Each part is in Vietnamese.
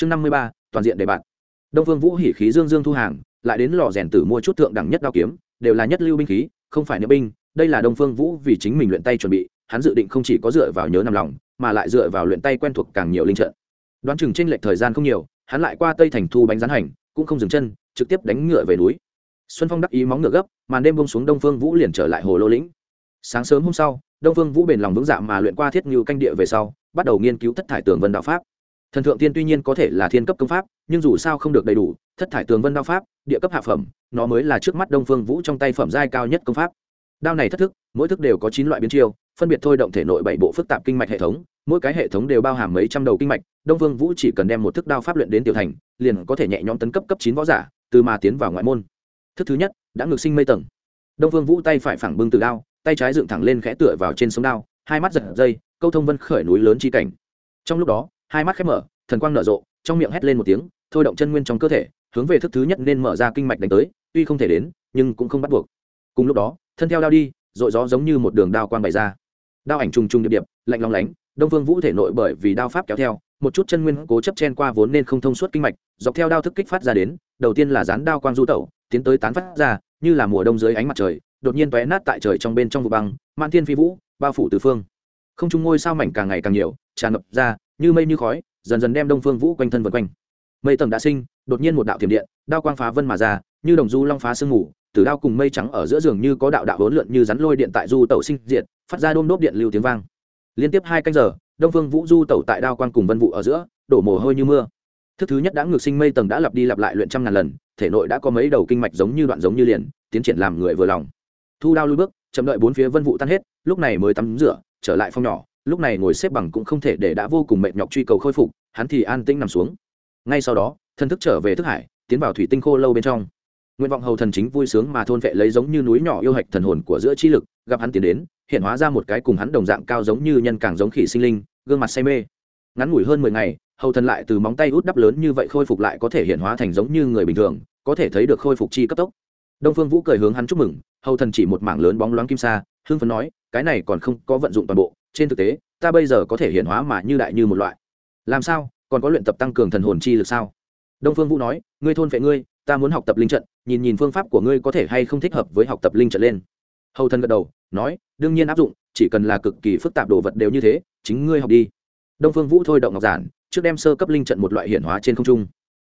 chương năm mươi ba, toàn diện đề bạt. Đông vương vũ hỉ khí dương dương thu hàng, lại đến lò rèn tử mua chút thượng đẳng nhất đao kiếm, đều là nhất lưu binh khí, không phải nữ binh. Đây là đông phương vũ vì chính mình luyện tay chuẩn bị, hắn dự định không chỉ có dựa vào nhớ nằm lòng, mà lại dựa vào luyện tay quen thuộc càng nhiều linh trận. Đoán chừng trên lệch thời gian không nhiều, hắn lại qua tây thành thu bánh rán hành, cũng không dừng chân, trực tiếp đánh ngựa về núi. Xuân phong đắc ý móng ngựa gấp, màn đêm bông xuống đông phương vũ liền trở lại hồ lô lĩnh. Sáng sớm hôm sau, đông phương vũ bền lòng vững dạ mà luyện qua thiết ngưu canh địa về sau, bắt đầu nghiên cứu thất thải tường vân đạo pháp thần thượng tiên tuy nhiên có thể là thiên cấp công pháp, nhưng dù sao không được đầy đủ, thất thải tường vân đao pháp, địa cấp hạ phẩm, nó mới là trước mắt đông phương vũ trong tay phẩm giai cao nhất công pháp. Đao này thất thức, mỗi thức đều có chín loại biến chiêu, phân biệt thôi động thể nội bảy bộ phức tạp kinh mạch hệ thống, mỗi cái hệ thống đều bao hàm mấy trăm đầu kinh mạch, đông phương vũ chỉ cần đem một thức đao pháp luyện đến tiểu thành, liền có thể nhẹ nhõm tấn cấp cấp chín võ giả, từ mà tiến vào ngoại môn. Thức thứ nhất, đã ngược sinh mây tầng. Đông phương vũ tay phải phẳng bưng từ đao, tay trái dựng thẳng lên khẽ tựa vào trên sống đao, hai mắt giật dây, câu thông vân khởi núi lớn chi cảnh. Trong lúc đó hai mắt khép mở, thần quang nở rộ, trong miệng hét lên một tiếng, thôi động chân nguyên trong cơ thể, hướng về thức thứ nhất nên mở ra kinh mạch đánh tới, tuy không thể đến, nhưng cũng không bắt buộc. Cùng lúc đó, thân theo đao đi dội gió giống như một đường đao quang bày ra. Đao ảnh trùng trùng điệp điệp, lạnh long lánh, đông phương vũ thể nội bởi vì đao pháp kéo theo, một chút chân nguyên cố chấp chen qua vốn nên không thông suốt kinh mạch, dọc theo đao thức kích phát ra đến, đầu tiên là dán đao quang du tẩu, tiến tới tán phát ra, như là mùa đông dưới ánh mặt trời, đột nhiên tóe nát tại trời trong bên trong vụ băng man thiên phi vũ, bao phủ từ phương. Không trung ngôi sao mảnh càng ngày càng nhiều, tràn ngập ra như mây như khói, dần dần đem đông phương vũ quanh thân vượt quanh. Mây tầng đã sinh, đột nhiên một đạo thiểm điện, đao quang phá vân mà ra, như đồng du long phá sương ngủ từ đao cùng mây trắng ở giữa giường như có đạo đạo hỗn lượn như rắn lôi điện tại du tẩu sinh diệt, phát ra đôm đốp điện lưu tiếng vang. Liên tiếp hai canh giờ, đông phương vũ du tẩu tại đao quang cùng vân vụ ở giữa, đổ mồ hôi như mưa. Thức thứ nhất đã ngược sinh mây tầng đã lặp đi lặp lại luyện trăm ngàn lần, thể nội đã có mấy đầu kinh mạch giống như đoạn giống như liền, tiến triển làm người vừa lòng. Thu đao lui bước, chậm đợi bốn phía vân vụ tan hết, lúc này mới tắm rửa, trở lại phòng nhỏ lúc này ngồi xếp bằng cũng không thể để đã vô cùng mệt nhọc truy cầu khôi phục, hắn thì an tĩnh nằm xuống. Ngay sau đó thân thức trở về thức hải, tiến vào thủy tinh khô lâu bên trong. Nguyện vọng hầu thần chính vui sướng mà thôn vệ lấy giống như núi nhỏ yêu hạch thần hồn của giữa chi lực, gặp hắn tiến đến, hiện hóa ra một cái cùng hắn đồng dạng cao giống như nhân càng giống khỉ sinh linh, gương mặt say mê. Ngắn ngủi hơn mười ngày, hầu thần lại từ móng tay út đắp lớn như vậy khôi phục lại có thể hiện hóa thành giống như người bình thường, có thể thấy được khôi phục chi cấp tốc. Đông phương vũ cười hướng hắn chúc mừng, hầu thần chỉ một mảng lớn bóng loáng kim sa hương phấn nói, cái này còn không có vận dụng toàn bộ trên thực tế, ta bây giờ có thể hiện hóa mà như đại như một loại. Làm sao? Còn có luyện tập tăng cường thần hồn chi lực sao? Đông phương vũ nói, ngươi thôn vệ ngươi, ta muốn học tập linh trận, nhìn nhìn phương pháp của ngươi có thể hay không thích hợp với học tập linh trận lên. Hầu thần gật đầu, nói, đương nhiên áp dụng, chỉ cần là cực kỳ phức tạp đồ vật đều như thế, chính ngươi học đi. Đông phương vũ thôi động ngọc giản, trước đem sơ cấp linh trận một loại hiển hóa trên không trung.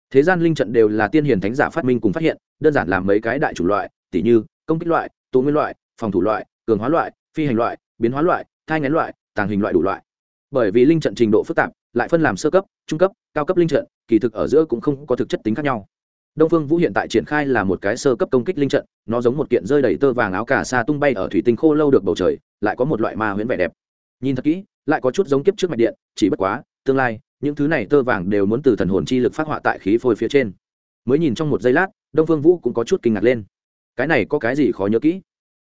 Thế gian linh trận đều là tiên hiền thánh giả phát minh cùng phát hiện, đơn giản làm mấy cái đại chủ loại tỷ như công kích loại tụ nguyên loại, phòng thủ loại, cường hóa loại, phi hành loại, biến hóa loại thai ngén loại, tàng hình loại đủ loại. Bởi vì linh trận trình độ phức tạp, lại phân làm sơ cấp, trung cấp, cao cấp linh trận, kỳ thực ở giữa cũng không có thực chất tính khác nhau. Đông phương vũ hiện tại triển khai là một cái sơ cấp công kích linh trận, nó giống một kiện rơi đầy tơ vàng áo cà sa tung bay ở thủy tinh khô lâu được bầu trời, lại có một loại ma huyễn vẻ đẹp. Nhìn thật kỹ, lại có chút giống kiếp trước mạch điện, chỉ bất quá, tương lai, những thứ này tơ vàng đều muốn từ thần hồn chi lực phát họa tại khí phôi phía trên. Mới nhìn trong một giây lát, đông phương vũ cũng có chút kinh ngạc lên. Cái này có cái gì khó nhớ kỹ?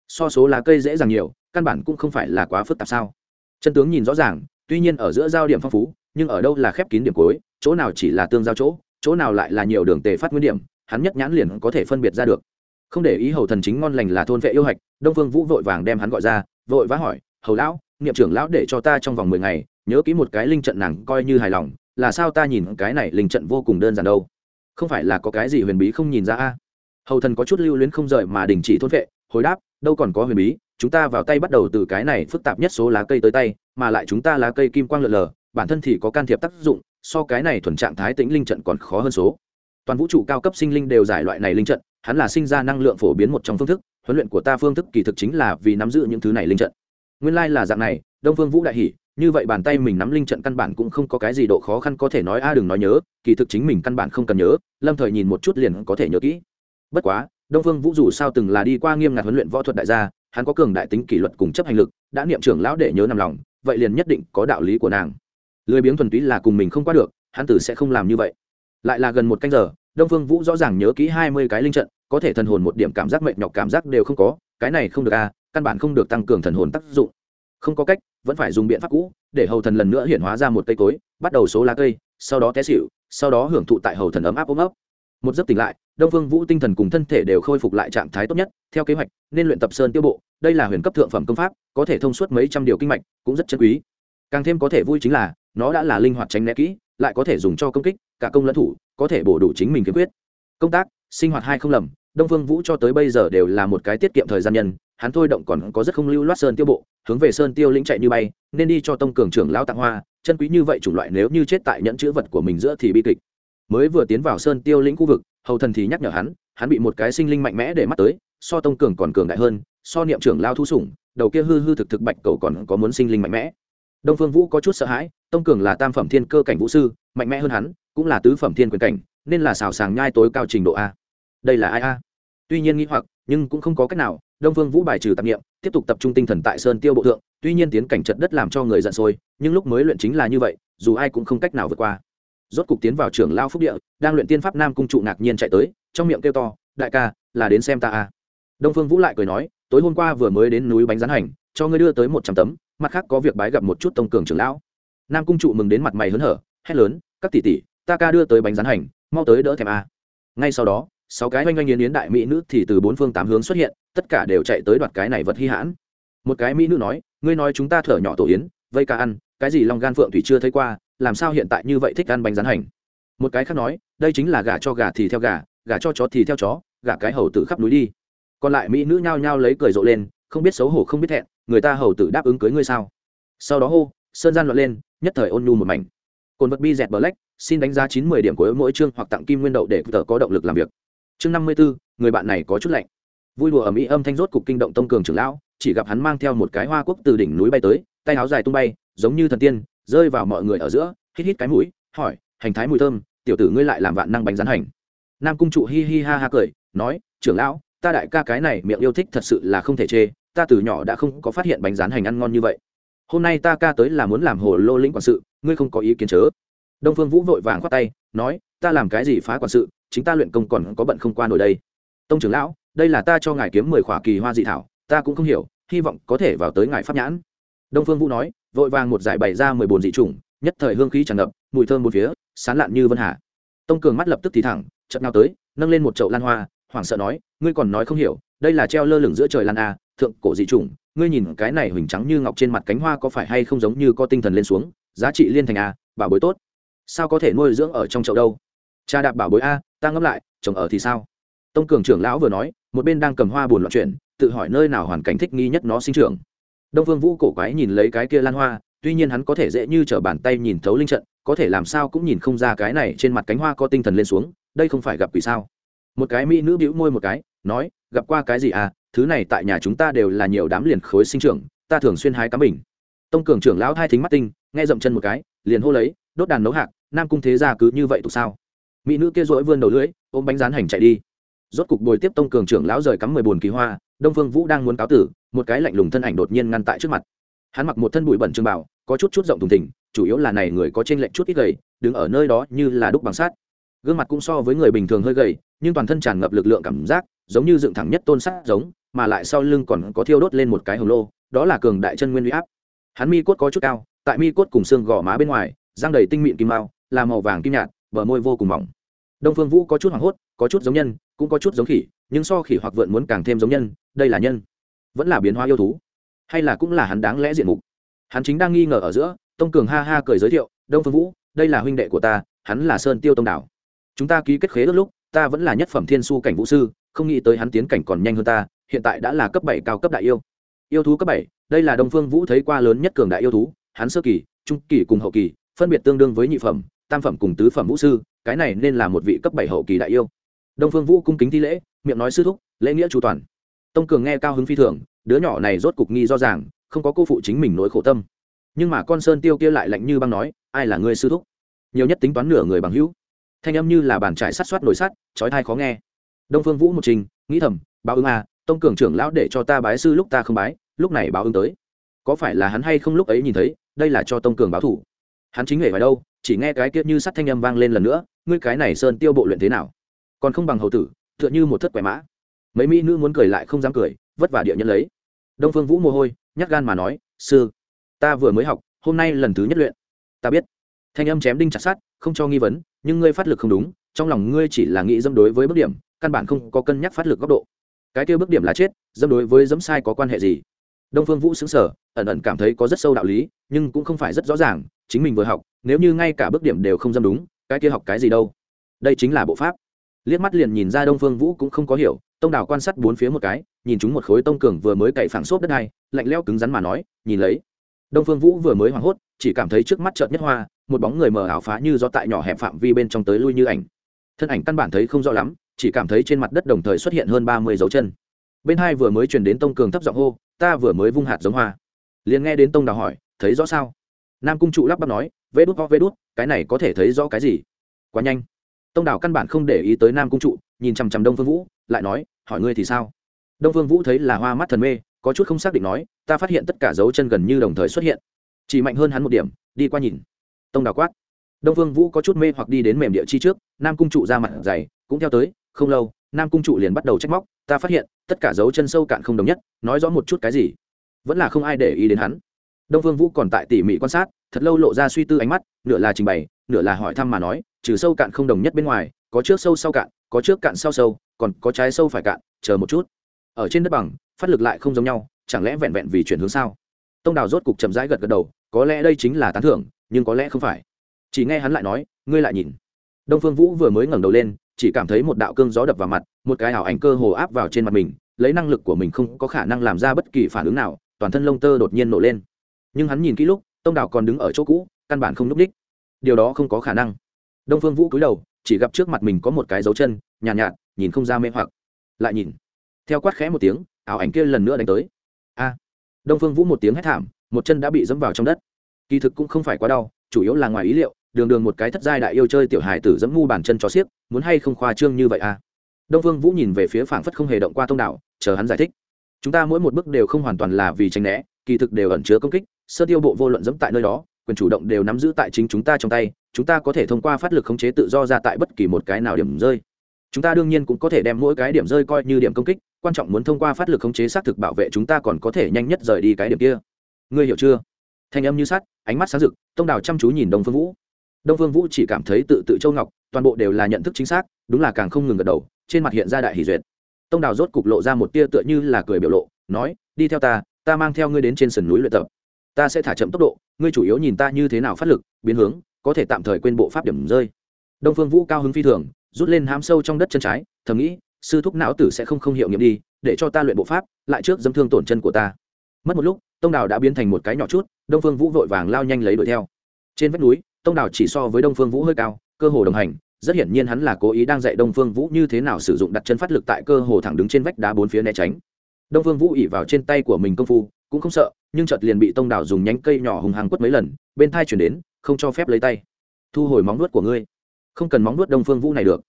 So số lá cây dễ dàng nhiều căn bản cũng không phải là quá phức tạp sao? Chân tướng nhìn rõ ràng, tuy nhiên ở giữa giao điểm phong phú, nhưng ở đâu là khép kín điểm cuối, chỗ nào chỉ là tương giao chỗ chỗ nào lại là nhiều đường tề phát nguyên điểm, hắn nhất nhãn liền có thể phân biệt ra được. Không để ý hầu thần chính ngon lành là thôn vệ yêu hạch, đông phương vũ vội vàng đem hắn gọi ra, vội vã hỏi, hầu lão, niệm trưởng lão để cho ta trong vòng mười ngày, nhớ kỹ một cái linh trận nàng coi như hài lòng, là sao ta nhìn cái này linh trận vô cùng đơn giản đâu? Không phải là có cái gì huyền bí không nhìn ra a? Hầu thần có chút lưu luyến không rời mà đình chỉ thôn vệ, hồi đáp, đâu còn có huyền bí chúng ta vào tay bắt đầu từ cái này phức tạp nhất số lá cây tới tay, mà lại chúng ta lá cây kim quang lượn lờ, bản thân thì có can thiệp tác dụng, so cái này thuần trạng thái tĩnh linh trận còn khó hơn số. Toàn vũ trụ cao cấp sinh linh đều giải loại này linh trận, hắn là sinh ra năng lượng phổ biến một trong phương thức, huấn luyện của ta phương thức kỳ thực chính là vì nắm giữ những thứ này linh trận. Nguyên lai là dạng này, đông phương vũ đại hỷ, như vậy bàn tay mình nắm linh trận căn bản cũng không có cái gì độ khó khăn có thể nói a, đừng nói nhớ, kỳ thực chính mình căn bản không cần nhớ, lâm thời nhìn một chút liền có thể nhớ kỹ. Bất quá, đông phương vũ dù sao từng là đi qua nghiêm ngặt huấn luyện võ thuật đại gia hắn có cường đại tính kỷ luật cùng chấp hành lực, đã niệm trưởng lão để nhớ nằm lòng, vậy liền nhất định có đạo lý của nàng. Lười biếng thuần túy là cùng mình không qua được, hắn tử sẽ không làm như vậy. Lại là gần một canh giờ, đông phương vũ rõ ràng nhớ kỹ hai mươi cái linh trận, có thể thần hồn một điểm cảm giác mệt nhọc cảm giác đều không có, cái này không được a căn bản không được tăng cường thần hồn tác dụng. Không có cách, vẫn phải dùng biện pháp cũ, để hầu thần lần nữa hiện hóa ra một cây cối, bắt đầu số lá cây, sau đó té xịu sau đó hưởng thụ tại hầu thần ấm áp ôm ấp. Một giấc tỉnh lại đông phương vũ tinh thần cùng thân thể đều khôi phục lại trạng thái tốt nhất, theo kế hoạch, nên luyện tập sơn tiêu bộ, đây là huyền cấp thượng phẩm công pháp, có thể thông suốt mấy trăm điều kinh mạch, cũng rất chân quý. Càng thêm có thể vui chính là, nó đã là linh hoạt tránh né kỹ, lại có thể dùng cho công kích, cả công lẫn thủ, có thể bổ đủ chính mình kiếm quyết. Công tác, sinh hoạt hai không lầm, đông phương vũ cho tới bây giờ đều là một cái tiết kiệm thời gian nhân, hắn thôi động còn có rất không lưu loát sơn tiêu bộ, hướng về sơn tiêu lĩnh chạy như bay, nên đi cho tông cường trưởng lão tặng hoa, chân quý như vậy chủng loại nếu như chết tại nhẫn chữ vật của mình giữa thì bi kịch. Mới vừa tiến vào sơn tiêu lĩnh khu vực hầu thần thì nhắc nhở hắn hắn bị một cái sinh linh mạnh mẽ để mắt tới, so tông cường còn cường đại hơn, so niệm trưởng lao thu sủng, đầu kia hư hư thực thực bạch cầu còn có muốn sinh linh mạnh mẽ. Đông phương vũ có chút sợ hãi, tông cường là tam phẩm thiên cơ cảnh vũ sư, mạnh mẽ hơn hắn, cũng là tứ phẩm thiên quyền cảnh, nên là xào sàng nhai tối cao trình độ a. Đây là ai a? Tuy nhiên nghĩ hoặc, nhưng cũng không có cách nào, đông phương vũ bài trừ tạp nghiệm tiếp tục tập trung tinh thần tại sơn tiêu bộ thượng, tuy nhiên tiến cảnh chật đất làm cho người giận sôi, nhưng lúc mới luyện chính là như vậy, dù ai cũng không cách nào vượt qua rốt cục tiến vào trưởng lao phúc địa, đang luyện tiên pháp nam cung trụ ngạc nhiên chạy tới, trong miệng kêu to, đại ca, là đến xem ta à? đông phương vũ lại cười nói, tối hôm qua vừa mới đến núi bánh rán hành, cho ngươi đưa tới một trăm tấm, mặt khác có việc bái gặp một chút tông cường trưởng lão. Nam cung trụ mừng đến mặt mày hớn hở, hét lớn, các tỷ tỷ, ta ca đưa tới bánh rán hành, mau tới đỡ thèm a ngay sau đó, sáu cái oanh oanh yến yến đại mỹ nữ thì từ bốn phương tám hướng xuất hiện, tất cả đều chạy tới đoạt cái này vật hy hãn. Một cái mỹ nữ nói, ngươi nói chúng ta thở nhỏ tổ yến, vây ca ăn, cái gì long gan phượng thủy chưa thấy qua làm sao hiện tại như vậy thích ăn bánh rán hành? Một cái khác nói, đây chính là gà cho gà thì theo gà gà cho chó thì theo chó, gà cái hầu tử khắp núi đi. Còn lại mỹ nữ nhao nhao lấy cười rộ lên, không biết xấu hổ không biết thẹn, người ta hầu tử đáp ứng cưới ngươi sao? Sau đó hô, sơn gian loạn lên, nhất thời ôn nhu một mảnh. Cồn vật bi dẹt black xin đánh giá chín mươi điểm của mỗi chương hoặc tặng kim nguyên đậu để tờ có động lực làm việc. Chương năm mươi bốn người bạn này có chút lạnh. Vui đùa ở mỹ âm thanh rốt cục kinh động tông cường trưởng lão, chỉ gặp hắn mang theo một cái hoa quốc từ đỉnh núi bay tới, tay áo dài tung bay, giống như thần tiên rơi vào mọi người ở giữa, hít hít cái mũi, hỏi, hành thái mùi thơm, tiểu tử ngươi lại làm vạn năng bánh rán hành. Nam cung trụ hi hi ha ha cười, nói, trưởng lão, ta đại ca cái này miệng yêu thích thật sự là không thể chê, ta từ nhỏ đã không có phát hiện bánh rán hành ăn ngon như vậy. Hôm nay ta ca tới là muốn làm hồ lô lĩnh quản sự, ngươi không có ý kiến chớ. Đông phương vũ vội vàng khoát tay, nói, ta làm cái gì phá quản sự, chính ta luyện công còn có bận không qua nổi đây. Tông trưởng lão, đây là ta cho ngài kiếm mười khỏa kỳ hoa dị thảo, ta cũng không hiểu, hy vọng có thể vào tới ngài pháp nhãn đông phương vũ nói, vội vàng một giải bày ra mười bồn dị chủng, nhất thời hương khí tràn ngập, mùi thơm một phía, sán lạn như vân hà. Tông cường mắt lập tức thì thẳng, chợt nào tới, nâng lên một chậu lan hoa, hoảng sợ nói, ngươi còn nói không hiểu, đây là treo lơ lửng giữa trời lan a thượng cổ dị chủng, ngươi nhìn cái này huỳnh trắng như ngọc trên mặt cánh hoa có phải hay không giống như có tinh thần lên xuống, giá trị liên thành a bảo bối tốt. Sao có thể nuôi dưỡng ở trong chậu đâu? Cha đạp bảo bối a, ta ngẫm lại, chồng ở thì sao? Tông cường trưởng lão vừa nói, một bên đang cầm hoa buồn loạn chuyển tự hỏi nơi nào hoàn cảnh thích nghi nhất nó sinh trưởng đông phương vũ cổ quái nhìn lấy cái kia lan hoa, tuy nhiên hắn có thể dễ như t r ở bàn tay nhìn thấu linh trận, có thể làm sao cũng nhìn không ra cái này trên mặt cánh hoa có tinh thần lên xuống, đây không phải gặp quỷ sao? Một cái mỹ nữ bĩu môi một cái, nói, gặp qua cái gì à thứ này tại nhà chúng ta đều là nhiều đám liền khối sinh trưởng, ta thường xuyên hái cá bình. Tông cường trưởng lão hai thính mắt tinh, nghe dậm chân một cái, liền hô lấy, đốt đàn nấu hạc, nam cung thế gia cứ như vậy tụ sao? Mỹ nữ kia dỗi vươn đầu lưỡi, ôm bánh rán hành chạy đi rốt cục bồi tiếp tông cường trưởng lão rời cắm mười bồn kỳ hoa, đông phương vũ đang muốn cáo tử, một cái lạnh lùng thân ảnh đột nhiên ngăn tại trước mặt. Hắn mặc một thân bụi bẩn trương bảo có chút chút rộng thùng thỉnh chủ yếu là này người có trên lệnh chút ít gầy, đứng ở nơi đó như là đúc bằng sát gương mặt cũng so với người bình thường hơi gầy, nhưng toàn thân tràn ngập lực lượng cảm giác, giống như dựng thẳng nhất tôn sắt giống, mà lại sau lưng còn có thiêu đốt lên một cái hồng lô, đó là cường đại chân nguyên huy áp. Hắn mi cốt có chút cao, tại mi cốt cùng xương gò má bên ngoài, răng đầy tinh mịn kim mao, là màu vàng kim nhạt, bờ môi vô cùng mỏng. Đông phương vũ có chút hoảng hốt, có chút giống nhân cũng có chút giống khỉ, nhưng so khỉ hoặc vượn muốn càng thêm giống nhân, đây là nhân. Vẫn là biến hóa yêu thú. Hay là cũng là hắn đáng lẽ diện mục. Hắn chính đang nghi ngờ ở giữa, tông cường ha ha cười giới thiệu, đông phương vũ, đây là huynh đệ của ta, hắn là sơn tiêu tông đảo. Chúng ta ký kết khế ước lúc, ta vẫn là nhất phẩm thiên su cảnh vũ sư, không nghĩ tới hắn tiến cảnh còn nhanh hơn ta, hiện tại đã là cấp bảy cao cấp đại yêu. Yêu thú cấp bảy, đây là đông phương vũ thấy qua lớn nhất cường đại yêu thú, hắn sơ kỳ, trung kỳ cùng hậu kỳ, phân biệt tương đương với nhị phẩm, tam phẩm cùng tứ phẩm vũ sư, cái này nên là một vị cấp bảy hậu kỳ đại yêu đông phương vũ cung kính thi lễ, miệng nói sư thúc, lễ nghĩa chu toàn. Tông cường nghe cao hứng phi thường, đứa nhỏ này rốt cục nghi do ràng, không có cô phụ chính mình nỗi khổ tâm. Nhưng mà con sơn tiêu kia lại lạnh như băng nói, ai là ngươi sư thúc? Nhiều nhất tính toán nửa người bằng hữu. Thanh âm như là bàn trải sắt soát nổi sắt, chói thai khó nghe. Đông phương vũ một trình, nghĩ thầm, báo ứng à tông cường trưởng lão để cho ta bái sư lúc ta không bái, lúc này báo ứng tới. Có phải là hắn hay không lúc ấy nhìn thấy, đây là cho tông cường báo thủ. Hắn chính nghệ vào đâu, chỉ nghe cái kia như sắt thanh âm vang lên lần nữa, ngươi cái này sơn tiêu bộ luyện thế nào? Còn không bằng hầu tử, tựa như một thất quẻ mã. Mấy mỹ nữ muốn cười lại không dám cười, vất vả địa nhân lấy. Đông phương vũ mồ hôi nhắc gan mà nói, sư, ta vừa mới học, hôm nay lần thứ nhất luyện. Ta biết. Thanh âm chém đinh chặt sát không cho nghi vấn, nhưng ngươi phát lực không đúng, trong lòng ngươi chỉ là nghĩ dâm đối với bước điểm, căn bản không có cân nhắc phát lực góc độ. Cái kêu bước điểm là chết, dâm đối với dẫm sai có quan hệ gì? Đông phương vũ xứng sở ẩn ẩn cảm thấy có rất sâu đạo lý, nhưng cũng không phải rất rõ ràng, chính mình vừa học, nếu như ngay cả bước điểm đều không dâm đúng, cái kia học cái gì đâu? Đây chính là bộ pháp liếc mắt liền nhìn ra đông phương vũ cũng không có hiểu, tông đào quan sát bốn phía một cái, nhìn chúng một khối tông cường vừa mới cậy phẳng xốp đất này, lạnh leo cứng rắn mà nói, nhìn lấy. Đông phương vũ vừa mới hoảng hốt, chỉ cảm thấy trước mắt chợt nhất hoa, một bóng người mờ ảo phá như do tại nhỏ hẹp phạm vi bên trong tới lui như ảnh. Thân ảnh căn bản thấy không rõ lắm, chỉ cảm thấy trên mặt đất đồng thời xuất hiện hơn ba mươi dấu chân. Bên hai vừa mới truyền đến tông cường thấp giọng hô, ta vừa mới vung hạt giống hoa. Liền nghe đến tông đào hỏi, thấy rõ sao? Nam cung trụ lắp bắp nói, vê đút ho vê đút, cái này có thể thấy rõ cái gì? Quá nhanh tông đào căn bản không để ý tới nam cung trụ, nhìn chằm chằm đông phương vũ, lại nói, hỏi ngươi thì sao? Đông phương vũ thấy là hoa mắt thần mê, có chút không xác định nói, ta phát hiện tất cả dấu chân gần như đồng thời xuất hiện, chỉ mạnh hơn hắn một điểm, đi qua nhìn. Tông đào quát. Đông phương vũ có chút mê hoặc đi đến mềm địa chi trước, nam cung trụ ra mặt dày, cũng theo tới, không lâu, nam cung trụ liền bắt đầu trách móc, ta phát hiện, tất cả dấu chân sâu cạn không đồng nhất, nói rõ một chút cái gì, vẫn là không ai để ý đến hắn. Đông phương vũ còn tại tỉ mỉ quan sát, thật lâu lộ ra suy tư ánh mắt, nửa là trình bày, nửa là hỏi thăm mà nói trừ sâu cạn không đồng nhất bên ngoài, có trước sâu sau cạn, có trước cạn sau sâu, còn có trái sâu phải cạn, chờ một chút. Ở trên đất bằng, phát lực lại không giống nhau, chẳng lẽ vẹn vẹn vì chuyển hướng sao? Tông đào rốt cục chậm rãi gật gật đầu, có lẽ đây chính là tán thưởng, nhưng có lẽ không phải. Chỉ nghe hắn lại nói, ngươi lại nhìn. Đông phương vũ vừa mới ngẩng đầu lên, chỉ cảm thấy một đạo cương gió đập vào mặt, một cái ảo ảnh cơ hồ áp vào trên mặt mình, lấy năng lực của mình không có khả năng làm ra bất kỳ phản ứng nào, toàn thân lông tơ đột nhiên nổ lên. Nhưng hắn nhìn kỹ lúc, tông đào còn đứng ở chỗ cũ, căn bản không n ú c ních điều đó không có khả năng đông phương vũ cúi đầu chỉ gặp trước mặt mình có một cái dấu chân nhàn nhạt, nhạt nhìn không ra mê hoặc. Lại nhìn theo quát khẽ một tiếng ảo ảnh kia lần nữa đánh tới. A! Đông phương vũ một tiếng hét thảm một chân đã bị dẫm vào trong đất. Kỳ thực cũng không phải quá đau chủ yếu là ngoài ý liệu đường đường một cái thất giai đại yêu chơi tiểu hài tử dẫm ngu bàn chân cho xiếc muốn hay không khoa trương như vậy à? Đông Phương vũ nhìn về phía phảng phất không hề động qua thông đạo chờ hắn giải thích. Chúng ta mỗi một bước đều không hoàn toàn là vì tránh né kỳ thực đều ẩn chứa công kích sơ tiêu bộ vô luận dẫm tại nơi đó quyền chủ động đều nắm giữ tại chính chúng ta trong tay chúng ta có thể thông qua phát lực khống chế tự do ra tại bất kỳ một cái nào điểm rơi. Chúng ta đương nhiên cũng có thể đem mỗi cái điểm rơi coi như điểm công kích, quan trọng muốn thông qua phát lực khống chế xác thực bảo vệ chúng ta còn có thể nhanh nhất rời đi cái điểm kia. Ngươi hiểu chưa? Thanh âm như sắt, ánh mắt sáng rực, tông đào chăm chú nhìn đông phương vũ. Đông phương vũ chỉ cảm thấy tự tự châu ngọc, toàn bộ đều là nhận thức chính xác, đúng là càng không ngừng gật đầu, trên mặt hiện ra đại hỷ duyệt. Tông đào rốt cục lộ ra một tia tựa như là cười biểu lộ, nói, đi theo ta ta mang theo ngươi đến trên sườn núi luyện tập. Ta sẽ thả chậm tốc độ, ngươi chủ yếu nhìn ta như thế nào phát lực, biến hướng có thể tạm thời quên bộ pháp điểm rơi. Đông phương vũ cao hứng phi thường, rút lên hám sâu trong đất chân trái, thầm nghĩ, sư thúc não tử sẽ không không hiệu nghiệm đi, để cho ta luyện bộ pháp, lại trước dâm thương tổn chân của ta. Mất một lúc, tông đào đã biến thành một cái nhỏ chút, đông phương vũ vội vàng lao nhanh lấy đuổi theo. Trên vách núi, tông đào chỉ so với đông phương vũ hơi cao, cơ hồ đồng hành, rất hiển nhiên hắn là cố ý đang dạy đông phương vũ như thế nào sử dụng đặt chân phát lực tại cơ hồ thẳng đứng trên vách đá bốn phía né tránh. Đông phương vũ ỉ vào trên tay của mình công phu, cũng không sợ, nhưng chợt liền bị tông đào dùng nhánh cây nhỏ hùng hàng quất mấy lần, bên thai chuyển đến không cho phép lấy tay. Thu hồi móng nuốt của ngươi. Không cần móng nuốt đông phương vũ này được.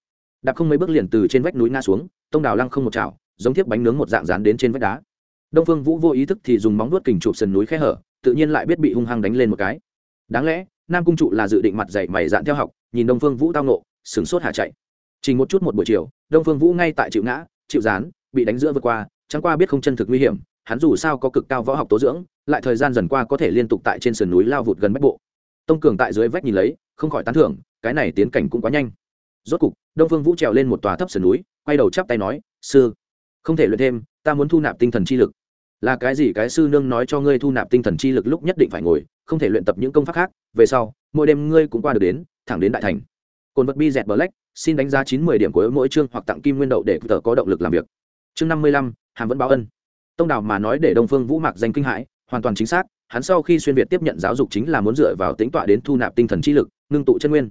Đạp không mấy bước liền từ trên vách núi nga xuống, tông đào lăng không một chảo, giống thiếp bánh nướng một dạng dán đến trên vách đá. Đông phương vũ vô ý thức thì dùng móng nuốt kình chụp sườn núi khe hở, tự nhiên lại biết bị hung hăng đánh lên một cái. Đáng lẽ, nam cung trụ là dự định mặt dạy mày dạn theo học, nhìn đông phương vũ tao nộ sửng sốt hạ chạy. Chỉ một chút một buổi chiều, đông phương vũ ngay tại chịu ngã, chịu dán, bị đánh giữa vượt qua, chẳng qua biết không chân thực nguy hiểm, hắn dù sao có cực cao võ học tố dưỡng, lại thời gian dần qua có thể liên tục tại trên sườn núi lao vụt gần bách bộ tông cường tại dưới vách nhìn lấy không khỏi tán thưởng cái này tiến cảnh cũng quá nhanh. Rốt cục đông phương vũ trèo lên một tòa thấp sườn núi quay đầu chắp tay nói sư không thể luyện thêm ta muốn thu nạp tinh thần chi lực. Là cái gì cái sư nương nói cho ngươi thu nạp tinh thần chi lực lúc nhất định phải ngồi không thể luyện tập những công pháp khác về sau mỗi đêm ngươi cũng qua được đến thẳng đến đại thành. Cồn vật bi dẹt bờ lách, xin đánh giá chín mươi điểm của mỗi chương hoặc tặng kim nguyên đậu để tờ có động lực làm việc. Chương năm mươi lăm hàm vẫn báo ân. Tông đào mà nói để đông phương vũ mạc danh kinh hãi hoàn toàn chính xác hắn sau khi xuyên việt tiếp nhận giáo dục chính là muốn dựa vào tính tọa đến thu nạp tinh thần chi lực, ngưng tụ chân nguyên.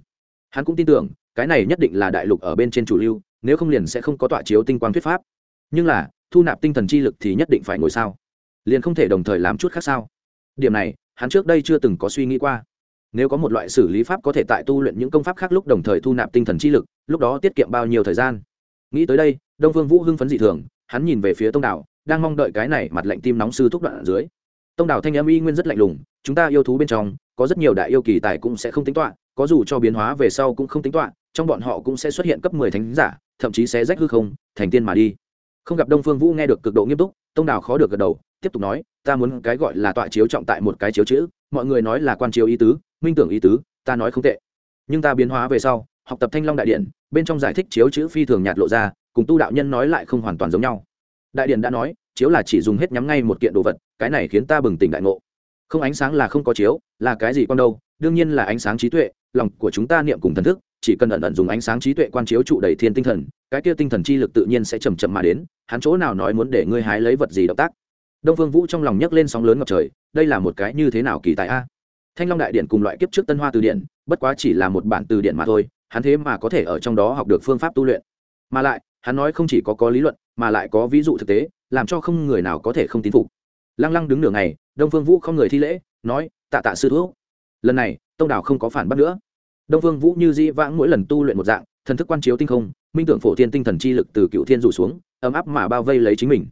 Hắn cũng tin tưởng, cái này nhất định là đại lục ở bên trên chủ lưu, nếu không liền sẽ không có tọa chiếu tinh quang thuyết pháp. Nhưng là, thu nạp tinh thần chi lực thì nhất định phải ngồi sao? Liền không thể đồng thời làm chút khác sao? Điểm này, hắn trước đây chưa từng có suy nghĩ qua. Nếu có một loại xử lý pháp có thể tại tu luyện những công pháp khác lúc đồng thời thu nạp tinh thần chi lực, lúc đó tiết kiệm bao nhiêu thời gian? Nghĩ tới đây, đông vương vũ hưng phấn dị thường, hắn nhìn về phía tông đảo, đang mong đợi cái này mặt lạnh tim nóng sư thúc đoạn ở dưới tông đảo thanh âm y nguyên rất lạnh lùng, chúng ta yêu thú bên trong, có rất nhiều đại yêu kỳ tài cũng sẽ không tính toán, có dù cho biến hóa về sau cũng không tính toán, trong bọn họ cũng sẽ xuất hiện cấp mười thánh giả, thậm chí sẽ rách hư không, thành tiên mà đi. Không gặp đông phương vũ nghe được cực độ nghiêm túc, tông đảo khó được gật đầu, tiếp tục nói, ta muốn cái gọi là tọa chiếu trọng tại một cái chiếu chữ, mọi người nói là quan chiếu ý tứ, minh tưởng ý tứ, ta nói không tệ. Nhưng ta biến hóa về sau, học tập thanh long đại điện, bên trong giải thích chiếu chữ phi thường nhạt lộ ra, cùng tu đạo nhân nói lại không hoàn toàn giống nhau. Đại điện đã nói chiếu là chỉ dùng hết nhắm ngay một kiện đồ vật, cái này khiến ta bừng tỉnh đại ngộ. Không ánh sáng là không có chiếu, là cái gì con đâu, đương nhiên là ánh sáng trí tuệ, lòng của chúng ta niệm cùng thần thức, chỉ cần ẩn ẩn dùng ánh sáng trí tuệ quan chiếu trụ đầy thiên tinh thần, cái kia tinh thần chi lực tự nhiên sẽ chầm chậm mà đến, hắn chỗ nào nói muốn để ngươi hái lấy vật gì động tác. Đông phương vũ trong lòng nhấc lên sóng lớn ngập trời, đây là một cái như thế nào kỳ tài a? Thanh long đại điện cùng loại kiếp trước tân hoa từ điện, bất quá chỉ là một bản từ điện mà thôi, hắn thế mà có thể ở trong đó học được phương pháp tu luyện. Mà lại, hắn nói không chỉ có có lý luận, mà lại có ví dụ thực tế làm cho không người nào có thể không tín phục. Lăng lăng đứng nửa ngày, đông phương vũ không người thi lễ, nói, tạ tạ sư thuốc lần này, tông Đạo không có phản bác nữa. Đông phương vũ như dĩ vãng mỗi lần tu luyện một dạng, thần thức quan chiếu tinh không, minh tưởng phổ thiên tinh thần chi lực từ cựu thiên rủ xuống, ấm áp mà bao vây lấy chính mình.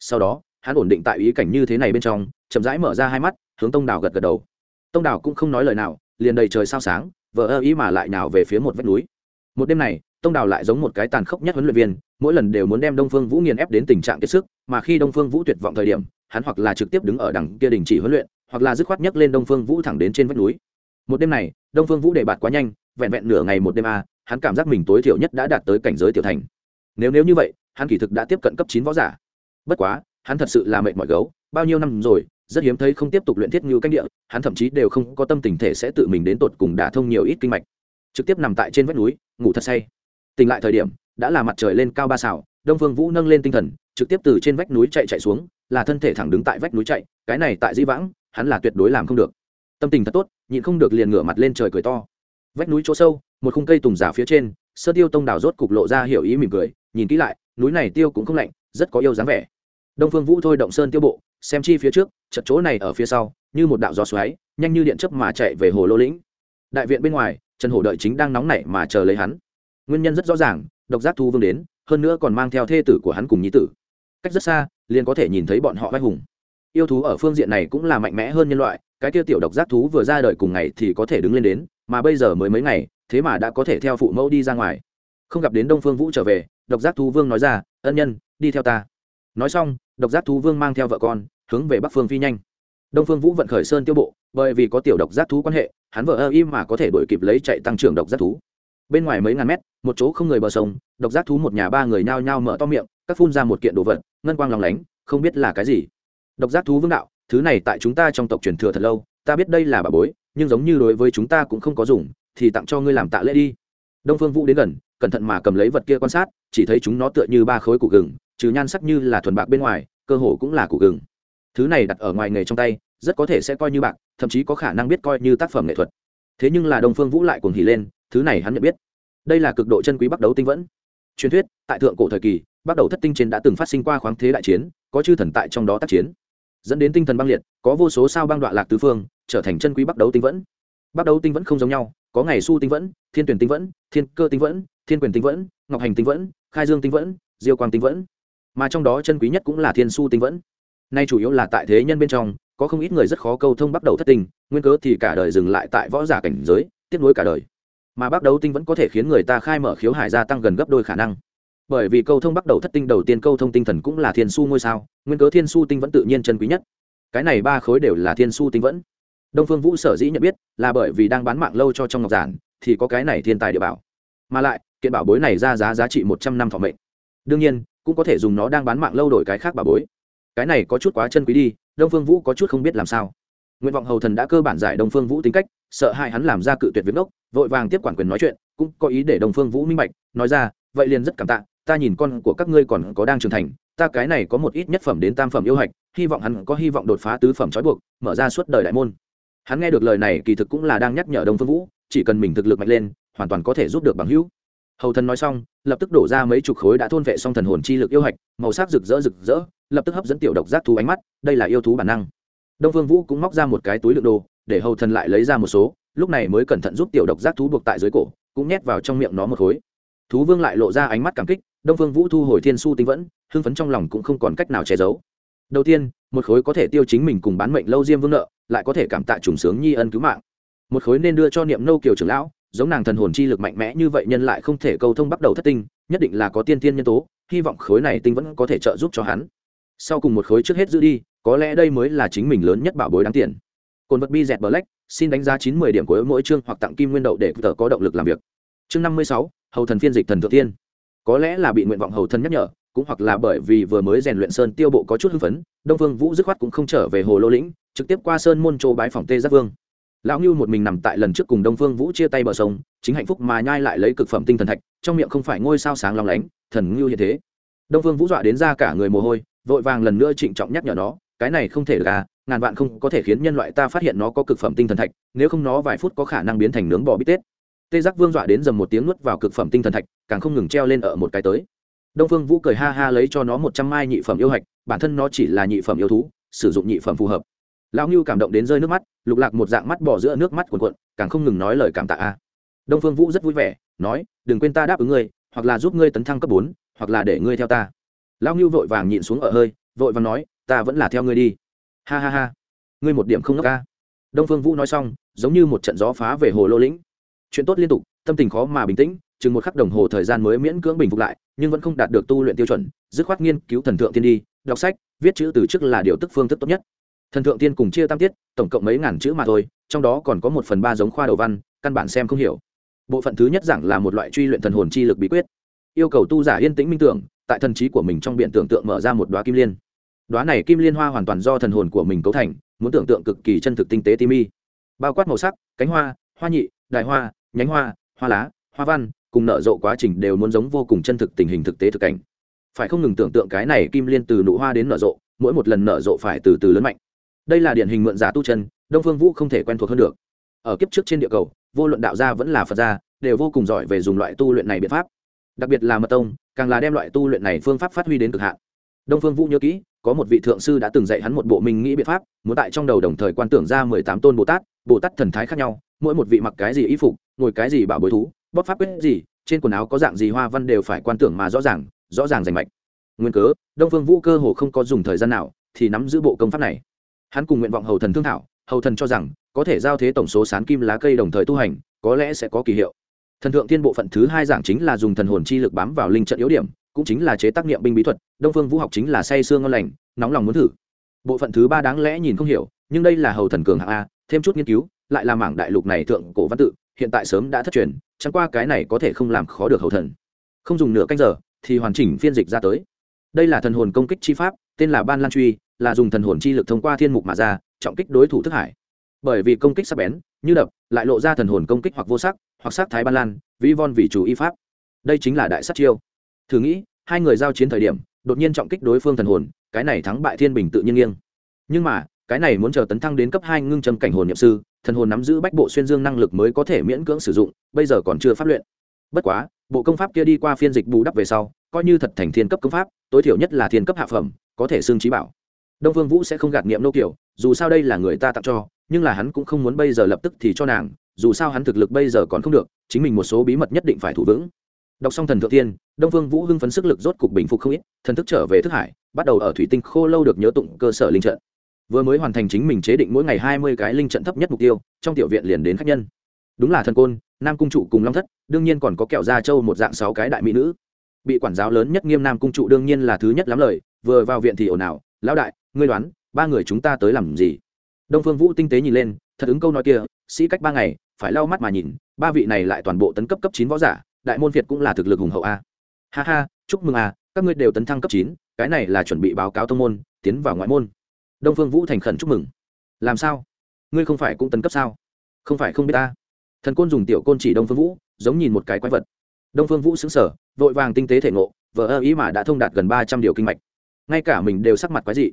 Sau đó, hắn ổn định tại ý cảnh như thế này bên trong, chậm rãi mở ra hai mắt, hướng tông Đạo gật gật đầu. Tông Đạo cũng không nói lời nào, liền đầy trời sao sáng, vờ ơ ý mà lại nào về phía một vách núi một đêm này, tông đào lại giống một cái tàn khốc nhất huấn luyện viên, mỗi lần đều muốn đem đông phương vũ nghiền ép đến tình trạng kiệt sức, mà khi đông phương vũ tuyệt vọng thời điểm, hắn hoặc là trực tiếp đứng ở đằng kia đình chỉ huấn luyện, hoặc là dứt khoát nhấc lên đông phương vũ thẳng đến trên vách núi. Một đêm này, đông phương vũ để bạt quá nhanh, vẹn vẹn nửa ngày một đêm a, hắn cảm giác mình tối thiểu nhất đã đạt tới cảnh giới tiểu thành. Nếu nếu như vậy, hắn kỳ thực đã tiếp cận cấp chín võ giả. Bất quá, hắn thật sự là mệt mỏi gấu, bao nhiêu năm rồi, rất hiếm thấy không tiếp tục luyện thiết như canh địa, hắn thậm chí đều không có tâm tình thể sẽ tự mình đến tột cùng đả thông nhiều ít kinh mạch trực tiếp nằm tại trên vách núi, ngủ thật say. Tỉnh lại thời điểm, đã là mặt trời lên cao ba xào, đông phương vũ nâng lên tinh thần, trực tiếp từ trên vách núi chạy chạy xuống, là thân thể thẳng đứng tại vách núi chạy, cái này tại di vãng, hắn là tuyệt đối làm không được. Tâm tình thật tốt, nhịn không được liền ngửa mặt lên trời cười to. Vách núi chỗ sâu, một khung cây tùng giả phía trên sơ tiêu tông đào rốt cục lộ ra hiểu ý mỉm cười, nhìn kỹ lại, núi này tiêu cũng không lạnh, rất có yêu dáng vẻ. Đông phương vũ thôi động sơn tiêu bộ, xem chi phía trước, chật chỗ này ở phía sau, như một đạo gió xoáy, nhanh như điện chấp mà chạy về hồ lô lĩnh. Đại viện bên ngoài trần hổ đợi chính đang nóng nảy mà chờ lấy hắn. Nguyên nhân rất rõ ràng, độc giác thu vương đến, hơn nữa còn mang theo thê tử của hắn cùng nhi tử. Cách rất xa, liền có thể nhìn thấy bọn họ vai hùng. Yêu thú ở phương diện này cũng là mạnh mẽ hơn nhân loại, cái tiêu tiểu độc giác thú vừa ra đời cùng ngày thì có thể đứng lên đến, mà bây giờ mới mấy ngày, thế mà đã có thể theo phụ mẫu đi ra ngoài. Không gặp đến đông phương vũ trở về, độc giác thú vương nói ra, ân nhân, đi theo ta. Nói xong, độc giác thú vương mang theo vợ con, hướng về bắc phương phi nhanh. Đông phương vũ vận khởi sơn tiêu bộ bởi vì có tiểu độc giác thú quan hệ, hắn vợ ơ im mà có thể đổi kịp lấy chạy tăng trưởng độc giác thú. Bên ngoài mấy ngàn mét, một chỗ không người bờ sông, độc giác thú một nhà ba người nhao nhao mở to miệng, các phun ra một kiện đồ vật, ngân quang lòng lánh, không biết là cái gì. Độc giác thú vương đạo, thứ này tại chúng ta trong tộc truyền thừa thật lâu, ta biết đây là bà bối, nhưng giống như đối với chúng ta cũng không có dùng, thì tặng cho ngươi làm tạ lễ đi. Đông phương vũ đến gần, cẩn thận mà cầm lấy vật kia quan sát, chỉ thấy chúng nó tựa như ba khối củ gừng, trừ nhan sắc như là thuần bạc bên ngoài, cơ hồ cũng là củ gừng. Thứ này đặt ở ngoài nghề trong tay rất có thể sẽ coi như bạc, thậm chí có khả năng biết coi như tác phẩm nghệ thuật. Thế nhưng là đông phương vũ lại cuồng hỉ lên, thứ này hắn nhận biết. Đây là cực độ chân quý bắt đấu tinh vẫn. Truyền thuyết, tại thượng cổ thời kỳ bắt đầu thất tinh trên đã từng phát sinh qua khoáng thế đại chiến, có chư thần tại trong đó tác chiến. Dẫn đến tinh thần băng liệt, có vô số sao băng đoạn lạc tứ phương, trở thành chân quý bắt đấu tinh vẫn. Bắt đấu tinh vẫn không giống nhau, có ngày su tinh vẫn, thiên tuyển tinh vẫn, thiên cơ tinh vẫn, thiên quyền tinh vẫn, ngọc hành tinh vẫn, khai dương tinh vẫn, diêu quang tinh vẫn. Mà trong đó chân quý nhất cũng là thiên su tinh vẫn. Nay chủ yếu là tại thế nhân bên trong có không ít người rất khó câu thông bắt đầu thất tình, nguyên cớ thì cả đời dừng lại tại võ giả cảnh giới, tiếp nối cả đời. Mà bắt đầu tinh vẫn có thể khiến người ta khai mở khiếu hải gia tăng gần gấp đôi khả năng. Bởi vì câu thông bắt đầu thất tinh đầu tiên câu thông tinh thần cũng là thiên su ngôi sao, nguyên cớ thiên su tinh vẫn tự nhiên chân quý nhất. Cái này ba khối đều là thiên su tinh vẫn. Đông phương vũ sở dĩ nhận biết là bởi vì đang bán mạng lâu cho trong ngọc giản, thì có cái này thiên tài địa bảo. Mà lại, kiện bảo bối này ra giá giá trị một trăm năm thọ mệnh. Đương nhiên, cũng có thể dùng nó đang bán mạng lâu đổi cái khác bảo bối. Cái này có chút quá chân quý đi đông phương vũ có chút không biết làm sao. Nguyện vọng hầu thần đã cơ bản giải đông phương vũ tính cách, sợ hai hắn làm ra cự tuyệt viếng ốc vội vàng tiếp quản quyền nói chuyện, cũng có ý để đông phương vũ minh bạch, nói ra, vậy liền rất cảm tạ, ta nhìn con của các ngươi còn có đang trưởng thành, ta cái này có một ít nhất phẩm đến tam phẩm yêu hạch, hy vọng hắn có hy vọng đột phá tứ phẩm trói buộc, mở ra suốt đời đại môn. Hắn nghe được lời này kỳ thực cũng là đang nhắc nhở đông phương vũ, chỉ cần mình thực lực mạnh lên, hoàn toàn có thể giúp được bằng hữu. Hầu thần nói xong, lập tức đổ ra mấy chục khối đã thôn vệ xong thần hồn chi lực yêu hạch, màu sắc rực rỡ rực rỡ lập tức hấp dẫn tiểu độc giác thú ánh mắt, đây là yêu thú bản năng. Đông phương vũ cũng móc ra một cái túi lượng đồ, để hầu thần lại lấy ra một số, lúc này mới cẩn thận giúp tiểu độc giác thú buộc tại dưới cổ, cũng nhét vào trong miệng nó một khối. Thú vương lại lộ ra ánh mắt cảm kích, đông phương vũ thu hồi thiên su tinh vẫn, hưng phấn trong lòng cũng không còn cách nào che giấu. Đầu tiên, một khối có thể tiêu chính mình cùng bán mệnh lâu diêm vương nợ, lại có thể cảm tạ trùng sướng nhi ân cứu mạng. Một khối nên đưa cho niệm nâu kiều trưởng lão, giống nàng thần hồn chi lực mạnh mẽ như vậy nhân lại không thể câu thông bắt đầu thất tinh, nhất định là có tiên tiên nhân tố, hy vọng khối này tinh vẫn có thể trợ giúp cho hắn sau cùng một khối trước hết giữ đi, có lẽ đây mới là chính mình lớn nhất bảo bối đáng tiền. Cồn vật bi dẹt black, xin đánh giá chín mươi điểm của mỗi chương hoặc tặng kim nguyên đậu để tờ có động lực làm việc. Chương năm mươi sáu, hầu thần phiên dịch thần thượng tiên. Có lẽ là bị nguyện vọng hầu thần nhắc nhở, cũng hoặc là bởi vì vừa mới rèn luyện sơn tiêu bộ có chút hưng phấn, đông Vương vũ dứt khoát cũng không trở về hồ lô lĩnh, trực tiếp qua sơn môn châu bái phòng tê giác vương. Lão ngưu một mình nằm tại lần trước cùng đông phương vũ chia tay bờ sông, chính hạnh phúc mà nhai lại lấy cực phẩm tinh thần thạch, trong miệng không phải ngôi sao sáng long lánh, thần ngưu như thế. Đông phương vũ dọa đến ra cả người mồ hôi vội vàng lần nữa trịnh trọng nhắc nhở nó, cái này không thể được à ngàn vạn không có thể khiến nhân loại ta phát hiện nó có cực phẩm tinh thần thạch, nếu không nó vài phút có khả năng biến thành nướng bò bít tết. Tê giác vương dọa đến dầm một tiếng nuốt vào cực phẩm tinh thần thạch, càng không ngừng treo lên ở một cái tới. Đông phương vũ cười ha ha lấy cho nó một trăm mai nhị phẩm yêu hạch, bản thân nó chỉ là nhị phẩm yêu thú, sử dụng nhị phẩm phù hợp. Lão ngưu cảm động đến rơi nước mắt, lục lạc một dạng mắt bỏ giữa nước mắt cuồn cuộn, càng không ngừng nói lời cảm tạ a. Đông phương vũ rất vui vẻ, nói, đừng quên ta đáp ứng ngươi, hoặc là giúp ngươi tấn thăng cấp bốn, hoặc là để ngươi theo ta lão ngưu vội vàng nhịn xuống ở hơi, vội vàng nói, ta vẫn là theo ngươi đi. Ha ha ha. Ngươi một điểm không ngốc ca. Đông phương vũ nói xong, giống như một trận gió phá về hồ lô lĩnh. Chuyện tốt liên tục, tâm tình khó mà bình tĩnh, chừng một khắc đồng hồ thời gian mới miễn cưỡng bình phục lại, nhưng vẫn không đạt được tu luyện tiêu chuẩn, dứt khoát nghiên cứu thần thượng tiên đi, đọc sách, viết chữ từ trước là điều tức phương thức tốt nhất. Thần thượng tiên cùng chia tam tiết, tổng cộng mấy ngàn chữ mà thôi, trong đó còn có một phần ba giống khoa đầu văn, căn bản xem không hiểu. Bộ phận thứ nhất giảng là một loại truy luyện thần hồn chi lực bí quyết yêu cầu tu giả yên tĩnh minh tưởng, tại thần trí của mình trong biện tưởng tượng mở ra một đoá kim liên. Đoá này kim liên hoa hoàn toàn do thần hồn của mình cấu thành, muốn tưởng tượng cực kỳ chân thực tinh tế tim mi bao quát màu sắc, cánh hoa hoa nhị đại hoa, nhánh hoa hoa lá, hoa văn, cùng nở rộ quá trình đều muốn giống vô cùng chân thực tình hình thực tế thực cảnh. Phải không ngừng tưởng tượng cái này kim liên từ nụ hoa đến nở rộ, mỗi một lần nở rộ phải từ từ lớn mạnh. Đây là điển hình mượn giả tu chân, đông phương vũ không thể quen thuộc hơn được. Ở kiếp trước trên địa cầu, vô luận đạo gia vẫn là phật gia, đều vô cùng giỏi về dùng loại tu luyện này biện pháp đặc biệt là mật tông, càng là đem loại tu luyện này phương pháp phát huy đến cực hạn. Đông phương vũ nhớ kỹ, có một vị thượng sư đã từng dạy hắn một bộ minh nghĩ biện pháp, muốn tại trong đầu đồng thời quan tưởng ra mười tám tôn bồ tát bồ tát thần thái khác nhau, mỗi một vị mặc cái gì y phục, ngồi cái gì bảo bối thú, bóp pháp quyết gì, trên quần áo có dạng gì hoa văn đều phải quan tưởng mà rõ ràng rõ ràng rành mạch. Nguyên cớ, đông phương vũ cơ hồ không có dùng thời gian nào thì nắm giữ bộ công pháp này. Hắn cùng nguyện vọng hầu thần thương thảo, hầu thần cho rằng có thể giao thế tổng số sán kim lá cây đồng thời tu hành, có lẽ sẽ có kỳ hiệu thần thượng thiên bộ phận thứ hai giảng chính là dùng thần hồn chi lực bám vào linh trận yếu điểm, cũng chính là chế tác nghiệm binh bí thuật, đông phương vũ học chính là say xương ngon lành, nóng lòng muốn thử. Bộ phận thứ ba đáng lẽ nhìn không hiểu, nhưng đây là hầu thần cường hạng a, thêm chút nghiên cứu, lại là mảng đại lục này thượng cổ văn tự, hiện tại sớm đã thất truyền, chẳng qua cái này có thể không làm khó được hầu thần. Không dùng nửa canh giờ, thì hoàn chỉnh phiên dịch ra tới. Đây là thần hồn công kích chi pháp, tên là ban lan truy, là dùng thần hồn chi lực thông qua thiên mục mà ra, trọng kích đối thủ thức hải. Bởi vì công kích sắc bén, như đập, lại lộ ra thần hồn công kích hoặc vô sắc hoặc sắc thái ban lan, vi von vì chủ y pháp. Đây chính là đại sát chiêu. Thử nghĩ, hai người giao chiến thời điểm, đột nhiên trọng kích đối phương thần hồn, cái này thắng bại thiên bình tự nhiên nghiêng. Nhưng mà, cái này muốn chờ tấn thăng đến cấp hai ngưng trầm cảnh hồn nhậm sư, thần hồn nắm giữ bách bộ xuyên dương năng lực mới có thể miễn cưỡng sử dụng, bây giờ còn chưa phát luyện. Bất quá, bộ công pháp kia đi qua phiên dịch bù đắp về sau, coi như thật thành thiên cấp công pháp, tối thiểu nhất là thiên cấp hạ phẩm, có thể xương trí bảo. Đông vương vũ sẽ không gạt nghiệm nô kiểu, dù sao đây là người ta tặng cho, nhưng là hắn cũng không muốn bây giờ lập tức thì cho nàng dù sao hắn thực lực bây giờ còn không được, chính mình một số bí mật nhất định phải thủ vững. Đọc xong thần thượng tiên đông vương vũ hưng phấn sức lực rốt cục bình phục không ít, thần thức trở về thức hải, bắt đầu ở thủy tinh khô lâu được nhớ tụng cơ sở linh trận. Vừa mới hoàn thành chính mình chế định mỗi ngày hai mươi cái linh trận thấp nhất mục tiêu, trong tiểu viện liền đến khách nhân. Đúng là thần côn, nam cung trụ cùng long thất, đương nhiên còn có kẹo gia châu một dạng sáu cái đại mỹ nữ. Bị quản giáo lớn nhất nghiêm nam cung trụ đương nhiên là thứ nhất lắm lời, vừa vào viện thì ồn ào, lão đại, ngươi đoán, ba người chúng ta tới làm gì? Đông phương vũ tinh tế nhìn lên, thật ứng câu nói kia sĩ cách ba ngày, phải lau mắt mà nhìn, ba vị này lại toàn bộ tấn cấp cấp chín võ giả, đại môn việt cũng là thực lực hùng hậu a. Ha ha, chúc mừng a các ngươi đều tấn thăng cấp chín, cái này là chuẩn bị báo cáo thông môn, tiến vào ngoại môn. Đông phương vũ thành khẩn chúc mừng. Làm sao? Ngươi không phải cũng tấn cấp sao? Không phải không biết ta. Thần côn dùng tiểu côn chỉ đông phương vũ, giống nhìn một cái quái vật. Đông phương vũ xứng sở vội vàng tinh tế thể ngộ vợ ơ ý mà đã thông đạt gần ba trăm điều kinh mạch. Ngay cả mình đều sắc mặt quái dị.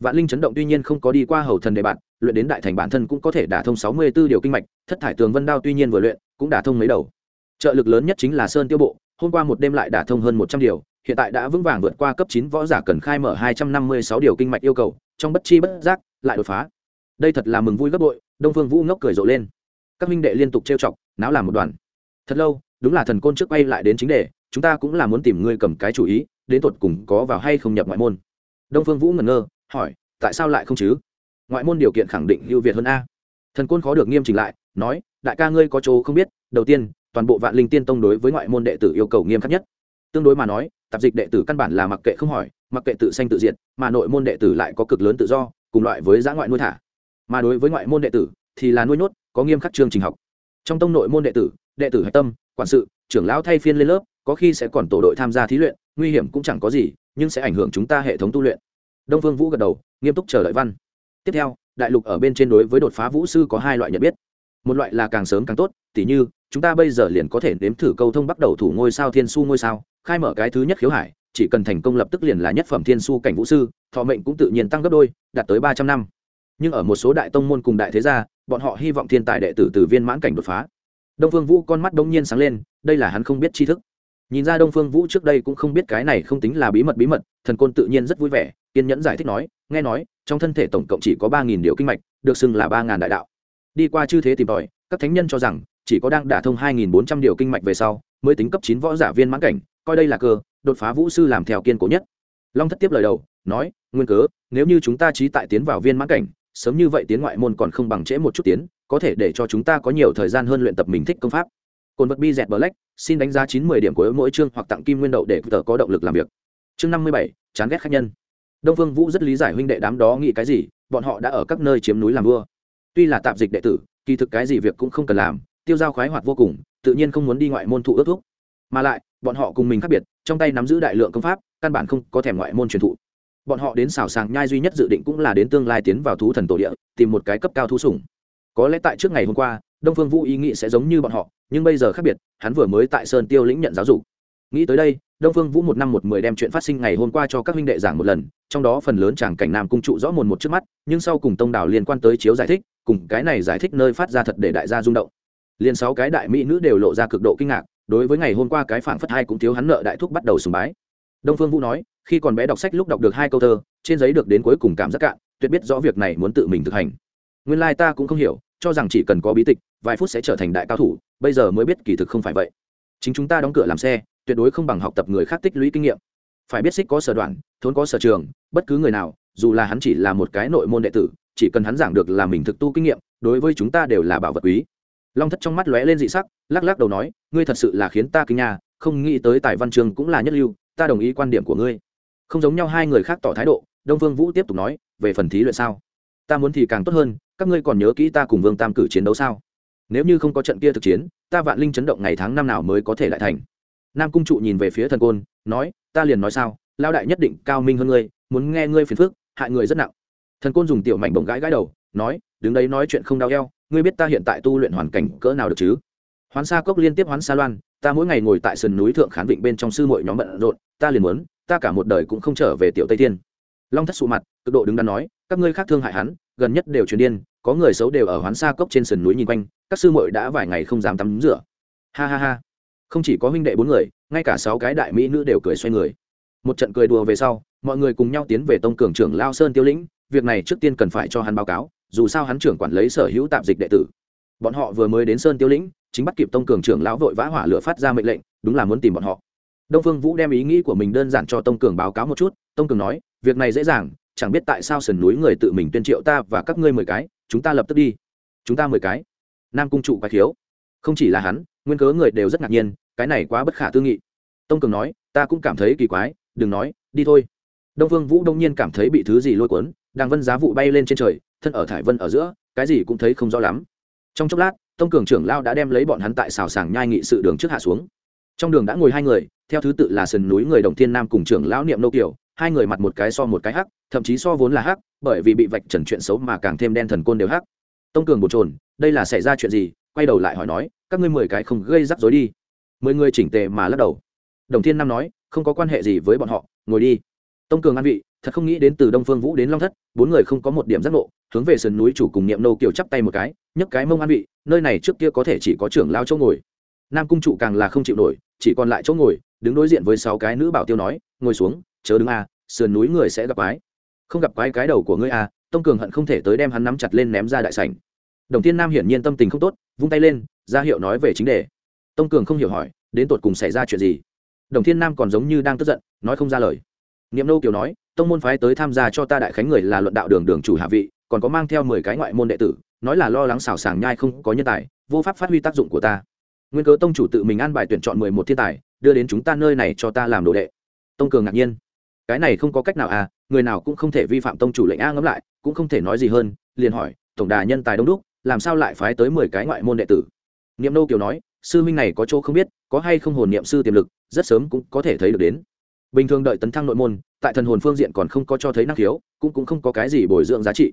Vạn linh chấn động tuy nhiên không có đi qua hầu thần đề bạn luyện đến đại thành bản thân cũng có thể đả thông sáu mươi b ố điều kinh mạch, thất thải tường vân đao tuy nhiên vừa luyện, cũng đả thông mấy đầu. Trợ lực lớn nhất chính là sơn tiêu bộ, hôm qua một đêm lại đả thông hơn một trăm điều, hiện tại đã vững vàng vượt qua cấp chín võ giả cần khai mở hai trăm năm mươi sáu điều kinh mạch yêu cầu, trong bất chi bất giác, lại đột phá. Đây thật là mừng vui gấp bội, đông phương vũ ngốc cười rộ lên. Các minh đệ liên tục trêu chọc, náo làm một đoàn. Thật lâu, đúng là thần côn trước quay lại đến chính đề, chúng ta cũng là muốn tìm ngươi cầm cái chủ ý, đến tột cùng có vào hay không nhập ngoại môn. Đông phương vũ ngẩn ngơ, hỏi, tại sao lại không chứ? Ngoại môn điều kiện khẳng định ưu việt hơn a. Thần côn khó được nghiêm chỉnh lại, nói, đại ca ngươi có chỗ không biết, đầu tiên, toàn bộ vạn linh tiên tông đối với ngoại môn đệ tử yêu cầu nghiêm khắc nhất. Tương đối mà nói, tạp dịch đệ tử căn bản là mặc kệ không hỏi, mặc kệ tự sanh tự diệt, mà nội môn đệ tử lại có cực lớn tự do, cùng loại với giã ngoại nuôi thả. Mà đối với ngoại môn đệ tử thì là nuôi nhốt, có nghiêm khắc chương trình học. Trong tông nội môn đệ tử đệ tử hạch tâm, quản sự, trưởng lão thay phiên lên lớp, có khi sẽ còn tổ đội tham gia thí luyện, nguy hiểm cũng chẳng có gì, nhưng sẽ ảnh hưởng chúng ta hệ thống tu luyện. Đông phương vũ gật đầu, nghiêm túc chờ đợi văn tiếp theo, đại lục ở bên trên đối với đột phá vũ sư có hai loại nhận biết. Một loại là càng sớm càng tốt, tỉ như, chúng ta bây giờ liền có thể nếm thử câu thông bắt đầu thủ ngôi sao thiên su ngôi sao, khai mở cái thứ nhất khiếu hải, chỉ cần thành công lập tức liền là nhất phẩm thiên su cảnh vũ sư, thọ mệnh cũng tự nhiên tăng gấp đôi, đạt tới ba trăm năm. Nhưng ở một số đại tông môn cùng đại thế gia, bọn họ hy vọng thiên tài đệ tử từ viên mãn cảnh đột phá. Đông phương vũ con mắt đông nhiên sáng lên, đây là hắn không biết tri thức. Nhìn ra đông phương vũ trước đây cũng không biết cái này không tính là bí mật bí mật, thần côn tự nhiên rất vui vẻ, kiên nhẫn giải thích nói nghe nói, trong thân thể tổng cộng chỉ có ba nghìn điều kinh mạch, được xưng là ba ngàn đại đạo. Đi qua chư thế tìm tòi, các thánh nhân cho rằng, chỉ có đang đả thông hai nghìn bốn trăm điều kinh mạch về sau, mới tính cấp chín võ giả viên mãn cảnh, coi đây là cơ, đột phá vũ sư làm theo kiên cố nhất. Long thất tiếp lời đầu, nói, nguyên cớ, nếu như chúng ta trí tại tiến vào viên mãn cảnh, sớm như vậy tiến ngoại môn còn không bằng trễ một chút tiến, có thể để cho chúng ta có nhiều thời gian hơn luyện tập mình thích công pháp. Cồn vật bi dẹt black, xin đánh giá chín mươi điểm của mỗi chương hoặc tặng kim nguyên đậu để tờ có động lực làm việc. Chương năm mươi bảy, chán ghét khách nhân đông phương vũ rất lý giải huynh đệ đám đó nghĩ cái gì, bọn họ đã ở các nơi chiếm núi làm vua. Tuy là tạp dịch đệ tử, kỳ thực cái gì việc cũng không cần làm, tiêu giao khoái hoạt vô cùng, tự nhiên không muốn đi ngoại môn thụ ước thuốc. mà lại, bọn họ cùng mình khác biệt, trong tay nắm giữ đại lượng công pháp, căn bản không có thèm ngoại môn truyền thụ. Bọn họ đến xảo sàng nhai duy nhất dự định cũng là đến tương lai tiến vào thú thần tổ địa, tìm một cái cấp cao thú sủng. Có lẽ tại trước ngày hôm qua, đông phương vũ ý nghĩ sẽ giống như bọn họ, nhưng bây giờ khác biệt, hắn vừa mới tại sơn tiêu lĩnh nhận giáo dục. Nghĩ tới đây đông phương vũ một năm một mười đem chuyện phát sinh ngày hôm qua cho các huynh đệ giảng một lần, trong đó phần lớn chàng cảnh nam cung trụ rõ mồn một trước mắt, nhưng sau cùng tông đảo liên quan tới chiếu giải thích, cùng cái này giải thích nơi phát ra thật để đại gia rung động. Liền sáu cái đại mỹ nữ đều lộ ra cực độ kinh ngạc, đối với ngày hôm qua cái phảng phất hai cũng thiếu hắn nợ đại thúc bắt đầu sùng bái. Đông phương vũ nói, khi còn bé đọc sách lúc đọc được hai câu thơ, trên giấy được đến cuối cùng cảm giác cạn, tuyệt biết rõ việc này muốn tự mình thực hành. Nguyên lai ta cũng không hiểu, cho rằng chỉ cần có bí tịch, vài phút sẽ trở thành đại cao thủ, bây giờ mới biết kỳ thực không phải vậy. Chính chúng ta đóng cửa làm xe tuyệt đối không bằng học tập người khác tích lũy kinh nghiệm. Phải biết xích có sở đoạn, thốn có sở trường, bất cứ người nào, dù là hắn chỉ là một cái nội môn đệ tử, chỉ cần hắn giảng được là mình thực tu kinh nghiệm, đối với chúng ta đều là bảo vật quý. Long thất trong mắt lóe lên dị sắc, lắc lắc đầu nói, ngươi thật sự là khiến ta kinh nhà không nghĩ tới tài văn trường cũng là nhất lưu, ta đồng ý quan điểm của ngươi. Không giống nhau hai người khác tỏ thái độ, đông vương vũ tiếp tục nói, về phần thí luyện sao? Ta muốn thì càng tốt hơn, các ngươi còn nhớ kỹ ta cùng vương tam cử chiến đấu sao? Nếu như không có trận kia thực chiến, ta vạn linh chấn động ngày tháng năm nào mới có thể lại thành? Nam cung trụ nhìn về phía thần côn, nói, ta liền nói sao lao đại nhất định cao minh hơn ngươi, muốn nghe ngươi phiền phức, hại người rất nặng. Thần côn dùng tiểu mảnh bồng gãi gãi đầu, nói, đứng đấy nói chuyện không đau eo, ngươi biết ta hiện tại tu luyện hoàn cảnh cỡ nào được chứ? Hoán Sa cốc liên tiếp hoán Sa loan, ta mỗi ngày ngồi tại sườn núi thượng khán vịnh bên trong sư mội nhóm bận rộn, ta liền muốn, ta cả một đời cũng không trở về tiểu tây thiên. Long thất sụ mặt, cực độ đứng đắn nói, các ngươi khác thương hại hắn, gần nhất đều truyền điên, có người xấu đều ở hoán Sa cốc trên sườn núi nhìn quanh, các sư muội đã vài ngày không dám tắm rửa. Ha ha ha không chỉ có huynh đệ bốn người, ngay cả sáu cái đại mỹ nữ đều cười xoay người. Một trận cười đùa về sau, mọi người cùng nhau tiến về tông cường trưởng lao sơn tiêu lĩnh, việc này trước tiên cần phải cho hắn báo cáo, dù sao hắn trưởng quản lấy sở hữu tạm dịch đệ tử. Bọn họ vừa mới đến sơn tiêu lĩnh, chính bắt kịp tông cường trưởng lão vội vã hỏa lửa phát ra mệnh lệnh, đúng là muốn tìm bọn họ. Đông phương vũ đem ý nghĩ của mình đơn giản cho tông cường báo cáo một chút, tông cường nói, việc này dễ dàng, chẳng biết tại sao sườn núi người tự mình tuyên triệu ta và các ngươi mười cái, chúng ta lập tức đi. Chúng ta mười cái? Nam cung trụ quái thiếu không chỉ là hắn, nguyên cớ người đều rất ngạc nhiên, cái này quá bất khả tư nghị. Tông cường nói, ta cũng cảm thấy kỳ quái, đừng nói, đi thôi. Đông phương vũ đông nhiên cảm thấy bị thứ gì lôi cuốn, đang vân giá vụ bay lên trên trời, thân ở thải vân ở giữa, cái gì cũng thấy không rõ lắm. Trong chốc lát, tông cường trưởng lao đã đem lấy bọn hắn tại xào sàng nhai nghị sự đường trước hạ xuống. Trong đường đã ngồi hai người, theo thứ tự là sườn núi người đồng thiên nam cùng trưởng lão niệm nô kiều, hai người mặt một cái so một cái hắc, thậm chí so vốn là hắc, bởi vì bị vạch trần chuyện xấu mà càng thêm đen thần côn đều hắc. Tông cường bột trồn đây là xảy ra chuyện gì? Quay đầu lại hỏi nói, các ngươi mười cái không gây rắc rối đi. Mười người chỉnh tề mà lắc đầu. Đồng thiên nam nói, không có quan hệ gì với bọn họ, ngồi đi. Tông cường an vị, thật không nghĩ đến từ đông phương vũ đến long thất, bốn người không có một điểm giác ngộ, hướng về sườn núi chủ cùng niệm nô kiều chắp tay một cái, nhấc cái mông an vị, nơi này trước kia có thể chỉ có trưởng lao chỗ ngồi. Nam cung trụ càng là không chịu nổi, chỉ còn lại chỗ ngồi, đứng đối diện với sáu cái nữ bảo tiêu nói, ngồi xuống, chớ đứng a, sườn núi người sẽ gặp quái. Không gặp quái cái đầu của ngươi a tông cường hận không thể tới đem hắn nắm chặt lên ném ra đại sảnh. Đồng thiên nam hiển nhiên tâm tình không tốt vung tay lên, ra hiệu nói về chính đề. Tông cường không hiểu hỏi, đến tột cùng xảy ra chuyện gì? Đồng thiên nam còn giống như đang tức giận, nói không ra lời. Niệm nô kiều nói, tông môn phái tới tham gia cho ta đại khánh người là luận đạo đường đường chủ hạ vị, còn có mang theo mười cái ngoại môn đệ tử, nói là lo lắng xảo sàng nhai không có nhân tài, vô pháp phát huy tác dụng của ta. Nguyên cớ tông chủ tự mình an bài tuyển chọn mười một thiên tài, đưa đến chúng ta nơi này cho ta làm đồ đệ. Tông cường ngạc nhiên. Cái này không có cách nào à người nào cũng không thể vi phạm tông chủ lệnh a ngẫm lại, cũng không thể nói gì hơn, liền hỏi, tổng đà nhân tài đông đúc làm sao lại phái tới mười cái ngoại môn đệ tử? Niệm nô kiều nói, sư minh này có chỗ không biết, có hay không hồn niệm sư tiềm lực, rất sớm cũng có thể thấy được đến. Bình thường đợi tấn thăng nội môn, tại thần hồn phương diện còn không có cho thấy năng khiếu, cũng cũng không có cái gì bồi dưỡng giá trị.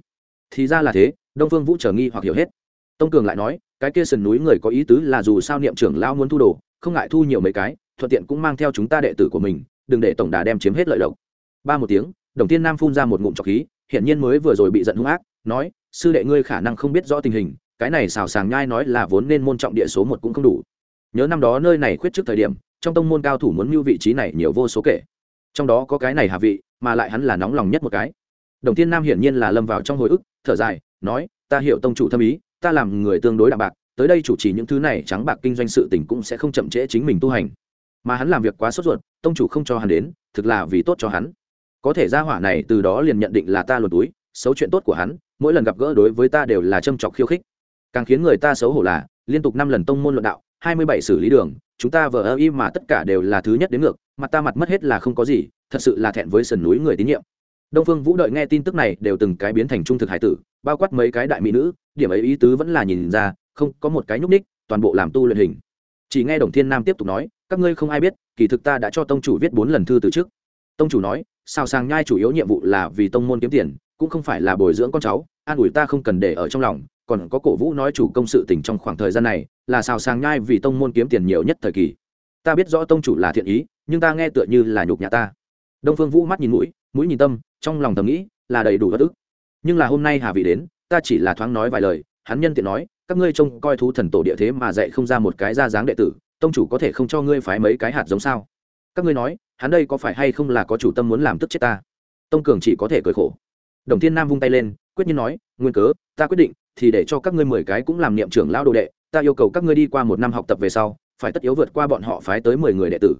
Thì ra là thế, đông phương vũ trở nghi hoặc hiểu hết. Tông cường lại nói, cái kia sườn núi người có ý tứ là dù sao niệm trưởng lao muốn thu đồ, không ngại thu nhiều mấy cái, thuận tiện cũng mang theo chúng ta đệ tử của mình, đừng để tổng đà đem chiếm hết lợi lộc. Ba một tiếng, đồng tiên nam phun ra một ngụm trọc khí, hiển nhiên mới vừa rồi bị giận hung ác nói, sư đệ ngươi khả năng không biết rõ tình hình, cái này xào sàng nhai nói là vốn nên môn trọng địa số một cũng không đủ. Nhớ năm đó nơi này khuyết trước thời điểm, trong tông môn cao thủ muốn mưu vị trí này nhiều vô số kể. Trong đó có cái này hạ vị, mà lại hắn là nóng lòng nhất một cái. Đồng tiên nam hiển nhiên là lâm vào trong hồi ức, thở dài, nói, ta hiểu tông chủ thâm ý, ta làm người tương đối đạm bạc, tới đây chủ trì những thứ này trắng bạc kinh doanh sự tình cũng sẽ không chậm trễ chính mình tu hành. Mà hắn làm việc quá sốt ruột, tông chủ không cho hắn đến, thực là vì tốt cho hắn. Có thể ra hỏa này từ đó liền nhận định là ta luồn túi, xấu chuyện tốt của hắn mỗi lần gặp gỡ đối với ta đều là châm chọc khiêu khích. Càng khiến người ta xấu hổ là, liên tục năm lần tông môn luận đạo, hai mươi bảy xử lý đường, chúng ta vờ ơ y mà tất cả đều là thứ nhất đến ngược, mặt ta mặt mất hết là không có gì, thật sự là thẹn với sườn núi người tín nhiệm. Đông phương vũ đợi nghe tin tức này đều từng cái biến thành trung thực hải tử, bao quát mấy cái đại mỹ nữ, điểm ấy ý tứ vẫn là nhìn ra, không có một cái nhúc ních toàn bộ làm tu luyện hình. Chỉ nghe đồng thiên nam tiếp tục nói, các ngươi không ai biết, kỳ thực ta đã cho tông chủ viết bốn lần thư từ trước. Tông chủ nói, sao sàng nhai chủ yếu nhiệm vụ là vì tông môn kiếm tiền cũng không phải là bồi dưỡng con cháu, an ủi ta không cần để ở trong lòng, còn có cổ vũ nói chủ công sự tình trong khoảng thời gian này, là xào sàng nhai vì tông môn kiếm tiền nhiều nhất thời kỳ. Ta biết rõ tông chủ là thiện ý, nhưng ta nghe tựa như là nhục nhã ta. Đông phương vũ mắt nhìn mũi mũi nhìn tâm, trong lòng thầm nghĩ, là đầy đủ bất ức. Nhưng là hôm nay hà vị đến, ta chỉ là thoáng nói vài lời, hắn nhân tiện nói, các ngươi trông coi thú thần tổ địa thế mà dạy không ra một cái ra dáng đệ tử, tông chủ có thể không cho ngươi phái mấy cái hạt giống sao? Các ngươi nói, hắn đây có phải hay không là có chủ tâm muốn làm tức chết ta? Tông cường chỉ có thể cười khổ đồng thiên nam vung tay lên, quyết nhiên nói, nguyên cớ, ta quyết định, thì để cho các ngươi mười cái cũng làm niệm trưởng lao đồ đệ, ta yêu cầu các ngươi đi qua một năm học tập về sau, phải tất yếu vượt qua bọn họ phái tới mười người đệ tử.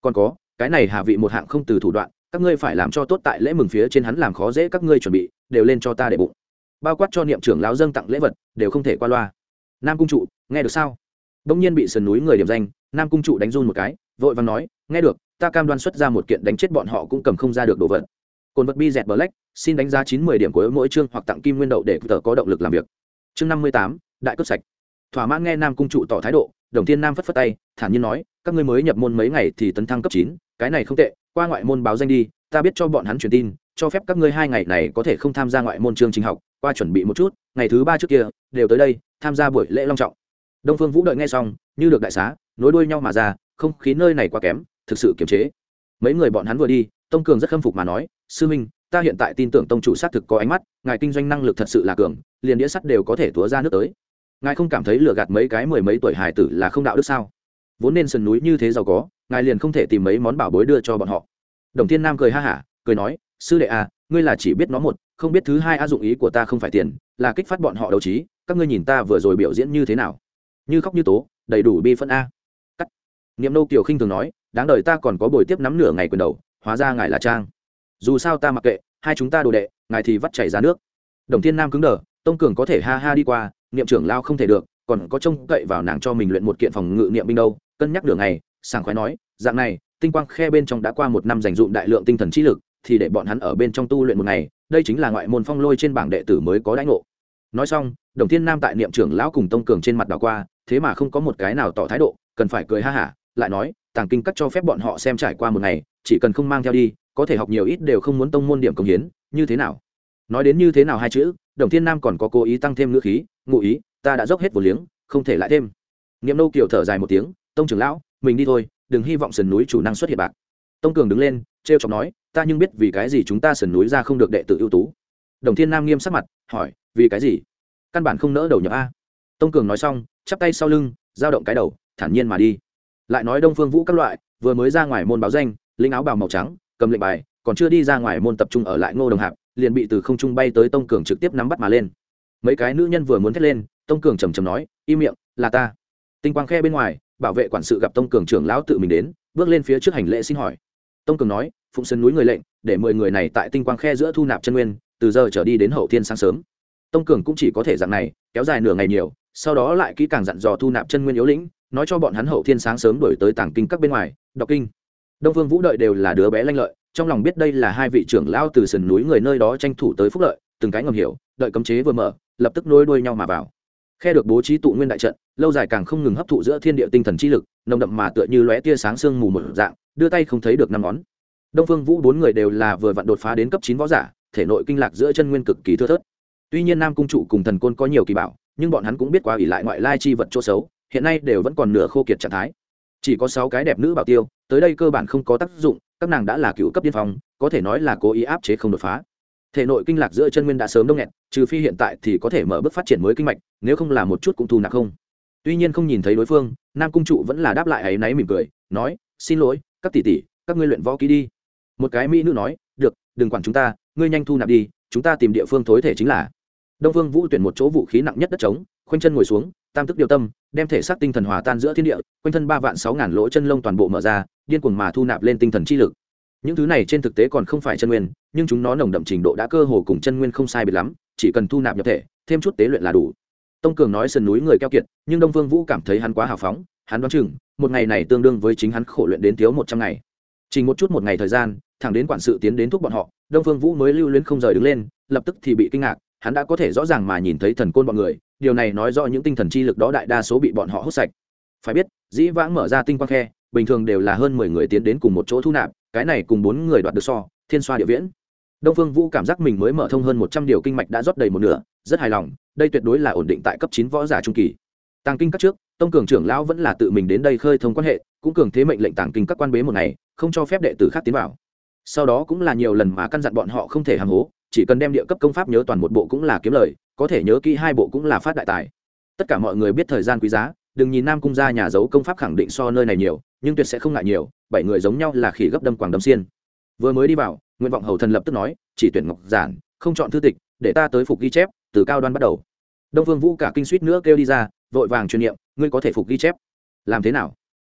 Còn có, cái này hạ vị một hạng không từ thủ đoạn, các ngươi phải làm cho tốt tại lễ mừng phía trên hắn làm khó dễ các ngươi chuẩn bị, đều lên cho ta để bụng. Bao quát cho niệm trưởng lão dâng tặng lễ vật, đều không thể qua loa. Nam cung trụ, nghe được sao? Đông nhiên bị sườn núi người điểm danh, nam cung trụ đánh run một cái, vội vàng nói, nghe được, ta cam đoan xuất ra một kiện đánh chết bọn họ cũng cầm không ra được đồ vật cồn vật bi dẹt black, xin đánh giá chín mươi điểm của mỗi chương hoặc tặng kim nguyên đậu để tờ có động lực làm việc. Chương năm mươi tám, đại cướp sạch. Thỏa mãn nghe nam cung trụ tỏ thái độ, đồng thiên nam phất phất tay, thản nhiên nói, các ngươi mới nhập môn mấy ngày thì tấn thăng cấp chín, cái này không tệ, qua ngoại môn báo danh đi, ta biết cho bọn hắn truyền tin, cho phép các ngươi hai ngày này có thể không tham gia ngoại môn chương trình học, qua chuẩn bị một chút, ngày thứ ba trước kia, đều tới đây, tham gia buổi lễ long trọng. Đông phương vũ đợi nghe xong, như được đại xá, nối đuôi nhau mà ra, không khí nơi này quá kém, thực sự kiềm chế. Mấy người bọn hắn vừa đi, tông cường rất khâm phục mà nói sư minh, ta hiện tại tin tưởng tông chủ xác thực có ánh mắt, ngài kinh doanh năng lực thật sự là cường, liền đĩa sắt đều có thể túa ra nước tới. Ngài không cảm thấy lừa gạt mấy cái mười mấy tuổi hải tử là không đạo đức sao? Vốn nên sườn núi như thế giàu có, ngài liền không thể tìm mấy món bảo bối đưa cho bọn họ. Đồng thiên nam cười ha hả, cười nói, sư đệ à ngươi là chỉ biết nó một, không biết thứ hai a dụng ý của ta không phải tiền, là kích phát bọn họ đấu trí, các ngươi nhìn ta vừa rồi biểu diễn như thế nào? Như khóc như tố, đầy đủ bi phân a. Cắt. Niệm nô kiều khinh thường nói, đáng đời ta còn có buổi tiếp nắm nửa ngày quyền đầu, hóa ra ngài là trang dù sao ta mặc kệ, hai chúng ta đồ đệ, ngài thì vắt chảy ra nước. Đồng thiên nam cứng đờ, tông cường có thể ha ha đi qua, niệm trưởng lao không thể được, còn có trông cậy vào nàng cho mình luyện một kiện phòng ngự niệm binh đâu, cân nhắc đường này, sảng khoái nói, dạng này, tinh quang khe bên trong đã qua một năm dành dụm đại lượng tinh thần trí lực, thì để bọn hắn ở bên trong tu luyện một ngày, đây chính là ngoại môn phong lôi trên bảng đệ tử mới có đãi ngộ. Nói xong, đồng thiên nam tại niệm trưởng lão cùng tông cường trên mặt đảo qua, thế mà không có một cái nào tỏ thái độ, cần phải cười ha hả, lại nói, tàng kinh cắt cho phép bọn họ xem trải qua một ngày, chỉ cần không mang theo đi có thể học nhiều ít đều không muốn tông môn điểm công hiến, như thế nào? Nói đến như thế nào hai chữ, đồng thiên nam còn có cố ý tăng thêm ngữ khí, ngụ ý, ta đã dốc hết vô liếng, không thể lại thêm. Niệm nâu kiều thở dài một tiếng, tông trưởng lão, mình đi thôi, đừng hy vọng sườn núi chủ năng xuất hiện bạc. Tông cường đứng lên t r chọc nói, ta nhưng biết vì cái gì chúng ta sườn núi ra không được đệ tử ưu tú. Đồng thiên nam nghiêm sắc mặt, hỏi, vì cái gì? Căn bản không nỡ đầu nhập a. Tông cường nói xong, chắp tay sau lưng giao động cái đầu, thản nhiên mà đi. Lại nói đông phương vũ các loại, vừa mới ra ngoài môn báo danh linh áo bào màu trắng cầm lệnh bài, còn chưa đi ra ngoài môn tập trung ở lại ngô đồng hạp, liền bị từ không trung bay tới tông cường trực tiếp nắm bắt mà lên. Mấy cái nữ nhân vừa muốn thét lên, tông cường trầm trầm nói, im miệng, là ta. Tinh quang khe bên ngoài, bảo vệ quản sự gặp tông cường trưởng lão tự mình đến, bước lên phía trước hành lễ xin hỏi. Tông cường nói, phụng sơn núi người lệnh, để mười người này tại tinh quang khe giữa thu nạp chân nguyên, từ giờ trở đi đến hậu thiên sáng sớm. Tông cường cũng chỉ có thể dạng này, kéo dài nửa ngày nhiều, sau đó lại kỹ càng dặn dò thu nạp chân nguyên yếu lĩnh, nói cho bọn hắn hậu thiên sáng sớm đổi tới tảng kinh các bên ngoài, đọc kinh đông vương vũ đợi đều là đứa bé lanh lợi, trong lòng biết đây là hai vị trưởng lao từ sườn núi người nơi đó tranh thủ tới phúc lợi, từng cái ngầm hiểu, đợi cấm chế vừa mở, lập tức nối đuôi nhau mà vào. Khe được bố trí tụ nguyên đại trận, lâu dài càng không ngừng hấp thụ giữa thiên địa tinh thần chi lực, nồng đậm mà tựa như lóe tia sáng sương mù một dạng, đưa tay không thấy được năm ngón. Đông phương vũ bốn người đều là vừa vặn đột phá đến cấp chín võ giả, thể nội kinh lạc giữa chân nguyên cực kỳ thưa thớt. Tuy nhiên nam cung trụ cùng thần côn có nhiều kỳ bảo, nhưng bọn hắn cũng biết quá ỷ lại ngoại lai chi vật chỗ xấu, hiện nay đều vẫn còn nửa khô kiệt trạng thái chỉ có sáu cái đẹp nữ bảo tiêu, tới đây cơ bản không có tác dụng, các nàng đã là cựu cấp biên phòng có thể nói là cố ý áp chế không đột phá. Thể nội kinh lạc giữa chân nguyên đã sớm đông nghẹt, trừ phi hiện tại thì có thể mở bước phát triển mới kinh mạch, nếu không là một chút cũng thu nạp không. Tuy nhiên không nhìn thấy đối phương, nam cung trụ vẫn là đáp lại ấy náy mỉm cười, nói, xin lỗi, các tỷ tỷ, các ngươi luyện võ ký đi. Một cái mỹ nữ nói, được, đừng quản chúng ta, ngươi nhanh thu nạp đi, chúng ta tìm địa phương thối thể chính là. Đông phương vũ tuyển một chỗ vũ khí nặng nhất đất trống, khoanh chân ngồi xuống, tam tức điều tâm đem thể xác tinh thần hòa tan giữa thiên địa, quanh thân ba vạn sáu ngàn lỗ chân lông toàn bộ mở ra, điên cuồng mà thu nạp lên tinh thần chi lực. Những thứ này trên thực tế còn không phải chân nguyên, nhưng chúng nó nồng đậm trình độ đã cơ hồ cùng chân nguyên không sai biệt lắm, chỉ cần thu nạp nhập thể, thêm chút tế luyện là đủ. Tông cường nói sườn núi người keo kiệt, nhưng đông Vương vũ cảm thấy hắn quá hào phóng, hắn đoán chừng, một ngày này tương đương với chính hắn khổ luyện đến thiếu một trăm ngày. Chỉ một chút một ngày thời gian, thẳng đến quản sự tiến đến thúc bọn họ, đông phương vũ mới lưu luyến không rời đứng lên, lập tức thì bị kinh ngạc, hắn đã có thể rõ ràng mà nhìn thấy thần côn bọn người điều này nói rõ những tinh thần chi lực đó đại đa số bị bọn họ hút sạch. Phải biết, dĩ vãng mở ra tinh quang khe, bình thường đều là hơn mười người tiến đến cùng một chỗ thu nạp, cái này cùng bốn người đoạt được so, thiên xoa địa viễn. Đông phương vũ cảm giác mình mới mở thông hơn một trăm điều kinh mạch đã rót đầy một nửa, rất hài lòng, đây tuyệt đối là ổn định tại cấp chín võ giả trung kỳ. Tàng kinh các trước, tông cường trưởng lão vẫn là tự mình đến đây khơi thông quan hệ, cũng cường thế mệnh lệnh tàng kinh các quan bế một ngày, không cho phép đệ tử khác tiến vào. Sau đó cũng là nhiều lần mà căn dặn bọn họ không thể hàm hố chỉ cần đem địa cấp công pháp nhớ toàn một bộ cũng là kiếm lời, có thể nhớ kỹ hai bộ cũng là phát đại tài. Tất cả mọi người biết thời gian quý giá, đừng nhìn nam cung gia nhà giấu công pháp khẳng định so nơi này nhiều, nhưng tuyệt sẽ không ngại nhiều, bảy người giống nhau là khỉ gấp đâm quảng đâm xiên. Vừa mới đi vào, nguyện vọng hầu thần lập tức nói, chỉ tuyển ngọc giản, không chọn thư tịch, để ta tới phục ghi chép, từ cao đoan bắt đầu. Đông vương vũ cả kinh suýt nữa kêu đi ra, vội vàng truyền niệm, ngươi có thể phục ghi chép. Làm thế nào?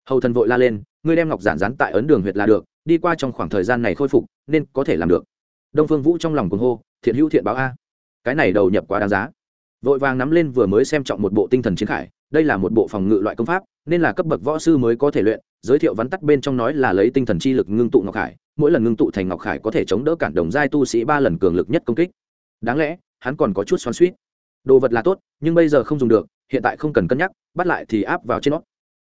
Hầu thần vội la lên, ngươi đem ngọc giản dán tại ấn đường huyệt là được, đi qua trong khoảng thời gian này khôi phục, nên có thể làm được đông phương vũ trong lòng cuồng hô, thiện hữu thiện báo a, cái này đầu nhập quá đáng giá. Vội vàng nắm lên vừa mới xem trọng một bộ tinh thần chiến khải, đây là một bộ phòng ngự loại công pháp, nên là cấp bậc võ sư mới có thể luyện, giới thiệu vắn tắt bên trong nói là lấy tinh thần chi lực ngưng tụ ngọc khải, mỗi lần ngưng tụ thành ngọc khải có thể chống đỡ cản đồng giai tu sĩ ba lần cường lực nhất công kích. Đáng lẽ, hắn còn có chút xoắn suýt đồ vật là tốt, nhưng bây giờ không dùng được, hiện tại không cần cân nhắc, bắt lại thì áp vào trên nó.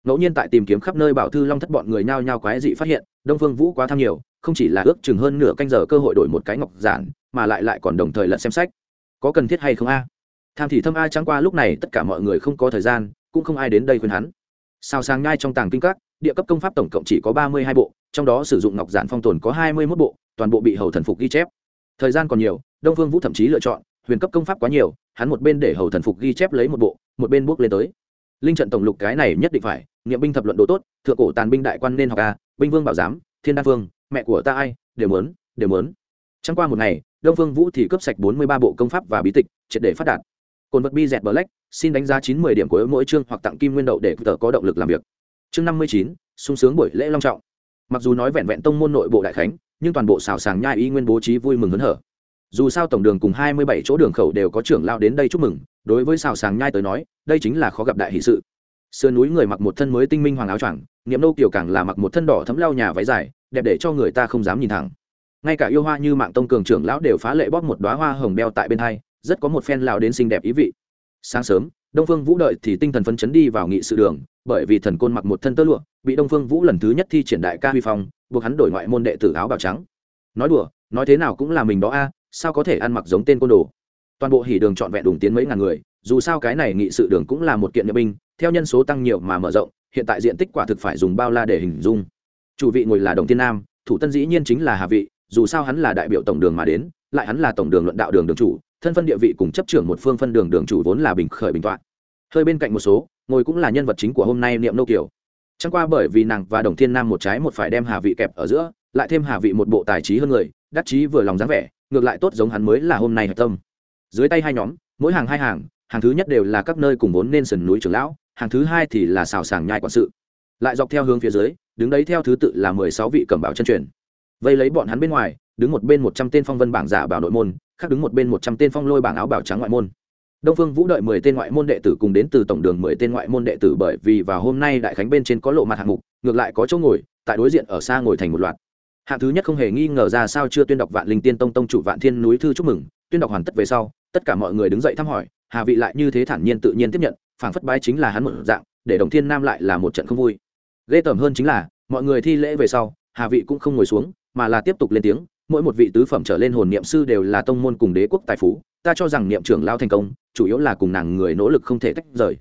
Ngẫu nhiên tại tìm kiếm khắp nơi bảo thư long thất bọn người nhao nhao quái dị phát hiện, đông phương vũ quá tham nhiều không chỉ là ước chừng hơn nửa canh giờ cơ hội đổi một cái ngọc giản, mà lại lại còn đồng thời lận xem sách. Có cần thiết hay không a? Tham thì thâm a trắng qua lúc này tất cả mọi người không có thời gian, cũng không ai đến đây khuyên hắn. Sao sáng ngay trong tàng kinh các, địa cấp công pháp tổng cộng chỉ có ba mươi hai bộ, trong đó sử dụng ngọc giản phong tồn có hai mươi mốt bộ, toàn bộ bị hầu thần phục ghi chép. Thời gian còn nhiều, đông phương vũ thậm chí lựa chọn, huyền cấp công pháp quá nhiều, hắn một bên để hầu thần phục ghi chép lấy một bộ, một bên bước lên tới. Linh trận tổng lục cái này nhất định phải nghiệm binh thập luận độ tốt, thượng cổ tàn binh đại quan nên học a, binh vương bảo giám, thiên đa phương mẹ của ta ai đều muốn đều muốn. Trăng qua một ngày đông phương vũ thì cướp sạch bốn mươi ba bộ công pháp và bí tịch triệt để phát đạt. Cồn vật bi dẹt bờ lách, xin đánh giá chín mươi điểm của mỗi chương hoặc tặng kim nguyên đậu để tờ có động lực làm việc. Chương năm mươi chín sung sướng buổi lễ long trọng. Mặc dù nói vẹn vẹn tông môn nội bộ đại khánh nhưng toàn bộ xào sàng nhai y nguyên bố trí vui mừng hớn hở. Dù sao tổng đường cùng hai mươi bảy chỗ đường khẩu đều có trưởng lao đến đây chúc mừng đối với xào sàng nhai tới nói đây chính là khó gặp đại hỷ sự. Sườn núi người mặc một thân mới tinh minh hoàng áo choàng niệm nô kiểu càng là mặc một thân đỏ thấm lao nhà váy dài đẹp để cho người ta không dám nhìn thẳng. Ngay cả yêu hoa như mạng tông cường trưởng lão đều phá lệ bóp một đoá hoa hồng đeo tại bên hai, rất có một phen lão đến xinh đẹp ý vị. Sáng sớm, đông phương vũ đợi thì tinh thần phấn chấn đi vào nghị sự đường, bởi vì thần côn mặc một thân tơ lụa, bị đông phương vũ lần thứ nhất thi triển đại ca huy phong, buộc hắn đổi ngoại môn đệ tử áo bào trắng. Nói đùa, nói thế nào cũng là mình đó a, sao có thể ăn mặc giống tên côn đồ? Toàn bộ hỉ đường trọn vẹn đủng tiến mấy ngàn người, dù sao cái này nghị sự đường cũng là một kiện nhập binh, theo nhân số tăng nhiều mà mở rộng, hiện tại diện tích quả thực phải dùng bao la để hình dung chủ vị ngồi là đồng Thiên nam, thủ tân dĩ nhiên chính là hà vị, dù sao hắn là đại biểu tổng đường mà đến, lại hắn là tổng đường luận đạo đường đường chủ, thân phân địa vị cùng chấp trưởng một phương phân đường đường chủ vốn là bình khởi bình toạn hơi bên cạnh một số, ngồi cũng là nhân vật chính của hôm nay niệm nô kiều. Chẳng qua bởi vì nàng và đồng thiên nam một trái một phải đem hà vị kẹp ở giữa, lại thêm hà vị một bộ tài trí hơn người, đắc chí vừa lòng dáng vẻ, ngược lại tốt giống hắn mới là hôm nay hạch tâm. Dưới tay hai nhóm, mỗi hàng hai hàng hàng thứ nhất đều là các nơi cùng vốn nên sườn núi trưởng lão, hàng thứ hai thì là xào sàng nhai quản sự. Lại dọc theo hướng phía dưới đứng đấy theo thứ tự là mười sáu vị cẩm bảo chân truyền. Vây lấy bọn hắn bên ngoài, đứng một bên một trăm tên phong vân bảng giả bảo nội môn, khác đứng một bên một trăm tên phong lôi bảng áo bảo trắng ngoại môn. Đông phương vũ đợi mười tên ngoại môn đệ tử cùng đến từ tổng đường mười tên ngoại môn đệ tử bởi vì vào hôm nay đại khánh bên trên có lộ mặt hạng mục, ngược lại có chỗ ngồi, tại đối diện ở xa ngồi thành một loạt. Hạng thứ nhất không hề nghi ngờ ra sao chưa tuyên đọc vạn linh tiên tông tông chủ vạn thiên núi thư chúc mừng, tuyên đọc hoàn tất về sau, tất cả mọi người đứng dậy thăm hỏi, hà vị lại như thế thản nhiên tự nhiên tiếp nhận, phảng phất bái chính là hắn một dạng, để đồng thiên nam lại là một trận không vui ghê tởm hơn chính là, mọi người thi lễ về sau, hà vị cũng không ngồi xuống, mà là tiếp tục lên tiếng, mỗi một vị tứ phẩm trở lên hồn niệm sư đều là tông môn cùng đế quốc tài phú, ta cho rằng niệm trưởng lao thành công, chủ yếu là cùng nàng người nỗ lực không thể tách rời.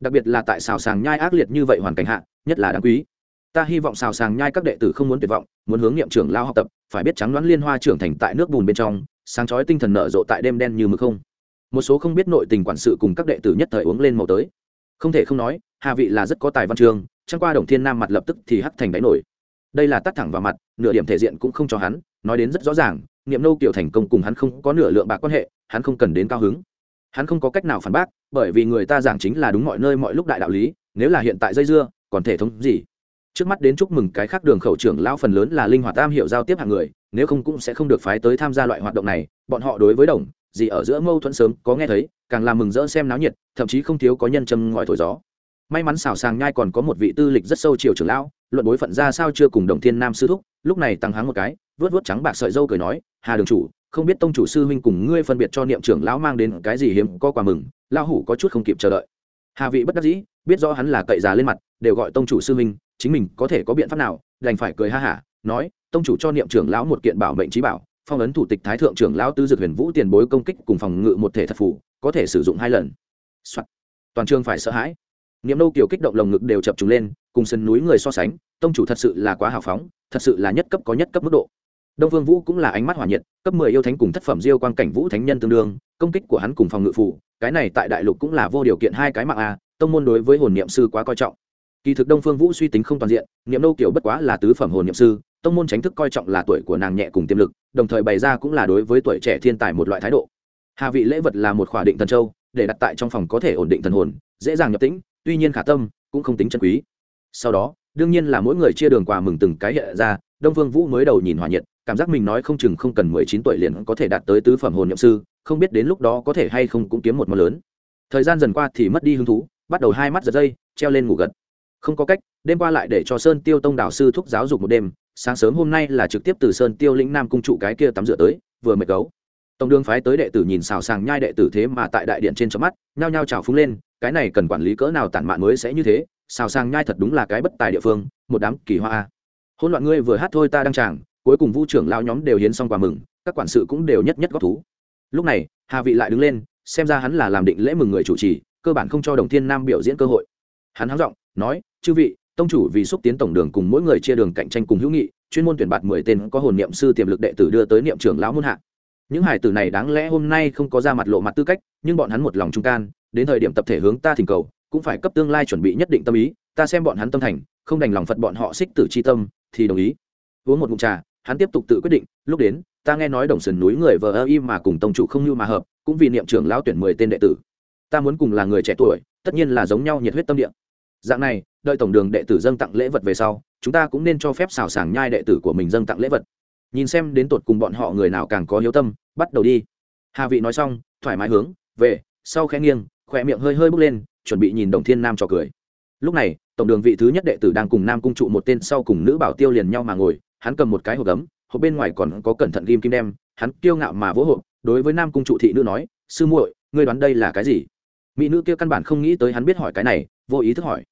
Đặc biệt là tại xào sàng nhai ác liệt như vậy hoàn cảnh hạ, nhất là đáng quý. Ta hy vọng xào sàng nhai các đệ tử không muốn tuyệt vọng, muốn hướng niệm trưởng lao học tập, phải biết trắng đoán liên hoa trưởng thành tại nước bùn bên trong, sáng chói tinh thần nở rộ tại đêm đen như mực không. Một số không biết nội tình quản sự cùng các đệ tử nhất thời uống lên màu tới. Không thể không nói, hà vị là rất có tài văn trường chẳng qua đồng thiên nam mặt lập tức thì hắt thành đáy nổi. Đây là tắt thẳng vào mặt, nửa điểm thể diện cũng không cho hắn, nói đến rất rõ ràng, niệm nâu kiểu thành công cùng hắn không có nửa lượng bạc quan hệ, hắn không cần đến cao hứng. Hắn không có cách nào phản bác, bởi vì người ta giảng chính là đúng mọi nơi mọi lúc đại đạo lý, nếu là hiện tại dây dưa, còn thể thống gì? Trước mắt đến chúc mừng cái khác đường khẩu trưởng lao phần lớn là linh hoạt tam hiệu giao tiếp hàng người, nếu không cũng sẽ không được phái tới tham gia loại hoạt động này, bọn họ đối với đồng, gì ở giữa mâu thuẫn sớm, có nghe thấy, càng làm mừng rỡ xem náo nhiệt, thậm chí không thiếu có nhân châm ngòi thổi gió may mắn xào sàng nhai còn có một vị tư lịch rất sâu triều trưởng lão, luận bối phận ra sao chưa cùng đồng thiên nam sư thúc, lúc này tăng háng một cái, vớt vớt trắng bạc sợi dâu cười nói, hà đường chủ, không biết tông chủ sư huynh cùng ngươi phân biệt cho niệm trưởng lão mang đến cái gì hiếm có quà mừng, lão hủ có chút không kịp chờ đợi. Hà vị bất đắc dĩ, biết rõ hắn là cậy già lên mặt, đều gọi tông chủ sư huynh, chính mình có thể có biện pháp nào, đành phải cười ha hả, nói, tông chủ cho niệm trưởng lão một kiện bảo mệnh trí bảo, phong ấn thủ tịch thái thượng trưởng lão tư dược huyền vũ tiền bối công kích cùng phòng ngự một thể thật phủ có thể sử dụng hai lần、Soạn. toàn trường phải sợ hãi niệm nô kiều kích động lồng ngực đều chập trùng lên, cùng sân núi người so sánh, tông chủ thật sự là quá hào phóng, thật sự là nhất cấp có nhất cấp mức độ. Đông vương vũ cũng là ánh mắt hỏa nhiệt, cấp mười yêu thánh cùng thất phẩm diêu quang cảnh vũ thánh nhân tương đương, công kích của hắn cùng phòng ngự phủ cái này tại đại lục cũng là vô điều kiện hai cái mạng a, tông môn đối với hồn niệm sư quá coi trọng. Kỳ thực đông phương vũ suy tính không toàn diện, niệm nô kiều bất quá là tứ phẩm hồn niệm sư, tông môn tránh thức coi trọng là tuổi của nàng nhẹ cùng tiềm lực, đồng thời bày ra cũng là đối với tuổi trẻ thiên tài một loại thái độ. Hà vị lễ vật là một khỏa định thần châu, để đặt tại trong phòng có thể ổn định thần hồn, dễ dàng nhập tĩnh tuy nhiên khả tâm cũng không tính chân quý. Sau đó, đương nhiên là mỗi người chia đường quà mừng từng cái hiện ra, đông Vương vũ mới đầu nhìn hòa nhiệt, cảm giác mình nói không chừng không cần mười chín tuổi liền có thể đạt tới tứ phẩm hồn nhậm sư, không biết đến lúc đó có thể hay không cũng kiếm một món lớn. Thời gian dần qua thì mất đi hứng thú, bắt đầu hai mắt giật dây, treo lên ngủ gật. Không có cách, đêm qua lại để cho sơn tiêu tông đạo sư thúc giáo dục một đêm, sáng sớm hôm nay là trực tiếp từ sơn tiêu lĩnh nam cung trụ cái kia tắm rửa tới, vừa mệt gấu. Tổng đương phái tới đệ tử nhìn xào sàng nhai đệ tử thế mà tại đại điện trên chớp mắt, nhao nhao trào phúng lên cái này cần quản lý cỡ nào tản mạn mới sẽ như thế, xào sang nhai thật đúng là cái bất tài địa phương, một đám kỳ hoa. Hôn loạn ngươi vừa hát thôi ta đang chàng cuối cùng vu trưởng lao nhóm đều hiến xong quà mừng, các quản sự cũng đều nhất nhất góp thú. Lúc này, hà vị lại đứng lên, xem ra hắn là làm định lễ mừng người chủ trì, cơ bản không cho đồng thiên nam biểu diễn cơ hội. Hắn hắng giọng, nói, chư vị, tông chủ vì xúc tiến tổng đường cùng mỗi người chia đường cạnh tranh cùng hữu nghị, chuyên môn tuyển bạt mười tên có hồn niệm sư tiềm lực đệ tử đưa tới niệm trưởng lão muôn hạ. Những hải tử này đáng lẽ hôm nay không có ra mặt lộ mặt tư cách, nhưng bọn hắn một lòng trung can đến thời điểm tập thể hướng ta thỉnh cầu, cũng phải cấp tương lai chuẩn bị nhất định tâm ý, ta xem bọn hắn tâm thành, không đành lòng phật bọn họ xích tử c h i tâm, thì đồng ý. Uống một mụn trà, hắn tiếp tục tự quyết định, lúc đến, ta nghe nói đồng sườn núi người vờ ơ im mà cùng tông chủ không như mà hợp, cũng vì niệm trưởng lão tuyển mười tên đệ tử. Ta muốn cùng là người trẻ tuổi, tất nhiên là giống nhau nhiệt huyết tâm địa. Dạng này, đợi tổng đường đệ tử dâng tặng lễ vật về sau, chúng ta cũng nên cho phép xào sàng nhai đệ tử của mình dâng tặng lễ vật. Nhìn xem đến tột cùng bọn họ người nào càng có hiếu tâm, bắt đầu đi. Hà vị nói xong, thoải mái hướng, về, sau khẽ nghiêng khỏe miệng hơi hơi bước lên, chuẩn bị nhìn đồng thiên nam cho cười. Lúc này, tổng đường vị thứ nhất đệ tử đang cùng nam cung trụ một tên sau cùng nữ bảo tiêu liền nhau mà ngồi, hắn cầm một cái hộp gấm, hộp bên ngoài còn có cẩn thận ghim kim đem, hắn kiêu ngạo mà vỗ hộp, đối với nam cung trụ thị nữ nói, sư muội, ngươi đoán đây là cái gì? Mỹ nữ kia căn bản không nghĩ tới hắn biết hỏi cái này, vô ý thức hỏi.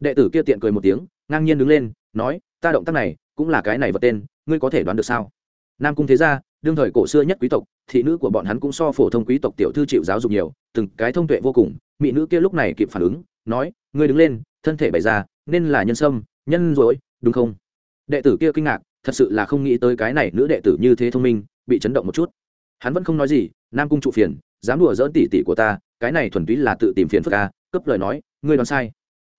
Đệ tử kia tiện cười một tiếng, ngang nhiên đứng lên, nói, ta động tác này cũng là cái này vật tên, ngươi có thể đoán được sao? Nam cung thế gia, đương thời cổ xưa nhất quý tộc thị nữ của bọn hắn cũng so phổ thông quý tộc tiểu thư chịu giáo dục nhiều, từng cái thông tuệ vô cùng. Mỹ nữ kia lúc này kịp phản ứng, nói, ngươi đứng lên, thân thể bày ra, nên là nhân sâm, nhân rối, đúng không? Đệ tử kia kinh ngạc, thật sự là không nghĩ tới cái này nữ đệ tử như thế thông minh, bị chấn động một chút. Hắn vẫn không nói gì, nam cung trụ phiền, dám đùa dỡn tỉ tỉ của ta, cái này thuần túy là tự tìm phiền phức à, ca cấp lời nói, ngươi đoán sai.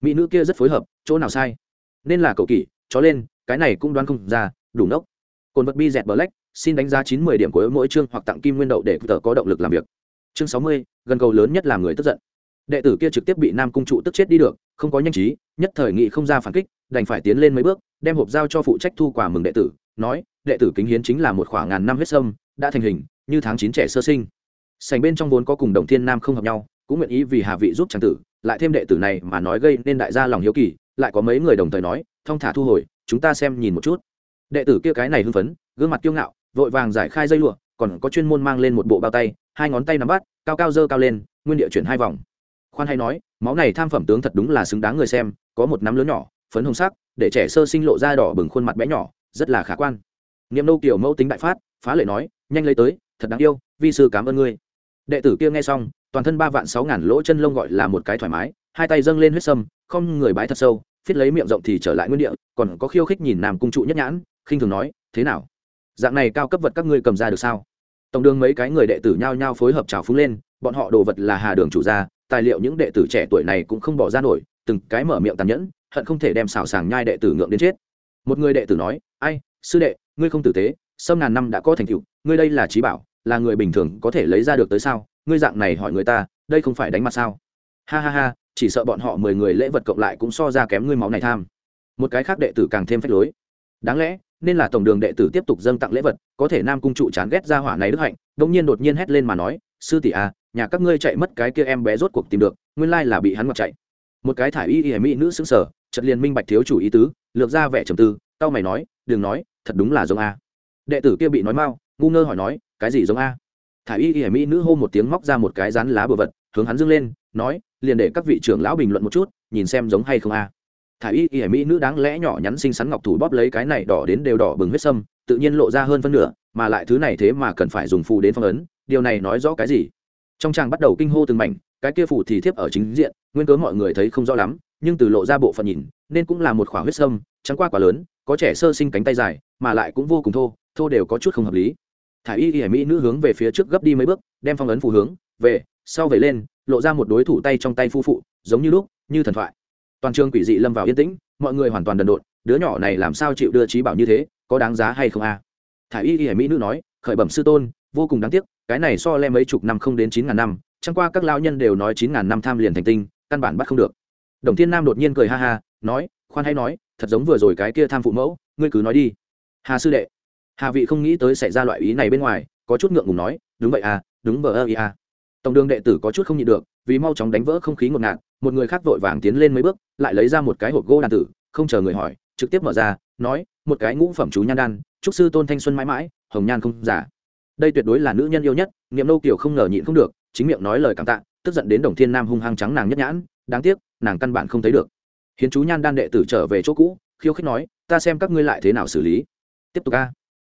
Mỹ nữ kia rất phối hợp, chỗ nào sai? Nên là cầu kỷ chó lên, cái này cũng đoán không ra, đủ nốc. Cồn vật bi dẹt black xin đánh giá chín mươi điểm của mỗi chương hoặc tặng kim nguyên đậu để tờ có động lực làm việc. Chương sáu mươi, gần cầu lớn nhất làm người tức giận. Đệ tử kia trực tiếp bị nam cung trụ tức chết đi được, không có nhanh trí, nhất thời nghị không ra phản kích, đành phải tiến lên mấy bước, đem hộp giao cho phụ trách thu quà mừng đệ tử, nói, đệ tử kính hiến chính là một khoảng ngàn năm huyết sâm, đã thành hình, như tháng chín trẻ sơ sinh. Sành bên trong vốn có cùng đồng thiên nam không hợp nhau, cũng nguyện ý vì hà vị giúp tràng tử, lại thêm đệ tử này mà nói gây nên đại gia lòng hiếu kỳ, lại có mấy người đồng thời nói thong thả thu hồi, chúng ta xem nhìn một chút. Đệ tử kia cái này hưng phấn, gương mặt kiêu ngạo vội vàng giải khai dây lụa, còn có chuyên môn mang lên một bộ bao tay, hai ngón tay nắm bắt, cao cao dơ cao lên, nguyên địa chuyển hai vòng. Khoan hay nói, máu này tham phẩm tướng thật đúng là xứng đáng người xem, có một nắm lớn nhỏ, phấn hồng sắc, để trẻ sơ sinh lộ ra đỏ bừng khuôn mặt bé nhỏ, rất là khả quan. Niệm nô kiểu mẫu tính đại phát, phá lệ nói, nhanh lấy tới, thật đáng yêu, vi sư cảm ơn ngươi. Đệ tử kia nghe xong, toàn thân ba vạn sáu ngàn lỗ chân lông gọi là một cái thoải mái, hai tay dâng lên huyết sâm, không người bái thật sâu, phiết lấy miệng rộng thì trở lại nguyên địa, còn có khiêu khích nhìn nam cung trụ nhất nhãn, khinh thường nói, thế nào? Dạng này cao cấp vật các ngươi cầm ra được sao? Tổng đường mấy cái người đệ tử nhao nhao phối hợp trào phúng lên, bọn họ đồ vật là hà đường chủ gia, tài liệu những đệ tử trẻ tuổi này cũng không bỏ ra nổi, từng cái mở miệng tàn nhẫn, hận không thể đem xào sàng nhai đệ tử ngượng đến chết. Một người đệ tử nói, ai, sư đệ, ngươi không tử tế, sâm ngàn năm đã có thành tựu, ngươi đây là trí bảo, là người bình thường có thể lấy ra được tới sao? Ngươi dạng này hỏi người ta, đây không phải đánh mặt sao? Ha ha ha, chỉ sợ bọn họ mười người lễ vật cộng lại cũng so ra kém ngươi máu này tham. Một cái khác đệ tử càng thêm phách lối. Đáng lẽ nên là tổng đường đệ tử tiếp tục dâng tặng lễ vật, có thể nam cung trụ chán ghét ra hỏa này đức hạnh đông nhiên đột nhiên hét lên mà nói, sư tỷ à nhà các ngươi chạy mất cái kia em bé rốt cuộc tìm được, nguyên lai là bị hắn mặc chạy. Một cái thải y y mỹ nữ xứng sở chật liền minh bạch thiếu chủ ý tứ, lược ra vẻ trầm tư tao mày nói, đừng nói, thật đúng là giống a. Đệ tử kia bị nói mau, ngu ngơ hỏi nói, cái gì giống a? Thải y y mỹ nữ hô một tiếng móc ra một cái rán lá bừa vật, hướng hắn dâng lên, nói, liền để các vị trưởng lão bình luận một chút, nhìn xem giống hay không a thả y y mỹ nữ đáng lẽ nhỏ nhắn xinh xắn ngọc thủ bóp lấy cái này đỏ đến đều đỏ bừng huyết sâm, tự nhiên lộ ra hơn phân nửa, mà lại thứ này thế mà cần phải dùng phù đến phong ấn, điều này nói rõ cái gì? Trong tràng bắt đầu kinh hô từng mảnh, cái kia phù thì thiếp ở chính diện, nguyên cớ mọi người thấy không rõ lắm, nhưng từ lộ ra bộ phận nhìn, nên cũng là một khỏa huyết sâm trắng qua quả lớn, có trẻ sơ sinh cánh tay dài, mà lại cũng vô cùng thô thô đều có chút không hợp lý. Thả y y mỹ nữ hướng về phía trước gấp đi mấy bước, đem phong ấn phù hướng, về, sau về lên, lộ ra một đối thủ tay trong tay phu phụ, giống như lúc, như thần thoại toàn trường quỷ dị lâm vào yên tĩnh, mọi người hoàn toàn đần độn, đứa nhỏ này làm sao chịu đưa trí bảo như thế, có đáng giá hay không a? À? thả y y hải mỹ nữ nói, khởi bẩm sư tôn, vô cùng đáng tiếc, cái này so le mấy chục năm không đến chín ngàn năm, chẳng qua các lao nhân đều nói chín ngàn năm tham liền thành tinh, căn bản bắt không được. Đồng thiên nam đột nhiên cười ha ha, nói, khoan hay nói, thật giống vừa rồi cái kia tham phụ mẫu, ngươi cứ nói đi. Hà sư đệ. Hà vị không nghĩ tới xảy ra loại ý này bên ngoài, có chút ngượng ngùng nói, đúng vậy à đúng vờ ơ ý à. Tổng đường đệ tử có chút không nhịn được vì mau chóng đánh vỡ không khí ngột ngạt, một người khác vội vàng tiến lên mấy bước, lại lấy ra một cái hộp gỗ đàn tử, không chờ người hỏi, trực tiếp mở ra, nói, một cái ngũ phẩm chú nhan đan trúc sư tôn thanh xuân mãi mãi, hồng nhan không giả. Đây tuyệt đối là nữ nhân yêu nhất, niệm nô kiều không ngờ nhịn không được, chính miệng nói lời cảm tạ, tức giận đến đồng thiên nam hung hăng trắng nàng nhất nhãn, đáng tiếc, nàng căn bản không thấy được. Hiến chú nhan đan đệ tử trở về chỗ cũ, khiêu khích nói, ta xem các ngươi lại thế nào xử lý. Tiếp tục a.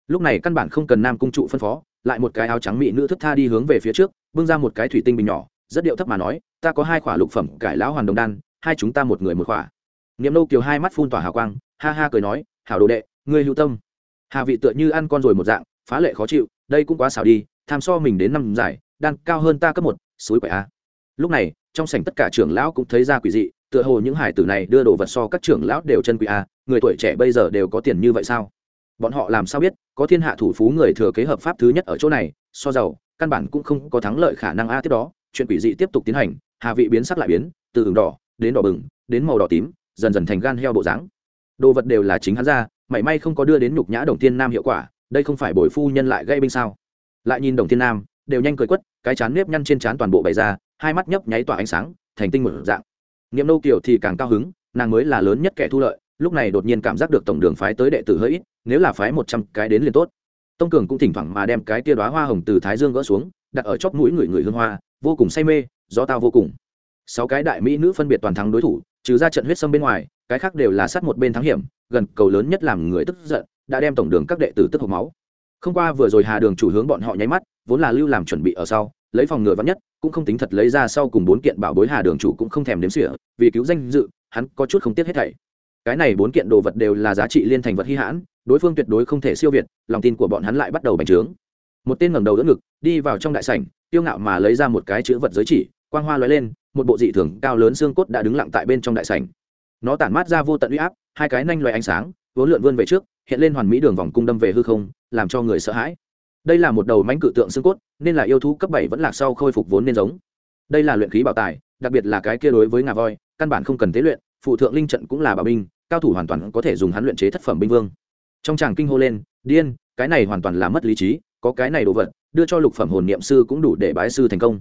Lúc này căn bản không cần nam cung trụ phân phó, lại một cái áo trắng mỹ nữ thức tha đi hướng về phía trước, bưng ra một cái thủy tinh bình nhỏ rất điệu thấp mà nói, ta có hai khỏa lục phẩm cải lão hoàn đồng đan, hai chúng ta một người một khỏa. Niệm nô kiều hai mắt phun tỏa hào quang, ha ha cười nói, hảo đồ đệ, ngươi hữu tâm. Hà vị tựa như ăn con rồi một dạng, phá lệ khó chịu, đây cũng quá xảo đi, tham so mình đến năm giải, đan cao hơn ta cấp một suối quẻ a. Lúc này, trong sảnh tất cả trưởng lão cũng thấy ra quỷ dị, tựa hồ những hải tử này đưa đồ vật so các trưởng lão đều chân quỷ a, người tuổi trẻ bây giờ đều có tiền như vậy sao? Bọn họ làm sao biết, có thiên hạ thủ phú người thừa kế hợp pháp thứ nhất ở chỗ này, so giàu, căn bản cũng không có thắng lợi khả năng a tiếp đó chuyện quỷ dị tiếp tục tiến hành, hà vị biến sắc lại biến, từ ửng đỏ đến đỏ bừng, đến màu đỏ tím, dần dần thành gan heo bộ dáng. Đồ vật đều là chính hắn ra, mảy may không có đưa đến nhục nhã đồng thiên nam hiệu quả, đây không phải bồi phu nhân lại gây binh sao? Lại nhìn đồng thiên nam, đều nhanh cười quất, cái chán nếp nhăn trên trán toàn bộ bày ra, hai mắt nhấp nháy tỏa ánh sáng, thành tinh một dạng. Niệm nâu kiểu thì càng cao hứng, nàng mới là lớn nhất kẻ thu lợi, lúc này đột nhiên cảm giác được tổng đường phái tới đệ tử hơi ít, nếu là phái một trăm cái đến liền tốt. Tông cường cũng thỉnh thoảng mà đem cái tia đoá hoa hồng từ thái dương gỡ xuống, đặt ở chóp mũi người người hương hoa vô cùng say mê do tao vô cùng. Sáu cái đại mỹ nữ phân biệt toàn thắng đối thủ, trừ ra trận huyết sâm bên ngoài, cái khác đều là sát một bên thắng hiểm, gần cầu lớn nhất làm người tức giận, đã đem tổng đường các đệ tử tức hộc máu. Không qua vừa rồi hà đường chủ hướng bọn họ nháy mắt, vốn là lưu làm chuẩn bị ở sau, lấy phòng ngừa vắn nhất, cũng không tính thật lấy ra sau cùng bốn kiện bảo bối hà đường chủ cũng không thèm đếm xỉa, vì cứu danh dự, hắn có chút không tiếc hết thảy. Cái này bốn kiện đồ vật đều là giá trị liên thành vật hy hãn, đối phương tuyệt đối không thể siêu việt, lòng tin của bọn hắn lại bắt đầu bành trướng một tên ngẩng đầu đỡ ngực, đi vào trong đại sảnh tiêu ngạo mà lấy ra một cái chữ vật giới chỉ, quang hoa lóe lên, một bộ dị thường cao lớn xương cốt đã đứng lặng tại bên trong đại sảnh. Nó tản mát ra vô tận uy áp, hai cái nanh loài ánh sáng, vốn lượn vươn về trước, hiện lên hoàn mỹ đường vòng cung đâm về hư không, làm cho người sợ hãi. Đây là một đầu mánh cự tượng xương cốt, nên là yêu thú cấp bảy vẫn lạc sau khôi phục vốn nên giống. Đây là luyện khí bảo tài, đặc biệt là cái kia đối với ngà voi, căn bản không cần tế luyện, phụ thượng linh trận cũng là bảo binh, cao thủ hoàn toàn có thể dùng hắn luyện chế thất phẩm binh vương. Trong tràng kinh hô lên, điên, cái này hoàn toàn là mất lý trí có cái này đồ vật, đưa cho lục phẩm hồn niệm sư cũng đủ để bái sư thành công.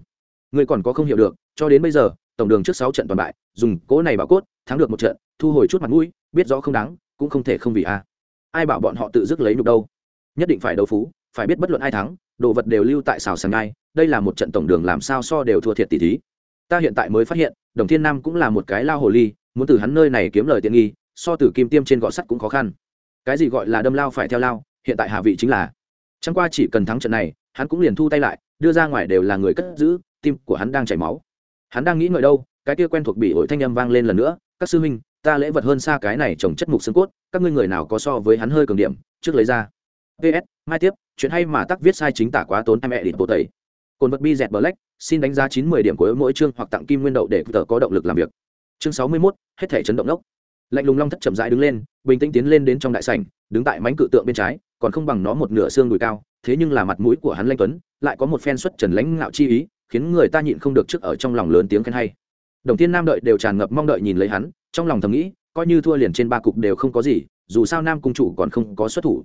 Người còn có không hiểu được, cho đến bây giờ, tổng đường trước sáu trận toàn bại, dùng cỗ này bảo cốt, thắng được một trận, thu hồi chút mặt mũi, biết rõ không đáng, cũng không thể không vì a. Ai bảo bọn họ tự dứt lấy nhục đâu? Nhất định phải đấu phú, phải biết bất luận ai thắng, đồ vật đều lưu tại xào sàng ngai, đây là một trận tổng đường làm sao so đều thua thiệt tỷ thí. Ta hiện tại mới phát hiện, đồng thiên nam cũng là một cái lao hồ ly, muốn từ hắn nơi này kiếm lời tiện nghi, so từ kim tiêm trên gọ sắt cũng khó khăn. Cái gì gọi là đâm lao phải theo lao, hiện tại hà vị chính là chẳng qua chỉ cần thắng trận này hắn cũng liền thu tay lại đưa ra ngoài đều là người cất giữ tim của hắn đang chảy máu. Hắn đang nghĩ ngợi đâu cái kia quen thuộc bị ổi thanh âm vang lên lần nữa các sư huynh ta lễ vật hơn xa cái này trồng chất mục xương cốt các ngươi người nào có so với hắn hơi cường điểm trước lấy ra. Ps mai tiếp chuyện hay mà tắc viết sai chính tả quá tốn em mẹ địt bộ tẩy. Cồn vật bi dẹt black xin đánh giá chín mươi điểm của mỗi chương hoặc tặng kim nguyên đậu để tờ có động lực làm việc. Chương sáu mươi 61, hết thể chấn động đốc lạnh lùng long thất chậm rãi đứng lên bình tĩnh tiến lên đến trong đại sảnh đứng tại mánh cự tượng bên trái còn không bằng nó một nửa xương đùi cao, thế nhưng là mặt mũi của hắn lanh tuấn, lại có một phen xuất trần lãnh ngạo chi ý, khiến người ta nhịn không được trước ở trong lòng lớn tiếng khen hay. Đồng thiên nam đợi đều tràn ngập mong đợi nhìn lấy hắn, trong lòng thầm nghĩ, coi như thua liền trên ba cục đều không có gì, dù sao nam cung chủ còn không có xuất thủ.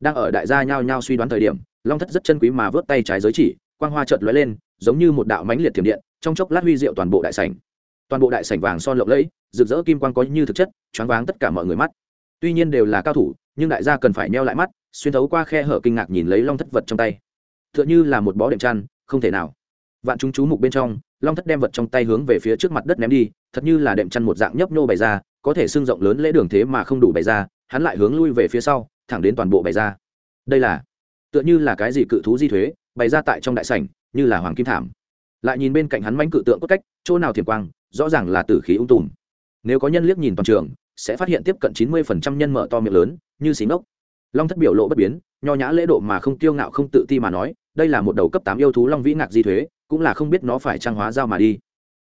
Đang ở đại gia nhao nhao suy đoán thời điểm, long thất rất chân quý mà vớt tay trái giới chỉ, quang hoa chợt lóe lên, giống như một đạo mánh liệt thiểm điện, trong chốc lát huy diệu toàn bộ đại sảnh. Toàn bộ đại sảnh vàng son lộng lẫy, rực rỡ kim quang có như thực chất, choáng váng tất cả mọi người mắt. Tuy nhiên đều là cao thủ nhưng đại gia cần phải neo lại mắt, xuyên thấu qua khe hở kinh ngạc nhìn lấy long thất vật trong tay. T h ư ợ n h ư là một bó đệm chăn, không thể nào. Vạn chúng chú mục bên trong, long thất đem vật trong tay hướng về phía trước mặt đất ném đi, thật như là đệm chăn một dạng nhấp nhô bày ra, có thể xương rộng lớn lễ đường thế mà không đủ bày ra, hắn lại hướng lui về phía sau, thẳng đến toàn bộ bày ra. Đây là, tựa như là cái gì cự thú di thuế, bày ra tại trong đại sảnh, như là hoàng kim thảm. Lại nhìn bên cạnh hắn mánh cự tượng cốt cách, chỗ nào thiểm quang, rõ ràng là tử khí ung tùm. Nếu có nhân liếc nhìn toàn trường, sẽ phát hiện tiếp cận chín mươi phần trăm nhân mở to miệng lớn như xí ngốc long thất biểu lộ bất biến, nho nhã lễ độ mà không kiêu ngạo không tự ti mà nói, đây là một đầu cấp tám yêu thú long vĩ ngạc di thuế, cũng là không biết nó phải trang hóa giao mà đi.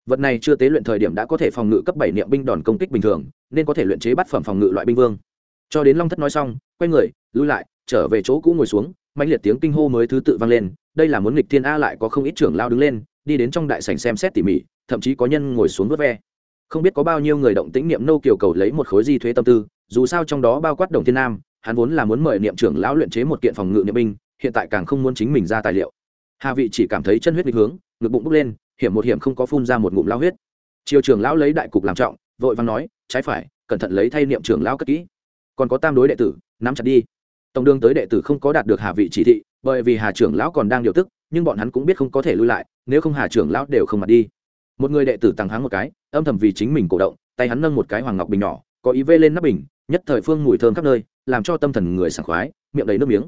Vật này chưa tế luyện thời điểm đã có thể phòng ngự cấp bảy niệm binh đòn công kích bình thường, nên có thể luyện chế bắt phẩm phòng ngự loại binh vương. Cho đến long thất nói xong, quay người, lui lại, trở về chỗ cũ ngồi xuống mạnh liệt tiếng kinh hô mới thứ tự vang lên, đây là muốn nghịch thiên a lại có không ít trưởng lao đứng lên, đi đến trong đại sảnh xem xét tỉ mỉ, thậm chí có nhân ngồi xuống vớt ve. Không biết có bao nhiêu người động tĩnh niệm nô kiều cầu lấy một khối di thuế tâm tư dù sao trong đó bao quát đồng thiên nam, hắn vốn là muốn mời niệm trưởng lão luyện chế một kiện phòng ngự niệm binh, hiện tại càng không muốn chính mình ra tài liệu. Hà vị chỉ cảm thấy chân huyết bị hướng, ngực bụng bốc lên, hiểm một hiểm không có phun ra một ngụm lao huyết. Triều trưởng lão lấy đại cục làm trọng, vội vàng nói, trái phải, cẩn thận lấy thay niệm trưởng lão cất kỹ. Còn có tam đối đệ tử, nắm chặt đi. Tổng đương tới đệ tử không có đạt được hà vị chỉ thị, bởi vì hà trưởng lão còn đang điều tức, nhưng bọn hắn cũng biết không có thể lui lại, nếu không hà trưởng lão đều không mặt đi. Một người đệ tử tăng háng một cái, âm thầm vì chính mình cổ động, tay hắn nâng một cái hoàng ngọc bình nhỏ có ý vê lên nắp bình, nhất thời phương mùi thơm khắp nơi, làm cho tâm thần người sảng khoái, miệng đầy nước miếng.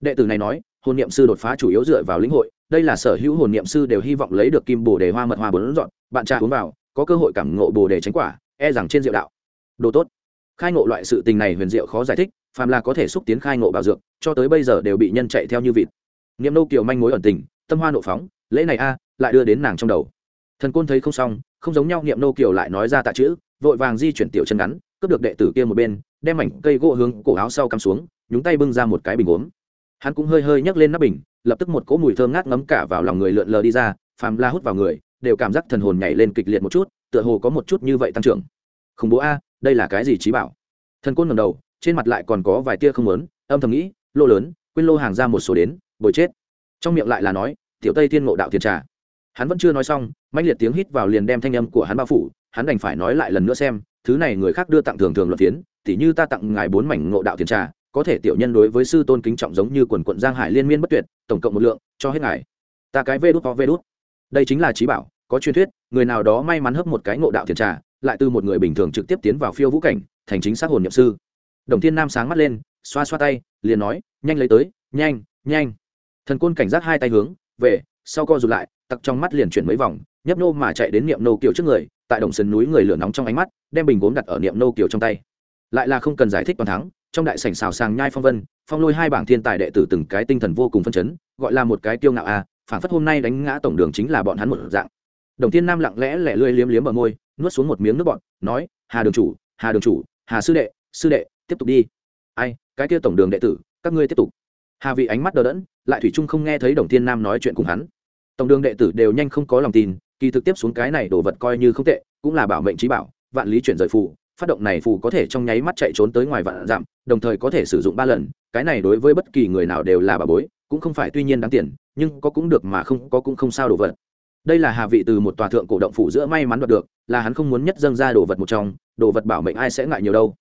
Đệ tử này nói, hồn niệm sư đột phá chủ yếu dựa vào lĩnh hội, đây là sở hữu hồn niệm sư đều hy vọng lấy được kim bồ đề hoa mật hoa bốn dọn, bạn trà uống vào, có cơ hội cảm ngộ bồ đề tránh quả e rằng trên diệu đạo. Đồ tốt. Khai ngộ loại sự tình này huyền diệu khó giải thích, phàm là có thể xúc tiến khai ngộ bảo dược, cho tới bây giờ đều bị nhân chạy theo như vịt. Niệm nô kiều manh mối ẩn tình, tâm hoa nộ phóng, lễ này a, lại đưa đến nàng trong đầu. Thần côn thấy không xong, không giống nhau, niệm nô kiều lại nói ra tạ chữ, vội vàng di chuyển tiểu chân ngắn cướp được đệ tử kia một bên, đem mảnh cây gỗ hướng cổ áo sau cắm xuống, nhúng tay bưng ra một cái bình uống hắn cũng hơi hơi nhấc lên nắp bình, lập tức một cỗ mùi thơm ngát ngấm cả vào lòng người lượn lờ đi ra, phàm la hút vào người, đều cảm giác thần hồn nhảy lên kịch liệt một chút, tựa hồ có một chút như vậy tăng trưởng. Khủng bố a, đây là cái gì trí bảo? Thần côn ngầm đầu, trên mặt lại còn có vài tia không lớn âm thầm nghĩ, lô lớn, quên lô hàng ra một số đến, bồi chết. Trong miệng lại là nói, tiểu tây thiên ngộ đạo thiên trà. Hắn vẫn chưa nói xong mạnh liệt tiếng hít vào liền đem thanh âm của hắn bao phủ, hắn đành phải nói lại lần nữa xem thứ này người khác đưa tặng thường thường luận phiến, tỉ như ta tặng ngài bốn mảnh ngộ đạo tiền trà, có thể tiểu nhân đối với sư tôn kính trọng giống như quần quận giang hải liên miên bất tuyệt, tổng cộng một lượng, cho hết ngài. Ta cái vê đút ho vê đút. Đây chính là trí bảo, có truyền thuyết, người nào đó may mắn hấp một cái ngộ đạo tiền trà, lại từ một người bình thường trực tiếp tiến vào phiêu vũ cảnh, thành chính xác hồn nhậm sư. Đồng thiên nam sáng mắt lên, xoa xoa tay, liền nói, nhanh lấy tới, nhanh nhanh. Thần côn cảnh giác hai tay hướng, về, sau co rụt lại, tặc trong mắt liền chuyển mấy vòng, nhấp nô mà chạy đến niệm nô kiều trước người tại đồng sườn núi người lửa nóng trong ánh mắt đem bình gốm đặt ở niệm nô kiều trong tay. Lại là không cần giải thích toàn thắng trong đại sảnh xào sàng nhai phong vân phong lôi hai bảng thiên tài đệ tử từng cái tinh thần vô cùng phân chấn gọi là một cái kiêu ngạo a à, phản phất hôm nay đánh ngã tổng đường chính là bọn hắn một dạng. Đồng thiên nam lặng lẽ lẻ lươi liếm liếm ở môi nuốt xuống một miếng nước bọn nói hà đường chủ hà đường chủ hà sư đệ sư đệ tiếp tục đi. Ai cái kia tổng đường đệ tử các ngươi tiếp tục. Hà vị ánh mắt đờ đẫn lại thủy trung không nghe thấy đồng thiên nam nói chuyện cùng hắn. Tổng đường đệ tử đều nhanh không có lòng tin kỳ thực tiếp xuống cái này đồ vật coi như không tệ, cũng là bảo mệnh trí bảo, vạn lý chuyển rời phù, phát động này phù có thể trong nháy mắt chạy trốn tới ngoài vạn dặm, đồng thời có thể sử dụng ba lần, cái này đối với bất kỳ người nào đều là bà bối, cũng không phải tuy nhiên đáng tiền, nhưng có cũng được mà không, có cũng không sao đồ vật. Đây là hà vị từ một tòa thượng cổ động phủ giữa may mắn đoạt được, là hắn không muốn nhất dâng ra đồ vật một trong, đồ vật bảo mệnh ai sẽ ngại nhiều đâu.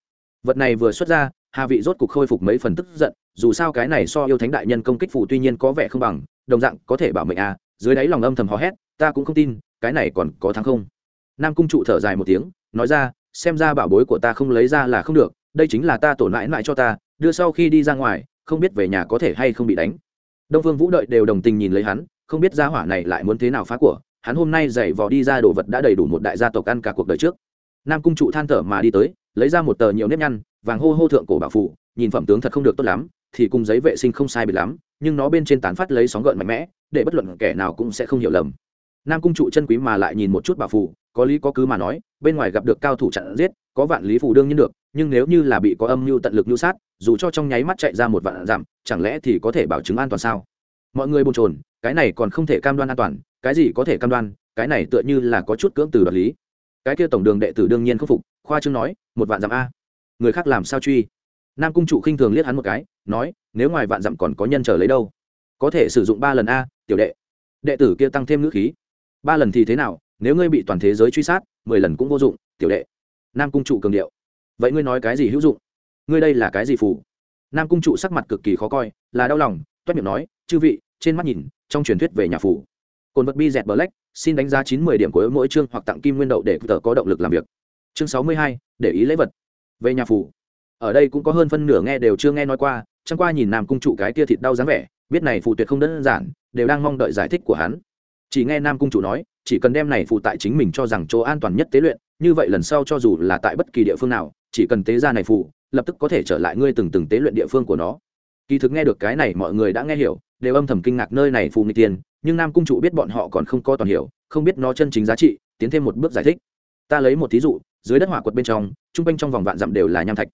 Vật này vừa xuất ra, hà vị rốt cục khôi phục mấy phần tức giận, dù sao cái này so yêu thánh đại nhân công kích phủ tuy nhiên có vẻ không bằng, đồng dạng có thể bảo mệnh à dưới đáy lòng âm thầm hò hét, ta cũng không tin cái này còn có thắng không? Nam cung trụ thở dài một tiếng, nói ra, xem ra bảo bối của ta không lấy ra là không được, đây chính là ta tổn mãi mãi cho ta, đưa sau khi đi ra ngoài, không biết về nhà có thể hay không bị đánh. Đông phương vũ đợi đều đồng tình nhìn lấy hắn, không biết gia hỏa này lại muốn thế nào phá của, hắn hôm nay giày vò đi ra đồ vật đã đầy đủ một đại gia tộc ăn cả cuộc đời trước. Nam cung trụ than thở mà đi tới, lấy ra một tờ nhiều nếp nhăn, vàng hô hô thượng cổ bảo phụ nhìn phẩm tướng thật không được tốt lắm, thì cùng giấy vệ sinh không sai biệt lắm, nhưng nó bên trên tán phát lấy sóng gợn mạnh mẽ, để bất luận kẻ nào cũng sẽ không hiểu lầm nam cung trụ chân quý mà lại nhìn một chút bảo phù, có lý có cứ mà nói bên ngoài gặp được cao thủ chặn giết có vạn lý phù đương nhiên được nhưng nếu như là bị có âm mưu tận lực mưu sát dù cho trong nháy mắt chạy ra một vạn giảm chẳng lẽ thì có thể bảo chứng an toàn sao? Mọi người bồn chồn cái này còn không thể cam đoan an toàn cái gì có thể cam đoan cái này tựa như là có chút cưỡng từ đoạt lý. Cái kia tổng đường đệ tử đương nhiên khắc phục khoa trương nói một vạn dặm a. Người khác làm sao truy? Nam cung trụ khinh thường liếc hắn một cái nói nếu ngoài vạn dặm còn có nhân chờ lấy đâu? Có thể sử dụng ba lần a tiểu đệ. Đệ tử kia tăng thêm ngữ khí ba lần thì thế nào, nếu ngươi bị toàn thế giới truy sát, mười lần cũng vô dụng, tiểu đệ. Nam cung trụ cường điệu. Vậy ngươi nói cái gì hữu dụng? Ngươi đây là cái gì phù? Nam cung trụ sắc mặt cực kỳ khó coi, là đau lòng, toét miệng nói, chư vị, trên mắt nhìn, trong truyền thuyết về nhà phủ cồn vật bi dẹt black, xin đánh giá chín mươi điểm của mỗi chương hoặc tặng kim nguyên đậu để tờ có động lực làm việc. Chương sáu mươi hai, để ý lễ vật. Về nhà phủ ở đây cũng có hơn phân nửa nghe đều chưa nghe nói qua, chẳng qua nhìn nam cung trụ cái kia thịt đau dáng vẻ, biết này phụ tuyệt không đơn giản, đều đang mong đợi giải thích của hắn chỉ nghe nam cung chủ nói, chỉ cần đem này phụ tại chính mình cho rằng chỗ an toàn nhất tế luyện, như vậy lần sau cho dù là tại bất kỳ địa phương nào, chỉ cần tế ra này phụ, lập tức có thể trở lại ngươi từng từng tế luyện địa phương của nó. Kỳ thực nghe được cái này mọi người đã nghe hiểu, đều âm thầm kinh ngạc nơi này phù nghịch tiền, nhưng nam cung chủ biết bọn họ còn không có toàn hiểu, không biết nó chân chính giá trị, tiến thêm một bước giải thích. Ta lấy một thí dụ, dưới đất hỏa quật bên trong, trung quanh trong vòng vạn dặm đều là nham thạch.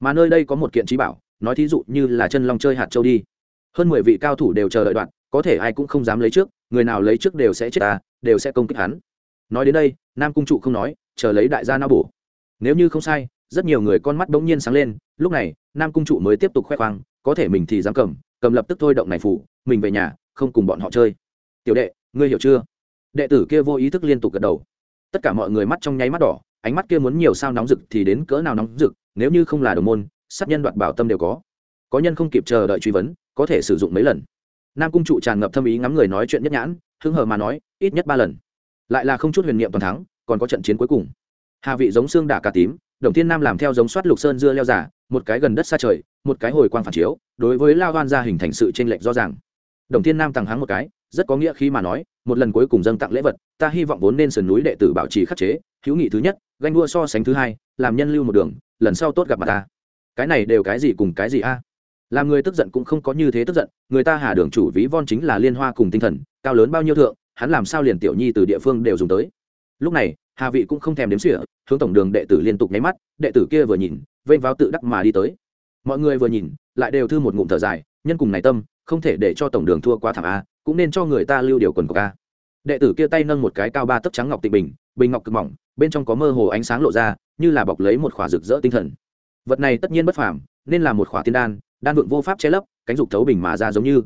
Mà nơi đây có một kiện trí bảo, nói thí dụ như là chân long chơi hạt châu đi. Hơn mười vị cao thủ đều chờ đợi đoạn, có thể ai cũng không dám lấy trước người nào lấy trước đều sẽ chết ta, đều sẽ công kích hắn. Nói đến đây, nam cung trụ không nói, chờ lấy đại gia nao bổ. Nếu như không sai, rất nhiều người con mắt bỗng nhiên sáng lên, lúc này, nam cung trụ mới tiếp tục khoe khoang, có thể mình thì dám cầm cầm lập tức thôi động này phủ, mình về nhà, không cùng bọn họ chơi. Tiểu đệ, ngươi hiểu chưa? Đệ tử kia vô ý thức liên tục gật đầu. Tất cả mọi người mắt trong nháy mắt đỏ, ánh mắt kia muốn nhiều sao nóng rực thì đến cỡ nào nóng rực, nếu như không là đồng môn, sát nhân đoạt bảo tâm đều có. Có nhân không kịp chờ đợi truy vấn, có thể sử dụng mấy lần nam cung trụ tràn ngập thâm ý ngắm người nói chuyện nhất nhãn hưng hờ mà nói, ít nhất ba lần. Lại là không chút huyền niệm toàn thắng, còn có trận chiến cuối cùng. Hà vị giống xương đả cả tím, đồng thiên nam làm theo giống soát lục sơn dưa leo giả, một cái gần đất xa trời, một cái hồi quang phản chiếu, đối với lao hoan ra hình thành sự tranh lệch rõ ràng. Đồng thiên nam tăng hắng một cái, rất có nghĩa khi mà nói, một lần cuối cùng dâng tặng lễ vật, ta hy vọng vốn nên sườn núi đệ tử bảo trì khắc chế, hữu nghị thứ nhất, ganh đua so sánh thứ hai, làm nhân lưu một đường, lần sau tốt gặp mặt ta. Cái này đều cái gì cùng cái gì a? Làm người tức giận cũng không có như thế tức giận, người ta hà đường chủ ví von chính là liên hoa cùng tinh thần, cao lớn bao nhiêu thượng, hắn làm sao liền tiểu nhi từ địa phương đều dùng tới. Lúc này, hà vị cũng không thèm đếm xỉa, hướng tổng đường đệ tử liên tục nháy mắt, đệ tử kia vừa nhìn, vênh vào tự đắc mà đi tới. Mọi người vừa nhìn, lại đều thư một ngụm thở dài, nhân cùng này tâm, không thể để cho tổng đường thua quá thảm a, cũng nên cho người ta lưu điều quần của ca đệ tử kia tay nâng một cái cao ba tấc trắng ngọc tịnh bình bình ngọc cực mỏng, bên trong có mơ hồ ánh sáng lộ ra, như là bọc lấy một khỏa rực rỡ tinh thần. Vật này tất nhiên bất phàm, nên là một khỏa tiên đan đan vượng vô pháp che lấp, cánh dục thấu bình mà ra giống như.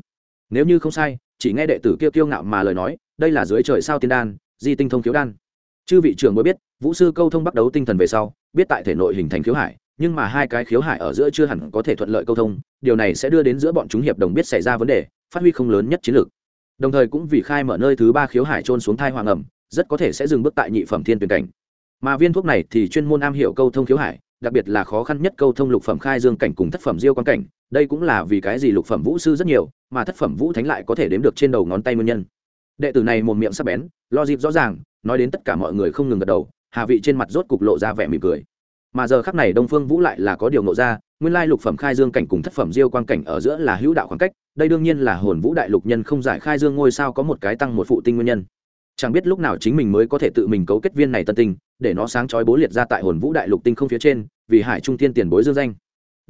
Nếu như không sai, chỉ nghe đệ tử kia kiêu ngạo mà lời nói, đây là dưới trời sao tiên đan, di tinh thông khiếu đan. Chư vị trưởng mới biết, vũ sư câu thông bắt đấu tinh thần về sau, biết tại thể nội hình thành khiếu hải, nhưng mà hai cái khiếu hải ở giữa chưa hẳn có thể thuận lợi câu thông, điều này sẽ đưa đến giữa bọn chúng hiệp đồng biết xảy ra vấn đề, phát huy không lớn nhất chiến lược. Đồng thời cũng vì khai mở nơi thứ ba khiếu hải trôn xuống thai hoàng ẩm, rất có thể sẽ dừng bước tại nhị phẩm thiên tuyển cảnh. Mà viên thuốc này thì chuyên môn am hiểu câu thông khiếu hải, đặc biệt là khó khăn nhất câu thông lục phẩm khai dương cảnh cùng thất phẩm diêu quan cảnh đây cũng là vì cái gì lục phẩm vũ sư rất nhiều, mà thất phẩm vũ thánh lại có thể đếm được trên đầu ngón tay nguyên nhân. Đệ tử này một miệng sắp bén, lo dịp rõ ràng, nói đến tất cả mọi người không ngừng gật đầu, hà vị trên mặt rốt cục lộ ra vẻ mỉm cười. Mà giờ khắc này đông phương vũ lại là có điều nộ ra, nguyên lai lục phẩm khai dương cảnh cùng thất phẩm diêu quan cảnh ở giữa là hữu đạo khoảng cách, đây đương nhiên là hồn vũ đại lục nhân không giải khai dương ngôi sao có một cái tăng một phụ tinh nguyên nhân. Chẳng biết lúc nào chính mình mới có thể tự mình cấu kết viên này tân tinh, để nó sáng chói bố liệt ra tại hồn vũ đại lục tinh không phía trên, vì hải trung tiên tiền bối dương danh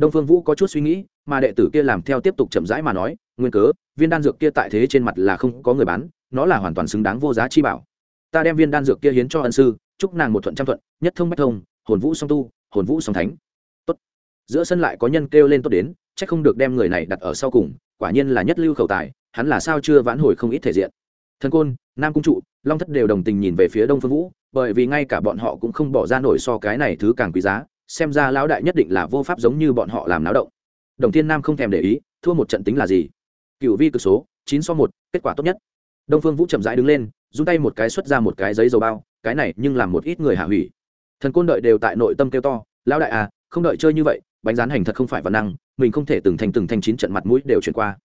đông phương vũ có chút suy nghĩ, mà đệ tử kia làm theo tiếp tục chậm rãi mà nói, nguyên cớ, viên đan dược kia tại thế trên mặt là không có người bán, nó là hoàn toàn xứng đáng vô giá chi bảo. Ta đem viên đan dược kia hiến cho ân sư, chúc nàng một thuận trăm thuận, nhất thông bách thông, hồn vũ song tu, hồn vũ song thánh. Tốt. Giữa sân lại có nhân kêu lên tốt đến, chắc không được đem người này đặt ở sau cùng, quả nhiên là nhất lưu khẩu tài, hắn là sao chưa vãn hồi không ít thể diện. Thần côn, nam cung trụ, long thất đều đồng tình nhìn về phía đông phương vũ, bởi vì ngay cả bọn họ cũng không bỏ ra nổi so cái này thứ càng quý giá xem ra lão đại nhất định là vô pháp giống như bọn họ làm náo động. Đồng thiên nam không thèm để ý, thua một trận tính là gì? Cựu vi cực số, chín so một, kết quả tốt nhất. Đông phương vũ chậm rãi đứng lên dùng tay một cái xuất ra một cái giấy dầu bao, cái này nhưng làm một ít người hạ hủy. Thần côn đợi đều tại nội tâm kêu to, lão đại à không đợi chơi như vậy, bánh rán hành thật không phải văn năng, mình không thể từng thành từng thành chín trận mặt mũi đều chuyển qua.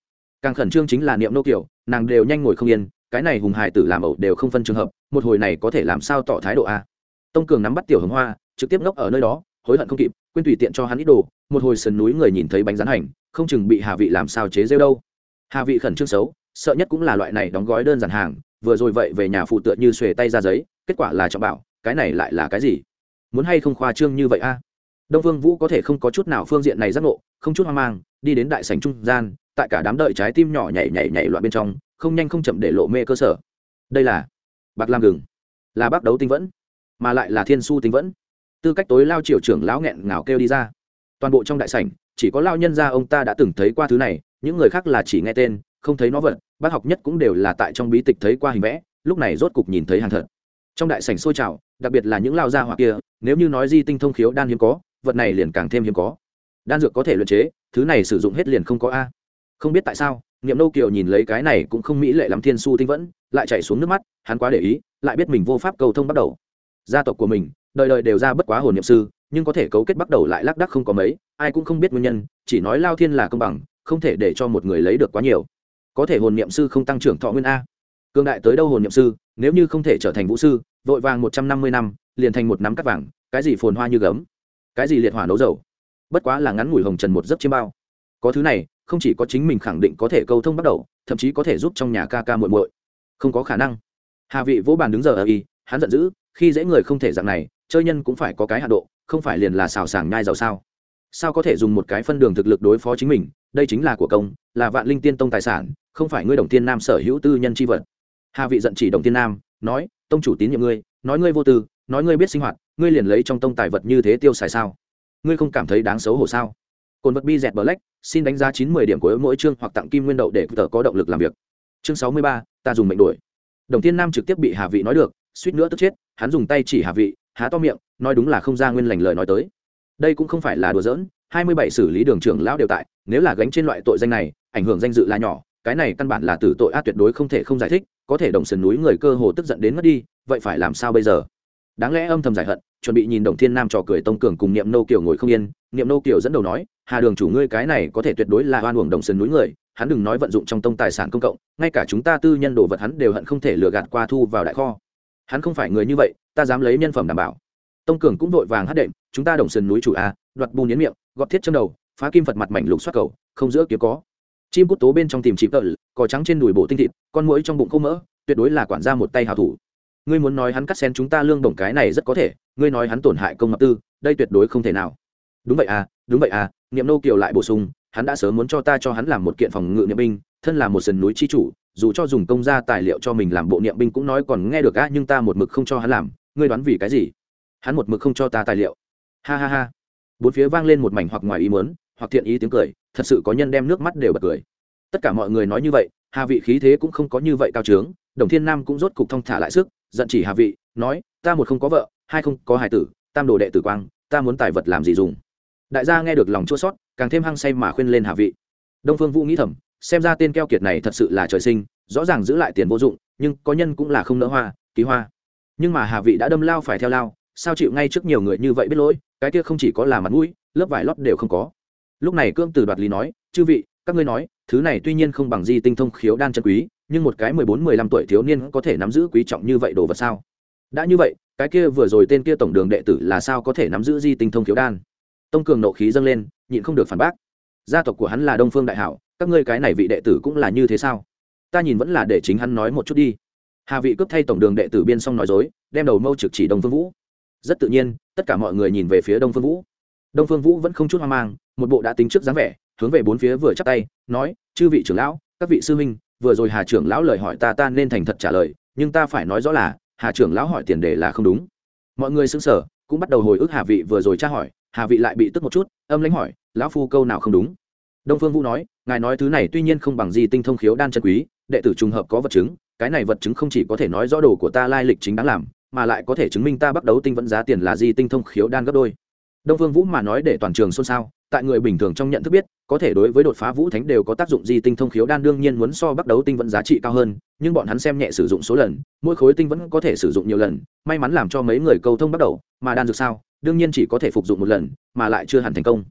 Càng khẩn trương chính là niệm nô kiểu nàng đều nhanh ngồi không yên, cái này hùng hải tử làm ẩu đều không phân trường hợp, một hồi này có thể làm sao tỏ thái độ a tông cường nắm bắt tiểu hồng hoa, trực tiếp ngốc ở nơi đó hối hận không kịp, quên tùy tiện cho hắn ít đồ, một hồi sườn núi người nhìn thấy bánh rán hành, không chừng bị hà vị làm sao chế rêu đâu. Hà vị khẩn trương xấu, sợ nhất cũng là loại này đóng gói đơn giản hàng, vừa rồi vậy về nhà phụ tựa như xuề tay ra giấy, kết quả là trọng bảo, cái này lại là cái gì? Muốn hay không khoa trương như vậy a? Đông vương vũ có thể không có chút nào phương diện này giác ngộ, không chút hoang mang, đi đến đại sảnh trung gian, tại cả đám đợi trái tim nhỏ nhảy nhảy nhảy loạn bên trong, không nhanh không chậm để lộ mê cơ sở. Đây là bạc lam gừng, là bác đấu tinh vẫn, mà lại là thiên su tinh vẫn tư cách tối lao triều trưởng lão nghẹn ngào kêu đi ra. Toàn bộ trong đại sảnh, chỉ có lao nhân gia ông ta đã từng thấy qua thứ này, những người khác là chỉ nghe tên, không thấy nó vật, bác học nhất cũng đều là tại trong bí tịch thấy qua hình vẽ, lúc này rốt cục nhìn thấy hàng thật. Trong đại sảnh sôi trào, đặc biệt là những lao gia hỏa kia, nếu như nói di tinh thông khiếu đan hiếm có, vật này liền càng thêm hiếm có. Đan dược có thể luyện chế, thứ này sử dụng hết liền không có a. Không biết tại sao, niệm nâu kiều nhìn lấy cái này cũng không mỹ lệ lắm thiên su tinh vẫn, lại chạy xuống nước mắt, hắn quá để ý, lại biết mình vô pháp cầu thông bắt đầu. Gia tộc của mình đời đời đều ra bất quá hồn niệm sư, nhưng có thể cấu kết bắt đầu lại lác đắc không có mấy, ai cũng không biết nguyên nhân, chỉ nói lao thiên là công bằng, không thể để cho một người lấy được quá nhiều. Có thể hồn niệm sư không tăng trưởng thọ nguyên a. Cương đại tới đâu hồn niệm sư, nếu như không thể trở thành vũ sư, vội vàng một trăm năm mươi năm, liền thành một nắm cắt vàng, cái gì phồn hoa như gấm, cái gì liệt hỏa nấu dầu. Bất quá là ngắn ngủi hồng trần một giấc chiêm bao. Có thứ này, không chỉ có chính mình khẳng định có thể câu thông bắt đầu, thậm chí có thể giúp trong nhà ca ca muộn muội. Không có khả năng. Hà vị vỗ bàn đứng giờ ở y, hắn giận dữ, khi dễ người không thể dạng này chơi nhân cũng phải có cái hạ độ, không phải liền là xào sàng nhai giàu sao? Sao có thể dùng một cái phân đường thực lực đối phó chính mình? Đây chính là của công, là vạn linh tiên tông tài sản, không phải ngươi đồng tiên nam sở hữu tư nhân c h i vật. Hà vị giận chỉ đồng tiên nam, nói, tông chủ tín nhiệm ngươi, nói ngươi vô tư, nói ngươi biết sinh hoạt, ngươi liền lấy trong tông tài vật như thế tiêu xài sao? Ngươi không cảm thấy đáng xấu hổ sao? Cồn vật bi dẹt black xin đánh giá chín mươi điểm của mỗi chương hoặc tặng kim nguyên đậu để tờ có động lực làm việc. Chương sáu mươi ba, ta dùng mệnh đuổi. Đồng tiên nam trực tiếp bị hà vị nói được, suýt nữa tức chết, hắn dùng tay chỉ hà vị há to miệng, nói đúng là không ra nguyên lành lời nói tới. Đây cũng không phải là đùa giỡn, hai mươi bảy xử lý đường trưởng lão đều tại, nếu là gánh trên loại tội danh này, ảnh hưởng danh dự là nhỏ, cái này căn bản là tử tội ác tuyệt đối không thể không giải thích, có thể đồng sườn núi người cơ hồ tức giận đến mất đi, vậy phải làm sao bây giờ? Đáng lẽ âm thầm giải hận, chuẩn bị nhìn đồng thiên nam trò cười tông cường cùng niệm nô kiều ngồi không yên, niệm nô kiều dẫn đầu nói, hà đường chủ ngươi cái này có thể tuyệt đối là oan uổng đồng sườn núi người, hắn đừng nói vận dụng trong tông tài sản công cộng, ngay cả chúng ta tư nhân đồ vật hắn đều hận không thể lừa gạt qua thu vào đại kho hắn không phải người như vậy, ta dám lấy nhân phẩm đảm bảo. Tông cường cũng vội vàng hát đệm, chúng ta đồng sườn núi chủ a, đoạt bùn nhến miệng, gọt thiết trong đầu, phá kim phật mặt mảnh lục xoát cầu, không giữa kiếm có. Chim cút tố bên trong tìm chịp tợ cỏ trắng trên đùi bộ tinh thịt, con mũi trong bụng không mỡ, tuyệt đối là quản gia một tay hào thủ. Ngươi muốn nói hắn cắt xén chúng ta lương đồng cái này rất có thể, ngươi nói hắn tổn hại công ngọc tư, đây tuyệt đối không thể nào. Đúng vậy à đúng vậy à niệm nô kiều lại bổ sung, hắn đã sớm muốn cho ta cho hắn làm một kiện phòng ngự niệm binh, thân là một sườn núi chi chủ dù cho dùng công ra tài liệu cho mình làm bộ niệm binh cũng nói còn nghe được á, nhưng ta một mực không cho hắn làm. Ngươi đoán vì cái gì? Hắn một mực không cho ta tài liệu. Ha ha ha. Bốn phía vang lên một mảnh hoặc ngoài ý muốn, hoặc thiện ý tiếng cười, thật sự có nhân đem nước mắt đều bật cười. Tất cả mọi người nói như vậy, hà vị khí thế cũng không có như vậy cao trướng, đồng thiên nam cũng rốt cục thong thả lại sức, giận chỉ hà vị, nói, ta một không có vợ, hai không có hài tử, tam đồ đệ tử quang, ta muốn tài vật làm gì dùng? Đại gia nghe được lòng chua sót càng thêm hăng say mà khuyên lên hà vị. Đông phương vũ nghĩ thầm xem ra tên keo kiệt này thật sự là trời sinh, rõ ràng giữ lại tiền vô dụng, nhưng có nhân cũng là không nỡ hoa ký hoa. Nhưng mà hà vị đã đâm lao phải theo lao, sao chịu ngay trước nhiều người như vậy biết lỗi, cái kia không chỉ có là mặt mũi, lớp vải lót đều không có. Lúc này cương từ đoạt lý nói, chư vị, các ngươi nói, thứ này tuy nhiên không bằng di tinh thông khiếu đan chân quý, nhưng một cái mười bốn, mười lăm tuổi thiếu niên có thể nắm giữ quý trọng như vậy đồ vật sao? Đã như vậy, cái kia vừa rồi tên kia tổng đường đệ tử là sao có thể nắm giữ di tinh thông khiếu đan? Tông cường nộ khí dâng lên, nhịn không được phản bác. Gia tộc của hắn là đông phương đại hảo các ngươi cái này vị đệ tử cũng là như thế sao? Ta nhìn vẫn là để chính hắn nói một chút đi. Hà vị cướp thay tổng đường đệ tử biên xong nói dối, đem đầu mâu trực chỉ đông phương vũ. Rất tự nhiên, tất cả mọi người nhìn về phía đông phương vũ. Đông phương vũ vẫn không chút hoang mang, một bộ đã tính trước dáng vẻ, hướng về bốn phía vừa chắp tay, nói, chư vị trưởng lão, các vị sư huynh, vừa rồi hà trưởng lão lời hỏi ta ta nên thành thật trả lời, nhưng ta phải nói rõ là, hà trưởng lão hỏi tiền đề là không đúng. Mọi người xứng sở cũng bắt đầu hồi ức hà vị vừa rồi tra hỏi, hà vị lại bị tức một chút, âm lãnh hỏi, lão phu câu nào không đúng? Đông phương vũ nói, ngài nói thứ này tuy nhiên không bằng gì tinh thông khiếu đan chân quý, đệ tử trùng hợp có vật chứng, cái này vật chứng không chỉ có thể nói rõ đồ của ta lai lịch chính đáng làm, mà lại có thể chứng minh ta bắt đấu tinh vẫn giá tiền là gì tinh thông khiếu đan gấp đôi. Đông phương vũ mà nói để toàn trường xôn xao, tại người bình thường trong nhận thức biết, có thể đối với đột phá vũ thánh đều có tác dụng gì tinh thông khiếu đan đương nhiên muốn so bắt đấu tinh vẫn giá trị cao hơn, nhưng bọn hắn xem nhẹ sử dụng số lần, mỗi khối tinh vẫn có thể sử dụng nhiều lần, may mắn làm cho mấy người câu thông bắt đầu, mà đan dược sao, đương nhiên chỉ có thể phục dụng một lần, mà lại chưa hẳn thành công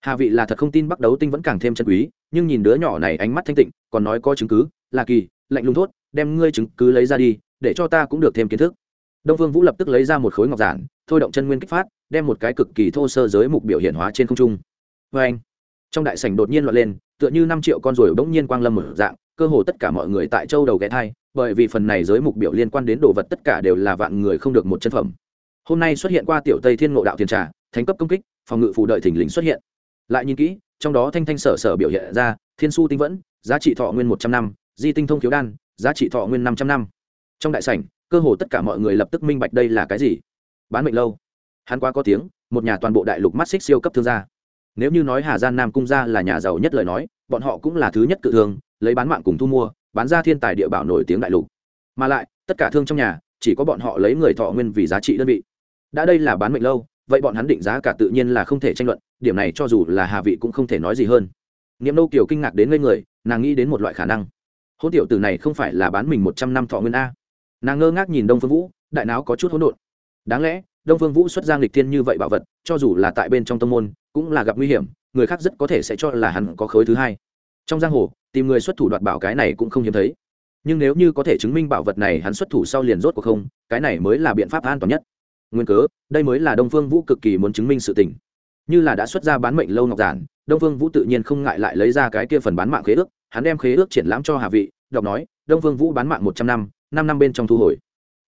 hà vị là thật không tin bắc đấu tinh vẫn càng thêm chân quý, nhưng nhìn đứa nhỏ này ánh mắt thanh tịnh, còn nói có chứng cứ, là kỳ, lạnh lùng thốt, đem ngươi chứng cứ lấy ra đi, để cho ta cũng được thêm kiến thức. Đông phương vũ lập tức lấy ra một khối ngọc giản, thôi động chân nguyên kích phát, đem một cái cực kỳ thô sơ giới mục biểu hiện hóa trên không trung. Vê anh, trong đại sảnh đột nhiên loạn lên, tựa như năm triệu con ruồi bỗng nhiên quang lâm một dạng, cơ hồ tất cả mọi người tại châu đầu ghé thai, bởi vì phần này giới mục biểu liên quan đến đồ vật tất cả đều là vạn người không được một chân phẩm. Hôm nay xuất hiện qua tiểu tây thiên ngộ đạo tiền trà, thánh cấp công kích, phòng ngự phụ đợi thỉnh lình xuất hiện lại nhìn kỹ, trong đó thanh thanh sở sở biểu hiện ra, thiên su tinh vẫn, giá trị thọ nguyên một trăm năm, di tinh thông thiếu đan, giá trị thọ nguyên năm trăm năm. Trong đại sảnh, cơ hồ tất cả mọi người lập tức minh bạch đây là cái gì. Bán mệnh lâu. Hắn quá có tiếng, một nhà toàn bộ đại lục mắt xích siêu cấp thương gia. Nếu như nói hà gian nam cung gia là nhà giàu nhất lời nói, bọn họ cũng là thứ nhất cự thương, lấy bán mạng cùng thu mua, bán ra thiên tài địa bảo nổi tiếng đại lục. Mà lại, tất cả thương trong nhà, chỉ có bọn họ lấy người thọ nguyên vì giá trị đơn vị. Đã đây là bán mệnh lâu vậy bọn hắn định giá cả tự nhiên là không thể tranh luận, điểm này cho dù là hà vị cũng không thể nói gì hơn. Niệm nâu kiều kinh ngạc đến ngây người, nàng nghĩ đến một loại khả năng. Hôn tiểu Tử này không phải là bán mình một trăm năm thọ nguyên a. Nàng ngơ ngác nhìn đông phương vũ, đại não có chút hỗn độn. Đáng lẽ, đông phương vũ xuất giang lịch thiên như vậy bảo vật, cho dù là tại bên trong tâm môn, cũng là gặp nguy hiểm, người khác rất có thể sẽ cho là hắn có khối thứ hai. Trong giang hồ, tìm người xuất thủ đoạt bảo cái này cũng không hiếm thấy. Nhưng nếu như có thể chứng minh bảo vật này hắn xuất thủ sau liền rốt cuộc không, cái này mới là biện pháp an toàn nhất nguyên cớ, đây mới là đông phương vũ cực kỳ muốn chứng minh sự tình. Như là đã xuất ra bán mệnh lâu ngọc giản, đông phương vũ tự nhiên không ngại lại lấy ra cái kia phần bán mạng khế ước, hắn đem khế ước triển lãm cho hà vị, đọc nói, đông phương vũ bán mạng một trăm năm năm năm bên trong thu hồi.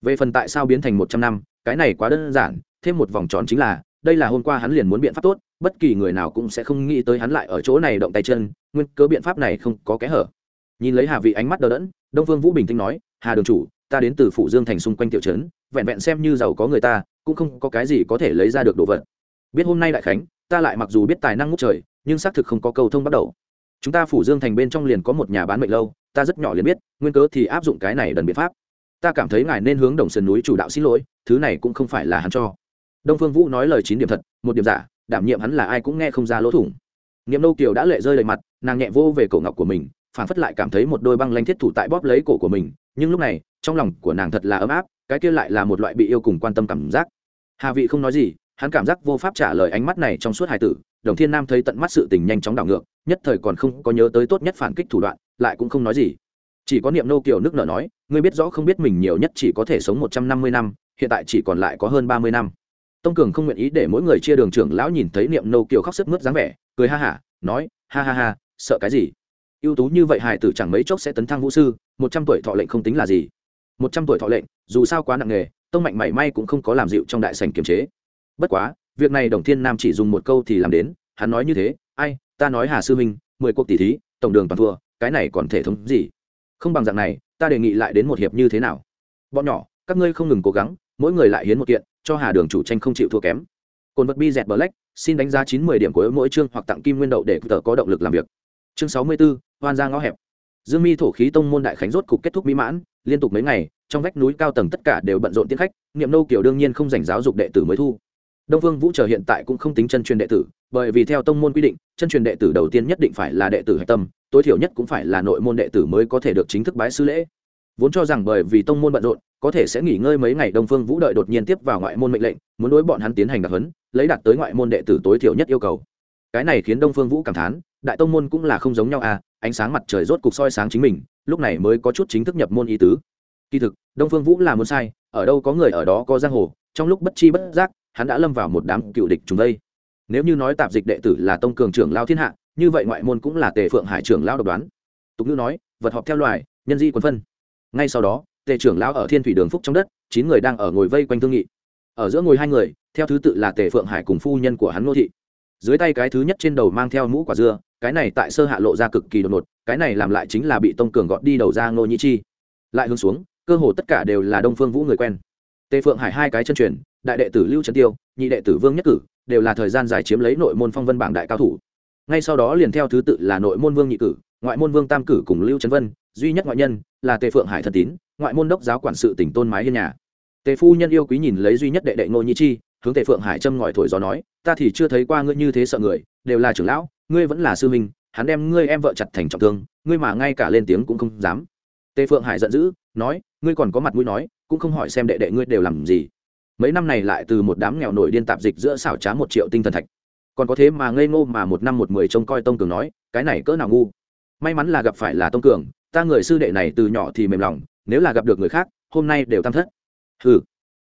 Về phần tại sao biến thành một trăm năm, cái này quá đơn giản, thêm một vòng tròn chính là, đây là hôm qua hắn liền muốn biện pháp tốt, bất kỳ người nào cũng sẽ không nghĩ tới hắn lại ở chỗ này động tay chân, nguyên cớ biện pháp này không có kẽ hở. Nhìn lấy hà vị ánh mắt đờ đẫn, đông phương vũ bình tĩnh nói, hà đường chủ, ta đến từ phủ dương thành xung quanh tiểu trấn, vẹn vẹn xem như giàu có người ta cũng không có cái gì có thể lấy ra được đồ vật. Biết hôm nay đại khánh, ta lại mặc dù biết tài năng ngút trời, nhưng xác thực không có cầu thông bắt đầu. Chúng ta phủ dương thành bên trong liền có một nhà bán mệnh lâu, ta rất nhỏ liền biết, nguyên cớ thì áp dụng cái này đần biện pháp. Ta cảm thấy ngài nên hướng đồng sườn núi chủ đạo xin lỗi, thứ này cũng không phải là hắn cho. Đông phương vũ nói lời chín điểm thật, một điểm giả, đảm nhiệm hắn là ai cũng nghe không ra lỗ thủng. Nghiệm nâu kiều đã lệ rơi đầy mặt, nàng nhẹ vô về cổ ngọc của mình phản phất lại cảm thấy một đôi băng lanh thiết thủ tại bóp lấy cổ của mình, nhưng lúc này trong lòng của nàng thật là ấm áp, cái kia lại là một loại bị yêu cùng quan tâm cảm giác. Hà vị không nói gì, hắn cảm giác vô pháp trả lời ánh mắt này trong suốt hài tử, đồng thiên nam thấy tận mắt sự tình nhanh chóng đảo ngược, nhất thời còn không có nhớ tới tốt nhất phản kích thủ đoạn, lại cũng không nói gì. Chỉ có niệm nô kiều nước nở nói, ngươi biết rõ không biết mình nhiều nhất chỉ có thể sống một trăm năm mươi năm, hiện tại chỉ còn lại có hơn ba mươi năm. Tông cường không nguyện ý để mỗi người chia đường trưởng lão nhìn thấy niệm nô kiều khóc sức mướt dáng vẻ, cười ha hả, nói, ha ha ha, sợ cái gì? Ưu tú như vậy hải tử chẳng mấy chốc sẽ tấn thăng vũ sư, một trăm tuổi thọ lệnh không tính là gì một trăm tuổi thọ lệnh dù sao quá nặng nghề tông mạnh mảy may cũng không có làm dịu trong đại sành kiềm chế. Bất quá việc này đồng thiên nam chỉ dùng một câu thì làm đến hắn nói như thế ai ta nói hà sư minh mười cuộc tỷ thí tổng đường toàn thua cái này còn thể thống gì? Không bằng dạng này ta đề nghị lại đến một hiệp như thế nào? Bọn nhỏ các ngươi không ngừng cố gắng mỗi người lại hiến một kiện cho hà đường chủ tranh không chịu thua kém. Cồn vật bi dẹt black xin đánh giá chín mươi điểm của mỗi chương hoặc tặng kim nguyên đậu để tờ có động lực làm việc. Chương sáu mươi 64, hoan ra ngõ hẹp. Dương mi thổ khí tông môn đại khánh rốt cục kết thúc mỹ mãn liên tục mấy ngày, trong vách núi cao tầng tất cả đều bận rộn tiến khách, niệm nâu kiểu đương nhiên không dành giáo dục đệ tử mới thu. Đông vương vũ trở hiện tại cũng không tính chân truyền đệ tử, bởi vì theo tông môn quy định, chân truyền đệ tử đầu tiên nhất định phải là đệ tử hạch tâm, tối thiểu nhất cũng phải là nội môn đệ tử mới có thể được chính thức bái sư lễ. Vốn cho rằng bởi vì tông môn bận rộn, có thể sẽ nghỉ ngơi mấy ngày, đông phương vũ đợi đột nhiên tiếp vào ngoại môn mệnh lệnh, muốn đối bọn hắn tiến hành đặc huấn, lấy đạt tới ngoại môn đệ tử tối thiểu nhất yêu cầu. Cái này khiến đông phương vũ cảm thán, đại tông môn cũng là không giống nhau à ánh sáng mặt trời rốt cục soi sáng chính mình, lúc này mới có chút chính thức nhập môn ý tứ. Kỳ thực, đông phương vũ là muốn sai, ở đâu có người ở đó có giang hồ, trong lúc bất chi bất giác, hắn đã lâm vào một đám cựu địch chúng đây nếu như nói tạp dịch đệ tử là tông cường trưởng lao thiên hạ, như vậy ngoại môn cũng là tề phượng hải trưởng lao độc đoán. Tục ngữ nói, vật họp theo loài, nhân di quân phân. Ngay sau đó, tề trưởng lao ở thiên thủy đường phúc trong đất, chín người đang ở ngồi vây quanh thương nghị. Ở giữa ngồi hai người, theo thứ tự là tề phượng hải cùng phu nhân của hắn nô thị. Dưới tay cái thứ nhất trên đầu mang theo mũ quả dưa cái này tại sơ hạ lộ ra cực kỳ đột ngột, cái này làm lại chính là bị tông cường gọt đi đầu ra ngô nhĩ chi. Lại hướng xuống, cơ hồ tất cả đều là đông phương vũ người quen. Tề phượng hải hai cái chân truyền, đại đệ tử lưu trấn tiêu, nhị đệ tử vương nhất cử, đều là thời gian dài chiếm lấy nội môn phong vân bảng đại cao thủ. Ngay sau đó liền theo thứ tự là nội môn vương nhị cử, ngoại môn vương tam cử cùng lưu trấn vân, duy nhất ngoại nhân là tề phượng hải thân tín, ngoại môn đốc giáo quản sự tỉnh tôn mái hiên nhà. Tề phu nhân yêu quý nhìn lấy duy nhất đệ đệ ngô nhĩ chi, hướng tề phượng hải châm ngòi thổi gió nói, ta thì chưa thấy qua ngươi như thế sợ người, đều là trưởng lão ngươi vẫn là sư minh hắn đem ngươi em vợ chặt thành trọng thương, ngươi mà ngay cả lên tiếng cũng không dám. Tề phượng hải giận dữ, nói, ngươi còn có mặt mũi nói, cũng không hỏi xem đệ đệ ngươi đều làm gì. Mấy năm này lại từ một đám nghèo nổi điên tạp dịch giữa xảo trá một triệu tinh thần thạch. Còn có thế mà ngây ngô mà một năm một mười trông coi tông cường nói, cái này cỡ nào ngu. May mắn là gặp phải là tông cường, ta người sư đệ này từ nhỏ thì mềm lòng, nếu là gặp được người khác, hôm nay đều tam thất. Hừ.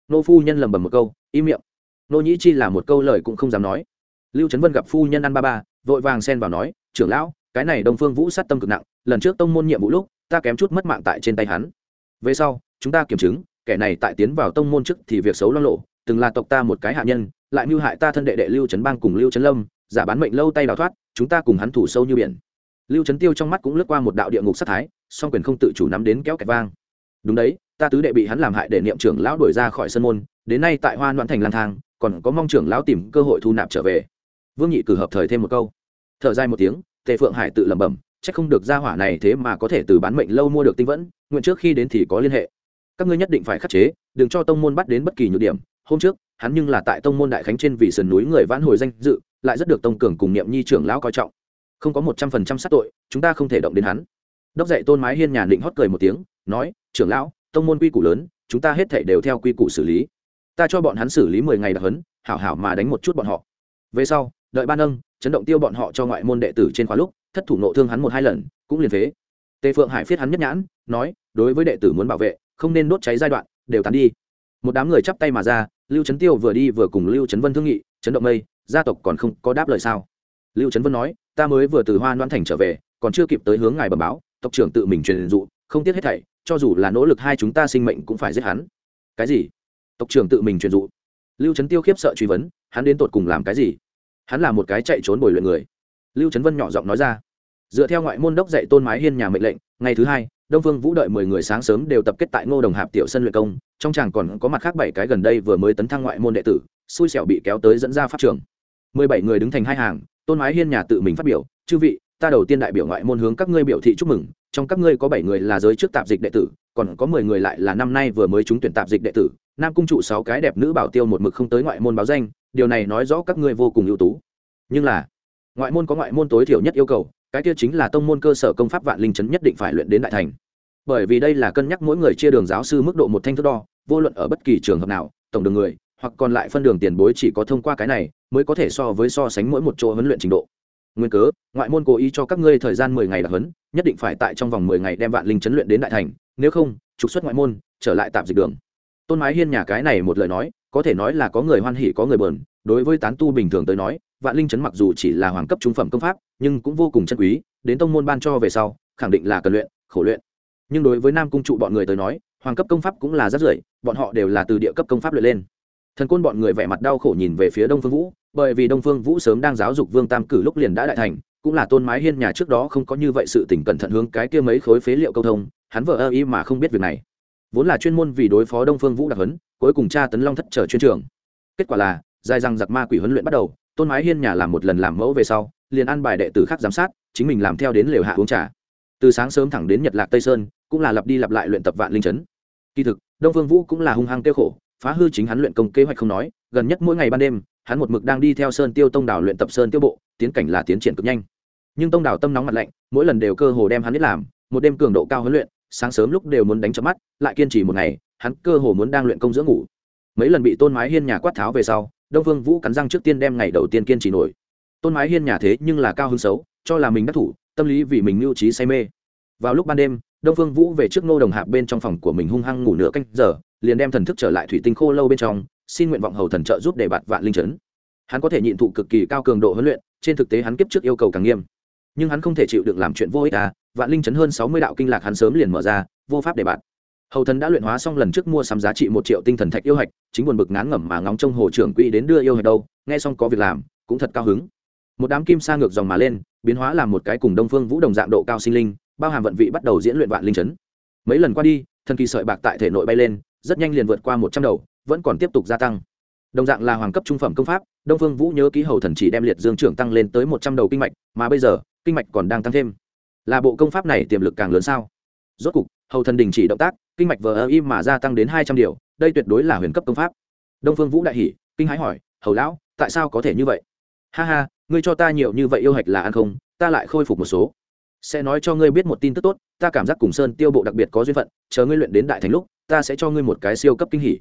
Nô phu nhân lầm bầm một câu, im miệng. Nô nhĩ chi là một câu lời cũng không dám nói. Lưu trấn vân gặp phu nhân ăn ba ba vội vàng xen vào nói, trưởng lão, cái này đông phương vũ sát tâm cực nặng, lần trước tông môn nhiệm vụ lúc, ta kém chút mất mạng tại trên tay hắn. Về sau, chúng ta kiểm chứng, kẻ này tại tiến vào tông môn trước thì việc xấu lo lộ, từng là tộc ta một cái hạ nhân, lại mưu hại ta thân đệ đệ lưu trấn bang cùng lưu trấn lâm, giả bán mệnh lâu tay đào thoát, chúng ta cùng hắn thủ sâu như biển. Lưu trấn tiêu trong mắt cũng lướt qua một đạo địa ngục sát thái, song quyền không tự chủ nắm đến kéo kẹt vang. Đúng đấy, ta tứ đệ bị hắn làm hại để niệm trưởng lão đuổi ra khỏi sân môn, đến nay tại hoa loạn thành lang thang, còn có mong trưởng lão tìm cơ hội thu nạp trở về vương nhị cử hợp thời thêm một câu. Thở dài một tiếng, tề phượng hải tự lẩm bẩm, chắc không được ra hỏa này thế mà có thể từ bán mệnh lâu mua được tinh vẫn, nguyện trước khi đến thì có liên hệ. Các ngươi nhất định phải khắc chế, đừng cho tông môn bắt đến bất kỳ nhược điểm. Hôm trước, hắn nhưng là tại tông môn đại khánh trên vì sườn núi người vãn hồi danh dự, lại rất được tông cường cùng niệm nhi trưởng lão coi trọng. Không có một trăm phần trăm sát tội, chúng ta không thể động đến hắn. Đốc dạy tôn mái hiên nhà định hót cười một tiếng, nói, trưởng lão, tông môn quy củ lớn, chúng ta hết thể đều theo quy củ xử lý. Ta cho bọn hắn xử lý mười ngày đặc hấn hảo hảo mà đánh một chút bọn họ. Về sau đợi ban nâng, chấn động tiêu bọn họ cho ngoại môn đệ tử trên khóa lúc, thất thủ nộ thương hắn một hai lần, cũng liền phế. Tề phượng hải phiết hắn nhất nhãn, nói, đối với đệ tử muốn bảo vệ, không nên đốt cháy giai đoạn, đều tán đi. Một đám người chắp tay mà ra, lưu trấn tiêu vừa đi vừa cùng lưu trấn vân thương nghị, chấn động mây, gia tộc còn không có đáp lời sao? Lưu trấn vân nói, ta mới vừa từ hoa loan thành trở về, còn chưa kịp tới hướng ngài bẩm báo, tộc trưởng tự mình truyền dụ, không tiếc hết thảy, cho dù là nỗ lực hai chúng ta sinh mệnh cũng phải giết hắn. Cái gì? Tộc trưởng tự mình truyền dụ. Lưu trấn tiêu khiếp sợ truy vấn, hắn đến tột cùng làm cái gì? Hắn là một cái chạy trốn bồi luyện người. Lưu trấn vân nhỏ giọng nói ra. Dựa theo ngoại môn đốc dạy tôn mái hiên nhà mệnh lệnh, ngày thứ hai, đông phương vũ đợi mười người sáng sớm đều tập kết tại ngô đồng hạp tiểu sân luyện công, trong chàng còn có mặt khác bảy cái gần đây vừa mới tấn thăng ngoại môn đệ tử, xui xẻo bị kéo tới dẫn ra pháp trường. Mười bảy người đứng thành hai hàng, tôn mái hiên nhà tự mình phát biểu, chư vị, ta đầu tiên đại biểu ngoại môn hướng các ngươi biểu thị chúc mừng, trong các ngươi có bảy người là giới trước tạp dịch đệ tử còn có mười người lại là năm nay vừa mới trúng tuyển tạp dịch đệ tử, nam cung trụ sáu cái đẹp nữ bảo tiêu một mực không tới ngoại môn báo danh, điều này nói rõ các ngươi vô cùng ưu tú. Nhưng là, ngoại môn có ngoại môn tối thiểu nhất yêu cầu, cái kia chính là tông môn cơ sở công pháp vạn linh chấn nhất định phải luyện đến đại thành. Bởi vì đây là cân nhắc mỗi người chia đường giáo sư mức độ một thanh thước đo, vô luận ở bất kỳ trường hợp nào, tổng đường người, hoặc còn lại phân đường tiền bối chỉ có thông qua cái này, mới có thể so với so sánh mỗi một chỗ huấn luyện trình độ. Nguyên cớ, ngoại môn cố ý cho các ngươi thời gian mười ngày là huấn, nhất định phải tại trong vòng mười ngày đem vạn linh chấn luyện đến đại thành nếu không, trục xuất ngoại môn, trở lại tạm dịch đường. Tôn mái hiên nhà cái này một lời nói, có thể nói là có người hoan hỉ, có người bờn đối với tán tu bình thường tới nói, vạn linh chấn mặc dù chỉ là hoàng cấp trung phẩm công pháp, nhưng cũng vô cùng chân quý, đến tông môn ban cho về sau, khẳng định là cần luyện, khổ luyện. Nhưng đối với nam cung trụ bọn người tới nói, hoàng cấp công pháp cũng là rất rưởi bọn họ đều là từ địa cấp công pháp luyện lên. Thần côn bọn người vẻ mặt đau khổ nhìn về phía đông phương vũ, bởi vì đông phương vũ sớm đang giáo dục vương tam cử lúc liền đã đại thành cũng là tôn mái hiên nhà trước đó không có như vậy sự tỉnh cẩn thận hướng cái kia mấy khối phế liệu câu thông, hắn vợ ơ y mà không biết việc này. Vốn là chuyên môn vì đối phó đông phương vũ đặc huấn, cuối cùng cha tấn long thất trở chuyên trường. Kết quả là, dài răng giặc ma quỷ huấn luyện bắt đầu, tôn mái hiên nhà làm một lần làm mẫu về sau, liền ăn bài đệ tử khác giám sát, chính mình làm theo đến lều hạ uống trà. Từ sáng sớm thẳng đến nhật lạc tây sơn, cũng là lặp đi lặp lại luyện tập vạn linh chấn. Kỳ thực, đông phương vũ cũng là hung hăng tiêu khổ phá hư chính hắn luyện công kế hoạch không nói, gần nhất mỗi ngày ban đêm, hắn một mực đang đi theo sơn tiêu tông đảo luyện tập sơn tiêu bộ, tiến cảnh là tiến triển cực nhanh. Nhưng tông đảo tâm nóng mặt lạnh, mỗi lần đều cơ hồ đem hắn biết làm, một đêm cường độ cao huấn luyện, sáng sớm lúc đều muốn đánh chớp mắt, lại kiên trì một ngày, hắn cơ hồ muốn đang luyện công giữa ngủ. Mấy lần bị tôn mái hiên nhà quát tháo về sau, đông vương vũ cắn răng trước tiên đem ngày đầu tiên kiên trì nổi. Tôn mái hiên nhà thế nhưng là cao hứng xấu, cho là mình đắc thủ, tâm lý vì mình mưu trí say mê. Vào lúc ban đêm, đông phương vũ về trước ngô đồng hạp bên trong phòng của mình hung hăng ngủ nửa canh giờ liền đem thần thức trở lại thủy tinh khô lâu bên trong, xin nguyện vọng hầu thần trợ giúp để bạt vạn linh trấn hắn có thể nhịn thụ cực kỳ cao cường độ huấn luyện, trên thực tế hắn kiếp trước yêu cầu càng nghiêm. Nhưng hắn không thể chịu được làm chuyện vô ích à vạn linh trấn hơn sáu mươi đạo kinh lạc hắn sớm liền mở ra, vô pháp để bạt. Hầu thần đã luyện hóa xong lần trước mua sắm giá trị một triệu tinh thần thạch yêu hạch, chính buồn bực ngán ngẩm mà ngóng trong hồ trưởng quỹ đến đưa yêu hạch đâu, nghe xong có việc làm, cũng thật cao hứng. Một đám kim sa ngược dòng mà lên, biến hóa làm một cái cùng đông phương vũ đồng dạng độ cao sinh linh, bao hàm vận vị bắt đầu diễn luyện vạn linh chấn. Mấy lần qua đi, thần kỳ sợi bạc tại thể nội bay lên rất nhanh liền vượt qua một trăm đầu, vẫn còn tiếp tục gia tăng. Đồng dạng là hoàng cấp trung phẩm công pháp, đông phương vũ nhớ ký hầu thần chỉ đem liệt dương trưởng tăng lên tới một trăm đầu kinh mạch, mà bây giờ, kinh mạch còn đang tăng thêm. Là bộ công pháp này tiềm lực càng lớn sao? Rốt cục, hầu thần đình chỉ động tác, kinh mạch vờ ơ im mà gia tăng đến hai trăm điều, đây tuyệt đối là huyền cấp công pháp. Đông phương vũ đại hỷ kinh hái hỏi, hầu lão, tại sao có thể như vậy? Ha ha, ngươi cho ta nhiều như vậy yêu hạch là ăn không, ta lại khôi phục một số. Sẽ nói cho ngươi biết một tin tức tốt, ta cảm giác cùng sơn tiêu bộ đặc biệt có duyên phận, chờ ngươi luyện đến đại thành lúc ta sẽ cho ngươi một cái siêu cấp kinh hỉ.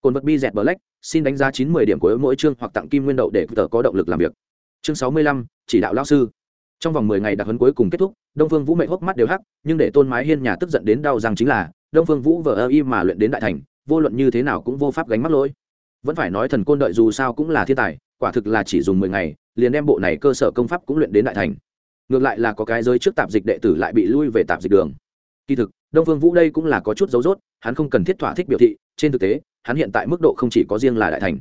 Cồn vật bi dẹt black, xin đánh giá chín mươi điểm của mỗi chương hoặc tặng kim nguyên đậu để tờ có động lực làm việc. Chương sáu mươi lăm, chỉ đạo lao sư. Trong vòng mười ngày đặc huấn cuối cùng kết thúc, đông phương vũ mệnh hốc mắt đều hắc, nhưng để tôn mái hiên nhà tức giận đến đau rằng chính là, đông phương vũ vờ ơ y mà luyện đến đại thành, vô luận như thế nào cũng vô pháp gánh mắc lỗi. Vẫn phải nói thần côn đợi dù sao cũng là thiên tài, quả thực là chỉ dùng mười ngày, liền đem bộ này cơ sở công pháp cũng luyện đến đại thành. Ngược lại là có cái giới trước tạp dịch đệ tử lại bị lui về tạp dịch đường. Kỳ thực đông phương vũ đây cũng là có chút dấu dốt, hắn không cần thiết thỏa thích biểu thị, trên thực tế, hắn hiện tại mức độ không chỉ có riêng là đại thành.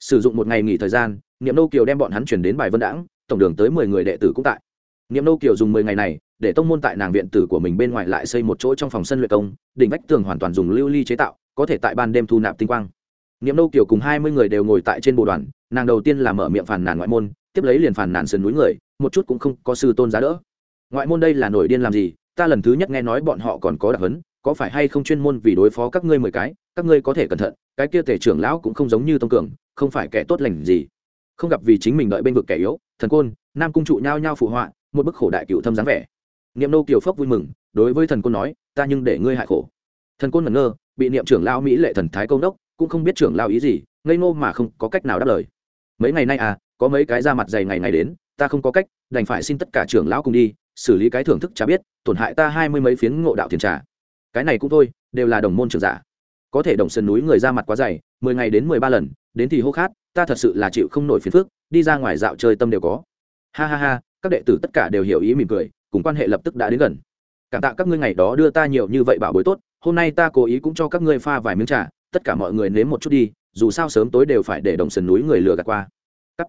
Sử dụng một ngày nghỉ thời gian, niệm nô kiều đem bọn hắn chuyển đến bài vân đãng, tổng đường tới mười người đệ tử cũng tại. Niệm nô kiều dùng mười ngày này, để tông môn tại nàng viện tử của mình bên ngoài lại xây một chỗ trong phòng sân luyện công, đỉnh vách tường hoàn toàn dùng lưu ly chế tạo, có thể tại ban đêm thu nạp tinh quang. Niệm nô kiều cùng hai mươi người đều ngồi tại trên bộ đoàn, nàng đầu tiên là mở miệng phản nàn ngoại môn, tiếp lấy liền phản nàn sườn núi người, một chút cũng không có sư tôn giá đỡ. Ngoại môn đây là nổi điên làm gì ta lần thứ nhất nghe nói bọn họ còn có đặc hấn, có phải hay không chuyên môn vì đối phó các ngươi mười cái, các ngươi có thể cẩn thận, cái kia tể trưởng lão cũng không giống như tông cường, không phải kẻ tốt lành gì. Không gặp vì chính mình đợi bên vực kẻ yếu, thần côn, nam cung trụ nhao nhao phụ họa, một bức khổ đại cựu thâm dáng vẻ. Niệm nô kiều phốc vui mừng, đối với thần côn nói, ta nhưng để ngươi hại khổ. Thần côn ngẩn ngơ, bị niệm trưởng lao mỹ lệ thần thái công đốc, cũng không biết trưởng lao ý gì, ngây ngô mà không có cách nào đáp lời. Mấy ngày nay à có mấy cái ra mặt dày ngày ngày đến, ta không có cách, đành phải xin tất cả trưởng lão cùng đi xử lý cái thưởng thức chả biết, tổn hại ta hai mươi mấy phiến ngộ đạo thiền trà. Cái này cũng thôi, đều là đồng môn trưởng giả. Có thể đồng sườn núi người ra mặt quá dày, mười ngày đến mười ba lần, đến thì hô khát, ta thật sự là chịu không nổi phiền phức, đi ra ngoài dạo chơi tâm đều có. Ha ha ha, các đệ tử tất cả đều hiểu ý mỉm cười, cùng quan hệ lập tức đã đến gần. Cảm tạ các ngươi ngày đó đưa ta nhiều như vậy bảo bối tốt, hôm nay ta cố ý cũng cho các ngươi pha vài miếng trà, tất cả mọi người nếm một chút đi, dù sao sớm tối đều phải để đồng sườn núi người lừa gạt qua. Các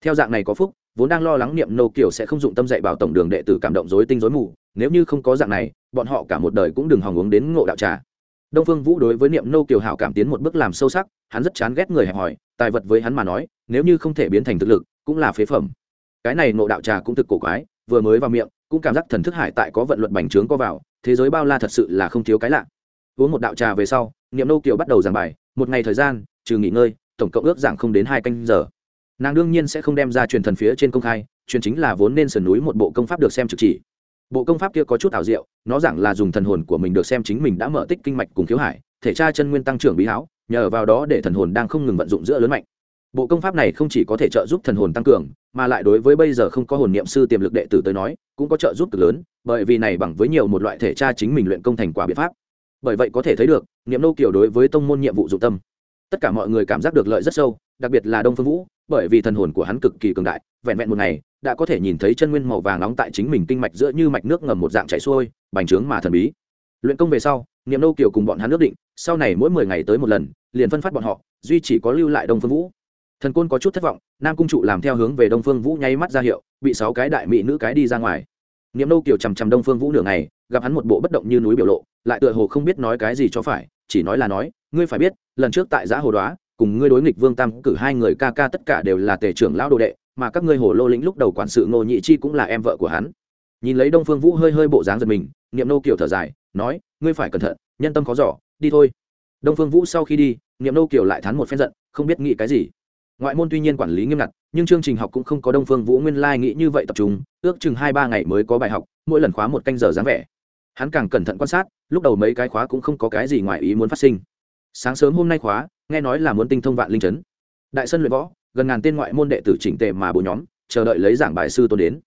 theo dạng này có phúc vốn đang lo lắng niệm nô kiểu sẽ không dụng tâm dạy bảo tổng đường đệ tử cảm động dối tinh dối mù, nếu như không có dạng này, bọn họ cả một đời cũng đừng hòng uống đến ngộ đạo trà. Đông phương vũ đối với niệm nô kiều hảo cảm tiến một bước làm sâu sắc, hắn rất chán ghét người hẹp hòi, tài vật với hắn mà nói, nếu như không thể biến thành thực lực, cũng là phế phẩm. Cái này ngộ đạo trà cũng thực cổ quái, vừa mới vào miệng, cũng cảm giác thần thức hải tại có vận luật bành trướng có vào, thế giới bao la thật sự là không thiếu cái lạ. Uống một đạo trà về sau, niệm nô kiều bắt đầu giảng bài, một ngày thời gian, trừ nghỉ ngơi, tổng cộng ước giảng không đến hai canh giờ nàng đương nhiên sẽ không đem ra truyền thần phía trên công khai, truyền chính là vốn nên sườn núi một bộ công pháp được xem trực chỉ. Bộ công pháp kia có chút ảo diệu, nó giảng là dùng thần hồn của mình được xem chính mình đã mở tích kinh mạch cùng khiếu hải, thể tra chân nguyên tăng trưởng bí háo nhờ vào đó để thần hồn đang không ngừng vận dụng giữa lớn mạnh. Bộ công pháp này không chỉ có thể trợ giúp thần hồn tăng cường, mà lại đối với bây giờ không có hồn niệm sư tiềm lực đệ tử tới nói, cũng có trợ giúp cực lớn, bởi vì này bằng với nhiều một loại thể tra chính mình luyện công thành quả biện pháp. Bởi vậy có thể thấy được, niệm nô kiểu đối với tông môn nhiệm vụ dụng tâm. Tất cả mọi người cảm giác được lợi rất sâu, đặc biệt là đông phương vũ bởi vì thần hồn của hắn cực kỳ cường đại, vẹn vẹn một ngày, đã có thể nhìn thấy chân nguyên màu vàng nóng tại chính mình kinh mạch giữa như mạch nước ngầm một dạng chảy xuôi, bành trướng mà thần bí. Luyện công về sau, niệm nô kiều cùng bọn hắn ước định, sau này mỗi mười ngày tới một lần, liền phân phát bọn họ, duy chỉ có lưu lại đông phương vũ. Thần côn có chút thất vọng, nam cung trụ làm theo hướng về đông phương vũ nháy mắt ra hiệu, bị sáu cái đại mỹ nữ cái đi ra ngoài. Niệm nô kiều chằm chằm đông phương vũ nửa ngày, gặp hắn một bộ bất động như núi biểu lộ, lại tựa hồ không biết nói cái gì cho phải, chỉ nói là nói, ngươi phải biết, lần trước tại giã hồ đoá cùng ngươi đối nghịch vương tam cử, hai người ca ca tất cả đều là tề trưởng lão đồ đệ, mà các ngươi hồ lô lĩnh lúc đầu quản sự ngô nhị chi cũng là em vợ của hắn. Nhìn lấy đông phương vũ hơi hơi bộ dáng giật mình, niệm nô kiểu thở dài, nói, ngươi phải cẩn thận, nhân tâm khó giỏ đi thôi. Đông phương vũ sau khi đi, niệm nô kiểu lại thắn một phen giận, không biết nghĩ cái gì. Ngoại môn tuy nhiên quản lý nghiêm ngặt, nhưng chương trình học cũng không có đông phương vũ nguyên lai nghĩ như vậy tập trung, ước chừng hai ba ngày mới có bài học, mỗi lần khóa một canh giờ dáng vẻ. Hắn càng cẩn thận quan sát, lúc đầu mấy cái khóa cũng không có cái gì ngoài ý muốn phát sinh sáng sớm hôm nay khóa, nghe nói là muốn tinh thông vạn linh chấn. Đại sân luyện võ, gần ngàn tên ngoại môn đệ tử chỉnh tề mà bộ nhóm, chờ đợi lấy giảng bài sư tôn đến.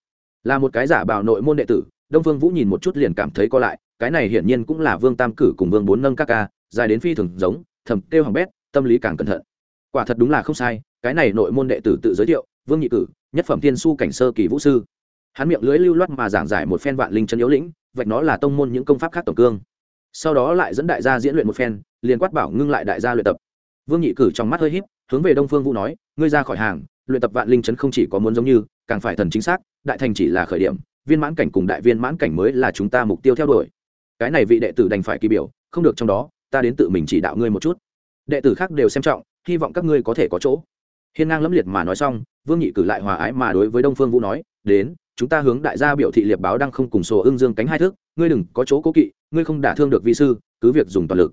Là một cái giả bào nội môn đệ tử, đông vương vũ nhìn một chút liền cảm thấy co lại, cái này hiển nhiên cũng là vương tam cử cùng vương bốn nâng các ca, dài đến phi thường giống, thầm kêu hỏng bét, tâm lý càng cẩn thận. Quả thật đúng là không sai, cái này nội môn đệ tử tự giới thiệu, vương nhị cử, nhất phẩm thiên su cảnh sơ kỳ vũ sư. Hắn miệng lưới lưu loát mà giảng giải một phen vạn linh chân yếu lĩnh, vạch nó là tông môn những công pháp khác tổng cương. Sau đó lại dẫn đại gia diễn luyện một phen liền quát bảo ngưng lại đại gia luyện tập. Vương nhị cử trong mắt hơi híp, hướng về đông phương vũ nói, ngươi ra khỏi hàng, luyện tập vạn linh chấn không chỉ có muốn giống như, càng phải thần chính xác, đại thành chỉ là khởi điểm, viên mãn cảnh cùng đại viên mãn cảnh mới là chúng ta mục tiêu theo đuổi. Cái này vị đệ tử đành phải kỳ biểu, không được trong đó, ta đến tự mình chỉ đạo ngươi một chút. Đệ tử khác đều xem trọng, hy vọng các ngươi có thể có chỗ. Hiên ngang lẫm liệt mà nói xong, vương nhị cử lại hòa ái mà đối với đông phương vũ nói, đến, chúng ta hướng đại gia biểu thị liệt báo đang không cùng sổ ưng dương cánh hai thước, ngươi đừng có chỗ cố kỵ, ngươi không đả thương được vi sư, cứ việc dùng toàn lực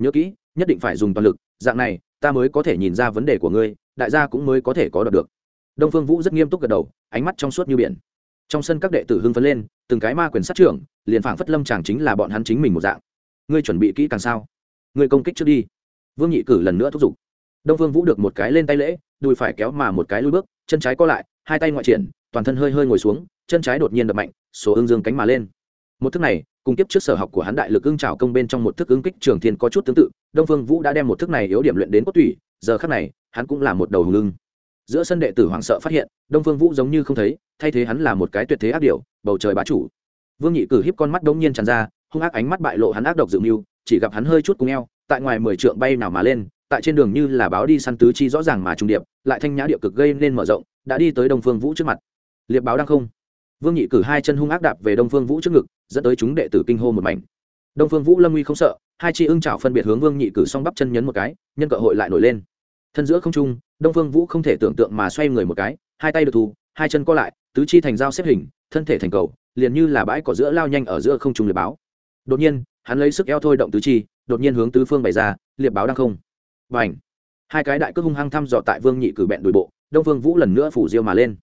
nhớ kỹ, nhất định phải dùng toàn lực, dạng này, ta mới có thể nhìn ra vấn đề của ngươi, đại gia cũng mới có thể có đọc được. Đông phương vũ rất nghiêm túc gật đầu, ánh mắt trong suốt như biển. Trong sân các đệ tử hưng phấn lên, từng cái ma quyền sát trưởng, liền phảng phất lâm chàng chính là bọn hắn chính mình một dạng. Ngươi chuẩn bị kỹ càng sao? Ngươi công kích trước đi. Vương nhị cử lần nữa thúc giục. Đông phương vũ được một cái lên tay lễ, đùi phải kéo mà một cái lui bước, chân trái co lại, hai tay ngoại triển, toàn thân hơi hơi ngồi xuống, chân trái đột nhiên đập mạnh, số ương dương cánh mà lên. Một thức này cùng kiếp trước sở học của hắn đại lực ưng trào công bên trong một thức ứng kích trường thiên có chút tương tự, đông phương vũ đã đem một thức này yếu điểm luyện đến cốt tủy, giờ khắc này, hắn cũng là một đầu hùng lưng giữa sân đệ tử hoảng sợ phát hiện, đông phương vũ giống như không thấy, thay thế hắn là một cái tuyệt thế ác điệu bầu trời bá chủ. Vương nhị cử híp con mắt đống nhiên tràn ra, hung ác ánh mắt bại lộ hắn ác độc dự mưu, chỉ gặp hắn hơi chút cùng eo, tại ngoài mười trượng bay nào mà lên, tại trên đường như là báo đi săn tứ chi rõ ràng mà trung điệp, lại thanh nhã địa cực gây nên mở rộng, đã đi tới đông phương vũ trước mặt. Liệp báo đang không? Vương nhị cử hai chân hung ác đạp về đông phương vũ trước ngực, dẫn tới chúng đệ tử kinh hô một mảnh. Đông phương vũ lâm uy không sợ, hai chi ưng chảo phân biệt hướng vương nhị cử xong bắp chân nhấn một cái, nhân cơ hội lại nổi lên. Thân giữa không trung, đông phương vũ không thể tưởng tượng mà xoay người một cái, hai tay được thù hai chân co lại, tứ chi thành dao xếp hình, thân thể thành cầu, liền như là bãi cỏ giữa lao nhanh ở giữa không trung liệt báo. Đột nhiên, hắn lấy sức eo thôi động tứ chi, đột nhiên hướng tứ phương bày ra liệt báo đang không. Và h hai cái đại cước hung hăng thăm dò tại vương nhị cử bẹn đuổi bộ, đông phương vũ lần nữa phủ diêu mà lên.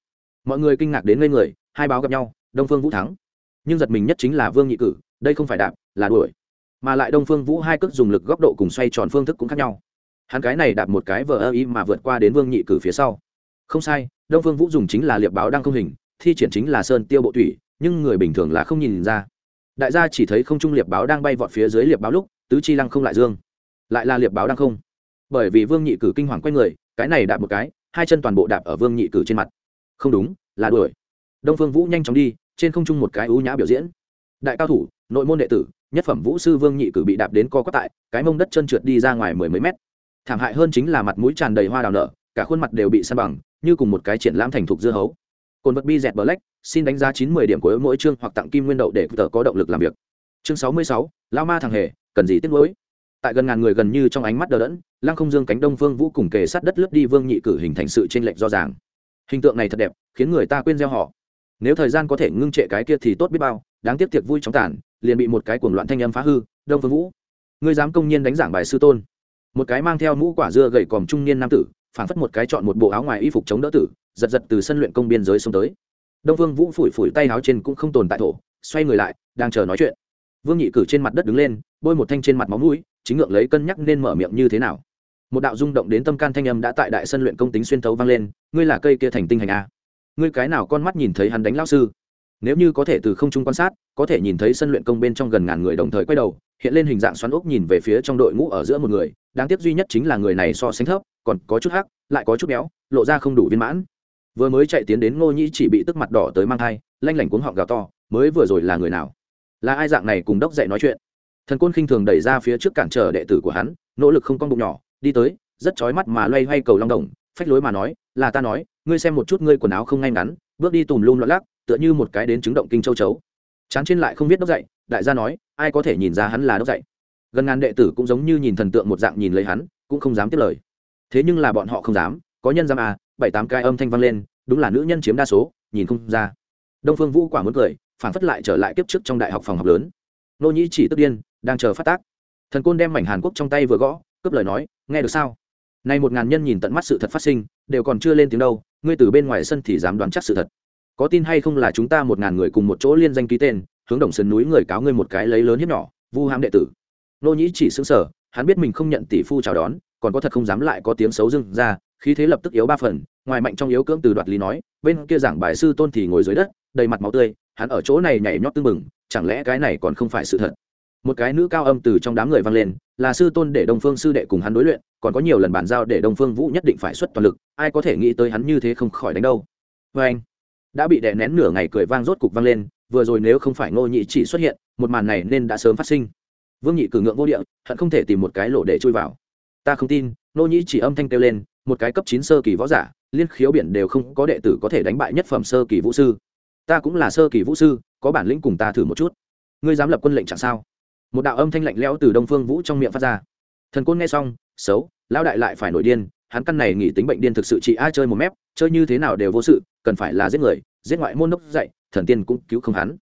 Mọi người kinh ngạc đến ngây người hai báo gặp nhau, đông phương vũ thắng. Nhưng giật mình nhất chính là vương nhị cử, đây không phải đạp, là đuổi. Mà lại đông phương vũ hai cước dùng lực góc độ cùng xoay tròn phương thức cũng khác nhau. Hắn cái này đạp một cái vờ ơ ý mà vượt qua đến vương nhị cử phía sau. Không sai, đông phương vũ dùng chính là liệp báo đang không hình, thi triển chính là sơn tiêu bộ thủy, nhưng người bình thường là không nhìn ra. Đại gia chỉ thấy không trung liệp báo đang bay vọt phía dưới liệp báo lúc, tứ chi lăng không lại dương. Lại là liệp báo đang không. Bởi vì vương nhị cử kinh hoàng quay người, cái này đạp một cái, hai chân toàn bộ đạp ở vương nhị cử trên mặt. Không đúng, là đuổi đông phương vũ nhanh chóng đi, trên không trung một cái ưu nhã biểu diễn. Đại cao thủ, nội môn đệ tử, nhất phẩm vũ sư vương nhị cử bị đạp đến co quắp tại, cái mông đất chân trượt đi ra ngoài mười mấy mét. Thảm hại hơn chính là mặt mũi tràn đầy hoa đào nở, cả khuôn mặt đều bị san bằng, như cùng một cái triển lãm thành thục dưa hấu. Cồn vật bi dẹt black, xin đánh giá chín mươi điểm của mỗi chương hoặc tặng kim nguyên đậu để tờ có động lực làm việc. Chương sáu mươi sáu, lao ma thằng hề, cần gì tiếc nuối? Tại gần ngàn người gần như trong ánh mắt đờ đẫn, lăng không dương cánh đông vương vũ cùng kề sát đất lướt đi vương nhị cử hình thành sự trên lệch rõ ràng. Hình tượng này thật đẹp, khiến người ta quên gieo họ nếu thời gian có thể ngưng trệ cái kia thì tốt biết bao, đáng tiếc tiệc vui chóng tàn, liền bị một cái cuồng loạn thanh âm phá hư, đông vương vũ. Ngươi dám công nhiên đánh giảng bài sư tôn. Một cái mang theo mũ quả dưa gầy còm trung niên nam tử, phảng phất một cái chọn một bộ áo ngoài y phục chống đỡ tử, giật giật từ sân luyện công biên giới xông tới. Đông vương vũ phủi phủi tay áo trên cũng không tồn tại thổ, xoay người lại, đang chờ nói chuyện. Vương nhị cử trên mặt đất đứng lên, bôi một thanh trên mặt máu mũi, chính ngượng lấy cân nhắc nên mở miệng như thế nào. Một đạo rung động đến tâm can thanh âm đã tại đại sân luyện công tính xuyên thấu vang lên, ngươi là cây kia thành tinh hành a ngươi cái nào con mắt nhìn thấy hắn đánh lao sư? Nếu như có thể từ không trung quan sát, có thể nhìn thấy sân luyện công bên trong gần ngàn người đồng thời quay đầu, hiện lên hình dạng xoắn ốc nhìn về phía trong đội ngũ ở giữa một người, đáng tiếc duy nhất chính là người này so sánh thấp, còn có chút hắc, lại có chút béo, lộ ra không đủ viên mãn. Vừa mới chạy tiến đến ngô nhĩ chỉ bị tức mặt đỏ tới mang thai, lanh lảnh cuống họng gào to, mới vừa rồi là người nào? Là ai dạng này cùng đốc dạy nói chuyện? Thần côn khinh thường đẩy ra phía trước cản trở đệ tử của hắn, nỗ lực không con bụng nhỏ, đi tới, rất chói mắt mà loay hoay cầu long đồng phách lối mà nói, là ta nói, ngươi xem một chút ngươi quần áo không ngay ngắn, bước đi tùm lum loạn lắc, tựa như một cái đến chứng động kinh châu chấu. Chán trên lại không biết đốc dậy đại gia nói, ai có thể nhìn ra hắn là đốc dậy gần ngàn đệ tử cũng giống như nhìn thần tượng một dạng nhìn lấy hắn, cũng không dám tiếp lời. Thế nhưng là bọn họ không dám, có nhân dám à bảy tám cái âm thanh vang lên, đúng là nữ nhân chiếm đa số, nhìn không ra. Đông phương vũ quả muốn cười, phản phất lại trở lại kiếp trước trong đại học phòng học lớn. Nô nhĩ chỉ tức điên, đang chờ phát tác. Thần côn đem mảnh hàn quốc trong tay vừa gõ, cướp lời nói, nghe được sao? Nay một ngàn nhân nhìn tận mắt sự thật phát sinh, đều còn chưa lên tiếng đâu, ngươi từ bên ngoài sân thì dám đoán chắc sự thật. Có tin hay không là chúng ta một ngàn người cùng một chỗ liên danh ký tên, hướng đồng sườn núi người cáo ngươi một cái lấy lớn hiếp nhỏ, vu ham đệ tử. Nô nhĩ chỉ xứng sở hắn biết mình không nhận tỷ phu chào đón, còn có thật không dám lại có tiếng xấu dưng ra, khí thế lập tức yếu ba phần, ngoài mạnh trong yếu cưỡng từ đoạt lý nói, bên kia giảng bài sư tôn thì ngồi dưới đất, đầy mặt máu tươi, hắn ở chỗ này nhảy nhót tưng mừng chẳng lẽ cái này còn không phải sự thật? Một cái nữ cao âm từ trong đám người vang lên, là sư tôn để đông phương sư đệ cùng hắn đối luyện, còn có nhiều lần bàn giao để đông phương vũ nhất định phải xuất toàn lực, ai có thể nghĩ tới hắn như thế không khỏi đánh đâu. Vê anh, đã bị đè nén nửa ngày cười vang rốt cục vang lên, vừa rồi nếu không phải ngô nhị chỉ xuất hiện, một màn này nên đã sớm phát sinh. Vương nhị cử ngượng vô địa, hận không thể tìm một cái lỗ để chui vào. Ta không tin, ngô nhị chỉ âm thanh kêu lên, một cái cấp chín sơ kỳ võ giả, liên khiếu biển đều không có đệ tử có thể đánh bại nhất phẩm sơ kỳ vũ sư. Ta cũng là sơ kỳ vũ sư, có bản lĩnh cùng ta thử một chút. Ngươi dám lập quân lệnh chẳng sao? Một đạo âm thanh lạnh lẽo từ đông phương vũ trong miệng phát ra. Thần côn nghe xong xấu lão đại lại phải nổi điên hắn căn này nghỉ tính bệnh điên thực sự chỉ ai à chơi một mép chơi như thế nào đều vô sự cần phải là giết người giết ngoại môn đốc dạy thần tiên cũng cứu không hắn.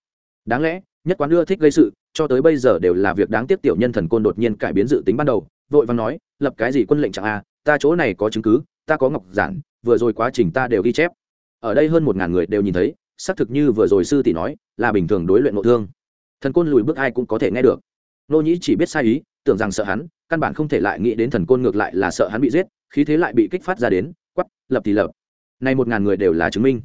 Đáng lẽ nhất quán ưa thích gây sự cho tới bây giờ đều là việc đáng tiếc tiểu nhân thần côn đột nhiên cải biến dự tính ban đầu vội vàng nói lập cái gì quân lệnh chẳng a à, ta chỗ này có chứng cứ ta có ngọc giản vừa rồi quá trình ta đều ghi chép. Ở đây hơn một ngàn người đều nhìn thấy xác thực như vừa rồi sư tỷ nói là bình thường đối luyện nội thương. Thần côn lùi bước ai cũng có thể nghe được nô nhĩ chỉ biết sai ý, tưởng rằng sợ hắn, căn bản không thể lại nghĩ đến thần côn ngược lại là sợ hắn bị giết, khí thế lại bị kích phát ra đến quắp lập thì lập. Này một ngàn người đều là chứng minh.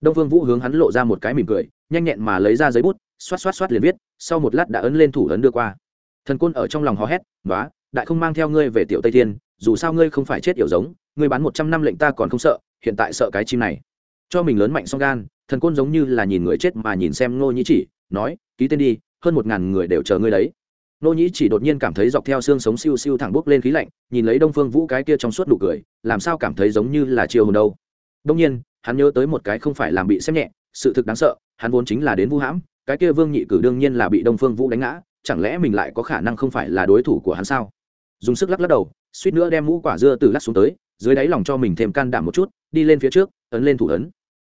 Đông phương vũ hướng hắn lộ ra một cái mỉm cười, nhanh nhẹn mà lấy ra giấy bút, xoát xoát xoát liền viết, sau một lát đã ấn lên thủ ấn đưa qua. Thần côn ở trong lòng hò hét nói đại không mang theo ngươi về tiểu tây thiên, dù sao ngươi không phải chết yểu giống, ngươi bán một trăm năm lệnh ta còn không sợ, hiện tại sợ cái chim này. Cho mình lớn mạnh song gan, thần côn giống như là nhìn người chết mà nhìn xem ngô nhĩ chỉ, nói, ký tên đi, hơn một ngàn người đều chờ ngươi đấy. Nô nhĩ chỉ đột nhiên cảm thấy dọc theo xương sống siêu siêu thẳng bốc lên khí lạnh, nhìn lấy đông phương vũ cái kia trong suốt nụ cười, làm sao cảm thấy giống như là chiều hồn đâu. Đông nhiên, hắn nhớ tới một cái không phải làm bị xem nhẹ, sự thực đáng sợ, hắn vốn chính là đến vũ hãm, cái kia vương nhị cử đương nhiên là bị đông phương vũ đánh ngã, chẳng lẽ mình lại có khả năng không phải là đối thủ của hắn sao? Dùng sức lắc lắc đầu, suýt nữa đem mũ quả dưa từ lắc xuống tới, dưới đáy lòng cho mình thêm can đảm một chút, đi lên phía trước, ấn lên thủ ấn.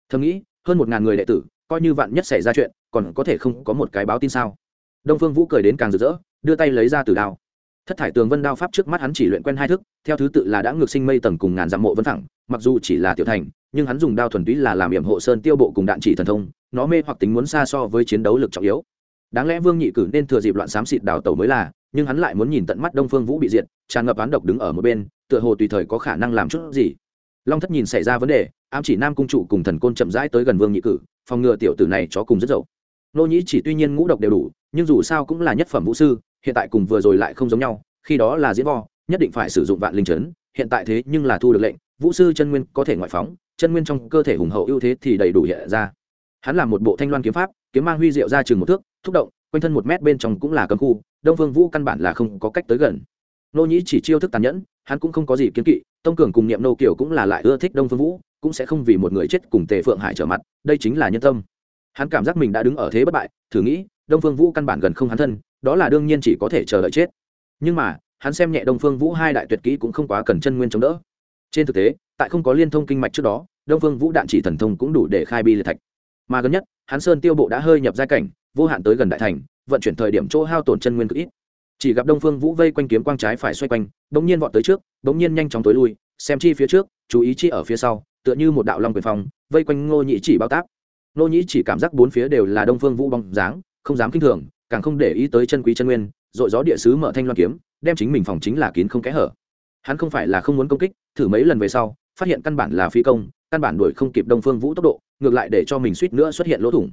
Thầm nghĩ, hơn một ngàn người đệ tử, coi như vạn nhất xảy ra chuyện, còn có thể không có một cái báo tin sao? Đông phương vũ cười đến càng rực rỡ đưa tay lấy ra từ đao. Thất thải tường vân đao pháp trước mắt hắn chỉ luyện quen hai thức, theo thứ tự là đã ngược sinh mây tầng cùng ngàn dặm mộ vân thẳng mặc dù chỉ là tiểu thành, nhưng hắn dùng đao thuần túy là làm hiểm hộ sơn tiêu bộ cùng đạn chỉ thần thông, nó mê hoặc tính muốn xa so với chiến đấu lực trọng yếu. Đáng lẽ vương nhị cử nên thừa dịp loạn xám xịt đào tẩu mới là, nhưng hắn lại muốn nhìn tận mắt đông phương vũ bị diệt, tràn ngập án độc đứng ở một bên, tựa hồ tùy thời có khả năng làm chút gì. Long thất nhìn xảy ra vấn đề, ám chỉ nam cung trụ cùng thần côn chậm rãi tới gần vương nhị cử, phòng ngừa tiểu tử này chó cùng rất dậu. Nô nhĩ chỉ tuy nhiên ngũ độc đều đủ, nhưng dù sao cũng là nhất phẩm vũ sư hiện tại cùng vừa rồi lại không giống nhau, khi đó là diễn vo nhất định phải sử dụng vạn linh chấn, hiện tại thế nhưng là thu được lệnh, vũ sư chân nguyên có thể ngoại phóng, chân nguyên trong cơ thể hùng hậu ưu thế thì đầy đủ hiện ra. Hắn làm một bộ thanh loan kiếm pháp, kiếm mang huy diệu ra chừng một thước, thúc động, quanh thân một mét bên trong cũng là cấm khu, đông phương vũ căn bản là không có cách tới gần. Nô nhĩ chỉ chiêu thức tàn nhẫn, hắn cũng không có gì kiến kỵ, tông cường cùng niệm nô kiều cũng là lại ưa thích đông phương vũ, cũng sẽ không vì một người chết cùng tề phượng hải trở mặt, đây chính là nhân tâm. Hắn cảm giác mình đã đứng ở thế bất bại, thử nghĩ, đông phương vũ căn bản gần không hắn thân đó là đương nhiên chỉ có thể chờ đợi chết. Nhưng mà, hắn xem nhẹ đông phương vũ hai đại tuyệt kỹ cũng không quá cần chân nguyên chống đỡ. Trên thực tế, tại không có liên thông kinh mạch trước đó, đông phương vũ đạn chỉ thần thông cũng đủ để khai bi liệt thạch. Mà gần nhất, hắn sơn tiêu bộ đã hơi nhập giai cảnh, vô hạn tới gần đại thành, vận chuyển thời điểm chỗ hao tổn chân nguyên cực ít. Chỉ gặp đông phương vũ vây quanh kiếm quang trái phải xoay quanh, bỗng nhiên vọt tới trước, bỗng nhiên nhanh chóng tối lui, xem chi phía trước, chú ý chi ở phía sau, tựa như một đạo long quyền phong, vây quanh ngô nhĩ chỉ bao tác ngô nhĩ chỉ cảm giác bốn phía đều là đông phương vũ bóng dáng, không dám kinh thường càng không để ý tới chân quý chân nguyên, dội gió địa sứ mở thanh loan kiếm, đem chính mình phòng chính là kín không kẽ hở. Hắn không phải là không muốn công kích, thử mấy lần về sau, phát hiện căn bản là phi công, căn bản đuổi không kịp đông phương vũ tốc độ, ngược lại để cho mình suýt nữa xuất hiện lỗ thủng.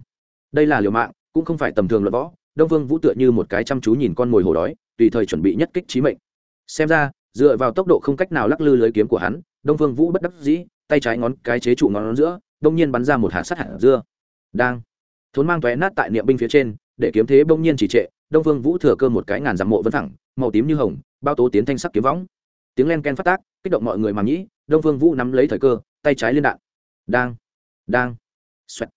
Đây là liều mạng, cũng không phải tầm thường luật võ, đông phương vũ tựa như một cái chăm chú nhìn con mồi hồ đói, tùy thời chuẩn bị nhất kích trí mệnh. Xem ra, dựa vào tốc độ không cách nào lắc lư lưới kiếm của hắn, đông phương vũ bất đắc dĩ, tay trái ngón cái chế trụ ngón giữa, đông nhiên bắn ra một hạt sắt hạt dưa. Đang, thốn mang tóe nát tại niệm binh phía trên để kiếm thế bỗng nhiên chỉ trệ, đông phương vũ thừa cơ một cái ngàn dặm mộ vân thẳng màu tím như hồng, bao tố tiến thanh sắc kiếm võng. Tiếng len ken phát tác, kích động mọi người mà nghĩ, đông phương vũ nắm lấy thời cơ, tay trái liên đạn. Đang đang, xoẹt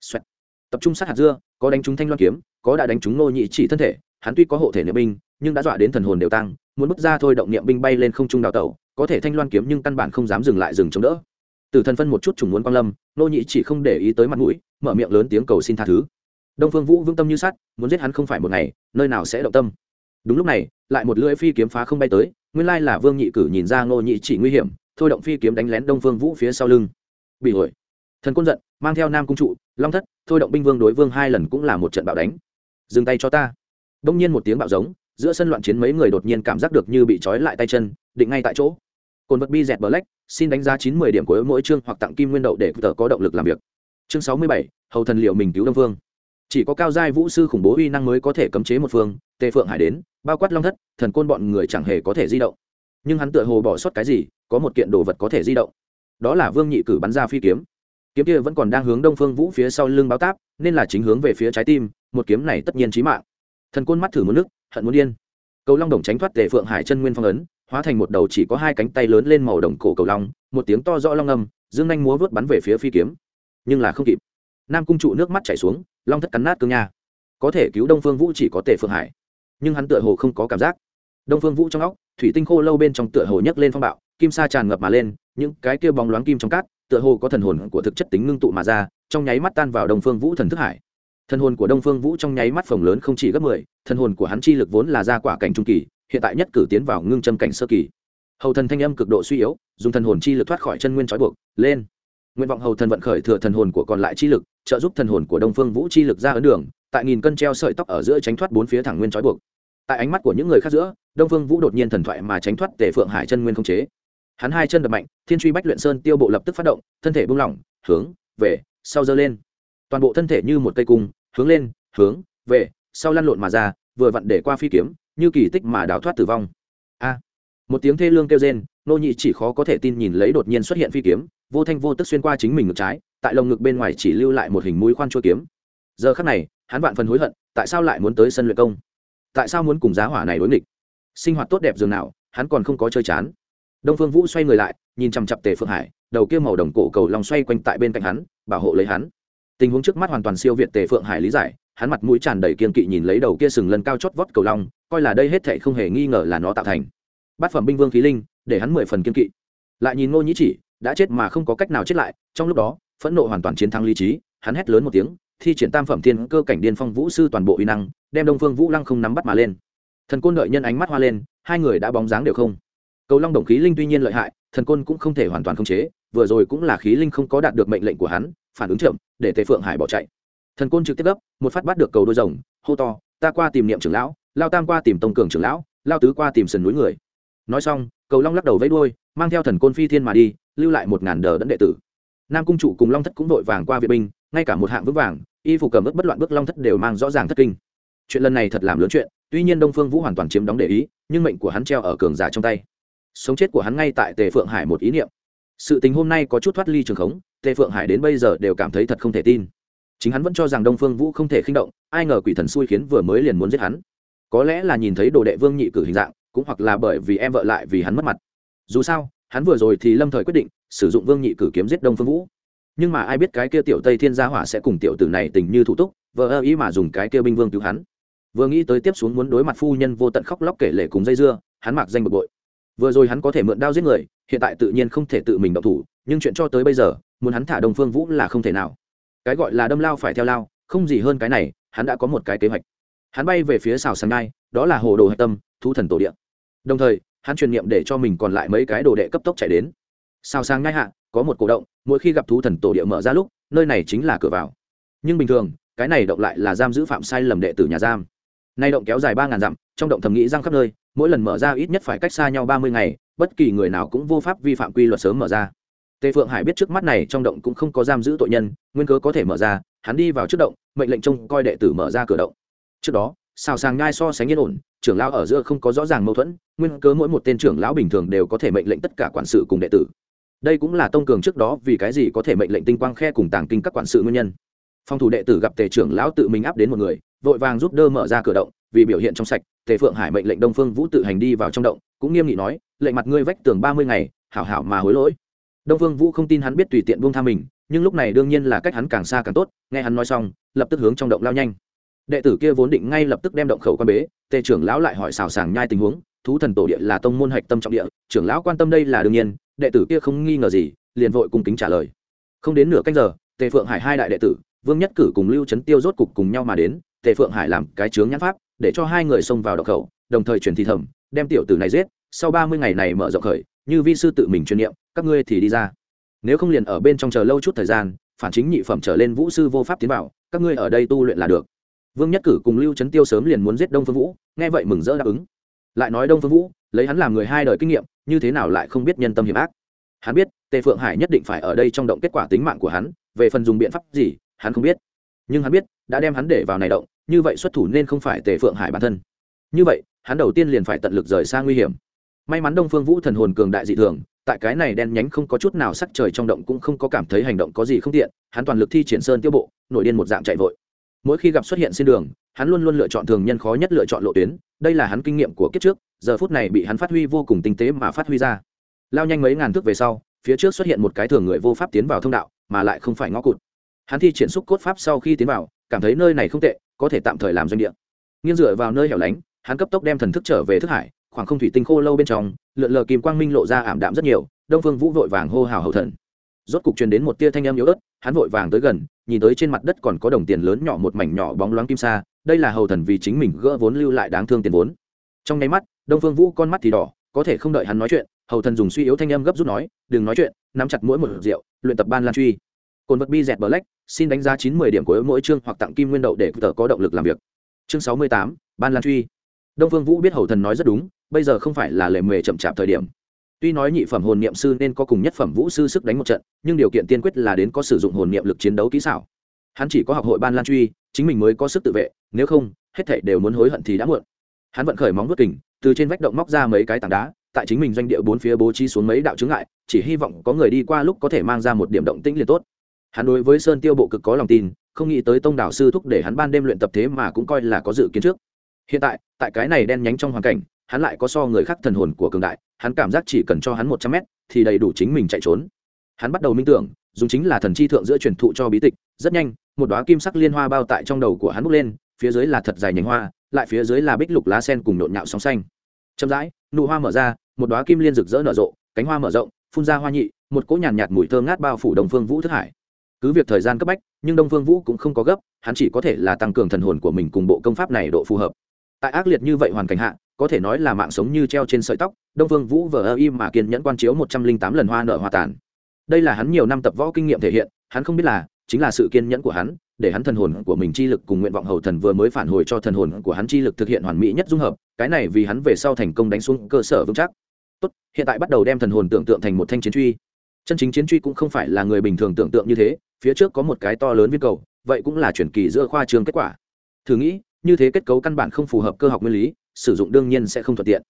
xoẹt. Tập trung sát hạt dưa, có đánh trúng thanh loan kiếm, có đã đánh trúng nô nhị chỉ thân thể, hắn tuy có hộ thể niệm binh, nhưng đã dọa đến thần hồn đều tăng, muốn bước ra thôi động niệm binh bay lên không trung đào tẩu, có thể thanh loan kiếm nhưng căn bản không dám dừng lại dừng chống đỡ. Từ thần phân một chút trùng muốn quang lâm, nô nhị chỉ không để ý tới mặt mũi, mở miệng lớn tiếng cầu xin tha thứ đông phương vũ vững tâm như sắt, muốn giết hắn không phải một ngày, nơi nào sẽ động tâm. Đúng lúc này, lại một lưỡi phi kiếm phá không bay tới, nguyên lai là vương nhị cử nhìn ra ngô nhị chỉ nguy hiểm, thôi động phi kiếm đánh lén đông phương vũ phía sau lưng. Bị hồi thần côn giận, mang theo nam cung trụ, long thất, thôi động binh vương đối vương hai lần cũng là một trận bạo đánh. Dừng tay cho ta. Đông nhiên một tiếng bạo giống, giữa sân loạn chiến mấy người đột nhiên cảm giác được như bị trói lại tay chân, định ngay tại chỗ. Cồn vật bi dẹt black xin đánh giá chín mươi điểm của mỗi chương hoặc tặng kim nguyên đậu để tờ có động lực làm việc. Chương sáu mươi bảy, hầu thần liệu mình cứu đông vương chỉ có cao giai vũ sư khủng bố uy năng mới có thể cấm chế một phương, tề phượng hải đến, bao quát long thất, thần côn bọn người chẳng hề có thể di động. Nhưng hắn tựa hồ bỏ sót cái gì, có một kiện đồ vật có thể di động. Đó là vương nhị cử bắn ra phi kiếm. Kiếm kia vẫn còn đang hướng đông phương vũ phía sau lưng báo táp, nên là chính hướng về phía trái tim, một kiếm này tất nhiên chí mạng. Thần côn mắt thử muốn nước, hận muốn điên. Cầu long đồng tránh thoát tề phượng hải chân nguyên phong ấn, hóa thành một đầu chỉ có hai cánh tay lớn lên màu đồng cổ cầu long, một tiếng to rõ long âm, dương nhanh múa vớt bắn về phía phi kiếm. Nhưng là không kịp. Nam cung trụ nước mắt chảy xuống long thất cắn nát cương nha. Có thể cứu đông phương vũ chỉ có tề phượng hải. Nhưng hắn tựa hồ không có cảm giác. Đông phương vũ trong óc, thủy tinh khô lâu bên trong tựa hồ nhấc lên phong bạo, kim sa tràn ngập mà lên, những cái kia bóng loáng kim trong cát, tựa hồ có thần hồn của thực chất tính ngưng tụ mà ra, trong nháy mắt tan vào đông phương vũ thần thức hải. Thần hồn của đông phương vũ trong nháy mắt phồng lớn không chỉ gấp mười, thần hồn của hắn chi lực vốn là ra quả cảnh trung kỳ, hiện tại nhất cử tiến vào ngưng châm cảnh sơ kỳ. Hầu thần thanh âm cực độ suy yếu, dùng thần hồn chi lực thoát khỏi chân nguyên trói buộc, lên. Nguyện vọng hầu thần vận khởi thừa thần hồn của còn lại chi lực trợ giúp thần hồn của đông phương vũ chi lực ra ấn đường, tại nghìn cân treo sợi tóc ở giữa tránh thoát bốn phía thẳng nguyên trói buộc. Tại ánh mắt của những người khác giữa, đông phương vũ đột nhiên thần thoại mà tránh thoát tề phượng hải chân nguyên không chế. Hắn hai chân đập mạnh, thiên truy bách luyện sơn tiêu bộ lập tức phát động, thân thể buông lỏng, hướng, về, sau dơ lên. Toàn bộ thân thể như một cây cung, hướng lên, hướng, về, sau lăn lộn mà ra, vừa vặn để qua phi kiếm, như kỳ tích mà đào thoát tử vong. A! Một tiếng thê lương kêu rên, nô nhị chỉ khó có thể tin nhìn lấy đột nhiên xuất hiện phi kiếm, vô thanh vô tức xuyên qua chính mình ngực trái tại lồng ngực bên ngoài chỉ lưu lại một hình mũi khoan chua kiếm. Giờ khắc này, hắn vạn phần hối hận, tại sao lại muốn tới sân luyện công? Tại sao muốn cùng giá hỏa này đối nghịch? Sinh hoạt tốt đẹp dường nào, hắn còn không có chơi chán. Đông phương vũ xoay người lại, nhìn chằm chặp tề phượng hải, đầu kia màu đồng cổ cầu lòng xoay quanh tại bên cạnh hắn, bảo hộ lấy hắn. Tình huống trước mắt hoàn toàn siêu việt tề phượng hải lý giải, hắn mặt mũi tràn đầy kiên kỵ nhìn lấy đầu kia sừng lần cao chót vót cầu long, coi là đây hết thệ không hề nghi ngờ là nó tạo thành. Bát phẩm binh vương khí linh, để hắn mười phần kiên kỵ. Lại nhìn ngô nhĩ chỉ, đã chết mà không có cách nào chết lại, trong lúc đó phẫn nộ hoàn toàn chiến thắng lý trí, hắn hét lớn một tiếng, thi triển tam phẩm thiên cơ cảnh điên phong vũ sư toàn bộ uy năng, đem đông phương vũ lăng không nắm bắt mà lên. Thần côn đợi nhân ánh mắt hoa lên, hai người đã bóng dáng đều không. Cầu long đồng khí linh tuy nhiên lợi hại, thần côn cũng không thể hoàn toàn khống chế, vừa rồi cũng là khí linh không có đạt được mệnh lệnh của hắn, phản ứng chậm, để tề phượng hải bỏ chạy. Thần côn trực tiếp gấp, một phát bắt được cầu đôi rồng, hô to, ta qua tìm niệm trưởng lão, lao tam qua tìm tông cường trưởng lão, lao tứ qua tìm sườn núi người. Nói xong, cầu long lắc đầu vẫy đuôi, mang theo thần côn phi thiên mà đi, lưu lại một ngàn đờ đẫn đệ tử nam cung chủ cùng long thất cũng đội vàng qua viện binh, ngay cả một hạng vững vàng, y phục cầm ướt bất loạn bước long thất đều mang rõ ràng thất kinh. Chuyện lần này thật làm lớn chuyện, tuy nhiên đông phương vũ hoàn toàn chiếm đóng để ý, nhưng mệnh của hắn treo ở cường giả trong tay. Sống chết của hắn ngay tại tề phượng hải một ý niệm. Sự tình hôm nay có chút thoát ly trường khống, tề phượng hải đến bây giờ đều cảm thấy thật không thể tin. Chính hắn vẫn cho rằng đông phương vũ không thể khinh động, ai ngờ quỷ thần xui khiến vừa mới liền muốn giết hắn. Có lẽ là nhìn thấy đồ đệ vương nhị cử hình dạng, cũng hoặc là bởi vì em vợ lại vì hắn mất mặt. Dù sao, hắn vừa rồi thì lâm thời quyết định sử dụng vương nhị cử kiếm giết đông phương vũ. Nhưng mà ai biết cái kia tiểu tây thiên gia hỏa sẽ cùng tiểu tử này tình như thủ túc vợ ơ ý mà dùng cái kia binh vương cứu hắn. Vừa nghĩ tới tiếp xuống muốn đối mặt phu nhân vô tận khóc lóc kể lể cùng dây dưa, hắn mặc danh bực bội. Vừa rồi hắn có thể mượn đao giết người, hiện tại tự nhiên không thể tự mình động thủ, nhưng chuyện cho tới bây giờ, muốn hắn thả đông phương vũ là không thể nào. Cái gọi là đâm lao phải theo lao, không gì hơn cái này, hắn đã có một cái kế hoạch. Hắn bay về phía xào sáng ngai, đó là hồ đồ hạch tâm thu thần tổ điện đồng thời, hắn truyền niệm để cho mình còn lại mấy cái đồ đệ cấp tốc chạy đến sao sáng ngai hạ, có một cổ động, mỗi khi gặp thú thần tổ địa mở ra lúc, nơi này chính là cửa vào. Nhưng bình thường, cái này động lại là giam giữ phạm sai lầm đệ tử nhà giam. Nay động kéo dài ba ngàn dặm, trong động thầm nghĩ răng khắp nơi, mỗi lần mở ra ít nhất phải cách xa nhau ba mươi ngày, bất kỳ người nào cũng vô pháp vi phạm quy luật sớm mở ra. Tề phượng hải biết trước mắt này trong động cũng không có giam giữ tội nhân, nguyên cớ có thể mở ra, hắn đi vào trước động, mệnh lệnh trông coi đệ tử mở ra cửa động. Trước đó xào sàng nhai so sánh yên ổn, trưởng lão ở giữa không có rõ ràng mâu thuẫn, nguyên cớ mỗi một tên trưởng lão bình thường đều có thể mệnh lệnh tất cả quản sự cùng đệ tử đây cũng là tông cường trước đó vì cái gì có thể mệnh lệnh tinh quang khe cùng tàng kinh các quản sự nguyên nhân. Phòng thủ đệ tử gặp tề trưởng lão tự mình áp đến một người, vội vàng giúp đỡ mở ra cửa động, vì biểu hiện trong sạch, tề phượng hải mệnh lệnh đông phương vũ tự hành đi vào trong động, cũng nghiêm nghị nói, lệnh mặt ngươi vách tường ba mươi ngày, hảo hảo mà hối lỗi. Đông phương vũ không tin hắn biết tùy tiện buông tha mình, nhưng lúc này đương nhiên là cách hắn càng xa càng tốt, nghe hắn nói xong, lập tức hướng trong động lao nhanh. Đệ tử kia vốn định ngay lập tức đem động khẩu quan bế, tề trưởng lão lại hỏi xào sàng nhai tình huống, thú thần tổ địa là tông môn hạch tâm trọng địa, trưởng lão quan tâm đây là đương nhiên đệ tử kia không nghi ngờ gì, liền vội cung kính trả lời. Không đến nửa canh giờ, tề phượng hải hai đại đệ tử, vương nhất cử cùng lưu trấn tiêu rốt cục cùng nhau mà đến, tề phượng hải làm cái chướng nhãn pháp, để cho hai người xông vào độc khẩu, đồng thời truyền thi thẩm, đem tiểu tử này giết, sau ba mươi ngày này mở rộng khởi, như vi sư tự mình truyền niệm, các ngươi thì đi ra. Nếu không liền ở bên trong chờ lâu chút thời gian, phản chính nhị phẩm trở lên vũ sư vô pháp tiến vào, các ngươi ở đây tu luyện là được. Vương nhất cử cùng lưu trấn tiêu sớm liền muốn giết đông phương vũ, nghe vậy mừng rỡ đáp ứng. Lại nói đông phương vũ, lấy hắn làm người hai đời kinh nghiệm như thế nào lại không biết nhân tâm hiểm ác? Hắn biết, tề phượng hải nhất định phải ở đây trong động kết quả tính mạng của hắn, về phần dùng biện pháp gì, hắn không biết. Nhưng hắn biết, đã đem hắn để vào này động, như vậy xuất thủ nên không phải tề phượng hải bản thân. Như vậy, hắn đầu tiên liền phải tận lực rời xa nguy hiểm. May mắn đông phương vũ thần hồn cường đại dị thường, tại cái này đen nhánh không có chút nào sắc trời trong động cũng không có cảm thấy hành động có gì không tiện, hắn toàn lực thi triển sơn tiêu bộ nổi điên một dạng chạy vội mỗi khi gặp xuất hiện xin đường, hắn luôn luôn lựa chọn thường nhân khó nhất lựa chọn lộ tuyến, đây là hắn kinh nghiệm của kiếp trước, giờ phút này bị hắn phát huy vô cùng tinh tế mà phát huy ra. Lao nhanh mấy ngàn thước về sau, phía trước xuất hiện một cái thường người vô pháp tiến vào thông đạo, mà lại không phải ngõ cụt. Hắn thi triển xúc cốt pháp sau khi tiến vào, cảm thấy nơi này không tệ, có thể tạm thời làm doanh địa. Nghiêng dựa vào nơi hẻo lánh, hắn cấp tốc đem thần thức trở về thức hải, khoảng không thủy tinh khô lâu bên trong, lượn lờ kìm quang minh lộ ra ảm đạm rất nhiều, đông phương vũ vội vàng hô hào hậu thần. Rốt cục truyền đến một tia thanh âm yếu ớt, hắn vội vàng tới gần nhìn tới trên mặt đất còn có đồng tiền lớn nhỏ một mảnh nhỏ bóng loáng kim sa, đây là hầu thần vì chính mình gỡ vốn lưu lại đáng thương tiền vốn. Trong nháy mắt, đông phương vũ con mắt thì đỏ, có thể không đợi hắn nói chuyện, hầu thần dùng suy yếu thanh âm gấp rút nói, đừng nói chuyện, nắm chặt mỗi một rượu, luyện tập ban lan truy. Cồn vật bi dẹt black xin đánh giá chín mươi điểm của mỗi chương hoặc tặng kim nguyên đậu để tờ có động lực làm việc. Chương sáu mươi tám, ban lan truy. Đông phương vũ biết hầu thần nói rất đúng, bây giờ không phải là lề mề chậm chạp thời điểm tuy nói nhị phẩm hồn niệm sư nên có cùng nhất phẩm vũ sư sức đánh một trận, nhưng điều kiện tiên quyết là đến có sử dụng hồn niệm lực chiến đấu kỹ xảo. Hắn chỉ có học hội ban lan truy, chính mình mới có sức tự vệ, nếu không, hết thảy đều muốn hối hận thì đã muộn. Hắn vận khởi móng vớt kình, từ trên vách động móc ra mấy cái tảng đá, tại chính mình doanh địa bốn phía bố trí xuống mấy đạo chướng ngại, chỉ hy vọng có người đi qua lúc có thể mang ra một điểm động tĩnh liền tốt. Hắn đối với sơn tiêu bộ cực có lòng tin, không nghĩ tới tông đạo sư thúc để hắn ban đêm luyện tập thế mà cũng coi là có dự kiến trước. Hiện tại tại cái này đen nhánh trong hoàn cảnh, hắn lại có so người khác thần hồn của cường đại hắn cảm giác chỉ cần cho hắn một trăm mét thì đầy đủ chính mình chạy trốn. Hắn bắt đầu minh tưởng dùng chính là thần chi thượng giữa truyền thụ cho bí tịch rất nhanh một đoá kim sắc liên hoa bao tại trong đầu của hắn bốc lên phía dưới là thật dài nhánh hoa lại phía dưới là bích lục lá sen cùng nhộn nhạo sóng xanh. Chậm rãi nụ hoa mở ra một đoá kim liên rực rỡ nở rộ cánh hoa mở rộng phun ra hoa nhị một cỗ nhàn nhạt, nhạt mùi thơm ngát bao phủ đồng phương vũ thức hải. Cứ việc thời gian cấp bách nhưng đông phương vũ cũng không có gấp hắn chỉ có thể là tăng cường thần hồn của mình cùng bộ công pháp này độ phù hợp. Tại ác liệt như vậy hoàn cảnh hạ có thể nói là mạng sống như treo trên sợi tóc, đông phương vũ vờ ơ im mà kiên nhẫn quan chiếu một trăm linh tám lần hoa nở hoa tàn. Đây là hắn nhiều năm tập võ kinh nghiệm thể hiện, hắn không biết là chính là sự kiên nhẫn của hắn, để hắn thần hồn của mình chi lực cùng nguyện vọng hầu thần vừa mới phản hồi cho thần hồn của hắn chi lực thực hiện hoàn mỹ nhất dung hợp, cái này vì hắn về sau thành công đánh xuống cơ sở vững chắc. Tốt, hiện tại bắt đầu đem thần hồn tưởng tượng thành một thanh chiến truy. Chân chính chiến truy cũng không phải là người bình thường tưởng tượng như thế, phía trước có một cái to lớn viên cầu, vậy cũng là chuyển kỳ giữa khoa trường kết quả. Thử nghĩ, như thế kết cấu căn bản không phù hợp cơ học nguyên lý sử dụng đương nhiên sẽ không thuận tiện.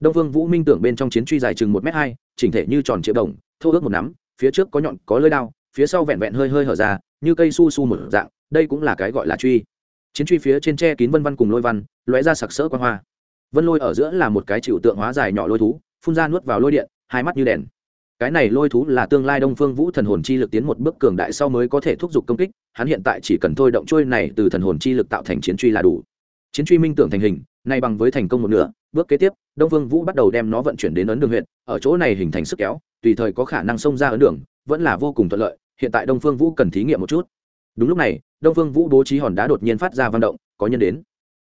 Đông vương vũ minh tưởng bên trong chiến truy dài chừng một m hai, chỉnh thể như tròn triệu đồng, thô ước một nắm, phía trước có nhọn, có lưỡi đao, phía sau vẹn vẹn hơi hơi hở ra, như cây su su một dạng, đây cũng là cái gọi là truy. Chiến truy phía trên tre kín vân văn cùng lôi văn, lóe ra sặc sỡ quan hoa. Vân lôi ở giữa là một cái chịu tượng hóa dài nhỏ lôi thú, phun ra nuốt vào lôi điện, hai mắt như đèn. Cái này lôi thú là tương lai đông phương vũ thần hồn chi lực tiến một bước cường đại sau mới có thể thúc giục công kích, hắn hiện tại chỉ cần thôi động trôi này từ thần hồn chi lực tạo thành chiến truy là đủ. Chiến truy minh tưởng thành hình nay bằng với thành công một nửa, bước kế tiếp, đông phương vũ bắt đầu đem nó vận chuyển đến ấn đường huyện, ở chỗ này hình thành sức kéo, tùy thời có khả năng xông ra ấn đường, vẫn là vô cùng thuận lợi, hiện tại đông phương vũ cần thí nghiệm một chút. Đúng lúc này, đông phương vũ bố trí hòn đá đột nhiên phát ra văn động, có nhân đến.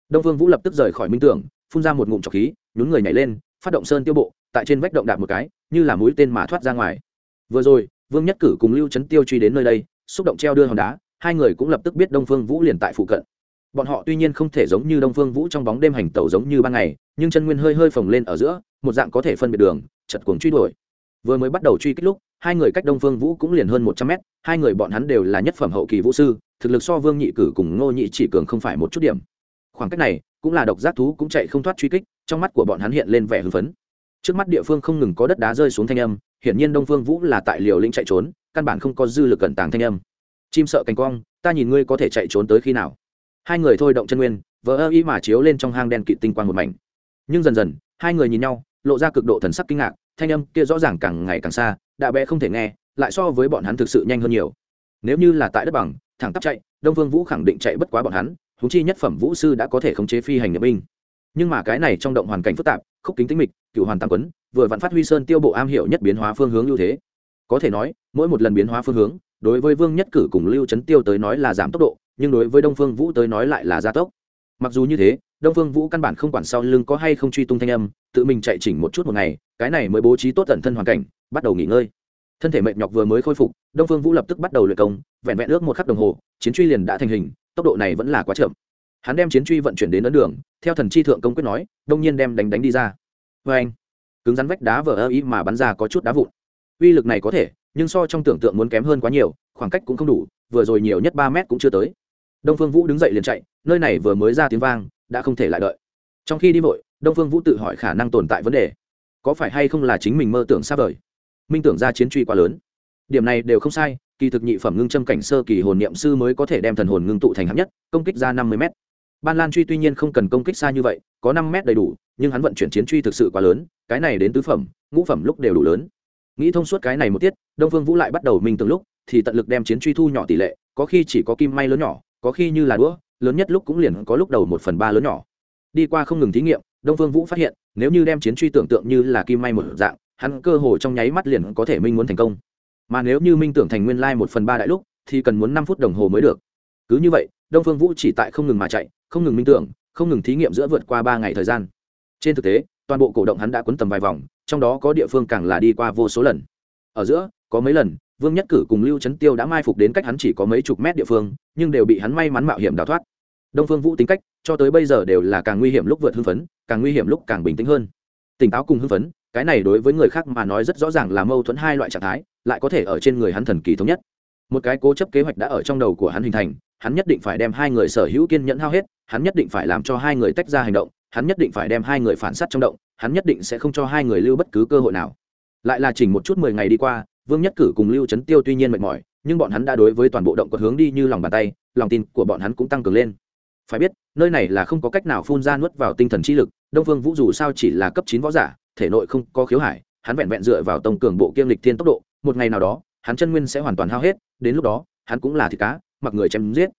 Đông phương vũ lập tức rời khỏi minh tưởng, phun ra một ngụm trọc khí, nhún người nhảy lên, phát động sơn tiêu bộ, tại trên vách động đạp một cái, như là mũi tên mà thoát ra ngoài. Vừa rồi, vương nhất cử cùng lưu trấn tiêu truy đến nơi đây, xúc động treo đưa hòn đá, hai người cũng lập tức biết đông phương vũ liền tại phụ cận bọn họ tuy nhiên không thể giống như đông phương vũ trong bóng đêm hành tẩu giống như ban ngày, nhưng chân nguyên hơi hơi phồng lên ở giữa, một dạng có thể phân biệt đường, chật cuồng truy đuổi. Vừa mới bắt đầu truy kích lúc, hai người cách đông phương vũ cũng liền hơn một trăm mét, hai người bọn hắn đều là nhất phẩm hậu kỳ vũ sư, thực lực so vương nhị cử cùng ngô nhị chỉ cường không phải một chút điểm. Khoảng cách này, cũng là độc giác thú cũng chạy không thoát truy kích, trong mắt của bọn hắn hiện lên vẻ hưng phấn. Trước mắt địa phương không ngừng có đất đá rơi xuống thanh âm, hiển nhiên đông phương vũ là tại liều lĩnh chạy trốn, căn bản không có dư lực cẩn tàng thanh âm. Chim sợ cánh quang ta nhìn ngươi có thể chạy trốn tới khi nào hai người thôi động chân nguyên vỡ ơ ý mà chiếu lên trong hang đen kịt tinh quang một mảnh. Nhưng dần dần, hai người nhìn nhau, lộ ra cực độ thần sắc kinh ngạc, thanh âm kia rõ ràng càng ngày càng xa, đã bé không thể nghe, lại so với bọn hắn thực sự nhanh hơn nhiều. Nếu như là tại đất bằng, thẳng tắp chạy, đông vương vũ khẳng định chạy bất quá bọn hắn húng chi nhất phẩm vũ sư đã có thể khống chế phi hành nhập binh. Nhưng mà cái này trong động hoàn cảnh phức tạp, khúc kính tính mịch cựu hoàn tam quấn, vừa vặn phát huy sơn tiêu bộ am hiểu nhất biến hóa phương hướng ưu thế. Có thể nói, mỗi một lần biến hóa phương hướng, đối với vương nhất cử cùng lưu trấn tiêu tới nói là giảm tốc độ nhưng đối với đông phương vũ tới nói lại là gia tốc. Mặc dù như thế, đông phương vũ căn bản không quản sau lưng có hay không truy tung thanh âm, tự mình chạy chỉnh một chút một ngày, cái này mới bố trí tốt tận thân hoàn cảnh, bắt đầu nghỉ ngơi. Thân thể mệt nhọc vừa mới khôi phục, đông phương vũ lập tức bắt đầu luyện công, vẹn vẹn ước một khắc đồng hồ, chiến truy liền đã thành hình, tốc độ này vẫn là quá chậm. Hắn đem chiến truy vận chuyển đến ấn đường, theo thần chi thượng công quyết nói, đông nhiên đem đánh đánh đi ra. Vê anh, cứng rắn vách đá vỡ ơ ý mà bắn ra có chút đá vụn. Uy lực này có thể, nhưng so trong tưởng tượng muốn kém hơn quá nhiều, khoảng cách cũng không đủ, vừa rồi nhiều nhất ba mét cũng chưa tới đông phương vũ đứng dậy liền chạy, nơi này vừa mới ra tiếng vang, đã không thể lại đợi. Trong khi đi vội, đông phương vũ tự hỏi khả năng tồn tại vấn đề. Có phải hay không là chính mình mơ tưởng xa vời? Minh tưởng ra chiến truy quá lớn. Điểm này đều không sai, kỳ thực nhị phẩm ngưng châm cảnh sơ kỳ hồn niệm sư mới có thể đem thần hồn ngưng tụ thành hạng nhất, công kích ra năm mươi m ban lan truy tuy nhiên không cần công kích xa như vậy, có năm m đầy đủ, nhưng hắn vận chuyển chiến truy thực sự quá lớn, cái này đến tứ phẩm, ngũ phẩm lúc đều đủ lớn. Nghĩ thông suốt cái này một tiết, đông phương vũ lại bắt đầu minh tưởng lúc, thì tận lực đem chiến truy thu nhỏ tỷ lệ, có khi chỉ có kim may lớn nhỏ có khi như là đũa, lớn nhất lúc cũng liền có lúc đầu một phần ba lớn nhỏ. Đi qua không ngừng thí nghiệm, đông phương vũ phát hiện, nếu như đem chiến truy tưởng tượng như là kim may một dạng, hắn cơ hồ trong nháy mắt liền có thể minh muốn thành công. Mà nếu như minh tưởng thành nguyên lai một phần ba đại lúc, thì cần muốn năm phút đồng hồ mới được. Cứ như vậy, đông phương vũ chỉ tại không ngừng mà chạy, không ngừng minh tưởng, không ngừng thí nghiệm giữa vượt qua ba ngày thời gian. Trên thực tế, toàn bộ cổ động hắn đã quấn tầm vài vòng, trong đó có địa phương càng là đi qua vô số lần. Ở giữa, có mấy lần vương nhất cử cùng lưu trấn tiêu đã mai phục đến cách hắn chỉ có mấy chục mét địa phương, nhưng đều bị hắn may mắn mạo hiểm đào thoát. Đông phương vũ tính cách, cho tới bây giờ đều là càng nguy hiểm lúc vượt hưng phấn, càng nguy hiểm lúc càng bình tĩnh hơn. Tỉnh táo cùng hưng phấn, cái này đối với người khác mà nói rất rõ ràng là mâu thuẫn hai loại trạng thái, lại có thể ở trên người hắn thần kỳ thống nhất. Một cái cố chấp kế hoạch đã ở trong đầu của hắn hình thành, hắn nhất định phải đem hai người sở hữu kiên nhẫn hao hết, hắn nhất định phải làm cho hai người tách ra hành động, hắn nhất định phải đem hai người phản s á t trong động, hắn nhất định sẽ không cho hai người lưu bất cứ cơ hội nào. Lại là chỉnh một chút mười ngày đi qua vương nhất cử cùng lưu trấn tiêu tuy nhiên mệt mỏi, nhưng bọn hắn đã đối với toàn bộ động quật hướng đi như lòng bàn tay, lòng tin của bọn hắn cũng tăng cường lên. Phải biết, nơi này là không có cách nào phun ra nuốt vào tinh thần chi lực, đông vương vũ dù sao chỉ là cấp chín võ giả, thể nội không có khiếu hải, hắn vẹn vẹn dựa vào tông cường bộ kiêm lịch thiên tốc độ, một ngày nào đó, hắn chân nguyên sẽ hoàn toàn hao hết, đến lúc đó, hắn cũng là thịt cá, mặc người chém giết.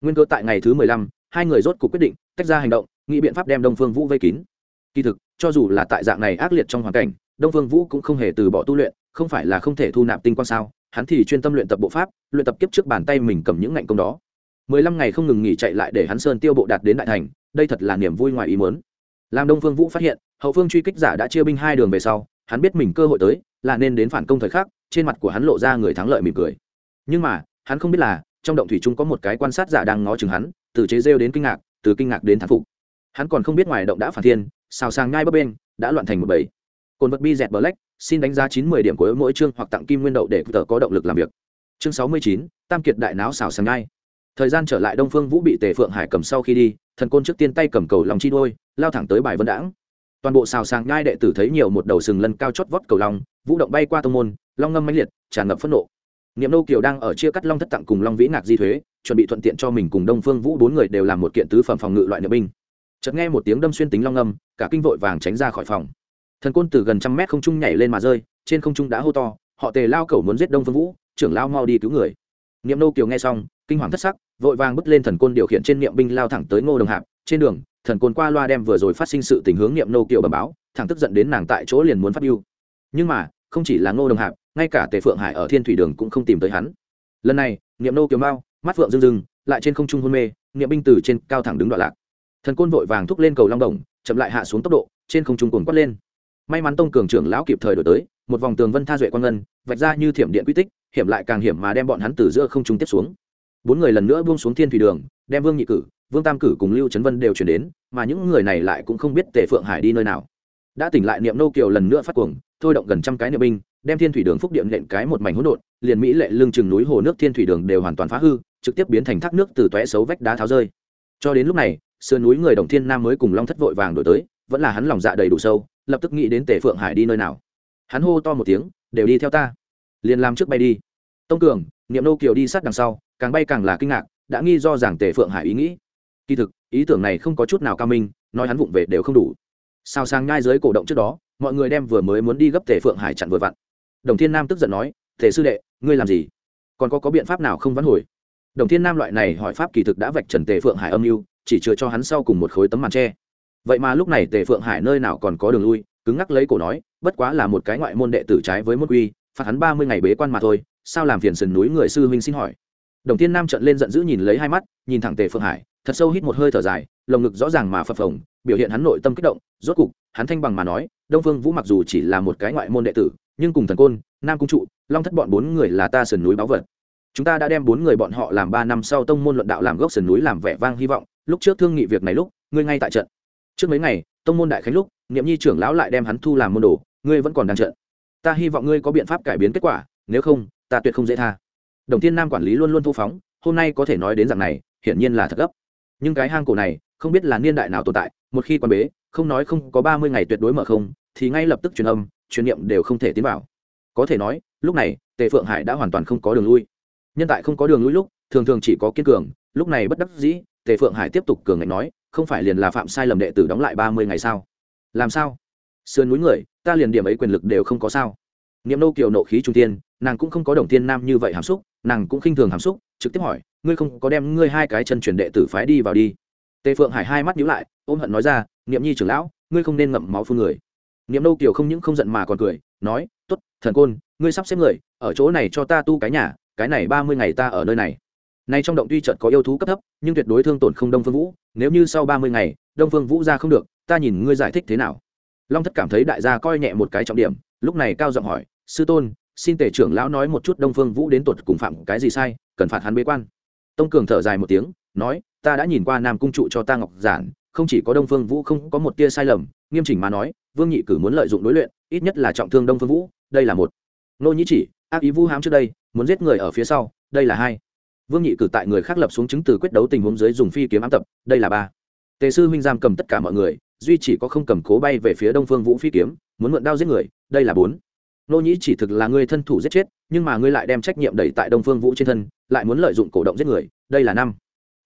Nguyên cơ tại ngày thứ mười lăm, hai người rốt cuộc quyết định, tách ra hành động, nghĩ biện pháp đem đông phương vũ vây kín. Kỳ thực, cho dù là tại dạng này ác liệt trong hoàn cảnh, đông phương vũ cũng không hề từ bỏ tu luyện không phải là không thể thu nạp tinh quan sao? Hắn thì chuyên tâm luyện tập bộ pháp, luyện tập kiếp trước bàn tay mình cầm những ngạnh công đó. Mười lăm ngày không ngừng nghỉ chạy lại để hắn sơn tiêu bộ đạt đến đại thành, đây thật là niềm vui ngoài ý muốn. Làm đông phương vũ phát hiện, hậu phương truy kích giả đã chia binh hai đường về sau, hắn biết mình cơ hội tới, là nên đến phản công thời khắc, trên mặt của hắn lộ ra người thắng lợi mỉm cười. Nhưng mà, hắn không biết là, trong động thủy trung có một cái quan sát giả đang ngó chừng hắn, từ chế rêu đến kinh ngạc, từ kinh ngạc đến thán phục. Hắn còn không biết ngoài động đã phản thiên, xào sàng ngai bấp bên đã loạn thành một bầy. Cồn vật bi dẹt black xin đánh giá chín mươi điểm của mỗi chương hoặc tặng kim nguyên đậu để tờ có động lực làm việc. Chương sáu mươi chín, tam kiệt đại não xào sàng ngay thời gian trở lại đông phương vũ bị tề phượng hải cầm sau khi đi, thần côn trước tiên tay cầm cầu lòng chi đôi, lao thẳng tới bài vân đãng. Toàn bộ xào sàng ngai đệ tử thấy nhiều một đầu sừng lân cao chót vót cầu long, vũ động bay qua tông môn, long ngâm mãnh liệt, tràn ngập phẫn nộ. Niệm nô kiều đang ở chia cắt long thất tặng cùng long vĩ ngạc di thuế, chuẩn bị thuận tiện cho mình cùng đông phương vũ bốn người đều làm một kiện tứ phẩm phòng ngự loại nữ binh. Chợt nghe một tiếng đâm xuyên tính long ngâm, cả kinh vội vàng tránh ra khỏi phòng thần côn từ gần trăm mét không trung nhảy lên mà rơi, trên không trung đã hô to, họ tề lao cẩu muốn giết đông phương vũ, trưởng lao mau đi cứu người. Niệm nô kiều nghe xong, kinh hoàng thất sắc, vội vàng bước lên thần côn điều khiển trên niệm binh lao thẳng tới ngô đồng hạp. Trên đường, thần côn qua loa đem vừa rồi phát sinh sự tình hướng niệm nô kiều bẩm báo, thẳng tức giận đến nàng tại chỗ liền muốn phát biêu nhưng mà, không chỉ là ngô đồng hạp, ngay cả tề phượng hải ở thiên thủy đường cũng không tìm tới hắn. Lần này, niệm nô kiều mau, mắt phượng rưng rưng, lại trên không trung hôn mê, niệm binh từ trên cao thẳng đứng đoạn lạc. Thần côn vội vàng thúc lên cầu long đồng, chậm lại hạ xuống tốc độ, trên không trung cồn quát lên may mắn tông cường trưởng lão kịp thời đổi tới, một vòng tường vân tha duệ quang ngân, vạch ra như thiểm điện quy tích, hiểm lại càng hiểm mà đem bọn hắn từ giữa không trung tiếp xuống. Bốn người lần nữa buông xuống thiên thủy đường, đem vương nhị cử, vương tam cử cùng lưu trấn vân đều chuyển đến, mà những người này lại cũng không biết tề phượng hải đi nơi nào. Đã tỉnh lại niệm nô kiều lần nữa phát cuồng, thôi động gần trăm cái niệm binh, đem thiên thủy đường phúc điện nện cái một mảnh hỗn độn, liền mỹ lệ lưng chừng núi hồ nước thiên thủy đường đều hoàn toàn phá hư, trực tiếp biến thành thác nước từ tóe xấu vách đá tháo rơi. Cho đến lúc này, sườn núi người đồng thiên nam mới cùng long thất vội vàng đổi tới, vẫn là hắn lòng dạ đầy đủ sâu lập tức nghĩ đến tề phượng hải đi nơi nào. Hắn hô to một tiếng, đều đi theo ta. Liền làm trước bay đi. Tông cường, niệm nô kiều đi sát đằng sau, càng bay càng là kinh ngạc, đã nghi do rằng tề phượng hải ý nghĩ. Kỳ thực, ý tưởng này không có chút nào cao minh, nói hắn vụng về đều không đủ. Sao sang ngai dưới cổ động trước đó, mọi người đem vừa mới muốn đi gấp tề phượng hải chặn vừa vặn. Đồng thiên nam tức giận nói, tề sư đệ, ngươi làm gì? Còn có có biện pháp nào không vãn hồi? Đồng thiên nam loại này hỏi pháp kỳ thực đã vạch trần tề phượng hải âm mưu, chỉ chừa cho hắn sau cùng một khối tấm màn tre vậy mà lúc này tề phượng hải nơi nào còn có đường lui, cứng ngắc lấy cổ nói, bất quá là một cái ngoại môn đệ tử trái với môn quy, phạt hắn ba mươi ngày bế quan mà thôi, sao làm phiền sườn núi người sư huynh xin hỏi. Đồng thiên nam trận lên giận dữ nhìn lấy hai mắt, nhìn thẳng tề phượng hải, thật sâu hít một hơi thở dài, lồng ngực rõ ràng mà phập phồng, biểu hiện hắn nội tâm kích động, rốt cục, hắn thanh bằng mà nói, đông phương vũ mặc dù chỉ là một cái ngoại môn đệ tử, nhưng cùng thần côn, nam cung trụ, long thất bọn bốn người là ta sườn núi báu vật. Chúng ta đã đem bốn người bọn họ làm ba năm sau tông môn luận đạo làm gốc sườn núi làm vẻ vang hy vọng, lúc trước thương nghị việc này lúc, ngươi ngay tại trận trước mấy ngày, tông môn đại khánh lúc, niệm nhi trưởng lão lại đem hắn thu làm môn đồ, ngươi vẫn còn đang trận. Ta hy vọng ngươi có biện pháp cải biến kết quả, nếu không, ta tuyệt không dễ tha. Đồng thiên nam quản lý luôn luôn thu phóng, hôm nay có thể nói đến rằng này, hiển nhiên là thật gấp. Nhưng cái hang cổ này, không biết là niên đại nào tồn tại, một khi quan bế, không nói không có ba mươi ngày tuyệt đối mở không, thì ngay lập tức truyền âm, truyền niệm đều không thể tiến vào. Có thể nói, lúc này, tề phượng hải đã hoàn toàn không có đường lui. Nhân tại không có đường lui lúc, thường thường chỉ có kiên cường, lúc này bất đắc dĩ, tề phượng hải tiếp tục cường ngạnh nói không phải liền là phạm sai lầm đệ tử đóng lại ba mươi ngày sao? Làm sao? Sườn núi người, ta liền điểm ấy quyền lực đều không có sao. Niệm nô kiều nộ khí trung tiên, nàng cũng không có đồng tiên nam như vậy hàm xúc, nàng cũng khinh thường hàm xúc, trực tiếp hỏi, ngươi không có đem ngươi hai cái chân truyền đệ tử phái đi vào đi? Tề phượng hải hai mắt nhíu lại, ôm hận nói ra, niệm nhi trưởng lão, ngươi không nên ngậm máu phun người. Niệm nô kiều không những không giận mà còn cười, nói t ố t thần côn, ngươi sắp xếp người, ở chỗ này cho ta tu cái nhà, cái này ba mươi ngày ta ở nơi này nay trong động tuy chợt có yêu thú cấp thấp, nhưng tuyệt đối thương tổn không đông phương vũ, nếu như sau ba mươi ngày, đông phương vũ ra không được, ta nhìn ngươi giải thích thế nào. Long thất cảm thấy đại gia coi nhẹ một cái trọng điểm, lúc này cao giọng hỏi, sư tôn, xin tể trưởng lão nói một chút đông phương vũ đến tột cùng phạm cái gì sai, cần phạt hắn bế quan. Tông cường thở dài một tiếng, nói, ta đã nhìn qua nam cung trụ cho ta ngọc giản, không chỉ có đông phương vũ không có một tia sai lầm, nghiêm chỉnh mà nói, vương nhị cử muốn lợi dụng đối luyện, ít nhất là trọng thương đông phương vũ, đây là một. Nô nhĩ chỉ, ác ý vu hám trước đây, muốn giết người ở phía sau, đây là hai vương nhị cử tại người khác lập xuống chứng từ quyết đấu tình huống dưới dùng phi kiếm ám tập, đây là ba. Tề sư huynh giam cầm tất cả mọi người, duy chỉ có không cầm cố bay về phía đông phương vũ phi kiếm, muốn mượn đao giết người, đây là bốn. Nô nhĩ chỉ thực là ngươi thân thủ giết chết, nhưng mà ngươi lại đem trách nhiệm đẩy tại đông phương vũ trên thân, lại muốn lợi dụng cổ động giết người, đây là năm.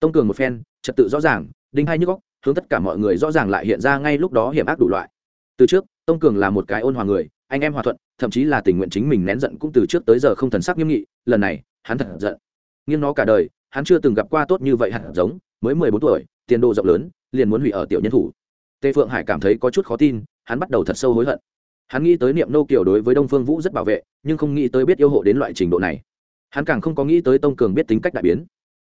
Tông cường một phen, trật tự rõ ràng, đinh hai nhức góc hướng tất cả mọi người rõ ràng lại hiện ra ngay lúc đó hiểm ác đủ loại. Từ trước, tông cường là một cái ôn hòa người, anh em hòa thuận, thậm chí là tình nguyện chính mình nén giận cũng từ trước tới giờ không thần sắc nghiêm nghị, lần này, hắn thật giận nghiêng nó cả đời, hắn chưa từng gặp qua tốt như vậy hẳn giống, mới mười bốn tuổi, tiền đồ rộng lớn, liền muốn hủy ở tiểu nhân thủ. Tề phượng hải cảm thấy có chút khó tin, hắn bắt đầu thật sâu hối hận. Hắn nghĩ tới niệm nô kiều đối với đông phương vũ rất bảo vệ, nhưng không nghĩ tới biết yêu hộ đến loại trình độ này. Hắn càng không có nghĩ tới tông cường biết tính cách đại biến.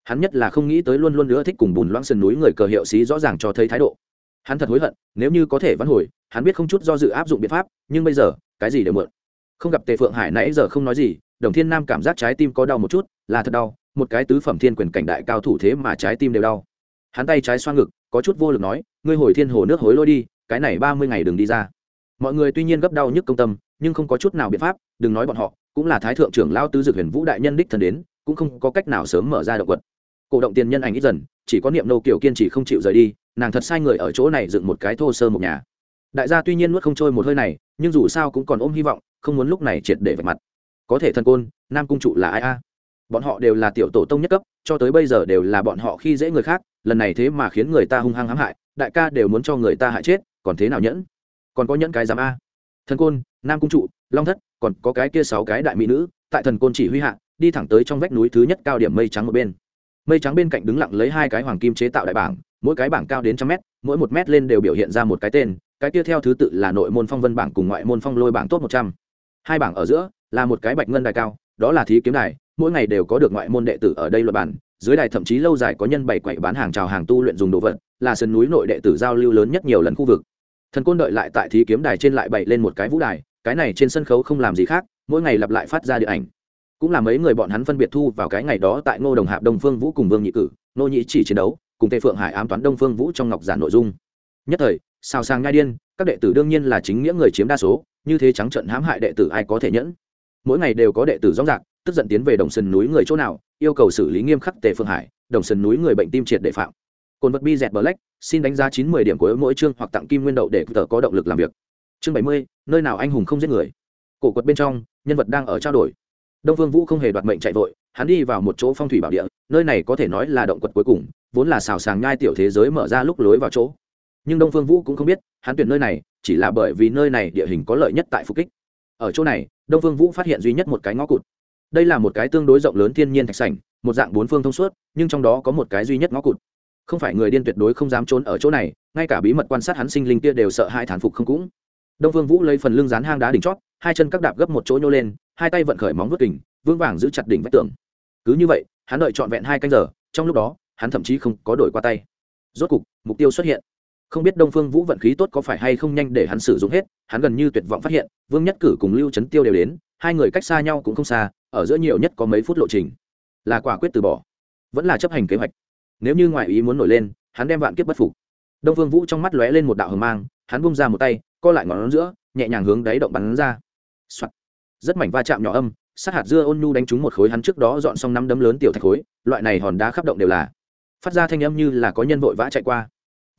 Hắn nhất là không nghĩ tới luôn luôn nữa thích cùng bùn loãng sườn núi người cờ hiệu xí rõ ràng cho thấy thái độ. Hắn thật hối hận, nếu như có thể vãn hồi, hắn biết không chút do dự áp dụng biện pháp, nhưng bây giờ, cái gì đều mượn không gặp tề phượng hải nãy giờ không nói gì, đồng thiên nam cảm giác trái tim có đau một chút, là thật đau một cái tứ phẩm thiên quyền cảnh đại cao thủ thế mà trái tim đều đau. Hắn tay trái xoa ngực, có chút vô lực nói, ngươi hồi thiên hồ nước hối lôi đi, cái này ba mươi ngày đừng đi ra. Mọi người tuy nhiên gấp đau nhức công tâm, nhưng không có chút nào biện pháp, đừng nói bọn họ, cũng là thái thượng trưởng lao tứ dược huyền vũ đại nhân đích thân đến, cũng không có cách nào sớm mở ra động quật. Cổ động tiền nhân ảnh ít dần, chỉ có niệm nô kiểu kiên trì không chịu rời đi, nàng thật sai người ở chỗ này dựng một cái thô sơ một nhà. Đại gia tuy nhiên nuốt không trôi một hơi này, nhưng dù sao cũng còn ôm hy vọng, không muốn lúc này triệt để vạch mặt. Có thể thần côn, nam cung trụ là ai a? Bọn họ đều là tiểu tổ tông nhất cấp, cho tới bây giờ đều là bọn họ khi dễ người khác, lần này thế mà khiến người ta hung hăng hãm hại, đại ca đều muốn cho người ta hại chết, còn thế nào nhẫn? Còn có nhẫn cái giám a. Thần côn, nam cung trụ, long thất, còn có cái kia sáu cái đại mỹ nữ, tại thần côn chỉ huy hạ, đi thẳng tới trong vách núi thứ nhất cao điểm mây trắng một bên. Mây trắng bên cạnh đứng lặng lấy hai cái hoàng kim chế tạo đại bảng, mỗi cái bảng cao đến trăm mét, mỗi một mét lên đều biểu hiện ra một cái tên, cái kia theo thứ tự là nội môn phong vân bảng cùng ngoại môn phong lôi bảng tốt một trăm. Hai bảng ở giữa là một cái bạch ngân đài cao đó là thí kiếm đài, mỗi ngày đều có được ngoại môn đệ tử ở đây luật bản dưới đài thậm chí lâu dài có nhân bày quậy bán hàng chào hàng tu luyện dùng đồ vật, là sân núi nội đệ tử giao lưu lớn nhất nhiều lần khu vực. Thần côn đợi lại tại thí kiếm đài trên lại bày lên một cái vũ đài, cái này trên sân khấu không làm gì khác, mỗi ngày lặp lại phát ra điện ảnh. Cũng là mấy người bọn hắn phân biệt thu vào cái ngày đó tại ngô đồng hạp đông phương vũ cùng vương nhị cử nô nhị chỉ chiến đấu, cùng tề phượng hải ám toán đông phương vũ trong ngọc giản nội dung. Nhất thời, sao sang ngai điên, các đệ tử đương nhiên là chính nghĩa người chiếm đa số, như thế trắng trận hãm hại đệ tử ai có thể nhẫn? Mỗi ngày đều có đệ tử rõ rạc tức giận tiến về đồng sân núi người chỗ nào yêu cầu xử lý nghiêm khắc tề phương hải đồng sân núi người bệnh tim triệt để phạm. Cồn vật bi dẹt bờ lách, xin đánh giá chín mươi điểm của mỗi chương hoặc tặng kim nguyên đậu để tờ có động lực làm việc. Chương bảy mươi nơi nào anh hùng không giết người? Cổ quật bên trong nhân vật đang ở trao đổi. Đông phương vũ không hề đoạt mệnh chạy vội hắn đi vào một chỗ phong thủy bảo địa nơi này có thể nói là động quật cuối cùng vốn là xào sàng nhai tiểu thế giới mở ra lúc lối vào chỗ. Nhưng đông phương vũ cũng không biết hắn tuyển nơi này chỉ là bởi vì nơi này địa hình có lợi nhất tại phục kích. Ở chỗ này đông phương vũ phát hiện duy nhất một cái ngõ cụt. Đây là một cái tương đối rộng lớn thiên nhiên thạch sảnh, một dạng bốn phương thông suốt, nhưng trong đó có một cái duy nhất ngõ cụt. Không phải người điên tuyệt đối không dám trốn ở chỗ này, ngay cả bí mật quan sát hắn sinh linh kia đều sợ hai thản phục không cũng. Đông phương vũ lấy phần lưng dán hang đá đỉnh chót, hai chân các đạp gấp một chỗ nhô lên, hai tay vận khởi móng vớt kình vương vàng giữ chặt đỉnh vách tường. Cứ như vậy, hắn đợi trọn vẹn hai canh giờ, trong lúc đó, hắn thậm chí không có đổi qua tay. Rốt cục, mục tiêu xuất hiện không biết đông phương vũ vận khí tốt có phải hay không nhanh để hắn sử dụng hết, hắn gần như tuyệt vọng phát hiện, vương nhất cử cùng lưu trấn tiêu đều đến, hai người cách xa nhau cũng không xa, ở giữa nhiều nhất có mấy phút lộ trình. Là quả quyết từ bỏ, vẫn là chấp hành kế hoạch. Nếu như ngoại ý muốn nổi lên, hắn đem vạn kiếp bất phục. Đông phương vũ trong mắt lóe lên một đạo hờ mang, hắn bung ra một tay, co lại ngón giữa, nhẹ nhàng hướng đáy động bắn ra、Soạn. rất mảnh va chạm nhỏ âm, sát hạt dưa ôn nhu đánh trúng một khối hắn trước đó dọn xong năm đấm lớn tiểu thạch khối, loại này hòn đá khắp động đều là. Phát ra thanh âm như là có nhân vội vã chạy qua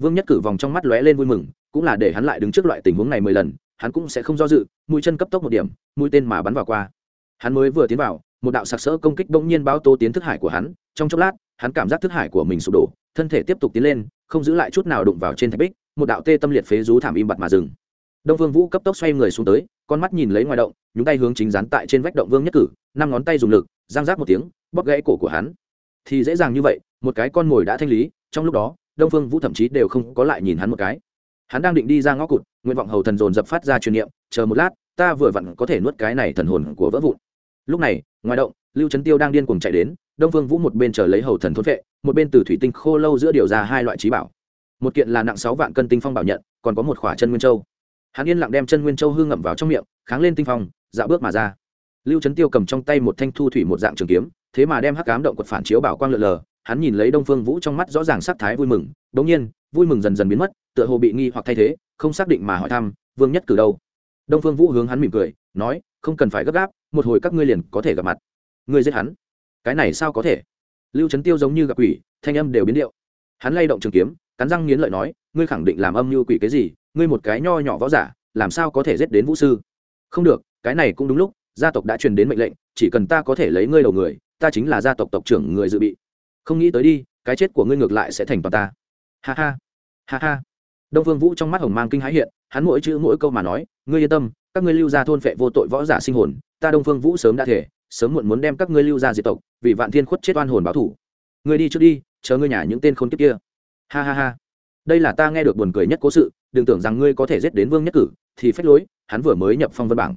vương nhất cử vòng trong mắt lóe lên vui mừng, cũng là để hắn lại đứng trước loại tình huống này mười lần, hắn cũng sẽ không do dự, mũi chân cấp tốc một điểm, mũi tên mà bắn vào qua. Hắn mới vừa tiến vào, một đạo sặc sỡ công kích bỗng nhiên báo tố tiến thức hải của hắn, trong chốc lát, hắn cảm giác thức hải của mình sụp đổ, thân thể tiếp tục tiến lên, không giữ lại chút nào đụng vào trên thạch bích, một đạo tê tâm liệt phế rú thảm im bặt mà dừng. Đông vương vũ cấp tốc xoay người xuống tới, con mắt nhìn lấy ngoài động, nhúng tay hướng chính rán tại trên vách động vương nhất cử, năm ngón tay dùng lực, giang rác một tiếng, bóp gãy cổ của hắn. Thì dễ dàng như vậy, một cái con mồi đã thanh lý, trong lúc đó đông phương vũ thậm chí đều không có lại nhìn hắn một cái. Hắn đang định đi ra ngõ cụt, nguyện vọng hầu thần dồn dập phát ra truyền niệm, chờ một lát, ta vừa vặn có thể nuốt cái này thần hồn của vỡ vụn. Lúc này, ngoài động, lưu trấn tiêu đang điên cuồng chạy đến, đông phương vũ một bên chờ lấy hầu thần thôn vệ, một bên từ thủy tinh khô lâu giữa điều ra hai loại trí bảo. Một kiện là nặng sáu vạn cân tinh phong bảo nhận, còn có một khỏa chân nguyên châu. Hắn yên lặng đem chân nguyên châu hư ngậm vào trong miệng, kháng lên tinh phong dạo bước mà ra. Lưu trấn tiêu cầm trong tay một thanh thu thủy một dạng trường kiếm, thế mà đem hắc cám động quật phản chiếu bảo quang lượn lờ hắn nhìn lấy đông phương vũ trong mắt rõ ràng sắc thái vui mừng đ ỗ n g nhiên, vui mừng dần dần biến mất, tựa hồ bị nghi hoặc thay thế, không xác định mà hỏi thăm, vương nhất cử đâu? Đông phương vũ hướng hắn mỉm cười, nói, không cần phải gấp gáp, một hồi các ngươi liền có thể gặp mặt. Ngươi giết hắn. Cái này sao có thể? Lưu trấn tiêu giống như gặp quỷ, thanh âm đều biến điệu. Hắn lay động trường kiếm, cắn răng nghiến lợi nói, ngươi khẳng định làm âm như quỷ cái gì? Ngươi một cái nho nhỏ võ giả, làm sao có thể giết đến vũ sư? Không được, cái này cũng đúng lúc, gia tộc đã truyền đến mệnh lệnh, chỉ cần ta có thể lấy ngươi đầu người, ta chính là gia tộc tộc trưởng người dự bị không nghĩ tới đi, cái chết của ngươi ngược lại sẽ thành toàn ta. Ha ha ha ha. Đông phương vũ trong mắt hồng mang kinh hãi hiện, hắn mỗi chữ mỗi câu mà nói, ngươi yên tâm, các ngươi lưu ra thôn phệ vô tội võ giả sinh hồn, ta đông phương vũ sớm đã thể, sớm muộn muốn đem các ngươi lưu ra diệt tộc, vì vạn thiên khuất chết oan hồn báo thủ. Ngươi đi trước đi, chờ ngươi nhà những tên khốn kiếp kia. Ha ha ha. Đây là ta nghe được buồn cười nhất cố sự, đừng tưởng rằng ngươi có thể giết đến vương nhất cử, thì phách lối, hắn vừa mới nhập phong vân bảng.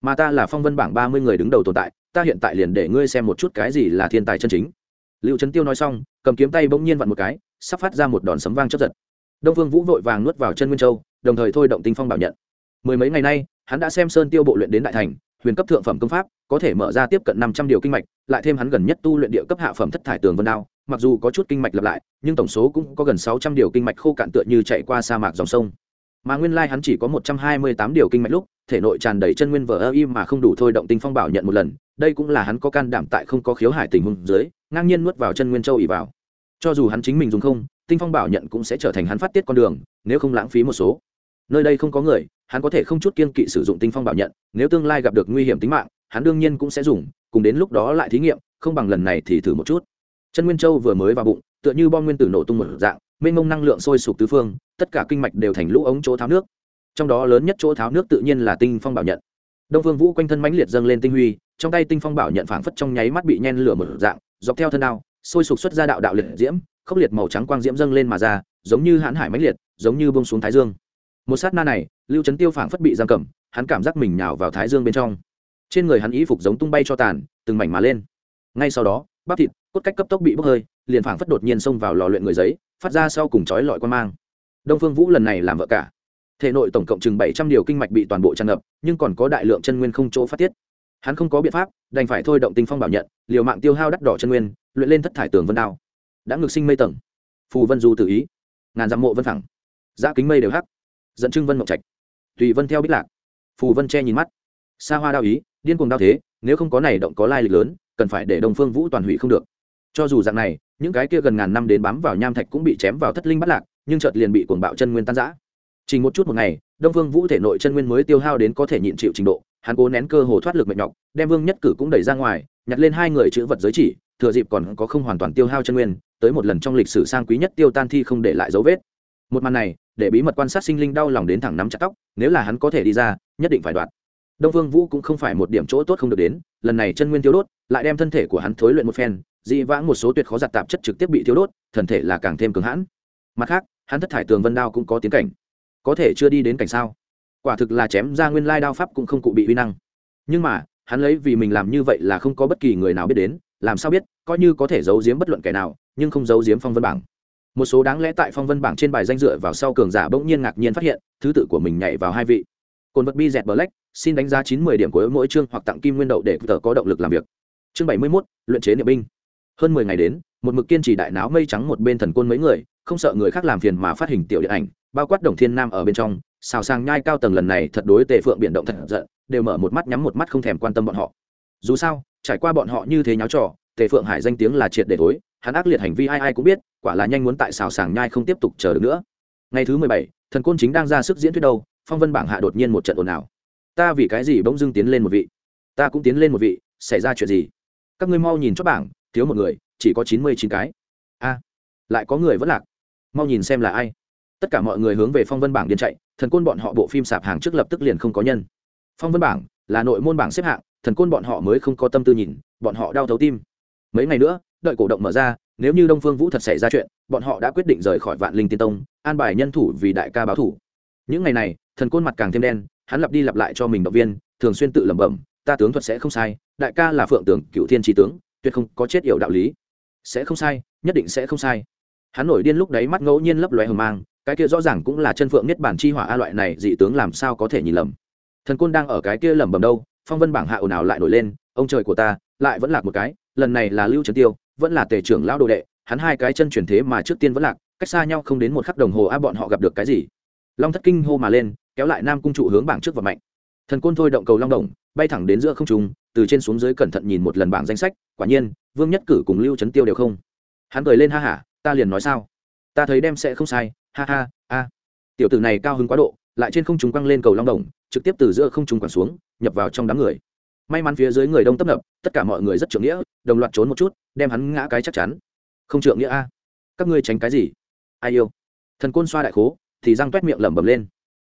Mà ta là phong vân bảng ba mươi người đứng đầu tồn tại, ta hiện tại liền để ngươi xem một chút cái gì là thiên tài chân chính liệu trấn tiêu nói xong, cầm kiếm tay bỗng nhiên vặn một cái, sắp phát ra một đòn sấm vang chấp giật. Đông phương vũ vội vàng nuốt vào chân nguyên châu, đồng thời thôi động tinh phong bảo nhận. Mười mấy ngày nay, hắn đã xem sơn tiêu bộ luyện đến đại thành, huyền cấp thượng phẩm công pháp, có thể mở ra tiếp cận năm trăm điều kinh mạch, lại thêm hắn gần nhất tu luyện địa cấp hạ phẩm thất thải tường vân đao, mặc dù có chút kinh mạch lặp lại, nhưng tổng số cũng có gần sáu trăm điều kinh mạch khô cạn tựa như chạy qua sa mạc dòng sông. Mà nguyên lai hắn chỉ có một trăm hai mươi tám điều kinh mạch lúc, thể nội tràn đầy chân nguyên vờ ơ im mà không đủ thôi động tinh phong bảo nhận một lần, đây cũng là hắn có can đảm tại không có khiếu hải tình huống dưới ngang nhiên nuốt vào chân nguyên châu ỉ vào. Cho dù hắn chính mình dùng không, tinh phong bảo nhận cũng sẽ trở thành hắn phát tiết con đường, nếu không lãng phí một số. Nơi đây không có người, hắn có thể không chút kiên kỵ sử dụng tinh phong bảo nhận, nếu tương lai gặp được nguy hiểm tính mạng, hắn đương nhiên cũng sẽ dùng, cùng đến lúc đó lại thí nghiệm, không bằng lần này thì thử một chút. Chân nguyên châu vừa mới vào bụng, tựa như bom nguyên tử nổ tung một dạng, mênh mông năng lượng sôi sục tứ phương, tất cả kinh mạch đều thành lũ ống chỗ tháo nước. Trong đó lớn nhất chỗ tháo nước tự nhiên là tinh phong bảo nhận. Đông phương vũ quanh thân mãnh liệt dâng lên tinh huy, trong tay tinh phong bảo nhận phảng phất trong nháy mắt bị nhen lửa một dạng dọc theo thân đao, sôi sục xuất ra đạo đạo liệt diễm, khốc liệt màu trắng quang diễm dâng lên mà ra, giống như hãn hải mãnh liệt, giống như bông xuống thái dương. Một sát na này, lưu trấn tiêu phảng phất bị giam cầm, hắn cảm giác mình nhào vào thái dương bên trong. Trên người hắn ý phục giống tung bay cho tàn, từng mảnh mà lên. Ngay sau đó, bắp thịt, cốt cách cấp tốc bị bốc hơi, liền phảng phất đột nhiên xông vào lò luyện người giấy, phát ra sau cùng chói lọi quan mang. Đông phương vũ lần này làm vợ cả. Thể nội tổng cộng chừng bảy trăm điều kinh mạch bị toàn bộ tràn ngập, nhưng còn có đại lượng chân nguyên không chỗ phát tiết hắn không có biện pháp, đành phải thôi động tinh phong bảo nhận, liều mạng tiêu hao đắt đỏ chân nguyên, luyện lên thất thải tường vân đao. Đã ngược sinh mây tầng. Phù vân du tự ý. Ngàn dặm mộ vân thẳng giã kính mây đều hắc. Dẫn trưng vân mộng trạch. Tùy vân theo bích lạc. Phù vân che nhìn mắt. Xa hoa đao ý, điên cuồng đao thế, nếu không có này động có lai lịch lớn, cần phải để đồng phương vũ toàn hủy không được. Cho dù dạng này, những cái kia gần ngàn năm đến bám vào nham thạch cũng bị chém vào thất linh bắt lạc, nhưng chợt liền bị cuồng bạo chân nguyên tan giã chỉ một chút một ngày, đông phương vũ thể nội chân nguyên mới tiêu hao đến có thể nhịn chịu trình độ hắn cố nén cơ hồ thoát lực mệt nhọc, đem vương nhất cử cũng đẩy ra ngoài, nhặt lên hai người chữ vật giới chỉ, thừa dịp còn có không hoàn toàn tiêu hao chân nguyên, tới một lần trong lịch sử sang quý nhất tiêu tan thi không để lại dấu vết. Một màn này, để bí mật quan sát sinh linh đau lòng đến thẳng nắm chặt tóc, nếu là hắn có thể đi ra, nhất định phải đoạt. Đông vương vũ cũng không phải một điểm chỗ tốt không được đến, lần này chân nguyên tiêu đốt, lại đem thân thể của hắn thối luyện một phen, dị vãng một số tuyệt khó giặt tạp chất trực tiếp bị tiêu đốt thần thể là càng thêm cứng hãn. Mặt khác, hắn thất thải tường vân đao cũng có tiến cảnh. Có thể chưa đi đến cảnh sao? Quả thực là chém ra nguyên lai đao pháp cũng không cụ bị uy năng. Nhưng mà, hắn lấy vì mình làm như vậy là không có bất kỳ người nào biết đến, làm sao biết, coi như có thể giấu giếm bất luận kẻ nào, nhưng không giấu giếm phong vân bảng. Một số đáng lẽ tại phong vân bảng trên bài danh dựa vào sau cường giả bỗng nhiên ngạc nhiên phát hiện, thứ tự của mình nhảy vào hai vị. Cồn vật bi dẹt black, xin đánh giá chín mươi điểm của mỗi chương hoặc tặng kim nguyên đậu để tờ có động lực làm việc. Chương bảy mươi mốt, luyện chế niệm binh. Hơn mười ngày đến, một mực kiên trì đại náo mây trắng một bên thần côn mấy người, không sợ người khác làm phiền mà phát hình tiểu điện ảnh bao quát đồng thiên nam ở bên trong, xào sàng nhai cao tầng lần này thật đối tề phượng biển động thật giận, đều mở một mắt nhắm một mắt không thèm quan tâm bọn họ. Dù sao, trải qua bọn họ như thế nháo trò, tề phượng hải danh tiếng là triệt để thối hắn ác liệt hành vi ai ai cũng biết, quả là nhanh muốn tại xào sàng nhai không tiếp tục chờ được nữa. Ngày thứ mười bảy, thần côn chính đang ra sức diễn thuyết đâu, phong vân bảng hạ đột nhiên một trận ồn ào. Ta vì cái gì bỗng dưng tiến lên một vị? Ta cũng tiến lên một vị, xảy ra chuyện gì? Các ngươi mau nhìn cho bảng, thiếu một người, chỉ có chín mươi chín cái. A, lại có người vẫn lạc. Mau nhìn xem là ai tất cả mọi người hướng về phong vân bảng điên chạy, thần côn bọn họ bộ phim sạp hàng trước lập tức liền không có nhân. Phong vân bảng là nội môn bảng xếp hạng, thần côn bọn họ mới không có tâm tư nhìn, bọn họ đau thấu tim. Mấy ngày nữa, đợi cổ động mở ra, nếu như đông phương vũ thật xảy ra chuyện, bọn họ đã quyết định rời khỏi vạn linh tiên tông, an bài nhân thủ vì đại ca báo thủ. Những ngày này, thần côn mặt càng thêm đen, hắn lặp đi lặp lại cho mình động viên, thường xuyên tự lẩm bẩm, ta tướng thuật sẽ không sai, đại ca là phượng tưởng cựu thiên tri tướng, tuyệt không có chết yểu đạo lý. Sẽ không sai, nhất định sẽ không sai. Hắn nổi điên lúc đấy mắt ngẫu nhiên lấp lóe hờ mang cái kia rõ ràng cũng là chân phượng niết bản chi hỏa a loại này dị tướng làm sao có thể nhìn lầm. Thần côn đang ở cái kia lẩm bẩm đâu, phong vân bảng hạ ồn ào lại nổi lên, ông trời của ta, lại vẫn lạc một cái, lần này là lưu trấn tiêu, vẫn là tề trưởng lão đồ đệ, hắn hai cái chân chuyển thế mà trước tiên vẫn lạc, cách xa nhau không đến một khắc đồng hồ a bọn họ gặp được cái gì. Long thất kinh hô mà lên, kéo lại nam cung trụ hướng bảng trước và mạnh thần côn thôi động cầu long đồng bay thẳng đến giữa không trung, từ trên xuống dưới cẩn thận nhìn một lần bảng danh sách, quả nhiên, vương nhất cử cùng lưu trấn tiêu đều không. Hắn cười lên ha hả, ta liền nói sao? Ta thấy đem sẽ không sai, ha ha, a. Tiểu tử này cao hứng quá độ, lại trên không trung quăng lên cầu long đồng, trực tiếp từ giữa không trung quẳng xuống, nhập vào trong đám người. May mắn phía dưới người đông tấp nập, tất cả mọi người rất trượng nghĩa, đồng loạt trốn một chút, đem hắn ngã cái chắc chắn. Không trượng nghĩa a. Các ngươi tránh cái gì? Ai yêu? Thần côn xoa đại khố, thì răng toét miệng lẩm bẩm lên.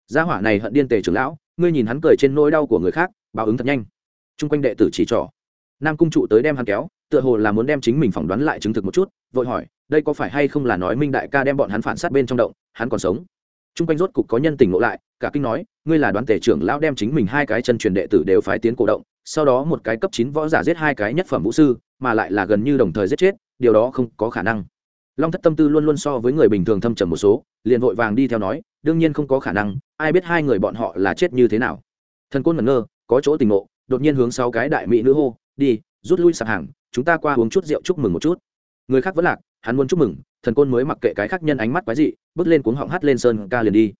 Gia hỏa này hận điên tề trưởng lão, ngươi nhìn hắn cười trên nỗi đau của người khác, báo ứng thật nhanh. Chung quanh đệ tử chỉ trỏ. Nam cung trụ tới đem hắn kéo tựa hồ là muốn đem chính mình phỏng đoán lại chứng thực một chút, vội hỏi, đây có phải hay không là nói minh đại ca đem bọn hắn phản sát bên trong động, hắn còn sống? Chung quanh rốt cục có nhân tình ngộ lại, cả kinh nói, ngươi là đoán tể trưởng lão đem chính mình hai cái chân truyền đệ tử đều phái tiến cổ động, sau đó một cái cấp chín võ giả giết hai cái nhất phẩm vũ sư, mà lại là gần như đồng thời giết chết, điều đó không có khả năng. Long thất tâm tư luôn luôn so với người bình thường thâm trầm một số, liền vội vàng đi theo nói, đương nhiên không có khả năng, ai biết hai người bọn họ là chết như thế nào. Thần côn ngẩn ngơ, có chỗ tình ngộ, đột nhiên hướng sau cái đại mỹ nữ hô, đi rút lui sạp hàng, chúng ta qua uống chút rượu chúc mừng một chút. Người khác vẫn lạc, hắn muốn chúc mừng, thần côn mới mặc kệ cái khác nhân ánh mắt quái dị, bước lên cuống họng hát lên sơn ca liền đi.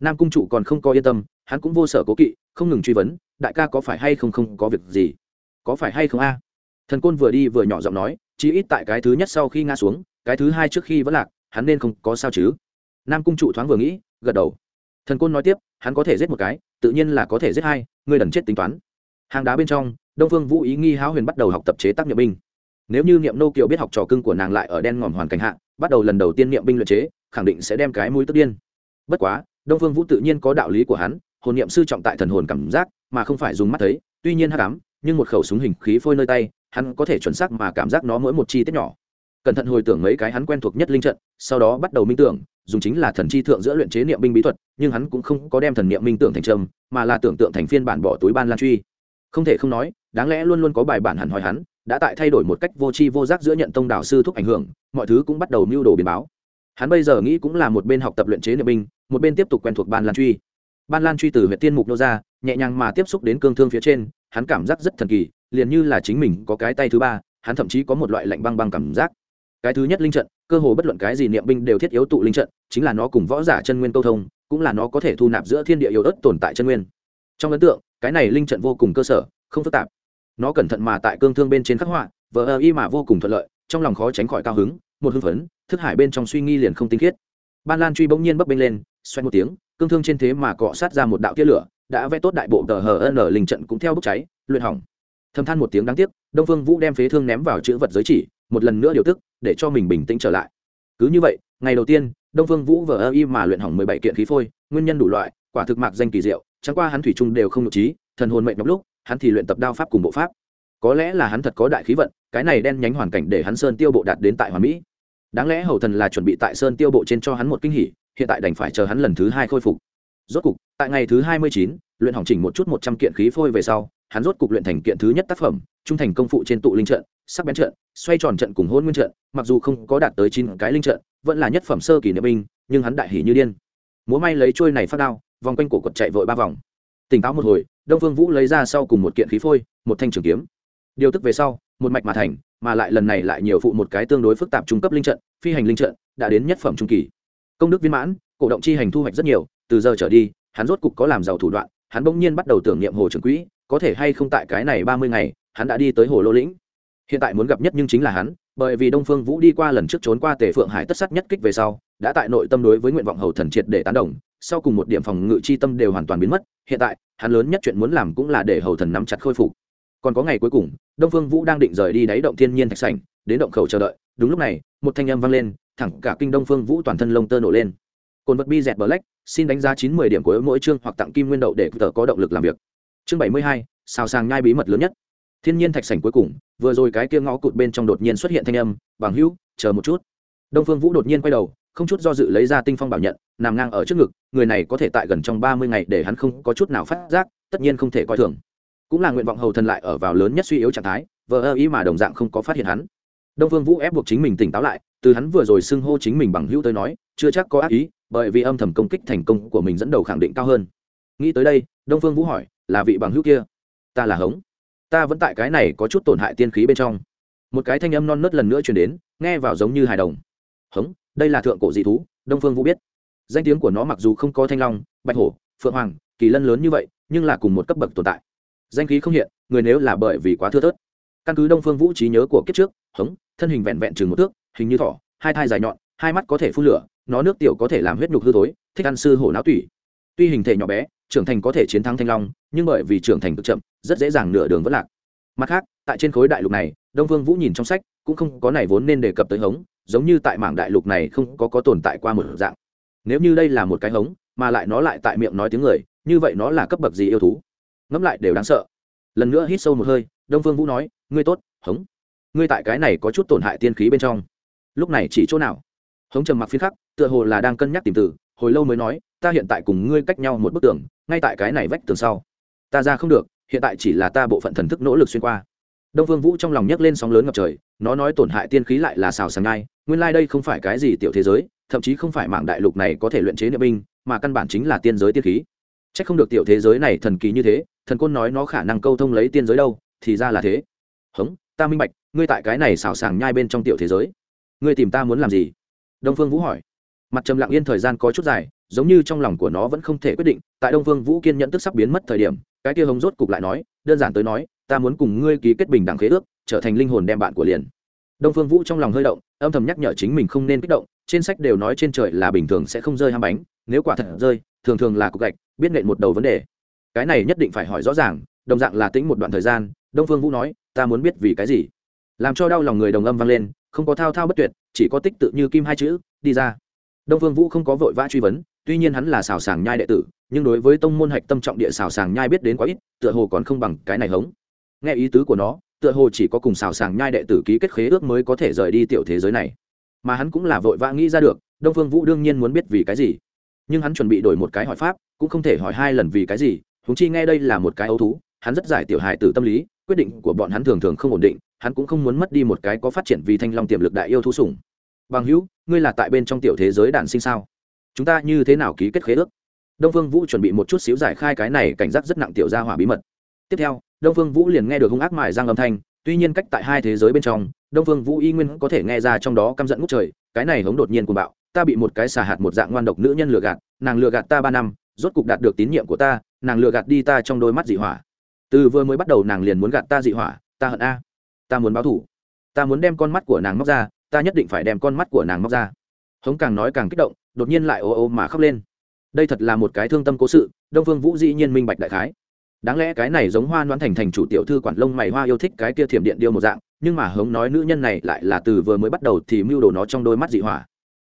Nam cung trụ còn không có yên tâm, hắn cũng vô sở cố kỵ, không ngừng truy vấn, đại ca có phải hay không không có việc gì? Có phải hay không a? Thần côn vừa đi vừa nhỏ giọng nói chỉ ít tại cái thứ nhất sau khi ngã xuống, cái thứ hai trước khi vẫn lạc, hắn nên không có sao chứ. Nam cung trụ thoáng vừa nghĩ, gật đầu. Thần côn nói tiếp, hắn có thể giết một cái, tự nhiên là có thể giết hai, ngươi đần chết tính toán. Hàng đá bên trong đông phương vũ ý nghi háo huyền bắt đầu học tập chế tác niệm binh. Nếu như niệm nô kiều biết học trò cưng của nàng lại ở đen ngòm hoàn cảnh hạ, bắt đầu lần đầu tiên niệm binh luyện chế, khẳng định sẽ đem cái mũi tức điên. Bất quá, đông phương vũ tự nhiên có đạo lý của hắn, hồn niệm sư trọng tại thần hồn cảm giác, mà không phải dùng mắt thấy, tuy nhiên hắc ám, nhưng một khẩu súng hình khí phôi nơi tay, hắn có thể chuẩn xác mà cảm giác nó mỗi một chi tiết nhỏ. Cẩn thận hồi tưởng mấy cái hắn quen thuộc nhất linh trận, sau đó bắt đầu minh tưởng, dùng chính là thần chi thượng giữa luyện chế niệm binh bí thuật, nhưng hắn cũng không có đem thần niệm minh tưởng thành trầm, mà là tưởng tượng thành phiên bản bỏ túi ban lan truy không thể không nói, đáng lẽ luôn luôn có bài bản hẳn hỏi hắn, đã tại thay đổi một cách vô tri vô giác giữa nhận tông đạo sư thúc ảnh hưởng, mọi thứ cũng bắt đầu mưu đồ biến báo. Hắn bây giờ nghĩ cũng là một bên học tập luyện chế niệm binh, một bên tiếp tục quen thuộc ban lan truy. Ban lan truy từ huyện tiên mục nô ra, nhẹ nhàng mà tiếp xúc đến cương thương phía trên, hắn cảm giác rất thần kỳ, liền như là chính mình có cái tay thứ ba, hắn thậm chí có một loại lạnh băng băng cảm giác. Cái thứ nhất linh trận, cơ hồ bất luận cái gì niệm binh đều thiết yếu tụ linh trận, chính là nó cùng võ giả chân nguyên câu thông, cũng là nó có thể thu nạp giữa thiên địa yếu ớt tồn tại chân nguyên trong ấn tượng, cái này linh trận vô cùng cơ sở, không phức tạp. Nó cẩn thận mà tại cương thương bên trên khắc họa, vờ ơ y mà vô cùng thuận lợi, trong lòng khó tránh khỏi cao hứng, một hưng phấn, thức hải bên trong suy nghi liền không tinh khiết. Ban lan truy bỗng nhiên bấp bênh lên xoay một tiếng, cương thương trên thế mà cọ sát ra một đạo tia lửa, đã vẽ tốt đại bộ tờ hờ n linh trận cũng theo bốc cháy, luyện hỏng. Thâm than một tiếng đáng tiếc, đông phương vũ đem phế thương ném vào chữ vật giới chỉ, một lần nữa điều tức, để cho mình bình tĩnh trở lại. Cứ như vậy, ngày đầu tiên, đông phương vũ vờ ơ y mà luyện hỏng mười bảy kiện khí phôi, nguyên nhân đủ loại, quả thực mạc danh kỳ diệu chẳng qua hắn thủy chung đều không nhục trí, thần hồn mệnh nhọc lúc, hắn thì luyện tập đao pháp cùng bộ pháp. Có lẽ là hắn thật có đại khí vận, cái này đen nhánh hoàn cảnh để hắn sơn tiêu bộ đạt đến tại hoàn mỹ. Đáng lẽ hầu thần là chuẩn bị tại sơn tiêu bộ trên cho hắn một kinh hỉ, hiện tại đành phải chờ hắn lần thứ hai khôi phục. Rốt cục, tại ngày thứ hai mươi chín, luyện hỏng chỉnh một chút một trăm kiện khí phôi về sau, hắn rốt cục luyện thành kiện thứ nhất tác phẩm, trung thành công phụ trên tụ linh trận, sắc bén trận, xoay tròn trận cùng hôn nguyên trận, mặc dù không có đạt tới chín cái linh trận, vẫn là nhất phẩm sơ kỳ niệm binh, nhưng hắn đại hỉ như điên. Múa may lấy trôi này phát đao vòng quanh cổ quật chạy vội ba vòng. Tỉnh táo một hồi, đông phương vũ lấy ra sau cùng một kiện khí phôi, một thanh trường kiếm. Điều tức về sau, một mạch mà thành, mà lại lần này lại nhiều phụ một cái tương đối phức tạp trung cấp linh trận, phi hành linh trận, đã đến nhất phẩm trung kỳ. Công đức viên mãn, cổ động chi hành thu hoạch rất nhiều, từ giờ trở đi, hắn rốt cục có làm giàu thủ đoạn, hắn bỗng nhiên bắt đầu tưởng niệm hồ trường quỹ, có thể hay không tại cái này ba mươi ngày, hắn đã đi tới hồ lô lĩnh. Hiện tại muốn gặp nhất nhưng chính là hắn, bởi vì đông phương vũ đi qua lần trước trốn qua tề phượng hải tất sát nhất kích về sau đã tại nội tâm đối với nguyện vọng hầu thần triệt để tán đồng, sau cùng một điểm phòng ngự chi tâm đều hoàn toàn biến mất, hiện tại, hắn lớn nhất chuyện muốn làm cũng là để hầu thần nắm chặt khôi phục. Còn có ngày cuối cùng, đông phương vũ đang định rời đi đáy động thiên nhiên thạch sảnh, đến động khẩu chờ đợi, đúng lúc này, một thanh âm vang lên, thẳng cả kinh đông phương vũ toàn thân lông tơ nổ lên. Cồn vật bi dẹt black, xin đánh giá chín mươi điểm của mỗi chương hoặc tặng kim nguyên đậu để tờ có động lực làm việc. Chương bảy mươi hai, xào sàng nhai bí mật lớn nhất. Thiên nhiên thạch sảnh cuối cùng, vừa rồi cái kia ngõ cụt bên trong đột nhiên xuất hiện thanh âm, bằng hữu, chờ một chút. Đông phương vũ đột nhiên quay đầu không chút do dự lấy ra tinh phong bảo nhận, nằm ngang ở trước ngực, người này có thể tại gần trong ba mươi ngày để hắn không có chút nào phát giác, tất nhiên không thể coi thường. Cũng là nguyện vọng hầu thần lại ở vào lớn nhất suy yếu trạng thái, vờ ơ ý mà đồng dạng không có phát hiện hắn. Đông phương vũ ép buộc chính mình tỉnh táo lại, từ hắn vừa rồi xưng hô chính mình bằng hữu tới nói, chưa chắc có ác ý, bởi vì âm thầm công kích thành công của mình dẫn đầu khẳng định cao hơn. Nghĩ tới đây, đông phương vũ hỏi, là vị bằng hữu kia? Ta là hống. Ta vẫn tại cái này có chút tổn hại tiên khí bên trong. Một cái thanh âm non nớt lần nữa chuyển đến, nghe vào giống như hài đồng. Hống đây là thượng cổ dị thú, đông phương vũ biết. Danh tiếng của nó mặc dù không có thanh long, bạch hổ, phượng hoàng, kỳ lân lớn như vậy, nhưng là cùng một cấp bậc tồn tại. Danh khí không hiện, người nếu là bởi vì quá thưa thớt. Căn cứ đông phương vũ trí nhớ của kiếp trước, hống, thân hình vẹn vẹn chừng một thước, hình như thỏ, hai thai dài nhọn, hai mắt có thể phun lửa, nó nước tiểu có thể làm huyết nhục hư tối thích ăn sư hổ não tủy. Tuy hình thể nhỏ bé, trưởng thành có thể chiến thắng thanh long, nhưng bởi vì trưởng thành cực chậm, rất dễ dàng nửa đường vẫn lạc. Mặt khác, tại trên khối đại lục này, đông Phương vũ nhìn trong sách, cũng không có này vốn nên đề cập tới hống giống như tại mảng đại lục này không có có tồn tại qua một dạng. Nếu như đây là một cái hống, mà lại nó lại tại miệng nói tiếng người, như vậy nó là cấp bậc gì yêu thú? Ngẫm lại đều đáng sợ. Lần nữa hít sâu một hơi, đông phương vũ nói, ngươi tốt, hống. Ngươi tại cái này có chút tổn hại tiên khí bên trong. Lúc này chỉ chỗ nào? Hống trầm mặc phiên khắc, tựa hồ là đang cân nhắc tìm từ, hồi lâu mới nói, ta hiện tại cùng ngươi cách nhau một bức tường, ngay tại cái này vách tường sau. Ta ra không được, hiện tại chỉ là ta bộ phận thần thức nỗ lực xuyên qua đông vương vũ trong lòng nhấc lên sóng lớn ngập trời, nó nói tổn hại tiên khí lại là xào sàng ngai nguyên lai like đây không phải cái gì tiểu thế giới, thậm chí không phải mạng đại lục này có thể luyện chế niệm binh, mà căn bản chính là tiên giới tiên khí. Chắc không được tiểu thế giới này thần kỳ như thế, thần côn nói nó khả năng câu thông lấy tiên giới đâu, thì ra là thế. Hống, ta minh bạch, ngươi tại cái này xào sàng nhai bên trong tiểu thế giới. Ngươi tìm ta muốn làm gì? Đông phương vũ hỏi. Mặt trầm lặng yên thời gian có chút dài, giống như trong lòng của nó vẫn không thể quyết định, tại đông phương vũ kiên nhẫn tức sắp biến mất thời điểm, cái kia hống rốt cục lại nói, đơn giản tới nói ta muốn cùng ngươi ký kết bình đẳng khế ước, trở thành linh hồn đem bạn của liền. Đông phương vũ trong lòng hơi động, âm thầm nhắc nhở chính mình không nên kích động, trên sách đều nói trên trời là bình thường sẽ không rơi ham bánh, nếu quả thật rơi, thường thường là cục gạch, biết nện một đầu vấn đề. Cái này nhất định phải hỏi rõ ràng, đồng dạng là tính một đoạn thời gian, đông phương vũ nói, ta muốn biết vì cái gì. Làm cho đau lòng người đồng âm vang lên, không có thao thao bất tuyệt, chỉ có tích tự như kim hai chữ, đi ra. Đông phương vũ không có vội vã truy vấn, tuy nhiên hắn là xào sàng nhai đệ tử, nhưng đối với tông môn hạch tâm trọng địa xào sàng nhai biết đến quá ít, tựa hồ còn không bằng cái này hống nghe ý tứ của nó, tựa hồ chỉ có cùng xào sàng nhai đệ tử ký kết khế ước mới có thể rời đi tiểu thế giới này. Mà hắn cũng là vội vã nghĩ ra được, đông phương vũ đương nhiên muốn biết vì cái gì. Nhưng hắn chuẩn bị đổi một cái hỏi pháp, cũng không thể hỏi hai lần vì cái gì húng chi nghe đây là một cái ấu thú, hắn rất giải tiểu hài từ tâm lý, quyết định của bọn hắn thường thường không ổn định, hắn cũng không muốn mất đi một cái có phát triển vì thanh long tiềm lực đại yêu thú sủng. Bằng hữu, ngươi là tại bên trong tiểu thế giới đản sinh sao? Chúng ta như thế nào ký kết khế ước? Đông phương vũ chuẩn bị một chút xíu giải khai cái này cảnh giác rất nặng tiểu gia hỏa bí mật. Tiếp theo đông phương vũ liền nghe được hung ác mại giang âm thanh, tuy nhiên cách tại hai thế giới bên trong, đông phương vũ y nguyên có thể nghe ra trong đó căm giận ngút trời, cái này hống đột nhiên của bạo, ta bị một cái xà hạt một dạng ngoan độc nữ nhân lừa gạt, nàng lừa gạt ta ba năm, rốt cục đạt được tín nhiệm của ta, nàng lừa gạt đi ta trong đôi mắt dị hỏa. Từ vừa mới bắt đầu nàng liền muốn gạt ta dị hỏa, ta hận a. Ta muốn báo thủ ta muốn đem con mắt của nàng móc ra, ta nhất định phải đem con mắt của nàng móc ra. Hống càng nói càng kích động, đột nhiên lại ô ô mà khóc lên. Đây thật là một cái thương tâm cố sự, đông phương vũ dĩ nhiên minh bạch đại khái đáng lẽ cái này giống hoa đoán thành thành chủ tiểu thư quản lông mày hoa yêu thích cái kia thiểm điện điêu một dạng, nhưng mà hống nói nữ nhân này lại là từ vừa mới bắt đầu thì mưu đồ nó trong đôi mắt dị hỏa.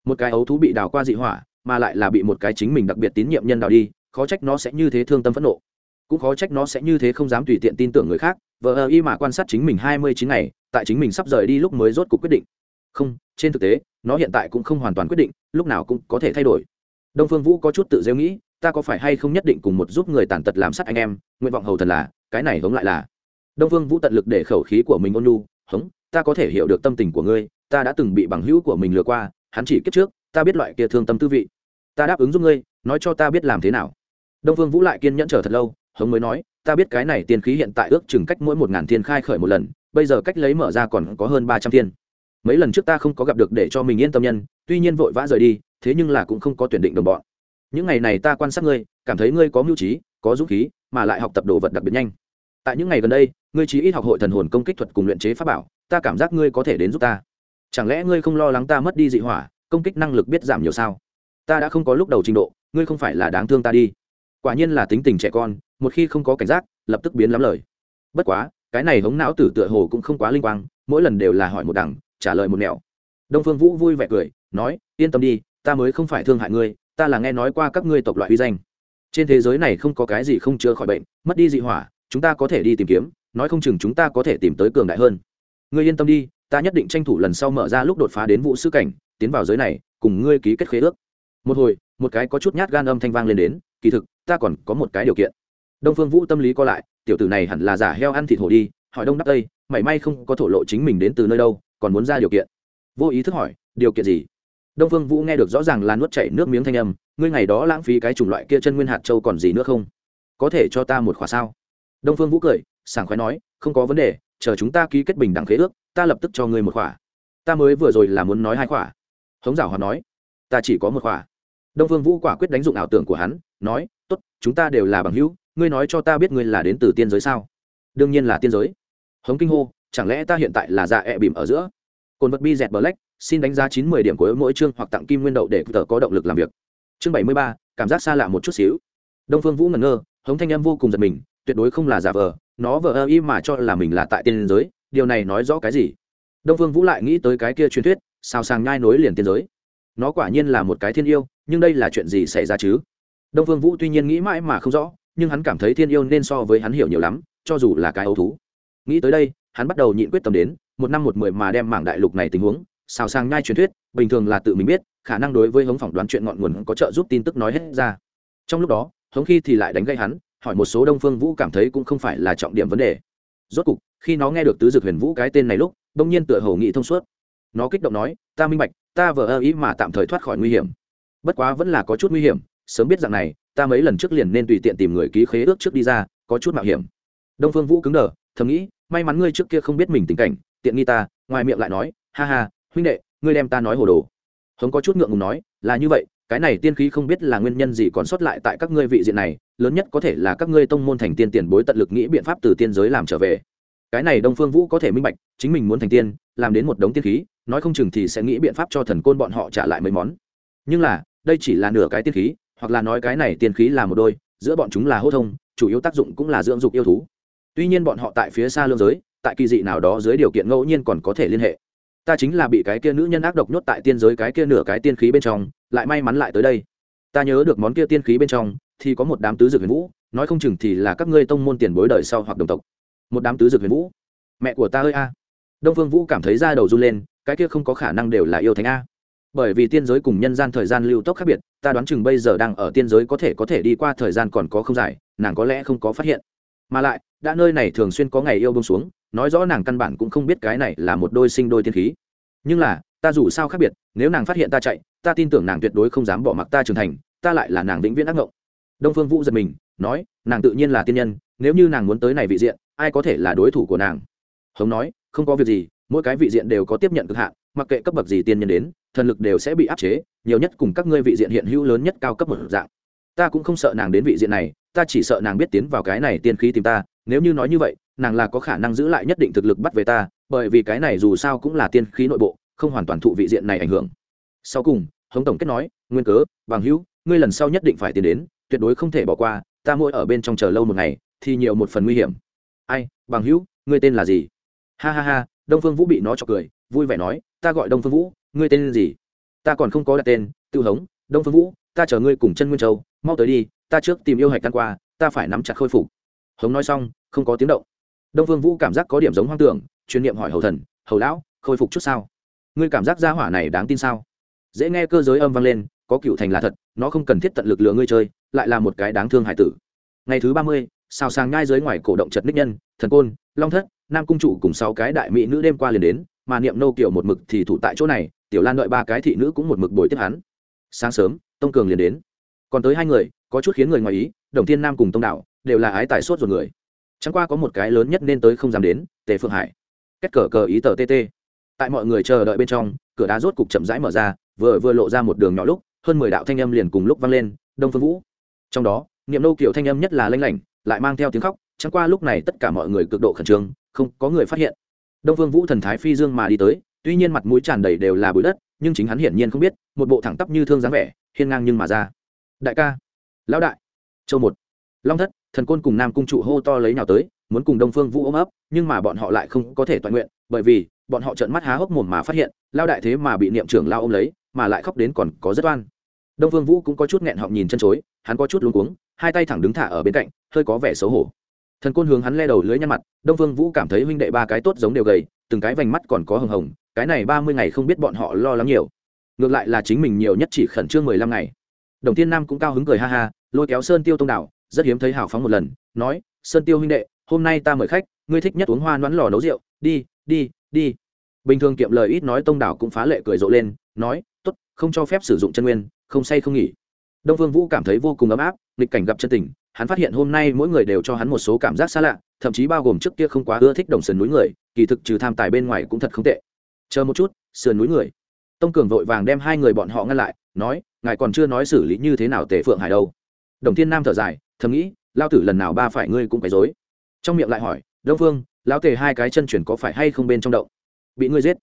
Một cái ấu thú bị đào qua dị hỏa, mà lại là bị một cái chính mình đặc biệt tín nhiệm nhân đào đi, khó trách nó sẽ như thế thương tâm phẫn nộ. Cũng khó trách nó sẽ như thế không dám tùy tiện tin tưởng người khác vợ ơ y mà quan sát chính mình hai mươi chín ngày, tại chính mình sắp rời đi lúc mới rốt cuộc quyết định. Không, trên thực tế, nó hiện tại cũng không hoàn toàn quyết định, lúc nào cũng có thể thay đổi. Đông phương vũ có chút tự rêu nghĩ ta có phải hay không nhất định cùng một giúp người tàn tật làm sát anh em, nguyện vọng hầu thần là, cái này hống lại là. Đông Vương vũ tận lực để khẩu khí của mình ôn nhu, hống, ta có thể hiểu được tâm tình của ngươi, ta đã từng bị bằng hữu của mình lừa qua, hắn chỉ kết trước, ta biết loại kia thương tâm tư vị. Ta đáp ứng giúp ngươi, nói cho ta biết làm thế nào. Đông Vương vũ lại kiên nhẫn chờ thật lâu, hống mới nói, ta biết cái này tiền khí hiện tại ước chừng cách mỗi một ngàn thiên khai khởi một lần, bây giờ cách lấy mở ra còn có hơn ba trăm thiên. Mấy lần trước ta không có gặp được để cho mình yên tâm nhân, tuy nhiên vội vã rời đi, thế nhưng là cũng không có tuyển định đồng bọn những ngày này ta quan sát ngươi, cảm thấy ngươi có mưu trí, có dũng khí, mà lại học tập đồ vật đặc biệt nhanh. Tại những ngày gần đây, ngươi chỉ ít học hội thần hồn công kích thuật cùng luyện chế pháp bảo, ta cảm giác ngươi có thể đến giúp ta. Chẳng lẽ ngươi không lo lắng ta mất đi dị hỏa, công kích năng lực biết giảm nhiều sao? Ta đã không có lúc đầu trình độ, ngươi không phải là đáng thương ta đi. Quả nhiên là tính tình trẻ con, một khi không có cảnh giác, lập tức biến lắm lời. Bất quá, cái này hống não tử tựa hồ cũng không quá linh quang, mỗi lần đều là hỏi một đằng, trả lời một nẻo. Đông phương vũ vui vẻ cười, nói, yên tâm đi, ta mới không phải thương hại ngươi ta là nghe nói qua các ngươi tộc loại uy danh. Trên thế giới này không có cái gì không chữa khỏi bệnh, mất đi dị hỏa, chúng ta có thể đi tìm kiếm, nói không chừng chúng ta có thể tìm tới cường đại hơn. Ngươi yên tâm đi, ta nhất định tranh thủ lần sau mở ra lúc đột phá đến vụ sư cảnh, tiến vào giới này, cùng ngươi ký kết khế ước. Một hồi, một cái có chút nhát gan âm thanh vang lên đến, kỳ thực, ta còn có một cái điều kiện. Đông phương vũ tâm lý co lại, tiểu tử này hẳn là giả heo ăn thịt hổ đi, hỏi đông đắp tây, mảy may không có thổ lộ chính mình đến từ nơi đâu, còn muốn ra điều kiện. Vô ý thức hỏi, điều kiện gì? Đông phương vũ nghe được rõ ràng là nuốt chảy nước miếng thanh âm, ngươi ngày đó lãng phí cái chủng loại kia chân nguyên hạt châu còn gì nữa không? Có thể cho ta một khóa sao? Đông phương vũ cười, sảng khoái nói, không có vấn đề, chờ chúng ta ký kết bình đẳng khế ước, ta lập tức cho ngươi một khóa ta mới vừa rồi là muốn nói hai khóa hống giảo Hòa nói, ta chỉ có một khóa đông phương vũ quả quyết đánh dụng ảo tưởng của hắn, nói t ố t chúng ta đều là bằng hữu, ngươi nói cho ta biết ngươi là đến từ tiên giới sao? Đương nhiên là tiên giới. Hống kinh hô, chẳng lẽ ta hiện tại là dạ e bìm ở giữa? Cồn vật bi dẹt bờ lách xin đánh giá chín mươi điểm của mỗi chương hoặc tặng kim nguyên đậu để tờ có động lực làm việc. Chương bảy mươi ba, cảm giác xa lạ một chút xíu. Đông phương vũ ngẩn ngơ, hống thanh em vô cùng giật mình, tuyệt đối không là giả vờ, nó vờ ơ y mà cho là mình là tại tiên giới, điều này nói rõ cái gì? Đông phương vũ lại nghĩ tới cái kia truyền thuyết, sao sàng nhai nối liền tiên giới. Nó quả nhiên là một cái thiên yêu, nhưng đây là chuyện gì xảy ra chứ? Đông phương vũ tuy nhiên nghĩ mãi mà không rõ, nhưng hắn cảm thấy thiên yêu nên so với hắn hiểu nhiều lắm, cho dù là cái ấu thú. Nghĩ tới đây, hắn bắt đầu nhịn quyết tâm đến một năm một mười mà đem mảng đại lục này tình huống, xào sang nhai truyền thuyết, bình thường là tự mình biết, khả năng đối với hống phỏng đoán chuyện ngọn nguồn có trợ giúp tin tức nói hết ra. Trong lúc đó, hống khi thì lại đánh gây hắn, hỏi một số đông phương vũ cảm thấy cũng không phải là trọng điểm vấn đề. Rốt cục, khi nó nghe được tứ dược huyền vũ cái tên này lúc, đông nhiên tựa hầu nghị thông suốt. Nó kích động nói, ta minh bạch, ta vờ ơ ý mà tạm thời thoát khỏi nguy hiểm. Bất quá vẫn là có chút nguy hiểm, sớm biết rằng này, ta mấy lần trước liền nên tùy tiện tìm người ký khế ước trước đi ra, có chút mạo hiểm. Đông phương vũ cứng đờ, thầm nghĩ, may mắn ngươi trước kia không biết mình tình cảnh tiện nghi ta, ngoài miệng lại nói, ha ha, huynh đệ, ngươi đem ta nói hồ đồ. Hống có chút ngượng ngùng nói, là như vậy, cái này tiên khí không biết là nguyên nhân gì còn sót lại tại các ngươi vị diện này, lớn nhất có thể là các ngươi tông môn thành tiên tiền bối tận lực nghĩ biện pháp từ tiên giới làm trở về. Cái này đông phương vũ có thể minh bạch, chính mình muốn thành tiên, làm đến một đống tiên khí, nói không chừng thì sẽ nghĩ biện pháp cho thần côn bọn họ trả lại mấy món. Nhưng là, đây chỉ là nửa cái tiên khí, hoặc là nói cái này tiên khí là một đôi, giữa bọn chúng là hô thông, chủ yếu tác dụng cũng là dưỡng dục yêu thú. Tuy nhiên bọn họ tại phía xa lương giới tại kỳ dị nào đó dưới điều kiện ngẫu nhiên còn có thể liên hệ. Ta chính là bị cái kia nữ nhân ác độc nhốt tại tiên giới cái kia nửa cái tiên khí bên trong, lại may mắn lại tới đây. Ta nhớ được món kia tiên khí bên trong, thì có một đám tứ dược huyền vũ, nói không chừng thì là các ngươi tông môn tiền bối đời sau hoặc đồng tộc. Một đám tứ dược huyền vũ. Mẹ của ta ơi a. Đông phương vũ cảm thấy da đầu run lên, cái kia không có khả năng đều là yêu thánh a. Bởi vì tiên giới cùng nhân gian thời gian lưu tốc khác biệt, ta đoán chừng bây giờ đang ở tiên giới có thể có thể đi qua thời gian còn có không dài, nàng có lẽ không có phát hiện. Mà lại, đã nơi này thường xuyên có ngày yêu bông xuống nói rõ nàng căn bản cũng không biết cái này là một đôi sinh đôi thiên khí. Nhưng là, ta dù sao khác biệt, nếu nàng phát hiện ta chạy, ta tin tưởng nàng tuyệt đối không dám bỏ mặc ta trưởng thành, ta lại là nàng vĩnh viễn ác ngộng. Đông phương vũ giật mình, nói, nàng tự nhiên là tiên nhân, nếu như nàng muốn tới này vị diện, ai có thể là đối thủ của nàng? Hống nói, không có việc gì, mỗi cái vị diện đều có tiếp nhận cực hạn, mặc kệ cấp bậc gì tiên nhân đến, thần lực đều sẽ bị áp chế, nhiều nhất cùng các ngươi vị diện hiện hữu lớn nhất cao cấp một dạng. Ta cũng không sợ nàng đến vị diện này, ta chỉ sợ nàng biết tiến vào cái này tiên khí tìm ta, nếu như nói như vậy nàng là có khả năng giữ lại nhất định thực lực bắt về ta, bởi vì cái này dù sao cũng là tiên khí nội bộ, không hoàn toàn thụ vị diện này ảnh hưởng. Sau cùng, hống tổng kết nói, nguyên cớ, bằng hữu, ngươi lần sau nhất định phải tiến đến, tuyệt đối không thể bỏ qua, ta mỗi ở bên trong chờ lâu một ngày, thì nhiều một phần nguy hiểm. Ai, bằng hữu, ngươi tên là gì? Ha ha ha, đông phương vũ bị nó cho cười, vui vẻ nói, ta gọi đông phương vũ, ngươi tên gì? Ta còn không có đặt tên tự hống, đông phương vũ, ta chờ ngươi cùng chân nguyên châu, mau tới đi, ta trước tìm yêu hạch căn qua, ta phải nắm chặt khôi phục. Hống nói xong, không có tiếng động đông phương vũ cảm giác có điểm giống hoang tưởng, chuyên niệm hỏi hầu thần, hầu lão, khôi phục chút sao? Ngươi cảm giác gia hỏa này đáng tin sao? Dễ nghe cơ giới âm vang lên, có cựu thành là thật, nó không cần thiết tận lực lừa ngươi chơi, lại là một cái đáng thương hải tử. Ngày thứ ba mươi, xào sàng ngai dưới ngoài cổ động chật ních nhân, thần côn, long thất, nam cung chủ cùng sáu cái đại mỹ nữ đêm qua liền đến, mà niệm nô kiểu một mực thì thủ tại chỗ này, tiểu lan đợi ba cái thị nữ cũng một mực bồi tiếp hắn. Sáng sớm, tông cường liền đến. Còn tới hai người, có chút khiến người ngoài ý, đồng thiên nam cùng tông đạo, đều là ái tài sốt ruột người chẳng qua có một cái lớn nhất nên tới không dám đến, tề phương hải. Cách cờ cờ ý tờ tt tại mọi người chờ đợi bên trong, cửa đá rốt cục chậm rãi mở ra, vừa vừa lộ ra một đường nhỏ lúc, hơn mười đạo thanh âm liền cùng lúc vang lên, đông phương vũ. Trong đó, niệm nô kiểu thanh âm nhất là lanh lảnh, lại mang theo tiếng khóc, chẳng qua lúc này tất cả mọi người cực độ khẩn trương, không có người phát hiện. Đông phương vũ thần thái phi dương mà đi tới, tuy nhiên mặt mũi tràn đầy đều là bụi đất, nhưng chính hắn hiển nhiên không biết, một bộ thẳng tắp như thương dáng vẻ, hiên ngang nhưng mà ra. Đại ca. Lão đại. Châu một. Long thất thần côn cùng nam cung trụ hô to lấy nào tới, muốn cùng đông phương vũ ôm ấp, nhưng mà bọn họ lại không có thể toàn nguyện, bởi vì, bọn họ trợn mắt há hốc mồm mà phát hiện, lao đại thế mà bị niệm trưởng lao ôm lấy, mà lại khóc đến còn có rất oan. Đông phương vũ cũng có chút nghẹn họng nhìn chân chối, hắn có chút luống cuống, hai tay thẳng đứng thả ở bên cạnh, hơi có vẻ xấu hổ. Thần côn hướng hắn le đầu lưới nhăn mặt, đông phương vũ cảm thấy huynh đệ ba cái tốt giống đều gầy, từng cái vành mắt còn có hồng hồng, cái này ba mươi ngày không biết bọn họ lo lắng nhiều. Ngược lại là chính mình nhiều nhất chỉ khẩn trương mười lăm ngày. Đồng thiên nam cũng cao hứng cười ha ha, lôi kéo sơn tiêu tông đảo rất hiếm thấy hào phóng một lần, nói, sơn tiêu huynh đệ, hôm nay ta mời khách, ngươi thích nhất uống hoa nón lò nấu rượu, đi đi đi. Bình thường kiệm lời ít nói tông đảo cũng phá lệ cười rộ lên, nói t ố t không cho phép sử dụng chân nguyên, không say không nghỉ. Đông vương vũ cảm thấy vô cùng ấm áp, nghịch cảnh gặp chân tình, hắn phát hiện hôm nay mỗi người đều cho hắn một số cảm giác xa lạ, thậm chí bao gồm trước kia không quá ưa thích đồng sườn núi người, kỳ thực trừ tham tài bên ngoài cũng thật không tệ. Chờ một chút, sườn núi người. Tông cường vội vàng đem hai người bọn họ ngăn lại, nói, ngài còn chưa nói xử lý như thế nào tề phượng hải đâu. Đồng thiên nam thở dài thầm nghĩ, lao tử lần nào ba phải ngươi cũng phải dối trong miệng lại hỏi, đông phương, lão tề hai cái chân chuyển có phải hay không bên trong động? Bị ngươi giết.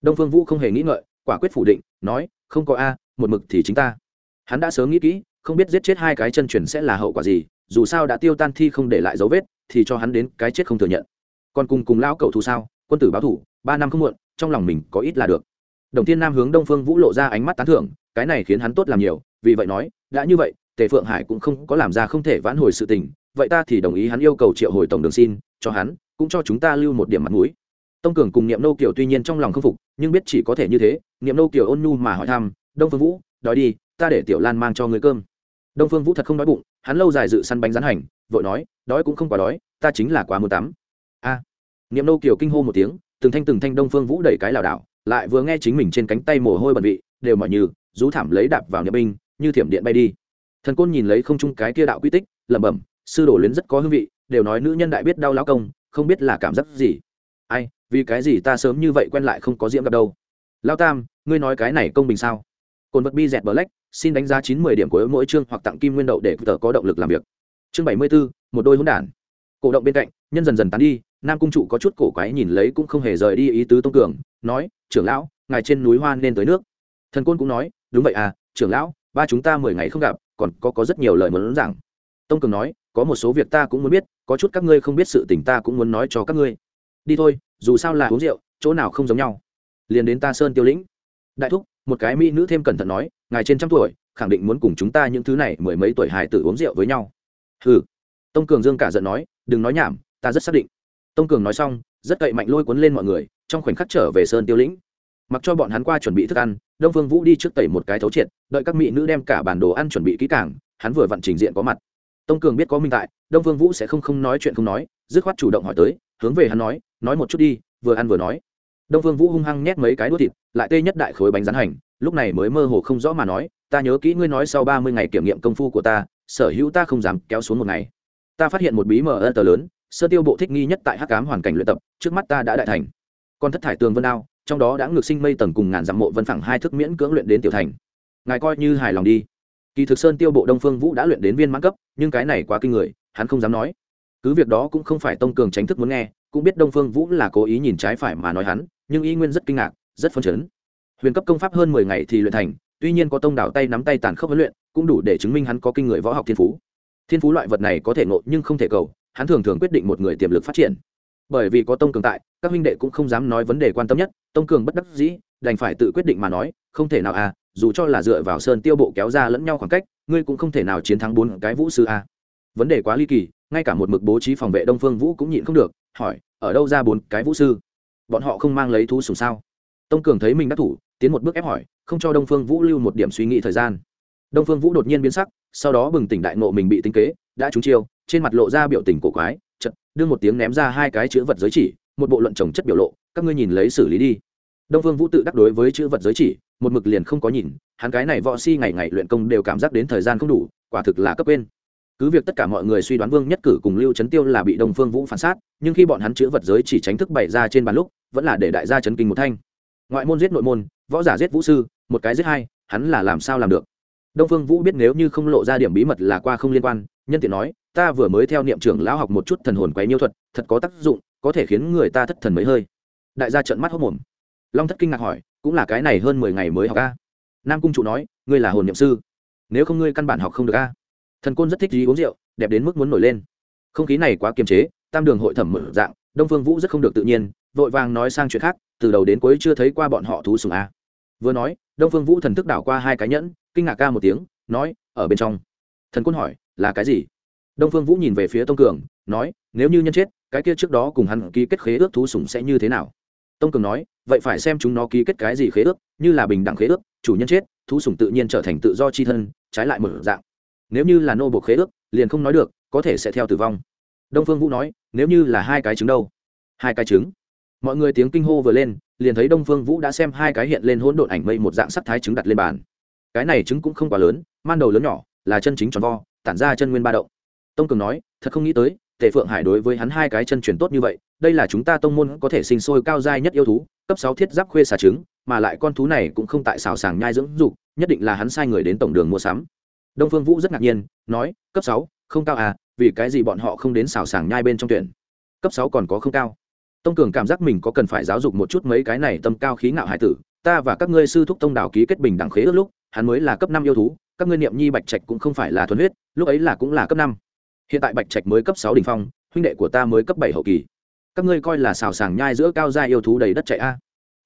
Đông phương vũ không hề nghĩ ngợi, quả quyết phủ định, nói, không có a, một mực thì chính ta. Hắn đã sớm nghĩ kỹ, không biết giết chết hai cái chân chuyển sẽ là hậu quả gì, dù sao đã tiêu tan thi không để lại dấu vết, thì cho hắn đến cái chết không thừa nhận. Còn cùng cùng lão cậu thù sao, quân tử báo thủ ba năm không muộn, trong lòng mình có ít là được. Đồng thiên nam hướng đông phương vũ lộ ra ánh mắt tán thưởng, cái này khiến hắn tốt làm nhiều, vì vậy nói, đã như vậy tề phượng hải cũng không có làm ra không thể vãn hồi sự tình, vậy ta thì đồng ý hắn yêu cầu triệu hồi tổng đường xin, cho hắn, cũng cho chúng ta lưu một điểm mặt mũi. Tông cường cùng niệm nô kiều tuy nhiên trong lòng không phục, nhưng biết chỉ có thể như thế, niệm nô kiều ôn nhu mà hỏi thăm, đông phương vũ, đói đi, ta để tiểu lan mang cho người cơm. Đông phương vũ thật không đói bụng, hắn lâu dài dự săn bánh rán hành, vội nói, đói cũng không quá đói, ta chính là quá muốn tắm. A. Niệm nô kiều kinh hô một tiếng, từng thanh từng thanh đông phương vũ đẩy cái lảo đảo, lại vừa nghe chính mình trên cánh tay mồ hôi bẩn vị đều mỏi như rú thảm lấy đạp vào niệm binh, như thiểm điện bay đi thần côn nhìn lấy không chung cái kia đạo quy tích, lẩm bẩm, sư đồ luyến rất có hương vị, đều nói nữ nhân đại biết đau lão công, không biết là cảm giác gì. Ai, vì cái gì ta sớm như vậy quen lại không có diễm gặp đâu? Lao tam, ngươi nói cái này công bình sao? Cồn vật bi dẹt bờ lách, xin đánh giá chín mươi điểm của mỗi chương hoặc tặng kim nguyên đậu để tờ có động lực làm việc. Chương bảy mươi bốn một đôi hỗn đản. Cổ động bên cạnh, nhân dần dần tán đi, nam cung trụ có chút cổ quái nhìn lấy cũng không hề rời đi ý tứ tông cường, nói, trưởng lão, ngài trên núi hoa nên tới nước. Thần côn cũng nói, đúng vậy à trưởng lão, ba chúng ta mười ngày không gặp còn có có rất nhiều lời muốn giảng. Tông cường nói, có một số việc ta cũng muốn biết, có chút các ngươi không biết sự tình ta cũng muốn nói cho các ngươi. Đi thôi, dù sao là uống rượu, chỗ nào không giống nhau. Liền đến ta sơn tiêu lĩnh. Đại thúc, một cái mỹ nữ thêm cẩn thận nói, ngài trên trăm tuổi, khẳng định muốn cùng chúng ta những thứ này mười mấy tuổi hài tử uống rượu với nhau. Hừ. Tông cường dương cả giận nói, đừng nói nhảm, ta rất xác định. Tông cường nói xong, rất cậy mạnh lôi cuốn lên mọi người, trong khoảnh khắc trở về sơn tiêu lĩnh. Mặc cho bọn hắn qua chuẩn bị thức ăn đông phương vũ đi trước tẩy một cái thấu triệt, đợi các mỹ nữ đem cả bản đồ ăn chuẩn bị kỹ càng, hắn vừa vặn trình diện có mặt. Tông cường biết có minh tại, đông phương vũ sẽ không không nói chuyện không nói, dứt khoát chủ động hỏi tới, hướng về hắn nói nói một chút đi, vừa ăn vừa nói. Đông phương vũ hung hăng nhét mấy cái đũa thịt, lại tê nhất đại khối bánh rán hành, lúc này mới mơ hồ không rõ mà nói, ta nhớ kỹ ngươi nói sau ba mươi ngày kiểm nghiệm công phu của ta, sở hữu ta không dám kéo xuống một ngày. Ta phát hiện một bí mờ ơ tờ lớn, sơ tiêu bộ thích nghi nhất tại hắc cám hoàn cảnh luyện tập, trước mắt ta đã đại thành. Con thất thải tường vân ao trong đó đã ngược sinh mây tầng cùng ngàn dặm mộ vân phẳng hai thức miễn cưỡng luyện đến tiểu thành. Ngài coi như hài lòng đi. Kỳ thực sơn tiêu bộ đông phương vũ đã luyện đến viên mãn cấp, nhưng cái này quá kinh người, hắn không dám nói. Cứ việc đó cũng không phải tông cường tránh thức muốn nghe, cũng biết đông phương vũ là cố ý nhìn trái phải mà nói hắn, nhưng y nguyên rất kinh ngạc, rất phân chấn. Huyền cấp công pháp hơn mười ngày thì luyện thành, tuy nhiên có tông đảo tay nắm tay tàn khốc huấn luyện, cũng đủ để chứng minh hắn có kinh người võ học thiên phú. Thiên phú loại vật này có thể ngộ nhưng không thể cầu, hắn thường thường quyết định một người tiềm lực phát triển bởi vì có tông cường tại, các huynh đệ cũng không dám nói vấn đề quan tâm nhất, tông cường bất đắc dĩ, đành phải tự quyết định mà nói, không thể nào à dù cho là dựa vào sơn tiêu bộ kéo ra lẫn nhau khoảng cách, ngươi cũng không thể nào chiến thắng bốn cái vũ sư a. Vấn đề quá ly kỳ, ngay cả một mực bố trí phòng vệ đông phương vũ cũng nhịn không được, hỏi, ở đâu ra bốn cái vũ sư? Bọn họ không mang lấy thú sùng sao? Tông cường thấy mình đắc thủ, tiến một bước ép hỏi, không cho đông phương vũ lưu một điểm suy nghĩ thời gian. Đông phương vũ đột nhiên biến sắc, sau đó bừng tỉnh đại nộ mình bị tính kế, đã trúng chiêu, trên mặt lộ ra biểu tình cổ quái đưa một tiếng ném ra hai cái chữ vật giới chỉ, một bộ luận trồng chất biểu lộ, các ngươi nhìn lấy xử lý đi. Đông phương vũ tự đắc đối với chữ vật giới chỉ, một mực liền không có nhìn, hắn cái này võ si ngày ngày luyện công đều cảm giác đến thời gian không đủ, quả thực là cấp quên. Cứ việc tất cả mọi người suy đoán vương nhất cử cùng lưu trấn tiêu là bị đông phương vũ phản sát, nhưng khi bọn hắn chữ vật giới chỉ tránh thức bày ra trên bàn lúc, vẫn là để đại gia chấn kinh một thanh. Ngoại môn giết nội môn, võ giả giết vũ sư, một cái giết hai, hắn là làm sao làm được? Đông phương vũ biết nếu như không lộ ra điểm bí mật là qua không liên quan, nhân tiện nói ta vừa mới theo niệm trưởng lão học một chút thần hồn quấy nhiêu thuật, thật có tác dụng, có thể khiến người ta thất thần mấy hơi. Đại gia trợn mắt hốc mồm. Long thất kinh ngạc hỏi, cũng là cái này hơn mười ngày mới học a? Nam cung trụ nói, ngươi là hồn niệm sư. Nếu không ngươi căn bản học không được a. Thần côn rất thích gì uống rượu, đẹp đến mức muốn nổi lên. Không khí này quá kiềm chế, tam đường hội thẩm mở dạng, đông phương vũ rất không được tự nhiên, vội vàng nói sang chuyện khác, từ đầu đến cuối chưa thấy qua bọn họ thú sùng a. Vừa nói, đông phương vũ thần thức đảo qua hai cái nhẫn, kinh ngạc ca một tiếng, nói, ở bên trong. Thần côn hỏi, là cái gì? Đông phương vũ nhìn về phía tông cường, nói, nếu như nhân chết, cái kia trước đó cùng hắn ký kết khế ước thú sủng sẽ như thế nào? Tông cường nói, vậy phải xem chúng nó ký kết cái gì khế ước, như là bình đẳng khế ước, chủ nhân chết, thú sủng tự nhiên trở thành tự do chi thân, trái lại một dạng. Nếu như là nô buộc khế ước, liền không nói được, có thể sẽ theo tử vong. Đông phương vũ nói, nếu như là hai cái trứng đâu? Hai cái trứng. Mọi người tiếng kinh hô vừa lên, liền thấy đông phương vũ đã xem hai cái hiện lên hỗn độn ảnh mây một dạng sắc thái trứng đặt lên bàn. Cái này trứng cũng không quá lớn, man đầu lớn nhỏ, là chân chính tròn vo, tản ra chân nguyên ba động tông cường nói, thật không nghĩ tới, tề phượng hải đối với hắn hai cái chân truyền tốt như vậy, đây là chúng ta tông môn có thể sinh sôi cao giai nhất yêu thú, cấp sáu thiết giáp khuê xà trứng, mà lại con thú này cũng không tại xào sàng nhai dưỡng dục, nhất định là hắn sai người đến tổng đường mua sắm. Đông phương vũ rất ngạc nhiên, nói, cấp sáu, không cao à vì cái gì bọn họ không đến xào sàng nhai bên trong tuyển? Cấp sáu còn có không cao. Tông cường cảm giác mình có cần phải giáo dục một chút mấy cái này tâm cao khí ngạo hải tử, ta và các ngươi sư thúc tông đảo ký kết bình đẳng khế ước lúc, hắn mới là cấp năm yêu thú, các ngươi niệm nhi bạch trạch cũng không phải là thuần huyết, lúc ấy là cũng là cấp năm hiện tại bạch trạch mới cấp sáu đỉnh phong, huynh đệ của ta mới cấp bảy hậu kỳ. Các ngươi coi là xào sàng nhai giữa cao gia yêu thú đầy đất chạy a.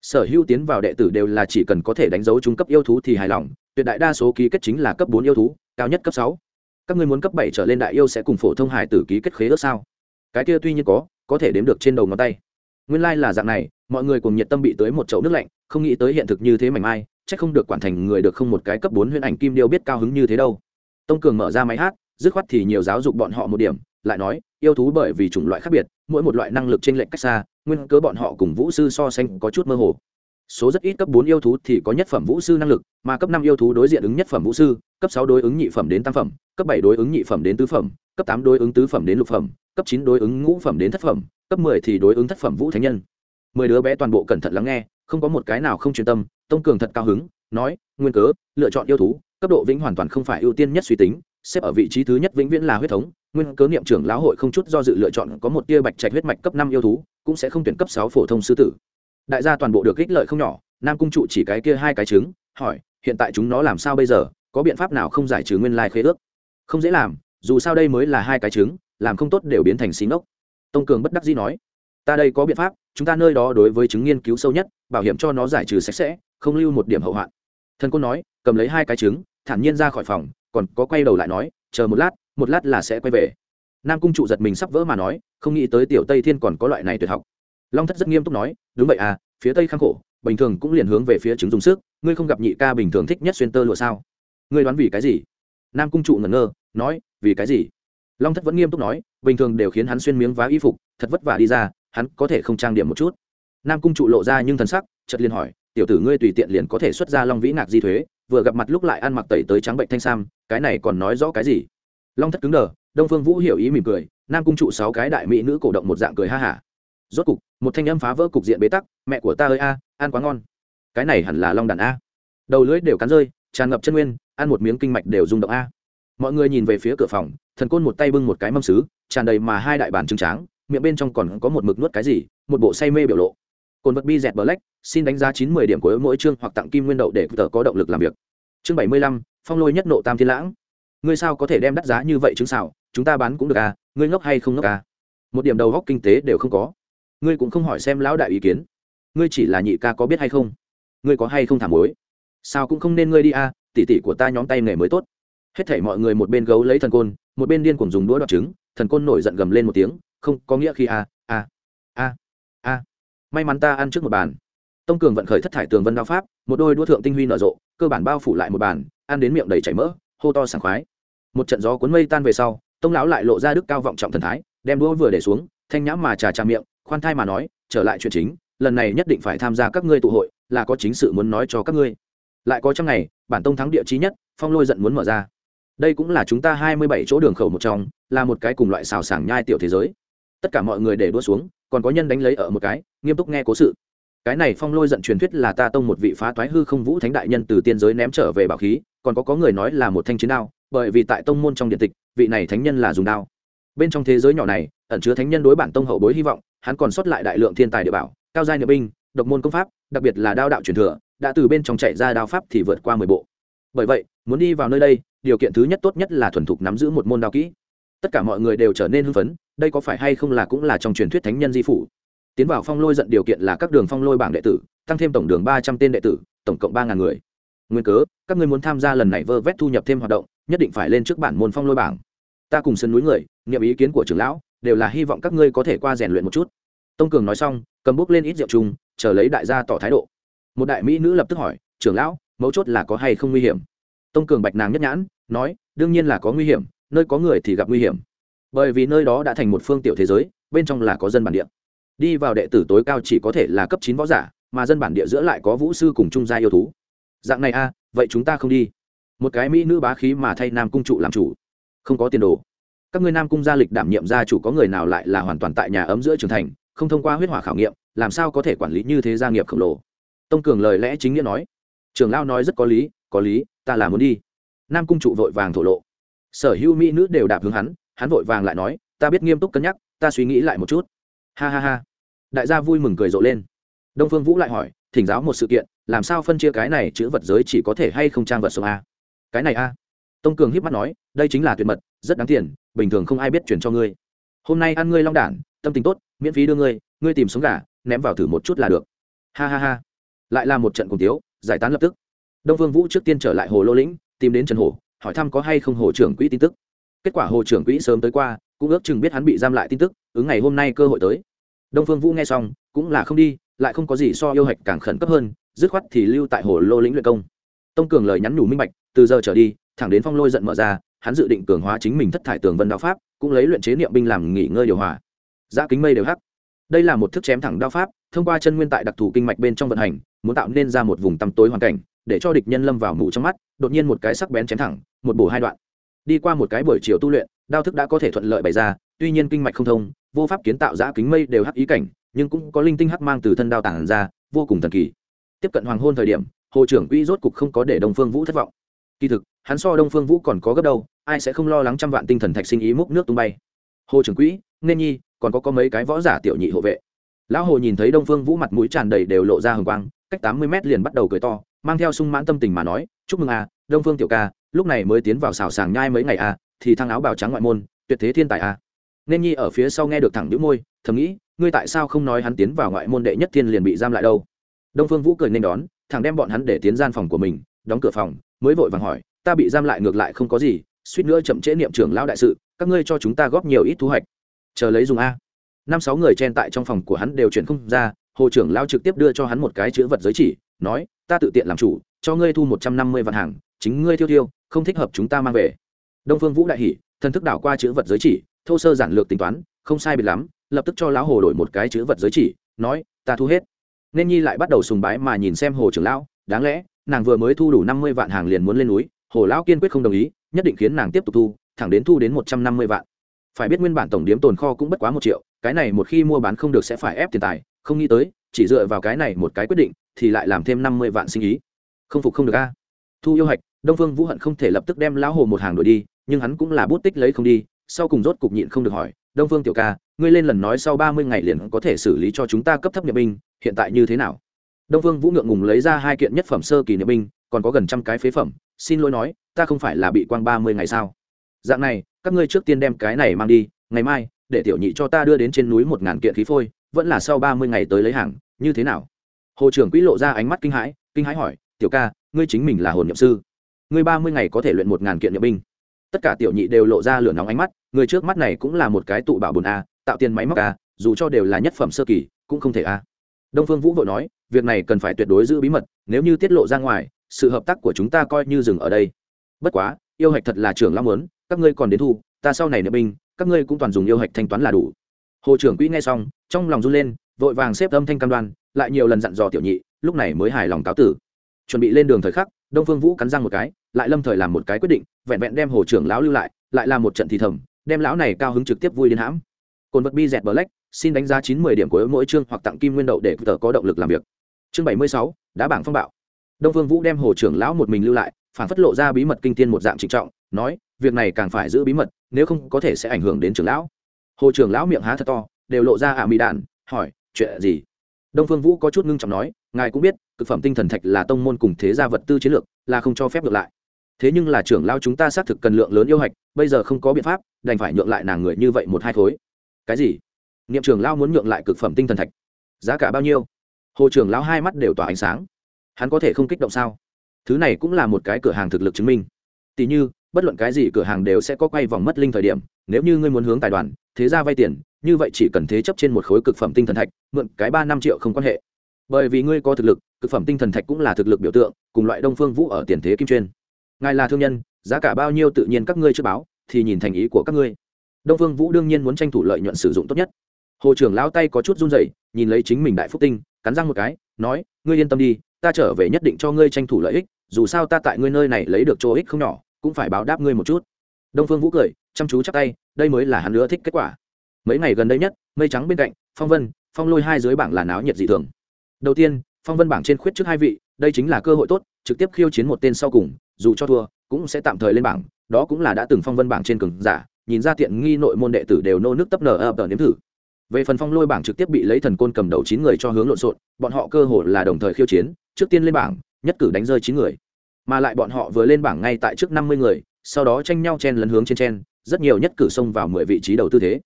Sở hữu tiến vào đệ tử đều là chỉ cần có thể đánh dấu trung cấp yêu thú thì hài lòng, tuyệt đại đa số ký kết chính là cấp bốn yêu thú, cao nhất cấp sáu. Các ngươi muốn cấp bảy trở lên đại yêu sẽ cùng phổ thông hải tử ký kết khế ước sao? Cái kia tuy nhiên có có thể đếm được trên đầu ngón tay. Nguyên lai、like、là dạng này, mọi người cùng nhiệt tâm bị tới một chậu nước lạnh, không nghĩ tới hiện thực như thế mảnh mai c h ắ c không được quản thành người được không một cái cấp bốn huyễn ảnh kim điêu biết cao hứng như thế đâu. Tông cường mở ra máy hát dứt khoát thì nhiều giáo dục bọn họ một điểm, lại nói, yêu thú bởi vì chủng loại khác biệt, mỗi một loại năng lực trên lệnh cách xa, nguyên cớ bọn họ cùng vũ sư so sánh có chút mơ hồ. Số rất ít cấp bốn yêu thú thì có nhất phẩm vũ sư năng lực, mà cấp năm yêu thú đối diện ứng nhất phẩm vũ sư, cấp sáu đối ứng nhị phẩm đến tam phẩm, cấp bảy đối ứng nhị phẩm đến tứ phẩm, cấp tám đối ứng tứ phẩm đến lục phẩm, cấp chín đối ứng ngũ phẩm đến thất phẩm, cấp mười thì đối ứng thất phẩm vũ thánh nhân. Mười đứa bé toàn bộ cẩn thận lắng nghe, không có một cái nào không chuyên tâm, tông cường thật cao hứng, nói, nguyên cớ, lựa chọn yêu thú, cấp độ vĩnh hoàn toàn không phải ưu tiên nhất suy tính xếp ở vị trí thứ nhất vĩnh viễn là huyết thống, nguyên cớ niệm trưởng lão hội không chút do dự lựa chọn có một tia bạch trạch huyết mạch cấp năm yêu thú, cũng sẽ không tuyển cấp sáu phổ thông sư tử. Đại gia toàn bộ được ích lợi không nhỏ, nam cung trụ chỉ cái kia hai cái trứng, hỏi, hiện tại chúng nó làm sao bây giờ, có biện pháp nào không giải trừ nguyên lai khế ước? Không dễ làm, dù sao đây mới là hai cái trứng, làm không tốt đều biến thành xí ngốc. Tông cường bất đắc dĩ nói, ta đây có biện pháp, chúng ta nơi đó đối với chứng nghiên cứu sâu nhất, bảo hiểm cho nó giải trừ sạch sẽ, không lưu một điểm hậu hoạn. Thần côn nói, cầm lấy hai cái trứng, thản nhiên ra khỏi phòng còn có quay đầu lại nói, chờ một lát một lát là sẽ quay về. Nam cung trụ giật mình sắp vỡ mà nói, không nghĩ tới tiểu tây thiên còn có loại này tuyệt học. Long thất rất nghiêm túc nói, đúng vậy à phía tây khang khổ, bình thường cũng liền hướng về phía trứng dùng sức, ngươi không gặp nhị ca bình thường thích nhất xuyên tơ lụa sao? Ngươi đoán vì cái gì? Nam cung trụ ngẩn ngơ, nói, vì cái gì? Long thất vẫn nghiêm túc nói, bình thường đều khiến hắn xuyên miếng vá y phục, thật vất vả đi ra, hắn có thể không trang điểm một chút. Nam cung trụ lộ ra nhưng thần sắc, chợt liền hỏi, tiểu tử ngươi tùy tiện liền có thể xuất ra long vĩ ngạc di thuế vừa gặp mặt lúc lại ăn mặc tẩy tới trắng bệnh thanh sam, cái này còn nói rõ cái gì? Long thất cứng đờ, đông phương vũ hiểu ý mỉm cười, nam cung trụ sáu cái đại mỹ nữ cổ động một dạng cười ha hả. Rốt cục, một thanh âm phá vỡ cục diện bế tắc, mẹ của ta ơi a, ăn quá ngon. Cái này hẳn là long đàn a. Đầu lưỡi đều cắn rơi, tràn ngập chân nguyên, ăn một miếng kinh mạch đều rung động a. Mọi người nhìn về phía cửa phòng, thần côn một tay bưng một cái mâm xứ tràn đầy mà hai đại bản trứng tráng, miệng bên trong còn có một mực nuốt cái gì, một bộ say mê biểu lộ. Cồn vật bi dẹt black xin đánh giá chín mươi điểm của mỗi chương hoặc tặng kim nguyên đậu để tờ có động lực làm việc. Chương bảy mươi lăm, phong lôi nhất nộ tam thiên lãng. Ngươi sao có thể đem đắt giá như vậy chứng xảo? Chúng ta bán cũng được à? Ngươi ngốc hay không ngốc à? Một điểm đầu góc kinh tế đều không có. Ngươi cũng không hỏi xem lão đại ý kiến. Ngươi chỉ là nhị ca có biết hay không? Ngươi có hay không thảm mối sao cũng không nên ngươi đi à? Tỉ tỉ của ta nhóm tay nghề mới tốt. Hết thảy mọi người một bên gấu lấy thần côn, một bên điên cuồng dùng đũa đoạt trứng, thần côn nổi giận gầm lên một tiếng, không có nghĩa khi à à à à. May mắn ta ăn trước một bàn tông cường vận khởi thất thải tường vân đao pháp, một đôi đua thượng tinh huy nở rộ, cơ bản bao phủ lại một bàn, ăn đến miệng đầy chảy mỡ, hô to sảng khoái. Một trận gió cuốn mây tan về sau, tông lão lại lộ ra đức cao vọng trọng thần thái, đem đũa vừa để xuống, thanh nhãm mà trà trà miệng, khoan thai mà nói, trở lại chuyện chính, lần này nhất định phải tham gia các ngươi tụ hội, là có chính sự muốn nói cho các ngươi. Lại có trong ngày, bản tông thắng địa chí nhất, phong lôi giận muốn mở ra. Đây cũng là chúng ta hai mươi bảy chỗ đường khẩu một trong, là một cái cùng loại xào sảng nhai tiểu thế giới. Tất cả mọi người để đua xuống, còn có nhân đánh lấy ở một cái, nghiêm túc nghe cố sự cái này phong lôi giận truyền thuyết là ta tông một vị phá toái hư không vũ thánh đại nhân từ tiên giới ném trở về bảo khí, còn có có người nói là một thanh chiến đao, bởi vì tại tông môn trong điện tịch, vị này thánh nhân là dùng đao. Bên trong thế giới nhỏ này, ẩn chứa thánh nhân đối bản tông hậu bối hy vọng, hắn còn sót lại đại lượng thiên tài địa bảo, cao giai niệm binh, độc môn công pháp, đặc biệt là đao đạo truyền thừa, đã từ bên trong chạy ra đao pháp thì vượt qua mười bộ. Bởi vậy, muốn đi vào nơi đây, điều kiện thứ nhất tốt nhất là thuần thục nắm giữ một môn đao kỹ. Tất cả mọi người đều trở nên hưng phấn, đây có phải hay không là cũng là trong truyền thuyết thánh nhân di phủ? Tiến vào phong lôi dẫn điều kiện là các đường phong lôi bảng đệ tử, tăng thêm tổng đường ba trăm tên đệ tử, tổng cộng ba ngàn người. Nguyên cớ, các ngươi muốn tham gia lần này vơ vét thu nhập thêm hoạt động, nhất định phải lên trước bản môn phong lôi bảng. Ta cùng sân núi người, nghiệm ý kiến của trưởng lão, đều là hy vọng các ngươi có thể qua rèn luyện một chút. Tông cường nói xong, cầm bút lên ít rượu chung, chờ lấy đại gia tỏ thái độ. Một đại mỹ nữ lập tức hỏi, trưởng lão, mấu chốt là có hay không nguy hiểm? Tông cường bạch nàng nhất nhãn, nói, đương nhiên là có nguy hiểm, nơi có người thì gặp nguy hiểm. Bởi vì nơi đó đã thành một phương tiểu thế giới, bên trong là có dân bản địa đi vào đệ tử tối cao chỉ có thể là cấp chín võ giả, mà dân bản địa giữa lại có vũ sư cùng trung gia yêu thú. Dạng này a, vậy chúng ta không đi. Một cái mỹ nữ bá khí mà thay nam cung trụ làm chủ. Không có tiền đồ. Các ngươi nam cung gia lịch đảm nhiệm gia chủ có người nào lại là hoàn toàn tại nhà ấm giữa trường thành, không thông qua huyết hỏa khảo nghiệm, làm sao có thể quản lý như thế gia nghiệp khổng lồ? Tông cường lời lẽ chính nghĩa nói. Trưởng lao nói rất có lý có lý, ta là muốn đi. Nam cung trụ vội vàng thổ lộ. Sở hữu mỹ nữ đều đạp hướng hắn hắn vội vàng lại nói, ta biết nghiêm túc cân nhắc, ta suy nghĩ lại một chút ha ha ha. Đại gia vui mừng cười rộ lên. Đông phương vũ lại hỏi, thỉnh giáo một sự kiện, làm sao phân chia cái này chữ vật giới chỉ có thể hay không trang vật sông a? Cái này a. Tông cường hiếp mắt nói, đây chính là tuyệt mật, rất đáng tiền, bình thường không ai biết chuyển cho ngươi. Hôm nay ăn ngươi long đản, tâm tình tốt, miễn phí đưa ngươi ngươi tìm sống gà, ném vào thử một chút là được. Ha ha ha. Lại là một trận cùng tiếu, giải tán lập tức. Đông vương vũ trước tiên trở lại hồ lô lĩnh, tìm đến trần hổ, hỏi thăm có hay không hồ trưởng quỹ tin tức. Kết quả hồ trưởng quỹ sớm tới qua, cũng ước chừng biết hắn bị giam lại tin tức ứng ngày hôm nay cơ hội tới. Đông phương vũ nghe xong, cũng là không đi, lại không có gì so yêu hạch càng khẩn cấp hơn, dứt khoát thì lưu tại hồ lô lĩnh luyện công. Tông cường lời nhắn nhủ minh bạch, từ giờ trở đi, thẳng đến phong lôi giận mở ra, hắn dự định cường hóa chính mình thất thải tường vân đạo pháp, cũng lấy luyện chế niệm binh làm nghỉ ngơi điều hòa. Giã kính mây đều hắc. Đây là một thức chém thẳng đao pháp, thông qua chân nguyên tại đặc thù kinh mạch bên trong vận hành, muốn tạo nên ra một vùng tăm tối hoàn cảnh, để cho địch nhân lâm vào mù trong mắt, đột nhiên một cái sắc bén chém thẳng, một bổ hai đoạn. Đi qua một cái buổi chiều tu luyện, đao thức đã có thể thuận lợi bày ra tuy nhiên kinh mạch không thông, vô pháp kiến tạo giã kính mây đều hắc ý cảnh, nhưng cũng có linh tinh hắc mang từ thân đao tản ra, vô cùng thần kỳ. Tiếp cận hoàng hôn thời điểm, hồ trưởng quỹ rốt cục không có để đông phương vũ thất vọng. Kỳ thực, hắn so đông phương vũ còn có gấp đâu, ai sẽ không lo lắng trăm vạn tinh thần thạch sinh ý múc nước tung bay. Hồ trưởng quỹ, nên nhi, còn có có mấy cái võ giả tiểu nhị hộ vệ. Lão hồ nhìn thấy đông phương vũ mặt mũi tràn đầy đều lộ ra hừng quang, cách tám mươi mét liền bắt đầu cười to, mang theo sung mãn tâm tình mà nói, chúc mừng a đông phương tiểu ca, lúc này mới tiến vào xào sàng nhai mấy ngày a thì thăng áo bào trắng ngoại môn, tuyệt thế thiên tài a nên nhi ở phía sau nghe được thẳng đĩu môi thầm nghĩ ngươi tại sao không nói hắn tiến vào ngoại môn đệ nhất thiên liền bị giam lại đâu? Đông phương vũ cười nên đón thằng đem bọn hắn để tiến gian phòng của mình đóng cửa phòng mới vội vàng hỏi ta bị giam lại ngược lại không có gì suýt nữa chậm trễ niệm trưởng lão đại sự các ngươi cho chúng ta góp nhiều ít thu hoạch. Chờ lấy dùng a. Năm sáu người chen tại trong phòng của hắn đều chuyển không ra hồ trưởng lão trực tiếp đưa cho hắn một cái chữ vật giới chỉ nói ta tự tiện làm chủ cho ngươi thu một trăm năm mươi vạn hàng chính ngươi thiêu thiêu không thích hợp chúng ta mang về. Đông phương vũ đại hỉ, thân thức đảo qua chữ vật giới chỉ thô sơ giản lược tính toán, không sai biệt lắm, lập tức cho lão hồ đổi một cái chữ vật giới chỉ, nói, ta thu hết. Nên nhi lại bắt đầu sùng bái mà nhìn xem hồ trưởng lão, đáng lẽ, nàng vừa mới thu đủ năm mươi vạn hàng liền muốn lên núi, hồ lão kiên quyết không đồng ý, nhất định khiến nàng tiếp tục thu, thẳng đến thu đến một trăm năm mươi vạn. Phải biết nguyên bản tổng điếm tồn kho cũng bất quá một triệu, cái này một khi mua bán không được sẽ phải ép tiền tài, không nghĩ tới, chỉ dựa vào cái này một cái quyết định, thì lại làm thêm năm mươi vạn sinh ý. Không phục không được a. Thu yêu hạch, đông phương vũ hận không thể lập tức đem lão hồ một hàng đổi đi, nhưng hắn cũng là bút tích lấy không đi sau cùng rốt cục nhịn không được hỏi, đông phương tiểu ca, ngươi lên lần nói sau ba mươi ngày liền có thể xử lý cho chúng ta cấp thấp nhập binh, hiện tại như thế nào? Đông phương vũ ngượng ngùng lấy ra hai kiện nhất phẩm sơ kỳ nhập binh, còn có gần trăm cái phế phẩm, xin lỗi nói, ta không phải là bị quang ba mươi ngày sao? Dạng này, các ngươi trước tiên đem cái này mang đi, ngày mai, để tiểu nhị cho ta đưa đến trên núi một ngàn kiện khí phôi, vẫn là sau ba mươi ngày tới lấy hàng, như thế nào? Hồ trưởng quỹ lộ ra ánh mắt kinh hãi kinh hãi hỏi, tiểu ca, ngươi chính mình là hồn nhậm sư, ngươi ba mươi ngày có thể luyện một ngàn kiện nhập binh tất cả tiểu nhị đều lộ ra lửa nóng ánh mắt, người trước mắt này cũng là một cái tụ bảo bồn a, tạo tiền máy móc a, dù cho đều là nhất phẩm sơ kỳ, cũng không thể a. Đông phương vũ vội nói, việc này cần phải tuyệt đối giữ bí mật, nếu như tiết lộ ra ngoài, sự hợp tác của chúng ta coi như dừng ở đây. Bất quá, yêu hạch thật là trưởng long muốn, các ngươi còn đến thu, ta sau này nợ binh, các ngươi cũng toàn dùng yêu hạch thanh toán là đủ. Hồ trưởng quỹ nghe xong, trong lòng run lên, vội vàng xếp âm thanh cam đoan, lại nhiều lần dặn dò tiểu nhị, lúc này mới hài lòng cáo tử. Chuẩn bị lên đường thời khắc, đông phương vũ cắn răng một cái lại lâm thời làm một cái quyết định, vẹn vẹn đem hồ trưởng lão lưu lại lại làm một trận thì thầm, đem lão này cao hứng trực tiếp vui đến hãm. Cồn vật bi dẹt black, xin đánh giá chín mươi điểm của mỗi chương hoặc tặng kim nguyên đậu để tờ có động lực làm việc. Chương bảy mươi sáu, đá bảng phong bạo. Đông phương vũ đem hồ trưởng lão một mình lưu lại, phản phất lộ ra bí mật kinh tiên một dạng trịnh trọng, nói, việc này càng phải giữ bí mật, nếu không có thể sẽ ảnh hưởng đến trưởng lão. Hồ trưởng lão miệng há thật to, đều lộ ra ả à mì đạn, hỏi, chuyện gì? Đông phương vũ có chút ngưng trọng nói, ngài cũng biết, cực phẩm tinh thần thạch là tông môn cùng thế gia vật tư chiến lược, là không cho phép ngược lại thế nhưng là trưởng lao chúng ta xác thực cần lượng lớn yêu hạch, bây giờ không có biện pháp, đành phải nhượng lại nàng người như vậy một hai khối. Cái gì? Niệm trưởng lao muốn nhượng lại cực phẩm tinh thần thạch. Giá cả bao nhiêu? Hồ trưởng lão hai mắt đều tỏa ánh sáng. Hắn có thể không kích động sao? Thứ này cũng là một cái cửa hàng thực lực chứng minh. Tỉ như, bất luận cái gì cửa hàng đều sẽ có quay vòng mất linh thời điểm, nếu như ngươi muốn hướng tài đoàn, thế ra vay tiền, như vậy chỉ cần thế chấp trên một khối cực phẩm tinh thần thạch, mượn cái ba năm triệu không quan hệ. Bởi vì ngươi có thực lực, cực phẩm tinh thần thạch cũng là thực lực biểu tượng, cùng loại đông phương vũ ở tiền thế kim chuyên ngài là thương nhân, giá cả bao nhiêu tự nhiên các ngươi chưa báo, thì nhìn thành ý của các ngươi. Đông phương vũ đương nhiên muốn tranh thủ lợi nhuận sử dụng tốt nhất. Hồ trưởng lao tay có chút run rẩy, nhìn lấy chính mình đại phúc tinh, cắn răng một cái, nói, ngươi yên tâm đi, ta trở về nhất định cho ngươi tranh thủ lợi ích, dù sao ta tại ngươi nơi này lấy được chỗ ích không nhỏ, cũng phải báo đáp ngươi một chút. Đông phương vũ cười, chăm chú chắc tay, đây mới là hắn nữa thích kết quả. Mấy ngày gần đây nhất, mây trắng bên cạnh, phong vân, phong lôi hai dưới bảng là náo nhiệt dị thường. Đầu tiên, phong vân bảng trên khuyết trước hai vị, đây chính là cơ hội tốt trực tiếp khiêu chiến một tên sau cùng, dù cho thua, cũng sẽ tạm thời lên bảng. Đó cũng là đã từng phong vân bảng trên cường giả, nhìn ra tiện nghi nội môn đệ tử đều nô nước tấp nở ập nếm thử. Về phần phong lôi bảng trực tiếp bị lấy thần côn cầm đầu chín người cho hướng lộn xộn, bọn họ cơ hội là đồng thời khiêu chiến, trước tiên lên bảng, nhất cử đánh rơi chín người. Mà lại bọn họ vừa lên bảng ngay tại trước năm mươi người, sau đó tranh nhau chen lấn hướng trên chen, rất nhiều nhất cử xông vào mười vị trí đầu tư thế.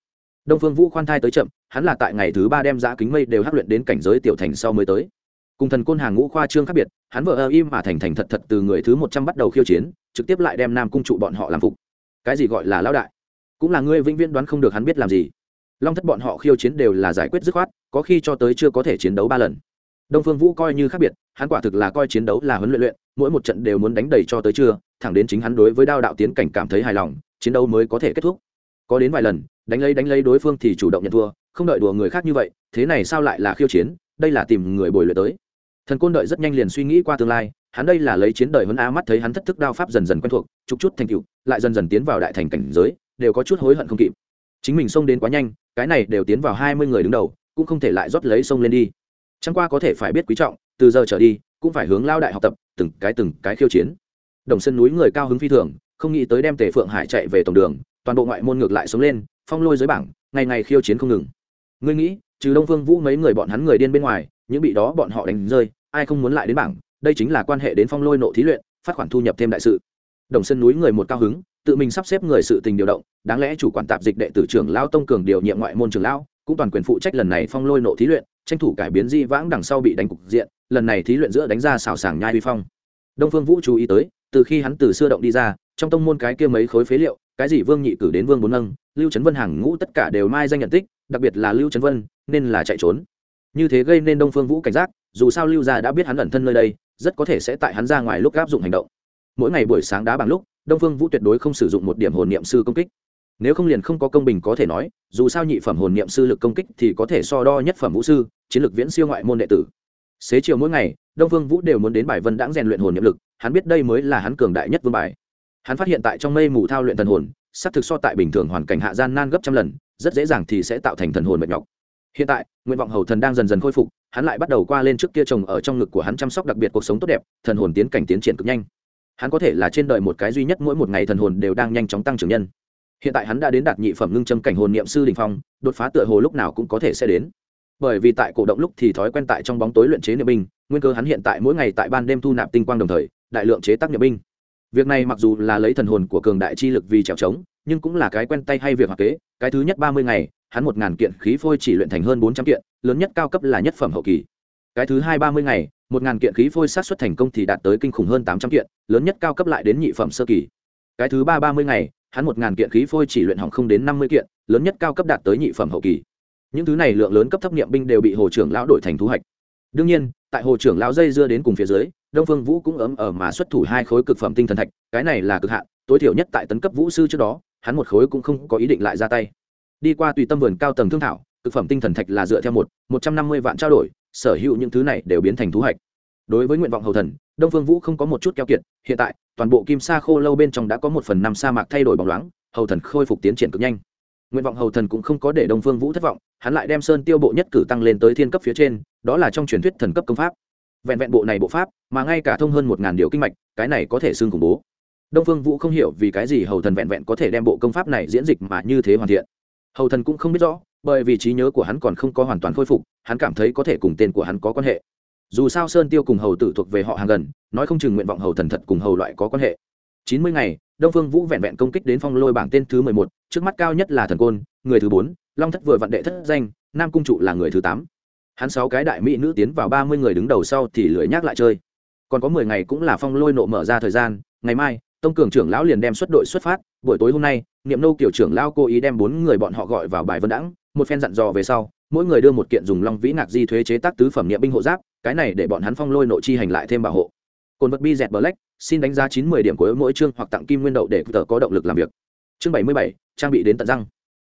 Đông phương vũ khoan thai tới chậm, hắn là tại ngày thứ ba đem giã kính mây đều hắc luyện đến cảnh giới tiểu thành sau mới tới cùng thần côn hàng ngũ khoa trương khác biệt, hắn vợ ơ im mà thành thành thật thật từ người thứ một trăm bắt đầu khiêu chiến, trực tiếp lại đem nam cung trụ bọn họ làm phục. Cái gì gọi là lão đại? Cũng là ngươi vĩnh viễn đoán không được hắn biết làm gì. Long thất bọn họ khiêu chiến đều là giải quyết dứt khoát, có khi cho tới chưa có thể chiến đấu ba lần. Đông phương vũ coi như khác biệt, hắn quả thực là coi chiến đấu là huấn luyện luyện, mỗi một trận đều muốn đánh đầy cho tới chưa thẳng đến chính hắn đối với đao đạo tiến cảnh cảm thấy hài lòng, chiến đấu mới có thể kết thúc. Có đến vài lần, đánh lấy đánh lấy đối phương thì chủ động nhận thua, không đợi đùa người khác như vậy, thế này sao lại là khiêu chiến, đây là tìm người bồi luyện tới thần côn đợi rất nhanh liền suy nghĩ qua tương lai, hắn đây là lấy chiến đời huấn á mắt thấy hắn thất thức đao pháp dần dần quen thuộc chút chút thành cựu lại dần dần tiến vào đại thành cảnh giới, đều có chút hối hận không kịp. Chính mình xông đến quá nhanh, cái này đều tiến vào hai mươi người đứng đầu, cũng không thể lại rót lấy xông lên đi. Chẳng qua có thể phải biết quý trọng, từ giờ trở đi, cũng phải hướng lao đại học tập, từng cái từng cái khiêu chiến. Đồng sân núi người cao hứng phi thường, không nghĩ tới đem tề phượng hải chạy về tổng đường, toàn bộ ngoại môn ngược lại sống lên, phong lôi dưới bảng, ngày ngày khiêu chiến không ngừng. Ngươi nghĩ, trừ đông phương vũ mấy người bọn hắn người điên bên ngoài những bị đó bọn họ đánh rơi, ai không muốn lại đến bảng, đây chính là quan hệ đến phong lôi nộ thí luyện, phát khoản thu nhập thêm đại sự. Đồng sân núi người một cao hứng, tự mình sắp xếp người sự tình điều động, đáng lẽ chủ quản tạp dịch đệ tử trưởng lao tông cường điều nhiệm ngoại môn trường lão, cũng toàn quyền phụ trách lần này phong lôi nộ thí luyện, tranh thủ cải biến di vãng đằng sau bị đánh cục diện, lần này thí luyện giữa đánh ra xào sàng nhai vi phong. Đông phương vũ chú ý tới, từ khi hắn từ xưa động đi ra, trong tông môn cái kia mấy khối phế liệu, cái gì vương nhị cử đến vương bốn nâng, lưu trấn vân hàng ngũ tất cả đều mai danh nhận tích, đặc biệt là lưu trấn vân, nên là chạy trốn như thế gây nên đông phương vũ cảnh giác, dù sao lưu gia đã biết hắn ẩn thân nơi đây, rất có thể sẽ tại hắn ra ngoài lúc áp dụng hành động. Mỗi ngày buổi sáng đá bằng lúc, đông phương vũ tuyệt đối không sử dụng một điểm hồn niệm sư công kích. Nếu không liền không có công bình có thể nói, dù sao nhị phẩm hồn niệm sư lực công kích thì có thể so đo nhất phẩm vũ sư, chiến lược viễn siêu ngoại môn đệ tử. Xế chiều mỗi ngày, đông phương vũ đều muốn đến bài vân đãng rèn luyện hồn niệm lực, hắn biết đây mới là hắn cường đại nhất vương bài. Hắn phát hiện tại trong mây mù thao luyện thần hồn xác thực so tại bình thường hoàn cảnh hạ gian nan gấp trăm lần, rất dễ dàng thì sẽ tạo thành thần hồn mệt nhọc hiện tại, nguyện vọng hầu thần đang dần dần khôi phục, hắn lại bắt đầu qua lên trước kia chồng ở trong ngực của hắn chăm sóc đặc biệt cuộc sống tốt đẹp, thần hồn tiến cảnh tiến triển cực nhanh. Hắn có thể là trên đời một cái duy nhất mỗi một ngày thần hồn đều đang nhanh chóng tăng trưởng nhân. Hiện tại hắn đã đến đạt nhị phẩm ngưng châm cảnh hồn niệm sư đình phong, đột phá tựa hồ lúc nào cũng có thể sẽ đến. Bởi vì tại cổ động lúc thì thói quen tại trong bóng tối luyện chế niệm binh, nguyên cơ hắn hiện tại mỗi ngày tại ban đêm thu nạp tinh quang đồng thời, đại lượng chế tác niệm binh. Việc này mặc dù là lấy thần hồn của cường đại chi lực vì trèo trống, nhưng cũng là cái quen tay hay việc hoặc kế, cái thứ nhất ba mươi ngày hắn một ngàn kiện khí phôi chỉ luyện thành hơn bốn trăm kiện, lớn nhất cao cấp là nhất phẩm hậu kỳ. Cái thứ hai ba mươi ngày, một ngàn kiện khí phôi sát xuất thành công thì đạt tới kinh khủng hơn tám trăm kiện, lớn nhất cao cấp lại đến nhị phẩm sơ kỳ. Cái thứ ba ba mươi ngày, hắn một ngàn kiện khí phôi chỉ luyện hỏng không đến năm mươi kiện, lớn nhất cao cấp đạt tới nhị phẩm hậu kỳ. Những thứ này lượng lớn cấp thấp niệm binh đều bị hồ trưởng lão đổi thành thu hoạch. Đương nhiên, tại hồ trưởng lão dây dưa đến cùng phía dưới, đông phương vũ cũng ấm ở mà xuất thủ hai khối cực phẩm tinh thần thạch, cái này là cực hạn, tối thiểu nhất tại tấn cấp vũ sư trước đó, hắn một khối cũng không có ý định lại ra tay đi qua tùy tâm vườn cao tầng thương thảo, thực phẩm tinh thần thạch là dựa theo một một trăm năm mươi vạn trao đổi, sở hữu những thứ này đều biến thành thu hoạch đối với nguyện vọng hầu thần, đông phương vũ không có một chút keo kiệt, hiện tại, toàn bộ kim sa khô lâu bên trong đã có một phần năm sa mạc thay đổi bóng loáng, hầu thần khôi phục tiến triển cực nhanh. Nguyện vọng hầu thần cũng không có để đông phương vũ thất vọng, hắn lại đem sơn tiêu bộ nhất cử tăng lên tới thiên cấp phía trên, đó là trong truyền thuyết thần cấp công pháp. Vẹn vẹn bộ này bộ pháp, mà ngay cả thông hơn một ngàn điều kinh mạch, cái này có thể xương khủng bố. Đông phương vũ không hiểu vì cái gì hầu thần vẹn vẹn có thể đem bộ công pháp này diễn dịch mà như thế hoàn thiện hầu thần cũng không biết rõ, bởi vì trí nhớ của hắn còn không có hoàn toàn khôi phục, hắn cảm thấy có thể cùng tên của hắn có quan hệ. Dù sao sơn tiêu cùng hầu tử thuộc về họ hàng gần, nói không chừng nguyện vọng hầu thần thật cùng hầu loại có quan hệ. Chín mươi ngày, đông phương vũ vẹn vẹn công kích đến phong lôi bảng tên thứ mười một, trước mắt cao nhất là thần côn, người thứ bốn, long thất vừa vạn đệ thất danh, nam cung trụ là người thứ tám. Hắn sáu cái đại mỹ nữ tiến vào ba mươi người đứng đầu sau thì lười nhác lại chơi. Còn có mười ngày cũng là phong lôi nộ mở ra thời gian, ngày mai, tông cường trưởng lão liền đem xuất đội xuất phát buổi tối hôm nay, niệm nô kiểu trưởng lao cố ý đem bốn người bọn họ gọi vào bài vân đãng, một phen dặn dò về sau, mỗi người đưa một kiện dùng long vĩ ngạc di thuế chế tác tứ phẩm niệm binh hộ giáp, cái này để bọn hắn phong lôi nội chi hành lại thêm bảo hộ. Cồn vật bi dẹt black, xin đánh giá chín mươi điểm của mỗi chương hoặc tặng kim nguyên đậu để tờ có động lực làm việc. Chương bảy mươi bảy, trang bị đến tận răng.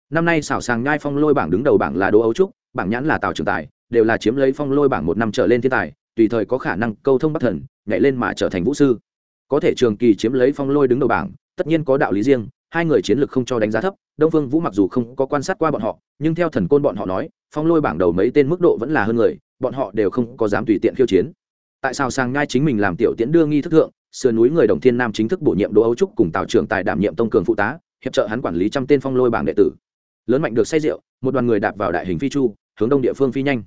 Năm nay xảo sàng nhai phong lôi bảng đứng đầu bảng là đỗ ấu trúc, bảng nhãn là tào trường tài, đều là chiếm lấy phong lôi bảng một năm trở lên thiên tài, tùy thời có khả năng câu thông bắc thần, nhảy lên mà trở thành vũ sư. Có thể trường kỳ chiếm lấy phong lôi đứng đầu bảng tất nhiên có đạo lý riêng, hai người chiến lược không cho đánh giá thấp, đông phương vũ mặc dù không có quan sát qua bọn họ, nhưng theo thần côn bọn họ nói, phong lôi bảng đầu mấy tên mức độ vẫn là hơn người, bọn họ đều không có dám tùy tiện khiêu chiến. Tại sao sang ngai chính mình làm tiểu tiễn đưa nghi thức thượng, sườn núi người đồng thiên nam chính thức bổ nhiệm đỗ ấu trúc cùng tào trưởng tài đảm nhiệm tông cường phụ tá, hiệp trợ hắn quản lý trăm tên phong lôi bảng đệ tử. Lớn mạnh được say rượu, một đoàn người đạp vào đại hình phi chu, hướng đông địa phương phi nhanh.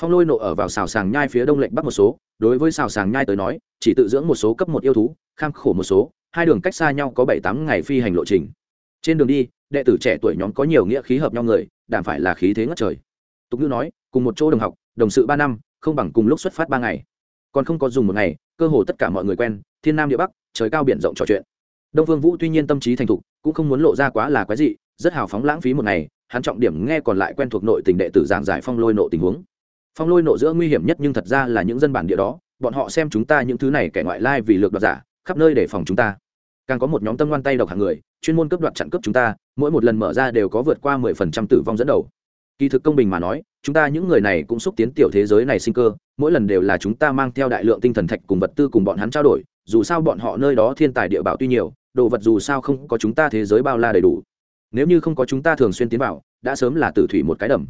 Phong lôi nộ ở vào xào sàng nhai phía đông lệnh bắc một số, đối với xào sàng nhai tới nói, chỉ tự dưỡng một số cấp một yêu thú, kham khổ một số hai đường cách xa nhau có bảy tám ngày phi hành lộ trình. Trên đường đi, đệ tử trẻ tuổi nhóm có nhiều nghĩa khí hợp nhau người đảm phải là khí thế ngất trời. Tục ngữ nói, cùng một chỗ đồng học, đồng sự ba năm, không bằng cùng lúc xuất phát ba ngày. Còn không có dùng một ngày, cơ hồ tất cả mọi người quen, thiên nam địa bắc, trời cao biển rộng trò chuyện. Đông phương vũ tuy nhiên tâm trí thành thục, cũng không muốn lộ ra quá là quái dị, rất hào phóng lãng phí một ngày, hắn trọng điểm nghe còn lại quen thuộc nội tình đệ tử giảng giải phong lôi nộ tình huống. Phong lôi nộ giữa nguy hiểm nhất nhưng thật ra là những dân bản địa đó, bọn họ xem chúng ta những thứ này kẻ ngoại lai vì lược đoạt giả, khắp nơi để phòng chúng ta càng có một nhóm tâm ngoan tay độc hàng người, chuyên môn cướp đoạt chặn cướp chúng ta, mỗi một lần mở ra đều có vượt qua mười phần trăm tử vong dẫn đầu. Kỳ thực công bình mà nói, chúng ta những người này cũng xúc tiến tiểu thế giới này sinh cơ, mỗi lần đều là chúng ta mang theo đại lượng tinh thần thạch cùng vật tư cùng bọn hắn trao đổi, dù sao bọn họ nơi đó thiên tài địa bảo tuy nhiều, đồ vật dù sao không có chúng ta thế giới bao la đầy đủ. Nếu như không có chúng ta thường xuyên tiến vào, đã sớm là tử thủy một cái đầm.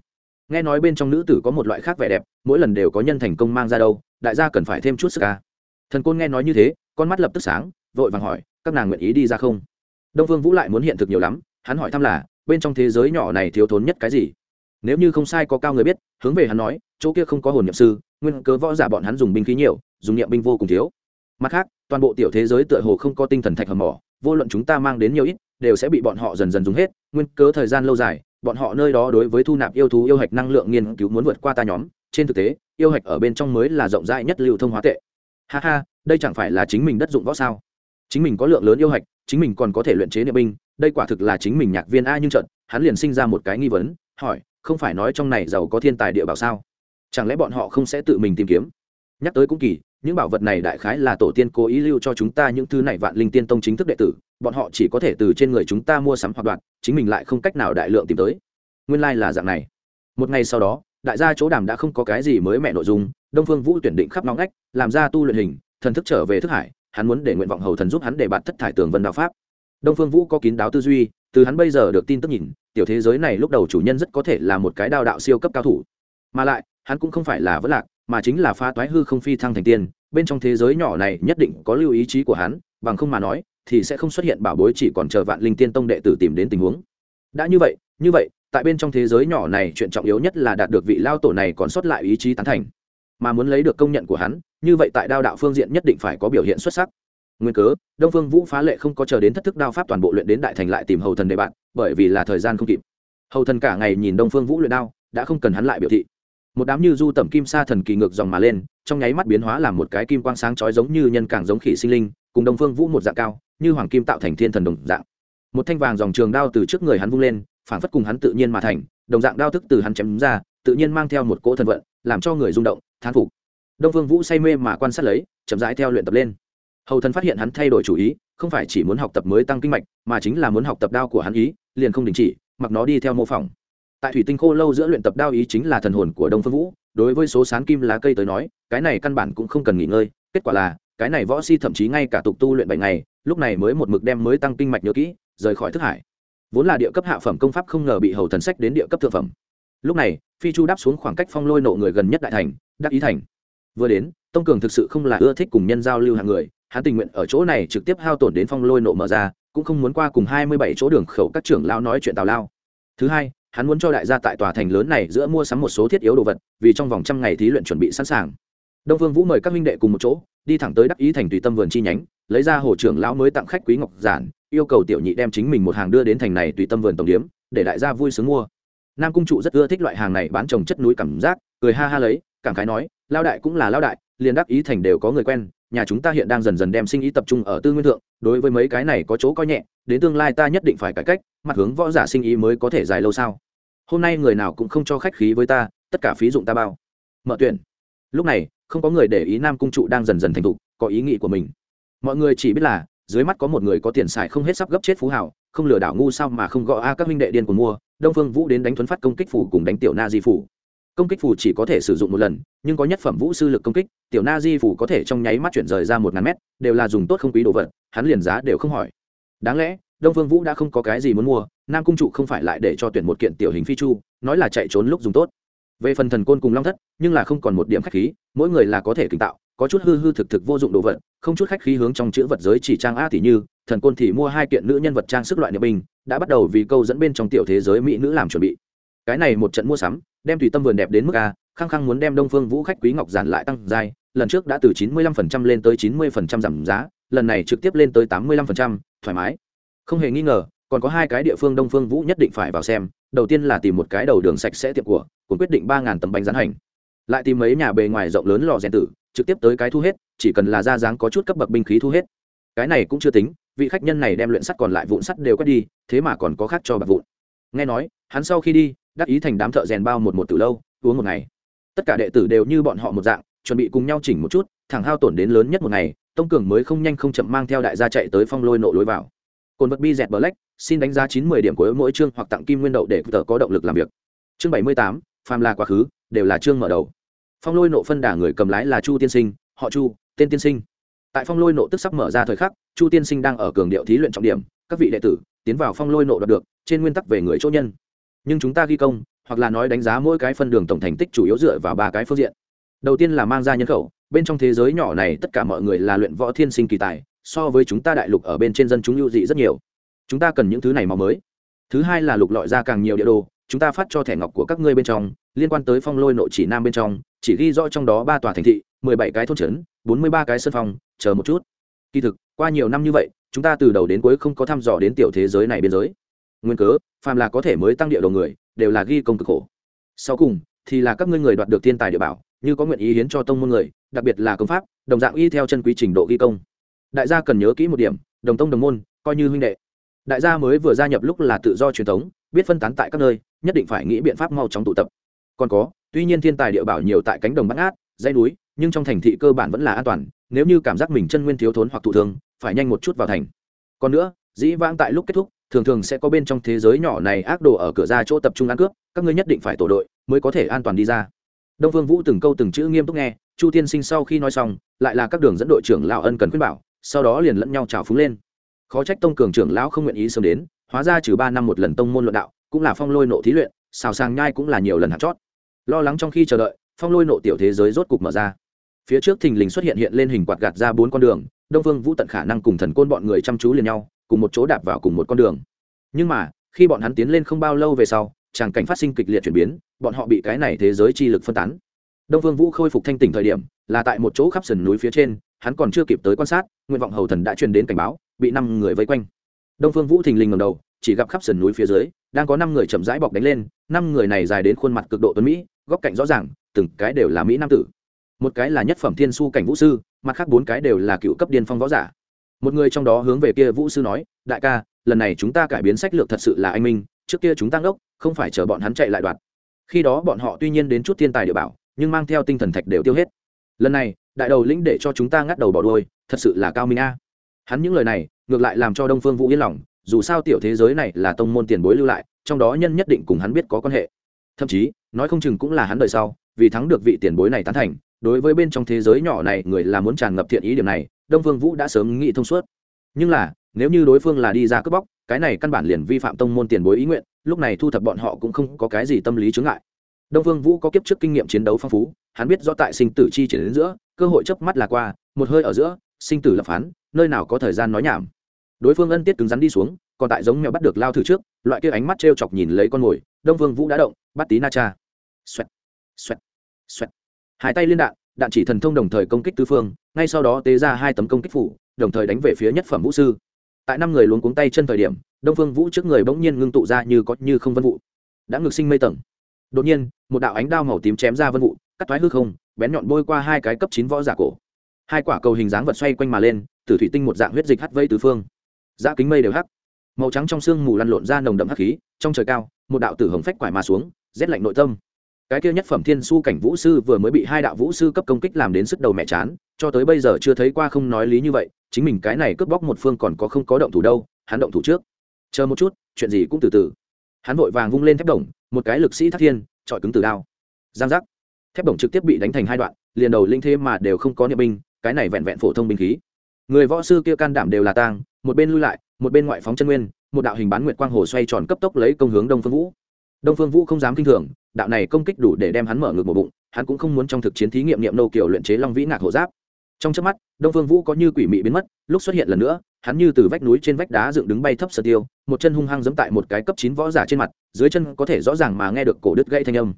Nghe nói bên trong nữ tử có một loại khác vẻ đẹp, mỗi lần đều có nhân thành công mang ra đâu, đại gia cần phải thêm chút sức ca. Thần côn nghe nói như thế, con mắt lập tức sáng, vội vàng hỏi các nàng nguyện ý đi ra không? Đông phương vũ lại muốn hiện thực nhiều lắm, hắn hỏi thăm là, bên trong thế giới nhỏ này thiếu thốn nhất cái gì? Nếu như không sai có cao người biết, hướng về hắn nói, chỗ kia không có hồn nhậm sư, nguyên cớ võ giả bọn hắn dùng binh khí nhiều, dùng niệm binh vô cùng thiếu. Mặt khác, toàn bộ tiểu thế giới tựa hồ không có tinh thần thạch hầm mỏ, vô luận chúng ta mang đến nhiều ít, đều sẽ bị bọn họ dần dần dùng hết, nguyên cớ thời gian lâu dài, bọn họ nơi đó đối với thu nạp yêu thú yêu hạch năng lượng nghiên cứu muốn vượt qua ta nhóm, trên thực tế, yêu hạch ở bên trong mới là rộng rãi nhất lưu thông hóa tệ. Ha ha, đây chẳng phải là chính mình đất dụng võ sao? Chính mình có lượng lớn yêu hạch, chính mình còn có thể luyện chế niệm binh, đây quả thực là chính mình nhạc viên a nhưng trận hắn liền sinh ra một cái nghi vấn, hỏi, không phải nói trong này giàu có thiên tài địa bảo sao? Chẳng lẽ bọn họ không sẽ tự mình tìm kiếm? Nhắc tới cũng kỳ, những bảo vật này đại khái là tổ tiên cố ý lưu cho chúng ta những thứ này vạn linh tiên tông chính thức đệ tử, bọn họ chỉ có thể từ trên người chúng ta mua sắm hoặc đoạn chính mình lại không cách nào đại lượng tìm tới. Nguyên lai、like、là dạng này. Một ngày sau đó, đại gia chỗ đàm đã không có cái gì mới mẹ nội dung, đông phương vũ tuyển định khắp nóng ngách, làm ra tu luyện hình, thần thức trở về thức hải hắn muốn để nguyện vọng hầu thần giúp hắn để bạt thất thải tường vân đạo pháp. Đông phương vũ có kín đáo tư duy, từ hắn bây giờ được tin tức nhìn, tiểu thế giới này lúc đầu chủ nhân rất có thể là một cái đao đạo siêu cấp cao thủ. Mà lại, hắn cũng không phải là vất lạc, mà chính là pha toái hư không phi thăng thành tiên, bên trong thế giới nhỏ này nhất định có lưu ý chí của hắn, bằng không mà nói, thì sẽ không xuất hiện bảo bối chỉ còn chờ vạn linh tiên tông đệ tử tìm đến tình huống. Đã như vậy như vậy, tại bên trong thế giới nhỏ này chuyện trọng yếu nhất là đạt được vị lao tổ này còn sót lại ý chí tán thành mà muốn lấy được công nhận của hắn, như vậy tại đao đạo phương diện nhất định phải có biểu hiện xuất sắc. Nguyên cớ, đông phương vũ phá lệ không có chờ đến thất thức đao pháp toàn bộ luyện đến đại thành lại tìm hầu thần để bạn, bởi vì là thời gian không kịp. Hầu thần cả ngày nhìn đông phương vũ luyện đao, đã không cần hắn lại biểu thị. Một đám như du tẩm kim sa thần kỳ ngược dòng mà lên, trong nháy mắt biến hóa làm một cái kim quang sáng chói giống như nhân càng giống khỉ sinh linh, cùng đông phương vũ một dạng cao, như hoàng kim tạo thành thiên thần đồng dạng. Một thanh vàng dòng trường đao từ trước người hắn vung lên phản phất cùng hắn tự nhiên mà thành, đồng dạng đao thức từ hắn chém ra, tự nhiên mang theo một cỗ thần vận, làm cho người rung động thán phục. Đông phương vũ say mê mà quan sát lấy, chậm rãi theo luyện tập lên. Hầu thần phát hiện hắn thay đổi chủ ý, không phải chỉ muốn học tập mới tăng kinh mạch, mà chính là muốn học tập đao của hắn ý, liền không đình chỉ, mặc nó đi theo mô phỏng. Tại thủy tinh khô lâu giữa luyện tập đao ý chính là thần hồn của đông phương vũ, đối với số sán kim lá cây tới nói, cái này căn bản cũng không cần nghỉ ngơi, kết quả là, cái này võ si thậm chí ngay cả tục tu luyện bảy ngày, lúc này mới một mực đem mới tăng kinh mạch nhớ kỹ, rời khỏi thức hải. Vốn là địa cấp hạ phẩm công pháp không ngờ bị hầu thần sách đến địa cấp thượng phẩm. Lúc này, phi chu đáp xuống khoảng cách phong lôi nộ người gần nhất đại thành đắc ý thành. Vừa đến, tông cường thực sự không là ưa thích cùng nhân giao lưu hàng người, hắn tình nguyện ở chỗ này trực tiếp hao tổn đến phong lôi nộ mở ra, cũng không muốn qua cùng hai mươi bảy chỗ đường khẩu các trưởng lao nói chuyện tào lao. Thứ hai, hắn muốn cho đại gia tại tòa thành lớn này giữa mua sắm một số thiết yếu đồ vật, vì trong vòng trăm ngày thí luyện chuẩn bị sẵn sàng. Đông vương vũ mời các minh đệ cùng một chỗ, đi thẳng tới đắc ý thành tùy tâm vườn chi nhánh, lấy ra hồ trưởng lão mới tặng khách quý ngọc giản, yêu cầu tiểu nhị đem chính mình một hàng đưa đến thành này tùy tâm vườn tổng điếm, để đại gia vui sướng mua. Nam cung trụ rất ưa thích loại hàng này, bán trồng chất núi cảm giác, cười ha ha lấy cảm khái nói, lao đại cũng là lao đại, liền đắc ý thành đều có người quen, nhà chúng ta hiện đang dần dần đem sinh ý tập trung ở tư nguyên thượng, đối với mấy cái này có chỗ coi nhẹ, đến tương lai ta nhất định phải cải cách, mặt hướng võ giả sinh ý mới có thể dài lâu sao? Hôm nay người nào cũng không cho khách khí với ta, tất cả phí dụng ta bao. Mở tuyển. Lúc này, không có người để ý nam cung trụ đang dần dần thành thục, có ý nghĩ của mình. Mọi người chỉ biết là, dưới mắt có một người có tiền xài không hết sắp gấp chết phú hảo không lừa đảo ngu sao mà không gõ a các minh đệ điên của mua, đông phương vũ đến đánh thuấn phát công kích phủ cùng đánh tiểu na di phủ công kích phủ chỉ có thể sử dụng một lần, nhưng có nhất phẩm vũ sư lực công kích, tiểu na di phủ có thể trong nháy mắt chuyển rời ra một ngàn mét, đều là dùng tốt không quý đồ vật, hắn liền giá đều không hỏi. Đáng lẽ, đông phương vũ đã không có cái gì muốn mua, nam cung trụ không phải lại để cho tuyển một kiện tiểu hình phi chu, nói là chạy trốn lúc dùng tốt. Về phần thần côn cùng long thất, nhưng là không còn một điểm khách khí, mỗi người là có thể kinh tạo, có chút hư hư thực thực vô dụng đồ vật, không chút khách khí hướng trong chữ vật giới chỉ trang a thì như, thần côn thì mua hai kiện nữ nhân vật trang sức loại niệm binh đã bắt đầu vì câu dẫn bên trong tiểu thế giới mỹ nữ làm chuẩn bị. Cái này một trận mua sắm đem tùy tâm vườn đẹp đến mức a khăng khăng muốn đem đông phương vũ khách quý ngọc giản lại tăng dài lần trước đã từ 95% lên tới 90% giảm giá lần này trực tiếp lên tới 85%, thoải mái. Không hề nghi ngờ còn có hai cái địa phương đông phương vũ nhất định phải vào xem đầu tiên là tìm một cái đầu đường sạch sẽ tiệm của cũng quyết định ba ngàn tấm bánh rán hành. Lại tìm mấy nhà bề ngoài rộng lớn lò rèn tử trực tiếp tới cái thu hết chỉ cần là ra dáng có chút cấp bậc binh khí thu hết. Cái này cũng chưa tính vị khách nhân này đem luyện sắt còn lại vụn sắt đều quét đi thế mà còn có khác cho bạc vụn. Nghe nói hắn sau khi đi đắc ý thành đám thợ rèn bao một một từ lâu, uống một ngày. Tất cả đệ tử đều như bọn họ một dạng, chuẩn bị cùng nhau chỉnh một chút, thẳng hao tổn đến lớn nhất một ngày, tông cường mới không nhanh không chậm mang theo đại gia chạy tới phong lôi nộ lối vào. Cồn vật bi dẹt black, xin đánh giá chín mươi điểm của mỗi chương hoặc tặng kim nguyên đậu để tờ có động lực làm việc. Chương bảy mươi tám, phàm là quá khứ, đều là chương mở đầu. Phong lôi nộ phân đả người cầm lái là chu tiên sinh, họ chu, tên tiên sinh. Tại phong lôi nộ tức sắp mở ra thời khắc, chu tiên sinh đang ở cường điệu thí luyện trọng điểm, các vị đệ tử, tiến vào phong lôi nộ đoạt được, trên nguyên tắc về người chỗ nhân nhưng chúng ta ghi công, hoặc là nói đánh giá mỗi cái phân đường tổng thành tích chủ yếu dựa vào ba cái phương diện. Đầu tiên là mang ra nhân khẩu, bên trong thế giới nhỏ này tất cả mọi người là luyện võ thiên sinh kỳ tài, so với chúng ta đại lục ở bên trên dân chúng lưu dị rất nhiều. Chúng ta cần những thứ này màu mới. Thứ hai là lục lọi ra càng nhiều địa đồ, chúng ta phát cho thẻ ngọc của các ngươi bên trong, liên quan tới phong lôi nội chỉ nam bên trong, chỉ ghi rõ trong đó ba tòa thành thị, mười bảy cái thôn trấn, bốn mươi ba cái sân phòng, chờ một chút. Kỳ thực, qua nhiều năm như vậy, chúng ta từ đầu đến cuối không có thăm dò đến tiểu thế giới này biên giới nguyên cớ, phàm là có thể mới tăng địa đồ người, đều là ghi công cực khổ. Sau cùng, thì là các ngươi người đoạt được thiên tài địa bảo, như có nguyện ý hiến cho tông môn người, đặc biệt là công pháp, đồng dạng y theo chân quý trình độ ghi công. Đại gia cần nhớ kỹ một điểm, đồng tông đồng môn, coi như huynh đệ. Đại gia mới vừa gia nhập lúc là tự do truyền thống, biết phân tán tại các nơi, nhất định phải nghĩ biện pháp mau chóng tụ tập. Còn có, tuy nhiên thiên tài địa bảo nhiều tại cánh đồng bắt ngát, dãy núi, nhưng trong thành thị cơ bản vẫn là an toàn, nếu như cảm giác mình chân nguyên thiếu thốn hoặc thụ thương, phải nhanh một chút vào thành. Còn nữa, dĩ vãng tại lúc kết thúc thường thường sẽ có bên trong thế giới nhỏ này ác đồ ở cửa ra chỗ tập trung ăn cướp, các ngươi nhất định phải tổ đội mới có thể an toàn đi ra. Đông vương vũ từng câu từng chữ nghiêm túc nghe, chu tiên sinh sau khi nói xong, lại là các đường dẫn đội trưởng lão ân cần khuyên bảo, sau đó liền lẫn nhau chào phúng lên. Khó trách tông cường trưởng lão không nguyện ý sớm đến, hóa ra trừ ba năm một lần tông môn luận đạo, cũng là phong lôi nộ thí luyện, xào sàng nhai cũng là nhiều lần hạt chót. Lo lắng trong khi chờ đợi, phong lôi nộ tiểu thế giới rốt cục mở ra. Phía trước thình lình xuất hiện hiện lên hình quạt gạt ra bốn con đường, đông vương vũ tận khả năng cùng thần côn bọn người chăm chú liền nhau cùng một chỗ đạp vào cùng một con đường. Nhưng mà, khi bọn hắn tiến lên không bao lâu về sau, tràng cảnh phát sinh kịch liệt chuyển biến, bọn họ bị cái này thế giới chi lực phân tán. Đông vương vũ khôi phục thanh tỉnh thời điểm, là tại một chỗ khắp sườn núi phía trên, hắn còn chưa kịp tới quan sát, nguyện vọng hầu thần đã truyền đến cảnh báo, bị năm người vây quanh. Đông phương vũ thình lình ngầm đầu, chỉ gặp khắp sườn núi phía dưới, đang có năm người chậm rãi bọc đánh lên, năm người này dài đến khuôn mặt cực độ tuấn mỹ, góc cạnh rõ ràng, từng cái đều là mỹ nam tử. Một cái là nhất phẩm thiên su cảnh vũ sư, mặt khác bốn cái đều là cựu cấp điên phong võ giả một người trong đó hướng về kia vũ sư nói, đại ca, lần này chúng ta cải biến sách lược thật sự là anh minh, trước kia chúng ta ngốc, không phải chờ bọn hắn chạy lại đoạt. Khi đó bọn họ tuy nhiên đến chút thiên tài địa bảo, nhưng mang theo tinh thần thạch đều tiêu hết. Lần này, đại đầu lĩnh để cho chúng ta ngắt đầu bỏ đuôi, thật sự là cao minh a. Hắn những lời này, ngược lại làm cho đông phương vũ yên lòng, dù sao tiểu thế giới này là tông môn tiền bối lưu lại, trong đó nhân nhất định cùng hắn biết có quan hệ. Thậm chí, nói không chừng cũng là hắn đời sau, vì thắng được vị tiền bối này tán thành đối với bên trong thế giới nhỏ này, người là muốn tràn ngập thiện ý điểm này, đông phương vũ đã sớm nghĩ thông suốt. Nhưng là, nếu như đối phương là đi ra cướp bóc, cái này căn bản liền vi phạm tông môn tiền bối ý nguyện, lúc này thu thập bọn họ cũng không có cái gì tâm lý chướng ngại. Đông phương vũ có kiếp trước kinh nghiệm chiến đấu phong phú, hắn biết rõ tại sinh tử chi triển đến giữa, cơ hội chớp mắt là qua, một hơi ở giữa, sinh tử lập phán, nơi nào có thời gian nói nhảm. Đối phương ân tiết cứng rắn đi xuống, còn tại giống mèo bắt được lao thử trước, loại kia ánh mắt trêu chọc nhìn lấy con mồi, đông phương vũ đã động, bắt tí na cha. Xoẹt xoẹt xoẹt hai tay liên đạn đạn chỉ thần thông đồng thời công kích tư phương, ngay sau đó tế ra hai tấm công kích phủ, đồng thời đánh về phía nhất phẩm vũ sư. Tại năm người luống cuống tay chân thời điểm, đông phương vũ trước người bỗng nhiên ngưng tụ ra như có như không vân vụ. Đã ngược sinh mây tầng. Đột nhiên, một đạo ánh đao màu tím chém ra vân vụ, cắt thoái hư không, bén nhọn bôi qua hai cái cấp chín võ giả cổ. Hai quả cầu hình dáng vật xoay quanh mà lên từ thủy tinh một dạng huyết dịch hắt vây tứ phương. Giã kính mây đều hắc. Màu trắng trong sương mù lăn lộn ra nồng đậm hắc khí, trong trời cao, một đạo tử hồng phách quải mà xuống, rét lạnh nội tâm cái kia nhất phẩm thiên su cảnh vũ sư vừa mới bị hai đạo vũ sư cấp công kích làm đến sức đầu mẹ chán, cho tới bây giờ chưa thấy qua không nói lý như vậy, chính mình cái này cướp bóc một phương còn có không có động thủ đâu, hắn động thủ trước. Chờ một chút, chuyện gì cũng từ từ. Hắn vội vàng vung lên thép đồng, một cái lực sĩ thác thiên trọi cứng từ đao. Giang giác. Thép đồng trực tiếp bị đánh thành hai đoạn, liền đầu linh thế mà đều không có niệm binh, cái này vẹn vẹn phổ thông binh khí. Người võ sư kia can đảm đều là tang, một bên lui lại, một bên ngoại phóng chân nguyên, một đạo hình bán nguyệt quang hồ xoay tròn cấp tốc lấy công hướng đông phương vũ đông phương vũ không dám kinh thường, đạo này công kích đủ để đem hắn mở ngược một bụng, hắn cũng không muốn trong thực chiến thí nghiệm niệm nô kiểu luyện chế long vĩ ngạc hộ giáp. Trong trước mắt, đông phương vũ có như quỷ mị biến mất, lúc xuất hiện lần nữa, hắn như từ vách núi trên vách đá dựng đứng bay thấp sơ tiêu, một chân hung hăng giẫm tại một cái cấp chín võ giả trên mặt, dưới chân có thể rõ ràng mà nghe được cổ đứt gãy thanh âm.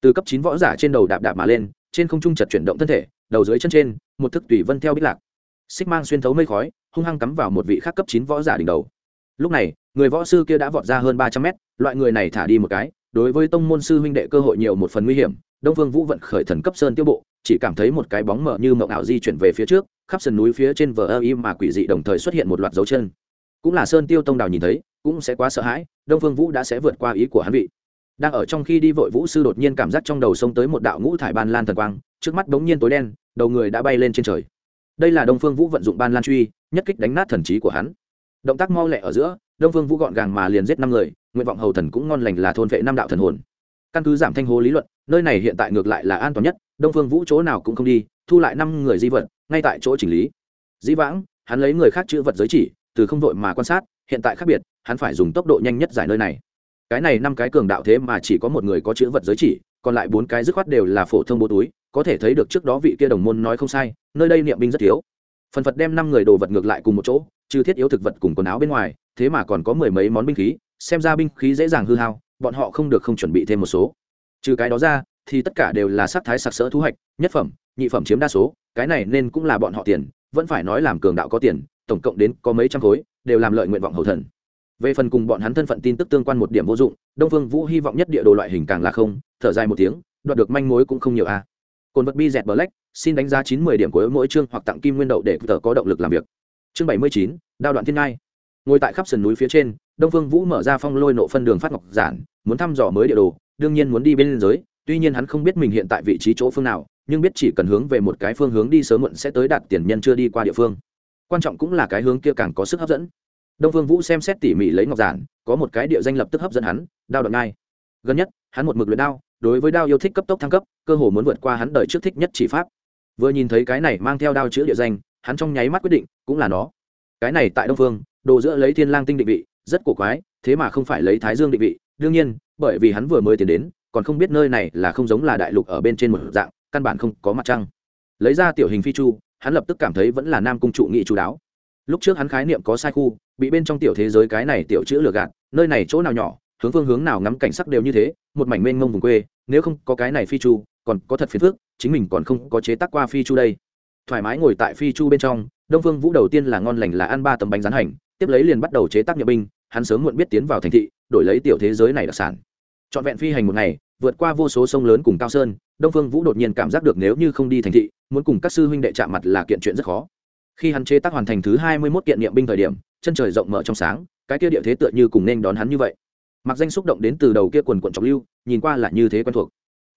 Từ cấp chín võ giả trên đầu đạp đạp mà lên, trên không trung chật chuyển động thân thể, đầu dưới chân trên, một thức tùy vân theo bích lạc. Xích mang xuyên thấu mây khói, hung hăng cắm vào một vị khác cấp chín võ giả đỉnh đầu. Lúc này người võ sư kia đã vọt ra hơn ba trăm mét, loại người này thả đi một cái, đối với tông môn sư huynh đệ cơ hội nhiều một phần nguy hiểm. Đông phương vũ vận khởi thần cấp sơn tiêu bộ, chỉ cảm thấy một cái bóng mở như mộng ảo di chuyển về phía trước, khắp sườn núi phía trên vờ ơ im mà quỷ dị đồng thời xuất hiện một loạt dấu chân. Cũng là sơn tiêu tông đào nhìn thấy, cũng sẽ quá sợ hãi, đông phương vũ đã sẽ vượt qua ý của hắn vị. Đang ở trong khi đi vội vũ sư đột nhiên cảm giác trong đầu sông tới một đạo ngũ thải ban lan thần quang, trước mắt bỗng nhiên tối đen, đầu người đã bay lên trên trời. Đây là đông phương vũ vận dụng ban lan truy, nhất kích đánh nát thần trí của hắn. Động tác mau lẹ ở giữa đông phương vũ gọn gàng mà liền giết năm người, nguyện vọng hầu thần cũng ngon lành là thôn vệ năm đạo thần hồn. Căn cứ giảm thanh hố lý luận, nơi này hiện tại ngược lại là an toàn nhất, đông phương vũ chỗ nào cũng không đi, thu lại năm người di vật, ngay tại chỗ chỉnh lý. Dĩ vãng, hắn lấy người khác chữ vật giới chỉ, từ không vội mà quan sát, hiện tại khác biệt, hắn phải dùng tốc độ nhanh nhất giải nơi này. Cái này năm cái cường đạo thế mà chỉ có một người có chữ vật giới chỉ, còn lại bốn cái dứt khoát đều là phổ thông bố túi, có thể thấy được trước đó vị kia đồng môn nói không sai, nơi đây niệm binh rất thiếu. Phần phật đem năm người đồ vật ngược lại cùng một chỗ, trừ thiết yếu thực vật cùng quần áo bên ngoài thế mà còn có mười mấy món binh khí, xem ra binh khí dễ dàng hư hao, bọn họ không được không chuẩn bị thêm một số. Trừ cái đó ra, thì tất cả đều là sắc thái sặc sỡ thu hoạch, nhất phẩm, nhị phẩm chiếm đa số, cái này nên cũng là bọn họ tiền, vẫn phải nói làm cường đạo có tiền, tổng cộng đến có mấy trăm khối, đều làm lợi nguyện vọng hầu thần. Về phần cùng bọn hắn thân phận tin tức tương quan một điểm vô dụng, đông phương vũ hy vọng nhất địa đồ loại hình càng là không, thở dài một tiếng, đoạt được manh mối cũng không nhiều a. À. cồn vật bi dẹt black, xin đánh giá chín mươi điểm của mỗi chương hoặc tặng kim nguyên đậu để tờ có động lực làm việc. Chương bảy mươi chín, đao đoạn thiên ngai ngồi tại khắp sườn núi phía trên, đông phương vũ mở ra phong lôi nộ phân đường phát ngọc giản, muốn thăm dò mới địa đồ, đương nhiên muốn đi bên liên giới, tuy nhiên hắn không biết mình hiện tại vị trí chỗ phương nào, nhưng biết chỉ cần hướng về một cái phương hướng đi sớm muộn sẽ tới đạt tiền nhân chưa đi qua địa phương. Quan trọng cũng là cái hướng kia càng có sức hấp dẫn. Đông phương vũ xem xét tỉ mỉ lấy ngọc giản, có một cái địa danh lập tức hấp dẫn hắn, đao đoạn ngai. Gần nhất, hắn một mực luyện đao, đối với đao yêu thích cấp tốc thăng cấp, cơ hồ muốn vượt qua hắn đời trước thích nhất chỉ pháp. Vừa nhìn thấy cái này mang theo đao chữ địa danh, hắn trong nháy mắt quyết định, cũng là nó. Cái này tại đông phương đồ giữa lấy thiên lang tinh định vị rất cổ quái thế mà không phải lấy thái dương định vị. Đương nhiên bởi vì hắn vừa mới tiến đến còn không biết nơi này là không giống là đại lục ở bên trên một dạng căn bản không có mặt trăng. Lấy ra tiểu hình phi chu hắn lập tức cảm thấy vẫn là nam cung trụ nghị chú đáo. Lúc trước hắn khái niệm có sai khu bị bên trong tiểu thế giới cái này tiểu chữ lừa gạt nơi này chỗ nào nhỏ hướng phương hướng nào ngắm cảnh sắc đều như thế một mảnh mênh mông vùng quê nếu không có cái này phi chu còn có thật phiền phước, chính mình còn không có chế tác qua phi chu đây thoải mái ngồi tại phi chu bên trong, đông phương vũ đầu tiên là ngon lành là ăn ba tấm bánh rán hành, tiếp lấy liền bắt đầu chế tác nhập binh, hắn sớm muộn biết tiến vào thành thị, đổi lấy tiểu thế giới này đặc sản. Trọn vẹn phi hành một ngày, vượt qua vô số sông lớn cùng cao sơn, đông phương vũ đột nhiên cảm giác được nếu như không đi thành thị, muốn cùng các sư huynh đệ chạm mặt là kiện chuyện rất khó. Khi hắn chế tác hoàn thành thứ hai mươi mốt kiện niệm binh thời điểm, chân trời rộng mở trong sáng, cái kia địa thế tựa như cùng nên đón hắn như vậy. Mặc danh xúc động đến từ đầu kia quần quận trọng lưu, nhìn qua là như thế quen thuộc.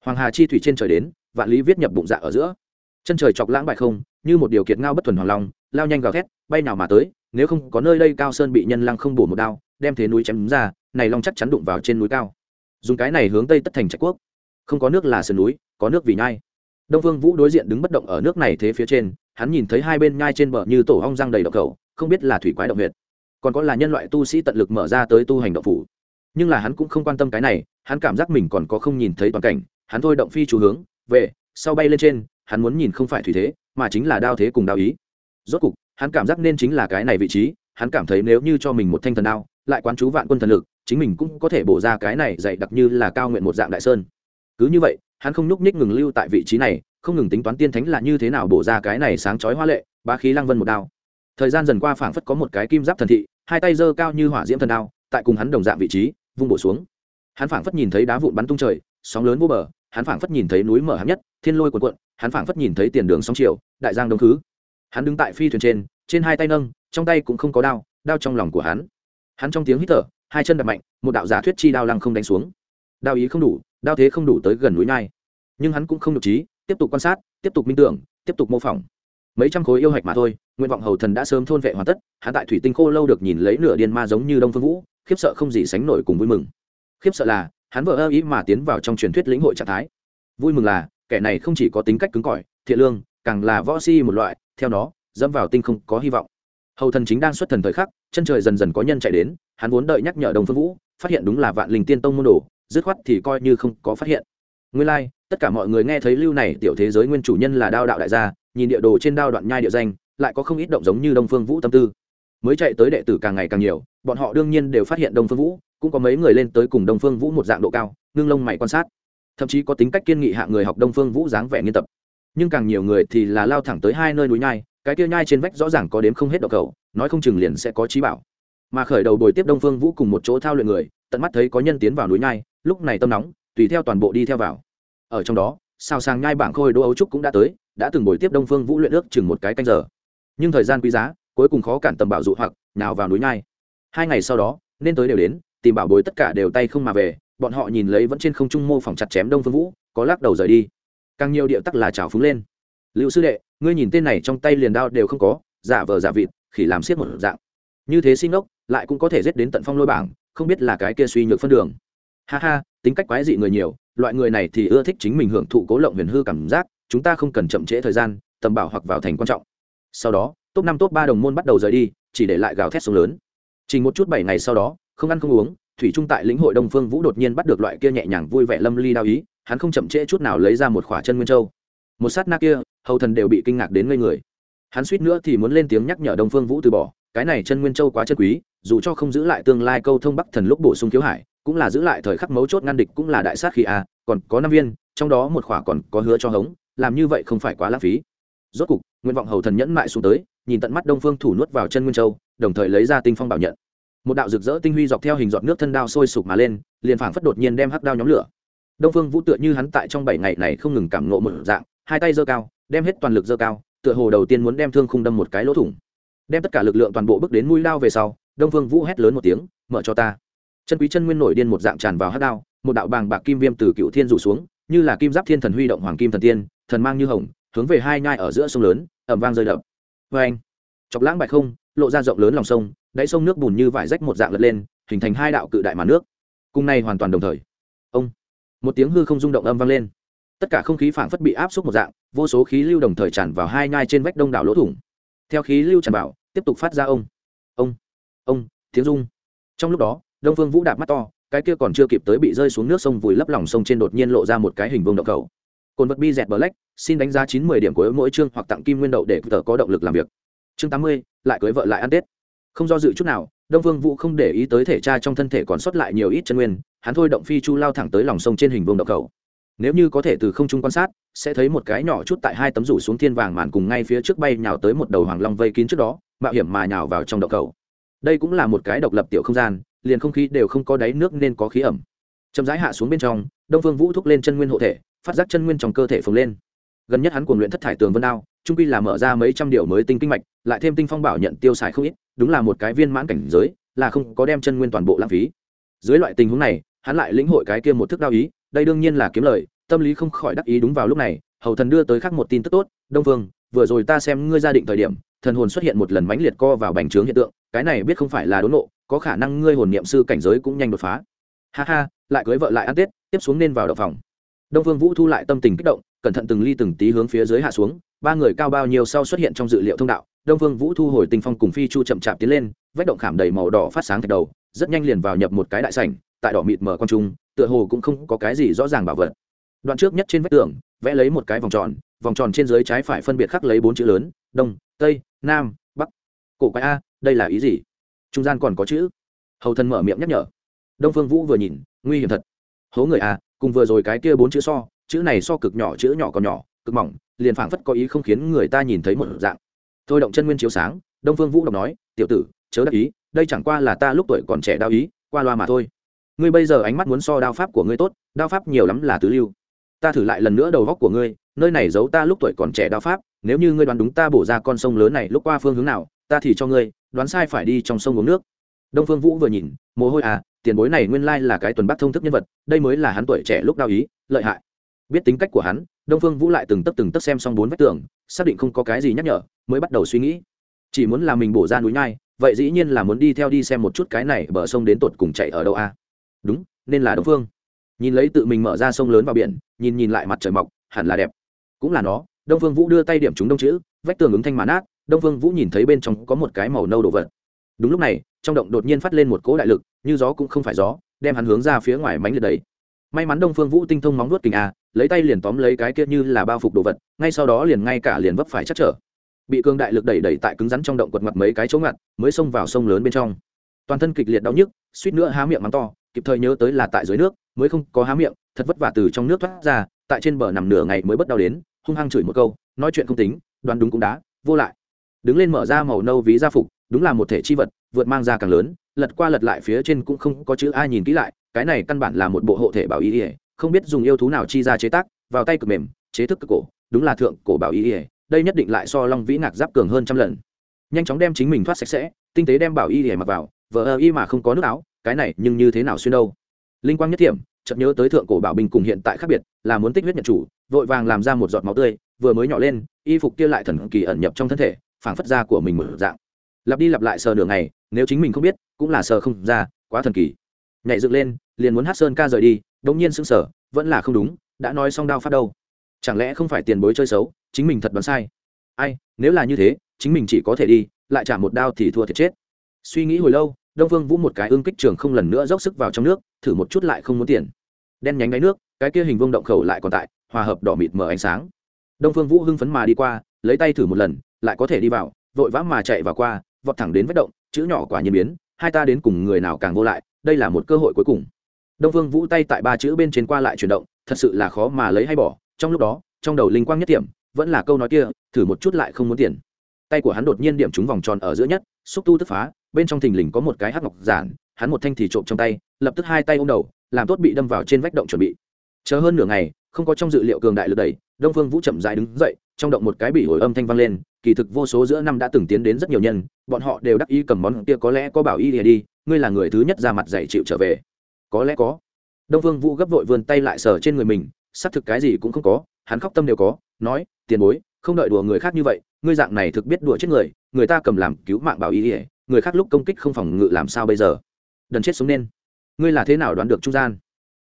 Hoàng hà chi thủy trên trời đến, vạn lý viết nhập bụng dạ ở giữa chân trời chọc lãng bại không, như một điều kiệt ngao bất thuần hoàng long, lao nhanh gào thét, bay nào mà tới, nếu không có nơi đây cao sơn bị nhân lăng không bổ một đao, đem thế núi chém ra, này long chắc chắn đụng vào trên núi cao. Dùng cái này hướng tây tất thành trạch quốc. Không có nước là sườn núi, có nước vì nhai. Đông vương vũ đối diện đứng bất động ở nước này thế phía trên, hắn nhìn thấy hai bên nhai trên bờ như tổ hong răng đầy độc khẩu, không biết là thủy quái động huyệt, còn có là nhân loại tu sĩ tận lực mở ra tới tu hành động phủ. Nhưng là hắn cũng không quan tâm cái này, hắn cảm giác mình còn có không nhìn thấy toàn cảnh, hắn thôi động phi chủ hướng, về, sau bay lên trên hắn muốn nhìn không phải thủy thế, mà chính là đao thế cùng đao ý. Rốt cục, hắn cảm giác nên chính là cái này vị trí, hắn cảm thấy nếu như cho mình một thanh thần đao, lại quán chú vạn quân thần lực, chính mình cũng có thể bổ ra cái này dày đặc như là cao nguyện một dạng đại sơn. Cứ như vậy, hắn không nhúc nhích ngừng lưu tại vị trí này, không ngừng tính toán tiên thánh là như thế nào bổ ra cái này sáng chói hoa lệ ba khí lăng vân một đao. Thời gian dần qua phảng phất có một cái kim giáp thần thị, hai tay giơ cao như hỏa diễm thần đao, tại cùng hắn đồng dạng vị trí, vung bổ xuống. Hắn phảng phất nhìn thấy đá vụn bắn tung trời, sóng lớn vô bờ hắn phảng phất nhìn thấy núi mở hám nhất, thiên lôi cuộn cuộn, hắn phảng phất nhìn thấy tiền đường sóng chiều, đại giang đông khứ hắn đứng tại phi thuyền trên trên hai tay nâng, trong tay cũng không có đao đao trong lòng của hắn. Hắn trong tiếng hít thở, hai chân đập mạnh, một đạo giả thuyết chi đao lăng không đánh xuống. Đao ý không đủ, đao thế không đủ tới gần núi nhai. Nhưng hắn cũng không nhục trí, tiếp tục quan sát, tiếp tục minh tưởng, tiếp tục mô phỏng. Mấy trăm khối yêu hạch mà thôi, nguyện vọng hầu thần đã sớm thôn vệ hoàn tất, hắn tại thủy tinh khô lâu được nhìn lấy nửa điên ma giống như đông phương vũ, khiếp sợ không gì sánh nổi cùng vui mừng. Khiếp sợ là hắn vợ ơ ý mà tiến vào trong truyền thuyết lĩnh hội trạng thái. Vui mừng là kẻ này không chỉ có tính cách cứng cỏi thiện lương càng là võ si một loại theo nó dẫm vào tinh không có hy vọng. Hầu thần chính đang xuất thần thời khắc chân trời dần dần có nhân chạy đến hắn vốn đợi nhắc nhở đồng phương vũ phát hiện đúng là vạn linh tiên tông môn đồ dứt khoát thì coi như không có phát hiện. Nguyên lai、like, tất cả mọi người nghe thấy lưu này tiểu thế giới nguyên chủ nhân là đao đạo đại gia nhìn địa đồ trên đao đoạn nhai địa danh lại có không ít động giống như đông phương vũ tâm tư. Mới chạy tới đệ tử càng ngày càng nhiều bọn họ đương nhiên đều phát hiện đông phương vũ cũng có mấy người lên tới cùng đông phương vũ một dạng độ cao, ngưng lông mày quan sát. Thậm chí có tính cách kiên nghị hạ người học đông phương vũ dáng vẻ nghiên tập. Nhưng càng nhiều người thì là lao thẳng tới hai nơi núi nhai, cái kia nhai trên vách rõ ràng có đếm không hết độc cầu, nói không chừng liền sẽ có trí bảo. Mà khởi đầu bồi tiếp đông phương vũ cùng một chỗ thao luyện người, tận mắt thấy có nhân tiến vào núi nhai, lúc này tâm nóng, tùy theo toàn bộ đi theo vào. Ở trong đó sao sang nhai bảng khôi đỗ ấu trúc cũng đã tới, đã từng bồi tiếp đông phương vũ luyện ước chừng một cái canh giờ. Nhưng thời gian quý giá, cuối cùng khó cản tầm bảo dụ hoặc, nào vào núi nhai. Hai ngày sau đó, nên tới đều đến tìm bảo bối tất cả đều tay không mà về, bọn họ nhìn lấy vẫn trên không trung mô phỏng chặt chém đông phương vũ, có lắc đầu rời đi. Càng nhiều điệu tắc là trào phúng lên. Lưu sư đệ, ngươi nhìn tên này trong tay liền đao đều không có, giả vờ giả vịt, khỉ làm xiết một dạng. Như thế sinh ốc lại cũng có thể giết đến tận phong lôi bảng, không biết là cái kia suy nhược phân đường. Ha ha, tính cách quái dị người nhiều, loại người này thì ưa thích chính mình hưởng thụ cố lộng huyền hư cảm giác, chúng ta không cần chậm trễ thời gian, tầm bảo hoặc vào thành quan trọng. Sau đó, top năm, top ba đồng môn bắt đầu rời đi, chỉ để lại gào thét sông lớn. Chỉ một chút bảy ngày sau đó không ăn không uống, thủy trung tại lĩnh hội đông phương vũ đột nhiên bắt được loại kia nhẹ nhàng vui vẻ lâm ly đao ý, hắn không chậm trễ chút nào lấy ra một khỏa chân nguyên châu. Một sát na kia, hầu thần đều bị kinh ngạc đến ngây người. Hắn suýt nữa thì muốn lên tiếng nhắc nhở đông phương vũ từ bỏ, cái này chân nguyên châu quá chân quý, dù cho không giữ lại tương lai câu thông bắc thần lúc bổ sung thiếu hải, cũng là giữ lại thời khắc mấu chốt ngăn địch cũng là đại sát khí a, còn có năm viên, trong đó một khỏa còn có hứa cho hống, làm như vậy không phải quá lãng phí. Rốt cục, nguyện vọng hầu thần nhẫn mại xuống tới, nhìn tận mắt đông phương thủ nuốt vào chân nguyên châu, đồng thời lấy ra tinh phong bảo nhận một đạo rực rỡ tinh huy dọc theo hình giọt nước thân đao sôi sục mà lên, liền phảng phất đột nhiên đem hắc đao nhóm lửa. Đông phương vũ tựa như hắn tại trong bảy ngày này không ngừng cảm nộ một dạng, hai tay giơ cao, đem hết toàn lực giơ cao, tựa hồ đầu tiên muốn đem thương khung đâm một cái lỗ thủng. Đem tất cả lực lượng toàn bộ bước đến mũi đao về sau, đông phương vũ hét lớn một tiếng, mở cho ta. Chân quý chân nguyên nổi điên một dạng tràn vào hắc đao, một đạo bàng bạc kim viêm từ cựu thiên rủ xuống, như là kim giáp thiên thần huy động hoàng kim thần tiên, thần mang như hồng, hướng về hai nhai ở giữa sông lớn ẩm vang rơi đập. Vê anh chọc lãng bạch không lộ ra rộng lớn lòng sông, đáy sông nước bùn như vải rách một dạng lật lên, hình thành hai đạo cự đại màn nước. Cùng này hoàn toàn đồng thời, ông, một tiếng hư không rung động âm vang lên. Tất cả không khí phảng phất bị áp suất một dạng, vô số khí lưu đồng thời tràn vào hai nhai trên vách đông đảo lỗ thủng. Theo khí lưu tràn vào, tiếp tục phát ra ông ông ông, tiếng rung. Trong lúc đó, đông phương vũ đạp mắt to, cái kia còn chưa kịp tới bị rơi xuống nước sông vùi lấp lòng sông trên đột nhiên lộ ra một cái hình vuông động cầu. Cồn vật bi dẹt black, xin đánh giá chín mươi điểm của mỗi chương hoặc tặng kim nguyên đậu để tờ có động lực làm việc. Chương tám mươi lại cưới vợ lại ăn tết. Không do dự chút nào, đông Vương vũ không để ý tới thể cha trong thân thể còn sót lại nhiều ít chân nguyên, hắn thôi động phi chu lao thẳng tới lòng sông trên hình vuông động cầu nếu như có thể từ không trung quan sát, sẽ thấy một cái nhỏ chút tại hai tấm rủ xuống thiên vàng màn cùng ngay phía trước bay nhào tới một đầu hoàng long vây kín trước đó, mạo hiểm mà nhào vào trong động cầu đây cũng là một cái độc lập tiểu không gian, liền không khí đều không có đáy nước nên có khí ẩm. Chậm rãi hạ xuống bên trong, đông phương vũ thúc lên chân nguyên hộ thể, phát giác chân nguyên trong cơ thể phồng lên. Gần nhất hắn cuồng luyện thất thải tường vân đao trung quy là mở ra mấy trăm điều mới tinh kinh mạch lại thêm tinh phong bảo nhận tiêu xài không ít đúng là một cái viên mãn cảnh giới là không có đem chân nguyên toàn bộ lãng phí. Dưới loại tình huống này hắn lại lĩnh hội cái kia một thức đao ý đây đương nhiên là kiếm lời tâm lý không khỏi đắc ý đúng vào lúc này hầu thần đưa tới khác một tin tức tốt đông vương, vừa rồi ta xem ngươi gia định thời điểm thần hồn xuất hiện một lần mãnh liệt co vào bành trướng hiện tượng cái này biết không phải là đốn nộ có khả năng ngươi hồn niệm sư cảnh giới cũng nhanh đột phá. Ha ha lại cưới vợ lại ăn tết tiếp xuống nên vào đậu phòng. Đông phương vũ thu lại tâm tình kích động cẩn thận từng ly từng tí hướng phía dưới hạ xuống ba người cao bao nhiêu sau xuất hiện trong dự liệu thông đạo, đông phương vũ thu hồi tinh phong cùng phi chu chậm chạp tiến lên, vách động khảm đầy màu đỏ phát sáng thạch đầu, rất nhanh liền vào nhập một cái đại sảnh, tại đỏ mịt mở con trung, tựa hồ cũng không có cái gì rõ ràng bảo vật. Đoạn trước nhất trên vách tường, vẽ lấy một cái vòng tròn vòng tròn trên dưới trái phải phân biệt khắc lấy bốn chữ lớn, đông, tây, nam, bắc. Cổ quái a, đây là ý gì? Trung gian còn có chữ? Hầu thần mở miệng nhắc nhở. Đông phương vũ vừa nhìn, nguy hiểm thật. Hố người a, cùng vừa rồi cái kia bốn chữ so, chữ này so cực nhỏ, chữ nhỏ còn nhỏ, cực mỏng liền phảng phất có ý không khiến người ta nhìn thấy một dạng. Thôi động chân nguyên chiếu sáng, đông phương vũ đọc nói, tiểu tử, chớ đắc ý, đây chẳng qua là ta lúc tuổi còn trẻ đao ý, qua loa mà thôi. Ngươi bây giờ ánh mắt muốn so đao pháp của ngươi tốt, đao pháp nhiều lắm là tứ lưu. Ta thử lại lần nữa đầu góc của ngươi, nơi này giấu ta lúc tuổi còn trẻ đao pháp, nếu như ngươi đoán đúng ta bổ ra con sông lớn này lúc qua phương hướng nào, ta thì cho ngươi, đoán sai phải đi trong sông uống nước. Đông phương vũ vừa nhìn, mồ hôi à tiền bối này nguyên lai là cái tuần bắc thông thức nhân vật, đây mới là hắn tuổi trẻ lúc đao ý, lợi hại. Biết tính cách của hắn đông phương vũ lại từng tấc từng tấc xem xong bốn vách tường, xác định không có cái gì nhắc nhở, mới bắt đầu suy nghĩ. Chỉ muốn là mình bổ ra núi nhai, vậy dĩ nhiên là muốn đi theo đi xem một chút cái này bờ sông đến tột cùng chạy ở đâu a. Đúng, nên là đông phương. Nhìn lấy tự mình mở ra sông lớn vào biển, nhìn nhìn lại mặt trời mọc, hẳn là đẹp. Cũng là nó, đông phương vũ đưa tay điểm chúng đông chữ, vách tường ứng thanh màn át đông phương vũ nhìn thấy bên trong có một cái màu nâu đồ vật. Đúng lúc này, trong động đột nhiên phát lên một cỗ đại lực, như gió cũng không phải gió, đem hắn hướng ra phía ngoài mánh liệt đấy may mắn đông phương vũ tinh thông móng nuốt kình a lấy tay liền tóm lấy cái kia như là bao phục đồ vật, ngay sau đó liền ngay cả liền vấp phải chắc trở. Bị cương đại lực đẩy đẩy tại cứng rắn trong động quật mặt mấy cái chỗ ngặt, mới xông vào sông lớn bên trong. Toàn thân kịch liệt đau nhức, suýt nữa há miệng mắng to, kịp thời nhớ tới là tại dưới nước, mới không có há miệng, thật vất vả từ trong nước thoát ra, tại trên bờ nằm nửa ngày mới bất đau đến, hung hăng chửi một câu, nói chuyện không tính, đoán đúng cũng đá, vô lại. Đứng lên mở ra màu nâu ví gia phục, đúng là một thể chi vật, vượt mang ra càng lớn, lật qua lật lại phía trên cũng không có chữ ai nhìn kỹ lại, cái này căn bản là một bộ hộ thể bảo y ỉa không biết dùng yêu thú nào chi ra chế tác vào tay cực mềm chế thức cực cổ đúng là thượng cổ bảo y ỉa đây nhất định lại so long vĩ ngạc giáp cường hơn trăm lần. Nhanh chóng đem chính mình thoát sạch sẽ tinh tế đem bảo y ỉa mặc vào vờ ơ y mà không có nước áo cái này nhưng như thế nào xuyên đâu. Linh quang nhất điểm chợt nhớ tới thượng cổ bảo bình cùng hiện tại khác biệt là muốn tích huyết nhận chủ vội vàng làm ra một giọt máu tươi vừa mới nhỏ lên y phục kia lại thần kỳ ẩn nhập trong thân thể phảng phất ra của mình mở dạng. Lặp đi lặp lại sờ đường này, nếu chính mình không biết cũng là sờ không ra quá thần kỳ. Nhảy dựng lên liền muốn hát sơn ca rời đi đông nhiên sững sờ, vẫn là không đúng, đã nói xong đao phát đâu. Chẳng lẽ không phải tiền bối chơi xấu, chính mình thật đoán sai? Ai, nếu là như thế, chính mình chỉ có thể đi, lại trả một đao thì thua thiệt chết. Suy nghĩ hồi lâu, đông phương vũ một cái ương kích trường không lần nữa dốc sức vào trong nước, thử một chút lại không muốn tiền. Đen nhánh đáy nước, cái kia hình vương động khẩu lại còn tại, hòa hợp đỏ mịt mờ ánh sáng. Đông phương vũ hưng phấn mà đi qua, lấy tay thử một lần, lại có thể đi vào, vội vã mà chạy vào qua, vọt thẳng đến vết động, chữ nhỏ quả nhiên biến, hai ta đến cùng người nào càng vô lại, đây là một cơ hội cuối cùng đông phương vũ tay tại ba chữ bên trên qua lại chuyển động, thật sự là khó mà lấy hay bỏ. Trong lúc đó, trong đầu linh quang nhất điểm, vẫn là câu nói kia, thử một chút lại không muốn tiền. Tay của hắn đột nhiên điểm trúng vòng tròn ở giữa nhất, xúc tu tức phá, bên trong thình lình có một cái hắc ngọc giản, hắn một thanh thì trộm trong tay, lập tức hai tay ôm đầu, làm tốt bị đâm vào trên vách động chuẩn bị. Chờ hơn nửa ngày, không có trong dự liệu cường đại lực đẩy, đông phương vũ chậm dại đứng dậy, trong động một cái bị hồi âm thanh vang lên, kỳ thực vô số giữa năm đã từng tiến đến rất nhiều nhân, bọn họ đều đắc ý cầm món kia có lẽ có bảo y lìa đi, ngươi là người thứ nhất ra mặt dạy chịu trở về có lẽ có. Đông phương vũ gấp vội vươn tay lại sờ trên người mình, xác thực cái gì cũng không có, hắn khóc tâm đều có, nói, tiền bối, không đợi đùa người khác như vậy, ngươi dạng này thực biết đùa chết người người ta cầm làm cứu mạng bảo y ỉa người khác lúc công kích không phòng ngự làm sao bây giờ? Đần chết sống nên. Ngươi là thế nào đoán được trung gian?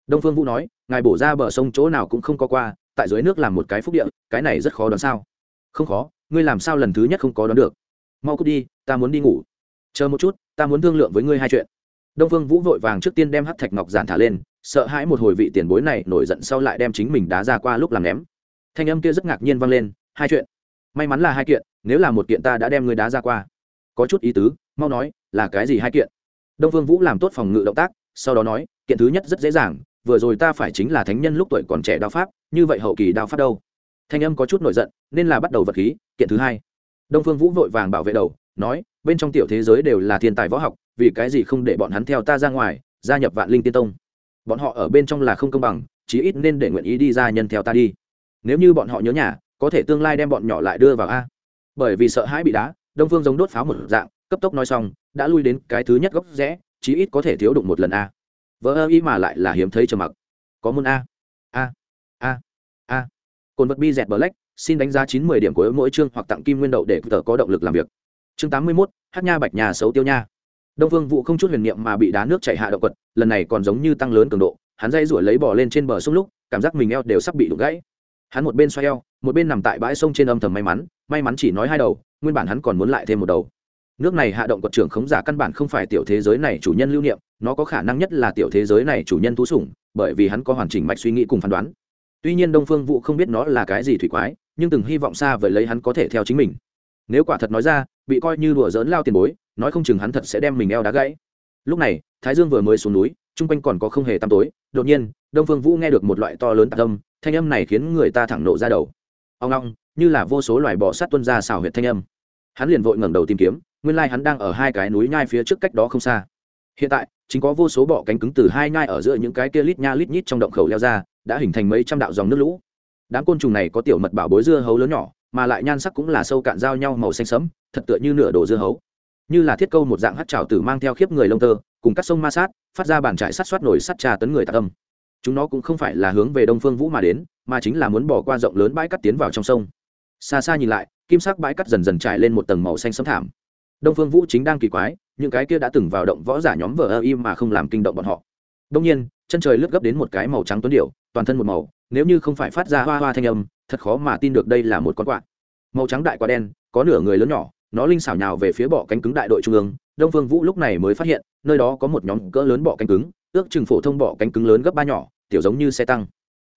Đông phương vũ nói, ngài bổ ra bờ sông chỗ nào cũng không có qua, tại dưới nước làm một cái phúc địa, cái này rất khó đoán sao? Không khó, ngươi làm sao lần thứ nhất không có đoán được? Mau cút đi, ta muốn đi ngủ. Chờ một chút, ta muốn thương lượng với ngươi hai chuyện đông phương vũ vội vàng trước tiên đem hát thạch ngọc giản thả lên, sợ hãi một hồi vị tiền bối này nổi giận sau lại đem chính mình đá ra qua lúc làm ném. Thanh âm kia rất ngạc nhiên vang lên, hai chuyện. May mắn là hai kiện, nếu là một kiện ta đã đem người đá ra qua. Có chút ý tứ, mau nói, là cái gì hai kiện? Đông phương vũ làm tốt phòng ngự động tác, sau đó nói, kiện thứ nhất rất dễ dàng, vừa rồi ta phải chính là thánh nhân lúc tuổi còn trẻ đao pháp, như vậy hậu kỳ đao pháp đâu? Thanh âm có chút nổi giận, nên là bắt đầu vật khí, kiện thứ hai. Đông phương vũ vội vàng bảo vệ đầu nói, bên trong tiểu thế giới đều là thiên tài võ học, vì cái gì không để bọn hắn theo ta ra ngoài, gia nhập vạn linh tiên tông? Bọn họ ở bên trong là không công bằng, chí ít nên để nguyện ý đi ra nhân theo ta đi. Nếu như bọn họ nhớ nhà, có thể tương lai đem bọn nhỏ lại đưa vào a. Bởi vì sợ hãi bị đá, đông phương giống đốt pháo một dạng, cấp tốc nói xong, đã lui đến cái thứ nhất góc rẽ, chí ít có thể thiếu đụng một lần a. Vỡ ơ ý mà lại là hiếm thấy trầm mặc. Có môn a? A a a. Cồn vật bi dẹt black, xin đánh giá chín mươi điểm của mỗi chương hoặc tặng kim nguyên đậu để tờ có động lực làm việc chương tám mươi mốt, hát nha bạch nhà xấu tiêu nha. Đông vương vụ không chút huyền niệm mà bị đá nước chảy hạ động quật, lần này còn giống như tăng lớn cường độ, hắn dây rủi lấy bỏ lên trên bờ sông lúc, cảm giác mình eo đều sắp bị đụng gãy. Hắn một bên xoay eo, một bên nằm tại bãi sông trên âm thầm may mắn may mắn chỉ nói hai đầu, nguyên bản hắn còn muốn lại thêm một đầu. Nước này hạ động quật trưởng khống giả căn bản không phải tiểu thế giới này chủ nhân lưu niệm, nó có khả năng nhất là tiểu thế giới này chủ nhân thú sủng, bởi vì hắn có hoàn chỉnh mạch suy nghĩ cùng phán đoán. Tuy nhiên đông phương vũ không biết nó là cái gì thủy quái, nhưng từng hy vọng xa vời lấy hắn có thể theo chính mình. Nếu quả thật nói ra bị coi như đùa dỡn lao tiền bối, nói không chừng hắn thật sẽ đem mình eo đá gãy. Lúc này, thái dương vừa mới xuống núi, chung quanh còn có không hề tăm tối, đột nhiên, đông phương vũ nghe được một loại to lớn tạc âm, thanh âm này khiến người ta thẳng nộ ra đầu. Ông long như là vô số loài bò sát tuân ra xào huyệt thanh âm. Hắn liền vội ngẩng đầu tìm kiếm, nguyên lai hắn đang ở hai cái núi nhai phía trước cách đó không xa. Hiện tại, chính có vô số bọ cánh cứng từ hai nhai ở giữa những cái kia lít nha lít nhít trong động khẩu leo ra, đã hình thành mấy trăm đạo dòng nước lũ. Đám côn trùng này có tiểu mật bảo bối dưa hấu lớn nhỏ, mà lại nhan sắc cũng là sâu cạn giao nhau màu xanh sẫm thật tựa như nửa đồ dưa hấu. Như là thiết câu một dạng hát trào tử mang theo khiếp người lông tơ, cùng các sông ma sát, phát ra bản trại sát soát nổi sắt trà tấn người tạ tâm. Chúng nó cũng không phải là hướng về đông phương vũ mà đến, mà chính là muốn bỏ qua rộng lớn bãi cắt tiến vào trong sông. Xa xa nhìn lại, kim sắc bãi cắt dần dần trải lên một tầng màu xanh sẫm thảm. Đông phương vũ chính đang kỳ quái, những cái kia đã từng vào động võ giả nhóm vờ ơ im mà không làm kinh động bọn họ. Đông nhiên, chân trời lướt gấp đến một cái màu trắng tuấn điệu toàn thân một màu, nếu như không phải phát ra hoa hoa thanh âm, thật khó mà tin được đây là một con quạ. Màu trắng đại quả đen, có nửa người lớn nhỏ nó linh xảo nhào về phía bọ cánh cứng đại đội trung ương, đông phương vũ lúc này mới phát hiện, nơi đó có một nhóm cỡ lớn bọ cánh cứng, ước chừng phổ thông bọ cánh cứng lớn gấp ba nhỏ, tiểu giống như xe tăng.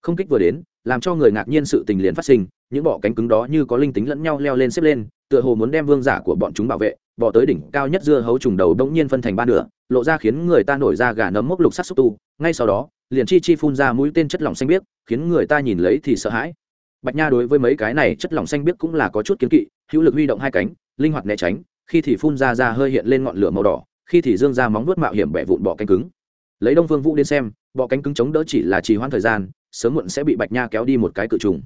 Không kích vừa đến, làm cho người ngạc nhiên sự tình liền phát sinh, những bọ cánh cứng đó như có linh tính lẫn nhau leo lên xếp lên, tựa hồ muốn đem vương giả của bọn chúng bảo vệ bỏ tới đỉnh cao nhất dưa hấu trùng đầu đông nhiên phân thành ba nửa, lộ ra khiến người ta nổi ra gà nấm mốc lục sắc xúc tu, ngay sau đó, liền chi chi phun ra mũi tên chất lỏng xanh biếc, khiến người ta nhìn lấy thì sợ hãi. Bạch nha đối với mấy cái này chất lỏng xanh biếc cũng là có chút kiến kỵ, hữu lực huy động hai cánh linh hoạt né tránh, khi thì phun ra ra hơi hiện lên ngọn lửa màu đỏ, khi thì dương ra móng vuốt mạo hiểm bẻ vụn bọ cánh cứng. Lấy đông phương vũ đến xem, bọ cánh cứng chống đỡ chỉ là trì hoãn thời gian, sớm muộn sẽ bị bạch nha kéo đi một cái cự trùng.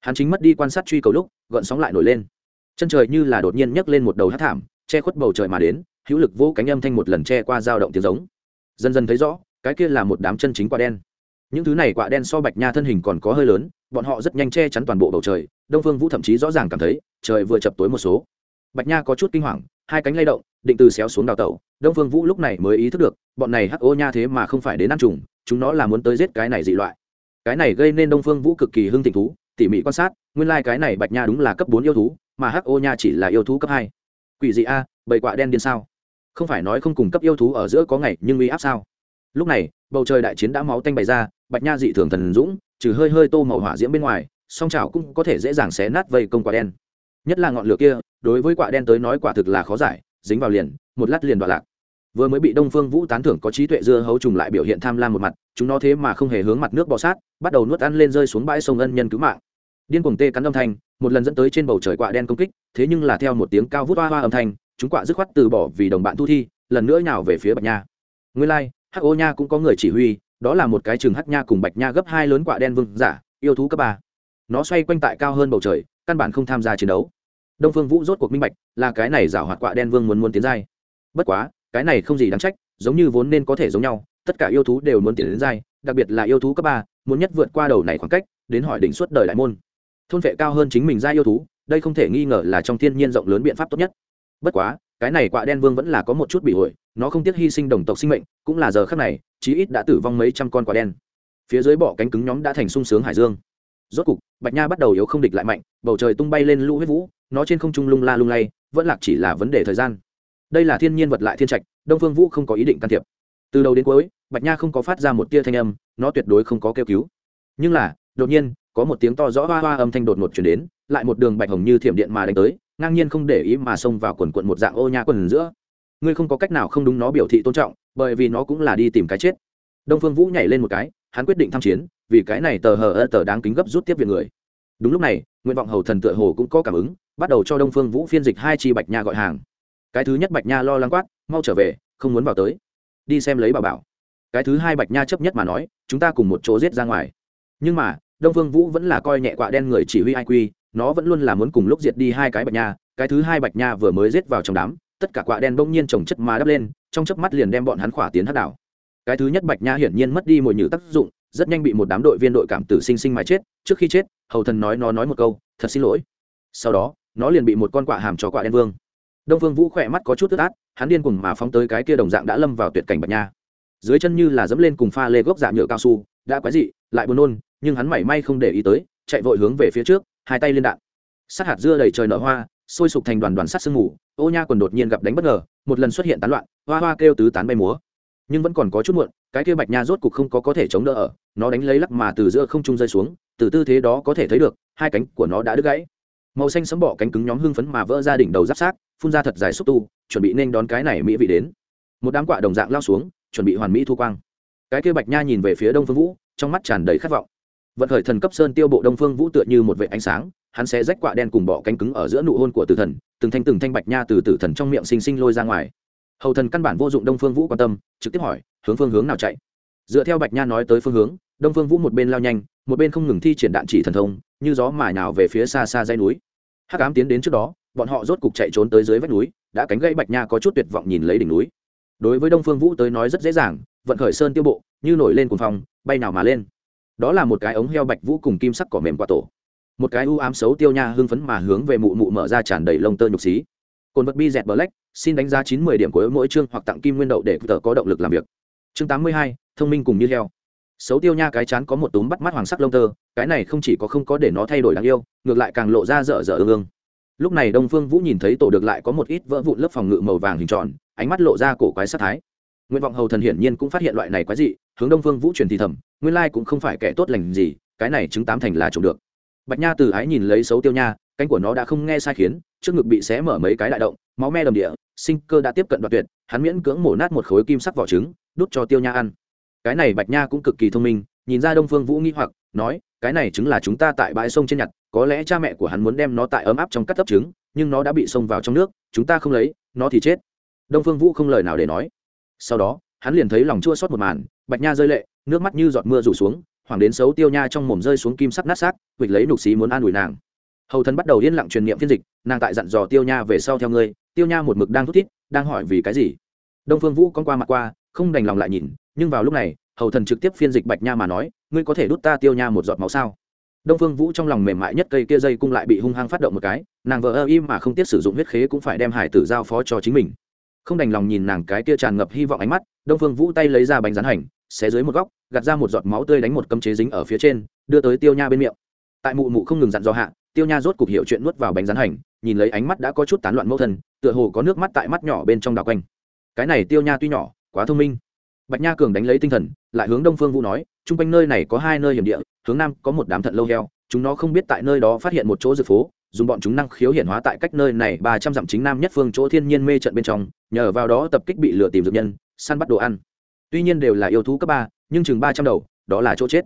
Hắn chính mất đi quan sát truy cầu lúc gợn sóng lại nổi lên. Chân trời như là đột nhiên nhấc lên một đầu hát thảm, che khuất bầu trời mà đến, hữu lực vỗ cánh âm thanh một lần che qua dao động tiếng giống. Dần dần thấy rõ, cái kia là một đám chân chính quả đen. Những thứ này quả đen so bạch nha thân hình còn có hơi lớn, bọn họ rất nhanh che chắn toàn bộ bầu trời, đông phương vũ thậm chí rõ ràng cảm thấy, trời vừa chập tối một số bạch nha có chút kinh hoàng, hai cánh lay động, định từ xéo xuống đào tẩu. Đông phương vũ lúc này mới ý thức được, bọn này hắc ô nha thế mà không phải đến ăn trùng, chúng nó là muốn tới giết cái này dị loại. Cái này gây nên đông phương vũ cực kỳ hưng thịnh thú, tỉ mỉ quan sát, nguyên lai、like、cái này bạch nha đúng là cấp bốn yêu thú, mà hắc ô nha chỉ là yêu thú cấp hai. Quỷ dị a, bầy quạ đen điên sao? Không phải nói không cùng cấp yêu thú ở giữa có ngày nhưng uy áp sao? Lúc này, bầu trời đại chiến đã máu tanh bày ra, bạch nha dị thường thần dũng, trừ hơi hơi tô màu hỏa diễm bên ngoài, song chảo cũng có thể dễ dàng xé nát vây công quả đen. Nhất là ngọn lửa kia đối với quả đen tới nói quả thực là khó giải dính vào liền một lát liền đoạn lạc. Vừa mới bị đông phương vũ tán thưởng có trí tuệ dưa hấu trùng lại biểu hiện tham lam một mặt chúng nó thế mà không hề hướng mặt nước bò sát bắt đầu nuốt ăn lên rơi xuống bãi sông ân nhân cứu mạng. Điên cuồng tê cắn âm thanh một lần dẫn tới trên bầu trời quạ đen công kích thế nhưng là theo một tiếng cao vút hoa hoa âm thanh chúng quạ dứt khoát từ bỏ vì đồng bạn thu thi lần nữa nhào về phía bạch nha. Nguyên lai、like, hắc ô nha cũng có người chỉ huy đó là một cái chừng hắc nha cùng bạch nha gấp hai lớn quạ đen vương giả yêu thú cấp ba. Nó xoay quanh tại cao hơn bầu trời căn bản không tham gia chiến đấu đông phương vũ rốt cuộc minh bạch, là cái này giảo hoạt quạ đen vương muốn muốn tiến giai. Bất quá, cái này không gì đáng trách, giống như vốn nên có thể giống nhau, tất cả yêu thú đều muốn tiến đến giai, đặc biệt là yêu thú cấp ba, muốn nhất vượt qua đầu này khoảng cách, đến hỏi đỉnh suốt đời đại môn. Thôn vệ cao hơn chính mình ra yêu thú, đây không thể nghi ngờ là trong thiên nhiên rộng lớn biện pháp tốt nhất. Bất quá, cái này quạ đen vương vẫn là có một chút bị hội nó không tiếc hy sinh đồng tộc sinh mệnh, cũng là giờ khác này, chí ít đã tử vong mấy trăm con quạ đen. Phía dưới bỏ cánh cứng nhóm đã thành sung sướng hải dương. Rốt cục, bạch nha bắt đầu yếu không địch lại mạnh, bầu trời tung bay lên lũ huyết vũ nó trên không trung lung la lung lay, vẫn lạc chỉ là vấn đề thời gian. Đây là thiên nhiên vật lại thiên trạch, đông phương vũ không có ý định can thiệp. Từ đầu đến cuối, bạch nha không có phát ra một tia thanh âm, nó tuyệt đối không có kêu cứu. Nhưng là, đột nhiên, có một tiếng to rõ hoa hoa âm thanh đột ngột chuyển đến, lại một đường bạch hồng như thiểm điện mà đánh tới, ngang nhiên không để ý mà xông vào quần quận một dạng ô nha quần giữa. Ngươi không có cách nào không đúng nó biểu thị tôn trọng, bởi vì nó cũng là đi tìm cái chết. Đông phương vũ nhảy lên một cái, hắn quyết định tham chiến, vì cái này tờ hờ ơ tờ đáng kính gấp rút tiếp việc người đúng lúc này, nguyện vọng hầu thần tựa hồ cũng có cảm ứng, bắt đầu cho đông phương vũ phiên dịch hai chi bạch nha gọi hàng. Cái thứ nhất bạch nha lo lắng quát, mau trở về, không muốn vào tới. Đi xem lấy bà bảo. Cái thứ hai bạch nha chấp nhất mà nói, chúng ta cùng một chỗ giết ra ngoài. Nhưng mà, đông phương vũ vẫn là coi nhẹ quạ đen người chỉ huy ai quy nó vẫn luôn là muốn cùng lúc diệt đi hai cái bạch nha. Cái thứ hai bạch nha vừa mới giết vào trong đám, tất cả quạ đen bỗng nhiên trồng chất mà đắp lên, trong chớp mắt liền đem bọn hắn khỏa tiến hất đảo. Cái thứ nhất bạch nha hiển nhiên mất đi mồi nhử tác dụng rất nhanh bị một đám đội viên đội cảm tử sinh sinh mà chết, trước khi chết, hầu thần nói nó nói một câu, thật xin lỗi. Sau đó, nó liền bị một con quạ hàm cho quạ đen vương. Đông phương vũ khỏe mắt có chút tức át, hắn điên cùng mà phóng tới cái kia đồng dạng đã lâm vào tuyệt cảnh bạch nha. Dưới chân như là dẫm lên cùng pha lê gốc dạng nhựa cao su, đã quái dị, lại buồn nôn, nhưng hắn mảy may không để ý tới, chạy vội hướng về phía trước, hai tay lên đạn. Sát hạt dưa đầy trời nở hoa, sôi sục thành đoàn đoàn sắt sương mù, ô nha còn đột nhiên gặp đánh bất ngờ, một lần xuất hiện tán loạn, hoa hoa kêu tứ tán bay múa. Nhưng vẫn còn có chút muộn cái kia bạch nha rốt cục không có có thể chống đỡ ở, nó đánh lấy lắc mà từ giữa không trung rơi xuống, từ tư thế đó có thể thấy được, hai cánh của nó đã đứt gãy. Màu xanh sấm bọ cánh cứng nhóm hưng phấn mà vỡ ra đỉnh đầu giáp sát phun ra thật dài xúc tu, chuẩn bị nên đón cái này mỹ vị đến. Một đám quạ đồng dạng lao xuống, chuẩn bị hoàn mỹ thu quang. Cái kia bạch nha nhìn về phía đông phương vũ, trong mắt tràn đầy khát vọng. Vận khởi thần cấp sơn tiêu bộ đông phương vũ tựa như một vệ ánh sáng, hắn sẽ rách quạ đen cùng bọ cánh cứng ở giữa nụ hôn của tử thần, từng thanh từng thanh bạch nha từ tử thần trong miệng xinh xinh lôi ra ngoài hầu thần căn bản vô dụng đông phương vũ quan tâm trực tiếp hỏi hướng phương hướng nào chạy dựa theo bạch nha nói tới phương hướng đông phương vũ một bên lao nhanh một bên không ngừng thi triển đạn chỉ thần thông như gió mài nào về phía xa xa dây núi hắc ám tiến đến trước đó bọn họ rốt cục chạy trốn tới dưới vách núi đã cánh gãy bạch nha có chút tuyệt vọng nhìn lấy đỉnh núi đối với đông phương vũ tới nói rất dễ dàng vận khởi sơn tiêu bộ như nổi lên cùng phong bay nào mà lên đó là một cái ống heo bạch vũ cùng kim sắc cỏ mềm quả tổ một cái u ám xấu tiêu nha hưng phấn mà hướng về mụ mụ mở ra tràn đầy lông tơ nhục xí cồn vật bi dẹt black, xin đánh giá chín mươi điểm của mỗi chương hoặc tặng kim nguyên đậu để tờ có động lực làm việc. Chương tám mươi hai, thông minh cùng như heo. Xấu tiêu nha cái chán có một túm bắt mắt hoàng sắc lông tơ, cái này không chỉ có không có để nó thay đổi đáng yêu, ngược lại càng lộ ra dở dở ương ương. Lúc này đông phương vũ nhìn thấy tổ được lại có một ít vỡ vụn lớp phòng ngự màu vàng hình tròn, ánh mắt lộ ra cổ quái sát thái. Nguyện vọng hầu thần hiển nhiên cũng phát hiện loại này quái dị, hướng đông phương vũ truyền thì thầm, nguyên lai cũng không phải kẻ tốt lành gì, cái này chứng tám thành là trộm được. Bạch nha từ ái nhìn lấy xấu tiêu nha cánh của nó đã không nghe sai khiến, trước ngực bị xé mở mấy cái đại động, máu me đầm địa, sinh cơ đã tiếp cận đoạt tuyệt, hắn miễn cưỡng mổ nát một khối kim sắc vỏ trứng, đút cho tiêu nha ăn. Cái này bạch nha cũng cực kỳ thông minh, nhìn ra đông phương vũ nghi hoặc, nói, cái này trứng là chúng ta tại bãi sông trên nhặt, có lẽ cha mẹ của hắn muốn đem nó tại ấm áp trong cắt tấp trứng, nhưng nó đã bị xông vào trong nước, chúng ta không lấy, nó thì chết. Đông phương vũ không lời nào để nói. Sau đó, hắn liền thấy lòng chua xót một màn, bạch nha rơi lệ, nước mắt như giọt mưa rủ xuống hoàng đến xấu tiêu nha trong mồm rơi xuống kim sắc nát xác huỵch lấy nục xí muốn an ủi nàng hầu thần bắt đầu yên lặng truyền niệm phiên dịch, nàng tại dặn dò tiêu nha về sau theo ngươi, tiêu nha một mực đang thút thít, đang hỏi vì cái gì. Đông phương vũ con qua mặt qua, không đành lòng lại nhìn, nhưng vào lúc này, hầu thần trực tiếp phiên dịch bạch nha mà nói, ngươi có thể đút ta tiêu nha một giọt máu sao? Đông phương vũ trong lòng mềm mại nhất cây kia dây cung lại bị hung hăng phát động một cái, nàng vợ ơ im mà không tiếc sử dụng huyết khế cũng phải đem hải tử giao phó cho chính mình. Không đành lòng nhìn nàng cái kia tràn ngập hy vọng ánh mắt, đông phương vũ tay lấy ra bánh rán hành, xé dưới một góc, gạt ra một giọt máu tươi đánh một cấm chế dính ở phía trên, đưa tới tiêu nha bên miệng. Tại mụ mụ không ngừng dặn dò hạ tiêu nha rốt cục hiểu chuyện nuốt vào bánh rán hành, nhìn lấy ánh mắt đã có chút tán loạn mẫu thân, tựa hồ có nước mắt tại mắt nhỏ bên trong đào quanh. Cái này tiêu nha tuy nhỏ, quá thông minh. Bạch nha cường đánh lấy tinh thần, lại hướng đông phương vũ nói chung quanh nơi này có hai nơi hiểm địa, hướng nam có một đám thận lâu heo, chúng nó không biết tại nơi đó phát hiện một chỗ dược phố, dùng bọn chúng năng khiếu hiển hóa tại cách nơi này ba trăm dặm chính nam nhất phương chỗ thiên nhiên mê trận bên trong, nhờ vào đó tập kích bị lừa tìm dược nhân, săn bắt đồ ăn. Tuy nhiên đều là yêu thú cấp ba, nhưng chừng ba trăm đầu, đó là chỗ chết.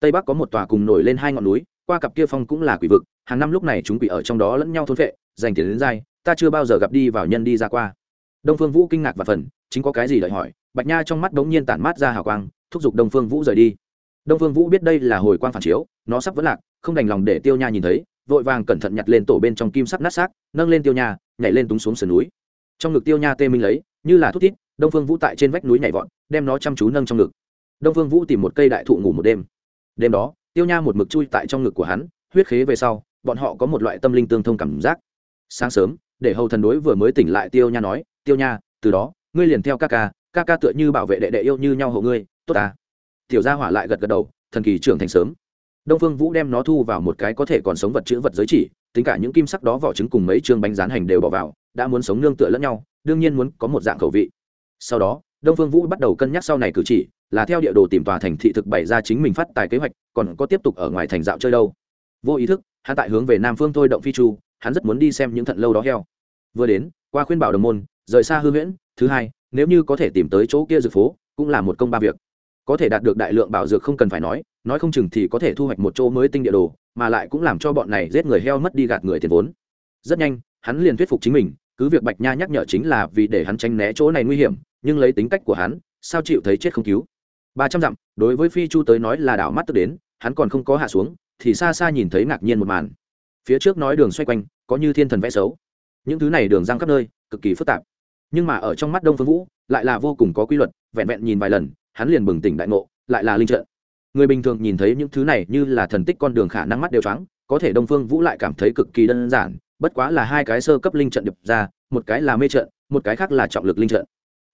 Tây bắc có một tòa cùng nổi lên hai ngọn núi, qua cặp kia phong cũng là quỷ vực hàng năm lúc này chúng quỷ ở trong đó lẫn nhau thôn vệ giành tiền đến dai, ta chưa bao giờ gặp đi vào nhân đi ra qua. Đông phương vũ kinh ngạc và phần, chính có cái gì đợi hỏi, bạch nha trong mắt đ ố n g nhiên tản mát ra hào quang, thúc giục đông phương vũ rời đi. Đông phương vũ biết đây là hồi quang phản chiếu, nó sắp vẫn lạc, không đành lòng để tiêu nha nhìn thấy, vội vàng cẩn thận nhặt lên tổ bên trong kim sắc nát xác, nâng lên tiêu nha, nhảy lên túng xuống sườn núi. Trong ngực tiêu nha tê minh lấy, như là thút thít, đông phương vũ tại trên vách núi nhảy vọt, đem nó chăm chú nâng trong ngực. Đông phương vũ tìm một cây đại thụ ngủ một đêm. Đêm đó, tiêu nha một mực chui tại trong ngực của hắn, huyết khế về sau bọn họ có một loại tâm linh tương thông cảm giác. Sáng sớm, để hầu thần đối vừa mới tỉnh lại tiêu nha nói, tiêu nha, từ đó, ngươi liền theo ca ca ca ca tựa như bảo vệ đệ đệ yêu như nhau hộ ngươi, tốt à? Tiểu gia hỏa lại gật gật đầu, thần kỳ trưởng thành sớm. Đông phương vũ đem nó thu vào một cái có thể còn sống vật chữ vật giới chỉ, tính cả những kim sắc đó vỏ trứng cùng mấy chương bánh rán hành đều bỏ vào, đã muốn sống nương tựa lẫn nhau, đương nhiên muốn có một dạng khẩu vị. Sau đó, đông phương vũ bắt đầu cân nhắc sau này cử chỉ, là theo địa đồ tìm tòa thành thị thực bày ra chính mình phát tài kế hoạch, còn có tiếp tục ở ngoài thành dạo chơi đâu. Vô ý thức hắn tại hướng về nam phương thôi động phi chu, hắn rất muốn đi xem những thận lâu đó heo. Vừa đến, qua khuyên bảo đồng môn, rời xa hư huyễn, thứ hai, nếu như có thể tìm tới chỗ kia dược phố, cũng là một công ba việc. Có thể đạt được đại lượng bảo dược không cần phải nói nói không chừng thì có thể thu hoạch một chỗ mới tinh địa đồ, mà lại cũng làm cho bọn này giết người heo mất đi gạt người tiền vốn. Rất nhanh, hắn liền thuyết phục chính mình, cứ việc bạch nha nhắc nhở chính là vì để hắn tránh né chỗ này nguy hiểm, nhưng lấy tính cách của hắn, sao chịu thấy chết không cứu. Ba trăm dặm, đối với phi chu tới nói là đảo mắt tức đến, hắn còn không có hạ xuống thì xa xa nhìn thấy ngạc nhiên một màn. Phía trước nói đường xoay quanh, có như thiên thần vẽ xấu. Những thứ này đường răng khắp nơi, cực kỳ phức tạp. Nhưng mà ở trong mắt đông phương vũ, lại là vô cùng có quy luật, vẹn vẹn nhìn vài lần, hắn liền bừng tỉnh đại ngộ, lại là linh trận. Người bình thường nhìn thấy những thứ này như là thần tích con đường khả năng mắt đều trắng có thể đông phương vũ lại cảm thấy cực kỳ đơn giản, bất quá là hai cái sơ cấp linh trận điệp ra, một cái là mê trận, một cái khác là trọng lực linh trận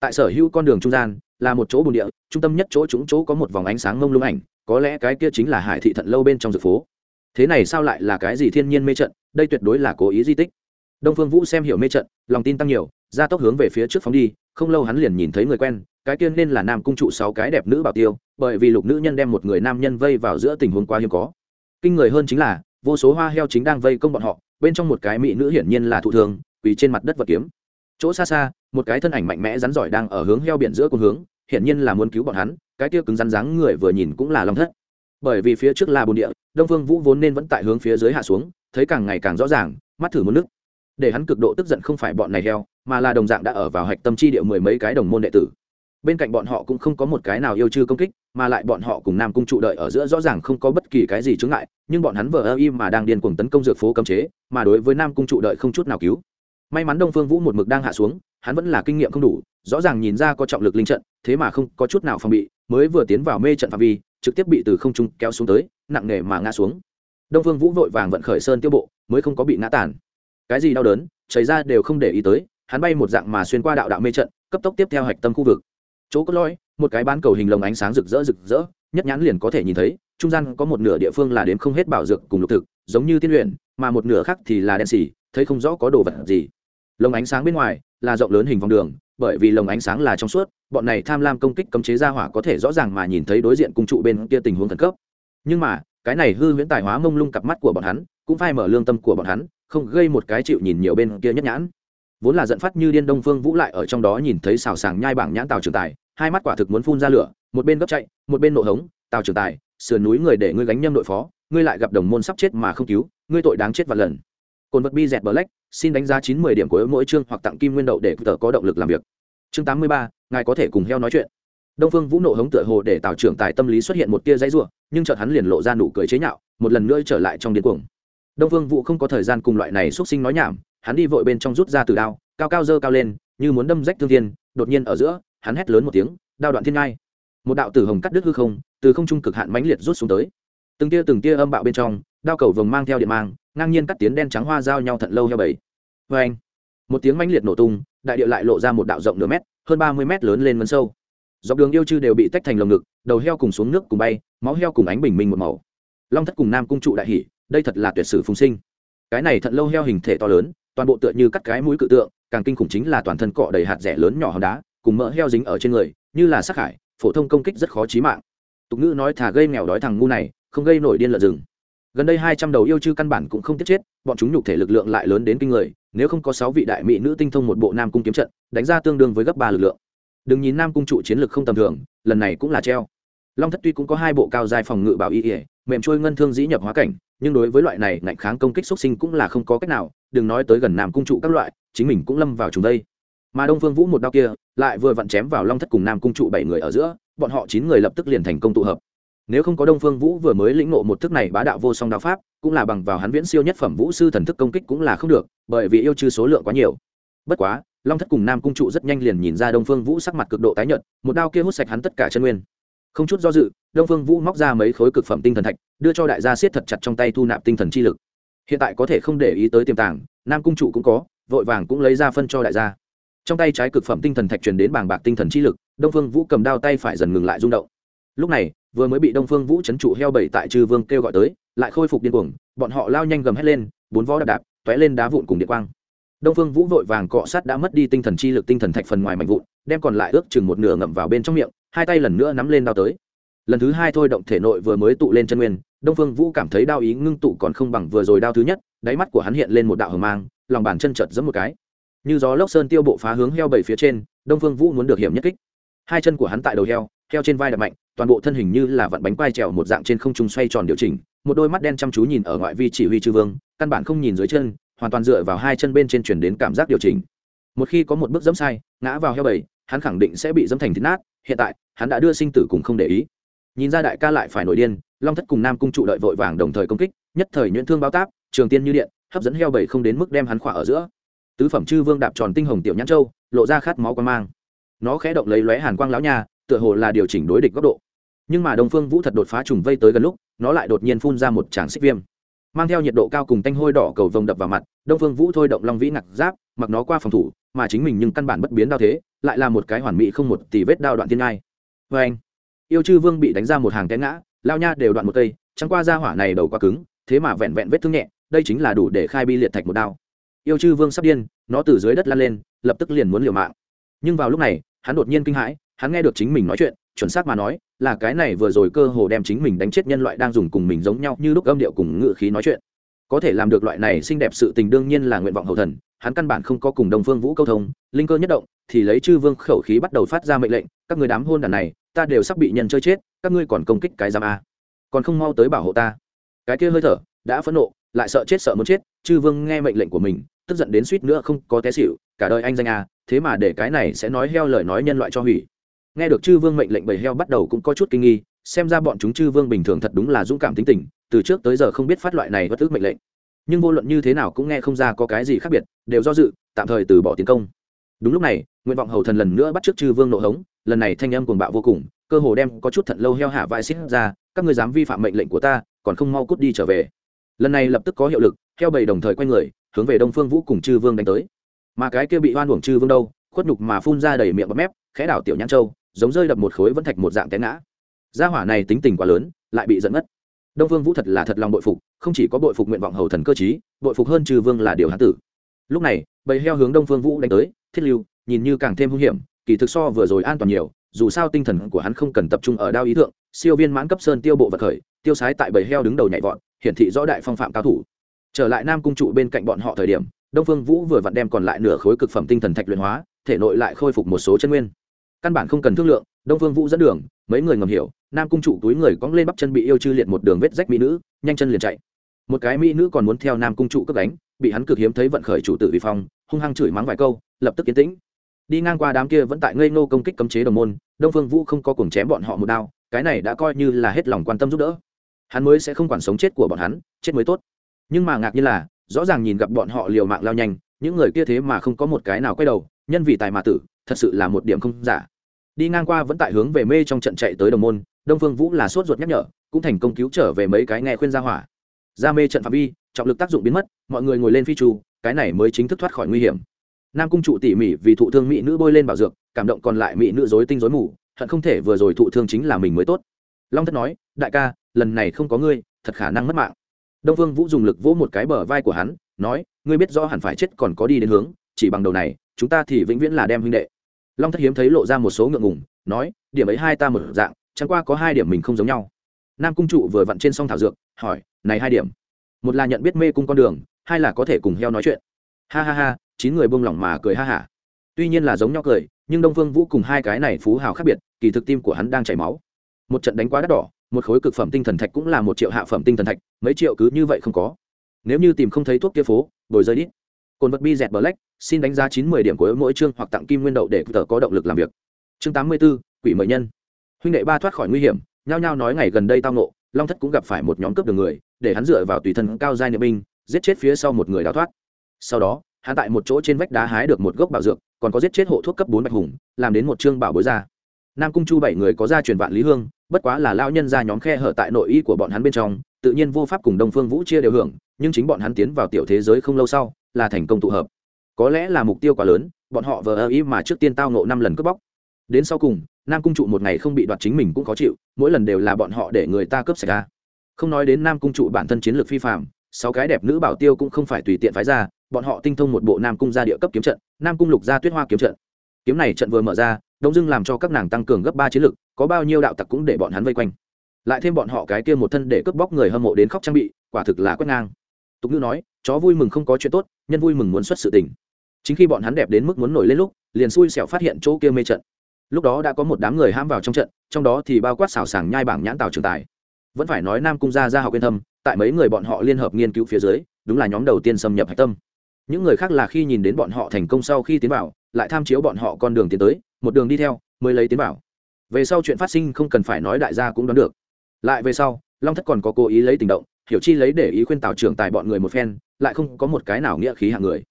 tại sở hữu con đường trung gian, là một chỗ bồn địa, trung tâm nhất chỗ chúng chỗ có một vòng ánh sáng mông lung ảnh, có lẽ cái kia chính là hải thị thận lâu bên trong dược phố. Thế này sao lại là cái gì thiên nhiên mê trận, đây tuyệt đối là cố ý di tích. Đông phương vũ xem hiểu mê trận, lòng tin tăng nhiều, ra tốc hướng về phía trước phóng đi, không lâu hắn liền nhìn thấy người quen, cái kia nên là nam cung trụ sáu cái đẹp nữ bảo tiêu, bởi vì lục nữ nhân đem một người nam nhân vây vào giữa tình huống quá hiếm có. Kinh người hơn chính là, vô số hoa heo chính đang vây công bọn họ, bên trong một cái mỹ nữ hiển nhiên là thụ thường quỳ trên mặt đất vật kiếm chỗ xa xa, một cái thân ảnh mạnh mẽ rắn giỏi đang ở hướng heo biển giữa cùng hướng, hiển nhiên là muốn cứu bọn hắn, cái kia cứng rắn dáng người vừa nhìn cũng là long thất. Bởi vì phía trước là bồn địa, đông phương vũ vốn nên vẫn tại hướng phía dưới hạ xuống, thấy càng ngày càng rõ ràng, mắt thử một nước. Để hắn cực độ tức giận không phải bọn này heo, mà là đồng dạng đã ở vào hạch tâm chi địa mười mấy cái đồng môn đệ tử. Bên cạnh bọn họ cũng không có một cái nào yêu chư công kích, mà lại bọn họ cùng nam cung trụ đợi ở giữa rõ ràng không có bất kỳ cái gì chướng ngại, nhưng bọn hắn vờ ơ im mà đang điên cuồng tấn công dược phố cấm chế, mà đối với nam cung trụ đợi không chút nào cứu may mắn đông phương vũ một mực đang hạ xuống, hắn vẫn là kinh nghiệm không đủ, rõ ràng nhìn ra có trọng lực linh trận, thế mà không có chút nào phòng bị, mới vừa tiến vào mê trận phạm vi, trực tiếp bị từ không trung kéo xuống tới, nặng nề mà ngã xuống. Đông phương vũ vội vàng vận khởi sơn tiêu bộ, mới không có bị ngã tàn. Cái gì đau đớn, chảy ra đều không để ý tới, hắn bay một dạng mà xuyên qua đạo đạo mê trận, cấp tốc tiếp theo hạch tâm khu vực. Chỗ có lõi, một cái bán cầu hình lồng ánh sáng rực rỡ rực rỡ, nhất nhãn liền có thể nhìn thấy, trung gian có một nửa địa phương là đến không hết bảo dược cùng lục thực, giống như tiên luyện, mà một nửa khác thì là đen xỉ, thấy không rõ có đồ vật gì lồng ánh sáng bên ngoài là rộng lớn hình vòng đường, bởi vì lồng ánh sáng là trong suốt, bọn này tham lam công kích cấm chế ra hỏa có thể rõ ràng mà nhìn thấy đối diện cung trụ bên kia tình huống khẩn cấp. Nhưng mà, cái này hư huyễn tài hóa mông lung cặp mắt của bọn hắn, cũng phai mở lương tâm của bọn hắn, không gây một cái chịu nhìn nhiều bên kia nhất nhãn. Vốn là giận phát như điên đông phương vũ lại ở trong đó nhìn thấy xào sàng nhai bảng nhãn tàu trường tài, hai mắt quả thực muốn phun ra lửa, một bên gấp chạy, một bên nộ hống tàu trường tài, sườn núi người để ngươi gánh nhâm đội phó, ngươi lại gặp đồng môn sắp chết mà không cứu, ngươi tội đáng chết vạn lần. Cồn vật bi dẹt black xin đánh giá chín mươi điểm của mỗi chương hoặc tặng kim nguyên đậu để tờ có động lực làm việc. Chương tám mươi ba, ngài có thể cùng heo nói chuyện. Đông phương vũ nộ hống tựa hồ để tào trưởng tài tâm lý xuất hiện một tia dãy ruộng nhưng chợt hắn liền lộ ra nụ cười chế nhạo, một lần nữa trở lại trong điên cuồng. Đông phương vũ không có thời gian cùng loại này xuất sinh nói nhảm, hắn đi vội bên trong rút ra từ đao, cao cao dơ cao lên, như muốn đâm rách thương thiên, đột nhiên ở giữa, hắn hét lớn một tiếng, đao đoạn thiên ngai. Một đạo tử hồng cắt đứt hư không, từ không trung cực hạn mãnh liệt rút xuống tới. Từng tia từng tia âm bạo bên trong, đao cầu vồng mang theo điện mang ngang nhiên cắt tiến đen trắng hoa giao nhau thận lâu heo bảy vê vâng anh. Một tiếng mãnh liệt nổ tung, đại địa lại lộ ra một đạo rộng nửa mét, hơn ba mươi mét lớn lên vân sâu. Dọc đường yêu chư đều bị tách thành lồng ngực, đầu heo cùng xuống nước cùng bay, máu heo cùng ánh bình minh một màu. Long thất cùng nam cung trụ đại hỷ đây thật là tuyệt sử phùng sinh. Cái này thận lâu heo hình thể to lớn, toàn bộ tựa như cắt cái mũi cự tượng, càng kinh khủng chính là toàn thân cọ đầy hạt rẻ lớn nhỏ hòn đá, cùng mỡ heo dính ở trên người, như là sắc hải, phổ thông công kích rất khó chí mạng. Tục ngữ nói thả gây nghèo đói thằng ngu này, không gây nổi điên lợn rừng gần đây hai trăm đầu yêu chư căn bản cũng không tiết chết, bọn chúng nhục thể lực lượng lại lớn đến kinh người, nếu không có sáu vị đại mỹ nữ tinh thông một bộ nam cung kiếm trận, đánh ra tương đương với gấp ba lực lượng. Đừng nhìn nam cung trụ chiến lực không tầm thường, lần này cũng là treo. Long thất tuy cũng có hai bộ cao dài phòng ngự bảo y ỉa mềm trôi ngân thương dĩ nhập hóa cảnh, nhưng đối với loại này ngạnh kháng công kích xuất sinh cũng là không có cách nào, đừng nói tới gần nam cung trụ các loại, chính mình cũng lâm vào chúng đây. Mà đông phương vũ một đao kia, lại vừa vặn chém vào long thất cùng nam cung trụ bảy người ở giữa, bọn họ chín người lập tức liền thành công tụ hợp nếu không có đông phương vũ vừa mới lĩnh ngộ một thức này bá đạo vô song đạo pháp, cũng là bằng vào hắn viễn siêu nhất phẩm vũ sư thần thức công kích cũng là không được, bởi vì yêu chư số lượng quá nhiều. Bất quá, long thất cùng nam cung trụ rất nhanh liền nhìn ra đông phương vũ sắc mặt cực độ tái nhợt, một đao kia hút sạch hắn tất cả chân nguyên. Không chút do dự, đông phương vũ móc ra mấy khối cực phẩm tinh thần thạch, đưa cho đại gia siết thật chặt trong tay thu nạp tinh thần chi lực. Hiện tại có thể không để ý tới tiềm tàng, nam cung trụ cũng có, vội vàng cũng lấy ra phân cho đại gia. Trong tay trái cực phẩm tinh thần thạch truyền đến bảng bạc tinh thần chi lực, đông phương vũ cầm đao tay phải dần ngừng lại rung động. Lúc này vừa mới bị đông phương vũ chấn trụ heo bảy tại chư vương kêu gọi tới, lại khôi phục điên cuồng, bọn họ lao nhanh gầm hét lên, bốn vó đạp đạp t ó é lên đá vụn cùng điện quang. Đông phương vũ vội vàng cọ sát đã mất đi tinh thần chi lực, tinh thần thạch phần ngoài mạnh vụn, đem còn lại ước chừng một nửa ngậm vào bên trong miệng, hai tay lần nữa nắm lên đao tới. Lần thứ hai thôi động thể nội vừa mới tụ lên chân nguyên, đông phương vũ cảm thấy đao ý ngưng tụ còn không bằng vừa rồi đao thứ nhất, đáy mắt của hắn hiện lên một đạo hờ mang, lòng bàn chân chợt giấm một cái. Như gió lốc sơn tiêu bộ phá hướng heo bảy phía trên, đông phương vũ muốn được hiểm nhất kích. Hai chân của hắn tại đầu heo heo trên vai đập mạnh toàn bộ thân hình như là vặn bánh quai trèo một dạng trên không trung xoay tròn điều chỉnh, một đôi mắt đen chăm chú nhìn ở ngoại vi chỉ huy chư vương, căn bản không nhìn dưới chân, hoàn toàn dựa vào hai chân bên trên chuyển đến cảm giác điều chỉnh. Một khi có một bước dẫm sai, ngã vào heo bầy, hắn khẳng định sẽ bị dẫm thành thịt nát, hiện tại, hắn đã đưa sinh tử cùng không để ý. Nhìn ra đại ca lại phải nổi điên, long thất cùng nam cung trụ đợi vội vàng đồng thời công kích, nhất thời nhuyễn thương báo táp, trường tiên như điện, hấp dẫn heo bầy không đến mức đem hắn khỏa ở giữa. Tứ phẩm chư vương đạp tròn tinh hồng tiểu nhãn châu, lộ ra khát máu quan mang. Nó khẽ động lấy lóe hàn quang lão nha tựa hồ là điều chỉnh đối địch góc độ. Nhưng mà đồng phương vũ thật đột phá trùng vây tới gần lúc, nó lại đột nhiên phun ra một tràng xích viêm. Mang theo nhiệt độ cao cùng tanh hôi đỏ cầu vồng đập vào mặt, đông phương vũ thôi động long vĩ ngạc giáp, mặc nó qua phòng thủ, mà chính mình nhưng căn bản bất biến đao thế, lại là một cái hoàn mỹ không một tỷ vết đao đoạn thiên ngai. Vê anh, yêu chư vương bị đánh ra một hàng té ngã, lao nha đều đoạn một cây, chẳng qua ra hỏa này đầu quá cứng, thế mà vẹn vẹn vết thương nhẹ, đây chính là đủ để khai bi liệt thạch một đao. Yêu chư vương sắp điên, nó từ dưới đất lan lên, lập tức liền muốn liều mạng. Nhưng vào lúc này, hắn đột nhiên kinh hãi hắn nghe được chính mình nói chuyện, chuẩn xác mà nói, là cái này vừa rồi cơ hồ đem chính mình đánh chết nhân loại đang dùng cùng mình giống nhau như lúc âm điệu cùng ngự khí nói chuyện. Có thể làm được loại này xinh đẹp sự tình đương nhiên là nguyện vọng hậu thần, hắn căn bản không có cùng đồng phương vũ câu thông, linh cơ nhất động, thì lấy chư vương khẩu khí bắt đầu phát ra mệnh lệnh, các người đám hôn đàn này, ta đều sắp bị nhân chơi chết, các ngươi còn công kích cái giam a. Còn không mau tới bảo hộ ta. Cái kia hơi thở, đã phẫn nộ, lại sợ chết sợ muốn chết, chư vương nghe mệnh lệnh của mình, tức giận đến suýt nữa không có té xịu cả đời anh danh a, thế mà để cái này sẽ nói heo lời nói nhân loại cho hủy nghe được chư vương mệnh lệnh bầy heo bắt đầu cũng có chút kinh nghi, xem ra bọn chúng chư vương bình thường thật đúng là dũng cảm tính tình, từ trước tới giờ không biết phát loại này bất ước mệnh lệnh. Nhưng vô luận như thế nào cũng nghe không ra có cái gì khác biệt, đều do dự, tạm thời từ bỏ tiến công. Đúng lúc này, nguyện vọng hầu thần lần nữa bắt t r ư ớ c chư vương nộ hống, lần này thanh âm cuồng bạo vô cùng, cơ hồ đem có chút thận lâu heo hạ vai xích ra, các ngươi dám vi phạm mệnh lệnh của ta, còn không mau cút đi trở về. Lần này lập tức có hiệu lực, heo bầy đồng thời quay người, hướng về đông phương vũ cùng chư vương đánh tới. Mà cái kia bị hoan uổng chư vương đâu, khuất nhục mà phun ra đầy miệng bắp mép, khẽ đảo tiểu nhãn châu giống rơi đập một khối vẫn thạch một dạng té ngã. Gia hỏa này tính tình quá lớn, lại bị dẫn mất đông vương vũ thật là thật lòng bội phục, không chỉ có bội phục nguyện vọng hầu thần cơ chí bội phục hơn trừ vương là điều hán tử. Lúc này, bầy heo hướng đông phương vũ đánh tới, thiết lưu, nhìn như càng thêm hung hiểm, kỳ thực so vừa rồi an toàn nhiều, dù sao tinh thần của hắn không cần tập trung ở đao ý thượng, siêu viên mãn cấp sơn tiêu bộ vật khởi, tiêu sái tại bầy heo đứng đầu nhảy vọt, hiển thị rõ đại phong phạm cao thủ. Trở lại nam cung trụ bên cạnh bọn họ thời điểm, đông phương vũ vừa vặn đem còn lại nửa khối cực phẩm tinh thần thạch luyện hóa, thể nội lại khôi phục một số chân nguyên căn bản không cần thương lượng, đông phương vũ dẫn đường, mấy người ngầm hiểu, nam cung trụ túi người cóng lên bắp chân bị yêu chư liệt một đường vết rách mỹ nữ, nhanh chân liền chạy. Một cái mỹ nữ còn muốn theo nam cung trụ cất đánh bị hắn cực hiếm thấy vận khởi chủ tử vi phong, hung hăng chửi mắng vài câu, lập tức kiến tĩnh. Đi ngang qua đám kia vẫn tại ngây ngô công kích cấm chế đồng môn, đông phương vũ không có cùng chém bọn họ một đao, cái này đã coi như là hết lòng quan tâm giúp đỡ. Hắn mới sẽ không quản sống chết của bọn hắn, chết mới tốt. Nhưng mà ngạc nhiên là, rõ ràng nhìn gặp bọn họ liều mạng lao nhanh, những người kia thế mà không có một cái nào quay đầu, nhân vì tài mà tử thật sự là một điểm không giả. Đi ngang qua vẫn tại hướng về mê trong trận chạy tới đồng môn, đông phương vũ là sốt ruột nhắc nhở, cũng thành công cứu trở về mấy cái nghe khuyên ra hỏa. Ra mê trận phạm vi, trọng lực tác dụng biến mất, mọi người ngồi lên phi trù, cái này mới chính thức thoát khỏi nguy hiểm. Nam cung trụ tỉ mỉ vì thụ thương mỹ nữ bôi lên bảo dược, cảm động còn lại mỹ nữ dối tinh dối mù, hận không thể vừa rồi thụ thương chính là mình mới tốt. Long thất nói, đại ca, lần này không có ngươi, thật khả năng mất mạng. Đông phương vũ dùng lực vỗ một cái bờ vai của hắn, nói, ngươi biết rõ hẳn phải chết còn có đi đến hướng, chỉ bằng đầu này, chúng ta thì vĩnh viễn là đem huynh đệ long thất hiếm thấy lộ ra một số ngượng ngùng, nói, điểm ấy hai ta một dạng, chẳng qua có hai điểm mình không giống nhau. Nam cung trụ vừa vặn trên song thảo dược, hỏi, này hai điểm. Một là nhận biết mê cung con đường, hai là có thể cùng heo nói chuyện. Ha ha ha, chín người buông lỏng mà cười ha hả. Tuy nhiên là giống nhau cười, nhưng đông phương vũ cùng hai cái này phú hào khác biệt, kỳ thực tim của hắn đang chảy máu. Một trận đánh quá đắt đỏ, một khối cực phẩm tinh thần thạch cũng là một triệu hạ phẩm tinh thần thạch, mấy triệu cứ như vậy không có. Nếu như tìm không thấy thuốc kia phố, bồi rơi đi cồn vật bi dẹt black xin đánh giá chín mươi điểm của mỗi chương hoặc tặng kim nguyên đậu để tờ có động lực làm việc. Chương tám mươi 84, quỷ mời nhân. Huynh đệ ba thoát khỏi nguy hiểm nhao nhao nói ngày gần đây tao nộ long thất cũng gặp phải một nhóm cướp đường người để hắn dựa vào tùy thân cao giai niệm binh giết chết phía sau một người đào thoát. Sau đó hắn tại một chỗ trên vách đá hái được một gốc bảo dược còn có giết chết hộ thuốc cấp bốn bạch hùng làm đến một chương bảo bối ra. Nam cung chu bảy người có gia truyền vạn lý hương bất quá là lao nhân ra nhóm khe hở tại nội y của bọn hắn bên trong tự nhiên vô pháp cùng đông phương vũ chia đều hưởng nhưng chính bọn hắn tiến vào tiểu thế giới không lâu sau là thành công tụ hợp. Có lẽ là mục tiêu quá lớn, bọn họ vờ ơ ý mà trước tiên tao nộ năm lần cướp bóc. Đến sau cùng, nam cung trụ một ngày không bị đoạt chính mình cũng khó chịu, mỗi lần đều là bọn họ để người ta cướp sạch ra. Không nói đến nam cung trụ bản thân chiến lược phi phạm sáu cái đẹp nữ bảo tiêu cũng không phải tùy tiện phái ra, bọn họ tinh thông một bộ nam cung gia địa cấp kiếm trận, nam cung lục gia tuyết hoa kiếm trận. Kiếm này trận vừa mở ra, đông dưng làm cho các nàng tăng cường gấp ba chiến lực có bao nhiêu đạo tặc cũng để bọn hắn vây quanh. Lại thêm bọn họ cái kia một thân để cướp bóc người hâm mộ đến khóc trang bị, quả thực là quét ngang tục ngữ nói, chó vui mừng không có chuyện tốt, nhân vui mừng muốn xuất sự tình. Chính khi bọn hắn đẹp đến mức muốn nổi lên lúc, liền xui xẻo phát hiện chỗ kia mê trận. Lúc đó đã có một đám người ham vào trong trận, trong đó thì bao quát xào sàng nhai bảng nhãn tào trường tài. Vẫn phải nói nam cung gia gia học yên thâm tại mấy người bọn họ liên hợp nghiên cứu phía dưới, đúng là nhóm đầu tiên xâm nhập hạch tâm. Những người khác là khi nhìn đến bọn họ thành công sau khi tiến vào, lại tham chiếu bọn họ con đường tiến tới, một đường đi theo, mới lấy tiến vào. Về sau chuyện phát sinh không cần phải nói đại gia cũng đoán được. Lại về sau, long thất còn có cố ý lấy tình động hiểu chi lấy để ý khuyên tào trưởng tài bọn người một phen, lại không có một cái nào nghĩa khí hạng người.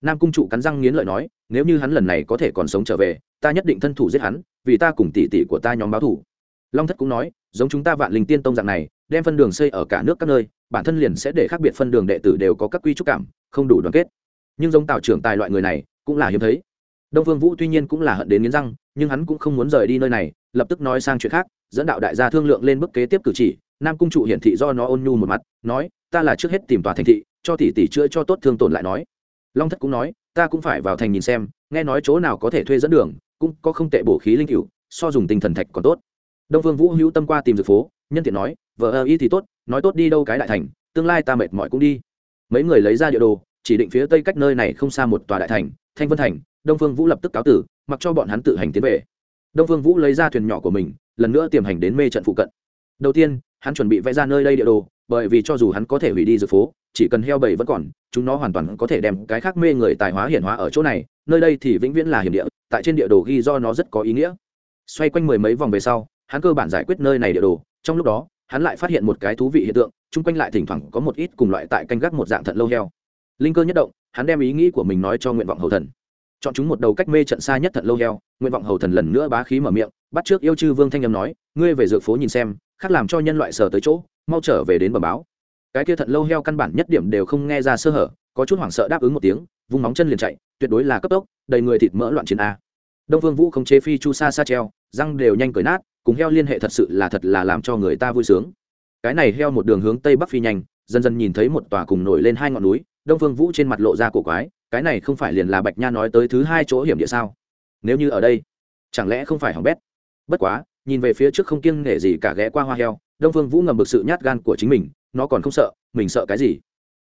Nam cung trụ cắn răng nghiến lợi nói, nếu như hắn lần này có thể còn sống trở về, ta nhất định thân thủ giết hắn, vì ta cùng tỷ tỷ của ta nhóm báo thủ long thất cũng nói, giống chúng ta vạn linh tiên tông dạng này, đem phân đường xây ở cả nước các nơi, bản thân liền sẽ để khác biệt phân đường đệ tử đều có các quy trúc cảm, không đủ đoàn kết. Nhưng giống tào trưởng tài loại người này, cũng là hiếm thấy. Đông phương vũ tuy nhiên cũng là hận đến nghiến răng, nhưng hắn cũng không muốn rời đi nơi này, lập tức nói sang chuyện khác, dẫn đạo đại gia thương lượng lên bước kế tiếp cử chỉ nam cung trụ hiển thị do nó ôn nhu một mặt, nói, ta là trước hết tìm tòa thành thị, cho tỷ tỷ chữa cho tốt thương tổn lại nói. Long thất cũng nói, ta cũng phải vào thành nhìn xem, nghe nói chỗ nào có thể thuê dẫn đường, cũng có không tệ bổ khí linh cựu so dùng tinh thần thạch còn tốt. Đông vương vũ hữu tâm qua tìm dược phố, nhân tiện nói, vợ ơ y thì tốt, nói tốt đi đâu cái đại thành, tương lai ta mệt mỏi cũng đi. Mấy người lấy ra địa đồ, chỉ định phía tây cách nơi này không xa một tòa đại thành, thanh vân thành, đông phương vũ lập tức cáo tử, mặc cho bọn hắn tự hành tiến về. Đông phương vũ lấy ra thuyền nhỏ của mình, lần nữa tiềm hành đến mê trận phụ cận. Đầu tiên hắn chuẩn bị vẽ ra nơi đây địa đồ, bởi vì cho dù hắn có thể hủy đi dược phố, chỉ cần heo bầy vẫn còn, chúng nó hoàn toàn có thể đem cái khác mê người tài hóa hiển hóa ở chỗ này. Nơi đây thì vĩnh viễn là hiểm địa, tại trên địa đồ ghi do nó rất có ý nghĩa. Xoay quanh mười mấy vòng về sau, hắn cơ bản giải quyết nơi này địa đồ. Trong lúc đó, hắn lại phát hiện một cái thú vị hiện tượng, chung quanh lại thỉnh thoảng có một ít cùng loại tại canh gác một dạng thận lâu heo. Linh cơ nhất động, hắn đem ý nghĩ của mình nói cho nguyện vọng hầu thần. Chọn chúng một đầu cách mê trận xa nhất thận lâu heo, nguyện vọng hầu thần lần nữa bá khí mở miệng, bắt trước yêu chư vương thanh âm nói, ngươi về dược phố nhìn xem khác làm cho nhân loại sờ tới chỗ, mau trở về đến bờ báo. Cái kia thận lâu heo căn bản nhất điểm đều không nghe ra sơ hở, có chút hoảng sợ đáp ứng một tiếng, vung móng chân liền chạy, tuyệt đối là cấp tốc, đầy người thịt mỡ loạn chiến a. Đông phương vũ không chế phi chu sa sa treo, răng đều nhanh cởi nát, cùng heo liên hệ thật sự là thật là làm cho người ta vui sướng. Cái này heo một đường hướng tây bắc phi nhanh, dần dần nhìn thấy một tòa cùng nổi lên hai ngọn núi, đông phương vũ trên mặt lộ ra cổ quái, cái này không phải liền là bạch nha nói tới thứ hai chỗ hiểm địa sao? Nếu như ở đây, chẳng lẽ không phải hỏng bét? Bất quá nhìn về phía trước không kiêng nể gì cả ghé qua hoa heo, đông phương vũ ngầm bực sự nhát gan của chính mình, nó còn không sợ, mình sợ cái gì?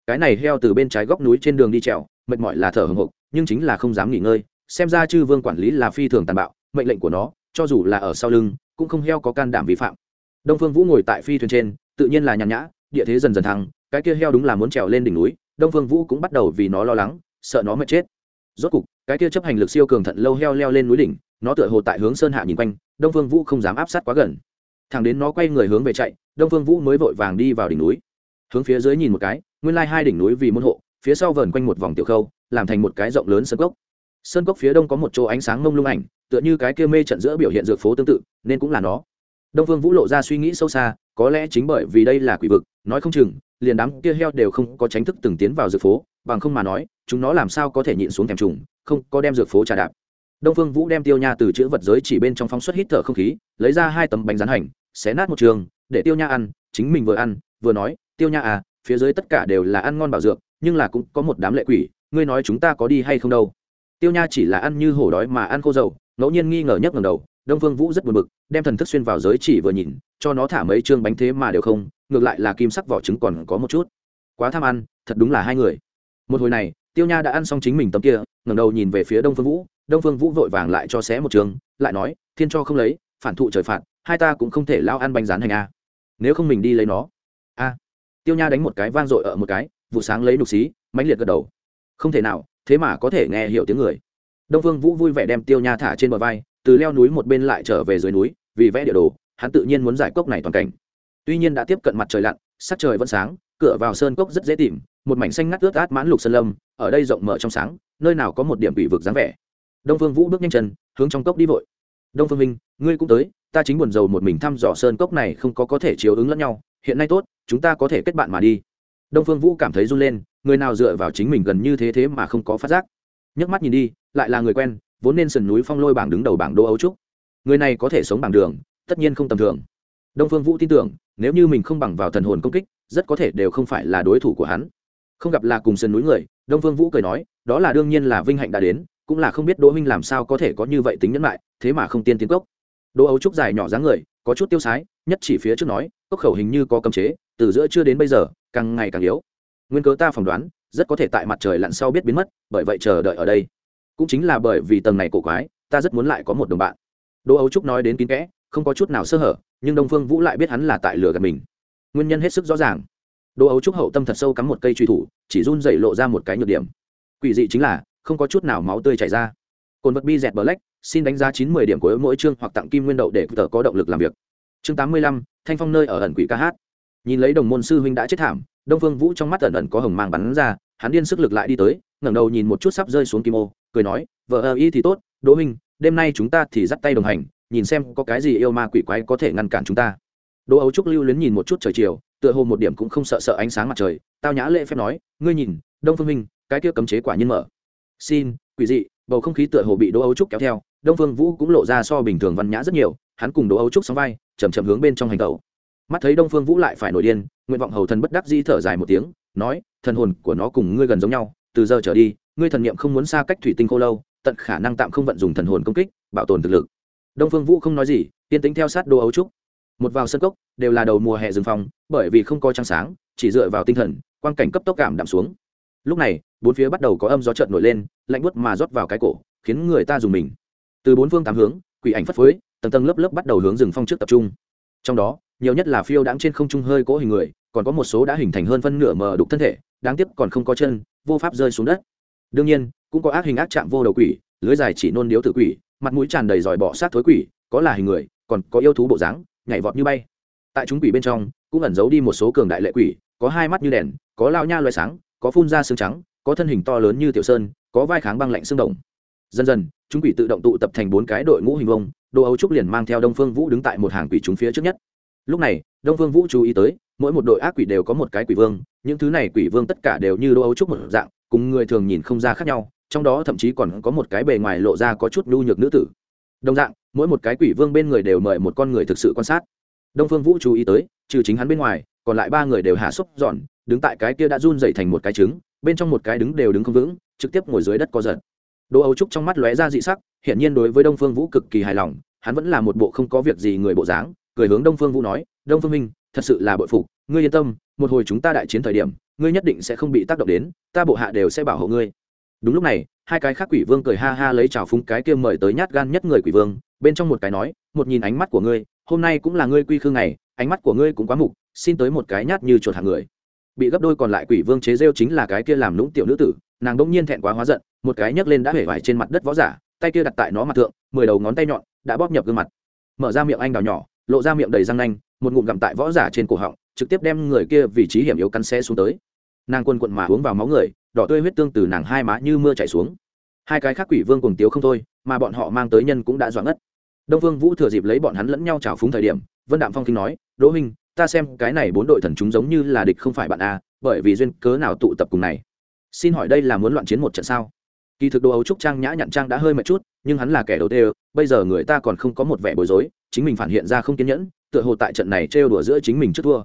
Cái này heo từ bên trái góc núi trên đường đi trèo, mệt mỏi là thở hồng hộc, nhưng chính là không dám nghỉ ngơi, xem ra chư vương quản lý là phi thường tàn bạo, mệnh lệnh của nó, cho dù là ở sau lưng, cũng không heo có can đảm vi phạm. Đông phương vũ ngồi tại phi thuyền trên, tự nhiên là nhàn nhã, địa thế dần dần thăng, cái kia heo đúng là muốn trèo lên đỉnh núi, đông phương vũ cũng bắt đầu vì nó lo lắng, sợ nó mệt chết. Rốt cục, cái kia chấp hành lực siêu cường thận lâu heo leo lên núi đỉnh, nó tựa hồ tại hướng sơn hạ nhìn quanh đông phương vũ không dám áp sát quá gần. Thằng đến nó quay người hướng về chạy, đông phương vũ mới vội vàng đi vào đỉnh núi. Hướng phía dưới nhìn một cái, nguyên lai hai đỉnh núi vì môn hộ, phía sau vờn quanh một vòng tiểu khâu, làm thành một cái rộng lớn sơn cốc. Sơn cốc phía đông có một chỗ ánh sáng mông lung ảnh, tựa như cái kia mê trận giữa biểu hiện dược phố tương tự, nên cũng là nó. Đông phương vũ lộ ra suy nghĩ sâu xa, có lẽ chính bởi vì đây là quỷ vực, nói không chừng, liền đám kia heo đều không có tránh thức từng tiến vào dược phố, bằng không mà nói, chúng nó làm sao có thể nhịn xuống thèm trùng, không có đem dược phố trà đạp đông phương vũ đem tiêu nha từ chữ vật giới chỉ bên trong phóng xuất hít thở không khí, lấy ra hai tấm bánh rán hành, xé nát một trường, để tiêu nha ăn, chính mình vừa ăn, vừa nói, tiêu nha à phía dưới tất cả đều là ăn ngon bảo dược, nhưng là cũng có một đám lệ quỷ, ngươi nói chúng ta có đi hay không đâu? Tiêu nha chỉ là ăn như hổ đói mà ăn khô dầu, ngẫu nhiên nghi ngờ nhấc ngầm đầu, đông phương vũ rất buồn bực, đem thần thức xuyên vào giới chỉ vừa nhìn, cho nó thả mấy chương bánh thế mà đều không, ngược lại là kim sắc vỏ trứng còn có một chút. Quá tham ăn, thật đúng là hai người. Một hồi này tiêu nha đã ăn xong chính mình tấm kia, ngẩng đầu nhìn về phía đông phương vũ. Đông phương vũ vội vàng lại cho xé một trường, lại nói, thiên cho không lấy, phản thụ trời phạt, hai ta cũng không thể lao ăn bánh rán hành a. Nếu không mình đi lấy nó. A. Tiêu nha đánh một cái vang dội ở một cái, vụ sáng lấy nục xí, mãnh liệt gật đầu. Không thể nào, thế mà có thể nghe hiểu tiếng người. Đông phương vũ vui vẻ đem tiêu nha thả trên bờ vai, từ leo núi một bên lại trở về dưới núi, vì vẽ địa đồ, hắn tự nhiên muốn giải cốc này toàn cảnh. Tuy nhiên đã tiếp cận mặt trời lặn, sắc trời vẫn sáng, cửa vào sơn cốc rất dễ tìm một mảnh xanh ngắt ướt át mãn lục sơn lâm, ở đây rộng mở trong sáng, nơi nào có một điểm bị vực dáng vẻ. Đông phương vũ bước nhanh chân, hướng trong cốc đi vội. Đông phương minh, ngươi cũng tới, ta chính buồn rầu một mình thăm dò sơn cốc này không có có thể chiếu ứng lẫn nhau, hiện nay tốt, chúng ta có thể kết bạn mà đi. Đông phương vũ cảm thấy run lên, người nào dựa vào chính mình gần như thế thế mà không có phát giác. Nhấc mắt nhìn đi, lại là người quen, vốn nên sườn núi phong lôi bảng đứng đầu bảng đô ấu trúc. Người này có thể sống bảng đường, tất nhiên không tầm thường. Đông phương vũ tin tưởng, nếu như mình không bằng vào thần hồn công kích, rất có thể đều không phải là đối thủ của hắn không gặp là cùng sườn núi người, đông phương vũ cười nói, đó là đương nhiên là vinh hạnh đã đến, cũng là không biết đỗ minh làm sao có thể có như vậy tính nhẫn lại thế mà không tiên tiến cốc. Đỗ ấu trúc dài nhỏ dáng người, có chút tiêu sái, nhất chỉ phía trước nói, cốc khẩu hình như có cấm chế, từ giữa chưa đến bây giờ, càng ngày càng yếu. Nguyên cớ ta phỏng đoán, rất có thể tại mặt trời lặn sau biết biến mất, bởi vậy chờ đợi ở đây. Cũng chính là bởi vì tầng này cổ quái, ta rất muốn lại có một đồng bạn. Đỗ ấu trúc nói đến kín kẽ, không có chút nào sơ hở, nhưng đông phương vũ lại biết hắn là tại lửa gạt mình. Nguyên nhân hết sức rõ ràng đỗ ấu trúc hậu tâm thật sâu cắm một cây truy thủ, chỉ run dậy lộ ra một cái nhược điểm. Quỷ dị chính là, không có chút nào máu tươi chảy ra. Cồn vật bi dẹt black, xin đánh giá chín mươi điểm của mỗi chương hoặc tặng kim nguyên đậu để tờ có động lực làm việc. Chương tám mươi lăm, thanh phong nơi ở ẩn quỷ ca hát. Nhìn lấy đồng môn sư huynh đã chết thảm, đông phương vũ trong mắt ẩn ẩn có hồng mang bắn ra, hắn điên sức lực lại đi tới, ngẩng đầu nhìn một chút sắp rơi xuống kim ô, cười nói, vợ ơ y thì tốt, đỗ huynh, đêm nay chúng ta thì dắt tay đồng hành, nhìn xem có cái gì yêu ma quỷ quái có thể ngăn cản chúng ta. Đỗ ấu trúc lưu luyến nhìn một chút trời chiều tựa hồ một điểm cũng không sợ sợ ánh sáng mặt trời, tao nhã lễ phép nói, ngươi nhìn, đông phương minh, cái kia cấm chế quả nhiên mở. Xin, quỷ dị, bầu không khí tựa hồ bị đỗ ấu trúc kéo theo, đông phương vũ cũng lộ ra so bình thường văn nhã rất nhiều, hắn cùng đỗ ấu trúc sóng vai chầm chậm hướng bên trong hành tẩu. Mắt thấy đông phương vũ lại phải nổi điên, nguyện vọng hầu thần bất đắc di thở dài một tiếng, nói, thần hồn của nó cùng ngươi gần giống nhau, từ giờ trở đi, ngươi thần niệm không muốn xa cách thủy tinh khô lâu, tận khả năng tạm không vận dùng thần hồn công kích, bảo tồn thực lực. Đông phương vũ không nói gì tiên tính theo sát đô ấu trúc một vào sân cốc, đều là đầu mùa hè rừng phong, bởi vì không có trăng sáng, chỉ dựa vào tinh thần quan cảnh cấp tốc cảm đạm xuống. Lúc này, bốn phía bắt đầu có âm gió trợn nổi lên, lạnh buốt mà rót vào cái cổ, khiến người ta dùng mình. Từ bốn phương tám hướng, quỷ ảnh phất phới, tầng tầng lớp lớp bắt đầu hướng rừng phong trước tập trung. Trong đó, nhiều nhất là phiêu đáng trên không trung hơi cỗ hình người, còn có một số đã hình thành hơn phân nửa mờ đục thân thể, đáng tiếc còn không có chân, vô pháp rơi xuống đất. Đương nhiên, cũng có ác hình ác chạm vô đầu quỷ, lưới dài chỉ nôn điếu tự quỷ, mặt mũi tràn đầy dòi bỏ sát thối quỷ, có là hình người, còn có yêu thú bộ dáng nhảy vọt như bay. Tại chúng quỷ bên trong, cũng ẩn giấu đi một số cường đại lệ quỷ, có hai mắt như đèn, có lao nha loài sáng, có phun ra xương trắng, có thân hình to lớn như tiểu sơn, có vai kháng băng lạnh xương đồng. Dần dần, chúng quỷ tự động tụ tập thành bốn cái đội ngũ hình vông đô ấu trúc liền mang theo đông phương vũ đứng tại một hàng quỷ chúng phía trước nhất. Lúc này, đông phương vũ chú ý tới, mỗi một đội ác quỷ đều có một cái quỷ vương, những thứ này quỷ vương tất cả đều như đô ấu trúc một dạng, cùng người thường nhìn không ra khác nhau, trong đó thậm chí còn có một cái bề ngoài lộ ra có chút nhu nhược nữ tử đồng dạng, mỗi một cái quỷ vương bên người đều mời một con người thực sự quan sát. Đông phương vũ chú ý tới, trừ chính hắn bên ngoài, còn lại ba người đều hạ xúc dọn, đứng tại cái kia đã run dậy thành một cái trứng, bên trong một cái đứng đều đứng không vững, trực tiếp ngồi dưới đất co giật. Đỗ ấu trúc trong mắt lóe ra dị sắc hiện nhiên đối với đông phương vũ cực kỳ hài lòng, hắn vẫn là một bộ không có việc gì người bộ dáng, cười hướng đông phương vũ nói, đông phương minh, thật sự là bội phục, ngươi yên tâm, một hồi chúng ta đại chiến thời điểm, ngươi nhất định sẽ không bị tác động đến, ta bộ hạ đều sẽ bảo hộ ngươi đúng lúc này, hai cái khác quỷ vương cười ha ha lấy trào phúng cái kia mời tới nhát gan nhất người quỷ vương, bên trong một cái nói, một nhìn ánh mắt của ngươi, hôm nay cũng là ngươi quy khư ngày, ánh mắt của ngươi cũng quá mục, xin tới một cái nhát như chuột hàng người. Bị gấp đôi còn lại quỷ vương chế rêu chính là cái kia làm lũng tiểu nữ tử, nàng đông nhiên thẹn quá hóa giận, một cái nhấc lên đã hể vải trên mặt đất võ giả, tay kia đặt tại nó mặt thượng, mười đầu ngón tay nhọn, đã bóp nhập gương mặt. Mở ra miệng anh đào nhỏ, lộ ra miệng đầy răng nanh, một ngụm gặm tại võ giả trên cổ họng, trực tiếp đem người kia vị trí hiểm yếu cắn xe xuống tới. Nàng quân quận mà uống vào máu người đỏ tươi huyết tương từ nàng hai má như mưa chảy xuống. Hai cái khác quỷ vương cùng tiếu không thôi, mà bọn họ mang tới nhân cũng đã doãn ngất. Đông vương vũ thừa dịp lấy bọn hắn lẫn nhau trào phúng thời điểm, vân đạm phong kinh nói, đỗ minh ta xem cái này bốn đội thần chúng giống như là địch không phải bạn a, bởi vì duyên cớ nào tụ tập cùng này. Xin hỏi đây là muốn loạn chiến một trận sao? Kỳ thực đồ ấu trúc trang nhã nhặn trang đã hơi mệt chút, nhưng hắn là kẻ đầu tiên, bây giờ người ta còn không có một vẻ bối rối, chính mình phản hiện ra không kiên nhẫn, tựa hồ tại trận này trêu đùa giữa chính mình trước thua.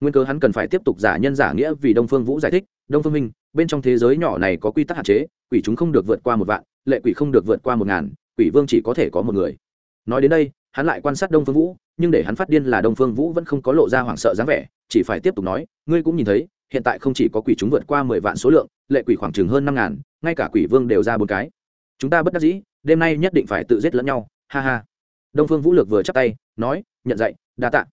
Nguyên cớ hắn cần phải tiếp tục giả nhân giả nghĩa vì đông phương vũ giải thích, đông phương minh bên trong thế giới nhỏ này có quy tắc hạn chế, quỷ chúng không được vượt qua một vạn, lệ quỷ không được vượt qua một ngàn, quỷ vương chỉ có thể có một người. Nói đến đây, hắn lại quan sát đông phương vũ, nhưng để hắn phát điên là đông phương vũ vẫn không có lộ ra hoảng sợ dáng vẻ, chỉ phải tiếp tục nói, ngươi cũng nhìn thấy, hiện tại không chỉ có quỷ chúng vượt qua mười vạn số lượng, lệ quỷ khoảng chừng hơn năm ngàn, ngay cả quỷ vương đều ra bốn cái. Chúng ta bất đắc dĩ, đêm nay nhất định phải tự giết lẫn nhau. Ha ha. Đông phương vũ lược vừa chắp tay, nói, nhận dạy, đa tạ.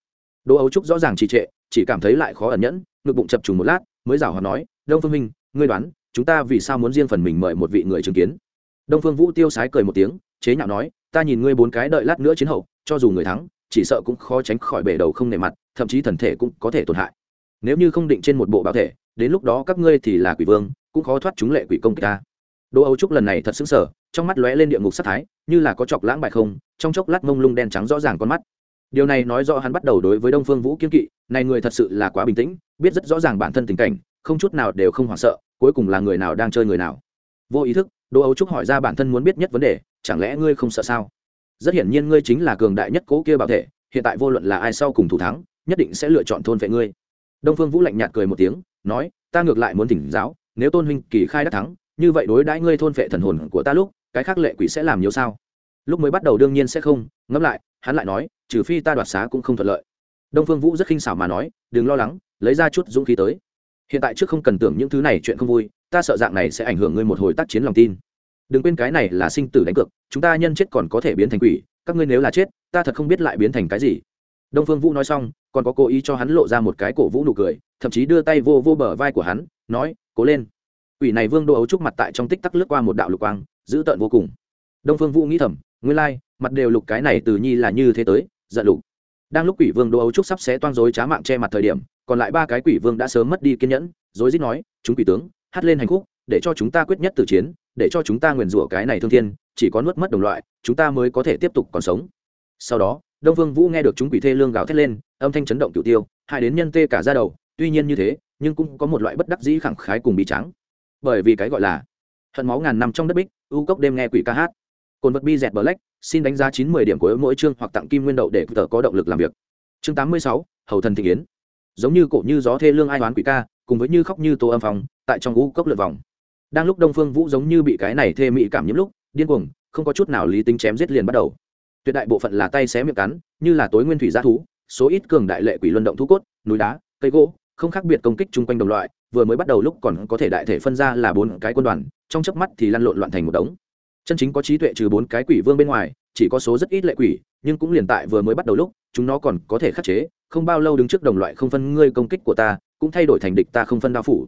Đỗ ấu trúc rõ ràng trì trệ, chỉ cảm thấy lại khó ẩn nhẫn, ngực bụng chập trùng một lát, mới rảo hòa nói, đông phương minh ngươi đoán, chúng ta vì sao muốn riêng phần mình mời một vị người chứng kiến? Đông phương vũ tiêu sái cười một tiếng, chế nhạo nói, ta nhìn ngươi bốn cái đợi lát nữa chiến hậu, cho dù người thắng, chỉ sợ cũng khó tránh khỏi bể đầu không nề mặt, thậm chí thần thể cũng có thể tổn hại. Nếu như không định trên một bộ bảo thể, đến lúc đó các ngươi thì là quỷ vương, cũng khó thoát chúng lệ quỷ công ta. Đỗ âu trúc lần này thật xứng sở trong mắt lóe lên địa ngục sát thái, như là có chọc lãng bại không, trong chốc lát mông lung đen trắng rõ ràng con mắt. Điều này nói rõ hắn bắt đầu đối với đông phương vũ kiên kỵ, này người thật sự là quá bình tĩnh, biết rất rõ ràng bản thân tình cảnh không chút nào đều không hoảng sợ, cuối cùng là người nào đang chơi người nào. Vô ý thức, đỗ ấu trúc hỏi ra bản thân muốn biết nhất vấn đề, chẳng lẽ ngươi không sợ sao? Rất hiển nhiên ngươi chính là cường đại nhất cố kia bảo thể, hiện tại vô luận là ai sau cùng thủ thắng, nhất định sẽ lựa chọn thôn vệ ngươi. Đông phương vũ lạnh nhạt cười một tiếng, nói, ta ngược lại muốn tỉnh giáo, nếu tôn huynh kỳ khai đắc thắng, như vậy đối đãi ngươi thôn vệ thần hồn của ta lúc, cái khác lệ quỷ sẽ làm nhiều sao? Lúc mới bắt đầu đương nhiên sẽ không, ngẫm lại, hắn lại nói, trừ phi ta đoạt xá cũng không thuận lợi. Đông phương vũ rất khinh xảo mà nói, đừng lo lắng, lấy ra chút dũng khí tới hiện tại trước không cần tưởng những thứ này chuyện không vui, ta sợ dạng này sẽ ảnh hưởng ngươi một hồi tác chiến lòng tin. Đừng quên cái này là sinh tử đánh cược, chúng ta nhân chết còn có thể biến thành quỷ, các ngươi nếu là chết, ta thật không biết lại biến thành cái gì. Đông phương vũ nói xong, còn có cố ý cho hắn lộ ra một cái cổ vũ nụ cười, thậm chí đưa tay vô vô bờ vai của hắn, nói, cố lên. Quỷ này vương đô ấu trúc mặt tại trong tích tắc lướt qua một đạo lục quang, dữ tợn vô cùng. Đông phương vũ nghĩ thầm, nguyên lai, mặt đều lục cái này từ nhi là như thế tới, giận lục đang lúc quỷ vương đô ấu trúc sắp xé toan dối trá mạng che mặt thời điểm, còn lại ba cái quỷ vương đã sớm mất đi kiên nhẫn dối rít nói, chúng quỷ tướng, hát lên hành khúc, để cho chúng ta quyết nhất từ chiến, để cho chúng ta nguyền rủa cái này thương thiên, chỉ có nuốt mất đồng loại, chúng ta mới có thể tiếp tục còn sống. Sau đó, đông vương vũ nghe được chúng quỷ thê lương gào thét lên, âm thanh chấn động cựu tiêu, hai đến nhân tê cả ra đầu, tuy nhiên như thế, nhưng cũng có một loại bất đắc dĩ khẳng khái cùng bị trắng bởi vì cái gọi là hận máu ngàn năm trong đất bích, u cốc đêm nghe quỷ ca hát. Cồn vật bi dẹt bờ lách xin đánh giá chín mươi điểm của mỗi chương hoặc tặng kim nguyên đậu để tờ có động lực làm việc. Chương tám mươi sáu, hầu thần thị kiến giống như cổ như gió thê lương ai oán quỷ ca, cùng với như khóc như tô âm phòng tại trong ngũ cốc lượt vòng. Đang lúc đông phương vũ giống như bị cái này thê mỹ cảm nhiễm lúc, điên cuồng, không có chút nào lý tính chém giết liền bắt đầu. Tuyệt đại bộ phận là tay xé miệng cắn, như là tối nguyên thủy g thú, số ít cường đại lệ quỷ luân động thú cốt, núi đá, cây gỗ, không khác biệt công kích chung quanh đồng loại, vừa mới bắt đầu lúc còn có thể đại thể phân ra là bốn cái quân đoàn, trong chớp mắt thì lăn lộn loạn thành một đống chân chính có trí tuệ trừ bốn cái quỷ vương bên ngoài, chỉ có số rất ít lệ quỷ, nhưng cũng liền tại vừa mới bắt đầu lúc, chúng nó còn có thể khắc chế, không bao lâu đứng trước đồng loại không phân ngươi công kích của ta, cũng thay đổi thành địch ta không phân đao phủ.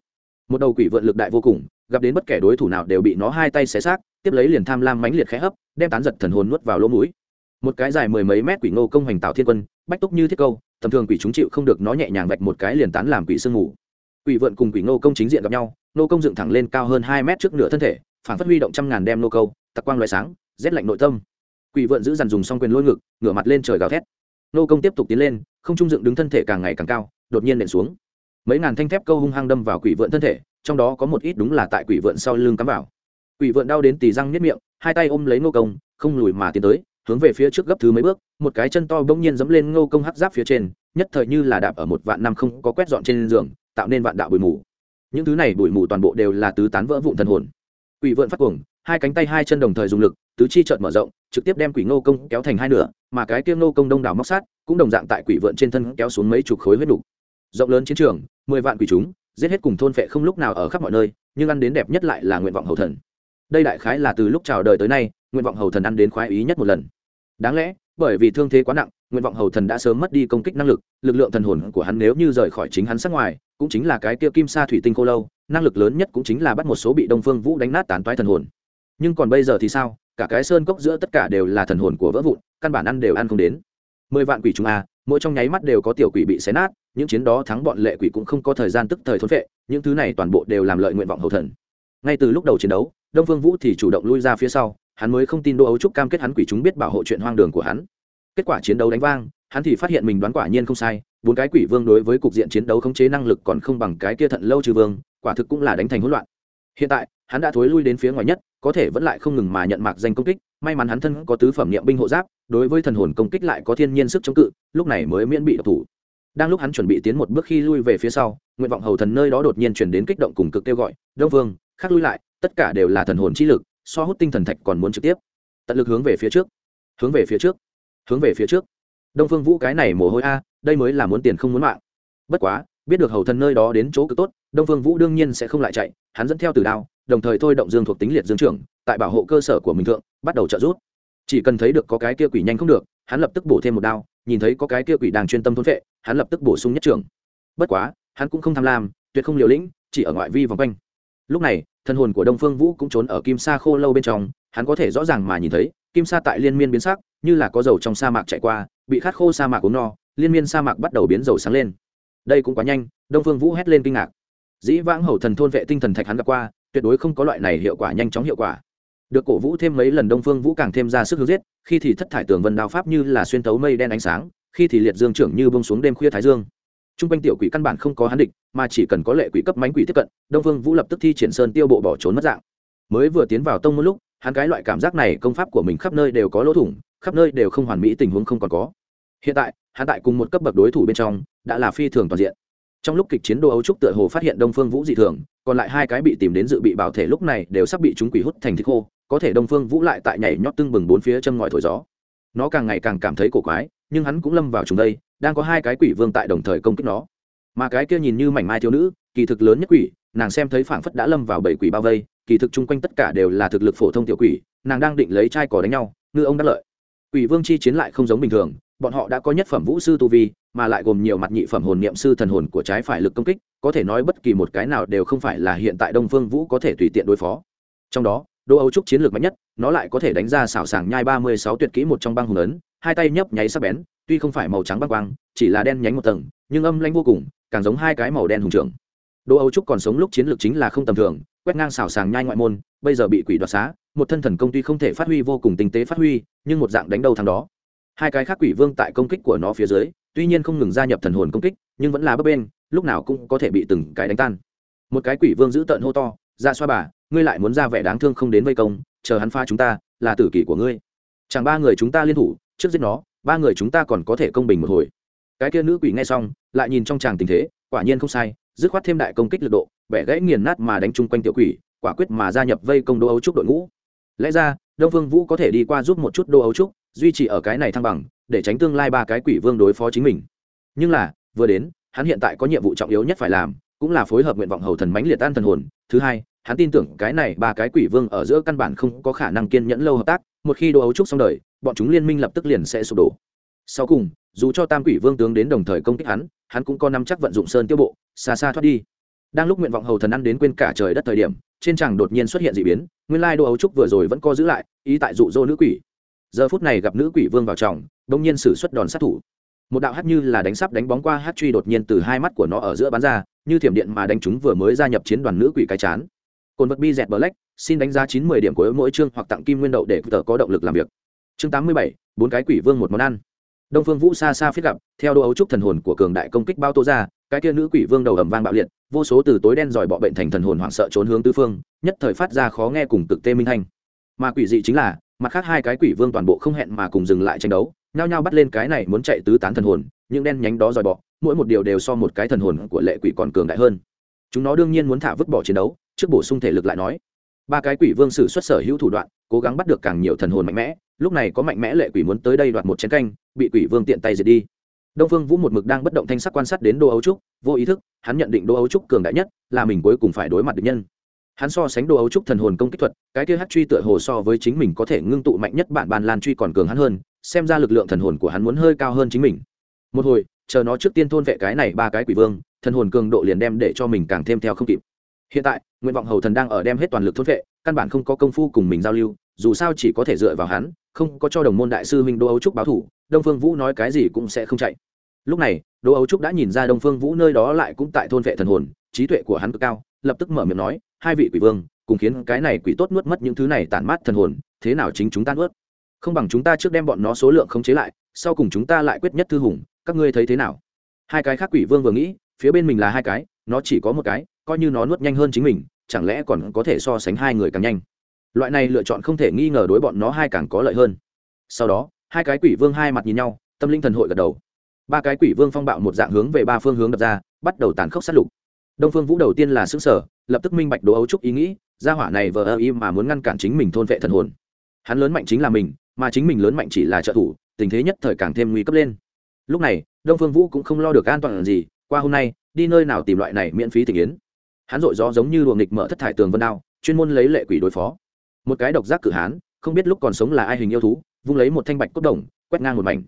Một đầu quỷ vượn lực đại vô cùng, gặp đến bất kể đối thủ nào đều bị nó hai tay xé xác, tiếp lấy liền tham lam mãnh liệt khẽ hấp, đem tán giật thần hồn nuốt vào lỗ mũi. Một cái dài mười mấy mét quỷ ngô công hành tạo thiên quân, bách túc như thiết câu, tầm thường quỷ chúng chịu không được nó nhẹ nhàng vạch một cái liền tán làm quỷ sương ngủ quỷ vượn cùng quỷ ngô công chính diện gặp nhau nô công dựng thẳng lên cao hơn hai mét trước nửa thân thể, phản phát huy động trăm ngàn đem nô câu tặc quang loại sáng, rét lạnh nội tâm. Quỷ vượn giữ dằn dùng xong quyền lôi ngực, ngửa mặt lên trời gào thét. Nô công tiếp tục tiến lên, không trung dựng đứng thân thể càng ngày càng cao, đột nhiên nện xuống. Mấy ngàn thanh thép câu hung hăng đâm vào quỷ vượn thân thể, trong đó có một ít đúng là tại quỷ vượn sau lưng cắm vào. Quỷ vượn đau đến tì răng nhất miệng, hai tay ôm lấy nô công, không lùi mà tiến tới, hướng về phía trước gấp thứ mấy bước, một cái chân to bỗng nhiên dẫm lên ngô công hắc giáp phía trên, nhất thời như là đạp ở một vạn năm không có quét dọn trên giường, tạo nên vạn đạo bụi mù. Những thứ này bụi mù toàn bộ đều là tứ tán vỡ vụn thần hồn. Quỷ vượn phát cuồng hai cánh tay hai chân đồng thời dùng lực, tứ chi trợn mở rộng, trực tiếp đem quỷ ngô công kéo thành hai nửa, mà cái kia ngô công đông đảo móc sát, cũng đồng dạng tại quỷ vượn trên thân kéo xuống mấy chục khối huyết đủ. rộng lớn chiến trường, mười vạn quỷ chúng, giết hết cùng thôn phệ không lúc nào ở khắp mọi nơi, nhưng ăn đến đẹp nhất lại là nguyện vọng hầu thần. Đây đại khái là từ lúc chào đời tới nay, nguyện vọng hầu thần ăn đến khoái ý nhất một lần. Đáng lẽ, bởi vì thương thế quá nặng, nguyện vọng hầu thần đã sớm mất đi công kích năng lực lực lượng thần hồn của hắn nếu như rời khỏi chính hắn sát ngoài, cũng chính là cái kia kim sa thủy tinh cô lâu, năng lực lớn nhất cũng chính là bắt một số bị đông phương vũ đánh nát tán toái thần hồn nhưng còn bây giờ thì sao? Cả cái sơn cốc giữa tất cả đều là thần hồn của vỡ vụn, căn bản ăn đều ăn không đến. Mười vạn quỷ chúng a mỗi trong nháy mắt đều có tiểu quỷ bị xé nát, những chiến đó thắng bọn lệ quỷ cũng không có thời gian tức thời thốn vệ, những thứ này toàn bộ đều làm lợi nguyện vọng hậu thần. Ngay từ lúc đầu chiến đấu, đông phương vũ thì chủ động lui ra phía sau, hắn mới không tin đô ấu trúc cam kết hắn quỷ chúng biết bảo hộ chuyện hoang đường của hắn. Kết quả chiến đấu đánh vang, hắn thì phát hiện mình đoán quả nhiên không sai, bốn cái quỷ vương đối với cục diện chiến đấu khống chế năng lực còn không bằng cái kia thận lâu trừ vương, quả thực cũng là đánh thành hỗn loạn. Hiện tại, hắn đã thối lui đến phía ngoài nhất có thể vẫn lại không ngừng mà nhận mạc danh công kích, may mắn hắn thân có tứ phẩm niệm binh hộ giáp, đối với thần hồn công kích lại có thiên nhiên sức chống cự, lúc này mới miễn bị độc thủ. Đang lúc hắn chuẩn bị tiến một bước khi lui về phía sau, nguyện vọng hầu thần nơi đó đột nhiên chuyển đến kích động cùng cực kêu gọi, đông vương khác lui lại, tất cả đều là thần hồn chi lực, so hút tinh thần thạch còn muốn trực tiếp. Tận lực hướng về phía trước, hướng về phía trước, hướng về phía trước. Đông phương vũ, cái này mồ hôi a, đây mới là muốn tiền không muốn mạng. Bất quá, biết được hầu thần nơi đó đến chỗ cực tốt, đông phương vũ đương nhiên sẽ không lại chạy, hắn dẫn theo từ đao đồng thời thôi động dương thuộc tính liệt dương trưởng, tại bảo hộ cơ sở của mình thượng, bắt đầu trợ giúp. Chỉ cần thấy được có cái kia quỷ nhanh không được, hắn lập tức bổ thêm một đao, nhìn thấy có cái kia quỷ đang chuyên tâm thôn vệ hắn lập tức bổ sung nhất trưởng. Bất quá, hắn cũng không tham lam, tuyệt không liều lĩnh, chỉ ở ngoại vi vòng quanh. Lúc này, thân hồn của đông phương vũ cũng trốn ở kim sa khô lâu bên trong, hắn có thể rõ ràng mà nhìn thấy, kim sa tại liên miên biến sắc, như là có dầu trong sa mạc chạy qua, bị khát khô sa mạc uống no, liên miên sa mạc bắt đầu biến dầu sáng lên. Đây cũng quá nhanh, đông phương vũ hét lên kinh ngạc. Dĩ vãng hầu thần thôn vệ tinh thần thạch hắn gặp qua tuyệt đối không có loại này hiệu quả nhanh chóng hiệu quả. Được cổ vũ thêm mấy lần đông phương vũ càng thêm ra sức hướng giết, khi thì thất thải tường vân đao pháp như là xuyên tấu mây đen ánh sáng, khi thì liệt dương trưởng như bông xuống đêm khuya thái dương. T r u n g quanh tiểu quỷ căn bản không có hắn địch, mà chỉ cần có lệ quỷ cấp mánh quỷ tiếp cận, đông phương vũ lập tức thi triển sơn tiêu bộ bỏ trốn mất dạng. Mới vừa tiến vào tông một lúc, hắn cái loại cảm giác này công pháp của mình khắp nơi đều có lỗ thủng, khắp nơi đều không hoàn mỹ tình huống không còn có. Hiện tại, hắn tại cùng một cấp bậc đối thủ bên trong, đã là phi thường toàn diện trong lúc kịch chiến đô ấu trúc tựa hồ phát hiện đông phương vũ dị thường, còn lại hai cái bị tìm đến dự bị bảo thể lúc này đều sắp bị chúng quỷ hút thành thịt khô, có thể đông phương vũ lại tại nhảy nhót tưng bừng bốn phía châm ngòi thổi gió. Nó càng ngày càng cảm thấy cổ quái, nhưng hắn cũng lâm vào chúng đây, đang có hai cái quỷ vương tại đồng thời công kích nó. Mà cái kia nhìn như mảnh mai thiếu nữ, kỳ thực lớn nhất quỷ, nàng xem thấy phảng phất đã lâm vào bảy quỷ bao vây, kỳ thực chung quanh tất cả đều là thực lực phổ thông tiểu quỷ, nàng đang định lấy chai cỏ đánh nhau, ngư ông đắc lợi. Quỷ vương chi chiến lại không giống bình thường bọn họ đã có nhất phẩm vũ sư tu vi, mà lại gồm nhiều mặt nhị phẩm hồn niệm sư thần hồn của trái phải lực công kích, có thể nói bất kỳ một cái nào đều không phải là hiện tại đông phương vũ có thể tùy tiện đối phó. Trong đó đô âu trúc chiến lược mạnh nhất, nó lại có thể đánh ra xảo sàng nhai ba mươi sáu tuyệt kỹ một trong băng hùng ấn, hai tay nhấp nháy sắc bén, tuy không phải màu trắng băng quang, chỉ là đen nhánh một tầng, nhưng âm lanh vô cùng, càng giống hai cái màu đen hùng trưởng. Đô âu trúc còn sống lúc chiến lược chính là không tầm thường, quét ngang xảo sàng nhai ngoại môn, bây giờ bị quỷ đoạt xá, một thân thần công tuy không thể phát huy vô cùng tinh tế phát huy, nhưng một dạng đánh đầu thằng đó hai cái khác quỷ vương tại công kích của nó phía dưới, tuy nhiên không ngừng gia nhập thần hồn công kích, nhưng vẫn là bấp bên lúc nào cũng có thể bị từng cái đánh tan. Một cái quỷ vương giữ tợn hô to ra xoa bà, ngươi lại muốn ra vẻ đáng thương không đến vây công, chờ hắn pha chúng ta, là tử kỷ của ngươi. Chẳng ba người chúng ta liên thủ, trước giết nó, ba người chúng ta còn có thể công bình một hồi. Cái kia nữ quỷ nghe xong, lại nhìn trong tràng tình thế, quả nhiên không sai, dứt khoát thêm đại công kích lực độ, bẻ gãy nghiền nát mà đánh chung quanh tiểu quỷ, quả quyết mà gia nhập vây công đô ấu trúc đội ngũ. Lẽ ra, đông vương vũ có thể đi qua giúp một chút đô ấu trúc duy trì ở cái này thăng bằng, để tránh tương lai ba cái quỷ vương đối phó chính mình. Nhưng là, vừa đến, hắn hiện tại có nhiệm vụ trọng yếu nhất phải làm, cũng là phối hợp nguyện vọng hầu thần mãnh liệt an thần hồn. Thứ hai, hắn tin tưởng cái này ba cái quỷ vương ở giữa căn bản không có khả năng kiên nhẫn lâu hợp tác, một khi đô ấu trúc xong đời, bọn chúng liên minh lập tức liền sẽ sụp đổ. Sau cùng, dù cho tam quỷ vương tướng đến đồng thời công kích hắn hắn cũng có nắm chắc vận dụng sơn tiêu bộ, xa xa thoát đi. Đang lúc nguyện vọng hầu thần ăn đến quên cả trời đất thời điểm, trên chàng đột nhiên xuất hiện d ị biến, nguyên lai đô ấu trúc vừa rồi vẫn co giữ lại, ý tại dụ dỗ nữ quỷ giờ phút này gặp nữ quỷ vương vào trọng đông nhiên sử xuất đòn sát thủ. Một đạo hát như là đánh sắp đánh bóng qua hát truy đột nhiên từ hai mắt của nó ở giữa bán ra, như thiểm điện mà đánh chúng vừa mới gia nhập chiến đoàn nữ quỷ cái chán. Cồn vật bi dẹt black, xin đánh giá chín mươi điểm của mỗi chương hoặc tặng kim nguyên đậu để tờ có động lực làm việc. Chương tám mươi bảy, bốn cái quỷ vương một món ăn. Đông phương vũ xa xa phiết gặp, theo đô ấu trúc thần hồn của cường đại công kích bao tô ra, cái kia nữ quỷ vương đầu ầm vang bạo liệt, vô số từ tối đen giỏi bọ bệnh thành thần hồn hoảng sợ trốn hướng tư phương, nhất thời phát ra khó nghe cùng cực tê minh thanh. Mà quỷ dị chính là mặt khác hai cái quỷ vương toàn bộ không hẹn mà cùng dừng lại tranh đấu, nhao nhao bắt lên cái này muốn chạy tứ tán thần hồn, những đen nhánh đó dòi bọ, mỗi một điều đều so một cái thần hồn của lệ quỷ còn cường đại hơn. Chúng nó đương nhiên muốn thả vứt bỏ chiến đấu, trước bổ sung thể lực lại nói. Ba cái quỷ vương sử xuất sở hữu thủ đoạn, cố gắng bắt được càng nhiều thần hồn mạnh mẽ, lúc này có mạnh mẽ lệ quỷ muốn tới đây đoạt một chén canh, bị quỷ vương tiện tay diệt đi. Đông phương vũ một mực đang bất động thanh sắc quan sát đến đô ấu trúc, vô ý thức, hắn nhận định đô ấu trúc cường đại nhất, là mình cuối cùng phải đối mặt được nhân hắn so sánh đồ ấu trúc thần hồn công kích thuật, cái kia hát truy tựa hồ so với chính mình có thể ngưng tụ mạnh nhất bản bàn lan truy còn cường hắn hơn, xem ra lực lượng thần hồn của hắn muốn hơi cao hơn chính mình. Một hồi, chờ nó trước tiên thôn vệ cái này ba cái quỷ vương, thần hồn cường độ liền đem để cho mình càng thêm theo không kịp. Hiện tại nguyện vọng hầu thần đang ở đem hết toàn lực thôn vệ, căn bản không có công phu cùng mình giao lưu, dù sao chỉ có thể dựa vào hắn, không có cho đồng môn đại sư huynh đô ấu trúc báo thủ, đông phương vũ nói cái gì cũng sẽ không chạy. Lúc này đô ấu trúc đã nhìn ra đông phương vũ nơi đó lại cũng tại thôn vệ thần hồn, trí tuệ của hắn cực cao lập tức mở miệng nói, hai vị quỷ vương, cùng khiến cái này quỷ tốt nuốt mất những thứ này tản mát thần hồn, thế nào chính chúng ta nuốt? Không bằng chúng ta trước đem bọn nó số lượng khống chế lại, sau cùng chúng ta lại quyết nhất thư hùng, các ngươi thấy thế nào? Hai cái khác quỷ vương vừa nghĩ, phía bên mình là hai cái, nó chỉ có một cái, coi như nó nuốt nhanh hơn chính mình, chẳng lẽ còn có thể so sánh hai người càng nhanh? Loại này lựa chọn không thể nghi ngờ đối bọn nó hai càng có lợi hơn. Sau đó, hai cái quỷ vương hai mặt nhìn nhau, tâm linh thần hội gật đầu. Ba cái quỷ vương phong bạo một dạng hướng về ba phương hướng đập ra, bắt đầu tàn khốc sát lục đông phương vũ đầu tiên là xứng sở lập tức minh bạch đồ ấu trúc ý nghĩ, gia hỏa này vờ ơ im mà muốn ngăn cản chính mình thôn vệ thần hồn. Hắn lớn mạnh chính là mình, mà chính mình lớn mạnh chỉ là trợ thủ, tình thế nhất thời càng thêm nguy cấp lên. Lúc này, đông phương vũ cũng không lo được an toàn gì, qua hôm nay, đi nơi nào tìm loại này miễn phí tình yến. Hắn dội gió giống như luồng nghịch mở thất thải tường vân đao, chuyên môn lấy lệ quỷ đối phó. Một cái độc giác cử hán, không biết lúc còn sống là ai hình yêu thú, vung lấy một thanh bạch cốt đồng, quét ngang một mảnh.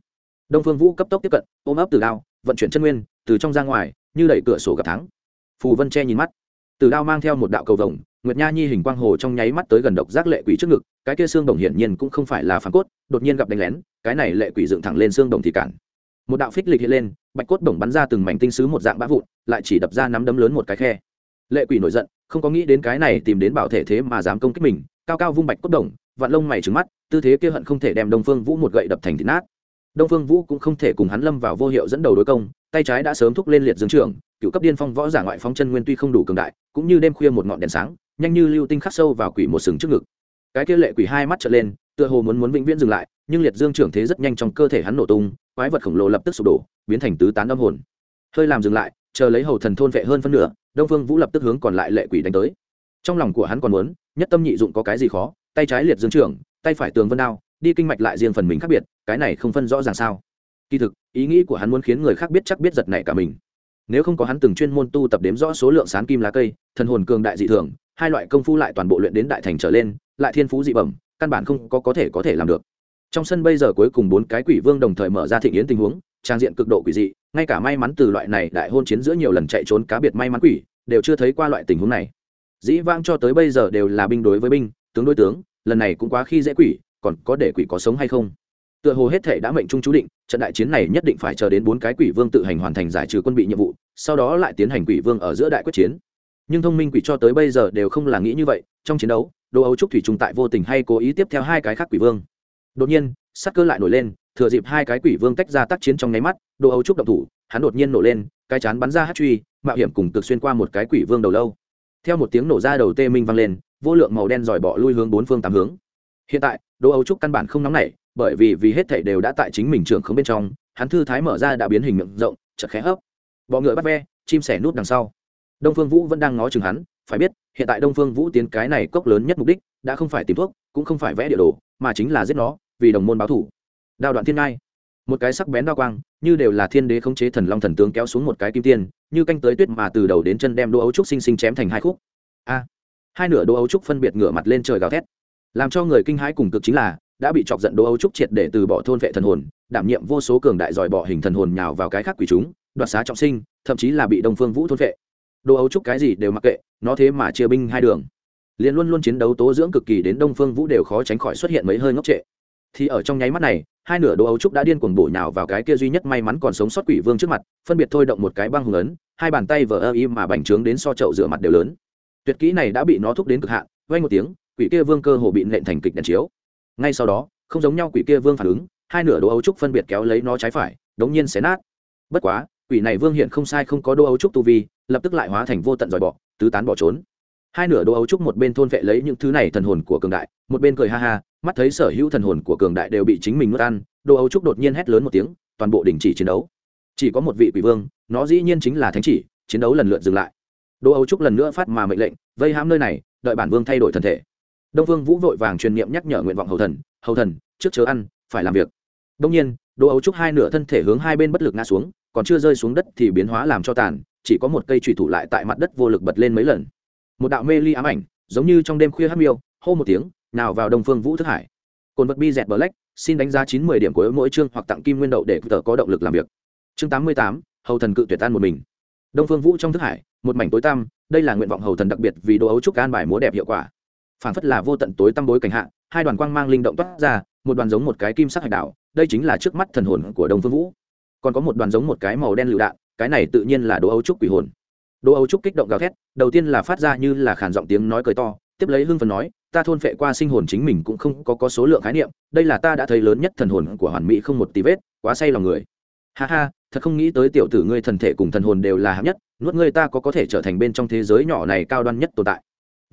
Đông phương vũ cấp tốc tiếp cận, ôm ấp từ đao, vận chuyển chân nguyên, từ trong ra ngoài, như đẩy cửa sổ gặp thắng phù vân che nhìn mắt. Từ đao mang theo một đạo cầu vồng, nguyệt nha nhi hình quang hồ trong nháy mắt tới gần độc giác lệ quỷ trước ngực, cái kia xương đồng hiển nhiên cũng không phải là phản cốt, đột nhiên gặp đánh lén, cái này lệ quỷ dựng thẳng lên xương đồng thì cản. Một đạo phích lịch hiện lên, bạch cốt đồng bắn ra từng mảnh tinh sứ một dạng bã vụn, lại chỉ đập ra nắm đấm lớn một cái khe. Lệ quỷ nổi giận, không có nghĩ đến cái này tìm đến bảo thể thế mà dám công kích mình, cao cao vung bạch cốt đồng, vạn lông mày trứng mắt, tư thế kia hận không thể đem đông phương vũ một gậy đập thành thịt nát. Đông phương vũ cũng không thể cùng hắn lâm vào vô hiệu dẫn đầu đối công, tay trái đã sớm thúc lên liệt dương trường cựu cấp điên phong võ giả ngoại phóng chân nguyên tuy không đủ cường đại, cũng như đêm khuya một ngọn đèn sáng, nhanh như lưu tinh khắc sâu vào quỷ một sừng trước ngực. Cái kia lệ quỷ hai mắt trở lên, tựa hồ muốn muốn vĩnh viễn dừng lại, nhưng liệt dương trưởng thế rất nhanh trong cơ thể hắn nổ tung, quái vật khổng lồ lập tức sụp đổ, biến thành tứ tán âm hồn. Hơi làm dừng lại, chờ lấy hầu thần thôn vệ hơn phân nửa, đông phương vũ lập tức hướng còn lại lệ quỷ đánh tới. Trong lòng của hắn còn muốn, nhất tâm nhị dụng có cái gì khó, tay trái liệt dương trưởng, tay phải tường vân đao, đi kinh mạch lại riêng phần mình khác biệt, cái này không phân rõ ràng sao. Kỳ thực, ý nghĩ của hắn muốn khiến người khác biết chắc biết giật này cả mình nếu không có hắn từng chuyên môn tu tập đếm rõ số lượng sán kim lá cây, thần hồn cường đại dị thường, hai loại công phu lại toàn bộ luyện đến đại thành trở lên, lại thiên phú dị bẩm, căn bản không có có thể có thể làm được. Trong sân bây giờ cuối cùng bốn cái quỷ vương đồng thời mở ra thịnh yến tình huống, trang diện cực độ quỷ dị, ngay cả may mắn từ loại này đại hôn chiến giữa nhiều lần chạy trốn cá biệt may mắn quỷ, đều chưa thấy qua loại tình huống này. Dĩ vãng cho tới bây giờ đều là binh đối với binh, tướng đối tướng, lần này cũng quá khi dễ quỷ, còn có để quỷ có sống hay không? Tựa hồ hết thể đã mệnh trung chú định, trận đại chiến này nhất định phải chờ đến bốn cái quỷ vương tự hành hoàn thành giải trừ quân bị nhiệm vụ, sau đó lại tiến hành quỷ vương ở giữa đại quyết chiến. Nhưng thông minh quỷ cho tới bây giờ đều không là nghĩ như vậy, trong chiến đấu đô ấu trúc thủy trung tại vô tình hay cố ý tiếp theo hai cái khác quỷ vương. Đột nhiên sắc cơ lại nổi lên, thừa dịp hai cái quỷ vương tách ra tác chiến trong nháy mắt đô ấu trúc động thủ, hắn đột nhiên nổ lên, cái chán bắn ra hát truy, mạo hiểm cùng cực xuyên qua một cái quỷ vương đầu lâu. Theo một tiếng nổ ra đầu tê minh vang lên, vô lượng màu đen dòi bỏ lui hướng bốn phương tám hướng. Hiện tại đô ấu trúc căn bản không nóng nảy bởi vì vì hết thảy đều đã tại chính mình trưởng không bên trong, hắn thư thái mở ra đã biến hình miệng rộng chật khẽ hấp. Bọ ngựa bắt ve, chim sẻ nút đằng sau. Đông phương vũ vẫn đang ngó chừng hắn, phải biết, hiện tại đông phương vũ tiến cái này cốc lớn nhất mục đích, đã không phải tìm thuốc, cũng không phải vẽ địa đồ, mà chính là giết nó, vì đồng môn báo thủ. Đao đoạn thiên ngai. Một cái sắc bén đao quang, như đều là thiên đế khống chế thần long thần tướng kéo xuống một cái kim tiên, như canh tới tuyết mà từ đầu đến chân đem đô ấu trúc sinh sinh chém thành hai khúc. A. Hai nửa đô ấu trúc phân biệt ngửa mặt lên trời gào thét. Làm cho người kinh hãi cùng cực chính là đã bị chọc giận Đô ấu trúc triệt để từ bỏ thôn vệ thần hồn, đảm nhiệm vô số cường đại giỏi bỏ hình thần hồn nhào vào cái khác quỷ chúng, đoạt xá trọng sinh, thậm chí là bị đông phương vũ thôn vệ. Đô ấu trúc cái gì đều mặc kệ, nó thế mà chia binh hai đường. Liền luôn luôn chiến đấu tố dưỡng cực kỳ đến đông phương vũ đều khó tránh khỏi xuất hiện mấy hơi ngốc trệ. Thì ở trong nháy mắt này, hai nửa Đô ấu trúc đã điên cuồng bổ nhào vào cái kia duy nhất may mắn còn sống sót quỷ vương trước mặt, phân biệt thôi động một cái băng hùng ấn, hai bàn tay vờ ơ im mà bành trướng đến so chậu rửa mặt đều lớn. Tuyệt kỹ này đã bị nó thúc đến cực hạn vay một tiếng, quỷ kia vương cơ hồ bị nện thành kịch đèn chiếu ngay sau đó, không giống nhau quỷ kia vương phản ứng, hai nửa đô ấu trúc phân biệt kéo lấy nó trái phải, đống nhiên xé nát. Bất quá, quỷ này vương hiện không sai không có đô ấu trúc tu vi, lập tức lại hóa thành vô tận dòi bỏ tứ tán bỏ trốn. Hai nửa đô ấu trúc một bên thôn vệ lấy những thứ này thần hồn của cường đại, một bên cười ha ha, mắt thấy sở hữu thần hồn của cường đại đều bị chính mình nuốt ăn đô ấu trúc đột nhiên hét lớn một tiếng, toàn bộ đình chỉ chiến đấu. Chỉ có một vị quỷ vương, nó dĩ nhiên chính là thánh chỉ, chiến đấu lần lượt dừng lại. Đô ấu trúc lần nữa phát mà mệnh lệnh, vây hãm nơi này, đợi bản vương thay đổi thân thể đông Vương vũ vội vàng truyền niệm nhắc nhở nguyện vọng hầu thần hầu thần, trước chớ ăn, phải làm việc. Đông nhiên, đỗ ấu trúc hai nửa thân thể hướng hai bên bất lực ngã xuống, còn chưa rơi xuống đất thì biến hóa làm cho tàn, chỉ có một cây trùy thủ lại tại mặt đất vô lực bật lên mấy lần. Một đạo mê ly ám ảnh, giống như trong đêm khuya hát miêu, hô một tiếng, nào vào đông phương vũ thức hải. Cồn vật bi dẹt black, xin đánh giá chín mươi điểm của mỗi chương hoặc tặng kim nguyên đậu để tờ có động lực làm việc. Chương tám mươi tám, hầu thần cự tuyệt tan một mình. Đông phương vũ trong thức hải, một mảnh tối tăm, đây là nguyện vọng hầu thần đặc biệt vì đồ ấu trúc an bài múa đẹp hiệu quả phản phất là vô tận tối tăm bối cảnh hạ hai đoàn quang mang linh động toát ra một đoàn giống một cái kim sắc hạch đảo đây chính là trước mắt thần hồn của đông phương vũ. Còn có một đoàn giống một cái màu đen lựu đạn cái này tự nhiên là đồ ấu trúc quỷ hồn. Đồ ấu trúc kích động gào thét đầu tiên là phát ra như là khản giọng tiếng nói cười to tiếp lấy hưng phần nói ta thôn phệ qua sinh hồn chính mình cũng không có, có số lượng khái niệm đây là ta đã thấy lớn nhất thần hồn của hoàn mỹ không một tí vết quá say lòng người. Ha ha thật không nghĩ tới tiểu tử ngươi thần thể cùng thần hồn đều là hạng nhất nuốt ngươi ta có có thể trở thành bên trong thế giới nhỏ này cao đoan nhất tồn tại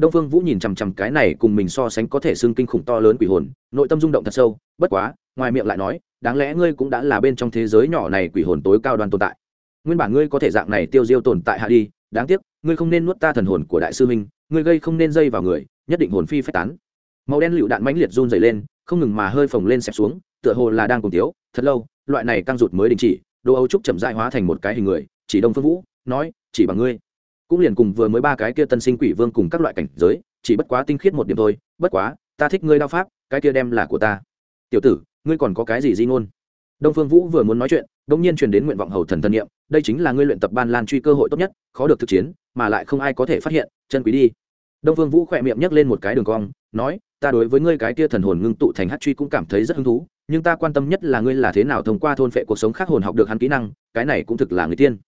đông phương vũ nhìn chằm chằm cái này cùng mình so sánh có thể xưng kinh khủng to lớn quỷ hồn, nội tâm rung động thật sâu, bất quá, ngoài miệng lại nói, đáng lẽ ngươi cũng đã là bên trong thế giới nhỏ này quỷ hồn tối cao đoàn tồn tại. Nguyên bản ngươi có thể dạng này tiêu diêu tồn tại hạ đi, đáng tiếc, ngươi không nên nuốt ta thần hồn của đại sư minh ngươi gây không nên dây vào người, nhất định hồn phi phách tán. Màu đen lựu đạn mãnh liệt run dày lên, không ngừng mà hơi phồng lên xẹp xuống, tựa hồ là đang cùng tiếu thật lâu, loại này căng rụt mới đình chỉ, đồ âu trúc chậm dại hóa thành một cái hình người, chỉ đông phương vũ, nói, chỉ bằng ngươi cũng liền cùng vừa mới ba cái kia tân sinh quỷ vương cùng các loại cảnh giới, chỉ bất quá tinh khiết một điểm thôi, bất quá, ta thích ngươi đao pháp, cái kia đem là của ta. Tiểu tử, ngươi còn có cái gì di ngôn? Đông phương vũ vừa muốn nói chuyện đ ỗ n g nhiên truyền đến nguyện vọng hầu thần thân nhiệm đây chính là ngươi luyện tập ban lan truy cơ hội tốt nhất, khó được thực chiến, mà lại không ai có thể phát hiện, chân quý đi. Đông phương vũ khỏe miệng nhấc lên một cái đường cong, nói, ta đối với ngươi cái kia thần hồn ngưng tụ thành hát truy cũng cảm thấy rất hứng thú, nhưng ta quan tâm nhất là ngươi là thế nào thông qua thôn phệ cuộc sống khác hồn học được hắn kỹ năng, cái này cũng thực là người tiên.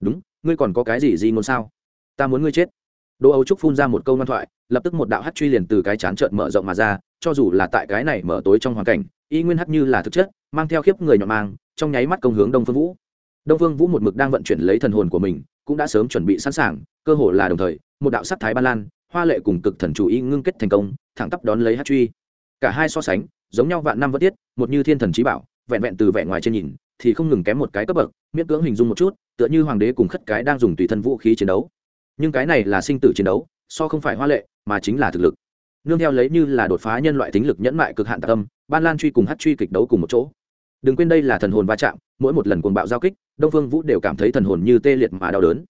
Đúng, ngươi còn có cái gì di ngôn sao? Ta muốn ngươi chết. Đỗ âu trúc phun ra một câu ngoan thoại, lập tức một đạo hát truy liền từ cái chán trợn mở rộng mà ra, cho dù là tại cái này mở tối trong hoàn cảnh, y nguyên hát như là thực chất, mang theo khiếp người nhọn mang, trong nháy mắt công hướng đông phương vũ. Đông phương vũ một mực đang vận chuyển lấy thần hồn của mình, cũng đã sớm chuẩn bị sẵn sàng, cơ hồ là đồng thời, một đạo sắc thái ba lan, hoa lệ cùng cực thần chủ y ngưng kết thành công, thẳng tắp đón lấy hát truy. Cả hai so sánh, giống nhau vạn năm vẫn tiết một như thiên thần trí bảo, vẹn vẹn từ vẻ ngoài trên nhìn, thì không ngừng kém một cái cấp bậc, miễn cưỡng hình dung một chút, tựa như hoàng đế cùng khất cái đang dùng tùy thân vũ khí chiến đấu nhưng cái này là sinh tử chiến đấu, so không phải hoa lệ, mà chính là thực lực. Nương theo lấy như là đột phá nhân loại tính lực nhẫn mại cực hạn tạ tâm, ban lan truy cùng hát truy kịch đấu cùng một chỗ. Đừng quên đây là thần hồn va chạm, mỗi một lần cuồng bạo giao kích, đông phương vũ đều cảm thấy thần hồn như tê liệt mà đau đớn.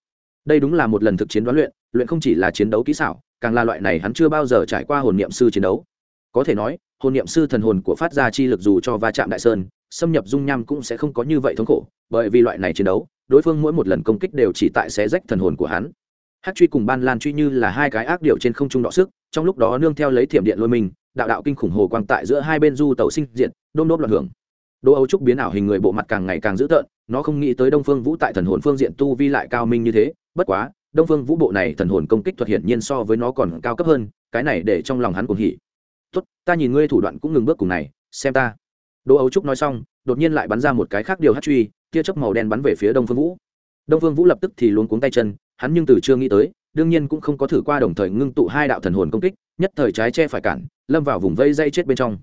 Đây đúng là một lần thực chiến đoán luyện luyện không chỉ là chiến đấu kỹ xảo, càng là loại này hắn chưa bao giờ trải qua hồn niệm sư chiến đấu. Có thể nói, hồn niệm sư thần hồn của phát ra chi lực dù cho va chạm đại sơn, xâm nhập dung nham cũng sẽ không có như vậy thống khổ, bởi vì loại này chiến đấu, đối phương mỗi một lần công kích đều chỉ tại xé rách thần hồn của hắn hát truy cùng ban lan truy như là hai cái ác điệu trên không trung đọ sức, trong lúc đó nương theo lấy thiểm điện lôi mình, đạo đạo kinh khủng hồ quang tại giữa hai bên du tàu sinh diện đôm đốp loạn hưởng. Đỗ âu trúc biến ảo hình người bộ mặt càng ngày càng dữ tợn, nó không nghĩ tới đông phương vũ tại thần hồn phương diện tu vi lại cao minh như thế, bất quá, đông phương vũ bộ này thần hồn công kích thuật hiển nhiên so với nó còn cao cấp hơn, cái này để trong lòng hắn cuồng hỉ. Tốt, ta nhìn ngươi thủ đoạn cũng ngừng bước cùng này, xem ta. Đỗ âu trúc nói xong, đột nhiên lại bắn ra một cái khác điều hát truy, tia chớp màu đen bắn về phía đông phương vũ. Đông phương vũ lập tức thì luôn cuống tay chân hắn nhưng từ chưa nghĩ tới, đương nhiên cũng không có thử qua đồng thời ngưng tụ hai đạo thần hồn công kích, nhất thời trái che phải cản, lâm vào vùng vây dây chết bên trong.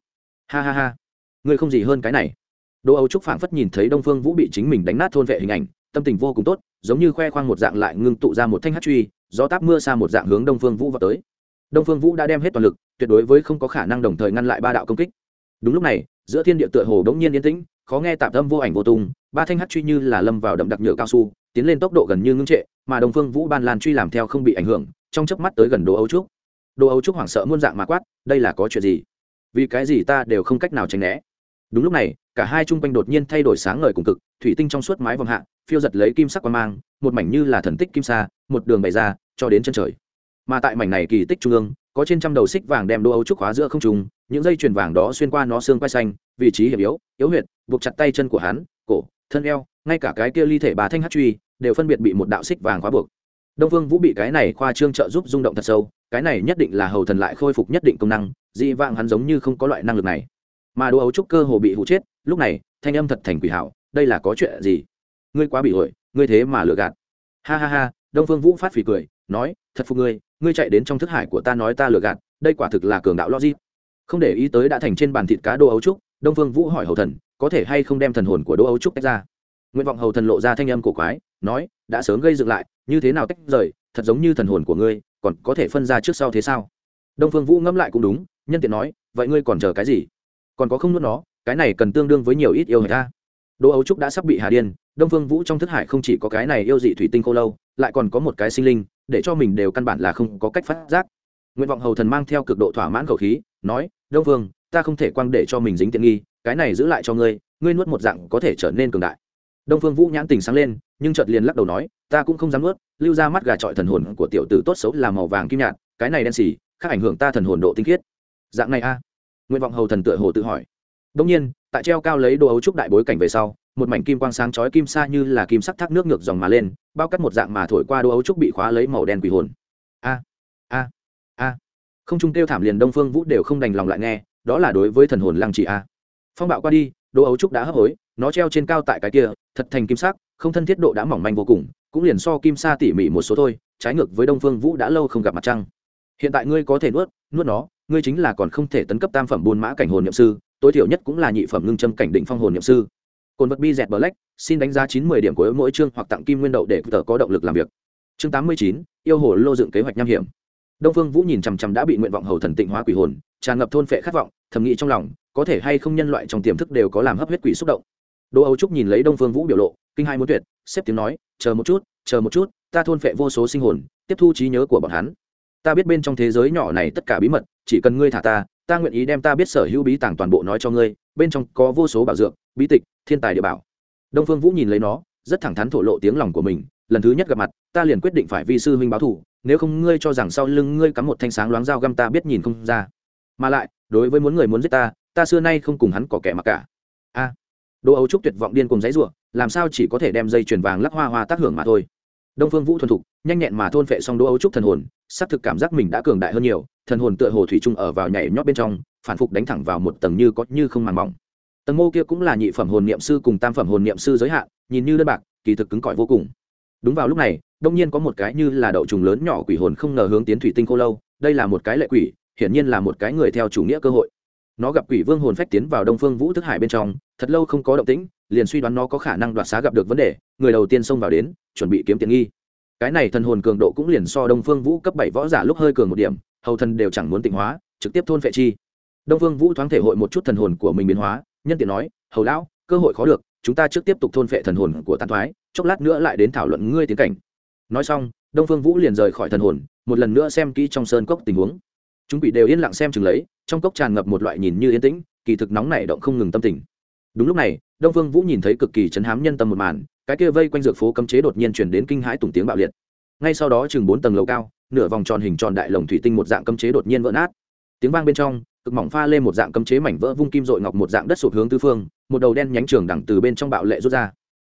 Ha ha ha. Ngươi không gì hơn cái này. Đỗ âu trúc phảng phất nhìn thấy đông phương vũ bị chính mình đánh nát thôn vệ hình ảnh, tâm tình vô cùng tốt, giống như khoe khoang một dạng lại ngưng tụ ra một thanh hát truy, gió táp mưa xa một dạng hướng đông phương vũ vào tới. Đông phương vũ đã đem hết toàn lực, tuyệt đối với không có khả năng đồng thời ngăn lại ba đạo công kích. Đúng lúc này, giữa thiên địa tựa hồ đống nhiên yên tĩnh, khó nghe tạm tâm vô ảnh vô tung, ba thanh hát truy như là lâm vào đậm đặc nhựa cao su tiến lên tốc độ gần như ngưng trệ, mà đồng phương vũ ban lan truy làm theo không bị ảnh hưởng, trong chớp mắt tới gần đồ ấu trúc. Đồ ấu trúc hoảng sợ muôn dạng mà quát, đây là có chuyện gì? Vì cái gì ta đều không cách nào tránh né? Đúng lúc này, cả hai chung quanh đột nhiên thay đổi sáng ngời cùng cực, thủy tinh trong suốt mái vòng hạ, phiêu giật lấy kim sắc qua mang, một mảnh như là thần tích kim sa, một đường bày ra, cho đến chân trời. Mà tại mảnh này kỳ tích trung ương, có trên trăm đầu xích vàng đem đô ấu trúc khóa giữa không trùng những dây chuyền vàng đó xuyên qua nó xương quay xanh, vị trí hiểm yếu yếu huyệt, buộc chặt tay chân của hắn, cổ, thân eo, ngay cả cái kia ly thể bà thanh hát truy đều phân biệt bị một đạo xích vàng khóa buộc. Đông phương vũ bị cái này khoa trương trợ giúp rung động thật sâu cái này nhất định là hầu thần lại khôi phục nhất định công năng dị vạng hắn giống như không có loại năng lực này. Mà đỗ ấu trúc cơ hồ bị hụ chết lúc này thanh âm thật thành quỷ hảo đây là có chuyện gì? Ngươi quá bị rồi, ngươi thế mà lừa gạt. Ha ha ha đông phương vũ phát phì cười nói thật phục ngươi ngươi chạy đến trong thức hải của ta nói ta lừa gạt đây quả thực là cường đạo logic. Không để ý tới đã thành trên bàn thịt cá đỗ ấu trúc đông phương vũ hỏi hầu thần có thể hay không đem thần hồn của đỗ ấu trúc tách ra? Nguyện vọng hầu thần lộ ra thanh âm cổ quái, nói, đã sớm gây dựng lại, như thế nào tách rời, thật giống như thần hồn của ngươi, còn có thể phân ra trước sau thế sao? Đông phương vũ ngẫm lại cũng đúng, nhân tiện nói, vậy ngươi còn chờ cái gì? Còn có không nuốt nó, cái này cần tương đương với nhiều ít yêu người ta đỗ ấu trúc đã sắp bị hà điên, đông phương vũ trong thức hải không chỉ có cái này yêu dị thủy tinh khô lâu, lại còn có một cái sinh linh, để cho mình đều căn bản là không có cách phát giác. Nguyện vọng hầu thần mang theo cực độ thỏa mãn khẩu khí, nói, đông phương, ta không thể quăng để cho mình dính tiện nghi, cái này giữ lại cho ngươi ngươi nuốt một dạng có thể trở nên cường đại đông phương vũ nhãn tình sáng lên, nhưng chợt liền lắc đầu nói, ta cũng không dám nuốt, lưu ra mắt gà trọi thần hồn của tiểu tử tốt xấu là màu vàng kim nhạt, cái này đen xì, khác ảnh hưởng ta thần hồn độ tinh khiết. Dạng này a? Nguyện vọng hầu thần tựa hồ tự hỏi. Đông nhiên, tại treo cao lấy đồ ấu trúc đại bối cảnh về sau, một mảnh kim quang sáng chói kim sa như là kim sắc thác nước ngược dòng mà lên, bao cắt một dạng mà thổi qua đồ ấu trúc bị khóa lấy màu đen quỷ hồn. A a a. Không trung kêu thảm liền đông phương vũ đều không đành lòng lại nghe, đó là đối với thần hồn lăng trì a. Phong bạo qua đi, đồ ấu trúc đã hấp hối nó treo trên cao tại cái kia, thật thành kim sắc, không thân thiết độ đã mỏng manh vô cùng, cũng liền so kim sa tỉ mỉ một số thôi, trái ngược với đông phương vũ đã lâu không gặp mặt trăng. Hiện tại ngươi có thể nuốt nuốt nó, ngươi chính là còn không thể tấn cấp tam phẩm buôn mã cảnh hồn nhậm sư, tối thiểu nhất cũng là nhị phẩm ngưng châm cảnh định phong hồn nhậm sư. Cồn vật bi dẹt black, xin đánh giá chín mươi điểm của mỗi chương hoặc tặng kim nguyên đậu để tờ có động lực làm việc. Chương tám mươi chín, yêu hồ lô dựng kế hoạch nham hiểm. Đông phương vũ nhìn chằm chằm đã bị nguyện vọng hầu thần tịnh hóa quỷ hồn, tràn ngập thôn phệ khát vọng, thầm nghĩ trong lòng, có thể hay không nhân loại trong tiềm thức đều có làm hấp huyết quỷ xúc động đỗ âu trúc nhìn lấy đông phương vũ biểu lộ, kinh hai muốn tuyệt, xếp tiếng nói, chờ một chút, chờ một chút, ta thôn phệ vô số sinh hồn, tiếp thu trí nhớ của bọn hắn. Ta biết bên trong thế giới nhỏ này tất cả bí mật, chỉ cần ngươi thả ta ta nguyện ý đem ta biết sở hữu bí tàng toàn bộ nói cho ngươi, bên trong có vô số bảo dược, bí tịch, thiên tài địa bảo. Đông phương vũ nhìn lấy nó, rất thẳng thắn thổ lộ tiếng lòng của mình, lần thứ nhất gặp mặt, ta liền quyết định phải vi sư huynh báo thủ, nếu không ngươi cho rằng sau lưng ngươi cắm một thanh sáng loáng dao găm ta biết nhìn không ra. Mà lại, đối với muốn người muốn giết ta ta xưa nay không cùng hắn có kẻ mặc cả đỗ ấu trúc tuyệt vọng điên cùng giấy ruộng làm sao chỉ có thể đem dây chuyền vàng lắc hoa hoa tác hưởng mà thôi. Đông phương vũ thuần thục, nhanh nhẹn mà thôn phệ xong đỗ ấu trúc thần hồn, sắp thực cảm giác mình đã cường đại hơn nhiều, thần hồn tựa hồ thủy trung ở vào nhảy nhót bên trong, phản phục đánh thẳng vào một tầng như có như không màng mỏng. Tầng mô kia cũng là nhị phẩm hồn niệm sư cùng tam phẩm hồn niệm sư giới hạn, nhìn như đơn bạc, kỳ thực cứng cỏi vô cùng. Đúng vào lúc này, đông nhiên có một cái như là đậu trùng lớn nhỏ quỷ hồn không ngờ hướng tiến thủy tinh cô lâu, đây là một cái lệ quỷ, hiển nhiên là một cái người theo chủ nghĩa cơ hội nó gặp quỷ vương hồn phách tiến vào đông phương vũ thức hải bên trong, thật lâu không có động tĩnh, liền suy đoán nó có khả năng đoạt xá gặp được vấn đề, người đầu tiên xông vào đến, chuẩn bị kiếm tiền nghi. Cái này thần hồn cường độ cũng liền so đông phương vũ cấp bảy võ giả lúc hơi cường một điểm, hầu thần đều chẳng muốn tịnh hóa, trực tiếp thôn phệ chi. Đông phương vũ thoáng thể hội một chút thần hồn của mình biến hóa, nhân tiện nói, hầu lão, cơ hội khó được, chúng ta trước tiếp tục thôn phệ thần hồn của tàn thoái, chốc lát nữa lại đến thảo luận ngươi tiến cảnh. Nói xong, đông phương vũ liền rời khỏi thần hồn, một lần nữa xem kỹ trong sơn cốc tình huống chúng bị đều yên lặng xem chừng lấy, trong cốc tràn ngập một loại nhìn như yên tĩnh, kỳ thực nóng nảy động không ngừng tâm tình. Đúng lúc này, đông phương vũ nhìn thấy cực kỳ chấn hám nhân tâm một màn, cái kia vây quanh dược phố cấm chế đột nhiên chuyển đến kinh hãi tùng tiếng bạo liệt. Ngay sau đó chừng bốn tầng lầu cao, nửa vòng tròn hình tròn đại lồng thủy tinh một dạng cấm chế đột nhiên vỡ nát. Tiếng vang bên trong, cực mỏng pha lên một dạng cấm chế mảnh vỡ vung kim dội ngọc một dạng đất sụt hướng tứ phương, một đầu đen nhánh trường đẳng từ bên trong bạo lệ rút ra.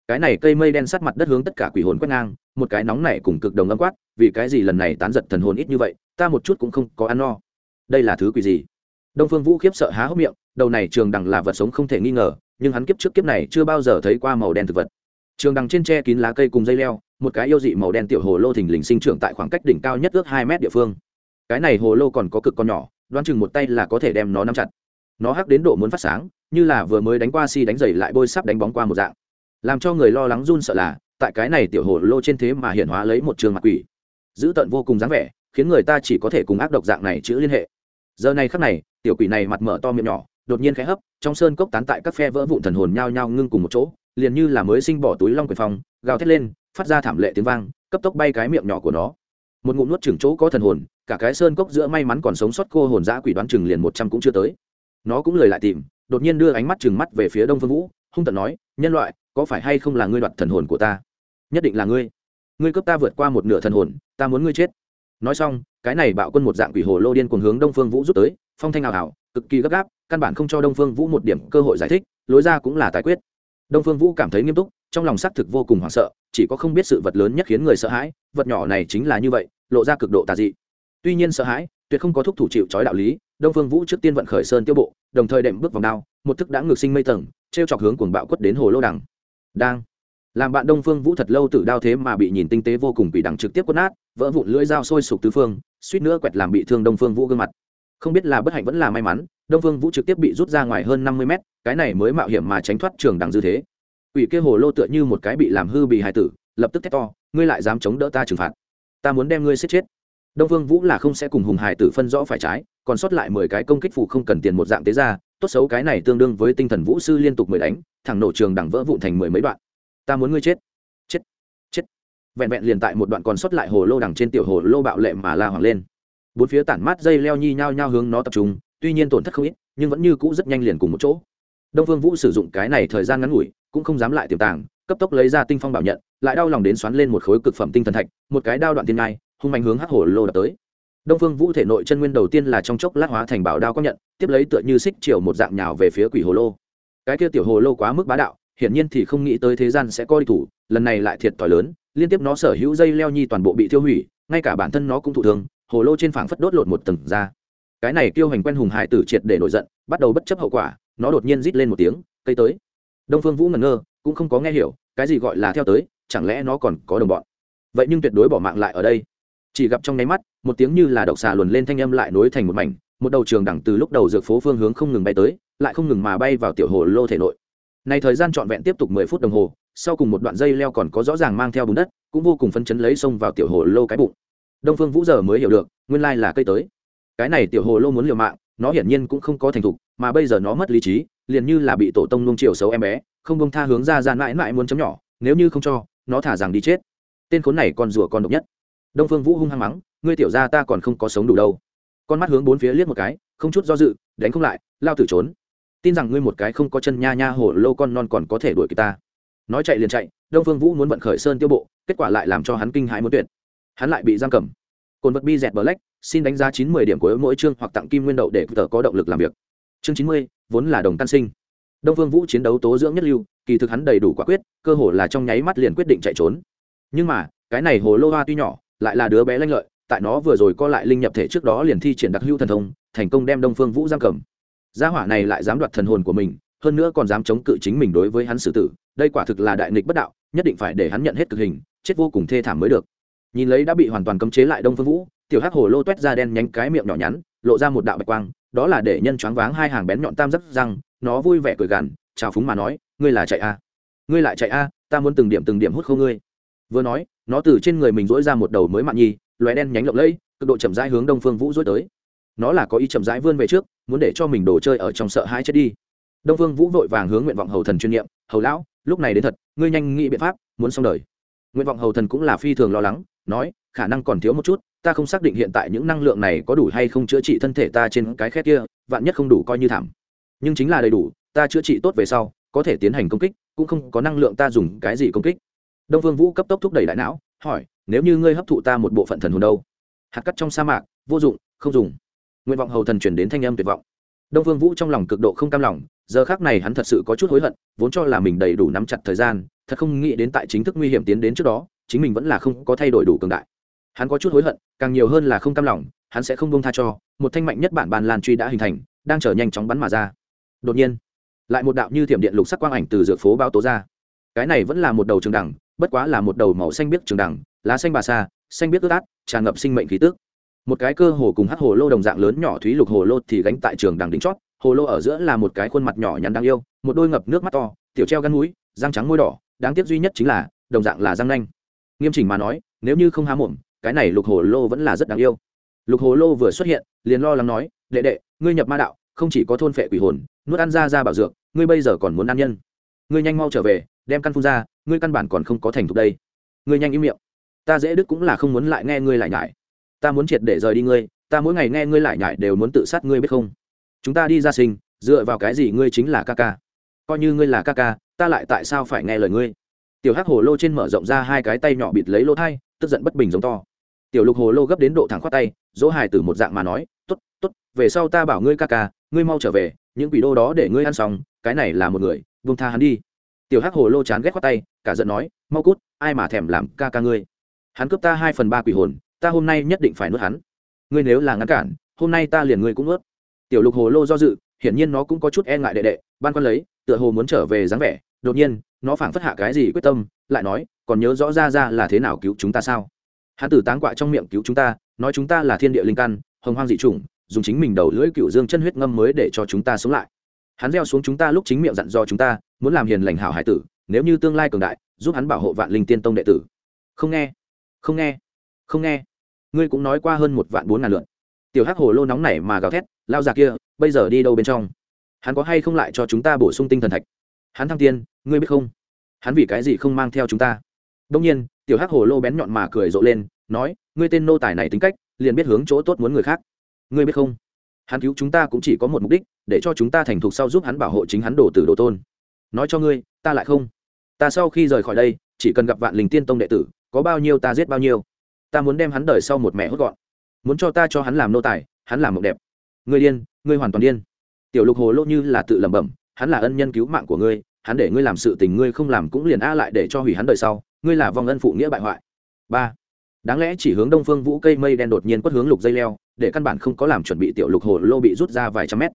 Cái này cây mây đen sát mặt đất hướng tất cả quỷ hồn quét ngang, một cái nóng này cùng cực đồng âm quát vì cái gì lần này tán giật thần hồn ít như vậy, ta một chút cũng không có ăn no. Đây là thứ quỷ gì? Đông phương vũ khiếp sợ há hốc miệng, đầu này trường đằng là vật sống không thể nghi ngờ, nhưng hắn kiếp trước kiếp này chưa bao giờ thấy qua màu đen thực vật. Trường đằng trên tre kín lá cây cùng dây leo, một cái yêu dị màu đen tiểu hồ lô thình lình sinh trưởng tại khoảng cách đỉnh cao nhất ước hai mét địa phương. Cái này hồ lô còn có cực con nhỏ, đoán chừng một tay là có thể đem nó nắm chặt. Nó hắc đến độ muốn phát sáng, như là vừa mới đánh qua si đánh giày lại bôi sắp đánh bóng qua một dạng. Làm cho người lo lắng run sợ là, tại cái này tiểu hồ lô trên thế mà hiện hóa lấy một trường mặt quỷ dữ tợn vô cùng dáng vẻ, khiến người ta chỉ có thể cùng ác độc dạng này chữ liên hệ. Giờ này khắc này, tiểu quỷ này mặt mở to miệng nhỏ, đột nhiên khẽ hấp, trong sơn cốc tán tại các phe vỡ vụn thần hồn nhao nhao ngưng cùng một chỗ, liền như là mới sinh bỏ túi long quyền phong, gào thét lên, phát ra thảm lệ tiếng vang, cấp tốc bay cái miệng nhỏ của nó. Một ngụm nuốt chừng chỗ có thần hồn, cả cái sơn cốc giữa may mắn còn sống sót cô hồn dã quỷ đoán chừng liền một trăm cũng chưa tới. Nó cũng lời lại tìm, đột nhiên đưa ánh mắt chừng mắt về phía đông phương vũ, hung tận nói, nhân loại, có phải hay không là ngươi đoạt thần hồn của ta? Nhất định là ngươi ngươi cướp ta vượt qua một nửa thần hồn, ta muốn ngươi chết. Nói xong, cái này bạo quân một dạng quỷ hồ lô điên cuồng hướng đông phương vũ rút tới, phong thanh ảo ảo, cực kỳ gấp gáp, căn bản không cho đông phương vũ một điểm cơ hội giải thích, lối ra cũng là tài quyết. Đông phương vũ cảm thấy nghiêm túc, trong lòng xác thực vô cùng hoảng sợ, chỉ có không biết sự vật lớn nhất khiến người sợ hãi, vật nhỏ này chính là như vậy, lộ ra cực độ tà dị. Tuy nhiên sợ hãi, tuyệt không có thúc thủ chịu trói đạo lý, đông phương vũ trước tiên vận khởi sơn tiêu bộ, đồng thời đệm bước vòng đao, một thức đã ngược sinh mây tầng t r e o chọc hướng cuồng bạo quất đến hồ lô đằng. Đang làm bạn đông phương vũ thật lâu tự đao thế mà bị nhìn tinh tế vô cùng bị đằng trực tiếp quất nát, vỡ vụn lưỡi dao sôi sục tứ phương, suýt nữa quẹt làm bị thương đông phương vũ gương mặt. Không biết là bất hạnh vẫn là may mắn, đông phương vũ trực tiếp bị rút ra ngoài hơn năm mươi mét, cái này mới mạo hiểm mà tránh thoát trường đằng dư thế. Ủy kia hồ lô tựa như một cái bị làm hư bị hài tử, lập tức thét to, ngươi lại dám chống đỡ ta trừng phạt. Ta muốn đem ngươi giết chết. Đông phương vũ là không sẽ cùng hùng hải tử phân rõ phải trái, còn sót lại mười cái công kích phụ không cần tiền một dạng tế ra, tốt xấu cái này tương đương với tinh thần vũ sư liên tục mười đánh, thẳng nổ trường đẳng vỡ vụn thành mười mấy đoạn ta muốn ngươi chết chết chết. Vẹn vẹn liền tại một đoạn còn sót lại hồ lô đằng trên tiểu hồ lô bạo lệ mà la hoàng lên. Bốn phía tản mát dây leo nhi nhao nhao hướng nó tập trung, tuy nhiên tổn thất không ít, nhưng vẫn như cũ rất nhanh liền cùng một chỗ. Đông phương vũ sử dụng cái này thời gian ngắn ngủi, cũng không dám lại tiềm tàng, cấp tốc lấy ra tinh phong bảo nhận, lại đau lòng đến xoắn lên một khối cực phẩm tinh thần thạch, một cái đao đoạn tiên ngai, hung mạnh hướng hắc hồ lô đập tới. Đông phương vũ thể nội chân nguyên đầu tiên là trong chốc lát hóa thành bảo đao có nhận, tiếp lấy tựa như xích chiều một dạng nhào về phía quỷ hồ lô. Cái kia tiểu hồ lô quá mức bá đạo hiển nhiên thì không nghĩ tới thế gian sẽ có đi thủ, lần này lại thiệt thòi lớn, liên tiếp nó sở hữu dây leo nhi toàn bộ bị tiêu hủy, ngay cả bản thân nó cũng thụ thương, hồ lô trên phảng phất đốt lột một tầng ra. Cái này tiêu hành quen hùng hải tử triệt để nổi giận, bắt đầu bất chấp hậu quả, nó đột nhiên rít lên một tiếng, cây tới. Đông phương vũ ngẩn ngơ, cũng không có nghe hiểu, cái gì gọi là theo tới, chẳng lẽ nó còn có đồng bọn? Vậy nhưng tuyệt đối bỏ mạng lại ở đây. Chỉ gặp trong nháy mắt, một tiếng như là độc xà luồn lên thanh âm lại nối thành một mảnh, một đầu trường đẳng từ lúc đầu dược phố phương hướng không ngừng bay tới, lại không ngừng mà bay vào tiểu hồ lô thể nội này thời gian trọn vẹn tiếp tục mười phút đồng hồ, sau cùng một đoạn dây leo còn có rõ ràng mang theo bùn đất, cũng vô cùng phấn chấn lấy xông vào tiểu hồ lô cái bụng. Đông phương vũ giờ mới hiểu được, nguyên lai là cây tới. Cái này tiểu hồ lô muốn liều mạng, nó hiển nhiên cũng không có thành thục, mà bây giờ nó mất lý trí, liền như là bị tổ tông nung chiều xấu em bé, không bông tha hướng ra ra mãi mãi muốn chấm nhỏ, nếu như không cho, nó thả rằng đi chết. Tên khốn này còn rủa con độc nhất. Đông phương vũ hung hăng mắng, ngươi tiểu ra ta còn không có sống đủ đâu. Con mắt hướng bốn phía liếc một cái, không chút do dự, đánh không lại, lao tử trốn tin rằng ngươi một cái không có chân nha nha hổ lô con non còn có thể đuổi kịp ta. Nói chạy liền chạy, đông phương vũ muốn vận khởi sơn tiêu bộ, kết quả lại làm cho hắn kinh hãi muốn tuyệt. Hắn lại bị giam cầm. Cồn vật bi dẹt black, xin đánh giá chín mươi điểm của mỗi chương hoặc tặng kim nguyên đậu để tờ có động lực làm việc. Chương chín mươi, vốn là đồng tan sinh. Đông phương vũ chiến đấu tố dưỡng nhất lưu, kỳ thực hắn đầy đủ quả quyết, cơ hồ là trong nháy mắt liền quyết định chạy trốn. Nhưng mà, cái này hồ lô hoa tuy nhỏ, lại là đứa bé lanh lợi, tại nó vừa rồi co lại linh nhập thể trước đó liền thi triển đặc hữu thần thông, thành công đem đông phương vũ giam cầm gia hỏa này lại dám đoạt thần hồn của mình, hơn nữa còn dám chống cự chính mình đối với hắn xử tử, đây quả thực là đại nghịch bất đạo, nhất định phải để hắn nhận hết cực hình, chết vô cùng thê thảm mới được. Nhìn lấy đã bị hoàn toàn cấm chế lại đông phương vũ, tiểu hắc hồ lô toét ra đen nhánh cái miệng nhỏ nhắn, lộ ra một đạo bạch quang, đó là để nhân choáng váng hai hàng bén nhọn tam giác răng, nó vui vẻ cười gằn, chào phúng mà nói, ngươi là chạy a, ngươi lại chạy a, ta muốn từng điểm từng điểm hút khô ngươi. Vừa nói, nó từ trên người mình dỗi ra một đầu mới mặn nhi lóe đen nhánh lộng lẫy, cực độ chậm rãi hướng đông phương vũ dỗi tới nó là có ý chậm rãi vươn về trước, muốn để cho mình đồ chơi ở trong sợ hãi chết đi. Đông Vương vũ vội vàng hướng nguyện vọng hầu thần chuyên niệm, hầu lão, lúc này đến thật, ngươi nhanh nghĩ biện pháp, muốn xong đời. Nguyện vọng hầu thần cũng là phi thường lo lắng, nói, khả năng còn thiếu một chút, ta không xác định hiện tại những năng lượng này có đủ hay không chữa trị thân thể ta trên cái khét kia, vạn nhất không đủ coi như thảm. Nhưng chính là đầy đủ, ta chữa trị tốt về sau, có thể tiến hành công kích, cũng không có năng lượng ta dùng cái gì công kích. Đông vương vũ cấp tốc thúc đẩy đại não, hỏi, nếu như ngươi hấp thụ ta một bộ phận thần hồn đâu? Hạt cắt trong sa mạc, vô dụng, không dùng nguyện vọng hầu thần chuyển đến thanh âm tuyệt vọng. Đông vương vũ trong lòng cực độ không cam lòng, giờ khác này hắn thật sự có chút hối hận, vốn cho là mình đầy đủ nắm chặt thời gian, thật không nghĩ đến tại chính thức nguy hiểm tiến đến trước đó, chính mình vẫn là không có thay đổi đủ cường đại. Hắn có chút hối hận, càng nhiều hơn là không cam lòng, hắn sẽ không bông tha cho, một thanh mạnh nhất bản bàn lan truy đã hình thành, đang chờ nhanh chóng bắn mà ra. Đột nhiên, lại một đạo như thiểm điện lục sắc quang ảnh từ dược phố bao tố ra. Cái này vẫn là một đầu trường đẳng bất quá là một đầu màu xanh biếc trường đẳng lá xanh bà sa, xanh biếc ướt át, tràn ngập sinh mệnh khí tước một cái cơ hồ cùng hắc hồ lô đồng dạng lớn nhỏ thúy lục hồ lô thì gánh tại trường đằng đỉnh chót, hồ lô ở giữa là một cái khuôn mặt nhỏ nhắn đáng yêu, một đôi ngập nước mắt to, tiểu treo gắn núi răng trắng môi đỏ, đáng tiếc duy nhất chính là, đồng dạng là răng nanh. Nghiêm chỉnh mà nói, nếu như không há mồm, cái này lục hồ lô vẫn là rất đáng yêu. Lục hồ lô vừa xuất hiện, liền lo lắng nói, đệ đệ, ngươi nhập ma đạo, không chỉ có thôn phệ quỷ hồn, nuốt ăn ra ra bảo dược, ngươi bây giờ còn muốn ăn nhân. Ngươi nhanh mau trở về, đem căn phun ra, ngươi căn bản còn không có thành thục đây. Ngươi nhanh im miệng. Ta dễ đức cũng là không muốn lại nghe ngươi lại nhải ta muốn triệt để rời đi ngươi, ta mỗi ngày nghe ngươi lại nhải đều muốn tự sát ngươi biết không? Chúng ta đi ra sinh, dựa vào cái gì ngươi chính là ca ca? Coi như ngươi là ca ca, ta lại tại sao phải nghe lời ngươi? Tiểu hắc hồ lô trên mở rộng ra hai cái tay nhỏ bịt lấy lỗ thai, tức giận bất bình giống to. Tiểu lục hồ lô gấp đến độ thẳng khoát tay, dỗ hài từ một dạng mà nói t ố t t ố t về sau ta bảo ngươi ca ca, ngươi mau trở về, những quỷ đô đó để ngươi ăn xong, cái này là một người vung tha hắn đi. Tiểu hắc hồ lô chán ghét khoát tay, cả giận nói, mau cút, ai mà thèm làm ca ca ngươi? Hắn cướp ta hai phần ba quỷ hồn ta hôm nay nhất định phải nuốt hắn. Ngươi nếu là ngăn cản, hôm nay ta liền ngươi cũng nuốt. Tiểu lục hồ lô do dự, hiển nhiên nó cũng có chút e ngại đệ đệ, ban quan lấy, tựa hồ muốn trở về dáng vẻ. Đột nhiên, nó phảng phất hạ cái gì quyết tâm, lại nói, còn nhớ rõ ra ra là thế nào cứu chúng ta sao? Hắn tử táng quạ trong miệng cứu chúng ta, nói chúng ta là thiên địa linh căn, hồng hoang dị chủng, dùng chính mình đầu lưỡi cựu dương chân huyết ngâm mới để cho chúng ta sống lại. Hắn gieo xuống chúng ta lúc chính miệng dặn dò chúng ta, muốn làm hiền lành hảo hải tử, nếu như tương lai cường đại, giúp hắn bảo hộ vạn linh tiên tông đệ tử. Không nghe không nghe không nghe ngươi cũng nói qua hơn một vạn bốn ngàn lượn. Tiểu hắc hồ lô nóng nảy mà gào thét, lao già kia, bây giờ đi đâu bên trong? Hắn có hay không lại cho chúng ta bổ sung tinh thần thạch? Hắn thăng tiên, ngươi biết không? Hắn vì cái gì không mang theo chúng ta? Đông nhiên, tiểu hắc hồ lô bén nhọn mà cười rộ lên, nói, ngươi tên nô tài này tính cách, liền biết hướng chỗ tốt muốn người khác. Ngươi biết không? Hắn cứu chúng ta cũng chỉ có một mục đích, để cho chúng ta thành thục sau giúp hắn bảo hộ chính hắn đổ tử đồ tôn. Nói cho ngươi, ta lại không. Ta sau khi rời khỏi đây, chỉ cần gặp vạn linh tiên tông đệ tử, có bao nhiêu ta giết bao nhiêu ta muốn đem hắn đời sau một mẹ hốt gọn. Muốn cho ta cho hắn làm nô tài, hắn làm mộng đẹp. Ngươi điên, ngươi hoàn toàn điên. Tiểu lục hồ lô như là tự lẩm bẩm, hắn là ân nhân cứu mạng của ngươi, hắn để ngươi làm sự tình ngươi không làm cũng liền a lại để cho hủy hắn đời sau, ngươi là vong ân phụ nghĩa bại hoại. Ba. Đáng lẽ chỉ hướng đông phương vũ cây mây đen đột nhiên quất hướng lục dây leo, để căn bản không có làm chuẩn bị tiểu lục hồ lô bị rút ra vài trăm mét.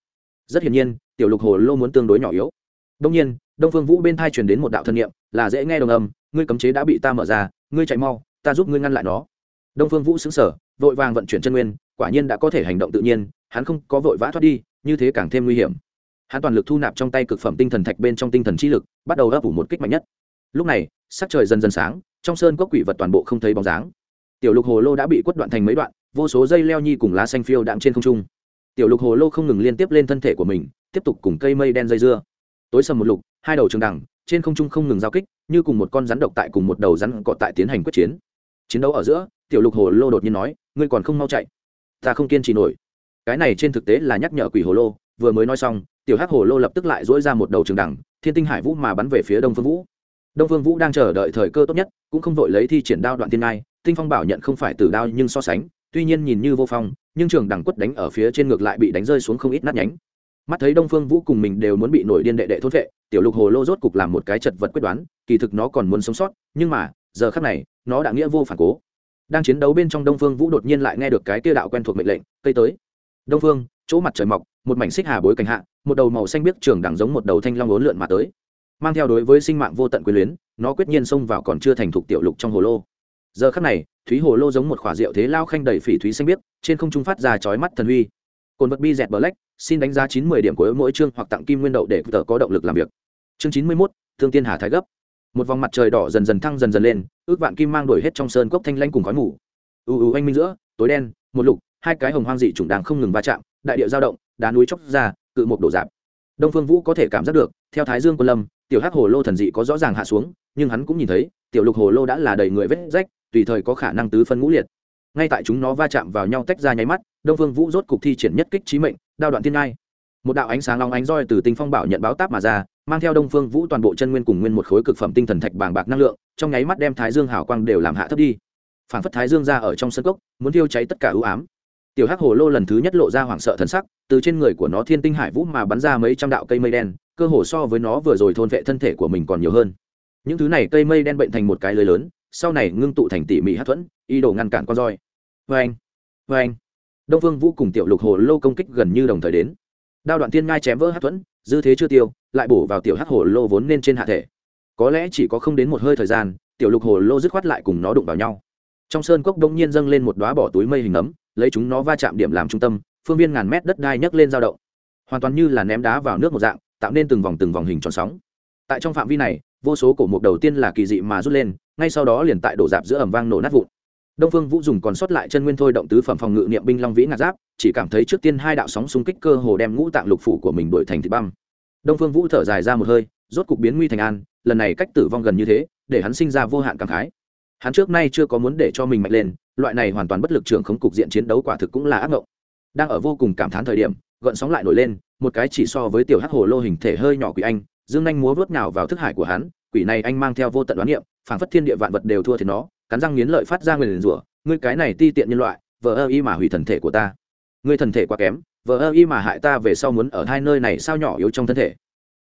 Rất hiển nhiên, tiểu lục hồ lô muốn tương đối nhỏ yếu. Đông nhiên, đông phương vũ bên thai truyền đến một đạo thân nhiệm là dễ nghe đồng âm, ngươi cấm chế đã bị ta mở ra, ngươi chạy mau, ta giúp ngươi ngăn lại nó đông phương vũ xứng sở vội vàng vận chuyển chân nguyên, quả nhiên đã có thể hành động tự nhiên, hắn không có vội vã thoát đi, như thế càng thêm nguy hiểm. Hắn toàn lực thu nạp trong tay cực phẩm tinh thần thạch bên trong tinh thần chi lực, bắt đầu ấp ủ một kích mạnh nhất. Lúc này, sắc trời dần dần sáng, trong sơn cốc quỷ vật toàn bộ không thấy bóng dáng. Tiểu lục hồ lô đã bị quất đoạn thành mấy đoạn, vô số dây leo nhi cùng lá xanh phiêu đạm trên không trung. Tiểu lục hồ lô không ngừng liên tiếp lên thân thể của mình, tiếp tục cùng cây mây đen dây dưa. Tối sầm một lục, hai đầu trường đẳng trên không trung không ngừng giao kích, như cùng một con rắn độc tại cùng một đầu rắn cọ tại tiến hành quyết chiến. Chiến đấu ở giữa tiểu lục hồ lô đột nhiên nói, ngươi còn không mau chạy, ta không kiên trì nổi. Cái này trên thực tế là nhắc nhở quỷ hồ lô, vừa mới nói xong, tiểu hắc hồ lô lập tức lại dỗi ra một đầu trường đẳng thiên tinh hải vũ mà bắn về phía đông phương vũ. Đông phương vũ đang chờ đợi thời cơ tốt nhất, cũng không vội lấy thi triển đao đoạn tiên ngai, tinh phong bảo nhận không phải từ đao nhưng so sánh, tuy nhiên nhìn như vô phong, nhưng trường đẳng quất đánh ở phía trên ngược lại bị đánh rơi xuống không ít nát nhánh. Mắt thấy đông phương vũ cùng mình đều muốn bị nổi điên đệ đệ thốt vệ, tiểu lục hồ lô rốt cục làm một cái chật vật quyết đoán, kỳ thực nó còn muốn sống sót, nhưng mà, giờ khắc này, nó đã nghĩa vô phản cố đang chiến đấu bên trong đông phương vũ đột nhiên lại nghe được cái tia đạo quen thuộc mệnh lệnh, cây tới. Đông phương, chỗ mặt trời mọc, một mảnh xích hà bối cảnh hạ, một đầu màu xanh biếc trường đẳng giống một đầu thanh long ốn lượn mà tới. Mang theo đối với sinh mạng vô tận quyền luyến, nó quyết nhiên xông vào còn chưa thành thục tiểu lục trong hồ lô. Giờ khắc này, thúy hồ lô giống một khỏa rượu thế lao khanh đầy phỉ thúy xanh biếc, trên không trung phát ra chói mắt thần huy cồn vật bi dẹt bờ lách xin đánh giá chín mươi điểm của mỗi chương hoặc tặng kim nguyên đậu để tờ có động lực làm việc. Chương chín mươi mốt, thương tiên hà thái gấp một vòng mặt trời đỏ dần dần thăng dần dần lên, ước vạn kim mang đổi hết trong sơn cốc thanh lanh cùng khói mù. U u anh minh giữa, tối đen, một lục, hai cái hồng hoang dị chủng đang không ngừng va chạm, đại địa giao động, đá núi chóc ra, cự mục đổ dạp. Đông phương vũ có thể cảm giác được, theo thái dương quân lâm, tiểu hắc hồ lô thần dị có rõ ràng hạ xuống, nhưng hắn cũng nhìn thấy, tiểu lục hồ lô đã là đầy người vết rách, tùy thời có khả năng tứ phân ngũ liệt. Ngay tại chúng nó va chạm vào nhau tách ra nháy mắt, đông phương vũ rốt cục thi triển nhất kích trí mệnh, đao đoạn thiên ngai một đạo ánh sáng long ánh roi từ tinh phong bảo nhận báo táp mà ra, mang theo đông phương vũ toàn bộ chân nguyên cùng nguyên một khối cực phẩm tinh thần thạch bàng bạc năng lượng, trong nháy mắt đem thái dương hào quang đều làm hạ thấp đi. Phản phất thái dương ra ở trong sân cốc, muốn thiêu cháy tất cả ưu ám. Tiểu hắc hồ lô lần thứ nhất lộ ra hoảng sợ thần sắc, từ trên người của nó thiên tinh hải vũ mà bắn ra mấy trăm đạo cây mây đen, cơ hồ so với nó vừa rồi thôn vệ thân thể của mình còn nhiều hơn. Những thứ này cây mây đen bệnh thành một cái lưới lớn, sau này ngưng tụ thành tỉ mỉ hát thuẫn, ý đồ ngăn cản con roi. Vê anh vê anh đông phương vũ cùng tiểu lục hồ lô công kích gần như đồng thời đến đao đoạn tiên ngai chém vỡ hát thuẫn, dư thế chưa tiêu, lại bổ vào tiểu hát hồ lô vốn nên trên hạ thể. Có lẽ chỉ có không đến một hơi thời gian, tiểu lục hồ lô dứt khoát lại cùng nó đụng vào nhau. Trong sơn cốc đông nhiên dâng lên một đoá bỏ túi mây hình ấm, lấy chúng nó va chạm điểm làm trung tâm, phương viên ngàn mét đất đai nhấc lên dao động. Hoàn toàn như là ném đá vào nước một dạng, tạo nên từng vòng từng vòng hình tròn sóng. Tại trong phạm vi này, vô số cổ mục đầu tiên là kỳ dị mà rút lên, ngay sau đó liền tại đổ dạp giữa ẩm vang nổ nát vụn đông phương vũ dùng còn sót lại chân nguyên thôi động tứ phẩm phòng ngự niệm binh long vĩ ngạt giáp, chỉ cảm thấy trước tiên hai đạo sóng xung kích cơ hồ đem ngũ tạng lục phủ của mình đổi thành thịt băm. Đông phương vũ thở dài ra một hơi, rốt cục biến nguy thành an, lần này cách tử vong gần như thế, để hắn sinh ra vô hạn cảm khái. Hắn trước nay chưa có muốn để cho mình mạnh lên, loại này hoàn toàn bất lực trưởng khống cục diện chiến đấu quả thực cũng là ác mộng đang ở vô cùng cảm thán thời điểm, gợn sóng lại nổi lên, một cái chỉ so với tiểu hắc hồ lô hình thể hơi nhỏ quỷ anh, dương nhanh múa vớt nào vào thức hải của hắn, quỷ này anh mang theo vô tận đoán niệm, phảng phất thiên địa vạn vật đều thua thì nó cắn răng nghiến lợi phát ra nguyền rủa, ngươi cái này ti tiện nhân loại, vờ ơ y mà hủy thần thể của ta. Ngươi thần thể quá kém, vờ ơ y mà hại ta về sau muốn ở hai nơi này sao nhỏ yếu trong thân thể.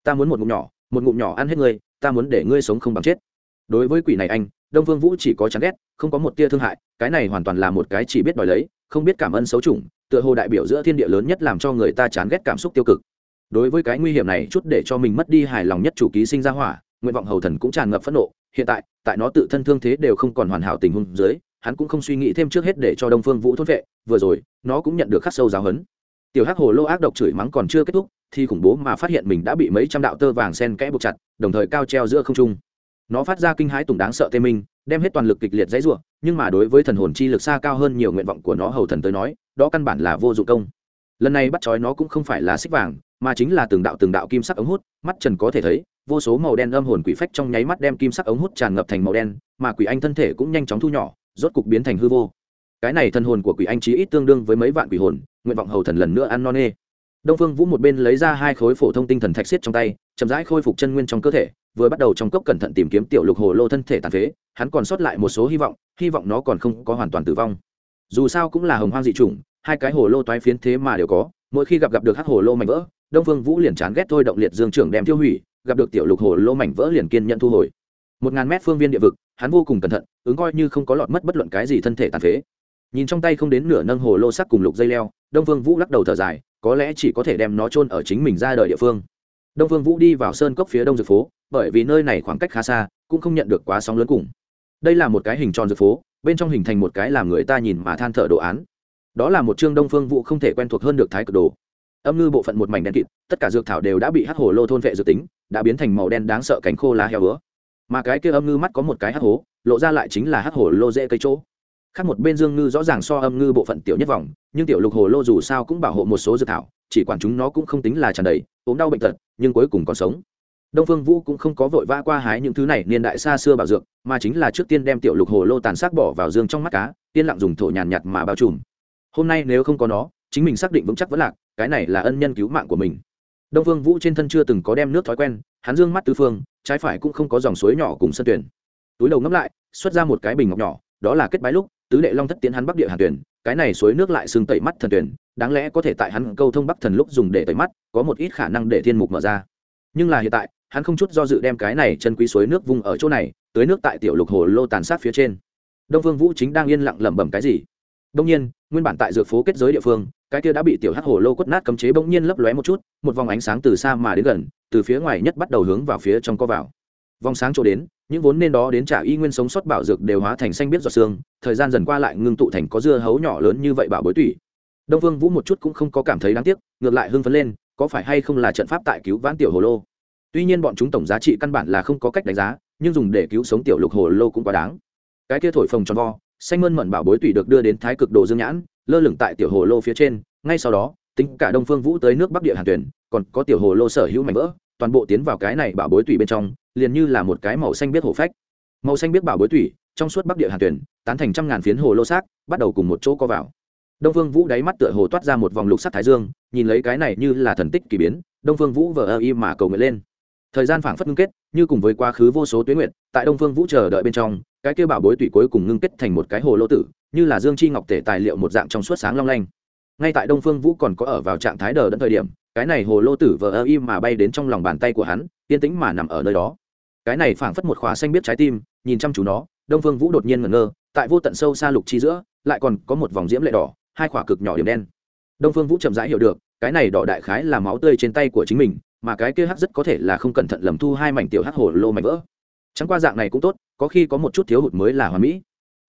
Ta muốn một ngụm nhỏ, một ngụm nhỏ ăn hết ngươi, ta muốn để ngươi sống không bằng chết. Đối với quỷ này anh, đông vương vũ chỉ có chán ghét, không có một tia thương hại, cái này hoàn toàn là một cái chỉ biết đòi lấy, không biết cảm ơn xấu chủng tựa hồ đại biểu giữa thiên địa lớn nhất làm cho người ta chán ghét cảm xúc tiêu cực. Đối với cái nguy hiểm này chút để cho mình mất đi hài lòng nhất chủ ký sinh ra hỏa, nguyện vọng hầu thần cũng tràn ngập phẫn nộ hiện tại tại nó tự thân thương thế đều không còn hoàn hảo tình huống dưới, hắn cũng không suy nghĩ thêm trước hết để cho đông phương vũ thốt vệ, vừa rồi, nó cũng nhận được khắc sâu giáo hấn tiểu hắc hồ lô ác độc chửi mắng còn chưa kết thúc, thì khủng bố mà phát hiện mình đã bị mấy trăm đạo tơ vàng sen kẽ buộc chặt, đồng thời cao treo giữa không trung. Nó phát ra kinh hãi tùng đáng sợ tê minh, đem hết toàn lực kịch liệt dãy ruộng nhưng mà đối với thần hồn chi lực xa cao hơn nhiều nguyện vọng của nó hầu thần tới nói, đó căn bản là vô dụng công. Lần này bắt chói nó cũng không phải là xích vàng, mà chính là từng đạo từng đạo kim sắc ống hút, mắt trần có thể thấy vô số màu đen âm hồn quỷ phách trong nháy mắt đem kim sắc ống hút tràn ngập thành màu đen, mà quỷ anh thân thể cũng nhanh chóng thu nhỏ, rốt cục biến thành hư vô. Cái này thân hồn của quỷ anh chí ít tương đương với mấy vạn quỷ hồn, nguyện vọng hầu thần lần nữa ăn non nê. Đông phương vũ một bên lấy ra hai khối phổ thông tinh thần thạch xiết trong tay, chậm rãi khôi phục chân nguyên trong cơ thể, vừa bắt đầu trong cốc cẩn thận tìm kiếm tiểu lục hồ lô thân thể tàn phế, hắn còn sót lại một số hy vọng hy vọng nó còn không có hoàn toàn tử vong. Dù sao cũng là hồng hoang dị chủng, hai cái hồ lô toái phiến thế mà đều có, mỗi khi gặp gặp được hắc hồ lô mạnh vỡ, đông phương vũ liền chán ghét thôi động liệt dương trưởng đem tiêu hủy gặp được tiểu lục hồ lô mảnh vỡ liền kiên nhận thu hồi. Một ngàn mét phương viên địa vực, hắn vô cùng cẩn thận, ứng coi như không có lọt mất bất luận cái gì thân thể tàn phế. Nhìn trong tay không đến nửa nâng hồ lô sắc cùng lục dây leo, đông phương vũ lắc đầu thở dài, có lẽ chỉ có thể đem nó chôn ở chính mình ra đời địa phương. Đông phương vũ đi vào sơn cốc phía đông dược phố, bởi vì nơi này khoảng cách khá xa, cũng không nhận được quá sóng lớn cùng. Đây là một cái hình tròn dược phố, bên trong hình thành một cái làm người ta nhìn mà than thở đồ án. Đó là một chương đông phương vũ không thể quen thuộc hơn được thái cực đồ. Âm ngư bộ phận một mảnh đen kịt, tất cả dược thảo đều đã bị hắc hồ lô thôn vệ dược tính đã biến thành màu đen đáng sợ cánh khô lá heo hứa. Mà cái kia âm ngư mắt có một cái hắc hố, lộ ra lại chính là hắc hồ lô dễ cây chỗ. Khác một bên dương ngư rõ ràng so âm ngư bộ phận tiểu nhất vòng, nhưng tiểu lục hồ lô dù sao cũng bảo hộ một số dược thảo, chỉ quản chúng nó cũng không tính là tràn đầy, ốm đau bệnh tật, nhưng cuối cùng còn sống. Đông phương vũ cũng không có vội vã qua hái những thứ này, niên đại xa xưa bảo dược, mà chính là trước tiên đem tiểu lục hồ lô tàn xác bỏ vào dương trong mắt cá tiên lặng dùng thổ nhàn nhạt mà bao trùm. Hôm nay nếu không có nó, chính mình xác định vững chắc vẫn lạc, cái này là ân nhân cứu mạng của mình đông phương vũ trên thân chưa từng có đem nước thói quen, hắn dương mắt tứ phương, trái phải cũng không có dòng suối nhỏ cùng sân tuyển. Túi đầu ngấp lại, xuất ra một cái bình ngọc nhỏ, đó là kết bái lúc, tứ đệ long thất tiến hắn bắc địa hàn tuyển, cái này suối nước lại xương tẩy mắt thần tuyển, đáng lẽ có thể tại hắn câu thông bắc thần lúc dùng để tẩy mắt, có một ít khả năng để thiên mục mở ra. Nhưng là hiện tại, hắn không chút do dự đem cái này chân quý suối nước vung ở chỗ này, tưới nước tại tiểu lục hồ lô tàn sát phía trên. Đông phương vũ chính đang yên lặng lẩm bẩm cái gì? Đông nhiên, nguyên bản tại dược phố kết giới địa phương cái kia đã bị tiểu hắc hồ lô quất nát cấm chế bỗng nhiên lấp lóe một chút, một vòng ánh sáng từ xa mà đến gần, từ phía ngoài nhất bắt đầu hướng vào phía trong co vào. Vòng sáng chỗ đến, những vốn nên đó đến trả y nguyên sống sót bảo dược đều hóa thành xanh biết giọt xương thời gian dần qua lại ngưng tụ thành có dưa hấu nhỏ lớn như vậy bảo bối tủy. Đông vương vũ một chút cũng không có cảm thấy đáng tiếc, ngược lại hưng phấn lên, có phải hay không là trận pháp tại cứu vãn tiểu hồ lô? Tuy nhiên bọn chúng tổng giá trị căn bản là không có cách đánh giá, nhưng dùng để cứu sống tiểu lục hồ lô cũng quá đáng. Cái kia thổi phồng tròn vo xanh mơn mận bảo bối tùy được đưa đến thái cực đồ dương nhãn, lơ lửng tại tiểu hồ lô phía trên, ngay sau đó, tính cả đông phương vũ tới nước bắc địa hàn tuyển còn có tiểu hồ lô sở hữu mảnh vỡ, toàn bộ tiến vào cái này bảo bối tùy bên trong, liền như là một cái màu xanh biết hồ phách. Màu xanh biết bảo bối tùy, trong suốt bắc địa hàn tuyển tán thành trăm ngàn phiến hồ lô xác, bắt đầu cùng một chỗ co vào. Đông phương vũ đáy mắt tựa hồ toát ra một vòng lục sắc thái dương, nhìn lấy cái này như là thần tích kỳ biến, đông phương vũ vờ ơ y mà cầu nguyện lên. Thời gian phảng phất ngưng kết, như cùng với quá khứ vô số tuyến nguyện, tại đông phương vũ chờ đợi bên trong cái kia bảo bối tủy cuối cùng ngưng kết thành một cái hồ lô tử, như là dương chi ngọc tể tài liệu một dạng trong suốt sáng long lanh. Ngay tại đông phương vũ còn có ở vào trạng thái đờ đẫn thời điểm, cái này hồ lô tử vờ ơ im mà bay đến trong lòng bàn tay của hắn, yên tĩnh mà nằm ở nơi đó. Cái này phảng phất một khóa xanh biết trái tim, nhìn chăm chú nó, đông phương vũ đột nhiên ngẩn ngơ, tại vô tận sâu xa lục chi giữa, lại còn có một vòng diễm lệ đỏ, hai khỏa cực nhỏ điểm đen. Đông phương vũ chậm rãi hiểu được, cái này đỏ đại khái là máu tươi trên tay của chính mình, mà cái kia hắc rất có thể là không cẩn thận lầm thu hai mảnh tiểu hắc hồ lô mảnh vỡ chẳng qua dạng này cũng tốt, có khi có một chút thiếu hụt mới là hoàn mỹ.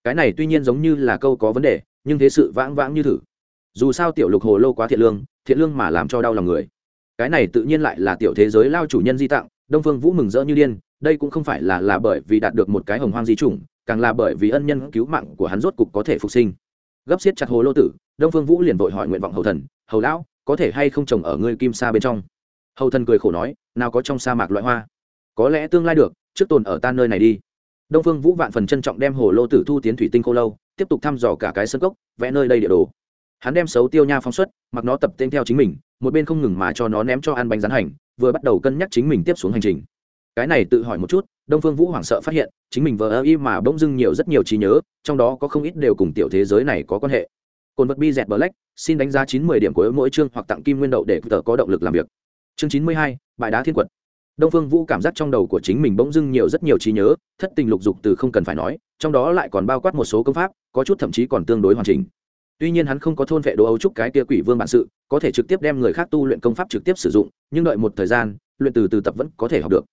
Cái này tuy nhiên giống như là câu có vấn đề, nhưng thế sự vãng vãng như thử. Dù sao tiểu lục hồ lô quá thiện lương thiện lương mà làm cho đau lòng người. Cái này tự nhiên lại là tiểu thế giới lao chủ nhân di tặng, đông phương vũ mừng rỡ như điên, đây cũng không phải là là bởi vì đạt được một cái hồng hoang di chủng, càng là bởi vì ân nhân cứu mạng của hắn rốt cục có thể phục sinh. Gấp xiết chặt hồ lô tử, đông phương vũ liền vội hỏi nguyện vọng hầu thần, hầu lão, có thể hay không trồng ở ngươi kim sa bên trong? Hầu thần cười khổ nói, nào có trong sa mạc loại hoa. Có lẽ tương lai được trước tồn ở ta nơi này đi. Đông phương vũ vạn phần trân trọng đem hồ lô tử thu tiến thủy tinh khô lâu, tiếp tục thăm dò cả cái sân cốc, vẽ nơi đây địa đồ. Hắn đem xấu tiêu nha phóng xuất, mặc nó tập tên theo chính mình, một bên không ngừng mà cho nó ném cho ăn bánh rán hành, vừa bắt đầu cân nhắc chính mình tiếp xuống hành trình. Cái này tự hỏi một chút, đông phương vũ hoảng sợ phát hiện, chính mình vờ ơ y mà bỗng dưng nhiều rất nhiều trí nhớ, trong đó có không ít đều cùng tiểu thế giới này có quan hệ. Cồn vật bi dẹt black, xin đánh giá chín mươi điểm của mỗi chương hoặc tặng kim nguyên đậu để tờ có động lực làm việc. Chương chín mươi hai bài đá thiên quật đông phương vũ cảm giác trong đầu của chính mình bỗng dưng nhiều rất nhiều trí nhớ, thất tình lục dục từ không cần phải nói, trong đó lại còn bao quát một số công pháp, có chút thậm chí còn tương đối hoàn chỉnh. Tuy nhiên hắn không có thôn vệ đồ ấu trúc cái kia quỷ vương bản sự, có thể trực tiếp đem người khác tu luyện công pháp trực tiếp sử dụng, nhưng đợi một thời gian, luyện từ từ tập vẫn có thể học được.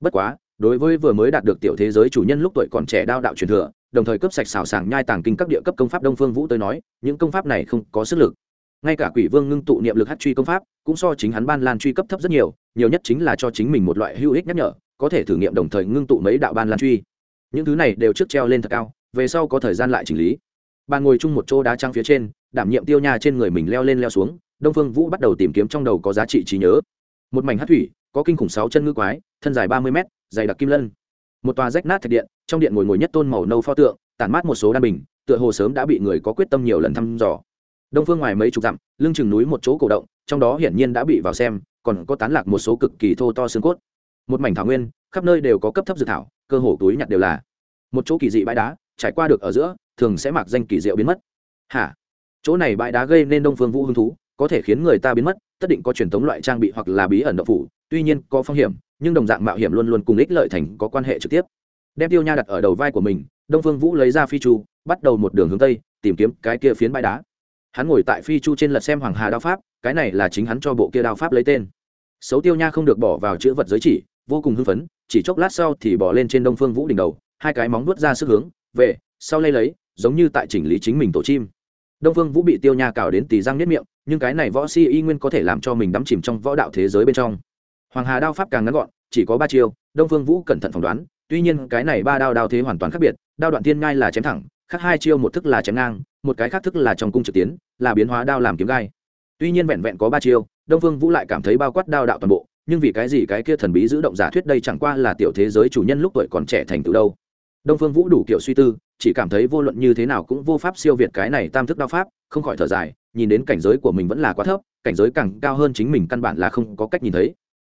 Bất quá, đối với vừa mới đạt được tiểu thế giới chủ nhân lúc tuổi còn trẻ đao đạo truyền thừa, đồng thời cấp sạch xào sàng nhai tàng kinh các địa cấp công pháp đông phương vũ tới nói, những công pháp này không có sức lực ngay cả quỷ vương ngưng tụ niệm lực hát truy công pháp, cũng so chính hắn ban lan truy cấp thấp rất nhiều nhiều nhất chính là cho chính mình một loại hữu ích nhắc nhở, có thể thử nghiệm đồng thời ngưng tụ mấy đạo ban lan truy. Những thứ này đều trước treo lên thật cao, về sau có thời gian lại chỉnh lý. Bàn ngồi chung một chỗ đá trăng phía trên, đảm nhiệm tiêu nha trên người mình leo lên leo xuống, đông phương vũ bắt đầu tìm kiếm trong đầu có giá trị trí nhớ. Một mảnh hát thủy, có kinh khủng sáu chân ngư quái, thân dài ba mươi mét, dày đặc kim lân. Một tòa rách nát thạch điện, trong điện ngồi ngồi nhất tôn màu nâu pho tượng, tản mát một số đan bình, tựa hồ sớm đã bị người có quyết tâm nhiều lần thăm dò đông phương ngoài mấy chục dặm, lưng chừng núi một chỗ cổ động, trong đó hiển nhiên đã bị vào xem, còn có tán lạc một số cực kỳ thô to xương cốt. Một mảnh thảo nguyên, khắp nơi đều có cấp thấp dự thảo, cơ hồ túi nhặt đều là. Một chỗ kỳ dị bãi đá, trải qua được ở giữa, thường sẽ mặc danh kỳ diệu biến mất. Hả? Chỗ này bãi đá gây nên đông phương vũ hứng thú, có thể khiến người ta biến mất, tất định có truyền thống loại trang bị hoặc là bí ẩn độc phủ, tuy nhiên có phong hiểm, nhưng đồng dạng mạo hiểm luôn luôn cùng ích lợi thành có quan hệ trực tiếp. Đem tiêu nha đặt ở đầu vai của mình, đông phương vũ lấy ra phi chu, bắt đầu một đường hướng tây, tìm kiếm cái kia phiến bãi đá hắn ngồi tại phi chu trên lật xem hoàng hà đao pháp, cái này là chính hắn cho bộ kia đao pháp lấy tên. Xấu tiêu nha không được bỏ vào chữ vật giới chỉ, vô cùng hưng phấn, chỉ chốc lát sau thì bỏ lên trên đông phương vũ đỉnh đầu, hai cái móng nuốt ra sức hướng, về, sau lay lấy, giống như tại chỉnh lý chính mình tổ chim. Đông phương vũ bị tiêu nha cào đến tì răng nếp miệng, nhưng cái này võ si y nguyên có thể làm cho mình đắm chìm trong võ đạo thế giới bên trong. Hoàng hà đao pháp càng ngắn gọn, chỉ có ba chiêu, đông phương vũ cẩn thận phỏng đoán, tuy nhiên cái này ba đao đao thế hoàn toàn khác biệt, đao đoạn thiên ngai là chém thẳng khác hai chiêu, một thức là chém ngang, một cái khác thức là trong cung trực tiến, là biến hóa đao làm kiếm gai. Tuy nhiên vẹn vẹn có ba chiêu, đông phương vũ lại cảm thấy bao quát đao đạo toàn bộ, nhưng vì cái gì cái kia thần bí giữ động giả thuyết đây chẳng qua là tiểu thế giới chủ nhân lúc tuổi còn trẻ thành tựu đâu. Đông phương vũ đủ kiểu suy tư, chỉ cảm thấy vô luận như thế nào cũng vô pháp siêu việt cái này tam thức đao pháp, không khỏi thở dài, nhìn đến cảnh giới của mình vẫn là quá thấp, cảnh giới càng cao hơn chính mình căn bản là không có cách nhìn thấy.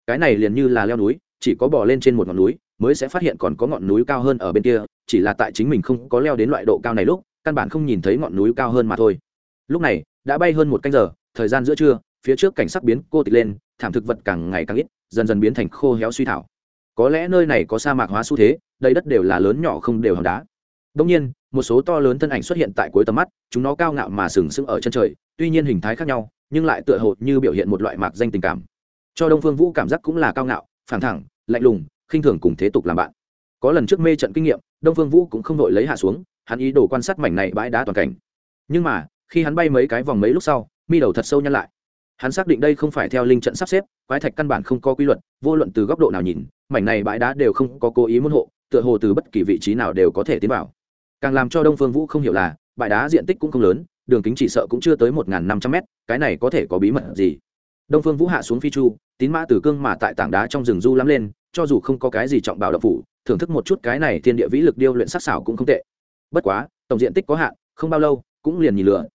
Cái này liền như là leo núi, chỉ có bò lên trên một ngọn núi mới sẽ phát hiện còn có ngọn núi cao hơn ở bên kia, chỉ là tại chính mình không có leo đến loại độ cao này lúc, căn bản không nhìn thấy ngọn núi cao hơn mà thôi. Lúc này, đã bay hơn một canh giờ, thời gian giữa trưa, phía trước cảnh sắc biến cô tịch lên, thảm thực vật càng ngày càng ít, dần dần biến thành khô héo suy thảo. Có lẽ nơi này có sa mạc hóa xu thế đây đất đều là lớn nhỏ không đều hòn đá. Đông nhiên, một số to lớn thân ảnh xuất hiện tại cuối tầm mắt, chúng nó cao ngạo mà sừng sững ở chân trời, tuy nhiên hình thái khác nhau, nhưng lại tựa hồ như biểu hiện một loại mạc danh tình cảm. Cho đông phương vũ cảm giác cũng là cao ngạo phản thẳng, lạnh lùng khinh thường cùng thế tục làm bạn. Có lần trước mê trận kinh nghiệm, đông phương vũ cũng không đội lấy hạ xuống, hắn ý đồ quan sát mảnh này bãi đá toàn cảnh. Nhưng mà, khi hắn bay mấy cái vòng mấy lúc sau, mi đầu thật sâu nhăn lại. Hắn xác định đây không phải theo linh trận sắp xếp, quái thạch căn bản không có quy luật, vô luận từ góc độ nào nhìn, mảnh này bãi đá đều không có cố ý muốn hộ, tựa hồ từ bất kỳ vị trí nào đều có thể tiến vào. Càng làm cho đông phương vũ không hiểu là, bãi đá diện tích cũng không lớn, đường kính chỉ sợ cũng chưa tới một năm trăm mét, cái này có thể có bí mật gì? Đông phương vũ hạ xuống phi chu, tín mã từ cương mà tại tảng đá trong rừng du lắm lên cho dù không có cái gì trọng bảo độc phủ, thưởng thức một chút cái này thiên địa vĩ lực điêu luyện sắc xảo cũng không tệ. Bất quá, tổng diện tích có hạn, không bao lâu, cũng liền nhìn lửa.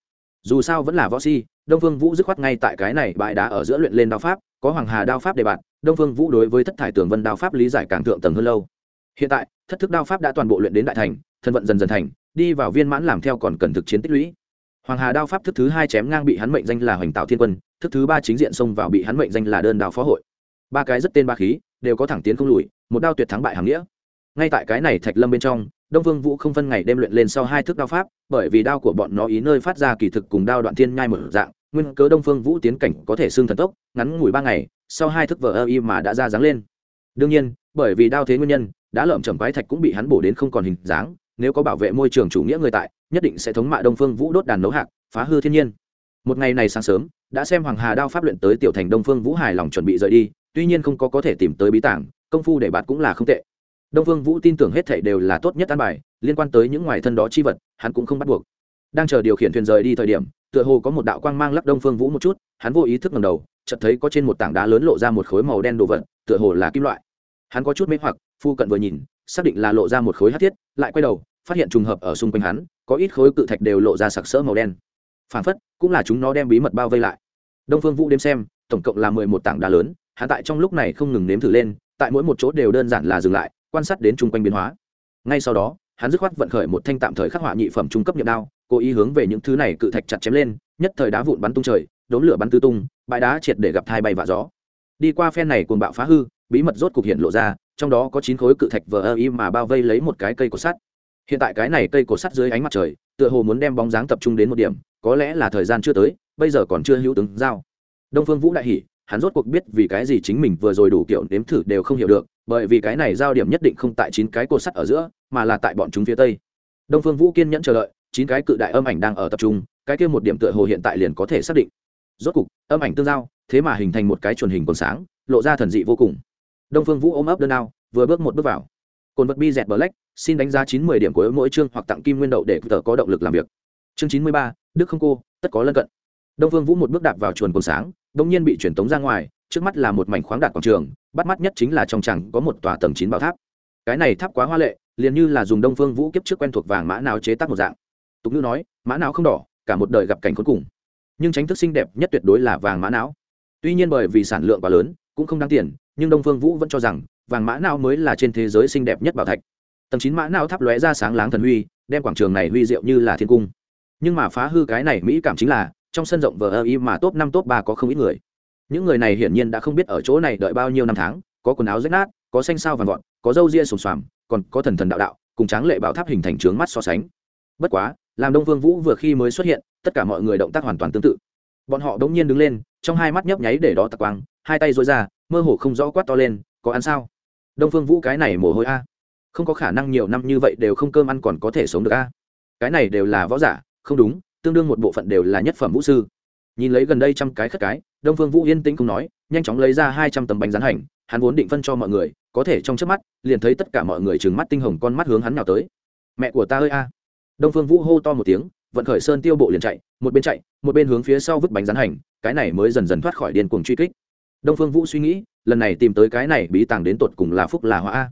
Dù sao vẫn là võ si, đông phương vũ dứt khoát ngay tại cái này bãi đá ở giữa luyện lên đao pháp, có hoàng hà đao pháp để bạn, đông phương vũ đối với thất thải tường vân đao pháp lý giải càng thượng tầng hơn lâu. Hiện tại, thất thức đao pháp đã toàn bộ luyện đến đại thành, thân vận dần dần thành, đi vào viên mãn làm theo còn cần thực chiến tích lũy. Hoàng hà đao pháp thức thứ hai chém ngang bị hắn mệnh danh là hoành tạo thiên quân, thức thứ ba chính diện xông vào bị hắn mệnh danh là đơn đao phó hội. Ba cái rất tên ba khí đều có thẳng tiến không lùi, một đao tuyệt thắng bại hàng nghĩa. Ngay tại cái này thạch lâm bên trong, đông vương vũ không phân ngày đêm luyện lên sau hai thức đao pháp, bởi vì đao của bọn nó ý nơi phát ra kỳ thực cùng đao đoạn thiên nhai mở dạng, nguyên cớ đông phương vũ tiến cảnh có thể xương thần tốc, ngắn ngủi ba ngày, sau hai thức vờ ơ y mà đã ra dáng lên. Đương nhiên, bởi vì đao thế nguyên nhân, đã lợm chầm quái thạch cũng bị hắn bổ đến không còn hình dáng, nếu có bảo vệ môi trường chủ nghĩa người tại, nhất định sẽ thống mạ đông phương vũ đốt đàn nấu hạc, phá hư thiên nhiên. Một ngày này sáng sớm, đã xem hoàng hà đao pháp luyện tới tiểu thành đông phương vũ hài lòng chuẩn bị rời đi tuy nhiên không có có thể tìm tới bí tảng, công phu để bạt cũng là không tệ. Đông phương vũ tin tưởng hết thảy đều là tốt nhất an bài, liên quan tới những ngoài thân đó chi vật, hắn cũng không bắt buộc. Đang chờ điều khiển thuyền rời đi thời điểm, tựa hồ có một đạo quang mang lắc đông phương vũ một chút, hắn vô ý thức ngầm đầu, chợt thấy có trên một tảng đá lớn lộ ra một khối màu đen đồ vật, tựa hồ là kim loại. Hắn có chút mê hoặc, phu cận vừa nhìn, xác định là lộ ra một khối hát thiết, lại quay đầu, phát hiện trùng hợp ở xung quanh hắn, có ít khối cự thạch đều lộ ra sặc sỡ màu đen. Phản phất, cũng là chúng nó đem bí mật bao vây lại. Đông phương vũ đếm xem, tổng cộng là mười một tảng đá lớn hắn tại trong lúc này không ngừng nếm thử lên, tại mỗi một chỗ đều đơn giản là dừng lại, quan sát đến chung quanh biến hóa. Ngay sau đó, hắn dứt khoát vận khởi một thanh tạm thời khắc họa nhị phẩm trung cấp nhậm đao, cố ý hướng về những thứ này cự thạch chặt chém lên, nhất thời đá vụn bắn tung trời đốn lửa bắn tứ tung, bãi đá triệt để gặp thai bay và gió. Đi qua phen này cuồng bạo phá hư, bí mật rốt cục hiện lộ ra, trong đó có chín khối cự thạch vờ ơ y mà bao vây lấy một cái cây cột sắt. Hiện tại cái này cây cột sắt dưới ánh mặt trời, tựa hồ muốn đem bóng dáng tập trung đến một điểm, có lẽ là thời gian chưa tới, bây giờ còn chưa hữu tướng giao. Đông phương vũ đại hỉ hắn rốt cuộc biết vì cái gì chính mình vừa rồi đủ kiểu nếm thử đều không hiểu được, bởi vì cái này giao điểm nhất định không tại chín cái cột sắt ở giữa, mà là tại bọn chúng phía tây. Đông phương vũ kiên nhẫn chờ đợi, chín cái cự đại âm ảnh đang ở tập trung, cái kia một điểm tựa hồ hiện tại liền có thể xác định. Rốt cục, âm ảnh tương giao, thế mà hình thành một cái chuẩn hình còn sáng, lộ ra thần dị vô cùng. Đông phương vũ ôm ấp đơn ao, vừa bước một bước vào. Cồn vật bi dẹt black, xin đánh giá chín mươi điểm của mỗi chương hoặc tặng kim nguyên đậu để tờ có động lực làm việc. Chương chín mươi ba, đức không cô, tất có lân cận đông vương vũ một bước đạp vào chuồn cồn sáng đông nhiên bị chuyển tống ra ngoài, trước mắt là một mảnh khoáng đạt quảng trường, bắt mắt nhất chính là trong chẳng có một tòa tầng chín bảo tháp. Cái này tháp quá hoa lệ, liền như là dùng đông phương vũ kiếp trước quen thuộc vàng mã nào chế tác một dạng. Tục ngữ nói, mã não không đỏ, cả một đời gặp cảnh cuối cùng. Nhưng tránh thức xinh đẹp nhất tuyệt đối là vàng mã não tuy nhiên bởi vì sản lượng quá lớn, cũng không đáng tiền, nhưng đông phương vũ vẫn cho rằng, vàng mã não mới là trên thế giới xinh đẹp nhất bảo thạch. Tầng chín mã não tháp lóe ra sáng láng thần huy, đem quảng trường này huy diệu như là thiên cung. Nhưng mà phá hư cái này mỹ cảm chính là trong sân rộng vờ ơ y mà top năm, top ba có không ít người. Những người này hiển nhiên đã không biết ở chỗ này đợi bao nhiêu năm tháng, có quần áo rách nát, có xanh sao vàng gọn có râu ria sùng xoàm, còn có thần thần đạo đạo, cùng tráng lệ bảo tháp hình thành trướng mắt so sánh. Bất quá, làm đông vương vũ vừa khi mới xuất hiện, tất cả mọi người động tác hoàn toàn tương tự. Bọn họ đống nhiên đứng lên, trong hai mắt nhấp nháy để đó tạc quang, hai tay dối ra, mơ hồ không rõ quát to lên, có ăn sao? Đông phương vũ cái này mồ hôi a. Không có khả năng nhiều năm như vậy đều không cơm ăn còn có thể sống được a. Cái này đều là võ giả, không đúng tương đương một bộ phận đều là nhất phẩm vũ sư. Nhìn lấy gần đây trăm cái khất cái, đông phương vũ yên tĩnh không nói, nhanh chóng lấy ra hai trăm tấm bánh rán hành, hắn vốn định phân cho mọi người, có thể trong trước mắt, liền thấy tất cả mọi người trừng mắt tinh hồng con mắt hướng hắn nào tới. Mẹ của ta ơi a! Đông phương vũ hô to một tiếng, vận khởi sơn tiêu bộ liền chạy, một bên chạy, một bên hướng phía sau vứt bánh rán hành, cái này mới dần dần thoát khỏi điên cuồng truy kích. Đông phương vũ suy nghĩ, lần này tìm tới cái này bí tàng đến tột cùng là phúc là hóa a.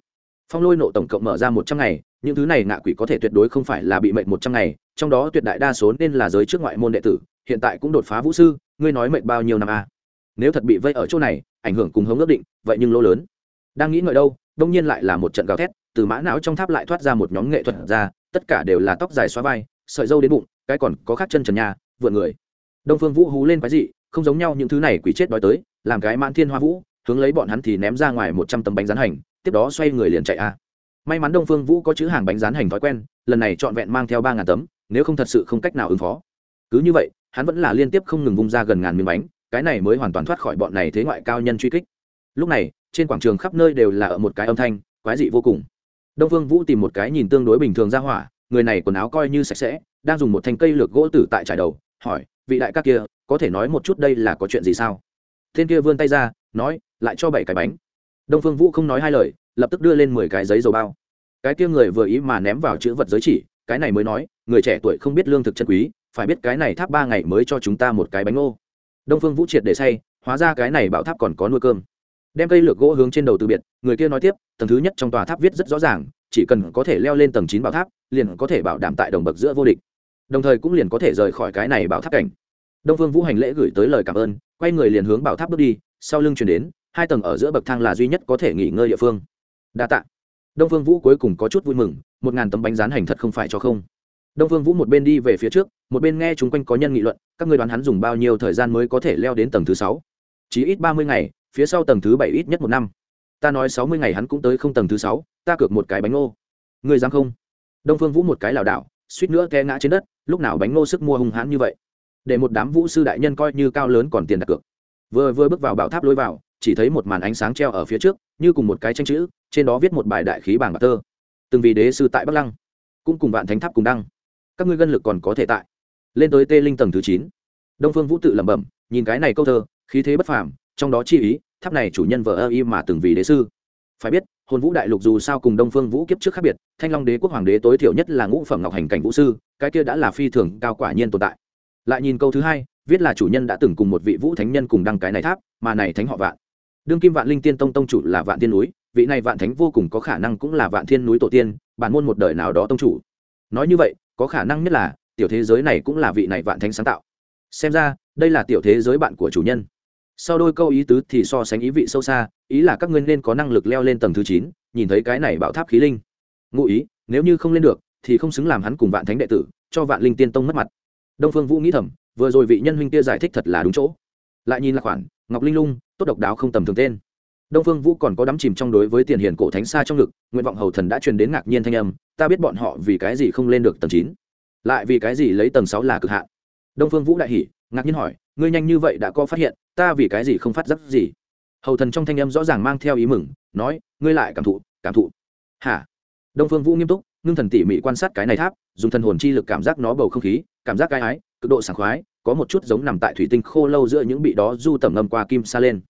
Phong lôi nộ tổng cộng mở ra một trăm ngày, những thứ này ngạ quỷ có thể tuyệt đối không phải là bị mệnh một trăm ngày trong đó tuyệt đại đa số nên là giới trước ngoại môn đệ tử, hiện tại cũng đột phá vũ sư, ngươi nói mệnh bao nhiêu năm a? Nếu thật bị vây ở chỗ này, ảnh hưởng cùng hống ước định, vậy nhưng lỗ lớn. Đang nghĩ ngợi đâu, đông nhiên lại là một trận gào thét, từ mã não trong tháp lại thoát ra một nhóm nghệ thuật ra, tất cả đều là tóc dài xóa vai, sợi dâu đến bụng, cái còn có khác chân trần nhà, vượn người. Đông phương vũ hú lên cái gì không giống nhau những thứ này quỷ chết đói tới, làm cái mãn thiên hoa vũ, hướng lấy bọn hắn thì ném ra ngoài một trăm tấm bánh rán hành, tiếp đó xoay người liền chạy a. May mắn đông phương vũ có chữ hàng bánh rán hành thói quen, lần này trọn vẹn mang theo ba ngàn tấm nếu không thật sự không cách nào ứng phó. Cứ như vậy, hắn vẫn là liên tiếp không ngừng vung ra gần ngàn miếng bánh, cái này mới hoàn toàn thoát khỏi bọn này thế ngoại cao nhân truy kích. Lúc này, trên quảng trường khắp nơi đều là ở một cái âm thanh, quái dị vô cùng. Đông phương vũ tìm một cái nhìn tương đối bình thường ra hỏa, người này quần áo coi như sạch sẽ, đang dùng một thanh cây lược gỗ tử tại trải đầu, hỏi, vị đại các kia, có thể nói một chút đây là có chuyện gì sao? Thiên kia vươn tay ra, nói, lại cho bảy cái bánh. Đông phương vũ không nói hai lời, lập tức đưa lên mười cái giấy dầu bao. Cái kia người vừa ý mà ném vào chữ vật giới chỉ cái này mới nói, người trẻ tuổi không biết lương thực chân quý, phải biết cái này tháp ba ngày mới cho chúng ta một cái bánh ngô. Đông phương vũ triệt để say, hóa ra cái này bảo tháp còn có nuôi cơm. Đem cây lược gỗ hướng trên đầu từ biệt, người kia nói tiếp, tầng thứ nhất trong tòa tháp viết rất rõ ràng, chỉ cần có thể leo lên tầng chín bảo tháp, liền có thể bảo đảm tại đồng bậc giữa vô địch. Đồng thời cũng liền có thể rời khỏi cái này bảo tháp cảnh. Đông phương vũ hành lễ gửi tới lời cảm ơn, quay người liền hướng bảo tháp bước đi, sau lưng chuyển đến, hai tầng ở giữa bậc thang là duy nhất có thể nghỉ ngơi địa phương. Đa tạng đông phương vũ cuối cùng có chút vui mừng, một ngàn tấm bánh rán hành thật không phải cho không. Đông phương vũ một bên đi về phía trước, một bên nghe chúng quanh có nhân nghị luận, các người đoán hắn dùng bao nhiêu thời gian mới có thể leo đến tầng thứ sáu? Chỉ ít ba mươi ngày, phía sau tầng thứ bảy ít nhất một năm. Ta nói sáu mươi ngày hắn cũng tới không tầng thứ sáu, ta cược một cái bánh ngô. Người dám không? Đông phương vũ một cái lảo đảo, suýt nữa té ngã trên đất, lúc nào bánh ngô sức mua hung hãn như vậy? Để một đám vũ sư đại nhân coi như cao lớn còn tiền đặt cược. Vừa vừa bước vào bảo tháp lối vào, chỉ thấy một màn ánh sáng treo ở phía trước, như cùng một cái tranh chữ trên đó viết một bài đại khí bảng bạc thơ, từng vì đế sư tại bắc lăng cũng cùng vạn thánh tháp cùng đăng. Các ngươi gân lực còn có thể tại. Lên tới tê linh tầng thứ chín. Đông phương vũ tự lẩm bẩm nhìn cái này câu thơ khí thế bất phàm trong đó chi ý tháp này chủ nhân vợ ơ y mà từng vì đế sư. Phải biết hồn vũ đại lục dù sao cùng đông phương vũ kiếp trước khác biệt thanh long đế quốc hoàng đế tối thiểu nhất là ngũ phẩm ngọc hành cảnh vũ sư cái kia đã là phi thường cao quả nhiên tồn tại. Lại nhìn câu thứ hai viết là chủ nhân đã từng cùng một vị vũ thánh nhân cùng đăng cái này tháp mà này thánh họ vạn. Đương kim vạn linh tiên tông tông chủ là vạn tiên núi vị này vạn thánh vô cùng có khả năng cũng là vạn thiên núi tổ tiên, bản môn một đời nào đó tông chủ. Nói như vậy, có khả năng nhất là, tiểu thế giới này cũng là vị này vạn thánh sáng tạo. Xem ra, đây là tiểu thế giới bạn của chủ nhân. Sau đôi câu ý tứ thì so sánh ý vị sâu xa, ý là các ngươi nên có năng lực leo lên tầng thứ chín, nhìn thấy cái này bảo tháp khí linh. Ngụ ý, nếu như không lên được, thì không xứng làm hắn cùng vạn thánh đệ tử, cho vạn linh tiên tông mất mặt. Đông phương vũ nghĩ thầm, vừa rồi vị nhân huynh kia giải thích thật là đúng chỗ. Lại nhìn là khoản, ngọc linh lung, tốt độc đáo không tầm thường tên đông phương vũ còn có đắm chìm trong đối với tiền hiền cổ thánh xa trong ngực, nguyện vọng hầu thần đã truyền đến ngạc nhiên thanh âm, ta biết bọn họ vì cái gì không lên được tầng chín, lại vì cái gì lấy tầng sáu là cực hạn. Đông phương vũ đại hỉ, ngạc nhiên hỏi, ngươi nhanh như vậy đã có phát hiện, ta vì cái gì không phát giác gì? Hầu thần trong thanh âm rõ ràng mang theo ý mừng, nói, ngươi lại cảm thụ cảm thụ. Hả? Đông phương vũ nghiêm túc, ngưng thần tỉ mỉ quan sát cái này tháp, dùng thần hồn chi lực cảm giác nó bầu không khí, cảm giác cái ái, cực độ sảng khoái, có một chút giống nằm tại thủy tinh khô lâu giữa những bị đó du tẩm ngâm qua kim sa lên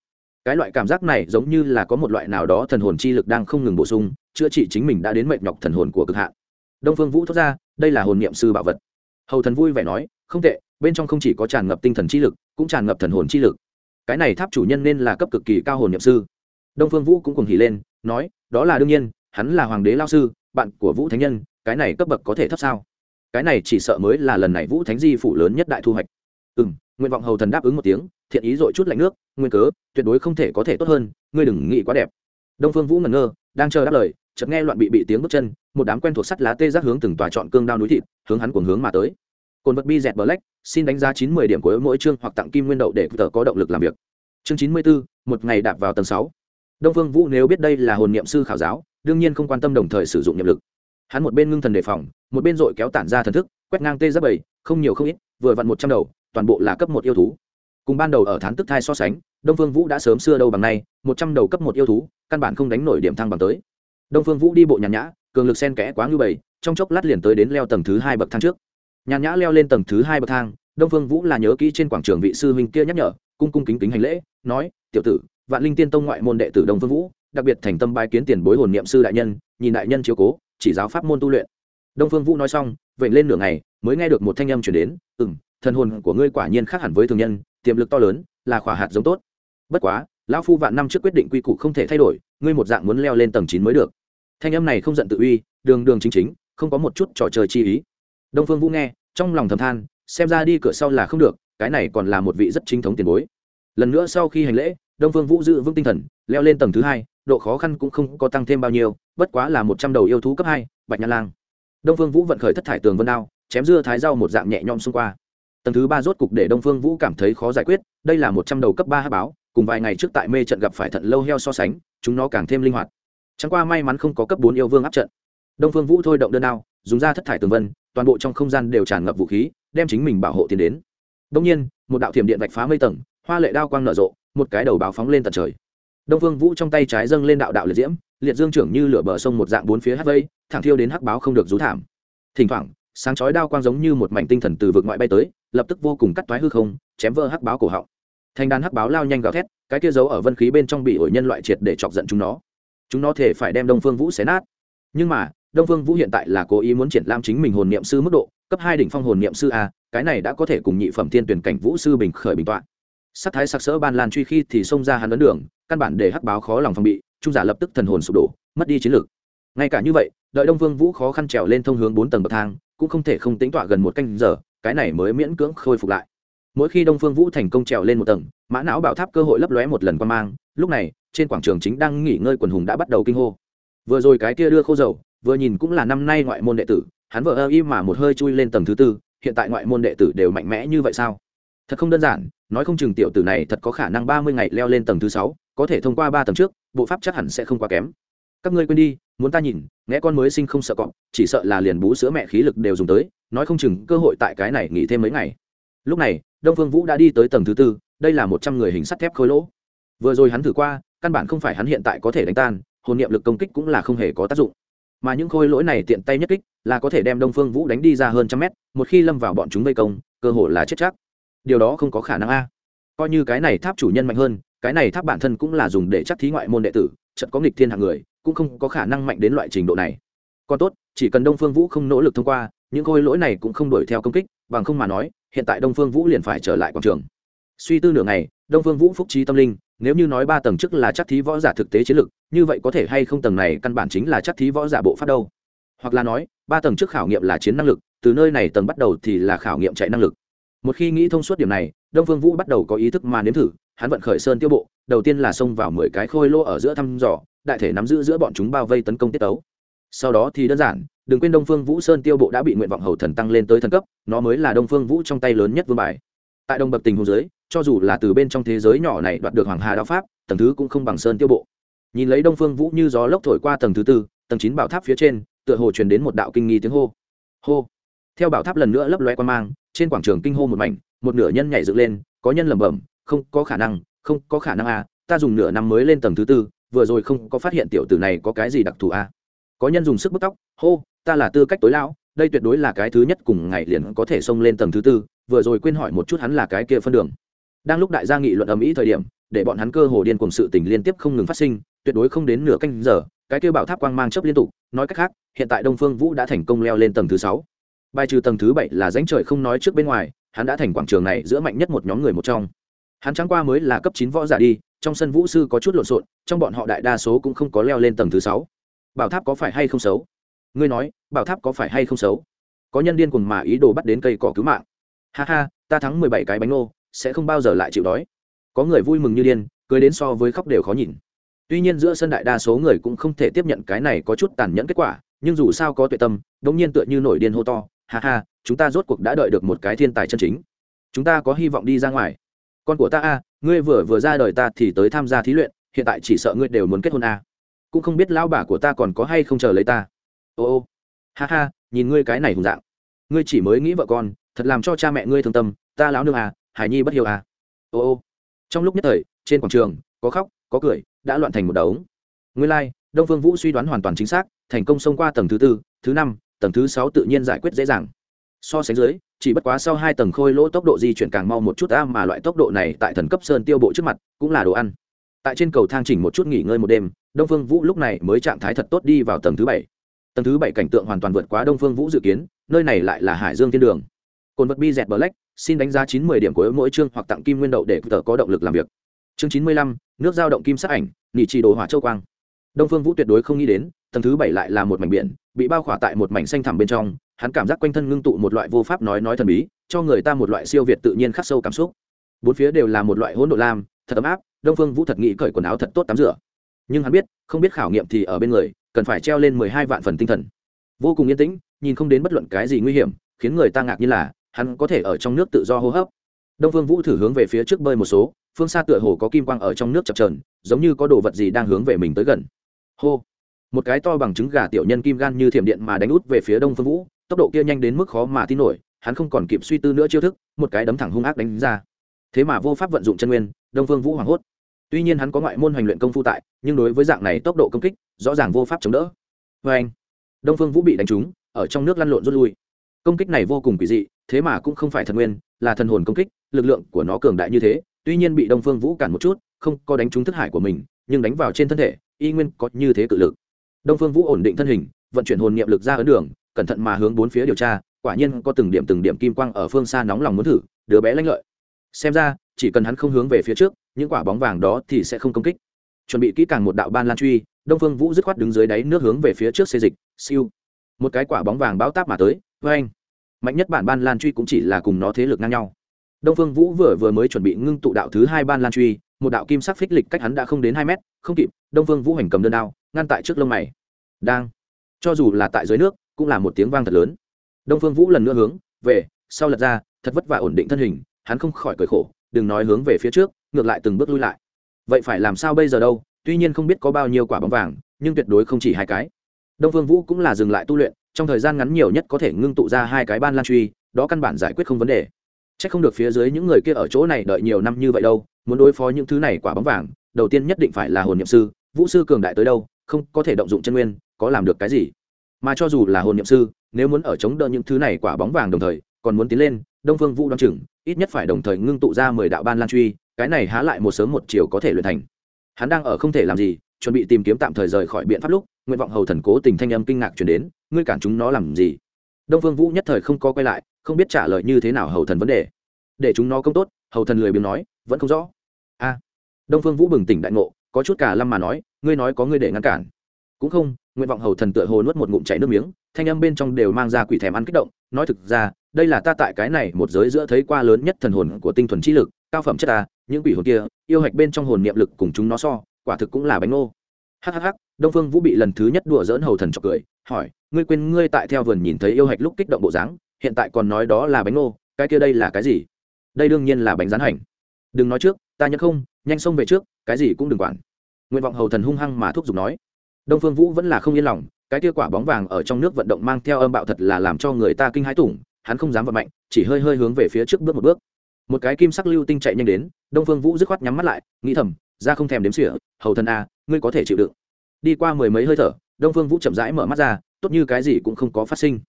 cái loại cảm giác này giống như là có một loại nào đó thần hồn chi lực đang không ngừng bổ sung, chữa trị chính mình đã đến mệnh nhọc thần hồn của cực hạn. Đông phương vũ thốt ra, đây là hồn niệm sư bảo vật. Hầu thần vui vẻ nói, không tệ, bên trong không chỉ có tràn ngập tinh thần chi lực, cũng tràn ngập thần hồn chi lực. Cái này tháp chủ nhân nên là cấp cực kỳ cao hồn niệm sư. Đông phương vũ cũng cùng hỉ lên, nói, đó là đương nhiên, hắn là hoàng đế lao sư, bạn của vũ thánh nhân, cái này cấp bậc có thể thấp sao? Cái này chỉ sợ mới là lần này vũ thánh di phủ lớn nhất đại thu hoạch. Ừ m nguyện vọng hầu thần đáp ứng một tiếng, thiện ý dội chút lạnh nước, nguyên cớ, tuyệt đối không thể có thể tốt hơn, ngươi đừng nghĩ quá đẹp. Đông phương vũ ngẩn ngơ, đang chờ đáp lời, chợt nghe loạn bị bị tiếng bước chân, một đám quen thuộc sắt lá tê giác hướng từng tòa chọn cương đao núi thịt, hướng hắn cuồng hướng mà tới. Cồn vật bi dẹt black, xin đánh giá chín mươi điểm của mỗi chương hoặc tặng kim nguyên đậu để tờ có động lực làm việc. Chương chín mươi bốn một ngày đạp vào tầng sáu. Đông phương vũ nếu biết đây là hồn niệm sư khảo giáo, đương nhiên không quan tâm đồng thời sử dụng niệm lực. Hắn một bên ngưng thần đề phòng, một bên dội kéo tản ra thần thức, quét ngang tê giác bảy, không nhiều không ít vừa vặn một trăm đầu, toàn bộ là cấp một yêu thú. Cùng ban đầu ở thán tức thai so sánh, đông phương vũ đã sớm xưa đâu bằng nay, một trăm đầu cấp một yêu thú, căn bản không đánh nổi điểm thăng bằng tới. Đông phương vũ đi bộ nhàn nhã, cường lực sen kẽ quá ngư bảy trong chốc lát liền tới đến leo tầng thứ hai bậc thang trước. Nhàn nhã leo lên tầng thứ hai bậc thang, đông phương vũ là nhớ kỹ trên quảng trường vị sư huynh kia nhắc nhở, cung cung kính kính hành lễ, nói, tiểu tử, vạn linh tiên tông ngoại môn đệ tử đông phương vũ, đặc biệt thành tâm bái kiến tiền bối hồn niệm sư đại nhân, nhìn đại nhân chiếu cố, chỉ giáo pháp môn tu luyện. Đông phương vũ nói xong vậy lên nửa ngày, mới nghe được một thanh âm chuyển đến ừ m thần hồn của ngươi quả nhiên khác hẳn với thường nhân, tiềm lực to lớn, là khỏa hạt giống tốt. Bất quá, lão phu vạn năm trước quyết định quy củ không thể thay đổi, ngươi một dạng muốn leo lên tầng chín mới được. Thanh âm này không giận tự uy, đường đường chính chính, không có một chút trò chơi chi ý. Đông phương vũ nghe, trong lòng thầm than, xem ra đi cửa sau là không được, cái này còn là một vị rất chính thống tiền bối. Lần nữa sau khi hành lễ, đông phương vũ giữ vững tinh thần, leo lên tầng thứ hai, độ khó khăn cũng không có tăng thêm bao nhiêu, bất quá là một trăm đầu yêu thú cấp hai, bạch nhã lang đông phương vũ vận khởi thất thải tường vân đao, chém dưa thái rau một dạng nhẹ nhõm xung qua. Tầng thứ ba rốt cục để đông phương vũ cảm thấy khó giải quyết, đây là một trăm đầu cấp ba hát báo, cùng vài ngày trước tại mê trận gặp phải thận lâu heo so sánh, chúng nó càng thêm linh hoạt. Chẳng qua may mắn không có cấp bốn yêu vương áp trận. Đông phương vũ thôi động đơn đao, dùng ra thất thải tường vân, toàn bộ trong không gian đều tràn ngập vũ khí, đem chính mình bảo hộ tiến đến. Đông nhiên, một đạo thiểm điện vạch phá mây tầng, hoa lệ đao quang nở rộ, một cái đầu báo phóng lên tận trời. Đông phương vũ trong tay trái dâng lên đạo đạo liệt diễm liệt dương trưởng như lửa bờ sông một dạng bốn phía hắt vây, thẳng thiêu đến hắc báo không được rú thảm. Thỉnh thoảng, sáng chói đao quang giống như một mảnh tinh thần từ vực ngoại bay tới, lập tức vô cùng cắt toái hư không, chém vỡ hắc báo cổ họng. Thành đàn hắc báo lao nhanh gào thét, cái kia giấu ở vân khí bên trong bị ổi nhân loại triệt để chọc giận chúng nó. Chúng nó thể phải đem đông phương vũ xé nát. Nhưng mà, đông phương vũ hiện tại là cố ý muốn triển lãm chính mình hồn niệm sư mức độ, cấp hai đỉnh phong hồn niệm sư a, cái này đã có thể cùng nhị phẩm thiên tuyển cảnh vũ sư bình khởi bình toạn. Sắc thái sặc sỡ ban lan truy khi thì xông ra hắn ấn đường, căn bản để hắc báo khó lòng phòng bị trung giả lập tức thần hồn sụp đổ, mất đi chiến lược. Ngay cả như vậy, đợi đông vương vũ khó khăn trèo lên thông hướng bốn tầng bậc thang, cũng không thể không tính tọa gần một canh giờ, cái này mới miễn cưỡng khôi phục lại. Mỗi khi đông phương vũ thành công trèo lên một tầng, mã não bảo tháp cơ hội lấp lóe một lần qua mang, lúc này, trên quảng trường chính đang nghỉ ngơi quần hùng đã bắt đầu kinh hô. Vừa rồi cái kia đưa khô dầu, vừa nhìn cũng là năm nay ngoại môn đệ tử, hắn vợ ơ y mà một hơi chui lên tầng thứ tư, hiện tại ngoại môn đệ tử đều mạnh mẽ như vậy sao? Thật không đơn giản, nói không chừng tiểu tử này thật có khả năng ba mươi ngày leo lên tầng thứ sáu, có thể thông qua ba tầng trước bộ pháp chắc hẳn sẽ không quá kém. Các ngươi quên đi, muốn ta nhìn, nghe con mới sinh không sợ cọp, chỉ sợ là liền bú sữa mẹ khí lực đều dùng tới, nói không chừng cơ hội tại cái này nghỉ thêm mấy ngày. Lúc này, đông phương vũ đã đi tới tầng thứ tư, đây là một trăm người hình sắt thép khối lỗ. Vừa rồi hắn thử qua, căn bản không phải hắn hiện tại có thể đánh tan, hồn niệm lực công kích cũng là không hề có tác dụng. Mà những khối lỗi này tiện tay nhất kích, là có thể đem đông phương vũ đánh đi ra hơn trăm mét, một khi lâm vào bọn chúng vây công, cơ hội là chết chắc. Điều đó không có khả năng a. Coi như cái này tháp chủ nhân mạnh hơn cái này tháp bản thân cũng là dùng để chắc thí ngoại môn đệ tử trận có nghịch thiên hạng người, cũng không có khả năng mạnh đến loại trình độ này. Còn tốt, chỉ cần đông phương vũ không nỗ lực thông qua, những khôi lỗi này cũng không đuổi theo công kích, bằng không mà nói, hiện tại đông phương vũ liền phải trở lại quảng trường. Suy tư nửa ngày, đông phương vũ phúc trí tâm linh, nếu như nói ba tầng trước là chắc thí võ giả thực tế chiến lực, như vậy có thể hay không tầng này căn bản chính là chắc thí võ giả bộ phát đâu? Hoặc là nói, ba tầng trước khảo nghiệm là chiến năng lực, từ nơi này tầng bắt đầu thì là khảo nghiệm chạy năng lực. Một khi nghĩ thông suốt điểm này đông phương vũ bắt đầu có ý thức mà nếm thử, hắn vận khởi sơn tiêu bộ, đầu tiên là xông vào mười cái khôi lô ở giữa thăm dò, đại thể nắm giữ giữa bọn chúng bao vây tấn công tiết tấu. Sau đó thì đơn giản, đừng quên đông phương vũ sơn tiêu bộ đã bị nguyện vọng hầu thần tăng lên tới thần cấp, nó mới là đông phương vũ trong tay lớn nhất vương bài. Tại đông bậc tình hồ dưới, cho dù là từ bên trong thế giới nhỏ này đoạt được hoàng hà đạo pháp, tầng thứ cũng không bằng sơn tiêu bộ. Nhìn lấy đông phương vũ như gió lốc thổi qua tầng thứ tư, tầng chín bảo tháp phía trên, tựa hồ truyền đến một đạo kinh nghi tiếng hô. Hô. Theo bảo tháp lần nữa lấp loe quan mang, trên quảng trường kinh hô một mảnh một nửa nhân nhảy dựng lên, có nhân lẩm bẩm, không có khả năng, không có khả năng à ta dùng nửa năm mới lên tầng thứ tư, vừa rồi không có phát hiện tiểu tử này có cái gì đặc thù à. Có nhân dùng sức bức tóc, hô, ta là tư cách tối lão, đây tuyệt đối là cái thứ nhất cùng ngày liền có thể xông lên tầng thứ tư, vừa rồi quên hỏi một chút hắn là cái kia phân đường. Đang lúc đại gia nghị luận ầm ĩ thời điểm, để bọn hắn cơ hồ điên cùng sự tình liên tiếp không ngừng phát sinh, tuyệt đối không đến nửa canh giờ, cái kia bảo tháp quang mang chớp liên tục, nói cách khác, hiện tại đông phương vũ đã thành công leo lên tầng thứ sáu. Bài trừ tầng thứ bảy là dánh trời không nói trước bên ngoài hắn đã thành quảng trường này giữa mạnh nhất một nhóm người một trong. Hắn chẳng qua mới là cấp chín võ giả đi, trong sân vũ sư có chút lộn xộn, trong bọn họ đại đa số cũng không có leo lên tầng thứ sáu. Bảo tháp có phải hay không xấu? Ngươi nói, bảo tháp có phải hay không xấu? Có nhân điên cùng mà ý đồ bắt đến cây cỏ cứu mạng. Ha ha, ta thắng mười bảy cái bánh ngô, sẽ không bao giờ lại chịu đói. Có người vui mừng như điên, cười đến so với khóc đều khó nhìn. Tuy nhiên giữa sân đại đa số người cũng không thể tiếp nhận cái này có chút tàn nhẫn kết quả, nhưng dù sao có tuệ tâm, đống nhiên tựa như nổi điên hô to ha ha chúng ta rốt cuộc đã đợi được một cái thiên tài chân chính. Chúng ta có hy vọng đi ra ngoài. Con của ta a ngươi vừa vừa ra đời ta thì tới tham gia thí luyện hiện tại chỉ sợ ngươi đều muốn kết hôn a. Cũng không biết lão bà của ta còn có hay không chờ lấy ta. Ô ô. Ha ha nhìn ngươi cái này hùng dạng. Ngươi chỉ mới nghĩ vợ con thật làm cho cha mẹ ngươi thương tâm ta lão nương à hải nhi bất hiếu à ô ô. Trong lúc nhất thời trên quảng trường có khóc có cười đã loạn thành một đống. Ngươi lai、like, đông phương vũ suy đoán hoàn toàn chính xác thành công xông qua tầng thứ tư thứ năm tầng thứ sáu tự nhiên giải quyết dễ dàng. So sánh dưới, chỉ bất quá sau hai tầng khôi lỗ tốc độ di chuyển càng mau một chút a mà loại tốc độ này tại thần cấp sơn tiêu bộ trước mặt cũng là đồ ăn. Tại trên cầu thang chỉnh một chút nghỉ ngơi một đêm, đông phương vũ lúc này mới trạng thái thật tốt đi vào tầng thứ bảy. Tầng thứ bảy cảnh tượng hoàn toàn vượt quá đông phương vũ dự kiến, nơi này lại là hải dương thiên đường. Cồn vật bi dẹt black, xin đánh giá chín mươi điểm của mỗi chương hoặc tặng kim nguyên đậu để tờ có động lực làm việc. Chương chín mươi lăm, nước giao động kim sắc ảnh nhị trì đồ hỏa châu quang đông phương vũ tuyệt đối không nghĩ đến, tầng thứ bảy lại là một mảnh biển, bị bao khỏa tại một mảnh xanh thẳm bên trong, hắn cảm giác quanh thân ngưng tụ một loại vô pháp nói nói thần bí, cho người ta một loại siêu việt tự nhiên khắc sâu cảm xúc. Bốn phía đều là một loại hỗn độ lam, thật ấm áp, đông phương vũ thật nghĩ cởi quần áo thật tốt tắm rửa. Nhưng hắn biết, không biết khảo nghiệm thì ở bên người, cần phải treo lên mười hai vạn phần tinh thần. Vô cùng yên tĩnh, nhìn không đến bất luận cái gì nguy hiểm, khiến người ta ngạc như là, hắn có thể ở trong nước tự do hô hấp. Đông phương vũ thử hướng về phía trước bơi một số, phương xa tựa hồ có kim quang ở trong nước chập trờn giống như có đồ vật gì đang hướng về mình tới gần hô. Một cái to bằng trứng gà tiểu nhân kim gan như thiểm điện mà đánh út về phía đông phương vũ, tốc độ kia nhanh đến mức khó mà tin nổi, hắn không còn kịp suy tư nữa chiêu thức, một cái đấm thẳng hung ác đánh ra. Thế mà vô pháp vận dụng chân nguyên, đông phương vũ hoảng hốt. Tuy nhiên hắn có ngoại môn hành luyện công phu tại, nhưng đối với dạng này tốc độ công kích, rõ ràng vô pháp chống đỡ. Vê anh, đông phương vũ bị đánh trúng, ở trong nước lăn lộn rút lui. Công kích này vô cùng quỷ dị, thế mà cũng không phải thần nguyên, là thần hồn công kích, lực lượng của nó cường đại như thế, tuy nhiên bị đông phương vũ cản một chút, không có đánh trúng thức hải của mình, nhưng đánh vào trên thân thể y nguyên có như thế cự lực. Đông phương vũ ổn định thân hình, vận chuyển hồn niệm lực ra ấn đường, cẩn thận mà hướng bốn phía điều tra, quả nhiên có từng điểm từng điểm kim quang ở phương xa nóng lòng muốn thử, đứa bé lanh lợi. Xem ra, chỉ cần hắn không hướng về phía trước, những quả bóng vàng đó thì sẽ không công kích. Chuẩn bị kỹ càng một đạo ban lan truy, đông phương vũ dứt khoát đứng dưới đáy nước hướng về phía trước xê dịch, siêu. Một cái quả bóng vàng báo táp mà tới vê anh mạnh nhất bản ban lan truy cũng chỉ là cùng nó thế lực ngang nhau. Đông phương vũ vừa vừa mới chuẩn bị ngưng tụ đạo thứ hai ban lan truy một đạo kim sắc phích lịch cách hắn đã không đến hai mét, không kịp, đông phương vũ hành cầm đơn đao, ngăn tại trước lông mày. Đang. Cho dù là tại dưới nước, cũng là một tiếng vang thật lớn. Đông phương vũ lần nữa hướng về, sau lật ra, thật vất vả ổn định thân hình, hắn không khỏi cười khổ, đừng nói hướng về phía trước, ngược lại từng bước lui lại. Vậy phải làm sao bây giờ đâu, tuy nhiên không biết có bao nhiêu quả bóng vàng, nhưng tuyệt đối không chỉ hai cái. Đông phương vũ cũng là dừng lại tu luyện, trong thời gian ngắn nhiều nhất có thể ngưng tụ ra hai cái ban lan truy, đó căn bản giải quyết không vấn đề. C h ắ c không được phía dưới những người kia ở chỗ này đợi nhiều năm như vậy đâu muốn đối phó những thứ này quả bóng vàng, đầu tiên nhất định phải là hồn niệm sư, vũ sư cường đại tới đâu, không có thể động dụng chân nguyên, có làm được cái gì? Mà cho dù là hồn niệm sư, nếu muốn ở chống đỡ những thứ này quả bóng vàng đồng thời, còn muốn tiến lên, đông phương vũ đ o chừng, ít nhất phải đồng thời ngưng tụ ra mười đạo ban lan truy, cái này há lại một sớm một chiều có thể luyện thành. Hắn đang ở không thể làm gì, chuẩn bị tìm kiếm tạm thời rời khỏi biện pháp lúc, nguyện vọng hầu thần cố tình thanh âm kinh ngạc chuyển đến, ngươi cản chúng nó làm gì? Đông phương vũ nhất thời không có quay lại, không biết trả lời như thế nào hầu thần vấn đề. Để chúng nó công tốt, hầu thần lười biếng nói vẫn không rõ. A đông phương vũ bừng tỉnh đại ngộ, có chút cả lâm mà nói, ngươi nói có ngươi để ngăn cản. Cũng không nguyện vọng hầu thần tựa hồ nuốt một ngụm chảy nước miếng, thanh âm bên trong đều mang ra quỷ thèm ăn kích động, nói thực ra, đây là ta tại cái này một giới giữa thấy qua lớn nhất thần hồn của tinh thuần trí lực, cao phẩm chất ta, những quỷ hồn kia, yêu hạch bên trong hồn niệm lực cùng chúng nó so, quả thực cũng là bánh ngô. Hhh đông phương vũ bị lần thứ nhất đùa dỡn hầu thần chọc cười, hỏi, ngươi quên ngươi tại theo vườn nhìn thấy yêu hạch lúc kích động bộ dáng, hiện tại còn nói đó là bánh ngô, cái kia đây là cái gì? Đây đương nhiên là bánh rán hành đừng nói trước, ta nhớ không, nhanh xông về trước, cái gì cũng đừng quản. Nguyện vọng hầu thần hung hăng mà thúc giục nói. Đông phương vũ vẫn là không yên lòng, cái kia quả bóng vàng ở trong nước vận động mang theo âm bạo thật là làm cho người ta kinh hãi tủng, hắn không dám vận mạnh, chỉ hơi hơi hướng về phía trước bước một bước. Một cái kim sắc lưu tinh chạy nhanh đến, đông phương vũ dứt khoát nhắm mắt lại, nghĩ thầm, ra không thèm đếm xỉa, hầu thần a ngươi có thể chịu đựng. Đi qua mười mấy hơi thở, đông phương vũ chậm rãi mở mắt ra, tốt như cái gì cũng không có phát sinh.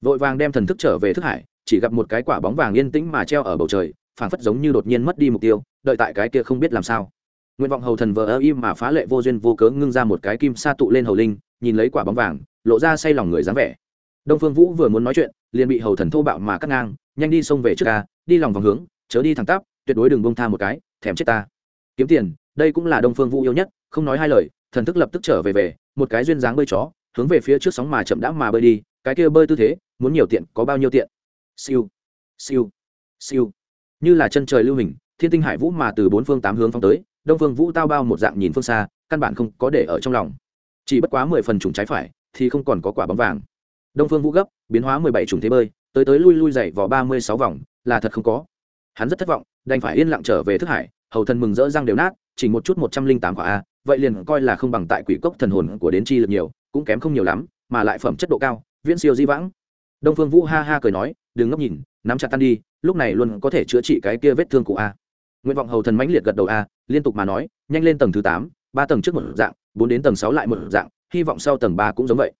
Vội vàng đem thần thức trở về thức hải, chỉ gặp một cái quả bóng vàng yên tĩnh mà treo ở bầu trời phảng phất giống như đột nhiên mất đi mục tiêu, đợi tại cái kia không biết làm sao. Nguyện vọng hầu thần vờ ơ im mà phá lệ vô duyên vô cớ ngưng ra một cái kim sa tụ lên hầu linh, nhìn lấy quả bóng vàng, lộ ra say lòng người dáng vẻ. Đông phương vũ vừa muốn nói chuyện, liền bị hầu thần thô bạo mà cắt ngang, nhanh đi xông về trước ca đi lòng vòng hướng, chớ đi thẳng tắp, tuyệt đối đừng bông tha một cái, thèm chết ta. Kiếm tiền, đây cũng là đông phương vũ yêu nhất, không nói hai lời, thần thức lập tức trở về về, một cái duyên dáng bơi chó, hướng về phía trước sóng mà chậm đã mà bơi đi, cái kia bơi tư thế, muốn nhiều tiện, có bao nhiêu tiện? Siêu siêu siêu như là chân trời lưu hình, thiên tinh hải vũ mà từ bốn phương tám hướng phong tới, đông phương vũ tao bao một dạng nhìn phương xa, căn bản không có để ở trong lòng. Chỉ bất quá mười phần trùng trái phải, thì không còn có quả bóng vàng. Đông phương vũ gấp, biến hóa mười bảy trùng thế bơi, tới tới lui lui dậy vào ba mươi sáu vòng, là thật không có. Hắn rất thất vọng, đành phải yên lặng trở về thức hải, hầu thần mừng rỡ răng đều nát, chỉ một chút một trăm linh tám quả a, vậy liền coi là không bằng tại quỷ cốc thần hồn của đến chi lực nhiều, cũng kém không nhiều lắm, mà lại phẩm chất độ cao, viễn siêu di vãng. Đông phương vũ ha ha cười nói, đừng ngốc nhìn, nắm chặt tan đi lúc này luôn có thể chữa trị cái kia vết thương cụ a. Nguyện vọng hầu thần mãnh liệt gật đầu a, liên tục mà nói, nhanh lên tầng thứ tám, ba tầng trước một dạng, bốn đến tầng sáu lại một dạng, hy vọng sau tầng ba cũng giống vậy.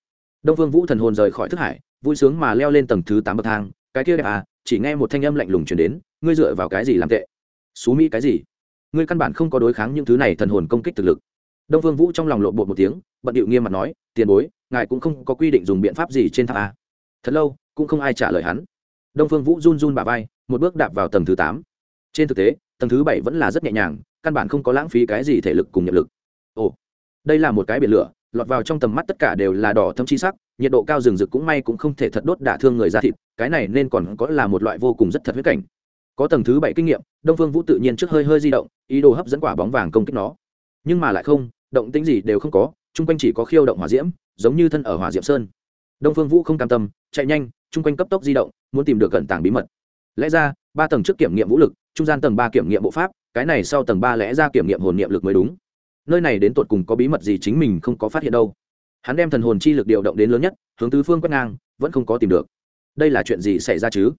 Đông vương vũ thần hồn rời khỏi thức hải, vui sướng mà leo lên tầng thứ tám bậc thang, cái kia đẹp à chỉ nghe một thanh âm lạnh lùng chuyển đến, ngươi dựa vào cái gì làm tệ? Xú mỹ cái gì? Ngươi căn bản không có đối kháng những thứ này thần hồn công kích thực lực. Đông vương vũ trong lòng lộ bột một tiếng, bận điệu nghiêm mặt nói, tiền bối, ngài cũng không có quy định dùng biện pháp gì trên tháp à thật lâu, cũng không ai trả lời hắn đông phương vũ run run bà vai, một bước đạp vào tầng thứ tám. Trên thực tế, tầng thứ bảy vẫn là rất nhẹ nhàng, căn bản không có lãng phí cái gì thể lực cùng nhập lực. Ồ, đây là một cái biển lửa, lọt vào trong tầm mắt tất cả đều là đỏ thâm chi sắc, nhiệt độ cao rừng rực cũng may cũng không thể thật đốt đả thương người ra thịt, cái này nên còn có là một loại vô cùng rất thật huyết cảnh. Có tầng thứ bảy kinh nghiệm, đông phương vũ tự nhiên trước hơi hơi di động, ý đồ hấp dẫn quả bóng vàng công kích nó. Nhưng mà lại không, động tính gì đều không có, chung quanh chỉ có khiêu động hỏa diễm, giống như thân ở hỏa diệm sơn đông phương vũ không cam tâm, chạy nhanh, chung quanh cấp tốc di động, muốn tìm được gần tàng bí mật. Lẽ ra, ba tầng trước kiểm nghiệm vũ lực, trung gian tầng ba kiểm nghiệm bộ pháp, cái này sau tầng ba lẽ ra kiểm nghiệm hồn niệm lực mới đúng. Nơi này đến tột cùng có bí mật gì chính mình không có phát hiện đâu. Hắn đem thần hồn chi lực điều động đến lớn nhất, hướng tứ phương quét ngang, vẫn không có tìm được. Đây là chuyện gì xảy ra chứ?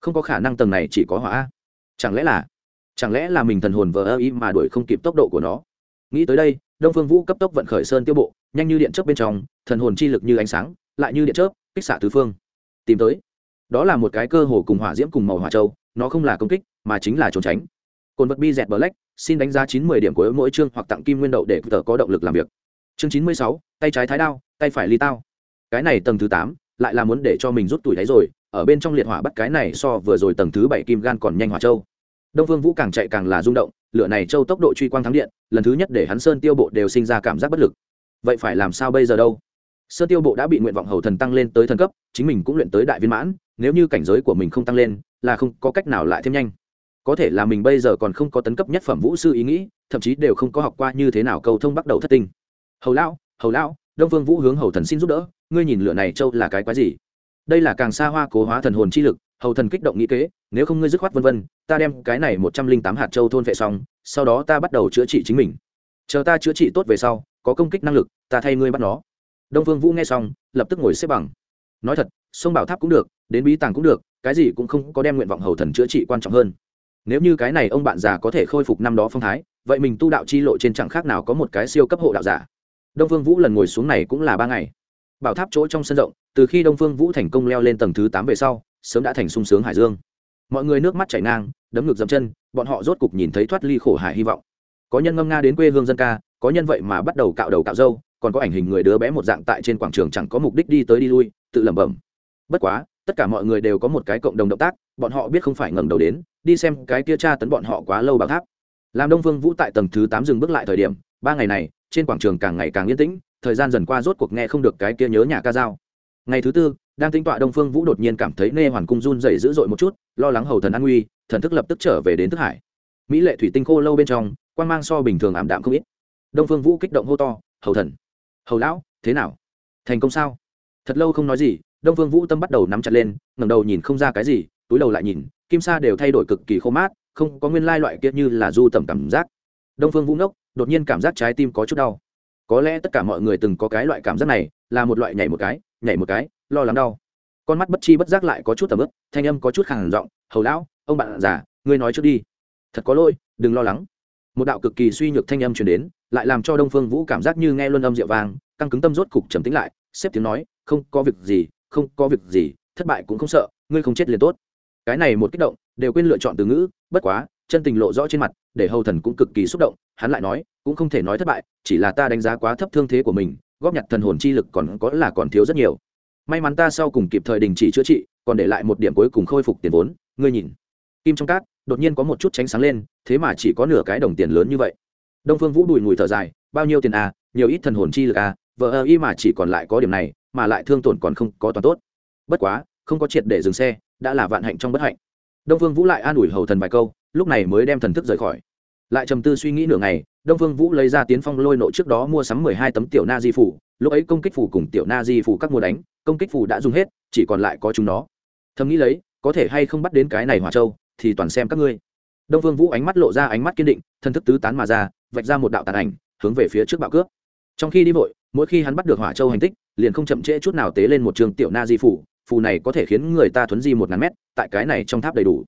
Không có khả năng tầng này chỉ có hỏa. Chẳng lẽ là, chẳng lẽ là mình thần hồn vờ ơ ý mà đuổi không kịp tốc độ của nó? Nghĩ tới đây, đông phương vũ cấp tốc vận khởi sơn tiêu bộ, nhanh như điện chớp bên trong, thần hồn chi lực như ánh sáng lại như điện chớp, kích xạ tứ phương. Tìm tới. Đó là một cái cơ hồ cùng hỏa diễm cùng màu hỏa châu, nó không là công kích, mà chính là trốn tránh. Cồn vật bi dẹt black, xin đánh giá chín mươi điểm của mỗi chương hoặc tặng kim nguyên đậu để tờ có động lực làm việc. Chương chín mươi sáu, tay trái thái đao, tay phải ly tao. Cái này tầng thứ tám, lại là muốn để cho mình rút tuổi đáy rồi, ở bên trong liệt hỏa bắt cái này so vừa rồi tầng thứ bảy kim gan còn nhanh hỏa châu. Đông phương vũ càng chạy càng là rung động, lửa này châu tốc độ truy quang thắng điện, lần thứ nhất để hắn sơn tiêu bộ đều sinh ra cảm giác bất lực. Vậy phải làm sao bây giờ đâu? Sơ tiêu bộ đã bị nguyện vọng hầu thần tăng lên tới thần cấp, chính mình cũng luyện tới đại viên mãn, nếu như cảnh giới của mình không tăng lên, là không có cách nào lại thêm nhanh. Có thể là mình bây giờ còn không có tấn cấp nhất phẩm vũ sư ý nghĩ, thậm chí đều không có học qua như thế nào cầu thông bắt đầu thất tinh. Hầu lão hầu lão, đông phương vũ hướng hầu thần xin giúp đỡ, ngươi nhìn lửa này châu là cái quái gì? Đây là càng xa hoa cố hóa thần hồn chi lực, hầu thần kích động nghĩ kế, nếu không ngươi dứt khoát vân vân, ta đem cái này một trăm linh tám hạt châu thôn vệ xong, sau đó ta bắt đầu chữa trị chính mình. Chờ ta chữa trị tốt về sau, có công kích năng lực, ta thay ngươi bắt nó đông phương vũ nghe xong, lập tức ngồi xếp bằng. Nói thật, sông bảo tháp cũng được, đến bí tàng cũng được, cái gì cũng không có đem nguyện vọng hầu thần chữa trị quan trọng hơn. Nếu như cái này ông bạn già có thể khôi phục năm đó phong thái, vậy mình tu đạo chi lộ trên chẳng khác nào có một cái siêu cấp hộ đạo giả. Đông phương vũ lần ngồi xuống này cũng là ba ngày. Bảo tháp chỗ trong sân rộng, từ khi đông phương vũ thành công leo lên tầng thứ tám về sau, sớm đã thành sung sướng hải dương. Mọi người nước mắt chảy ngang, đấm ngực dậm chân, bọn họ rốt cục nhìn thấy thoát ly khổ hải hy vọng. Có nhân ngâm nga đến quê hương dân ca, có nhân vậy mà bắt đầu cạo đầu cạo râu còn có ảnh hình người đứa bé một dạng tại trên quảng trường chẳng có mục đích đi tới đi lui, tự lẩm bẩm. Bất quá, tất cả mọi người đều có một cái cộng đồng động tác, bọn họ biết không phải ngẩng đầu đến, đi xem cái kia tra tấn bọn họ quá lâu bằng tháp. Làm đông vương vũ tại tầng thứ tám dừng bước lại thời điểm, ba ngày này, trên quảng trường càng ngày càng yên tĩnh, thời gian dần qua rốt cuộc nghe không được cái kia nhớ nhà ca dao. Ngày thứ tư, đang tính tọa đông phương vũ đột nhiên cảm thấy nê hoàn cung run dày dữ dội một chút, lo lắng hầu thần an nguy, thần thức lập tức trở về đến thức hải. Mỹ lệ thủy tinh khô lâu bên trong quan mang so bình thường ảm đạm không ít. Đông phương vũ kích động hô to, hầu thần! Hầu lão, thế nào? Thành công sao? Thật lâu không nói gì, đông phương vũ tâm bắt đầu nắm chặt lên, ngẩng đầu nhìn không ra cái gì, túi đầu lại nhìn, kim sa đều thay đổi cực kỳ khô mát, không có nguyên lai loại kia như là du tầm cảm giác. Đông phương vũ ngốc, đột nhiên cảm giác trái tim có chút đau. Có lẽ tất cả mọi người từng có cái loại cảm giác này, là một loại nhảy một cái, nhảy một cái, lo lắng đau. Con mắt bất chi bất giác lại có chút tầm ướp thanh âm có chút khàn giọng, hầu lão, ông bạn già, ngươi nói trước đi. Thật có lỗi, đừng lo lắng một đạo cực kỳ suy nhược thanh âm truyền đến, lại làm cho đông phương vũ cảm giác như nghe luân âm rượu vang, căng cứng tâm rốt cục trầm tĩnh lại, xếp tiếng nói, không có việc gì, không có việc gì, thất bại cũng không sợ, ngươi không chết liền tốt. Cái này một kích động, đều quên lựa chọn từ ngữ, bất quá, chân tình lộ rõ trên mặt, để hầu thần cũng cực kỳ xúc động, hắn lại nói, cũng không thể nói thất bại, chỉ là ta đánh giá quá thấp thương thế của mình, góp nhặt thần hồn chi lực còn có là còn thiếu rất nhiều. May mắn ta sau cùng kịp thời đình chỉ chữa trị, còn để lại một điểm cuối cùng khôi phục tiền vốn. Ngươi nhìn. Kim trong cát đột nhiên có một chút tránh sáng lên, thế mà chỉ có nửa cái đồng tiền lớn như vậy. Đông phương vũ đùi ngùi thở dài, bao nhiêu tiền à nhiều ít thần hồn chi lực à vợ ơ y mà chỉ còn lại có điểm này, mà lại thương tổn còn không có toàn tốt. Bất quá, không có triệt để dừng xe, đã là vạn hạnh trong bất hạnh. Đông phương vũ lại an ủi hầu thần vài câu, lúc này mới đem thần thức rời khỏi. Lại trầm tư suy nghĩ nửa ngày, đông phương vũ lấy ra tiến phong lôi nộ trước đó mua sắm mười hai tấm tiểu na di phủ, lúc ấy công kích phủ cùng tiểu na di phủ các mua đánh, công kích phủ đã dùng hết, chỉ còn lại có chúng nó. Thầm nghĩ lấy, có thể hay không bắt đến cái này hỏa châu thì toàn xem các ngươi. Đông phương vũ ánh mắt lộ ra ánh mắt kiên định, thân thức tứ tán mà ra, vạch ra một đạo tàn ảnh, hướng về phía trước bạo cướp. Trong khi đi vội, mỗi khi hắn bắt được hỏa châu hành tích, liền không chậm trễ chút nào tế lên một trường tiểu na di phủ, phù này có thể khiến người ta thuấn di một ngàn mét, tại cái này trong tháp đầy đủ.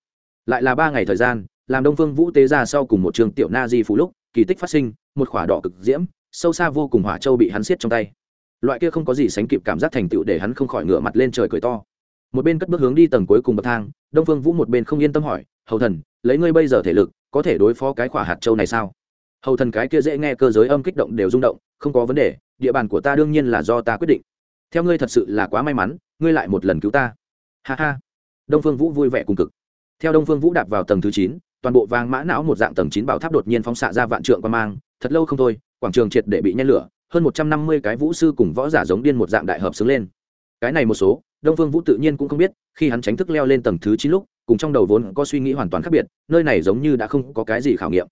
Lại là ba ngày thời gian, làm đông phương vũ tế ra sau cùng một trường tiểu na di phủ lúc, kỳ tích phát sinh, một khỏa đỏ cực diễm, sâu xa vô cùng hỏa châu bị hắn siết trong tay. Loại kia không có gì sánh kịp cảm giác thành tựu để hắn không khỏi ngửa mặt lên trời cười to một bên cất bước hướng đi tầng cuối cùng bậc thang, đông phương vũ một bên không yên tâm hỏi, hầu thần, lấy ngươi bây giờ thể lực, có thể đối phó cái khỏa hạt châu này sao? Hầu thần cái kia dễ nghe cơ giới âm kích động đều rung động, không có vấn đề, địa bàn của ta đương nhiên là do ta quyết định. Theo ngươi thật sự là quá may mắn, ngươi lại một lần cứu ta. Ha ha. Đông phương vũ vui vẻ cùng cực. Theo đông phương vũ đạp vào tầng thứ chín, toàn bộ vàng mã não một dạng tầng chín bảo tháp đột nhiên phóng xạ ra vạn trượng qua mang, thật lâu không thôi, quảng trường triệt để bị nhen lửa, hơn một trăm năm mươi cái vũ sư cùng võ giả giống điên một dạng đại hợp xứng lên. Cái này một số đông phương vũ tự nhiên cũng không biết, khi hắn tránh thức leo lên tầng thứ chín lúc, cùng trong đầu vốn có suy nghĩ hoàn toàn khác biệt, nơi này giống như đã không có cái gì khảo nghiệm.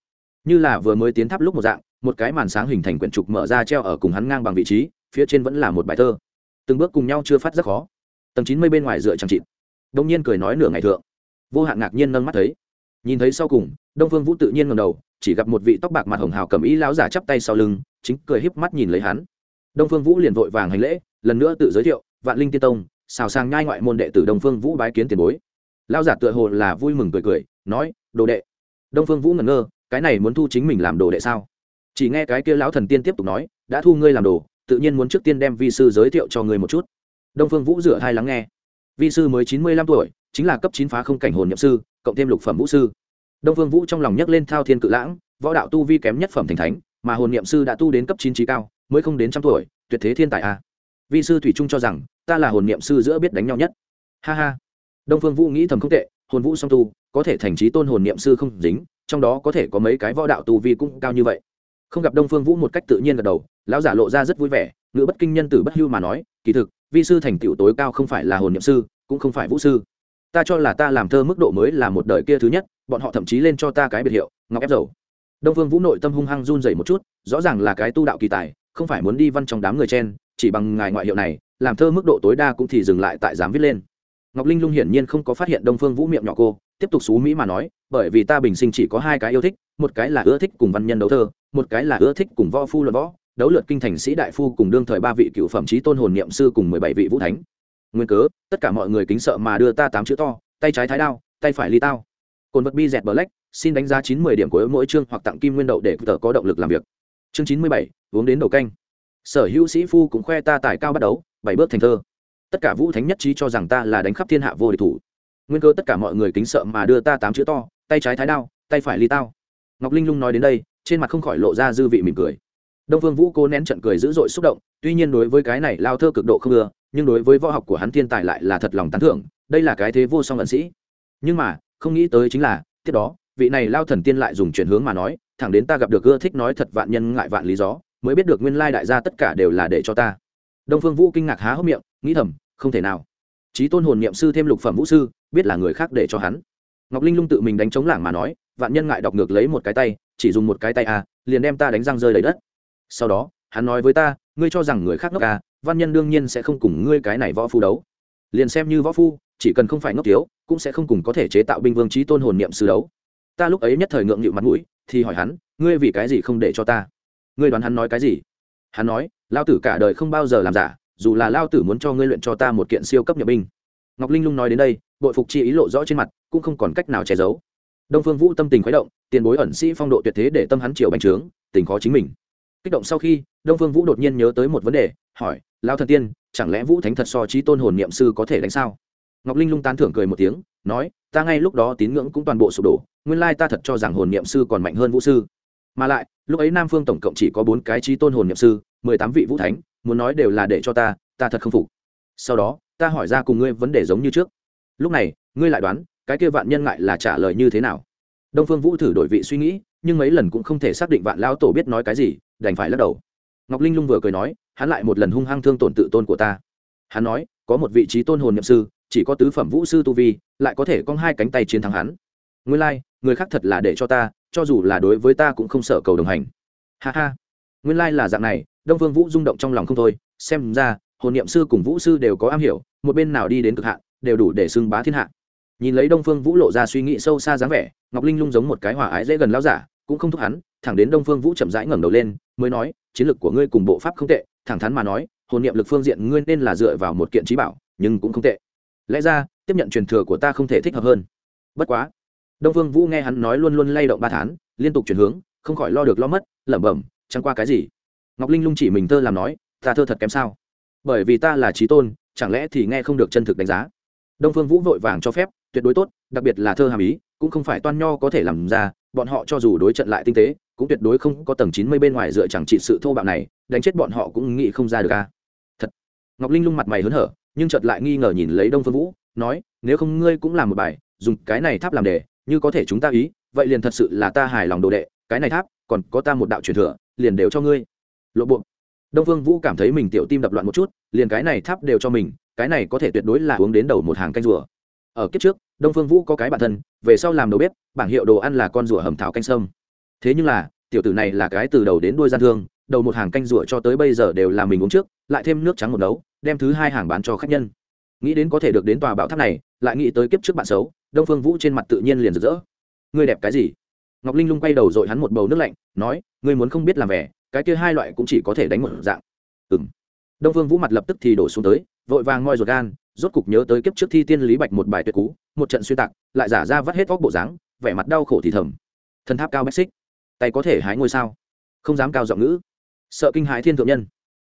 Như là vừa mới tiến tháp lúc một dạng, một cái màn sáng hình thành quyển trục mở ra treo ở cùng hắn ngang bằng vị trí, phía trên vẫn là một bài thơ. Từng bước cùng nhau chưa phát rất khó. Tầng chín mươi bên ngoài dựa chẳng chịt. Đông nhiên cười nói nửa ngày thượng. Vô hạn ngạc nhiên nâng mắt thấy. Nhìn thấy sau cùng, đông phương vũ tự nhiên ngầm đầu, chỉ gặp một vị tóc bạc mặt hồng hào cầm ý lão giả chắp tay sau lưng, chính cười híp mắt nhìn lấy hắn. Đông phương vũ liền vội vàng hành lễ, lần nữa tự giới thiệu, vạn linh tiên tông xào sang nhai ngoại môn đệ tử đông phương vũ bái kiến tiền bối. Lão giả tựa hồ là vui mừng cười cười, nói, đồ đệ. Đông phương vũ ngẩn ngơ, cái này muốn thu chính mình làm đồ đệ sao? Chỉ nghe cái kia lão thần tiên tiếp tục nói, đã thu ngươi làm đồ, tự nhiên muốn trước tiên đem vi sư giới thiệu cho ngươi một chút. Đông phương vũ dựa hai lắng nghe. Vi sư mới chín mươi lăm tuổi, chính là cấp chín phá không cảnh hồn nhậm sư, cộng thêm lục phẩm vũ sư. Đông phương vũ trong lòng nhấc lên thao thiên cự lãng, võ đạo tu vi kém nhất phẩm thành thánh, mà hồn niệm sư đã tu đến cấp chín trí cao, mới không đến trăm tuổi, tuyệt thế thiên tài a à vi sư thủy trung cho rằng, ta là hồn niệm sư giữa biết đánh nhau nhất. Ha ha. Đông phương vũ nghĩ thầm không tệ, hồn vũ song tu, có thể thành trí tôn hồn niệm sư không dính, trong đó có thể có mấy cái võ đạo tu vi cũng cao như vậy. Không gặp đông phương vũ một cách tự nhiên gật đầu, lão giả lộ ra rất vui vẻ, ngữ bất kinh nhân tử bất hưu mà nói, kỳ thực, vi sư thành tựu tối cao không phải là hồn niệm sư, cũng không phải vũ sư. Ta cho là ta làm thơ mức độ mới là một đời kia thứ nhất, bọn họ thậm chí lên cho ta cái biệt hiệu, ngọc ép dầu. Đông phương vũ nội tâm hung hăng run dày một chút, rõ ràng là cái tu đạo kỳ tài, không phải muốn đi văn trong đám người chen chỉ bằng ngài ngoại hiệu này, làm thơ mức độ tối đa cũng thì dừng lại tại dám viết lên. Ngọc linh lung hiển nhiên không có phát hiện đông phương vũ miệng nhỏ cô, tiếp tục xú mỹ mà nói, bởi vì ta bình sinh chỉ có hai cái yêu thích, một cái là ưa thích cùng văn nhân đấu thơ, một cái là ưa thích cùng võ phu luận võ, đấu lượt kinh thành sĩ đại phu cùng đương thời ba vị cựu phẩm trí tôn hồn niệm sư cùng mười bảy vị vũ thánh. Nguyên cớ, tất cả mọi người kính sợ mà đưa ta tám chữ to, tay trái thái đao, tay phải ly tao. Cồn vật bi dẹt black xin đánh giá chín mươi điểm của mỗi chương hoặc tặng kim nguyên đậu để tờ có động lực làm việc. Chương chín mươi bảy, uống đến đầu canh sở hữu sĩ phu cũng khoe ta tài cao bắt đấu bảy bước thành thơ. Tất cả vũ thánh nhất trí cho rằng ta là đánh khắp thiên hạ vô địch thủ. Nguyên cơ tất cả mọi người kính sợ mà đưa ta tám chữ to, tay trái thái đao, tay phải ly tao. Ngọc linh lung nói đến đây, trên mặt không khỏi lộ ra dư vị mỉm cười. Đông phương vũ cố nén trận cười dữ dội xúc động, tuy nhiên đối với cái này lao thơ cực độ không ưa, nhưng đối với võ học của hắn thiên tài lại là thật lòng tán thưởng, đây là cái thế vô song ẩn sĩ. Nhưng mà, không nghĩ tới chính là, tiếp đó, vị này lao thần tiên lại dùng chuyển hướng mà nói, thẳng đến ta gặp được ưa thích nói thật vạn nhân ngại vạn lý gió mới biết được nguyên lai đại gia tất cả đều là để cho ta. Đông phương vũ kinh ngạc há hốc miệng nghĩ thầm không thể nào. Trí tôn hồn niệm sư thêm lục phẩm vũ sư biết là người khác để cho hắn. Ngọc linh lung tự mình đánh chống lảng mà nói vạn nhân ngại đọc ngược lấy một cái tay chỉ dùng một cái tay à liền đem ta đánh răng rơi đầy đất. Sau đó hắn nói với ta ngươi cho rằng người khác ngốc à văn nhân đương nhiên sẽ không cùng ngươi cái này võ phu đấu. Liền xem như võ phu chỉ cần không phải ngốc thiếu, cũng sẽ không cùng có thể chế tạo binh vương trí tôn hồn niệm sư đấu. Ta lúc ấy nhất thời ngượng nghịu mặt mũi thì hỏi hắn ngươi vì cái gì không để cho ta? Ngươi đoán hắn nói cái gì? Hắn nói, lao tử cả đời không bao giờ làm giả, dù là lao tử muốn cho ngươi luyện cho ta một kiện siêu cấp nhập binh. Ngọc linh lung nói đến đây, bội phục chi ý lộ rõ trên mặt, cũng không còn cách nào che giấu. Đông phương vũ tâm tình khuấy động, tiền bối ẩn sĩ phong độ tuyệt thế để tâm hắn chiều bành trướng, tình khó chính mình. Kích động sau khi, đông phương vũ đột nhiên nhớ tới một vấn đề, hỏi, lao thần tiên, chẳng lẽ vũ thánh thật so trí tôn hồn niệm sư có thể đánh sao? Ngọc linh lung tán thưởng cười một tiếng, nói, ta ngay lúc đó tín ngưỡng cũng toàn bộ sụp đổ, nguyên lai ta thật cho rằng hồn niệm sư còn mạnh hơn vũ sư mà lại lúc ấy nam phương tổng cộng chỉ có bốn cái trí tôn hồn nhậm sư mười tám vị vũ thánh muốn nói đều là để cho ta ta thật không phục. Sau đó ta hỏi ra cùng ngươi vấn đề giống như trước. Lúc này ngươi lại đoán cái kia vạn nhân ngại là trả lời như thế nào? Đông phương vũ thử đổi vị suy nghĩ nhưng mấy lần cũng không thể xác định vạn lão tổ biết nói cái gì đành phải lắc đầu. Ngọc linh lung vừa cười nói hắn lại một lần hung hăng thương tổn tự tôn của ta. Hắn nói có một vị trí tôn hồn nhậm sư chỉ có tứ phẩm vũ sư tu vi lại có thể cong hai cánh tay chiến thắng hắn. Nguyên lai、like, người khác thật là để cho ta cho dù là đối với ta cũng không sợ cầu đồng hành. Ha ha. Nguyên lai、like、là dạng này, đông phương vũ rung động trong lòng không thôi, xem ra, hồn niệm sư cùng vũ sư đều có am hiểu, một bên nào đi đến cực hạn, đều đủ để xưng bá thiên hạ. Nhìn lấy đông phương vũ lộ ra suy nghĩ sâu xa dáng vẻ, ngọc linh lung giống một cái hòa ái dễ gần lao giả, cũng không thúc hắn, thẳng đến đông phương vũ chậm rãi ngẩng đầu lên, mới nói, chiến lược của ngươi cùng bộ pháp không tệ, thẳng thắn mà nói, hồn niệm lực phương diện ngươi nên là dựa vào một kiện trí bảo, nhưng cũng không tệ. Lẽ ra, tiếp nhận truyền thừa của ta không thể thích hợp hơn. Bất quá đông phương vũ nghe hắn nói luôn luôn lay động ba tháng liên tục chuyển hướng, không khỏi lo được lo mất, lẩm bẩm, chẳng qua cái gì? Ngọc linh lung chỉ mình thơ làm nói, ta thơ thật kém sao? Bởi vì ta là trí tôn, chẳng lẽ thì nghe không được chân thực đánh giá? Đông phương vũ vội vàng cho phép, tuyệt đối tốt, đặc biệt là thơ hàm ý, cũng không phải toan nho có thể làm ra, bọn họ cho dù đối trận lại tinh tế, cũng tuyệt đối không có tầng chín mươi bên ngoài dựa chẳng trị sự thô bạo này, đánh chết bọn họ cũng nghĩ không ra được ca thật. Ngọc linh lung mặt mày hớn hở, nhưng chợt lại nghi ngờ nhìn lấy đông phương vũ, nói, nếu không ngươi cũng làm một bài, dùng cái này tháp làm đề như có thể chúng ta ý, vậy liền thật sự là ta hài lòng đồ đệ, cái này tháp, còn có ta một đạo truyền thừa, liền đều cho ngươi. Lộ bộ. Đông phương vũ cảm thấy mình tiểu tim đập loạn một chút, liền cái này tháp đều cho mình, cái này có thể tuyệt đối là uống đến đầu một hàng canh rùa. Ở kiếp trước, đông phương vũ có cái bản thân, về sau làm đầu bếp, bảng hiệu đồ ăn là con rùa hầm thảo canh sâm. Thế nhưng là, tiểu tử này là cái từ đầu đến đuôi gian thương, đầu một hàng canh rùa cho tới bây giờ đều là mình uống trước, lại thêm nước trắng một nấu, đem thứ hai hàng bán cho khách nhân nghĩ đến có thể được đến tòa bảo tháp này, lại nghĩ tới kiếp trước bạn xấu, đông phương vũ trên mặt tự nhiên liền rực rỡ. Ngươi đẹp cái gì? Ngọc linh lung quay đầu dội hắn một bầu nước lạnh, nói, ngươi muốn không biết làm vẻ, cái kia hai loại cũng chỉ có thể đánh một dạng. Ừ m đông phương vũ mặt lập tức thì đổ xuống tới, vội vàng ngoi ruột gan, rốt cục nhớ tới kiếp trước thi tiên lý bạch một bài tuyệt cú, một trận xuyên tạc, lại giả ra vắt hết vóc bộ dáng, vẻ mặt đau khổ thì thầm. Thân tháp cao bách xích. Tay có thể hái ngôi sao? Không dám cao giọng ngữ. Sợ kinh hãi thiên thượng nhân.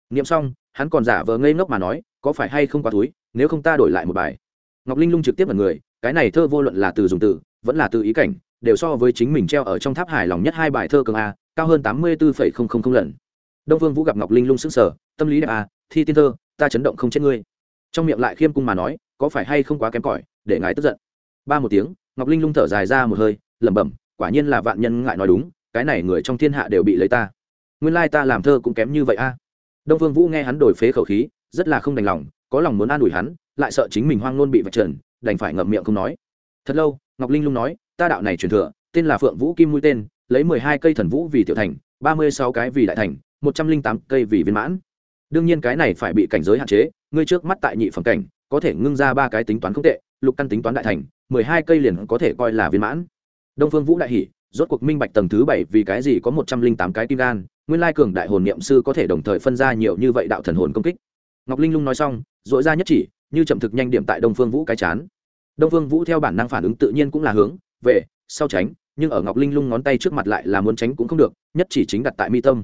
Nghiệm xong, hắn còn giả vờ ngây ngốc mà nói có phải hay không quá túi, nếu không ta đổi lại một bài. Ngọc linh lung trực tiếp là người, cái này thơ vô luận là từ dùng từ, vẫn là từ ý cảnh, đều so với chính mình treo ở trong tháp hài lòng nhất hai bài thơ cường a, cao hơn tám mươi bốn lần. Đông vương vũ gặp ngọc linh lung sững sờ, tâm lý đẹp a, thi tiên thơ, ta chấn động không chết ngươi. Trong miệng lại khiêm cung mà nói, có phải hay không quá kém cỏi, để ngài tức giận. Ba một tiếng, ngọc linh lung thở dài ra một hơi, lẩm bẩm, quả nhiên là vạn nhân ngại nói đúng, cái này người trong thiên hạ đều bị lấy ta. Nguyên lai ta làm thơ cũng kém như vậy a. Đông vương vũ nghe hắn đổi phế khẩu khí rất là không đành lòng, có lòng muốn an ủi hắn, lại sợ chính mình hoang nôn bị vạch trần, đành phải ngậm miệng không nói. Thật lâu, ngọc linh lung nói, ta đạo này truyền thừa, tên là phượng vũ kim mũi tên, lấy mười hai cây thần vũ vì tiểu thành, ba mươi sáu cái vì đại thành, một trăm linh tám cây vì viên mãn. Đương nhiên cái này phải bị cảnh giới hạn chế, ngươi trước mắt tại nhị phẩm cảnh, có thể ngưng ra ba cái tính toán không tệ, lục căn tính toán đại thành, mười hai cây liền có thể coi là viên mãn. Đông phương vũ đại hỷ rốt cuộc minh bạch tầng thứ bảy vì cái gì có một trăm linh tám cái kim gan nguyên lai cường đại hồn niệm sư có thể đồng thời phân ra nhiều như vậy đạo thần hồn công kích ngọc linh lung nói xong dội ra nhất chỉ, như chậm thực nhanh điểm tại đông phương vũ cái chán. Đông phương vũ theo bản năng phản ứng tự nhiên cũng là hướng, về, sau tránh, nhưng ở ngọc linh lung ngón tay trước mặt lại là muốn tránh cũng không được, nhất chỉ chính đặt tại mi tâm.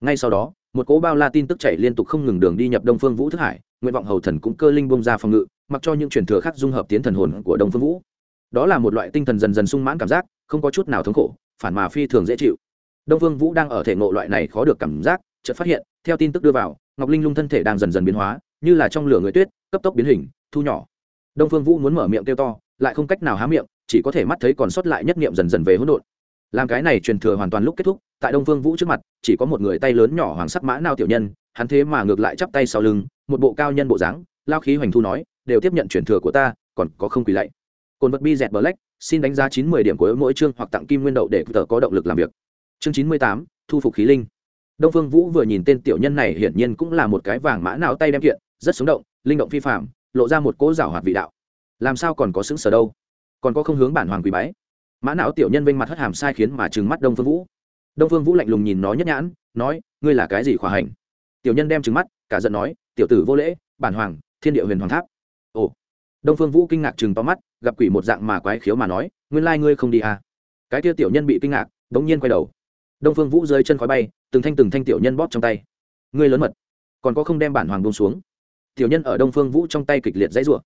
Ngay sau đó, một cỗ bao la tin tức chảy liên tục không ngừng đường đi nhập đông phương vũ thức hải, nguyện vọng hầu thần cũng cơ linh bông ra phòng ngự, mặc cho những truyền thừa khác dung hợp tiến thần hồn của đông phương vũ. Đó là một loại tinh thần dần dần sung mãn cảm giác, không có chút nào thống khổ, phản mà phi thường dễ chịu. Đông phương vũ đang ở thể ngộ loại này khó được cảm giác chợt phát hiện, theo tin tức đưa vào, ngọc linh lung thân thể đang dần dần biến hóa, như là trong lửa người tuyết, cấp tốc biến hình, thu nhỏ. Đông phương vũ muốn mở miệng kêu to, lại không cách nào há miệng, chỉ có thể mắt thấy còn sót lại nhất niệm dần dần về hỗn độn. Làm cái này truyền thừa hoàn toàn lúc kết thúc, tại đông phương vũ trước mặt, chỉ có một người tay lớn nhỏ hoàng sắc mã nao tiểu nhân, hắn thế mà ngược lại chắp tay sau lưng, một bộ cao nhân bộ dáng, lao khí hoành thu nói, đều tiếp nhận truyền thừa của ta, còn có không quỳ lạy. Cồn vật bi dẹt black xin đánh giá chín mươi điểm của mỗi chương hoặc tặng kim nguyên đậu để tờ có động lực làm việc. Chương chín mươi tám, thu phục khí linh đông phương vũ vừa nhìn tên tiểu nhân này hiển nhiên cũng là một cái vàng mã não tay đem kiện, rất sống động, linh động phi phạm lộ ra một cỗ rảo hoạt vị đạo. Làm sao còn có xứng sở đâu? Còn có không hướng bản hoàng quý bái. Mã não tiểu nhân vênh mặt hất hàm sai khiến mà trừng mắt đông phương vũ. Đông phương vũ lạnh lùng nhìn nó nhất nhãn, nói, ngươi là cái gì khỏa hành? Tiểu nhân đem trừng mắt, cả giận nói, tiểu tử vô lễ, bản hoàng, thiên địa huyền hoàng tháp. Ồ. Đông phương vũ kinh ngạc chừng to mắt, gặp quỷ một dạng mà quái khiếu mà nói, nguyên lai ngươi không đi à? Cái kia tiểu nhân bị kinh ngạc, đống nhiên quay đầu đông phương vũ rơi chân khói bay, từng thanh từng thanh tiểu nhân bóp trong tay. Ngươi lớn mật, còn có không đem bản hoàng bông xuống. Tiểu nhân ở đông phương vũ trong tay kịch liệt dãy rủa.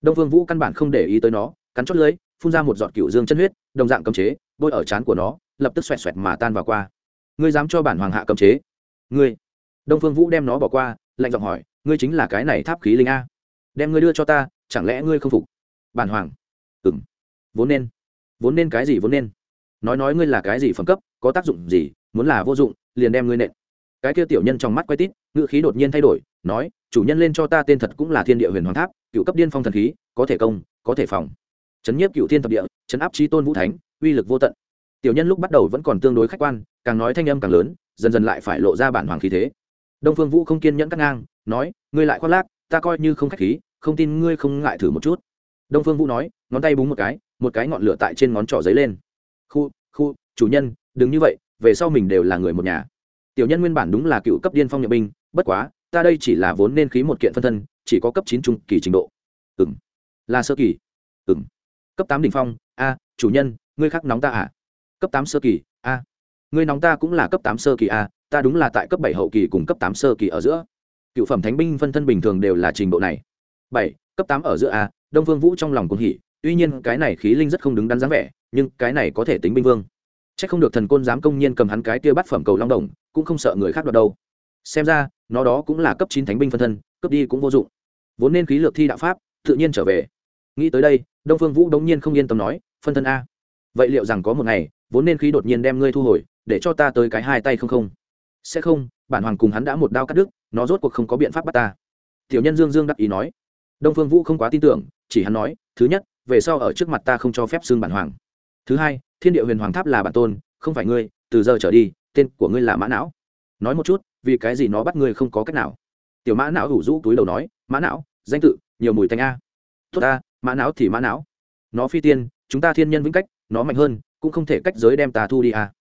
Đông phương vũ căn bản không để ý tới nó, cắn chót lưới phun ra một giọt cựu dương chân huyết, đồng dạng cầm chế, bôi ở trán của nó, lập tức xoẹt xoẹt mà tan vào qua. Ngươi dám cho bản hoàng hạ cấm chế? Ngươi. Đông phương vũ đem nó bỏ qua, lạnh giọng hỏi, ngươi chính là cái này tháp khí linh a. Đem ngươi đưa cho ta, chẳng lẽ ngươi không phục? Bản hoàng. Ừng vốn nên. Vốn nên cái gì vốn nên? Nói nói ngươi là cái gì phẩm cấp, có tác dụng gì, muốn là vô dụng, liền đem ngươi nện. Cái kia tiểu nhân trong mắt quay tít, ngữ khí đột nhiên thay đổi, nói, chủ nhân lên cho ta tên thật cũng là thiên địa huyền hoàng tháp, cựu cấp điên phong thần khí, có thể công, có thể phòng. Chấn nhiếp cựu thiên thập địa, chấn áp trí tôn vũ thánh, uy lực vô tận. Tiểu nhân lúc bắt đầu vẫn còn tương đối khách quan, càng nói thanh âm càng lớn, dần dần lại phải lộ ra bản hoàng khí thế. Đông phương vũ không kiên nhẫn cắt ngang, nói, ngươi lại khoác lác, ta coi như không khách khí, không tin ngươi không ngại thử một chút. Đông phương vũ nói, ngón tay búng một cái một cái ngọn lửa tại trên ngón trỏ giấy lên khu khu, chủ nhân, đừng như vậy, về sau mình đều là người một nhà. Tiểu nhân nguyên bản đúng là cựu cấp điên phong nhập binh, bất quá, ta đây chỉ là vốn nên khí một kiện phân thân, chỉ có cấp chín trung kỳ trình độ. Ừ m là sơ kỳ. Ừ m cấp tám đ ỉ n h phong, a, chủ nhân, ngươi khác nóng ta à? Cấp tám sơ kỳ, a. Ngươi nóng ta cũng là cấp tám sơ kỳ, a, ta đúng là tại cấp bảy hậu kỳ cùng cấp tám sơ kỳ ở giữa. Cựu phẩm thánh binh phân thân bình thường đều là trình độ này. Bảy, cấp tám ở giữa, a, đông vương vũ trong lòng cũng hỉ, tuy nhiên cái này khí linh rất không đứng đắn dáng vẻ nhưng cái này có thể tính binh vương. C h ắ c không được thần côn dám công nhiên cầm hắn cái kia bắt phẩm cầu long đồng, cũng không sợ người khác đoạt đâu. Xem ra, nó đó cũng là cấp chín thánh binh phân thân cấp đi cũng vô dụng. Vốn nên khí lược thi đạo pháp, tự nhiên trở về. Nghĩ tới đây, đông phương vũ đống nhiên không yên tâm nói, phân thân a, vậy liệu rằng có một ngày, vốn nên khí đột nhiên đem ngươi thu hồi, để cho ta tới cái hai tay không không? Sẽ không, bản hoàng cùng hắn đã một đao cắt đứt, nó rốt cuộc không có biện pháp bắt ta. Tiểu nhân dương dương đắc ý nói. Đông phương vũ không quá tin tưởng, chỉ hắn nói, thứ nhất, về sau ở trước mặt ta không cho phép xương bản hoàng thứ hai, thiên địa huyền hoàng tháp là bản tôn, không phải ngươi, từ giờ trở đi, tên của ngươi là mã não. Nói một chút, vì cái gì nó bắt ngươi không có cách nào? Tiểu mã não hủ rũ túi đầu nói, mã não, danh tự, nhiều mùi thanh a. Tốt ta, mã não thì mã não. Nó phi tiên, chúng ta thiên nhân vĩnh cách, nó mạnh hơn, cũng không thể cách giới đem tà thu đi a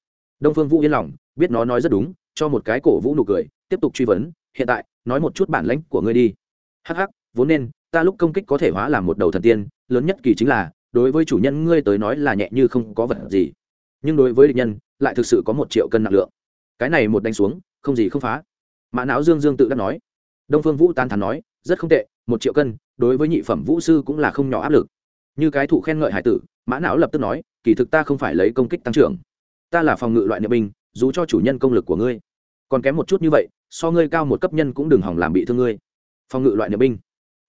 đông phương vũ yên lòng, biết nó nói rất đúng, cho một cái cổ vũ nụ cười, tiếp tục truy vấn, hiện tại, nói một chút bản lãnh của ngươi đi. Hắc hắc, vốn nên, ta lúc công kích có thể hóa làm một đầu thần tiên, lớn nhất kỳ chính là đối với chủ nhân ngươi tới nói là nhẹ như không có vật gì, nhưng đối với địch nhân lại thực sự có một triệu cân nặng lượng. Cái này một đánh xuống, không gì không phá. Mã não dương dương tự đắc nói. Đông phương vũ tan thắn nói, rất không tệ, một triệu cân, đối với nhị phẩm vũ sư cũng là không nhỏ áp lực. Như cái thụ khen ngợi hải tử, mã não lập tức nói, kỳ thực ta không phải lấy công kích tăng trưởng. Ta là phòng ngự loại niệm binh, dù cho chủ nhân công lực của ngươi, còn kém một chút như vậy, so ngươi cao một cấp nhân cũng đừng hỏng làm bị thương ngươi. Phòng ngự loại niệm binh,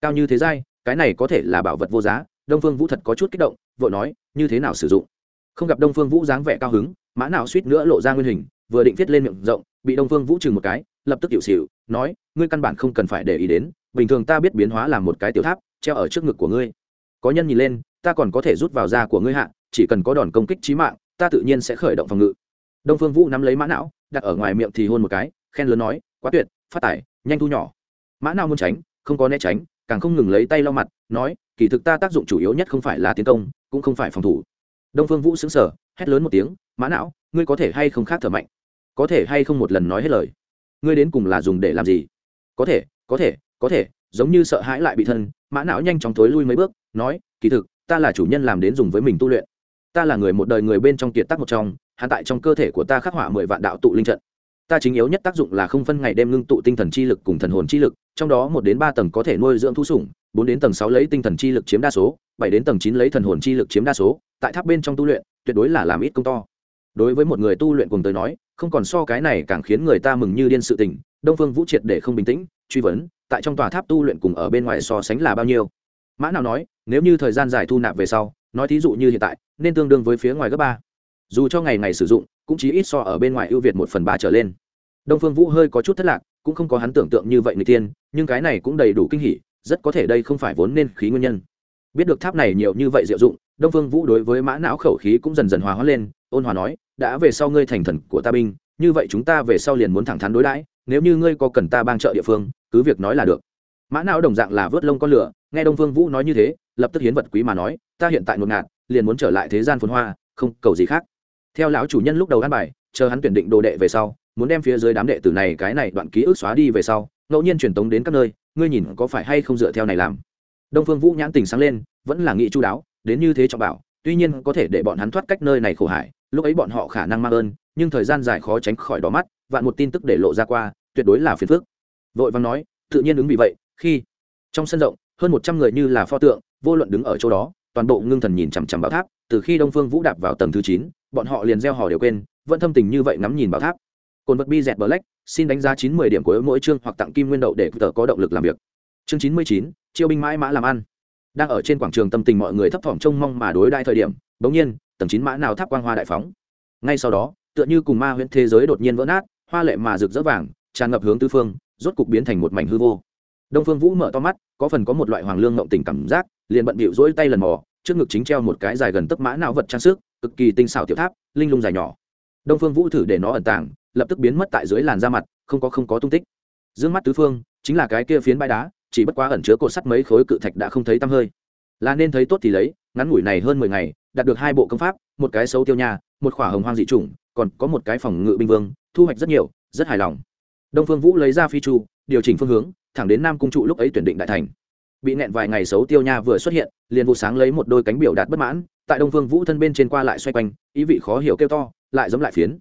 cao như thế giai, cái này có thể là bảo vật vô giá đông phương vũ thật có chút kích động, vội nói, như thế nào sử dụng? Không gặp đông phương vũ dáng vẻ cao hứng, mã nào suýt nữa lộ ra nguyên hình, vừa định viết lên miệng rộng, bị đông phương vũ chừng một cái, lập tức hiệu xịu nói, ngươi căn bản không cần phải để ý đến, bình thường ta biết biến hóa làm một cái tiểu tháp, treo ở trước ngực của ngươi. Có nhân nhìn lên, ta còn có thể rút vào da của ngươi hạ, chỉ cần có đòn công kích trí mạng, ta tự nhiên sẽ khởi động phòng ngự. Đông phương vũ nắm lấy mã não, đặt ở ngoài miệng thì hôn một cái, khen lớn nói, quá tuyệt, phát tải nhanh thu nhỏ. Mã não muốn tránh, không có né tránh càng không ngừng lấy tay lau mặt, nói, kỳ thực ta tác dụng chủ yếu nhất không phải là tiến công, cũng không phải phòng thủ. Đông phương vũ xứng sở hét lớn một tiếng, mã não, ngươi có thể hay không khác thở mạnh? Có thể hay không một lần nói hết lời? Ngươi đến cùng là dùng để làm gì? Có thể có thể có thể, giống như sợ hãi lại bị thân, mã não nhanh chóng thối lui mấy bước, nói, kỳ thực, ta là chủ nhân làm đến dùng với mình tu luyện. Ta là người một đời người bên trong kiệt tác một trong hạ tại trong cơ thể của ta khắc họa mười vạn đạo tụ linh trận. Ta chính yếu nhất tác dụng là không phân ngày đêm ngưng tụ tinh thần chi lực cùng thần hồn chi lực trong đó một đến ba tầng có thể nuôi dưỡng thú sủng, bốn đến tầng sáu lấy tinh thần chi lực chiếm đa số, bảy đến tầng chín lấy thần hồn chi lực chiếm đa số, tại tháp bên trong tu luyện, tuyệt đối là làm ít công to. Đối với một người tu luyện cùng tới nói, không còn so cái này càng khiến người ta mừng như điên sự tình, đông phương vũ triệt để không bình tĩnh, truy vấn, tại trong tòa tháp tu luyện cùng ở bên ngoài so sánh là bao nhiêu. Mã nào nói, nếu như thời gian dài thu nạp về sau, nói thí dụ như hiện tại, nên tương đương với phía ngoài gấp ba. Dù cho ngày ngày sử dụng, cũng chỉ ít so ở bên ngoài ưu việt một phần ba trở lên. Đông phương vũ hơi có chút thất lạc cũng không có hắn tưởng tượng như vậy người tiên, nhưng cái này cũng đầy đủ kinh hỉ, rất có thể đây không phải vốn nên khí nguyên nhân. Biết được tháp này nhiều như vậy diệu dụng, đông phương vũ đối với mã não khẩu khí cũng dần dần hòa hóa lên, ôn hòa nói, đã về sau ngươi thành thần của ta binh, như vậy chúng ta về sau liền muốn thẳng thắn đối đãi, nếu như ngươi có cần ta bang trợ địa phương, cứ việc nói là được. Mã não đồng dạng là vớt lông con lửa, nghe đông phương vũ nói như thế, lập tức hiến vật quý mà nói, ta hiện tại ngột ngạt, liền muốn trở lại thế gian phồn hoa, không cầu gì khác. Theo lão chủ nhân lúc đầu ăn bài, chờ hắn tuyển định đồ đệ về sau muốn đem phía dưới đám đệ tử này, cái này đoạn ký ức xóa đi về sau, ngẫu nhiên truyền tống đến các nơi, ngươi nhìn có phải hay không dựa theo này làm. Đông phương vũ nhãn tình sáng lên, vẫn là nghị chu đáo, đến như thế cho bảo, tuy nhiên có thể để bọn hắn thoát cách nơi này khổ hải, lúc ấy bọn họ khả năng mang ơn, nhưng thời gian dài khó tránh khỏi đó mắt, vạn một tin tức để lộ ra qua, tuyệt đối là phiền phức. Vội vàng nói, tự nhiên ứng vì vậy, khi trong sân rộng, hơn một trăm người như là pho tượng, vô luận đứng ở chỗ đó, toàn bộ ngưng thần nhìn chằm chằm bảo tháp, từ khi đông phương vũ đạp vào tầng thứ chín, bọn họ liền gieo hò đều quên, vẫn thâm tình như vậy ngắm nhìn bảo tháp cồn vật bi dẹt black, xin đánh giá chín mươi điểm của mỗi chương hoặc tặng kim nguyên đậu để tờ có động lực làm việc. Chương chín mươi chín, chiêu binh mãi mã làm ăn. Đang ở trên quảng trường tâm tình mọi người thấp thỏm trông mong mà đối đai thời điểm, bỗng nhiên, tầng chín mã nào tháp quang hoa đại phóng. Ngay sau đó, tựa như cùng ma huyễn thế giới đột nhiên vỡ nát, hoa lệ mà rực rỡ vàng, tràn ngập hướng tư phương, rốt cục biến thành một mảnh hư vô. Đông phương vũ mở to mắt, có phần có một loại hoàng lương ngộng tình cảm giác, liền bận bịu rỗi tay lần mò, trước ngực chính treo một cái dài gần tấc mã não vật trang sức, cực kỳ tinh xảo tiểu tháp, linh lung dài nhỏ. Đông phương vũ thử để nó ẩn tàng lập tức biến mất tại dưới làn da mặt, không có không có tung tích. D mắt tứ phương, chính là cái kia phiến bãi đá, chỉ bất quá ẩn chứa cột sắt mấy khối cự thạch đã không thấy tăm hơi. Là nên thấy tốt thì lấy, ngắn ngủi này hơn mười ngày, đạt được hai bộ công pháp, một cái xấu tiêu nha, một khỏa hồng hoang dị chủng, còn có một cái phòng ngự binh vương, thu hoạch rất nhiều, rất hài lòng. Đông phương vũ lấy ra phi chu, điều chỉnh phương hướng, thẳng đến nam cung trụ lúc ấy tuyển định đại thành. Bị nẹn vài ngày xấu tiêu nha vừa xuất hiện, liền vụ sáng lấy một đôi cánh biểu đạt bất mãn, tại đông phương vũ thân bên trên qua lại xoay quanh, ý vị khó hiểu kêu to, lại giống lại phiến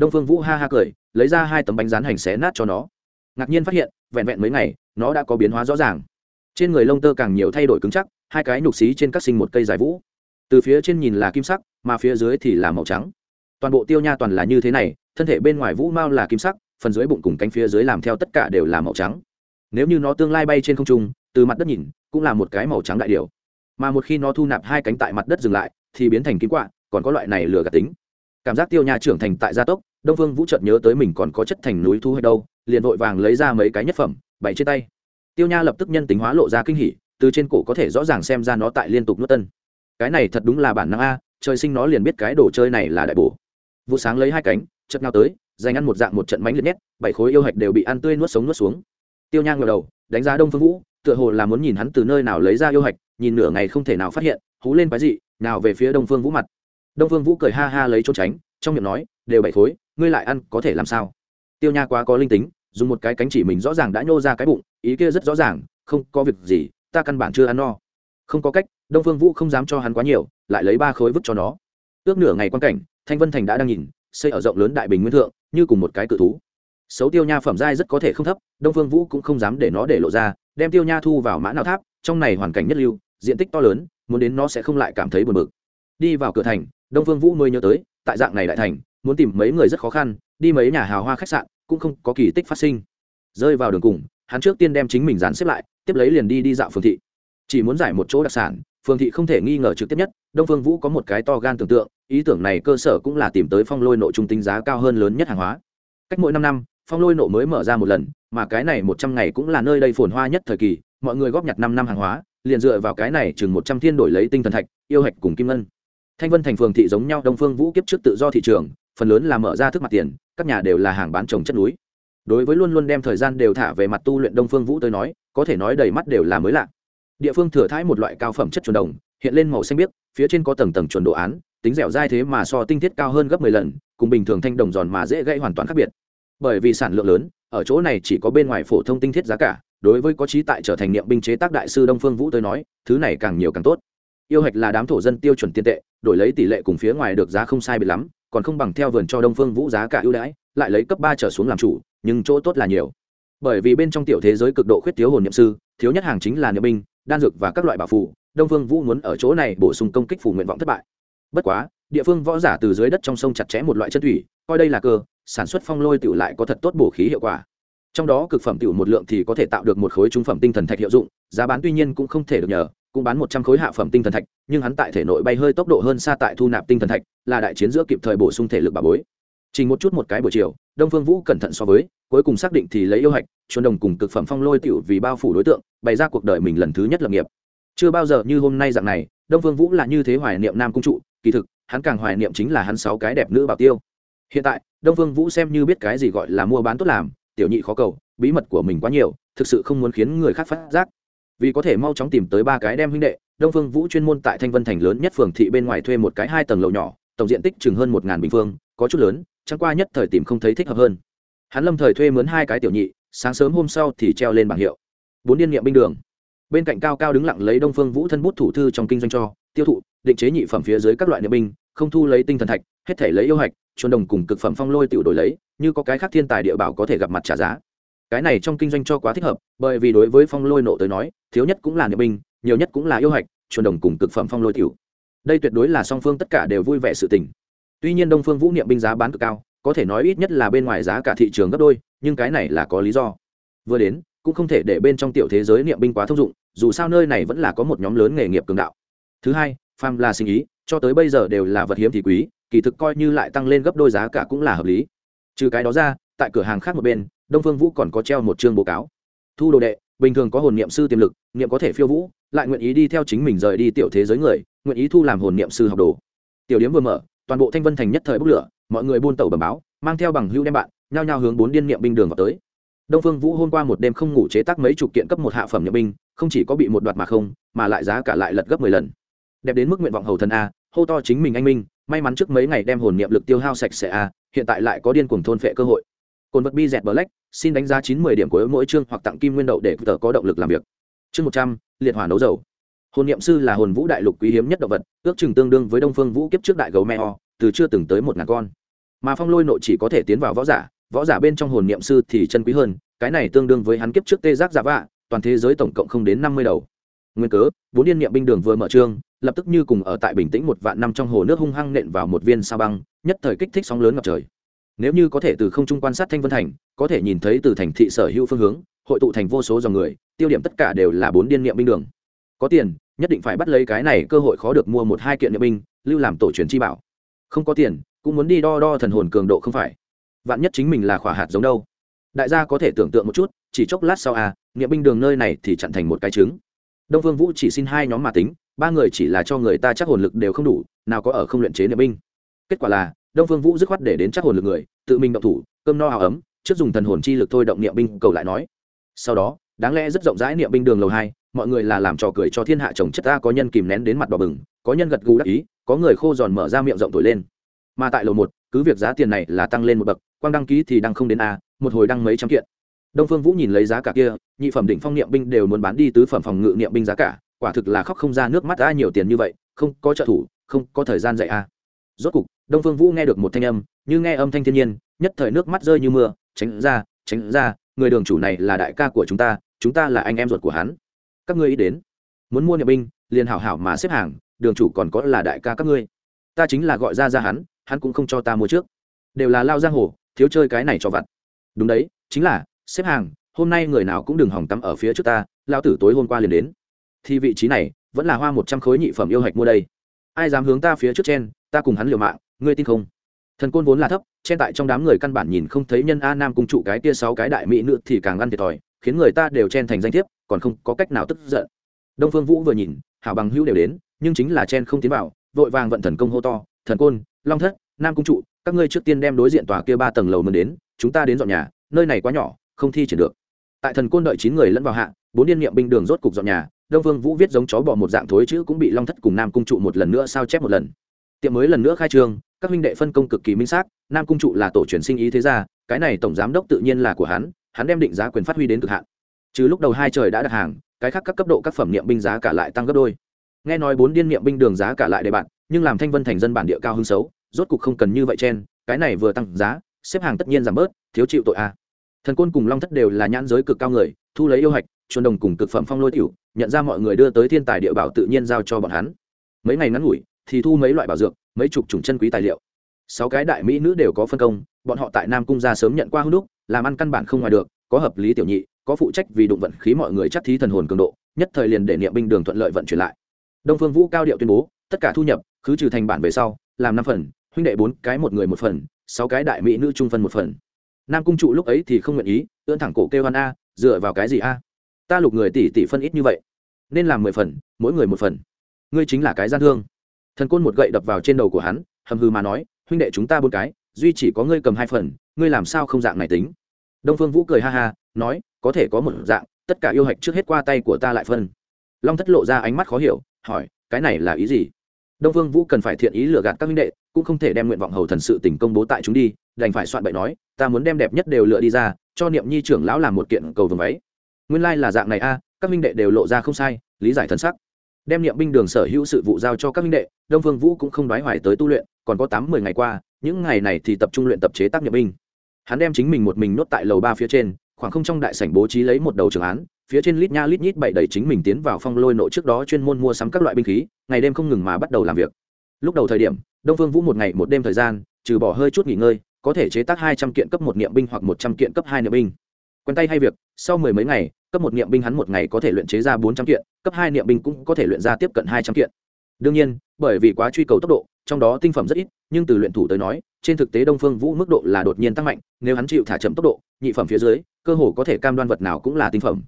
đông phương vũ ha ha cười, lấy ra hai tấm bánh rán hành xé nát cho nó. Ngạc nhiên phát hiện, vẹn vẹn mấy ngày, nó đã có biến hóa rõ ràng. Trên người lông tơ càng nhiều thay đổi cứng chắc, hai cái nhục xí trên các sinh một cây dài vũ. Từ phía trên nhìn là kim sắc, mà phía dưới thì là màu trắng. Toàn bộ tiêu nha toàn là như thế này, thân thể bên ngoài vũ mao là kim sắc, phần dưới bụng cùng cánh phía dưới làm theo tất cả đều là màu trắng. Nếu như nó tương lai bay trên không trung, từ mặt đất nhìn, cũng là một cái màu trắng đại điều mà một khi nó thu nạp hai cánh tại mặt đất dừng lại, thì biến thành kim quạ, còn có loại này lừa gạt tính cảm giác tiêu nha trưởng thành tại gia tốc, đông phương vũ chợt nhớ tới mình còn có chất thành núi thu hay đâu, liền vội vàng lấy ra mấy cái nhất phẩm bày trên tay. Tiêu nha lập tức nhân tính hóa lộ ra kinh hỉ, từ trên cổ có thể rõ ràng xem ra nó tại liên tục nuốt tân. Cái này thật đúng là bản năng a, trời sinh nó liền biết cái đồ chơi này là đại bổ. Vụ sáng lấy hai cánh chật nào tới dành ăn một dạng một trận mánh liệt nhét bảy khối yêu hạch đều bị ăn tươi nuốt sống nuốt xuống. Tiêu nhang ngờ đầu, đánh giá đông phương vũ, tựa hồ là muốn nhìn hắn từ nơi nào lấy ra yêu hạch, nhìn nửa ngày không thể nào phát hiện, hú lên quái dị, nào về phía đông phương vũ mặt đông phương vũ cười ha ha lấy trốn tránh, trong miệng nói, đều bảy khối, ngươi lại ăn, có thể làm sao? Tiêu nha quá có linh tính, dùng một cái cánh chỉ mình rõ ràng đã nhô ra cái bụng, ý kia rất rõ ràng, không có việc gì, ta căn bản chưa ăn no. Không có cách, đông phương vũ không dám cho hắn quá nhiều, lại lấy ba khối vứt cho nó. Ước nửa ngày quan cảnh, thanh vân thành đã đang nhìn, xây ở rộng lớn đại bình nguyên thượng, như cùng một cái cự thú. Xấu tiêu nha phẩm giai rất có thể không thấp, đông phương vũ cũng không dám để nó để lộ ra, đem tiêu nha thu vào mã nào tháp, trong này hoàn cảnh nhất lưu, diện tích to lớn, muốn đến nó sẽ không lại cảm thấy buồn bực. Đi vào cửa thành đông phương vũ mới nhớ tới, tại dạng này đại thành, muốn tìm mấy người rất khó khăn, đi mấy nhà hào hoa khách sạn cũng không có kỳ tích phát sinh. Rơi vào đường cùng, hắn trước tiên đem chính mình dàn xếp lại, tiếp lấy liền đi đi dạo Phương thị. Chỉ muốn giải một chỗ đặc sản Phương thị không thể nghi ngờ trực tiếp nhất, đông phương vũ có một cái to gan tưởng tượng, ý tưởng này cơ sở cũng là tìm tới phong lôi nộ trung tính giá cao hơn lớn nhất hàng hóa. Cách mỗi năm năm, phong lôi nộ mới mở ra một lần, mà cái này một trăm ngày cũng là nơi đây phồn hoa nhất thời kỳ, mọi người góp nhặt năm năm hàng hóa, liền dựa vào cái này chừng một trăm thiên đổi lấy tinh thần thạch, yêu hạch cùng kim ngân thanh vân thành phường thị giống nhau, đông phương vũ kiếp trước tự do thị trường, phần lớn là mở ra thức mặt tiền, các nhà đều là hàng bán trồng chất núi. Đối với luôn luôn đem thời gian đều thả về mặt tu luyện đông phương vũ tới nói, có thể nói đầy mắt đều là mới lạ. Địa phương thừa thãi một loại cao phẩm chất chuẩn đồng, hiện lên màu xanh biếc, phía trên có tầng tầng chuẩn đồ án, tính dẻo dai thế mà so tinh thiết cao hơn gấp mười lần, cùng bình thường thanh đồng giòn mà dễ gây hoàn toàn khác biệt. Bởi vì sản lượng lớn, ở chỗ này chỉ có bên ngoài phổ thông tinh thiết giá cả, đối với có trí tại trở thành niệm binh chế tác đại sư đông phương vũ tới nói, thứ này càng nhiều càng tốt yêu hạch là đám thổ dân tiêu chuẩn tiền tệ, đổi lấy tỷ lệ cùng phía ngoài được giá không sai biệt lắm, còn không bằng theo vườn cho đông phương vũ giá cả ưu đãi, lại lấy cấp ba trở xuống làm chủ, nhưng chỗ tốt là nhiều. Bởi vì bên trong tiểu thế giới cực độ khuyết thiếu hồn niệm sư, thiếu nhất hàng chính là niệm binh, đan dược và các loại bảo phụ đông phương vũ muốn ở chỗ này bổ sung công kích phủ nguyện vọng thất bại. Bất quá, địa phương võ giả từ dưới đất trong sông chặt chẽ một loại chất thủy, coi đây là cơ, sản xuất phong lôi tiểu lại có thật tốt bổ khí hiệu quả. Trong đó cực phẩm tiểu một lượng thì có thể tạo được một khối trung phẩm tinh thần thạch hiệu dụng, giá bán tuy nhiên cũng không thể được nhờ cũng bán một trăm khối hạ phẩm tinh thần thạch, nhưng hắn tại thể nội bay hơi tốc độ hơn xa tại thu nạp tinh thần thạch, là đại chiến giữa kịp thời bổ sung thể lực bà bối. Chỉ một chút một cái buổi chiều, đông phương vũ cẩn thận so với, cuối cùng xác định thì lấy yêu hạch chuồn đồng cùng cực phẩm phong lôi tiểu vì bao phủ đối tượng, bày ra cuộc đời mình lần thứ nhất lập nghiệp. Chưa bao giờ như hôm nay dạng này, đông phương vũ là như thế hoài niệm nam cung trụ, kỳ thực, hắn càng hoài niệm chính là hắn sáu cái đẹp nữ bảo tiêu. Hiện tại, đông phương vũ xem như biết cái gì gọi là mua bán tốt làm, tiểu nhị khó cầu, bí mật của mình quá nhiều, thực sự không muốn khiến người khác phát giác vì có thể mau chóng tìm tới ba cái đem huynh đệ. Đông phương vũ chuyên môn tại thanh vân thành lớn nhất phường thị bên ngoài thuê một cái hai tầng lầu nhỏ, tổng diện tích chừng hơn một ngàn bình phương, có chút lớn, chẳng qua nhất thời tìm không thấy thích hợp hơn. Hắn lâm thời thuê mướn hai cái tiểu nhị, sáng sớm hôm sau thì treo lên bảng hiệu. Bốn điên nghiệm binh đường. Bên cạnh cao cao đứng lặng lấy đông phương vũ thân bút thủ thư trong kinh doanh cho, tiêu thụ, định chế nhị phẩm phía dưới các loại niệm binh, không thu lấy tinh thần thạch, hết thể lấy yêu hạch chuồn đồng cùng cực phẩm phong lôi tiểu đổi lấy, như có cái khác thiên tài địa bảo có thể gặp mặt trả giá cái này trong kinh doanh cho quá thích hợp, bởi vì đối với phong lôi nộ tới nói, thiếu nhất cũng là niệm binh, nhiều nhất cũng là yêu hạch, chuẩn đồng cùng cực phẩm phong lôi tiểu. Đây tuyệt đối là song phương tất cả đều vui vẻ sự tình. Tuy nhiên đông phương vũ niệm binh giá bán cực cao, có thể nói ít nhất là bên ngoài giá cả thị trường gấp đôi, nhưng cái này là có lý do. Vừa đến, cũng không thể để bên trong tiểu thế giới niệm binh quá thông dụng, dù sao nơi này vẫn là có một nhóm lớn nghề nghiệp cường đạo. Thứ hai pham là sinh ý, cho tới bây giờ đều là vật hiếm thì quý, kỳ thực coi như lại tăng lên gấp đôi giá cả cũng là hợp lý. Trừ cái đó ra, tại cửa hàng khác một bên đông phương vũ còn có treo một chương báo cáo. Thu đồ đệ, bình thường có hồn niệm sư tiềm lực, niệm có thể phiêu vũ, lại nguyện ý đi theo chính mình rời đi tiểu thế giới người, nguyện ý thu làm hồn niệm sư học đồ. Tiểu điếm vừa mở, toàn bộ thanh vân thành nhất thời bốc lửa, mọi người buôn tẩu bầm báo, mang theo bằng hưu đem bạn, nhao nhao hướng bốn điên niệm binh đường vào tới. Đông phương vũ hôm qua một đêm không ngủ chế tác mấy chục kiện cấp một hạ phẩm niệm binh, không chỉ có bị một đoạt mà không, mà lại giá cả lại lật gấp mười lần. Đẹp đến mức nguyện vọng hầu thần a, hô to chính mình anh minh, may mắn trước mấy ngày đem hồn niệm lực tiêu hao sạch sẽ a, hiện tại lại có điên cuồng thôn phệ cơ hội cồn vật bi dẹt black, xin đánh giá chín mươi điểm của mỗi chương hoặc tặng kim nguyên đậu để tờ có động lực làm việc. Chương một trăm, liệt hỏa nấu dầu. Hồn niệm sư là hồn vũ đại lục quý hiếm nhất động vật, ước chừng tương đương với đông phương vũ kiếp trước đại gấu meo, từ chưa từng tới một ngàn con. Mà phong lôi nội chỉ có thể tiến vào võ giả võ giả bên trong hồn niệm sư thì chân quý hơn, cái này tương đương với hắn kiếp trước tê giác giả vạ, toàn thế giới tổng cộng không đến năm mươi đầu. Nguyên cớ, bốn điên niệm binh đường vừa mở trương, lập tức như cùng ở tại bình tĩnh một vạn năm trong hồ nước hung hăng nện vào một viên sao băng, nhất thời kích thích sóng lớn ngập trời nếu như có thể từ không trung quan sát thanh vân thành, có thể nhìn thấy từ thành thị sở hữu phương hướng, hội tụ thành vô số dòng người, tiêu điểm tất cả đều là bốn điên niệm binh đường. Có tiền, nhất định phải bắt lấy cái này cơ hội khó được mua một hai kiện niệm binh, lưu làm tổ truyền chi bảo. Không có tiền, cũng muốn đi đo đo thần hồn cường độ không phải. Vạn nhất chính mình là khỏa hạt giống đâu. Đại gia có thể tưởng tượng một chút, chỉ chốc lát sau à niệm binh đường nơi này thì chặn thành một cái trứng. Đông vương vũ chỉ xin hai nhóm mà tính, ba người chỉ là cho người ta chắc hồn lực đều không đủ, nào có ở không luyện chế niệm binh. Kết quả là đông phương vũ dứt khoát để đến chắc hồn lực người, tự mình động thủ, cơm no hào ấm, trước dùng thần hồn chi lực thôi động niệm binh, cầu lại nói. Sau đó, đáng lẽ rất rộng rãi niệm binh đường lầu hai, mọi người là làm trò cười cho thiên hạ chồng chất ta có nhân kìm nén đến mặt đỏ bừng, có nhân gật gù đắc ý, có người khô giòn mở ra miệng rộng thổi lên. Mà tại lầu một, cứ việc giá tiền này là tăng lên một bậc, quang đăng ký thì đăng không đến a, một hồi đăng mấy trăm kiện. Đông phương vũ nhìn lấy giá cả kia, nhị phẩm đỉnh phong niệm binh đều muốn bán đi tứ phẩm phòng ngự niệm binh giá cả, quả thực là khóc không ra nước mắt a nhiều tiền như vậy, không có trợ thủ, không có thời gian dạy a. Rốt cục đông phương vũ nghe được một thanh âm, như nghe âm thanh thiên nhiên, nhất thời nước mắt rơi như mưa, tránh ra tránh ra, người đường chủ này là đại ca của chúng ta chúng ta là anh em ruột của hắn. Các ngươi ý đến. Muốn mua niệm binh, liền hảo hảo mà xếp hàng, đường chủ còn có là đại ca các ngươi. Ta chính là gọi ra ra hắn hắn cũng không cho ta mua trước. Đều là lao giang hồ, thiếu chơi cái này cho vặt. Đúng đấy, chính là, xếp hàng, hôm nay người nào cũng đừng hỏng tắm ở phía trước ta lao tử tối hôm qua liền đến. Thì vị trí này, vẫn là hoa một trăm khối nhị phẩm yêu hạch mua đây. Ai dám hướng ta phía trước trên ta cùng hắn liều mạng ngươi tin không? Thần côn vốn là thấp, chen tại trong đám người căn bản nhìn không thấy nhân a nam cung trụ cái tia sáu cái đại mỹ nữ thì càng ăn thiệt thòi, khiến người ta đều chen thành danh thiếp, còn không có cách nào tức giận. Đông phương vũ vừa nhìn, hảo bằng hữu đều đến, nhưng chính là chen không tiến vào, vội vàng vận thần công hô to, thần côn, long thất, nam cung trụ, các ngươi trước tiên đem đối diện tòa kia ba tầng lầu mừng đến, chúng ta đến dọn nhà, nơi này quá nhỏ, không thi triển được. Tại thần côn đợi chín người lẫn vào hạ, bốn điên niệm binh đường rốt cục dọn nhà, đông phương vũ viết giống chó bỏ một dạng thối chữ cũng bị long thất cùng nam cung trụ một lần nữa sao chép một lần. Tiệm mới lần nữa khai trương các huynh đệ phân công cực kỳ minh xác, nam cung trụ là tổ truyền sinh ý thế ra cái này tổng giám đốc tự nhiên là của hắn hắn đem định giá quyền phát huy đến cực hạn. Trừ lúc đầu hai trời đã đặt hàng, cái khác các cấp độ các phẩm niệm binh giá cả lại tăng gấp đôi. Nghe nói bốn điên niệm binh đường giá cả lại đề bạn, nhưng làm thanh vân thành dân bản địa cao hứng xấu, rốt cục không cần như vậy chen, cái này vừa tăng giá, xếp hàng tất nhiên giảm bớt, thiếu chịu tội a. Thần côn cùng long thất đều là nhãn giới cực cao người, thu lấy yêu hạch chuồn đồng cùng cực phẩm phong lôi tiểu, nhận ra mọi người đưa tới thiên tài địa bảo tự nhiên giao cho bọn hắn. Mấy ngày ngắn ngủi thì thu mấy loại bảo dược, mấy chục chủng chân quý tài liệu. Sáu cái đại mỹ nữ đều có phân công, bọn họ tại nam cung ra sớm nhận qua hưng đúc, làm ăn căn bản không ngoài được, có hợp lý tiểu nhị, có phụ trách vì đụng vận khí mọi người chắc thí thần hồn cường độ, nhất thời liền để niệm binh đường thuận lợi vận chuyển lại. Đông phương vũ cao điệu tuyên bố, tất cả thu nhập cứ trừ thành bản về sau, làm năm phần, huynh đệ bốn cái một người một phần, sáu cái đại mỹ nữ trung phân một phần. Nam cung trụ lúc ấy thì không nguyện ý, ưỡn thẳng cổ kêu hoan a, dựa vào cái gì a? Ta lục người tỷ tỷ phân ít như vậy, nên làm mười phần, mỗi người một phần. Ngươi chính là cái gian thương thần côn một gậy đập vào trên đầu của hắn, hầm hư mà nói, huynh đệ chúng ta bốn cái, duy chỉ có ngươi cầm hai phần, ngươi làm sao không dạng này tính? Đông phương vũ cười ha ha, nói, có thể có một dạng, tất cả yêu hạch trước hết qua tay của ta lại phân. Long thất lộ ra ánh mắt khó hiểu, hỏi, cái này là ý gì? Đông phương vũ cần phải thiện ý lừa gạt các huynh đệ, cũng không thể đem nguyện vọng hầu thần sự tình công bố tại chúng đi, đành phải soạn bậy nói, ta muốn đem đẹp nhất đều lựa đi ra, cho niệm nhi trưởng lão làm một kiện cầu vồng váy nguyên lai là dạng này a, các huynh đệ đều lộ ra không sai, lý giải thân sắc đem niệm binh đường sở hữu sự vụ giao cho các minh đệ, đông phương vũ cũng không đoái hoài tới tu luyện, còn có tám mười ngày qua, những ngày này thì tập trung luyện tập chế tác niệm binh. Hắn đem chính mình một mình nốt tại lầu ba phía trên, khoảng không trong đại sảnh bố trí lấy một đầu trường án, phía trên lít nha lít nhít bậy đẩy chính mình tiến vào phong lôi nội trước đó chuyên môn mua sắm các loại binh khí, ngày đêm không ngừng mà bắt đầu làm việc. Lúc đầu thời điểm, đông phương vũ một ngày một đêm thời gian, trừ bỏ hơi chút nghỉ ngơi, có thể chế tác hai trăm kiện cấp một niệm binh hoặc một trăm kiện cấp hai niệm binh. Quen tay hay việc, sau mười mấy ngày cấp một niệm binh hắn một ngày có thể luyện chế ra bốn trăm kiện, cấp hai niệm binh cũng có thể luyện ra tiếp cận hai trăm kiện. Đương nhiên, bởi vì quá truy cầu tốc độ, trong đó tinh phẩm rất ít, nhưng từ luyện thủ tới nói, trên thực tế đông phương vũ mức độ là đột nhiên tăng mạnh, nếu hắn chịu thả chậm tốc độ, nhị phẩm phía dưới, cơ hồ có thể cam đoan vật nào cũng là tinh phẩm.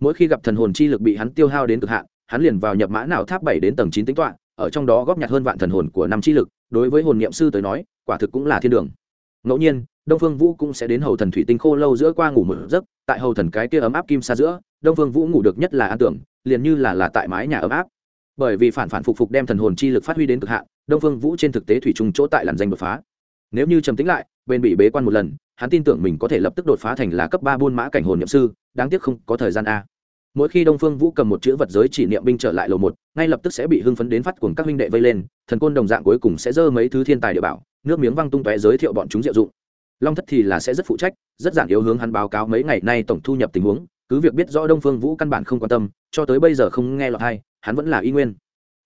Mỗi khi gặp thần hồn chi lực bị hắn tiêu hao đến cực hạn, hắn liền vào nhập mã nào tháp bảy đến tầng chín tính toán, ở trong đó góp nhặt hơn vạn thần hồn của năm chi lực, đối với hồn niệm sư tới nói, quả thực cũng là thiên đường. Ngẫu nhiên đông phương vũ cũng sẽ đến hầu thần thủy tinh khô lâu giữa qua ngủ một giấc, tại hầu thần cái kia ấm áp kim xa giữa, đông phương vũ ngủ được nhất là an tưởng, liền như là là tại mái nhà ấm áp. Bởi vì phản phản phục phục đem thần hồn chi lực phát huy đến cực hạn, đông phương vũ trên thực tế thủy chung chỗ tại làn danh đột phá. Nếu như trầm tính lại bên bị bế quan một lần, hắn tin tưởng mình có thể lập tức đột phá thành là cấp ba buôn mã cảnh hồn nhậm sư, đáng tiếc không có thời gian a. Mỗi khi đông phương vũ cầm một chữ vật giới chỉ niệm binh trở lại lầu một, ngay lập tức sẽ bị hưng phấn đến phát cuồng các huynh đệ vây lên, thần côn đồng dạng cuối cùng sẽ dơ mấy thứ thiên tài địa bảo, nước miếng văng tung tóe giới thiệu bọn chúng diệu dụng long thất thì là sẽ rất phụ trách, rất giản yếu hướng hắn báo cáo mấy ngày nay tổng thu nhập tình huống, cứ việc biết rõ đông phương vũ căn bản không quan tâm, cho tới bây giờ không nghe lọt hay, hắn vẫn là y nguyên.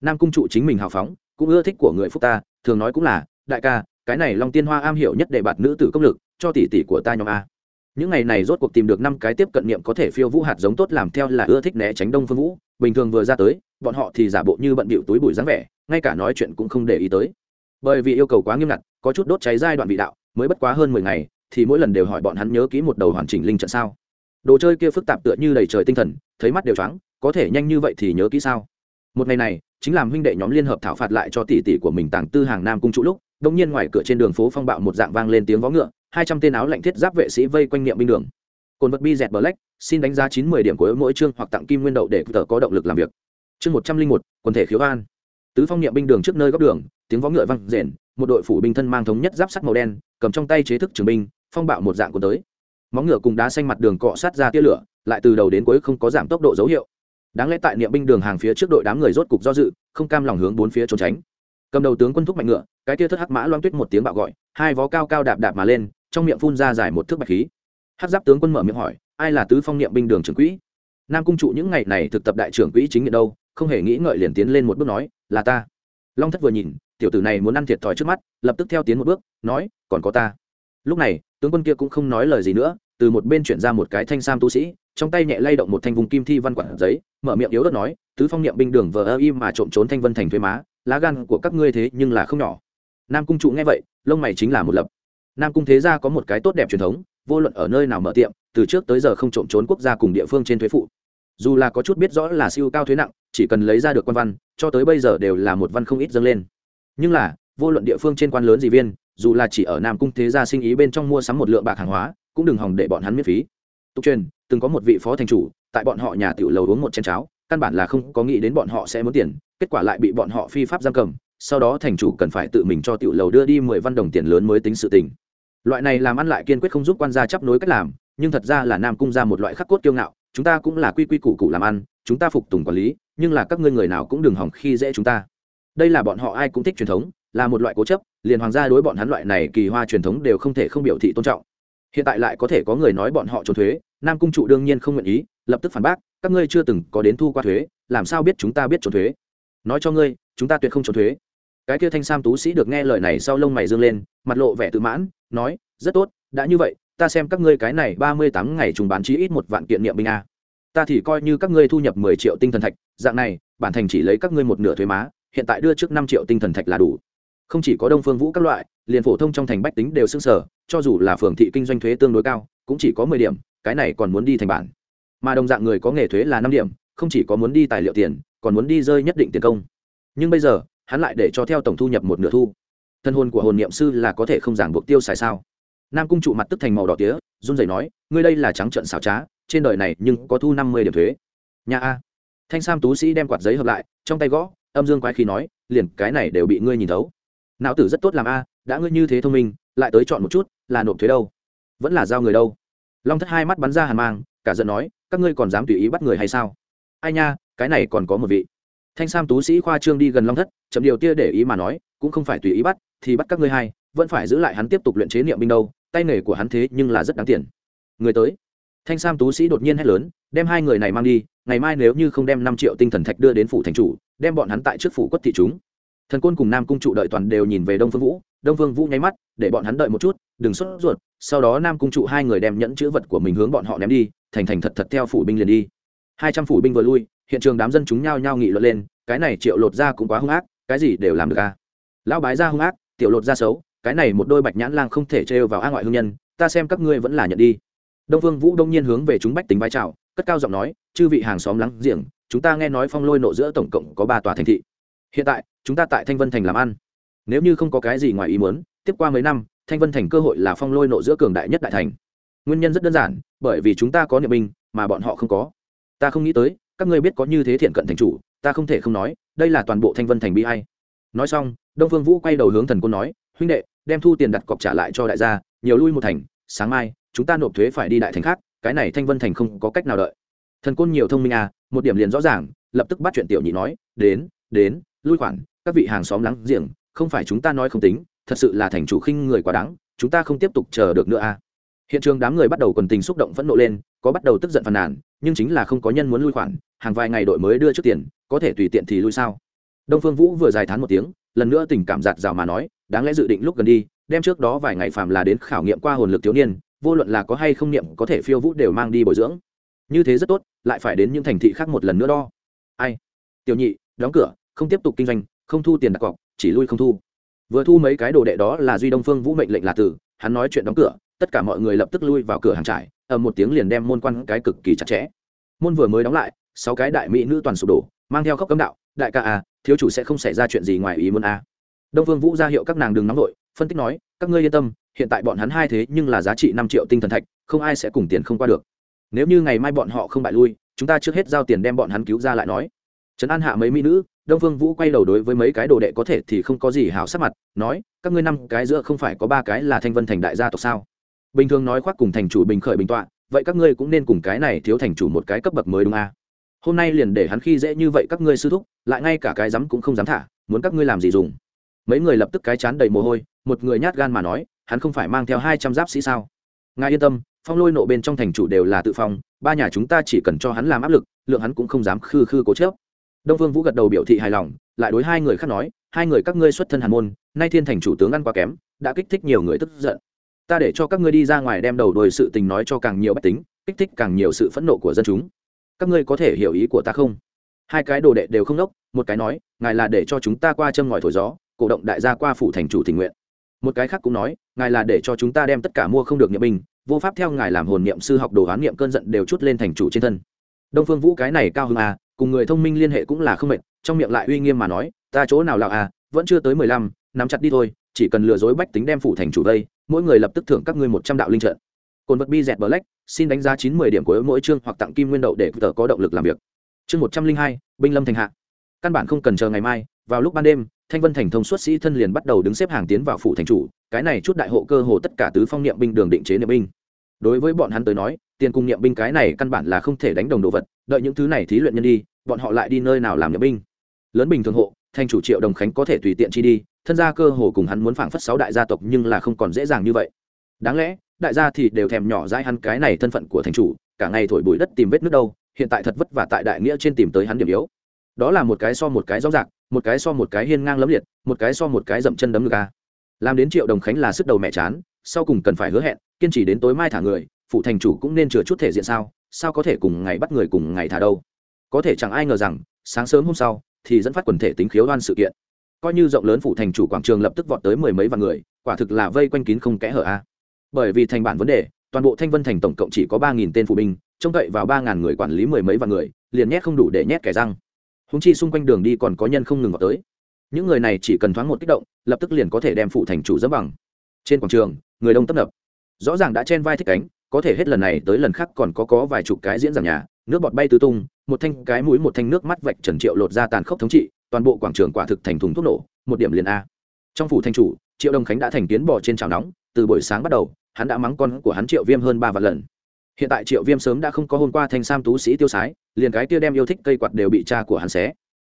Nam cung trụ chính mình hào phóng, cũng ưa thích của người phúc ta, thường nói cũng là, đại ca, cái này long tiên hoa am hiểu nhất để bạt nữ tử công lực, cho tỷ tỷ của ta nhóm a. Những ngày này rốt cuộc tìm được năm cái tiếp cận niệm có thể phiêu vũ hạt giống tốt làm theo là ưa thích né tránh đông phương vũ, bình thường vừa ra tới, bọn họ thì giả bộ như bận bịu túi bụi dáng vẻ, ngay cả nói chuyện cũng không để ý tới. Bởi vì yêu cầu quá nghiêm ngặt, có chút đốt cháy giai đoạn vị đạo mới bất quá hơn mười ngày, thì mỗi lần đều hỏi bọn hắn nhớ kỹ một đầu hoàn chỉnh linh trận sao. Đồ chơi kia phức tạp tựa như đầy trời tinh thần, thấy mắt đều choáng, có thể nhanh như vậy thì nhớ kỹ sao? Một ngày này, chính làm huynh đệ nhóm liên hợp thảo phạt lại cho tỷ tỷ của mình tàng tư hàng nam cung trụ lúc, đông nhiên ngoài cửa trên đường phố phong bạo một dạng vang lên tiếng vó ngựa, hai trăm tên áo lạnh thiết giáp vệ sĩ vây quanh niệm binh đường. Cồn vật bi dẹt black, xin đánh giá chín mươi điểm của mỗi chương hoặc tặng kim nguyên đậu để tờ có động lực làm việc. Chương một trăm linh một, quần thể khiếu an. Tứ phong niệm binh đường trước nơi góc đường tiếng vó ngựa văng rền, một đội phủ binh thân mang thống nhất giáp sắt màu đen, cầm trong tay chế thức trường binh, phong bạo một dạng cuốn tới. Móng ngựa cùng đá xanh mặt đường cọ sát ra tia lửa, lại từ đầu đến cuối không có giảm tốc độ dấu hiệu. Đáng lẽ tại niệm binh đường hàng phía trước đội đám người rốt cục do dự, không cam lòng hướng bốn phía trốn tránh. Cầm đầu tướng quân thúc mạnh ngựa, cái tia thất hắc mã loang tuyết một tiếng bạo gọi, hai vó cao cao đạp đạp mà lên, trong miệng phun ra dài một thước bạch khí. Hắc giáp tướng quân mở miệng hỏi, ai là tứ phong niệm binh đường trưởng quỹ? Nam cung trụ những ngày này thực tập đại trưởng quỹ chính nghĩa đâu, không hề nghĩ ngợi liền tiến lên một bước nói, là ta. Long thất vừa nhìn tiểu tử này muốn ăn thiệt thòi trước mắt, lập tức theo tiến một bước, nói, còn có ta. Lúc này, tướng quân kia cũng không nói lời gì nữa, từ một bên chuyển ra một cái thanh sam tu sĩ, trong tay nhẹ lay động một thanh vùng kim thi văn quản giấy, mở miệng yếu đất nói, tứ phong niệm binh đường vờ ơ im mà trộm trốn thanh vân thành thuế má, lá gan của các ngươi thế nhưng là không nhỏ. Nam cung trụ nghe vậy, lông mày chính là một lập. Nam cung thế gia có một cái tốt đẹp truyền thống, vô luận ở nơi nào mở tiệm, từ trước tới giờ không trộm trốn quốc gia cùng địa phương trên thuế phụ. Dù là có chút biết rõ là siêu cao thuế nặng, chỉ cần lấy ra được quan văn, cho tới bây giờ đều là một văn không ít dâng lên nhưng là, vô luận địa phương trên quan lớn gì viên, dù là chỉ ở nam cung thế gia sinh ý bên trong mua sắm một lượng bạc hàng hóa, cũng đừng hòng để bọn hắn miễn phí. Tục truyền, từng có một vị phó thành chủ, tại bọn họ nhà tiểu lầu uống một chén cháo, căn bản là không có nghĩ đến bọn họ sẽ muốn tiền, kết quả lại bị bọn họ phi pháp giam cầm, sau đó thành chủ cần phải tự mình cho tiểu lầu đưa đi mười văn đồng tiền lớn mới tính sự tình. Loại này làm ăn lại kiên quyết không giúp quan gia chấp nối cách làm, nhưng thật ra là nam cung ra một loại khắc cốt kiêu ngạo, chúng ta cũng là quy quy củ cụ làm ăn, chúng ta phục tùng quản lý, nhưng là các ngươi người nào cũng đừng hỏng khi dễ chúng ta đây là bọn họ ai cũng thích truyền thống, là một loại cố chấp, liền hoàng gia đối bọn hắn loại này kỳ hoa truyền thống đều không thể không biểu thị tôn trọng. Hiện tại lại có thể có người nói bọn họ trốn thuế, nam cung trụ đương nhiên không nguyện ý, lập tức phản bác, các ngươi chưa từng có đến thu qua thuế, làm sao biết chúng ta biết trốn thuế? Nói cho ngươi, chúng ta tuyệt không trốn thuế. Cái kia thanh sam tú sĩ được nghe lời này sau lông mày dương lên, mặt lộ vẻ tự mãn, nói, rất tốt, đã như vậy, ta xem các ngươi cái này ba mươi tám ngày trùng bán chí ít một vạn kiện niệm binh a. Ta thì coi như các ngươi thu nhập mười triệu tinh thần thạch, dạng này, bản thành chỉ lấy các ngươi một nửa thuế má hiện tại đưa trước năm triệu tinh thần thạch là đủ. Không chỉ có đông phương vũ các loại, liền phổ thông trong thành bách tính đều xưng sở cho dù là phường thị kinh doanh thuế tương đối cao, cũng chỉ có mười điểm, cái này còn muốn đi thành bản. Mà đồng dạng người có nghề thuế là năm điểm, không chỉ có muốn đi tài liệu tiền, còn muốn đi rơi nhất định tiền công. Nhưng bây giờ, hắn lại để cho theo tổng thu nhập một nửa thu. Thân hồn của hồn niệm sư là có thể không giảng buộc tiêu xài sao? Nam cung trụ mặt tức thành màu đỏ tía, run rẩy nói, ngươi đây là trắng trợn xảo trá, trên đời này nhưng có thu năm mươi điểm thuế. Nhà a. Thanh sam tú sĩ đem quạt giấy hợp lại, trong tay gõ âm dương quái khí nói, liền cái này đều bị ngươi nhìn thấu. Não tử rất tốt làm a, đã ngươi như thế thông minh, lại tới chọn một chút, là nộp thuế đâu? Vẫn là giao người đâu? Long thất hai mắt bắn ra hàn mang, cả giận nói, các ngươi còn dám tùy ý bắt người hay sao? Ai nha, cái này còn có một vị. Thanh sam tú sĩ khoa trương đi gần long thất, chậm điều tia để ý mà nói, cũng không phải tùy ý bắt, thì bắt các ngươi hai, vẫn phải giữ lại hắn tiếp tục luyện chế niệm binh đâu, tay nghề của hắn thế nhưng là rất đáng tiền. Người tới. Thanh sam tú sĩ đột nhiên hét lớn, đem hai người này mang đi, ngày mai nếu như không đem năm triệu tinh thần thạch đưa đến phủ thành chủ đem bọn hắn tại trước phủ quất thị chúng. Thần côn cùng nam cung trụ đợi toàn đều nhìn về đông phương vũ, đông vương vũ nháy mắt, để bọn hắn đợi một chút, đừng sốt ruột, sau đó nam cung trụ hai người đem nhẫn chữ vật của mình hướng bọn họ ném đi, thành thành thật thật theo phủ binh liền đi. Hai trăm phủ binh vừa lui, hiện trường đám dân chúng nhao nhao nghị luận lên, cái này triệu lột ra cũng quá hung ác, cái gì đều làm được a lão bái ra hung ác, tiểu lột ra xấu, cái này một đôi bạch nhãn lang không thể trêu vào a ngoại hương nhân, ta xem các ngươi vẫn là nhận đi. Đông vương vũ đông nhiên hướng về chúng bách tính vai trào cất cao giọng nói, chư vị hàng xóm lắng giềng chúng ta nghe nói phong lôi nộ giữa tổng cộng có ba tòa thành thị. Hiện tại, chúng ta tại thanh vân thành làm ăn. Nếu như không có cái gì ngoài ý muốn, tiếp qua mấy năm, thanh vân thành cơ hội là phong lôi nộ giữa cường đại nhất đại thành. Nguyên nhân rất đơn giản, bởi vì chúng ta có niệm binh, mà bọn họ không có. Ta không nghĩ tới, các ngươi biết có như thế thiện cận thành chủ, ta không thể không nói, đây là toàn bộ thanh vân thành bi hay nói xong, đông phương vũ quay đầu hướng thần côn nói, huynh đệ, đem thu tiền đặt cọc trả lại cho đại gia, nhiều lui một thành, sáng mai, chúng ta nộp thuế phải đi đại thành khác, cái này thanh vân thành không có cách nào đợi. Thần côn nhiều thông minh à một điểm liền rõ ràng, lập tức bắt chuyện tiểu nhị nói, đến đến, lui khoản, các vị hàng xóm lắng giềng, không phải chúng ta nói không tính, thật sự là thành chủ khinh người quá đáng, chúng ta không tiếp tục chờ được nữa à. Hiện trường đám người bắt đầu quần tình xúc động phẫn nộ lên, có bắt đầu tức giận phàn nàn, nhưng chính là không có nhân muốn lui khoản, hàng vài ngày đội mới đưa trước tiền, có thể tùy tiện thì lui sao? Đông phương vũ vừa dài thán một tiếng, lần nữa tình cảm giạt rào mà nói, đáng lẽ dự định lúc gần đi, đem trước đó vài ngày phàm là đến khảo nghiệm qua hồn lực thiếu niên, vô luận là có hay không niệm có thể phiêu vũ đều mang đi bồi dưỡng. Như thế rất tốt lại phải đến những thành thị khác một lần nữa đo. Ai? Tiểu nhị, đóng cửa, không tiếp tục kinh doanh, không thu tiền đặt cọc, chỉ lui không thu. Vừa thu mấy cái đồ đệ đó là duy đông phương vũ mệnh lệnh là tử, hắn nói chuyện đóng cửa, tất cả mọi người lập tức lui vào cửa hàng trải ầm một tiếng liền đem môn quan cái cực kỳ chặt chẽ. Môn vừa mới đóng lại, sáu cái đại mỹ nữ toàn sụp đổ, mang theo khóc cấm đạo, đại ca à thiếu chủ sẽ không xảy ra chuyện gì ngoài ý muốn à. đông Phương vũ ra hiệu các nàng đừng nóng vội, phân tích nói, các ngươi yên tâm, hiện tại bọn hắn hai thế nhưng là giá trị năm triệu tinh thần thạch, không ai sẽ cùng tiền không qua được nếu như ngày mai bọn họ không bại lui, chúng ta trước hết giao tiền đem bọn hắn cứu ra lại nói. Trấn an hạ mấy mỹ nữ, đông vương vũ quay đầu đối với mấy cái đồ đệ có thể thì không có gì hảo sắc mặt, nói, các ngươi năm cái giữa không phải có ba cái là thanh vân thành đại gia tộc sao? Bình thường nói khoác cùng thành chủ bình khởi bình tọa, vậy các ngươi cũng nên cùng cái này thiếu thành chủ một cái cấp bậc mới đúng à? hôm nay liền để hắn khi dễ như vậy các ngươi sư thúc, lại ngay cả cái dám cũng không dám thả, muốn các ngươi làm gì dùng? Mấy người lập tức cái chán đầy mồ hôi, một người nhát gan mà nói, hắn không phải mang theo hai trăm giáp sĩ sao? Ngài yên tâm phong lôi nộ bên trong thành chủ đều là tự phong, ba nhà chúng ta chỉ cần cho hắn làm áp lực, lượng hắn cũng không dám khư khư cố chớp đông vương vũ gật đầu biểu thị hài lòng, lại đối hai người khác nói, hai người các ngươi xuất thân hàn môn, nay thiên thành chủ tướng ăn quá kém, đã kích thích nhiều người tức giận. Ta để cho các ngươi đi ra ngoài đem đầu đuôi sự tình nói cho càng nhiều bách tính, kích thích càng nhiều sự phẫn nộ của dân chúng. Các ngươi có thể hiểu ý của ta không? Hai cái đồ đệ đều không đốc, một cái nói, ngài là để cho chúng ta qua châm ngòi thổi gió, cổ động đại gia qua phủ thành chủ tình nguyện. Một cái khác cũng nói, ngài là để cho chúng ta đem tất cả mua không được nhiệm binh vô pháp theo ngài làm hồn niệm sư học đồ hoán niệm cơn giận đều chút lên thành chủ trên thân. Đông phương vũ cái này cao hơn à cùng người thông minh liên hệ cũng là không mệt, trong miệng lại uy nghiêm mà nói, ta chỗ nào lạo à vẫn chưa tới mười lăm, nắm chặt đi thôi, chỉ cần lừa dối bách tính đem phủ thành chủ đây, mỗi người lập tức thưởng các ngươi một trăm đạo linh trận. Cồn vật bi dẹt black, xin đánh giá chín mươi điểm của mỗi chương hoặc tặng kim nguyên đậu để tờ có động lực làm việc. Chương một trăm linh hai, binh lâm thành hạ. Căn bản không cần chờ ngày mai, vào lúc ban đêm, thanh vân thành thông suốt sĩ thân liền bắt đầu đứng xếp hàng tiến vào phủ thành chủ, cái này chút đại hộ cơ hồ tất cả tứ phong niệm binh đường định chế niệm binh đối với bọn hắn tới nói, tiền cung niệm binh cái này căn bản là không thể đánh đồng đồ vật, đợi những thứ này thí luyện nhân đi, bọn họ lại đi nơi nào làm niệm binh? Lớn bình thường hộ, thành chủ triệu đồng khánh có thể tùy tiện chi đi, thân gia cơ hồ cùng hắn muốn phảng phất sáu đại gia tộc nhưng là không còn dễ dàng như vậy. Đáng lẽ, đại gia thì đều thèm nhỏ dãi hắn cái này thân phận của thành chủ, cả ngày thổi bụi đất tìm vết nước đâu, hiện tại thật vất vả tại đại nghĩa trên tìm tới hắn điểm yếu. Đó là một cái so một cái rõ rạc một cái so một cái hiên ngang lấm liệt, một cái so một cái dậm chân đấm ngực ca làm đến triệu đồng khánh là sức đầu mẹ chán sau cùng cần phải hứa hẹn, kiên trì đến tối mai thả người phụ thành chủ cũng nên chừa chút thể diện sao sao có thể cùng ngày bắt người cùng ngày thả đâu? Có thể chẳng ai ngờ rằng, sáng sớm hôm sau, thì dẫn phát quần thể tính khiếu đoan sự kiện. Coi như rộng lớn phụ thành chủ quảng trường lập tức vọt tới mười mấy vạn người, quả thực là vây quanh kín không kẽ hở a. Bởi vì thành bản vấn đề, toàn bộ thanh vân thành tổng cộng chỉ có ba nghìn tên phụ binh, trông cậy vào ba ngàn người quản lý mười mấy vạn người, liền nhét không đủ để nhét kẻ răng. Húng chi xung quanh đường đi còn có nhân không ngừng vào tới. Những người này chỉ cần thoáng một kích động, lập tức liền có thể đem phụ thành chủ dẫm bằng. Trên quảng trường người đông tấp nập. Rõ ràng đã chen vai thích cánh, có thể hết lần này tới lần khác còn có có vài chục cái diễn giảng nhà, nước bọt bay tứ tung, một thanh cái mũi một thanh nước mắt vạch trần triệu lột ra tàn khốc thống trị, toàn bộ quảng trường quả thực thành thùng thuốc nổ, một điểm liền a. Trong phủ thanh chủ, triệu đồng khánh đã thành kiến bò trên chảo nóng, từ buổi sáng bắt đầu, hắn đã mắng con của hắn triệu viêm hơn ba vạn lần. Hiện tại triệu viêm sớm đã không có hôm qua thanh sam tú sĩ tiêu sái, liền cái kia đem yêu thích cây quạt đều bị cha của hắn xé.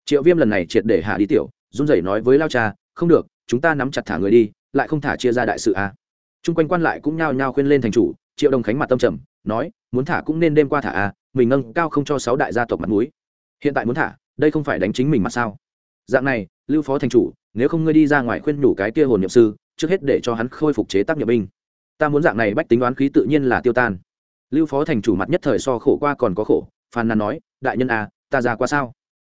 Triệu viêm lần này triệt để hạ đi tiểu, run rẩy nói với lao cha, không được, chúng ta nắm chặt thả người đi, lại không thả chia ra đại sự a. à chung quanh quan lại cũng nhao nhao khuyên lên thành chủ triệu đồng khánh mặt tâm trầm nói muốn thả cũng nên đêm qua thả à, mình nâng cao không cho sáu đại gia tộc mặt mũi. Hiện tại muốn thả đây không phải đánh chính mình mặt sao? Dạng này lưu phó thành chủ nếu không ngươi đi ra ngoài khuyên nhủ cái kia hồn nhậm sư trước hết để cho hắn khôi phục chế tác nhập binh. Ta muốn dạng này bách tính đoán khí tự nhiên là tiêu tan. Lưu phó thành chủ mặt nhất thời so khổ qua còn có khổ phàn nàn nói đại nhân à ta ra qua sao?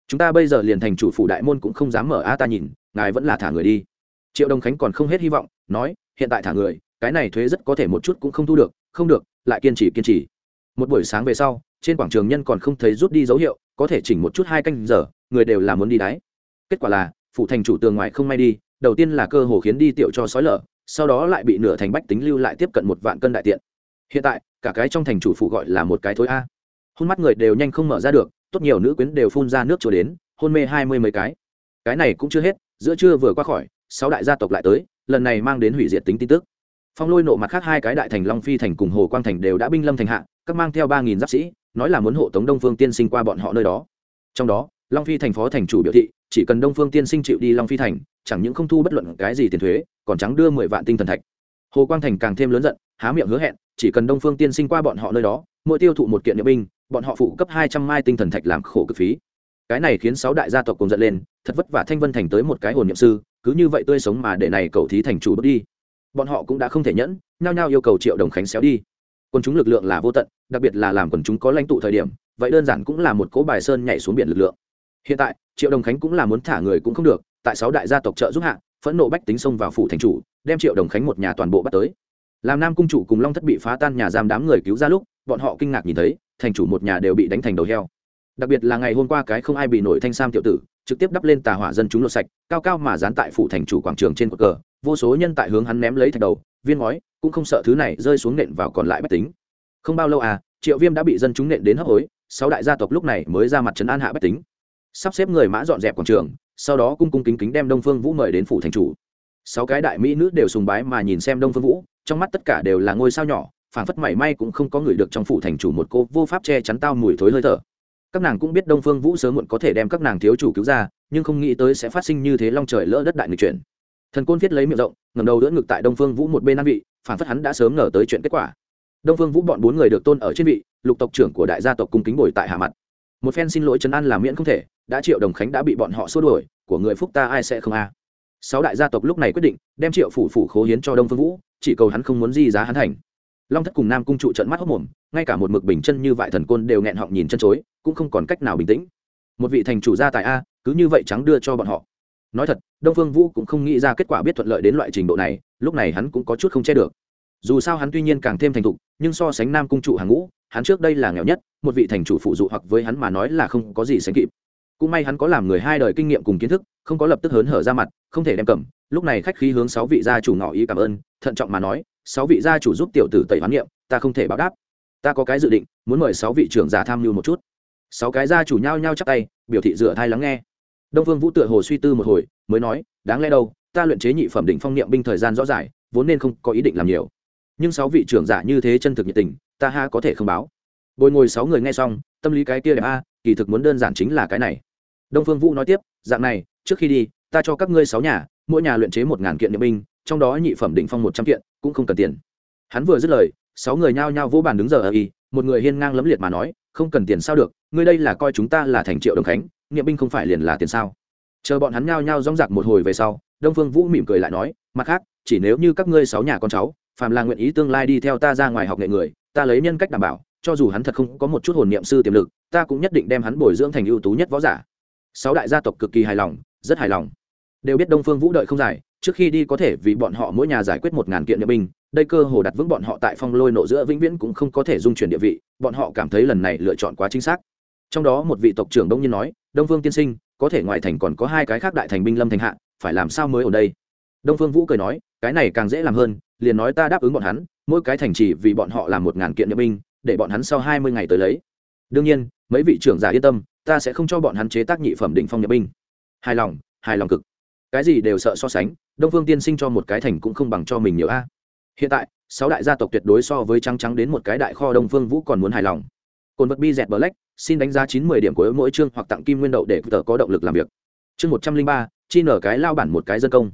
Chúng ta bây giờ liền thành chủ phủ đại môn cũng không dám mở a ta nhìn ngài vẫn là thả người đi. Triệu đồng khánh còn không hết hy vọng nói hiện tại thả người cái này thuế rất có thể một chút cũng không thu được, không được, lại kiên trì kiên trì. Một buổi sáng về sau, trên quảng trường nhân còn không thấy rút đi dấu hiệu, có thể chỉnh một chút hai canh giờ, người đều là muốn đi đáy kết quả là phụ thành chủ tường ngoài không may đi, đầu tiên là cơ hồ khiến đi tiểu cho sói lở, sau đó lại bị nửa thành bách tính lưu lại tiếp cận một vạn cân đại tiện. Hiện tại, cả cái trong thành chủ phụ gọi là một cái thối a. Hôn mắt người đều nhanh không mở ra được, tốt nhiều nữ quyến đều phun ra nước trôi đến, hôn mê hai mươi mấy cái. Cái này cũng chưa hết, giữa trưa vừa qua khỏi, sáu đại gia tộc lại tới, lần này mang đến hủy diệt tính tin tức phong lôi nộ mặt khác hai cái đại thành long phi thành cùng hồ quang thành đều đã binh lâm thành hạ các mang theo ba nghìn giáp sĩ nói là muốn hộ tống đông phương tiên sinh qua bọn họ nơi đó trong đó long phi thành phó thành chủ biểu thị chỉ cần đông phương tiên sinh chịu đi long phi thành chẳng những không thu bất luận cái gì tiền thuế còn trắng đưa mười vạn tinh thần thạch hồ quang thành càng thêm lớn giận há miệng hứa hẹn chỉ cần đông phương tiên sinh qua bọn họ nơi đó mỗi tiêu thụ một kiện nghĩa binh bọn họ phụ cấp hai trăm mai tinh thần thạch làm khổ cực phí cái này khiến sáu đại gia tộc cùng giận lên thật vất vả thanh vân thành tới một cái hồn nhiệm sư cứ như vậy tươi sống mà để này cầu thí thành chủ bước đi bọn họ cũng đã không thể nhẫn, nhao nhao yêu cầu triệu đồng khánh xéo đi. Quân chúng lực lượng là vô tận, đặc biệt là làm quần chúng có lãnh tụ thời điểm, vậy đơn giản cũng là một cố bài sơn nhảy xuống biển lực lượng. Hiện tại, triệu đồng khánh cũng là muốn thả người cũng không được, tại sáu đại gia tộc trợ giúp hạ, phẫn nộ bách tính xông vào phủ thành chủ, đem triệu đồng khánh một nhà toàn bộ bắt tới. Làm nam cung chủ cùng long thất bị phá tan nhà giam đám người cứu ra lúc, bọn họ kinh ngạc nhìn thấy, thành chủ một nhà đều bị đánh thành đầu heo. Đặc biệt là ngày hôm qua cái không ai bị nổi thanh sam tiểu tử trực tiếp đắp lên tà hỏa dân chúng lột sạch, cao cao mà dán tại phủ thành chủ quảng trường trên cột cờ, vô số nhân tại hướng hắn ném lấy thạch đầu, viên ngói, cũng không sợ thứ này rơi xuống nện vào còn lại bách tính. Không bao lâu à triệu viêm đã bị dân chúng nện đến hấp hối, sáu đại gia tộc lúc này mới ra mặt trấn an hạ bách tính. Sắp xếp người mã dọn dẹp quảng trường, sau đó cung cung kính kính đem đông phương vũ mời đến phủ thành chủ. Sáu cái đại mỹ nữ đều sùng bái mà nhìn xem đông phương vũ, trong mắt tất cả đều là ngôi sao nhỏ, phảng phất mảy may cũng không có người được trong phủ thành chủ một cô vô pháp che chắn tao mùi thối hơi thở các nàng cũng biết đông phương vũ sớm muộn có thể đem các nàng thiếu chủ cứu ra, nhưng không nghĩ tới sẽ phát sinh như thế long trời lỡ đất đại người chuyển. Thần côn viết lấy miệng rộng ngầm đầu đỡ ngực tại đông phương vũ một bên an vị, phản phất hắn đã sớm ngờ tới chuyện kết quả. Đông phương vũ bọn bốn người được tôn ở trên vị, lục tộc trưởng của đại gia tộc cung kính bồi tại hạ mặt. Một phen xin lỗi trấn an làm miễn không thể, đã triệu đồng khánh đã bị bọn họ xua đuổi, của người phúc ta ai sẽ không a? Sáu đại gia tộc lúc này quyết định, đem triệu phủ phủ khố hiến cho đông phương vũ, chỉ cầu hắn không muốn di giá hắn thành long thất cùng nam cung trụ trận mắt hốc mồm, ngay cả một mực bình chân như vại thần côn đều nghẹn họng nhìn chân chối, cũng không còn cách nào bình tĩnh. Một vị thành chủ gia tại a, cứ như vậy trắng đưa cho bọn họ. Nói thật, đông phương vũ cũng không nghĩ ra kết quả biết thuận lợi đến loại trình độ này, lúc này hắn cũng có chút không che được. Dù sao hắn tuy nhiên càng thêm thành thục, nhưng so sánh nam cung trụ hàng ngũ, hắn trước đây là nghèo nhất, một vị thành chủ phụ dụ hoặc với hắn mà nói là không có gì sánh kịp. Cũng may hắn có làm người hai đời kinh nghiệm cùng kiến thức, không có lập tức hớn hở ra mặt, không thể đem cầm. Lúc này khách khí hướng sáu vị gia chủ ngỏ ý cảm ơn, thận trọng mà nói sáu vị gia chủ giúp tiểu tử tẩy hoán niệm, ta không thể báo đáp. Ta có cái dự định, muốn mời sáu vị trưởng giả tham mưu một chút. Sáu cái gia chủ nhao nhao chắc tay, biểu thị rửa thai lắng nghe. Đông vương vũ tựa hồ suy tư một hồi, mới nói, đáng lẽ đâu, ta luyện chế nhị phẩm định phong niệm binh thời gian rõ rải, vốn nên không có ý định làm nhiều. Nhưng sáu vị trưởng giả như thế chân thực nhiệt tình, ta ha có thể không báo. Bồi ngồi sáu người nghe xong, tâm lý cái kia đẹp a, kỳ thực muốn đơn giản chính là cái này. Đông phương vũ nói tiếp, dạng này, trước khi đi, ta cho các ngươi sáu nhà, mỗi nhà luyện chế một ngàn kiện niệm binh trong đó nhị phẩm định phong một trăm kiện, cũng không cần tiền. Hắn vừa dứt lời, sáu người nhao nhao vỗ bàn đứng giờ ở y một người hiên ngang lấm liệt mà nói, không cần tiền sao được, ngươi đây là coi chúng ta là thành triệu đồng khánh, niệm binh không phải liền là tiền sao? Chờ bọn hắn nhao nhao rong rạc một hồi về sau, đông phương vũ mỉm cười lại nói, mặt khác, chỉ nếu như các ngươi sáu nhà con cháu, phàm là nguyện ý tương lai đi theo ta ra ngoài học nghệ người, ta lấy nhân cách đảm bảo, cho dù hắn thật không có một chút hồn niệm sư tiềm lực, ta cũng nhất định đem hắn bồi dưỡng thành ưu tú nhất võ giả. Sáu đại gia tộc cực kỳ hài lòng, rất hài lòng. Đều biết đông phương vũ đợi không dài trước khi đi có thể vì bọn họ mỗi nhà giải quyết một ngàn kiện địa binh, đây cơ hồ đặt vững bọn họ tại phong lôi nộ giữa vĩnh viễn cũng không có thể dung chuyển địa vị, bọn họ cảm thấy lần này lựa chọn quá chính xác. Trong đó một vị tộc trưởng đông nhiên nói, đông Vương tiên sinh, có thể ngoại thành còn có hai cái khác đại thành binh lâm thành hạ, phải làm sao mới ở đây? Đông phương vũ cười nói, cái này càng dễ làm hơn, liền nói ta đáp ứng bọn hắn, mỗi cái thành chỉ vì bọn họ làm một ngàn kiện địa binh, để bọn hắn sau hai mươi ngày tới lấy. Đương nhiên, mấy vị trưởng giả yên tâm, ta sẽ không cho bọn hắn chế tác nhị phẩm định phong nhập binh. Hài lòng hài lòng cực cái gì đều sợ so sánh đông phương tiên sinh cho một cái thành cũng không bằng cho mình nhiều a. Hiện tại sáu đại gia tộc tuyệt đối so với trắng trắng đến một cái đại kho đông phương vũ còn muốn hài lòng. Cồn vật bi dẹt Lách, xin đánh giá chín mươi điểm của mỗi chương hoặc tặng kim nguyên đậu để tờ có động lực làm việc. Chương một trăm linh ba chi nở cái lao bản một cái dân công.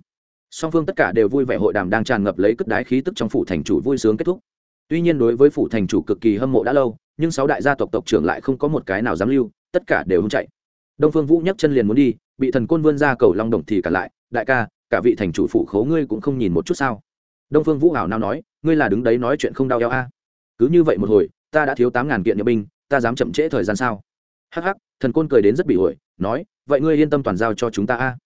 Song phương tất cả đều vui vẻ hội đàm đang tràn ngập lấy cất đái khí tức trong phủ thành chủ vui sướng kết thúc. Tuy nhiên đối với phủ thành chủ cực kỳ hâm mộ đã lâu nhưng sáu đại gia tộc tộc trưởng lại không có một cái nào dám lưu tất cả đều không chạy đông phương vũ nhấc chân liền muốn đi, bị thần côn vươn ra cầu long đồng thì cả lại, đại ca, cả vị thành chủ phụ khố ngươi cũng không nhìn một chút sao? Đông phương vũ hảo nào nói, ngươi là đứng đấy nói chuyện không đau eo a? Cứ như vậy một hồi, ta đã thiếu tám ngàn kiện nhập binh, ta dám chậm trễ thời gian sao? Hắc hắc, thần côn cười đến rất bị ổi, nói, vậy ngươi yên tâm toàn giao cho chúng ta a.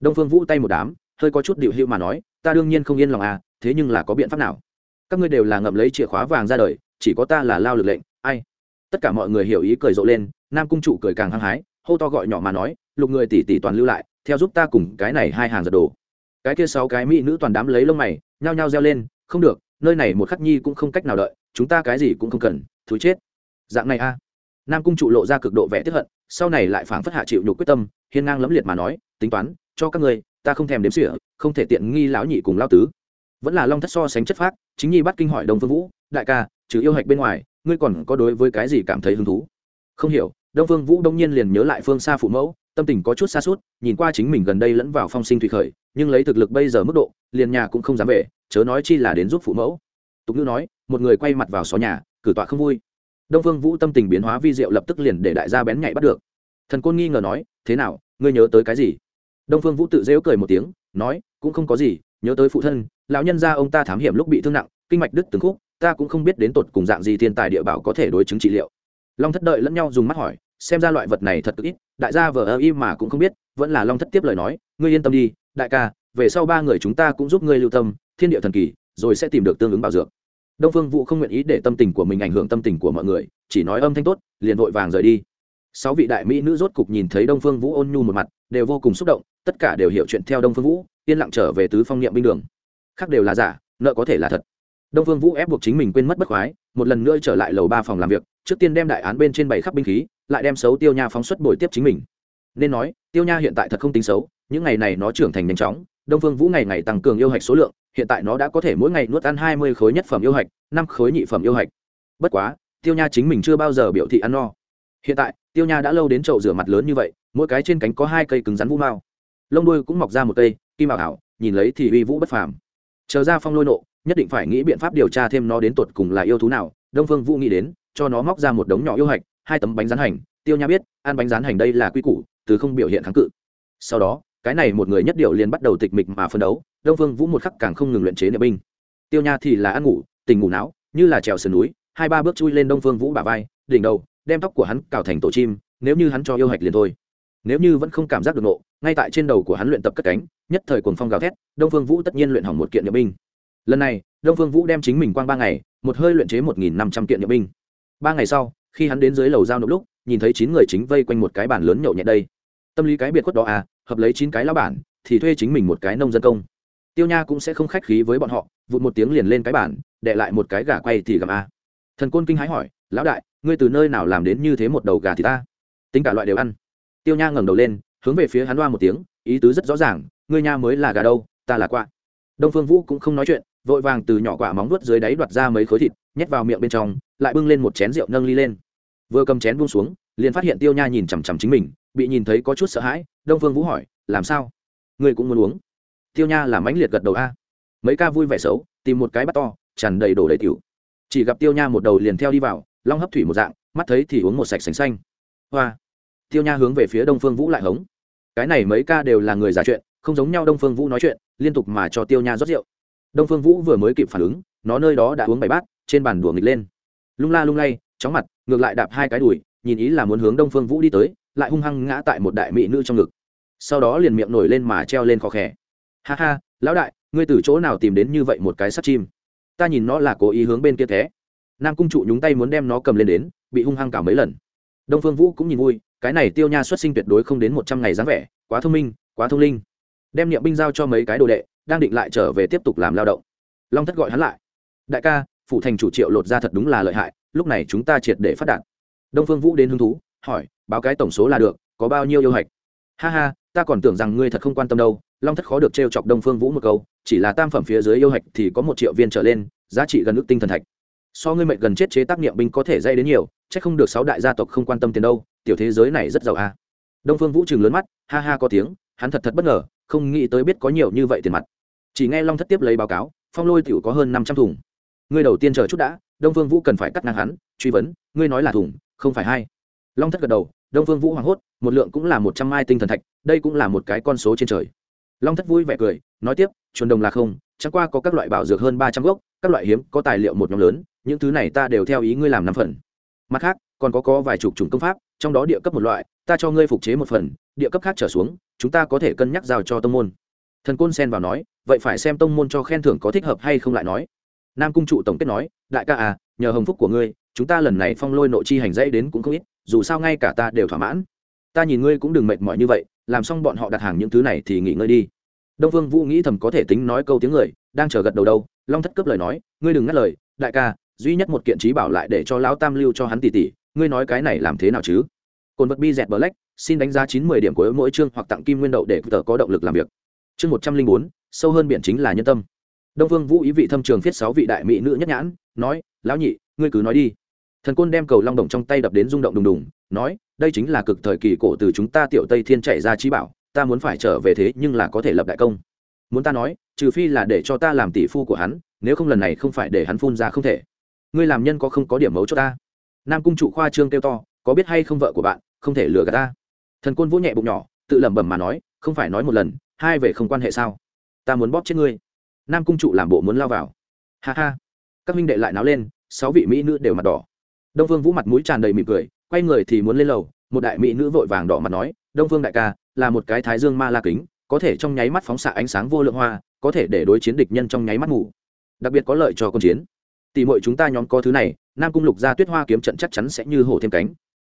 Đông phương vũ tay một đám, hơi có chút điệu hữu mà nói, ta đương nhiên không yên lòng à thế nhưng là có biện pháp nào? Các ngươi đều là ngậm lấy chìa khóa vàng ra đời, chỉ có ta là lao lực lệnh, ai? Tất cả mọi người hiểu ý cười rộ lên, nam cung trụ cười càng hăng hái hô to gọi nhỏ mà nói, lục người tỷ tỷ toàn lưu lại, theo giúp ta cùng cái này hai hàng giật đồ. Cái kia sáu cái mỹ nữ toàn đám lấy lông mày, nhao nhao reo lên, không được, nơi này một khắc nhi cũng không cách nào đợi, chúng ta cái gì cũng không cần thú chết. Dạng này a. Nam cung trụ lộ ra cực độ vẻ tiếp hận, sau này lại phảng phất hạ chịu nhục quyết tâm, hiên ngang lẫm liệt mà nói, tính toán, cho các ngươi, ta không thèm đếm xỉa, không thể tiện nghi lão nhị cùng lao tứ. Vẫn là long thất so sánh chất phác, chính nhi bắt kinh hỏi đồng phương vũ, đại ca, trừ yêu hạch bên ngoài, ngươi còn có đối với cái gì cảm thấy hứng thú? Không hiểu đông phương vũ đông nhiên liền nhớ lại phương xa phụ mẫu, tâm tình có chút xa suốt, nhìn qua chính mình gần đây lẫn vào phong sinh thủy khởi, nhưng lấy thực lực bây giờ mức độ, liền nhà cũng không dám về, chớ nói chi là đến giúp phụ mẫu. Tục ngữ nói, một người quay mặt vào xó nhà, cử tọa không vui. Đông phương vũ tâm tình biến hóa vi diệu lập tức liền để đại gia bén nhạy bắt được. Thần côn nghi ngờ nói, thế nào, ngươi nhớ tới cái gì? Đông phương vũ tự dễu cười một tiếng, nói, cũng không có gì, nhớ tới phụ thân, lão nhân gia ông ta thám hiểm lúc bị thương nặng, kinh mạch đứt từng khúc, ta cũng không biết đến tột cùng dạng gì thiên tài địa bảo có thể đối chứng trị liệu. Long thất đợi lẫn nhau dùng mắt hỏi xem ra loại vật này thật ít, đại gia vờ ơ y mà cũng không biết, vẫn là long thất tiếp lời nói, ngươi yên tâm đi, đại ca, về sau ba người chúng ta cũng giúp ngươi lưu tâm, thiên địa thần kỳ, rồi sẽ tìm được tương ứng bảo dược. Đông phương vũ không nguyện ý để tâm tình của mình ảnh hưởng tâm tình của mọi người, chỉ nói âm thanh tốt, liền vội vàng rời đi. Sáu vị đại mỹ nữ rốt cục nhìn thấy đông phương vũ ôn nhu một mặt, đều vô cùng xúc động, tất cả đều hiểu chuyện theo đông phương vũ, yên lặng trở về tứ phong niệm binh đường. Khác đều là giả, nợ có thể là thật. Đông phương vũ ép buộc chính mình quên mất bất khoái, một lần nữa trở lại lầu ba phòng làm việc, trước tiên đem đại án bên trên bảy khắp binh khí lại đem xấu tiêu nha phóng xuất bồi tiếp chính mình. Nên nói, tiêu nha hiện tại thật không tính xấu, những ngày này nó trưởng thành nhanh chóng, đông phương vũ ngày ngày tăng cường yêu hạch số lượng, hiện tại nó đã có thể mỗi ngày nuốt ăn hai mươi khối nhất phẩm yêu hạch, năm khối nhị phẩm yêu hạch. Bất quá, tiêu nha chính mình chưa bao giờ biểu thị ăn no. Hiện tại, tiêu nha đã lâu đến chậu rửa mặt lớn như vậy, mỗi cái trên cánh có hai cây cứng rắn vũ mao. Lông đuôi cũng mọc ra một cây, kim ảo ảo nhìn lấy thì uy vũ bất phàm. Chờ ra phong lôi nộ, nhất định phải nghĩ biện pháp điều tra thêm nó đến tột cùng là yêu thú nào, đông phương vũ nghĩ đến, cho nó móc ra một đống nhỏ yêu hạch hai tấm bánh rán hành, tiêu nha biết, ăn bánh rán hành đây là quy củ, từ không biểu hiện kháng cự. Sau đó, cái này một người nhất điệu liền bắt đầu tịch mịch mà phân đấu, đông phương vũ một khắc càng không ngừng luyện chế niệm binh. Tiêu nha thì là ăn ngủ tình ngủ não, như là trèo sườn núi, hai ba bước chui lên đông phương vũ bà vai, đỉnh đầu, đem tóc của hắn cào thành tổ chim, nếu như hắn cho yêu hạch liền thôi. Nếu như vẫn không cảm giác được nộ, ngay tại trên đầu của hắn luyện tập cất cánh, nhất thời cuồng phong gào thét, đông phương vũ tất nhiên luyện hỏng một kiện niệm binh. Lần này, đông phương vũ đem chính mình quang ba ngày, một hơi luyện chế một nghìn năm trăm kiện niệm binh. Ba ngày sau khi hắn đến dưới lầu giao nộp lúc, nhìn thấy chín người chính vây quanh một cái bàn lớn nhậu nhẹ đây. Tâm lý cái biệt khuất đó à hợp lấy chín cái lao bản, thì thuê chính mình một cái nông dân công. Tiêu nha cũng sẽ không khách khí với bọn họ, vụt một tiếng liền lên cái bản đệ lại một cái gà quay thì gầm a à. thần côn kinh hái hỏi, lão đại, ngươi từ nơi nào làm đến như thế một đầu gà thì ta? Tính cả loại đều ăn. Tiêu nha ngẩng đầu lên, hướng về phía hắn đoa một tiếng, ý tứ rất rõ ràng, ngươi nha mới là gà đâu, ta là quạ. Đông phương vũ cũng không nói chuyện, vội vàng từ nhỏ quả móng vuốt dưới đáy đoạt ra mấy khối thịt, nhét vào miệng bên trong, lại bưng lên một chén rượu nâng ly lên vừa cầm chén buông xuống, liền phát hiện tiêu nha nhìn chằm chằm chính mình, bị nhìn thấy có chút sợ hãi, đông phương vũ hỏi, làm sao? Ngươi cũng muốn uống? Tiêu nha làm mãnh liệt gật đầu, a. Mấy ca vui vẻ xấu, tìm một cái bắt to, tràn đầy đổ đầy tiểu. Chỉ gặp tiêu nha một đầu liền theo đi vào, long hấp thủy một dạng, mắt thấy thì uống một sạch sành xanh. Hoa. Tiêu nha hướng về phía đông phương vũ lại hống. Cái này mấy ca đều là người giả chuyện, không giống nhau đông phương vũ nói chuyện, liên tục mà cho tiêu nha rót rượu. Đông phương vũ vừa mới kịp phản ứng, nó nơi đó đã uống bảy bát, trên bàn đùa nghịch lên. Lung la lung lay chóng mặt, ngược lại đạp hai cái đùi, nhìn ý là muốn hướng đông phương vũ đi tới, lại hung hăng ngã tại một đại mỹ nữ trong ngực. Sau đó liền miệng nổi lên mà treo lên khó khẽ ha ha, lão đại, ngươi từ chỗ nào tìm đến như vậy một cái sắt chim? Ta nhìn nó là cố ý hướng bên kia thế. Nam cung trụ nhúng tay muốn đem nó cầm lên đến, bị hung hăng cả mấy lần. Đông phương vũ cũng nhìn vui, cái này tiêu nha xuất sinh tuyệt đối không đến một trăm ngày dáng vẻ, quá thông minh, quá thông linh. Đem niệm binh giao cho mấy cái đồ đệ, đang định lại trở về tiếp tục làm lao động. Long thất gọi hắn lại. Đại ca, phủ thành chủ triệu lột ra thật đúng là lợi hại lúc này chúng ta triệt để phát đạt. Đông phương vũ đến hứng thú, hỏi, báo cái tổng số là được, có bao nhiêu yêu hạch? Ha ha, ta còn tưởng rằng ngươi thật không quan tâm đâu, long thất khó được t chọc đông phương vũ một câu, chỉ là tam phẩm phía dưới yêu hạch thì có một triệu viên trở lên, giá trị gần ước tinh thần thạch. So ngươi mệnh gần chết chế tác niệm binh có thể dây đến nhiều c h ắ c không được sáu đại gia tộc không quan tâm tiền đâu, tiểu thế giới này rất giàu a. Đông phương vũ chừng lớn mắt, ha ha có tiếng, hắn thật thật bất ngờ, không nghĩ tới biết có nhiều như vậy tiền mặt. Chỉ nghe long thất tiếp lấy báo cáo, phong lôi tiểu có hơn năm trăm thùng. Ngươi đầu tiên chờ chút đã đông phương vũ cần phải cắt ngang hắn, truy vấn, ngươi nói là thùng không phải hai. Long thất gật đầu, đông phương vũ hoảng hốt, một lượng cũng là một trăm mai tinh thần thạch, đây cũng là một cái con số trên trời. Long thất vui vẻ cười, nói tiếp chuồn đồng là không, chẳng qua có các loại bảo dược hơn ba trăm gốc, các loại hiếm, có tài liệu một nhóm lớn, những thứ này ta đều theo ý ngươi làm năm phần. Mặt khác, còn có có vài chục chủng công pháp, trong đó địa cấp một loại, ta cho ngươi phục chế một phần, địa cấp khác trở xuống, chúng ta có thể cân nhắc giao cho tông môn. Thần côn sen vào nói, vậy phải xem tông môn cho khen thưởng có thích hợp hay không lại nói nam cung trụ tổng kết nói, đại ca à nhờ hồng phúc của ngươi, chúng ta lần này phong lôi nội chi hành dãy đến cũng không ít, dù sao ngay cả ta đều thỏa mãn. Ta nhìn ngươi cũng đừng mệt mỏi như vậy, làm xong bọn họ đặt hàng những thứ này thì nghỉ ngơi đi. Đông vương vũ nghĩ thầm có thể tính nói câu tiếng người, đang chờ gật đầu đâu, long thất cướp lời nói, ngươi đừng ngắt lời, đại ca, duy nhất một kiện trí bảo lại để cho lão tam lưu cho hắn tỷ tỷ ngươi nói cái này làm thế nào chứ? Cồn vật bi dẹt black, xin đánh giá chín mươi điểm của mỗi chương hoặc tặng kim nguyên đậu để tờ có động lực làm việc. Chương một trăm linh bốn, sâu hơn biển chính là nhân tâm đông vương vũ ý vị thâm trường viết sáu vị đại mỹ nữ nhất nhãn, nói, lão nhị, ngươi cứ nói đi. Thần côn đem cầu long động trong tay đập đến rung động đùng đùng, nói, đây chính là cực thời kỳ cổ từ chúng ta tiểu tây thiên chạy ra trí bảo, ta muốn phải trở về thế nhưng là có thể lập đại công. Muốn ta nói, trừ phi là để cho ta làm tỷ phu của hắn, nếu không lần này không phải để hắn phun ra không thể. Ngươi làm nhân có không có điểm mấu cho ta? Nam cung trụ khoa trương kêu to, có biết hay không vợ của bạn, không thể lừa gạt ta? Thần côn vỗ nhẹ bụng nhỏ, tự lẩm bẩm mà nói, không phải nói một lần, hai về không quan hệ sao? Ta muốn bóp chết ngươi nam cung trụ làm bộ muốn lao vào. Ha ha. Các minh đệ lại náo lên, sáu vị mỹ nữ đều mặt đỏ. Đông vương vũ mặt mũi tràn đầy mỉm cười, quay người thì muốn lên lầu, một đại mỹ nữ vội vàng đỏ mặt nói, đông vương đại ca, là một cái thái dương ma la kính, có thể trong nháy mắt phóng xạ ánh sáng vô lượng hoa, có thể để đối chiến địch nhân trong nháy mắt ngủ. Đặc biệt có lợi cho con chiến. Tỷ muội chúng ta nhóm có thứ này, nam cung lục gia tuyết hoa kiếm trận chắc chắn sẽ như hổ thêm cánh.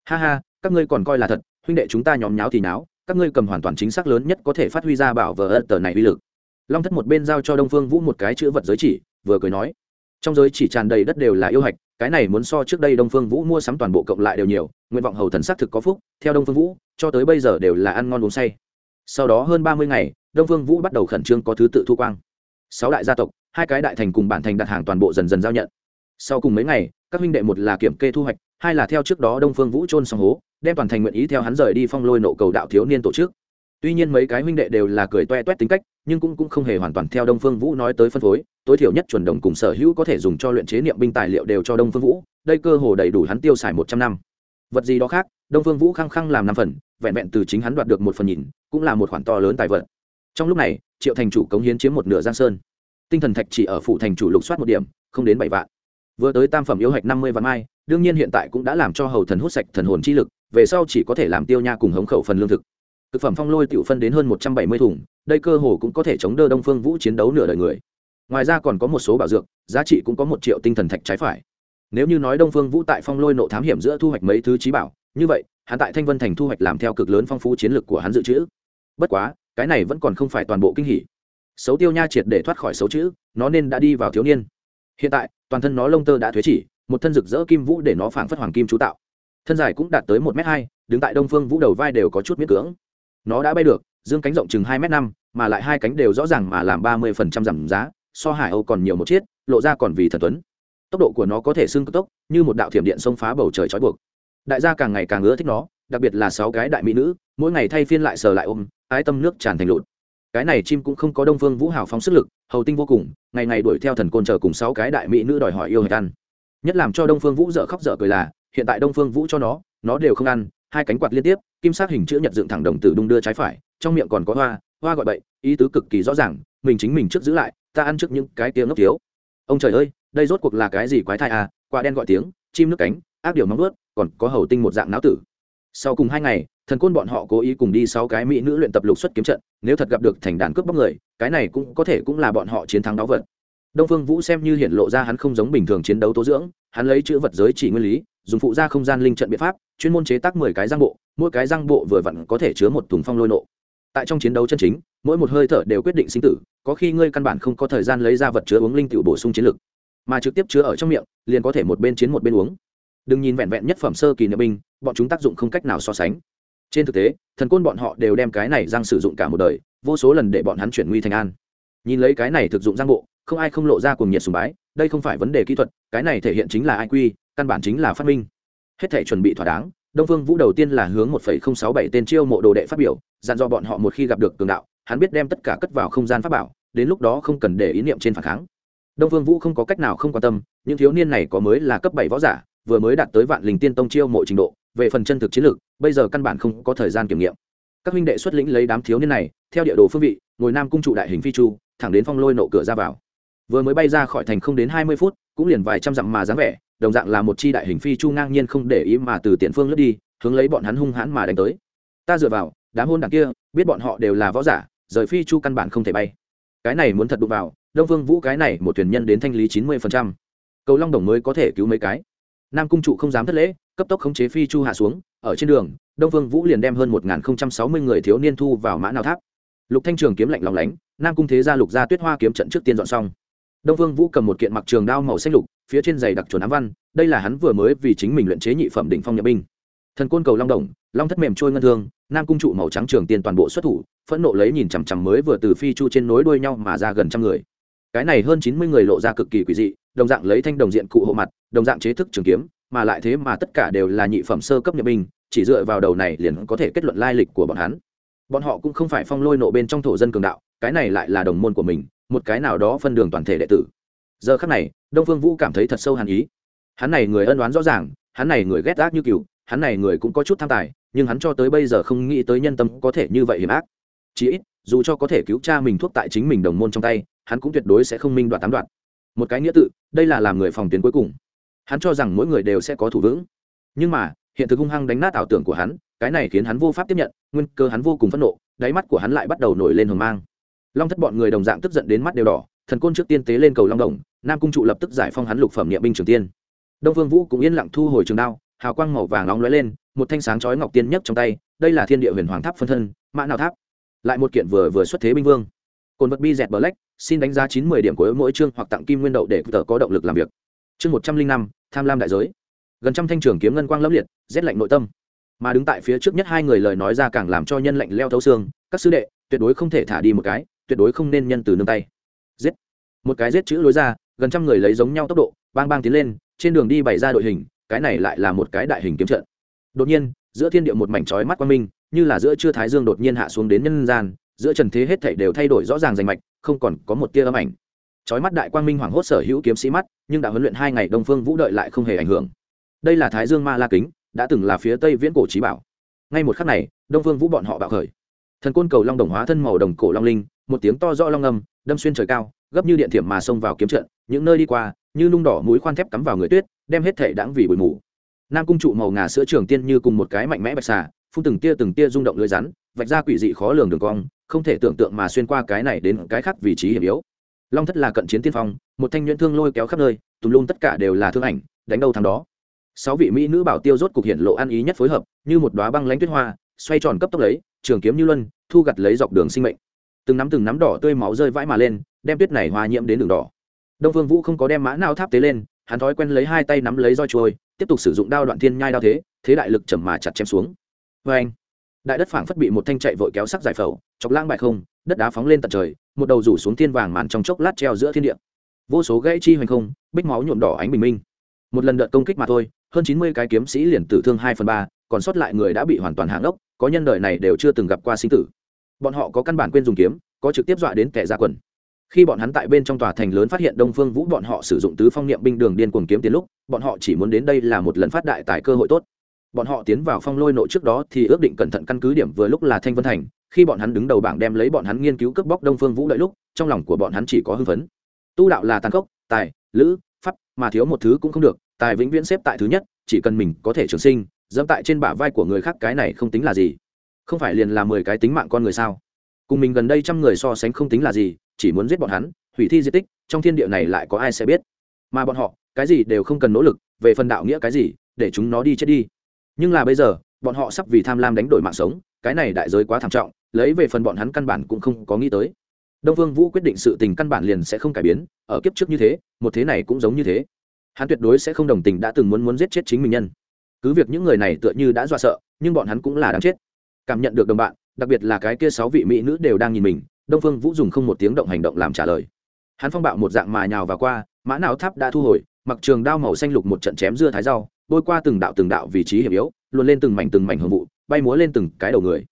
Ha ha, các ngươi còn coi là thật, huynh đệ chúng ta nhóm nháo thì náo các ngươi cầm hoàn toàn chính xác lớn nhất có thể phát huy ra bảo vờ ân tờ này uy lực long thất một bên giao cho đông phương vũ một cái chữ vật giới chỉ, vừa cười nói, trong giới chỉ tràn đầy đất đều là yêu hạch, cái này muốn so trước đây đông phương vũ mua sắm toàn bộ cộng lại đều nhiều, nguyện vọng hầu thần xác thực có phúc, theo đông phương vũ, cho tới bây giờ đều là ăn ngon uống say. Sau đó hơn ba mươi ngày, đông phương vũ bắt đầu khẩn trương có thứ tự thu quang. Sáu đại gia tộc, hai cái đại thành cùng bản thành đặt hàng toàn bộ dần dần giao nhận. Sau cùng mấy ngày, các huynh đệ một là kiểm kê thu hoạch, hai là theo trước đó đông phương vũ trôn xong hố, đem toàn thành nguyện ý theo hắn rời đi phong lôi nộ cầu đạo thiếu niên tổ chức. Tuy nhiên mấy cái huynh đệ đều là cười toe toét tính cách nhưng cũng, cũng không hề hoàn toàn theo đông phương vũ nói tới phân phối tối thiểu nhất chuẩn đồng cùng sở hữu có thể dùng cho luyện chế niệm binh tài liệu đều cho đông phương vũ đây cơ hồ đầy đủ hắn tiêu xài một trăm năm. Vật gì đó khác đông phương vũ khăng khăng làm năm phần vẹn vẹn từ chính hắn đoạt được một phần nhìn cũng là một khoản to lớn tài vật. Trong lúc này triệu thành chủ cống hiến chiếm một nửa giang sơn. Tinh thần thạch chỉ ở phụ thành chủ lục soát một điểm không đến bảy vạn. Vừa tới tam phẩm yếu hạch năm mươi vạn mai đương nhiên hiện tại cũng đã làm cho hầu thần hút sạch thần hồn chi lực về sau chỉ có thể làm tiêu nha cùng hống khẩu phần lương thực thực phẩm phong lôi tiểu phân đến hơn một trăm bảy mươi thùng, đây cơ hồ cũng có thể chống đỡ đông phương vũ chiến đấu nửa đời người. Ngoài ra còn có một số bảo dược, giá trị cũng có một triệu tinh thần thạch trái phải. Nếu như nói đông phương vũ tại phong lôi nộ thám hiểm giữa thu hoạch mấy thứ trí bảo, như vậy, hắn tại thanh vân thành thu hoạch làm theo cực lớn phong phú chiến lược của hắn dự trữ. Bất quá, cái này vẫn còn không phải toàn bộ kinh hỉ. Xấu tiêu nha triệt để thoát khỏi xấu chữ, nó nên đã đi vào thiếu niên. Hiện tại, toàn thân nó lông tơ đã thuế chỉ, một thân rực rỡ kim vũ để nó phảng phất hoàng kim chú tạo. Thân dài cũng đạt tới một m hai, đứng tại đông phương vũ đầu vai đều có chút miết cưỡng nó đã bay được, dương cánh rộng chừng hai m năm, mà lại hai cánh đều rõ ràng mà làm ba mươi phần trăm giảm giá, so hải âu còn nhiều một chiếc, lộ ra còn vì thần tuấn. Tốc độ của nó có thể xưng cực tốc, như một đạo thiểm điện xông phá bầu trời trói buộc. Đại gia càng ngày càng ưa thích nó, đặc biệt là sáu cái đại mỹ nữ, mỗi ngày thay phiên lại sờ lại ôm, ái tâm nước tràn thành lụt. Cái này chim cũng không có đông phương vũ hào phóng sức lực, hầu tinh vô cùng, ngày ngày đuổi theo thần côn chờ cùng sáu cái đại mỹ nữ đòi hỏi yêu hệt ăn. Nhất làm cho đông phương vũ dở khóc dở cười là, hiện tại đông phương vũ cho nó nó đều không ăn hai cánh quạt liên tiếp, kim sát hình chữ nhật dựng thẳng đồng tử đung đưa trái phải, trong miệng còn có hoa hoa gọi bậy, ý tứ cực kỳ rõ ràng, mình chính mình trước giữ lại, ta ăn trước những cái tiếng ngốc thiếu. Ông trời ơi, đây rốt cuộc là cái gì quái thai à? Quả đen gọi tiếng, chim nước cánh, ác điều móng ướt còn có hầu tinh một dạng não tử. Sau cùng hai ngày, thần côn bọn họ cố ý cùng đi sáu cái mỹ nữ luyện tập lục xuất kiếm trận, nếu thật gặp được thành đàn cướp bóc người, cái này cũng có thể cũng là bọn họ chiến thắng đáo vật. Đông phương vũ xem như hiện lộ ra hắn không giống bình thường chiến đấu tố dưỡng, hắn lấy chữ vật giới chỉ nguyên lý dùng phụ gia không gian linh trận biện pháp, chuyên môn chế tác mười cái răng bộ, mỗi cái răng bộ vừa vặn có thể chứa một thùng phong lôi nộ. Tại trong chiến đấu chân chính, mỗi một hơi thở đều quyết định sinh tử, có khi ngươi căn bản không có thời gian lấy ra vật chứa uống linh tiểu bổ sung chiến lực, mà trực tiếp chứa ở trong miệng, liền có thể một bên chiến một bên uống. Đừng nhìn vẹn vẹn nhất phẩm sơ kỳ niệm binh, bọn chúng tác dụng không cách nào so sánh. Trên thực tế, thần côn bọn họ đều đem cái này răng sử dụng cả một đời, vô số lần để bọn hắn chuyển nguy thành an. Nhìn lấy cái này thực dụng giang bộ, không ai không lộ ra cùng nhiệt sùng bái đây không phải vấn đề kỹ thuật, cái này thể hiện chính là ai quy căn bản chính là phát minh. Hết thể chuẩn bị thỏa đáng, đông phương vũ đầu tiên là hướng một phẩy không sáu bảy tên chiêu mộ đồ đệ phát biểu, dặn dò bọn họ một khi gặp được cường đạo, hắn biết đem tất cả cất vào không gian pháp bảo, đến lúc đó không cần để ý niệm trên phản kháng. Đông phương vũ không có cách nào không quan tâm, những thiếu niên này có mới là cấp bảy võ giả, vừa mới đạt tới vạn linh tiên tông chiêu mộ trình độ, về phần chân thực chiến lược, bây giờ căn bản không có thời gian kiểm nghiệm. Các huynh đệ xuất lĩnh lấy đám thiếu niên này, theo địa đồ phương vị, ngồi nam cung trụ đại hình phi chu, thẳng đến phong lôi nộ cửa ra vào vừa mới bay ra khỏi thành không đến hai mươi phút, cũng liền vài trăm dặm mà dáng vẻ, đồng dạng là một chi đại hình phi chu ngang nhiên không để ý mà từ tiền phương lướt đi, hướng lấy bọn hắn hung hãn mà đánh tới. Ta dựa vào, đám hôn đằng kia, biết bọn họ đều là võ giả, rời phi chu căn bản không thể bay. Cái này muốn thật đụng vào, đông phương vũ cái này một thuyền nhân đến thanh lý chín mươi cầu long đồng mới có thể cứu mấy cái. Nam cung trụ không dám thất lễ, cấp tốc khống chế phi chu hạ xuống, ở trên đường, đông phương vũ liền đem hơn một sáu mươi người thiếu niên thu vào mã nào tháp. Lục thanh trường kiếm lạnh lòng lánh, nam cung thế gia lục gia tuyết hoa kiếm trận trước tiên dọn xong đông Vương vũ cầm một kiện mặc trường đao màu xanh lục, phía trên giày đặc chuẩn ám văn, đây là hắn vừa mới vì chính mình luyện chế nhị phẩm đỉnh phong nhập binh. Thần côn cầu long đồng, long thất mềm trôi ngân thương, nam cung trụ màu trắng trường tiền toàn bộ xuất thủ, phẫn nộ lấy nhìn chằm chằm mới vừa từ phi chu trên nối đuôi nhau mà ra gần trăm người. Cái này hơn chín mươi người lộ ra cực kỳ quỷ dị, đồng dạng lấy thanh đồng diện cụ hộ mặt, đồng dạng chế thức trường kiếm, mà lại thế mà tất cả đều là nhị phẩm sơ cấp nhập binh, chỉ dựa vào đầu này liền có thể kết luận lai lịch của bọn hắn. Bọn họ cũng không phải phong lôi nộ bên trong thổ dân cường đạo, cái này lại là đồng môn của mình một cái nào đó phân đường toàn thể đệ tử. Giờ khắc này, đông phương vũ cảm thấy thật sâu hàn ý. Hắn này người ân đoán rõ ràng, hắn này người ghét ác như cừu, hắn này người cũng có chút tham tài, nhưng hắn cho tới bây giờ không nghĩ tới nhân tâm có thể như vậy hiểm ác. Chí ít, dù cho có thể cứu cha mình thuốc tại chính mình đồng môn trong tay, hắn cũng tuyệt đối sẽ không minh đoạt tám đoạt. Một cái nghĩa tự, đây là làm người phòng tuyến cuối cùng. Hắn cho rằng mỗi người đều sẽ có thủ vững. Nhưng mà, hiện thực hung hăng đánh nát ảo tưởng của hắn, cái này khiến hắn vô pháp tiếp nhận, nguyên cơ hắn vô cùng phẫn nộ, đáy mắt của hắn lại bắt đầu nổi lên hồng mang long thất bọn người đồng dạng tức giận đến mắt đều đỏ, thần côn trước tiên tế lên cầu long đồng, nam cung trụ lập tức giải phong hắn lục phẩm niệm binh trường tiên. Đông vương vũ cũng yên lặng thu hồi trường đao, hào quang màu vàng nóng lóe lên, một thanh sáng chói ngọc tiên nhất trong tay, đây là thiên địa huyền hoàng tháp phân thân, mã nào tháp. Lại một kiện vừa vừa xuất thế binh vương. Cồn vật bi dẹt bờ lách xin đánh giá chín mươi điểm của mỗi chương hoặc tặng kim nguyên đậu để tờ có động lực làm việc. Chương một trăm linh năm, tham lam đại giới. Gần trăm thanh trường kiếm ngân quang lấp liệt, rét lạnh nội tâm. Mà đứng tại phía trước nhất hai người lời nói ra càng làm cho nhân lạnh leo thấu xương, các sư đệ, tuyệt đối không thể thả đi một cái tuyệt đối không nên nhân từ nương tay. Giết. Một cái giết chữ lối ra, gần trăm người lấy giống nhau tốc độ, bang bang tiến lên, trên đường đi bày ra đội hình, cái này lại là một cái đại hình kiếm trận. Đột nhiên, giữa thiên địa một mảnh chói mắt quang minh, như là giữa trưa thái dương đột nhiên hạ xuống đến nhân gian, giữa trần thế hết thảy đều thay đổi rõ ràng rành mạch, không còn có một tia âm ảnh. Chói mắt đại quang minh hoàng hốt sở hữu kiếm sĩ mắt, nhưng đã huấn luyện hai ngày đông phương vũ đợi lại không hề ảnh hưởng. Đây là thái dương ma la kính, đã từng là phía tây viễn cổ trí bảo. Ngay một khắc này, đông phương vũ bọn họ bạo khởi. Thần côn cầu long đồng hóa thân màu đồng cổ long linh một tiếng to rõ long âm, đâm xuyên trời cao, gấp như điện thiểm mà xông vào kiếm trận, những nơi đi qua, như nung đỏ mũi khoan thép cắm vào người tuyết, đem hết thể đãng vì bụi mù. Nam cung trụ màu ngà sữa trường tiên như cùng một cái mạnh mẽ bạch xà, phun từng tia từng tia rung động lưới rắn, vạch ra quỷ dị khó lường đường cong, không thể tưởng tượng mà xuyên qua cái này đến cái khác vị trí hiểm yếu. Long thất là cận chiến tiên phong, một thanh nhuyễn thương lôi kéo khắp nơi, tùm lum tất cả đều là thương ảnh, đánh đâu thằng đó. Sáu vị mỹ nữ bảo tiêu rốt cục hiện lộ ăn ý nhất phối hợp, như một đoá băng lánh tuyết hoa, xoay tròn cấp tốc lấy, trường kiếm như luân, thu gặt lấy dọc đường sinh mệnh từng nắm từng nắm đỏ tươi máu rơi vãi mà lên, đem tuyết này hòa nhiễm đến đường đỏ. Đông phương vũ không có đem mã nào tháp tế lên, hắn thói quen lấy hai tay nắm lấy roi trôi tiếp tục sử dụng đao đoạn thiên nhai đao thế thế đại lực chầm mà chặt chém xuống. Vê anh đại đất phảng phất bị một thanh chạy vội kéo sắc giải phẫu, chọc lang bại không, đất đá phóng lên tận trời, một đầu rủ xuống thiên vàng màn trong chốc lát treo giữa thiên địa. Vô số gãy chi hoành không, bích máu nhuộm đỏ ánh bình minh. Một lần đợt công kích mà thôi, hơn chín mươi cái kiếm sĩ liền tử thương hai phần ba, còn sót lại người đã bị hoàn toàn hạng ốc có nhân đời này đều chưa từng gặp qua sinh tử bọn họ có căn bản quên dùng kiếm, có trực tiếp dọa đến kẻ ra quần. Khi bọn hắn tại bên trong tòa thành lớn phát hiện đông phương vũ bọn họ sử dụng tứ phong niệm binh đường điên cuồng kiếm tiền lúc, bọn họ chỉ muốn đến đây là một lần phát đại tại cơ hội tốt. Bọn họ tiến vào phong lôi nội trước đó thì ước định cẩn thận căn cứ điểm vừa lúc là thanh vân thành, khi bọn hắn đứng đầu bảng đem lấy bọn hắn nghiên cứu cướp bóc đông phương vũ đợi lúc, trong lòng của bọn hắn chỉ có hưng phấn. Tu đạo là tàn khốc, tài, lữ, pháp, mà thiếu một thứ cũng không được, tài vĩnh viễn xếp tại thứ nhất, chỉ cần mình có thể trường sinh dẫm tại trên bả vai của người khác cái này không tính là gì không phải liền là mười cái tính mạng con người sao? Cùng mình gần đây trăm người so sánh không tính là gì, chỉ muốn giết bọn hắn, hủy thi di tích, trong thiên địa này lại có ai sẽ biết? Mà bọn họ, cái gì đều không cần nỗ lực, về phần đạo nghĩa cái gì, để chúng nó đi chết đi. Nhưng là bây giờ, bọn họ sắp vì tham lam đánh đổi mạng sống, cái này đại giới quá thảm trọng, lấy về phần bọn hắn căn bản cũng không có nghĩ tới. Đông vương vũ quyết định sự tình căn bản liền sẽ không cải biến, ở kiếp trước như thế, một thế này cũng giống như thế. Hắn tuyệt đối sẽ không đồng tình đã từng muốn muốn giết chết chính mình nhân. Cứ việc những người này tựa như đã dọa sợ, nhưng bọn hắn cũng là đáng chết cảm nhận được đồng bạn, đặc biệt là cái kia sáu vị mỹ nữ đều đang nhìn mình, đông phương vũ dùng không một tiếng động hành động làm trả lời. Hắn phong bạo một dạng mà nhào vào qua, mã não tháp đã thu hồi, mặc trường đao màu xanh lục một trận chém dưa thái rau, bôi qua từng đạo từng đạo vị trí hiểm yếu luôn lên từng mảnh từng mảnh hưởng vụ, bay múa lên từng cái đầu người.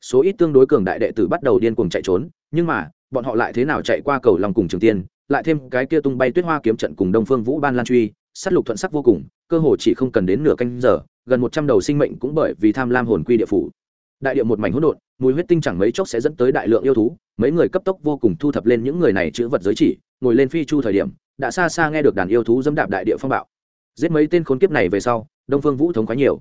Số ít tương đối cường đại đệ tử bắt đầu điên cuồng chạy trốn, nhưng mà, bọn họ lại thế nào chạy qua cầu lòng cùng trường tiên, lại thêm cái kia tung bay tuyết hoa kiếm trận cùng đông phương vũ ban lan truy, sát lục thuận sắc vô cùng, cơ hồ chỉ không cần đến nửa canh giờ, gần một trăm đầu sinh mệnh cũng bởi vì tham lam hồn quy địa phủ đại địa một mảnh hỗn độn, mùi huyết tinh chẳng mấy chốc sẽ dẫn tới đại lượng yêu thú, mấy người cấp tốc vô cùng thu thập lên những người này chữ vật giới chỉ, ngồi lên phi chu thời điểm, đã xa xa nghe được đàn yêu thú dẫm đạp đại địa phong bạo. Giết mấy tên khốn kiếp này về sau, đông phương vũ thống quá nhiều.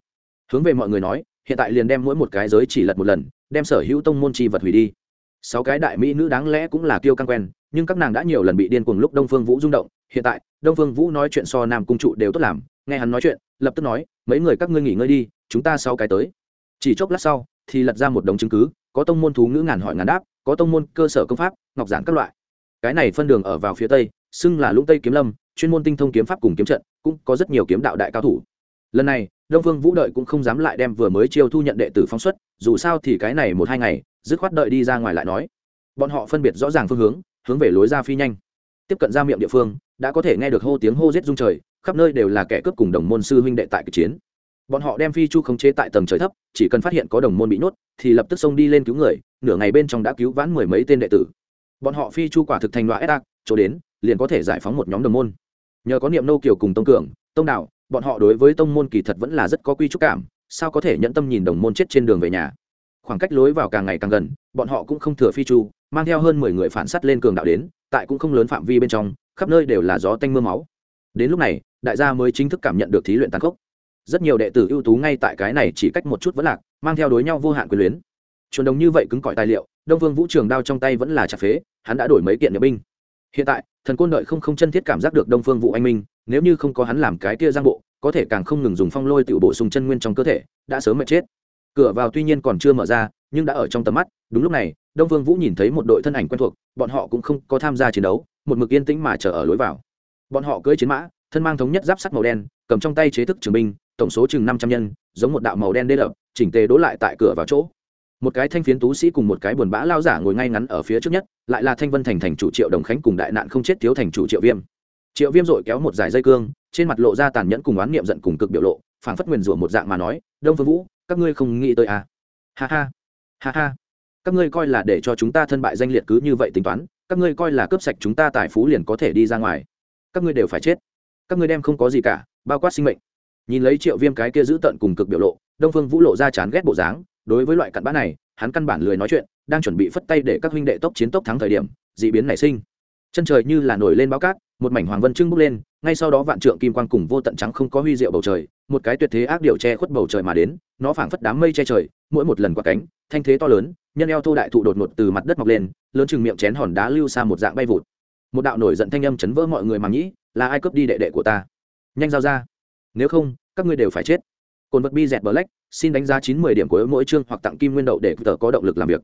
Hướng về mọi người nói, hiện tại liền đem mỗi một cái giới chỉ lật một lần, đem sở hữu tông môn chi vật hủy đi. Sáu cái đại mỹ nữ đáng lẽ cũng là kiêu căng quen, nhưng các nàng đã nhiều lần bị điên cuồng lúc đông phương vũ rung động. Hiện tại, đông phương vũ nói chuyện so nam cung trụ đều tốt làm, nghe hắn nói chuyện, lập tức nói, mấy người các ngươi nghỉ ngơi đi, chúng ta sau cái tới. Chỉ chốc lát sau thì lật ra một đống chứng cứ, có tông môn thú ngữ ngàn hỏi ngàn đáp, có tông môn cơ sở công pháp, ngọc giản các loại. Cái này phân đường ở vào phía tây, xưng là lũng tây kiếm lâm, chuyên môn tinh thông kiếm pháp cùng kiếm trận, cũng có rất nhiều kiếm đạo đại cao thủ. Lần này, đông phương vũ đợi cũng không dám lại đem vừa mới chiêu thu nhận đệ tử phóng xuất, dù sao thì cái này một hai ngày, dứt khoát đợi đi ra ngoài lại nói. Bọn họ phân biệt rõ ràng phương hướng hướng về lối ra phi nhanh. Tiếp cận ra miệng địa phương, đã có thể nghe được hô tiếng hô giết rung trời, khắp nơi đều là kẻ cướp cùng đồng môn sư huynh đệ tại cực chiến bọn họ đem phi chu khống chế tại tầng trời thấp, chỉ cần phát hiện có đồng môn bị nhốt, thì lập tức xông đi lên cứu người, nửa ngày bên trong đã cứu vãn mười mấy tên đệ tử. Bọn họ phi chu quả thực thành loại ác, chỗ đến, liền có thể giải phóng một nhóm đồng môn. Nhờ có niệm nô kiều cùng tông cường, tông đạo, bọn họ đối với tông môn kỳ thật vẫn là rất có quy trúc cảm, sao có thể nhận tâm nhìn đồng môn chết trên đường về nhà? Khoảng cách lối vào càng ngày càng gần, bọn họ cũng không thừa phi chu, mang theo hơn mười người phản s á t lên cường đạo đến, tại cũng không lớn phạm vi bên trong, khắp nơi đều là gió tanh m ư a máu. Đến lúc này, đại gia mới chính thức cảm nhận được thí luyện tàn khốc rất nhiều đệ tử ưu tú ngay tại cái này chỉ cách một chút vẫn lạc, mang theo đối nhau vô hạn quyền luyến. Chuẩn đồng như vậy cứng cỏi tài liệu, đông vương vũ trường đao trong tay vẫn là chặt phế, hắn đã đổi mấy kiện nhập binh. Hiện tại, thần côn đợi không không chân thiết cảm giác được đông phương vũ anh minh, nếu như không có hắn làm cái kia giang bộ, có thể càng không ngừng dùng phong lôi tự bổ sung chân nguyên trong cơ thể, đã sớm mệt chết. Cửa vào tuy nhiên còn chưa mở ra, nhưng đã ở trong tầm mắt, đúng lúc này, đông vương vũ nhìn thấy một đội thân ảnh quen thuộc, bọn họ cũng không có tham gia chiến đấu, một mực yên tĩnh mà chờ ở lối vào. Bọn họ cưỡi chiến mã, thân mang thống nhất giáp sắt màu đen, cầm trong tay chế thức trường binh tổng số chừng năm trăm nhân, giống một đạo màu đen đê đập, chỉnh tề đỗ lại tại cửa vào chỗ. Một cái thanh phiến tú sĩ cùng một cái buồn bã lao giả ngồi ngay ngắn ở phía trước nhất, lại là thanh vân thành thành chủ triệu đồng khánh cùng đại nạn không chết thiếu thành chủ triệu viêm. Triệu viêm dội kéo một dải dây cương, trên mặt lộ ra tàn nhẫn cùng oán niệm giận cùng cực biểu lộ, phảng phất nguyền rủa một dạng mà nói, đông phương vũ, các ngươi không nghĩ tới à? Ha ha ha ha, các ngươi coi là để cho chúng ta thân bại danh liệt cứ như vậy tính toán, các ngươi coi là cướp sạch chúng ta tài phú liền có thể đi ra ngoài. Các ngươi đều phải chết. Các ngươi đem không có gì cả, bao quát sinh mệnh nhìn lấy triệu viêm cái kia giữ tận cùng cực biểu lộ, đông phương vũ lộ ra chán ghét bộ dáng. Đối với loại cặn bã này, hắn căn bản lười nói chuyện, đang chuẩn bị phất tay để các huynh đệ tốc chiến tốc thắng thời điểm d ị biến nảy sinh. Chân trời như là nổi lên bao cát, một mảnh hoàng vân trưng bốc lên, ngay sau đó vạn trượng kim quang cùng vô tận trắng không có huy diệu bầu trời, một cái tuyệt thế ác điệu che khuất bầu trời mà đến, nó phảng phất đám mây che trời, mỗi một lần qua cánh, thanh thế to lớn, nhân eo thô đại thụ đột ngột từ mặt đất mọc lên, lớn chừng miệng chén hòn đá lưu xa một dạng bay vụt. Một đạo nổi giận thanh âm chấn vỡ mọi người mà nghĩ, là ai cướp đi đệ đệ của ta? Nhanh giao ra. Nếu không các ngươi đều phải chết. Cồn vật bi dẹt black, xin đánh giá chín mươi điểm của mỗi chương hoặc tặng kim nguyên đậu để tờ có động lực làm việc.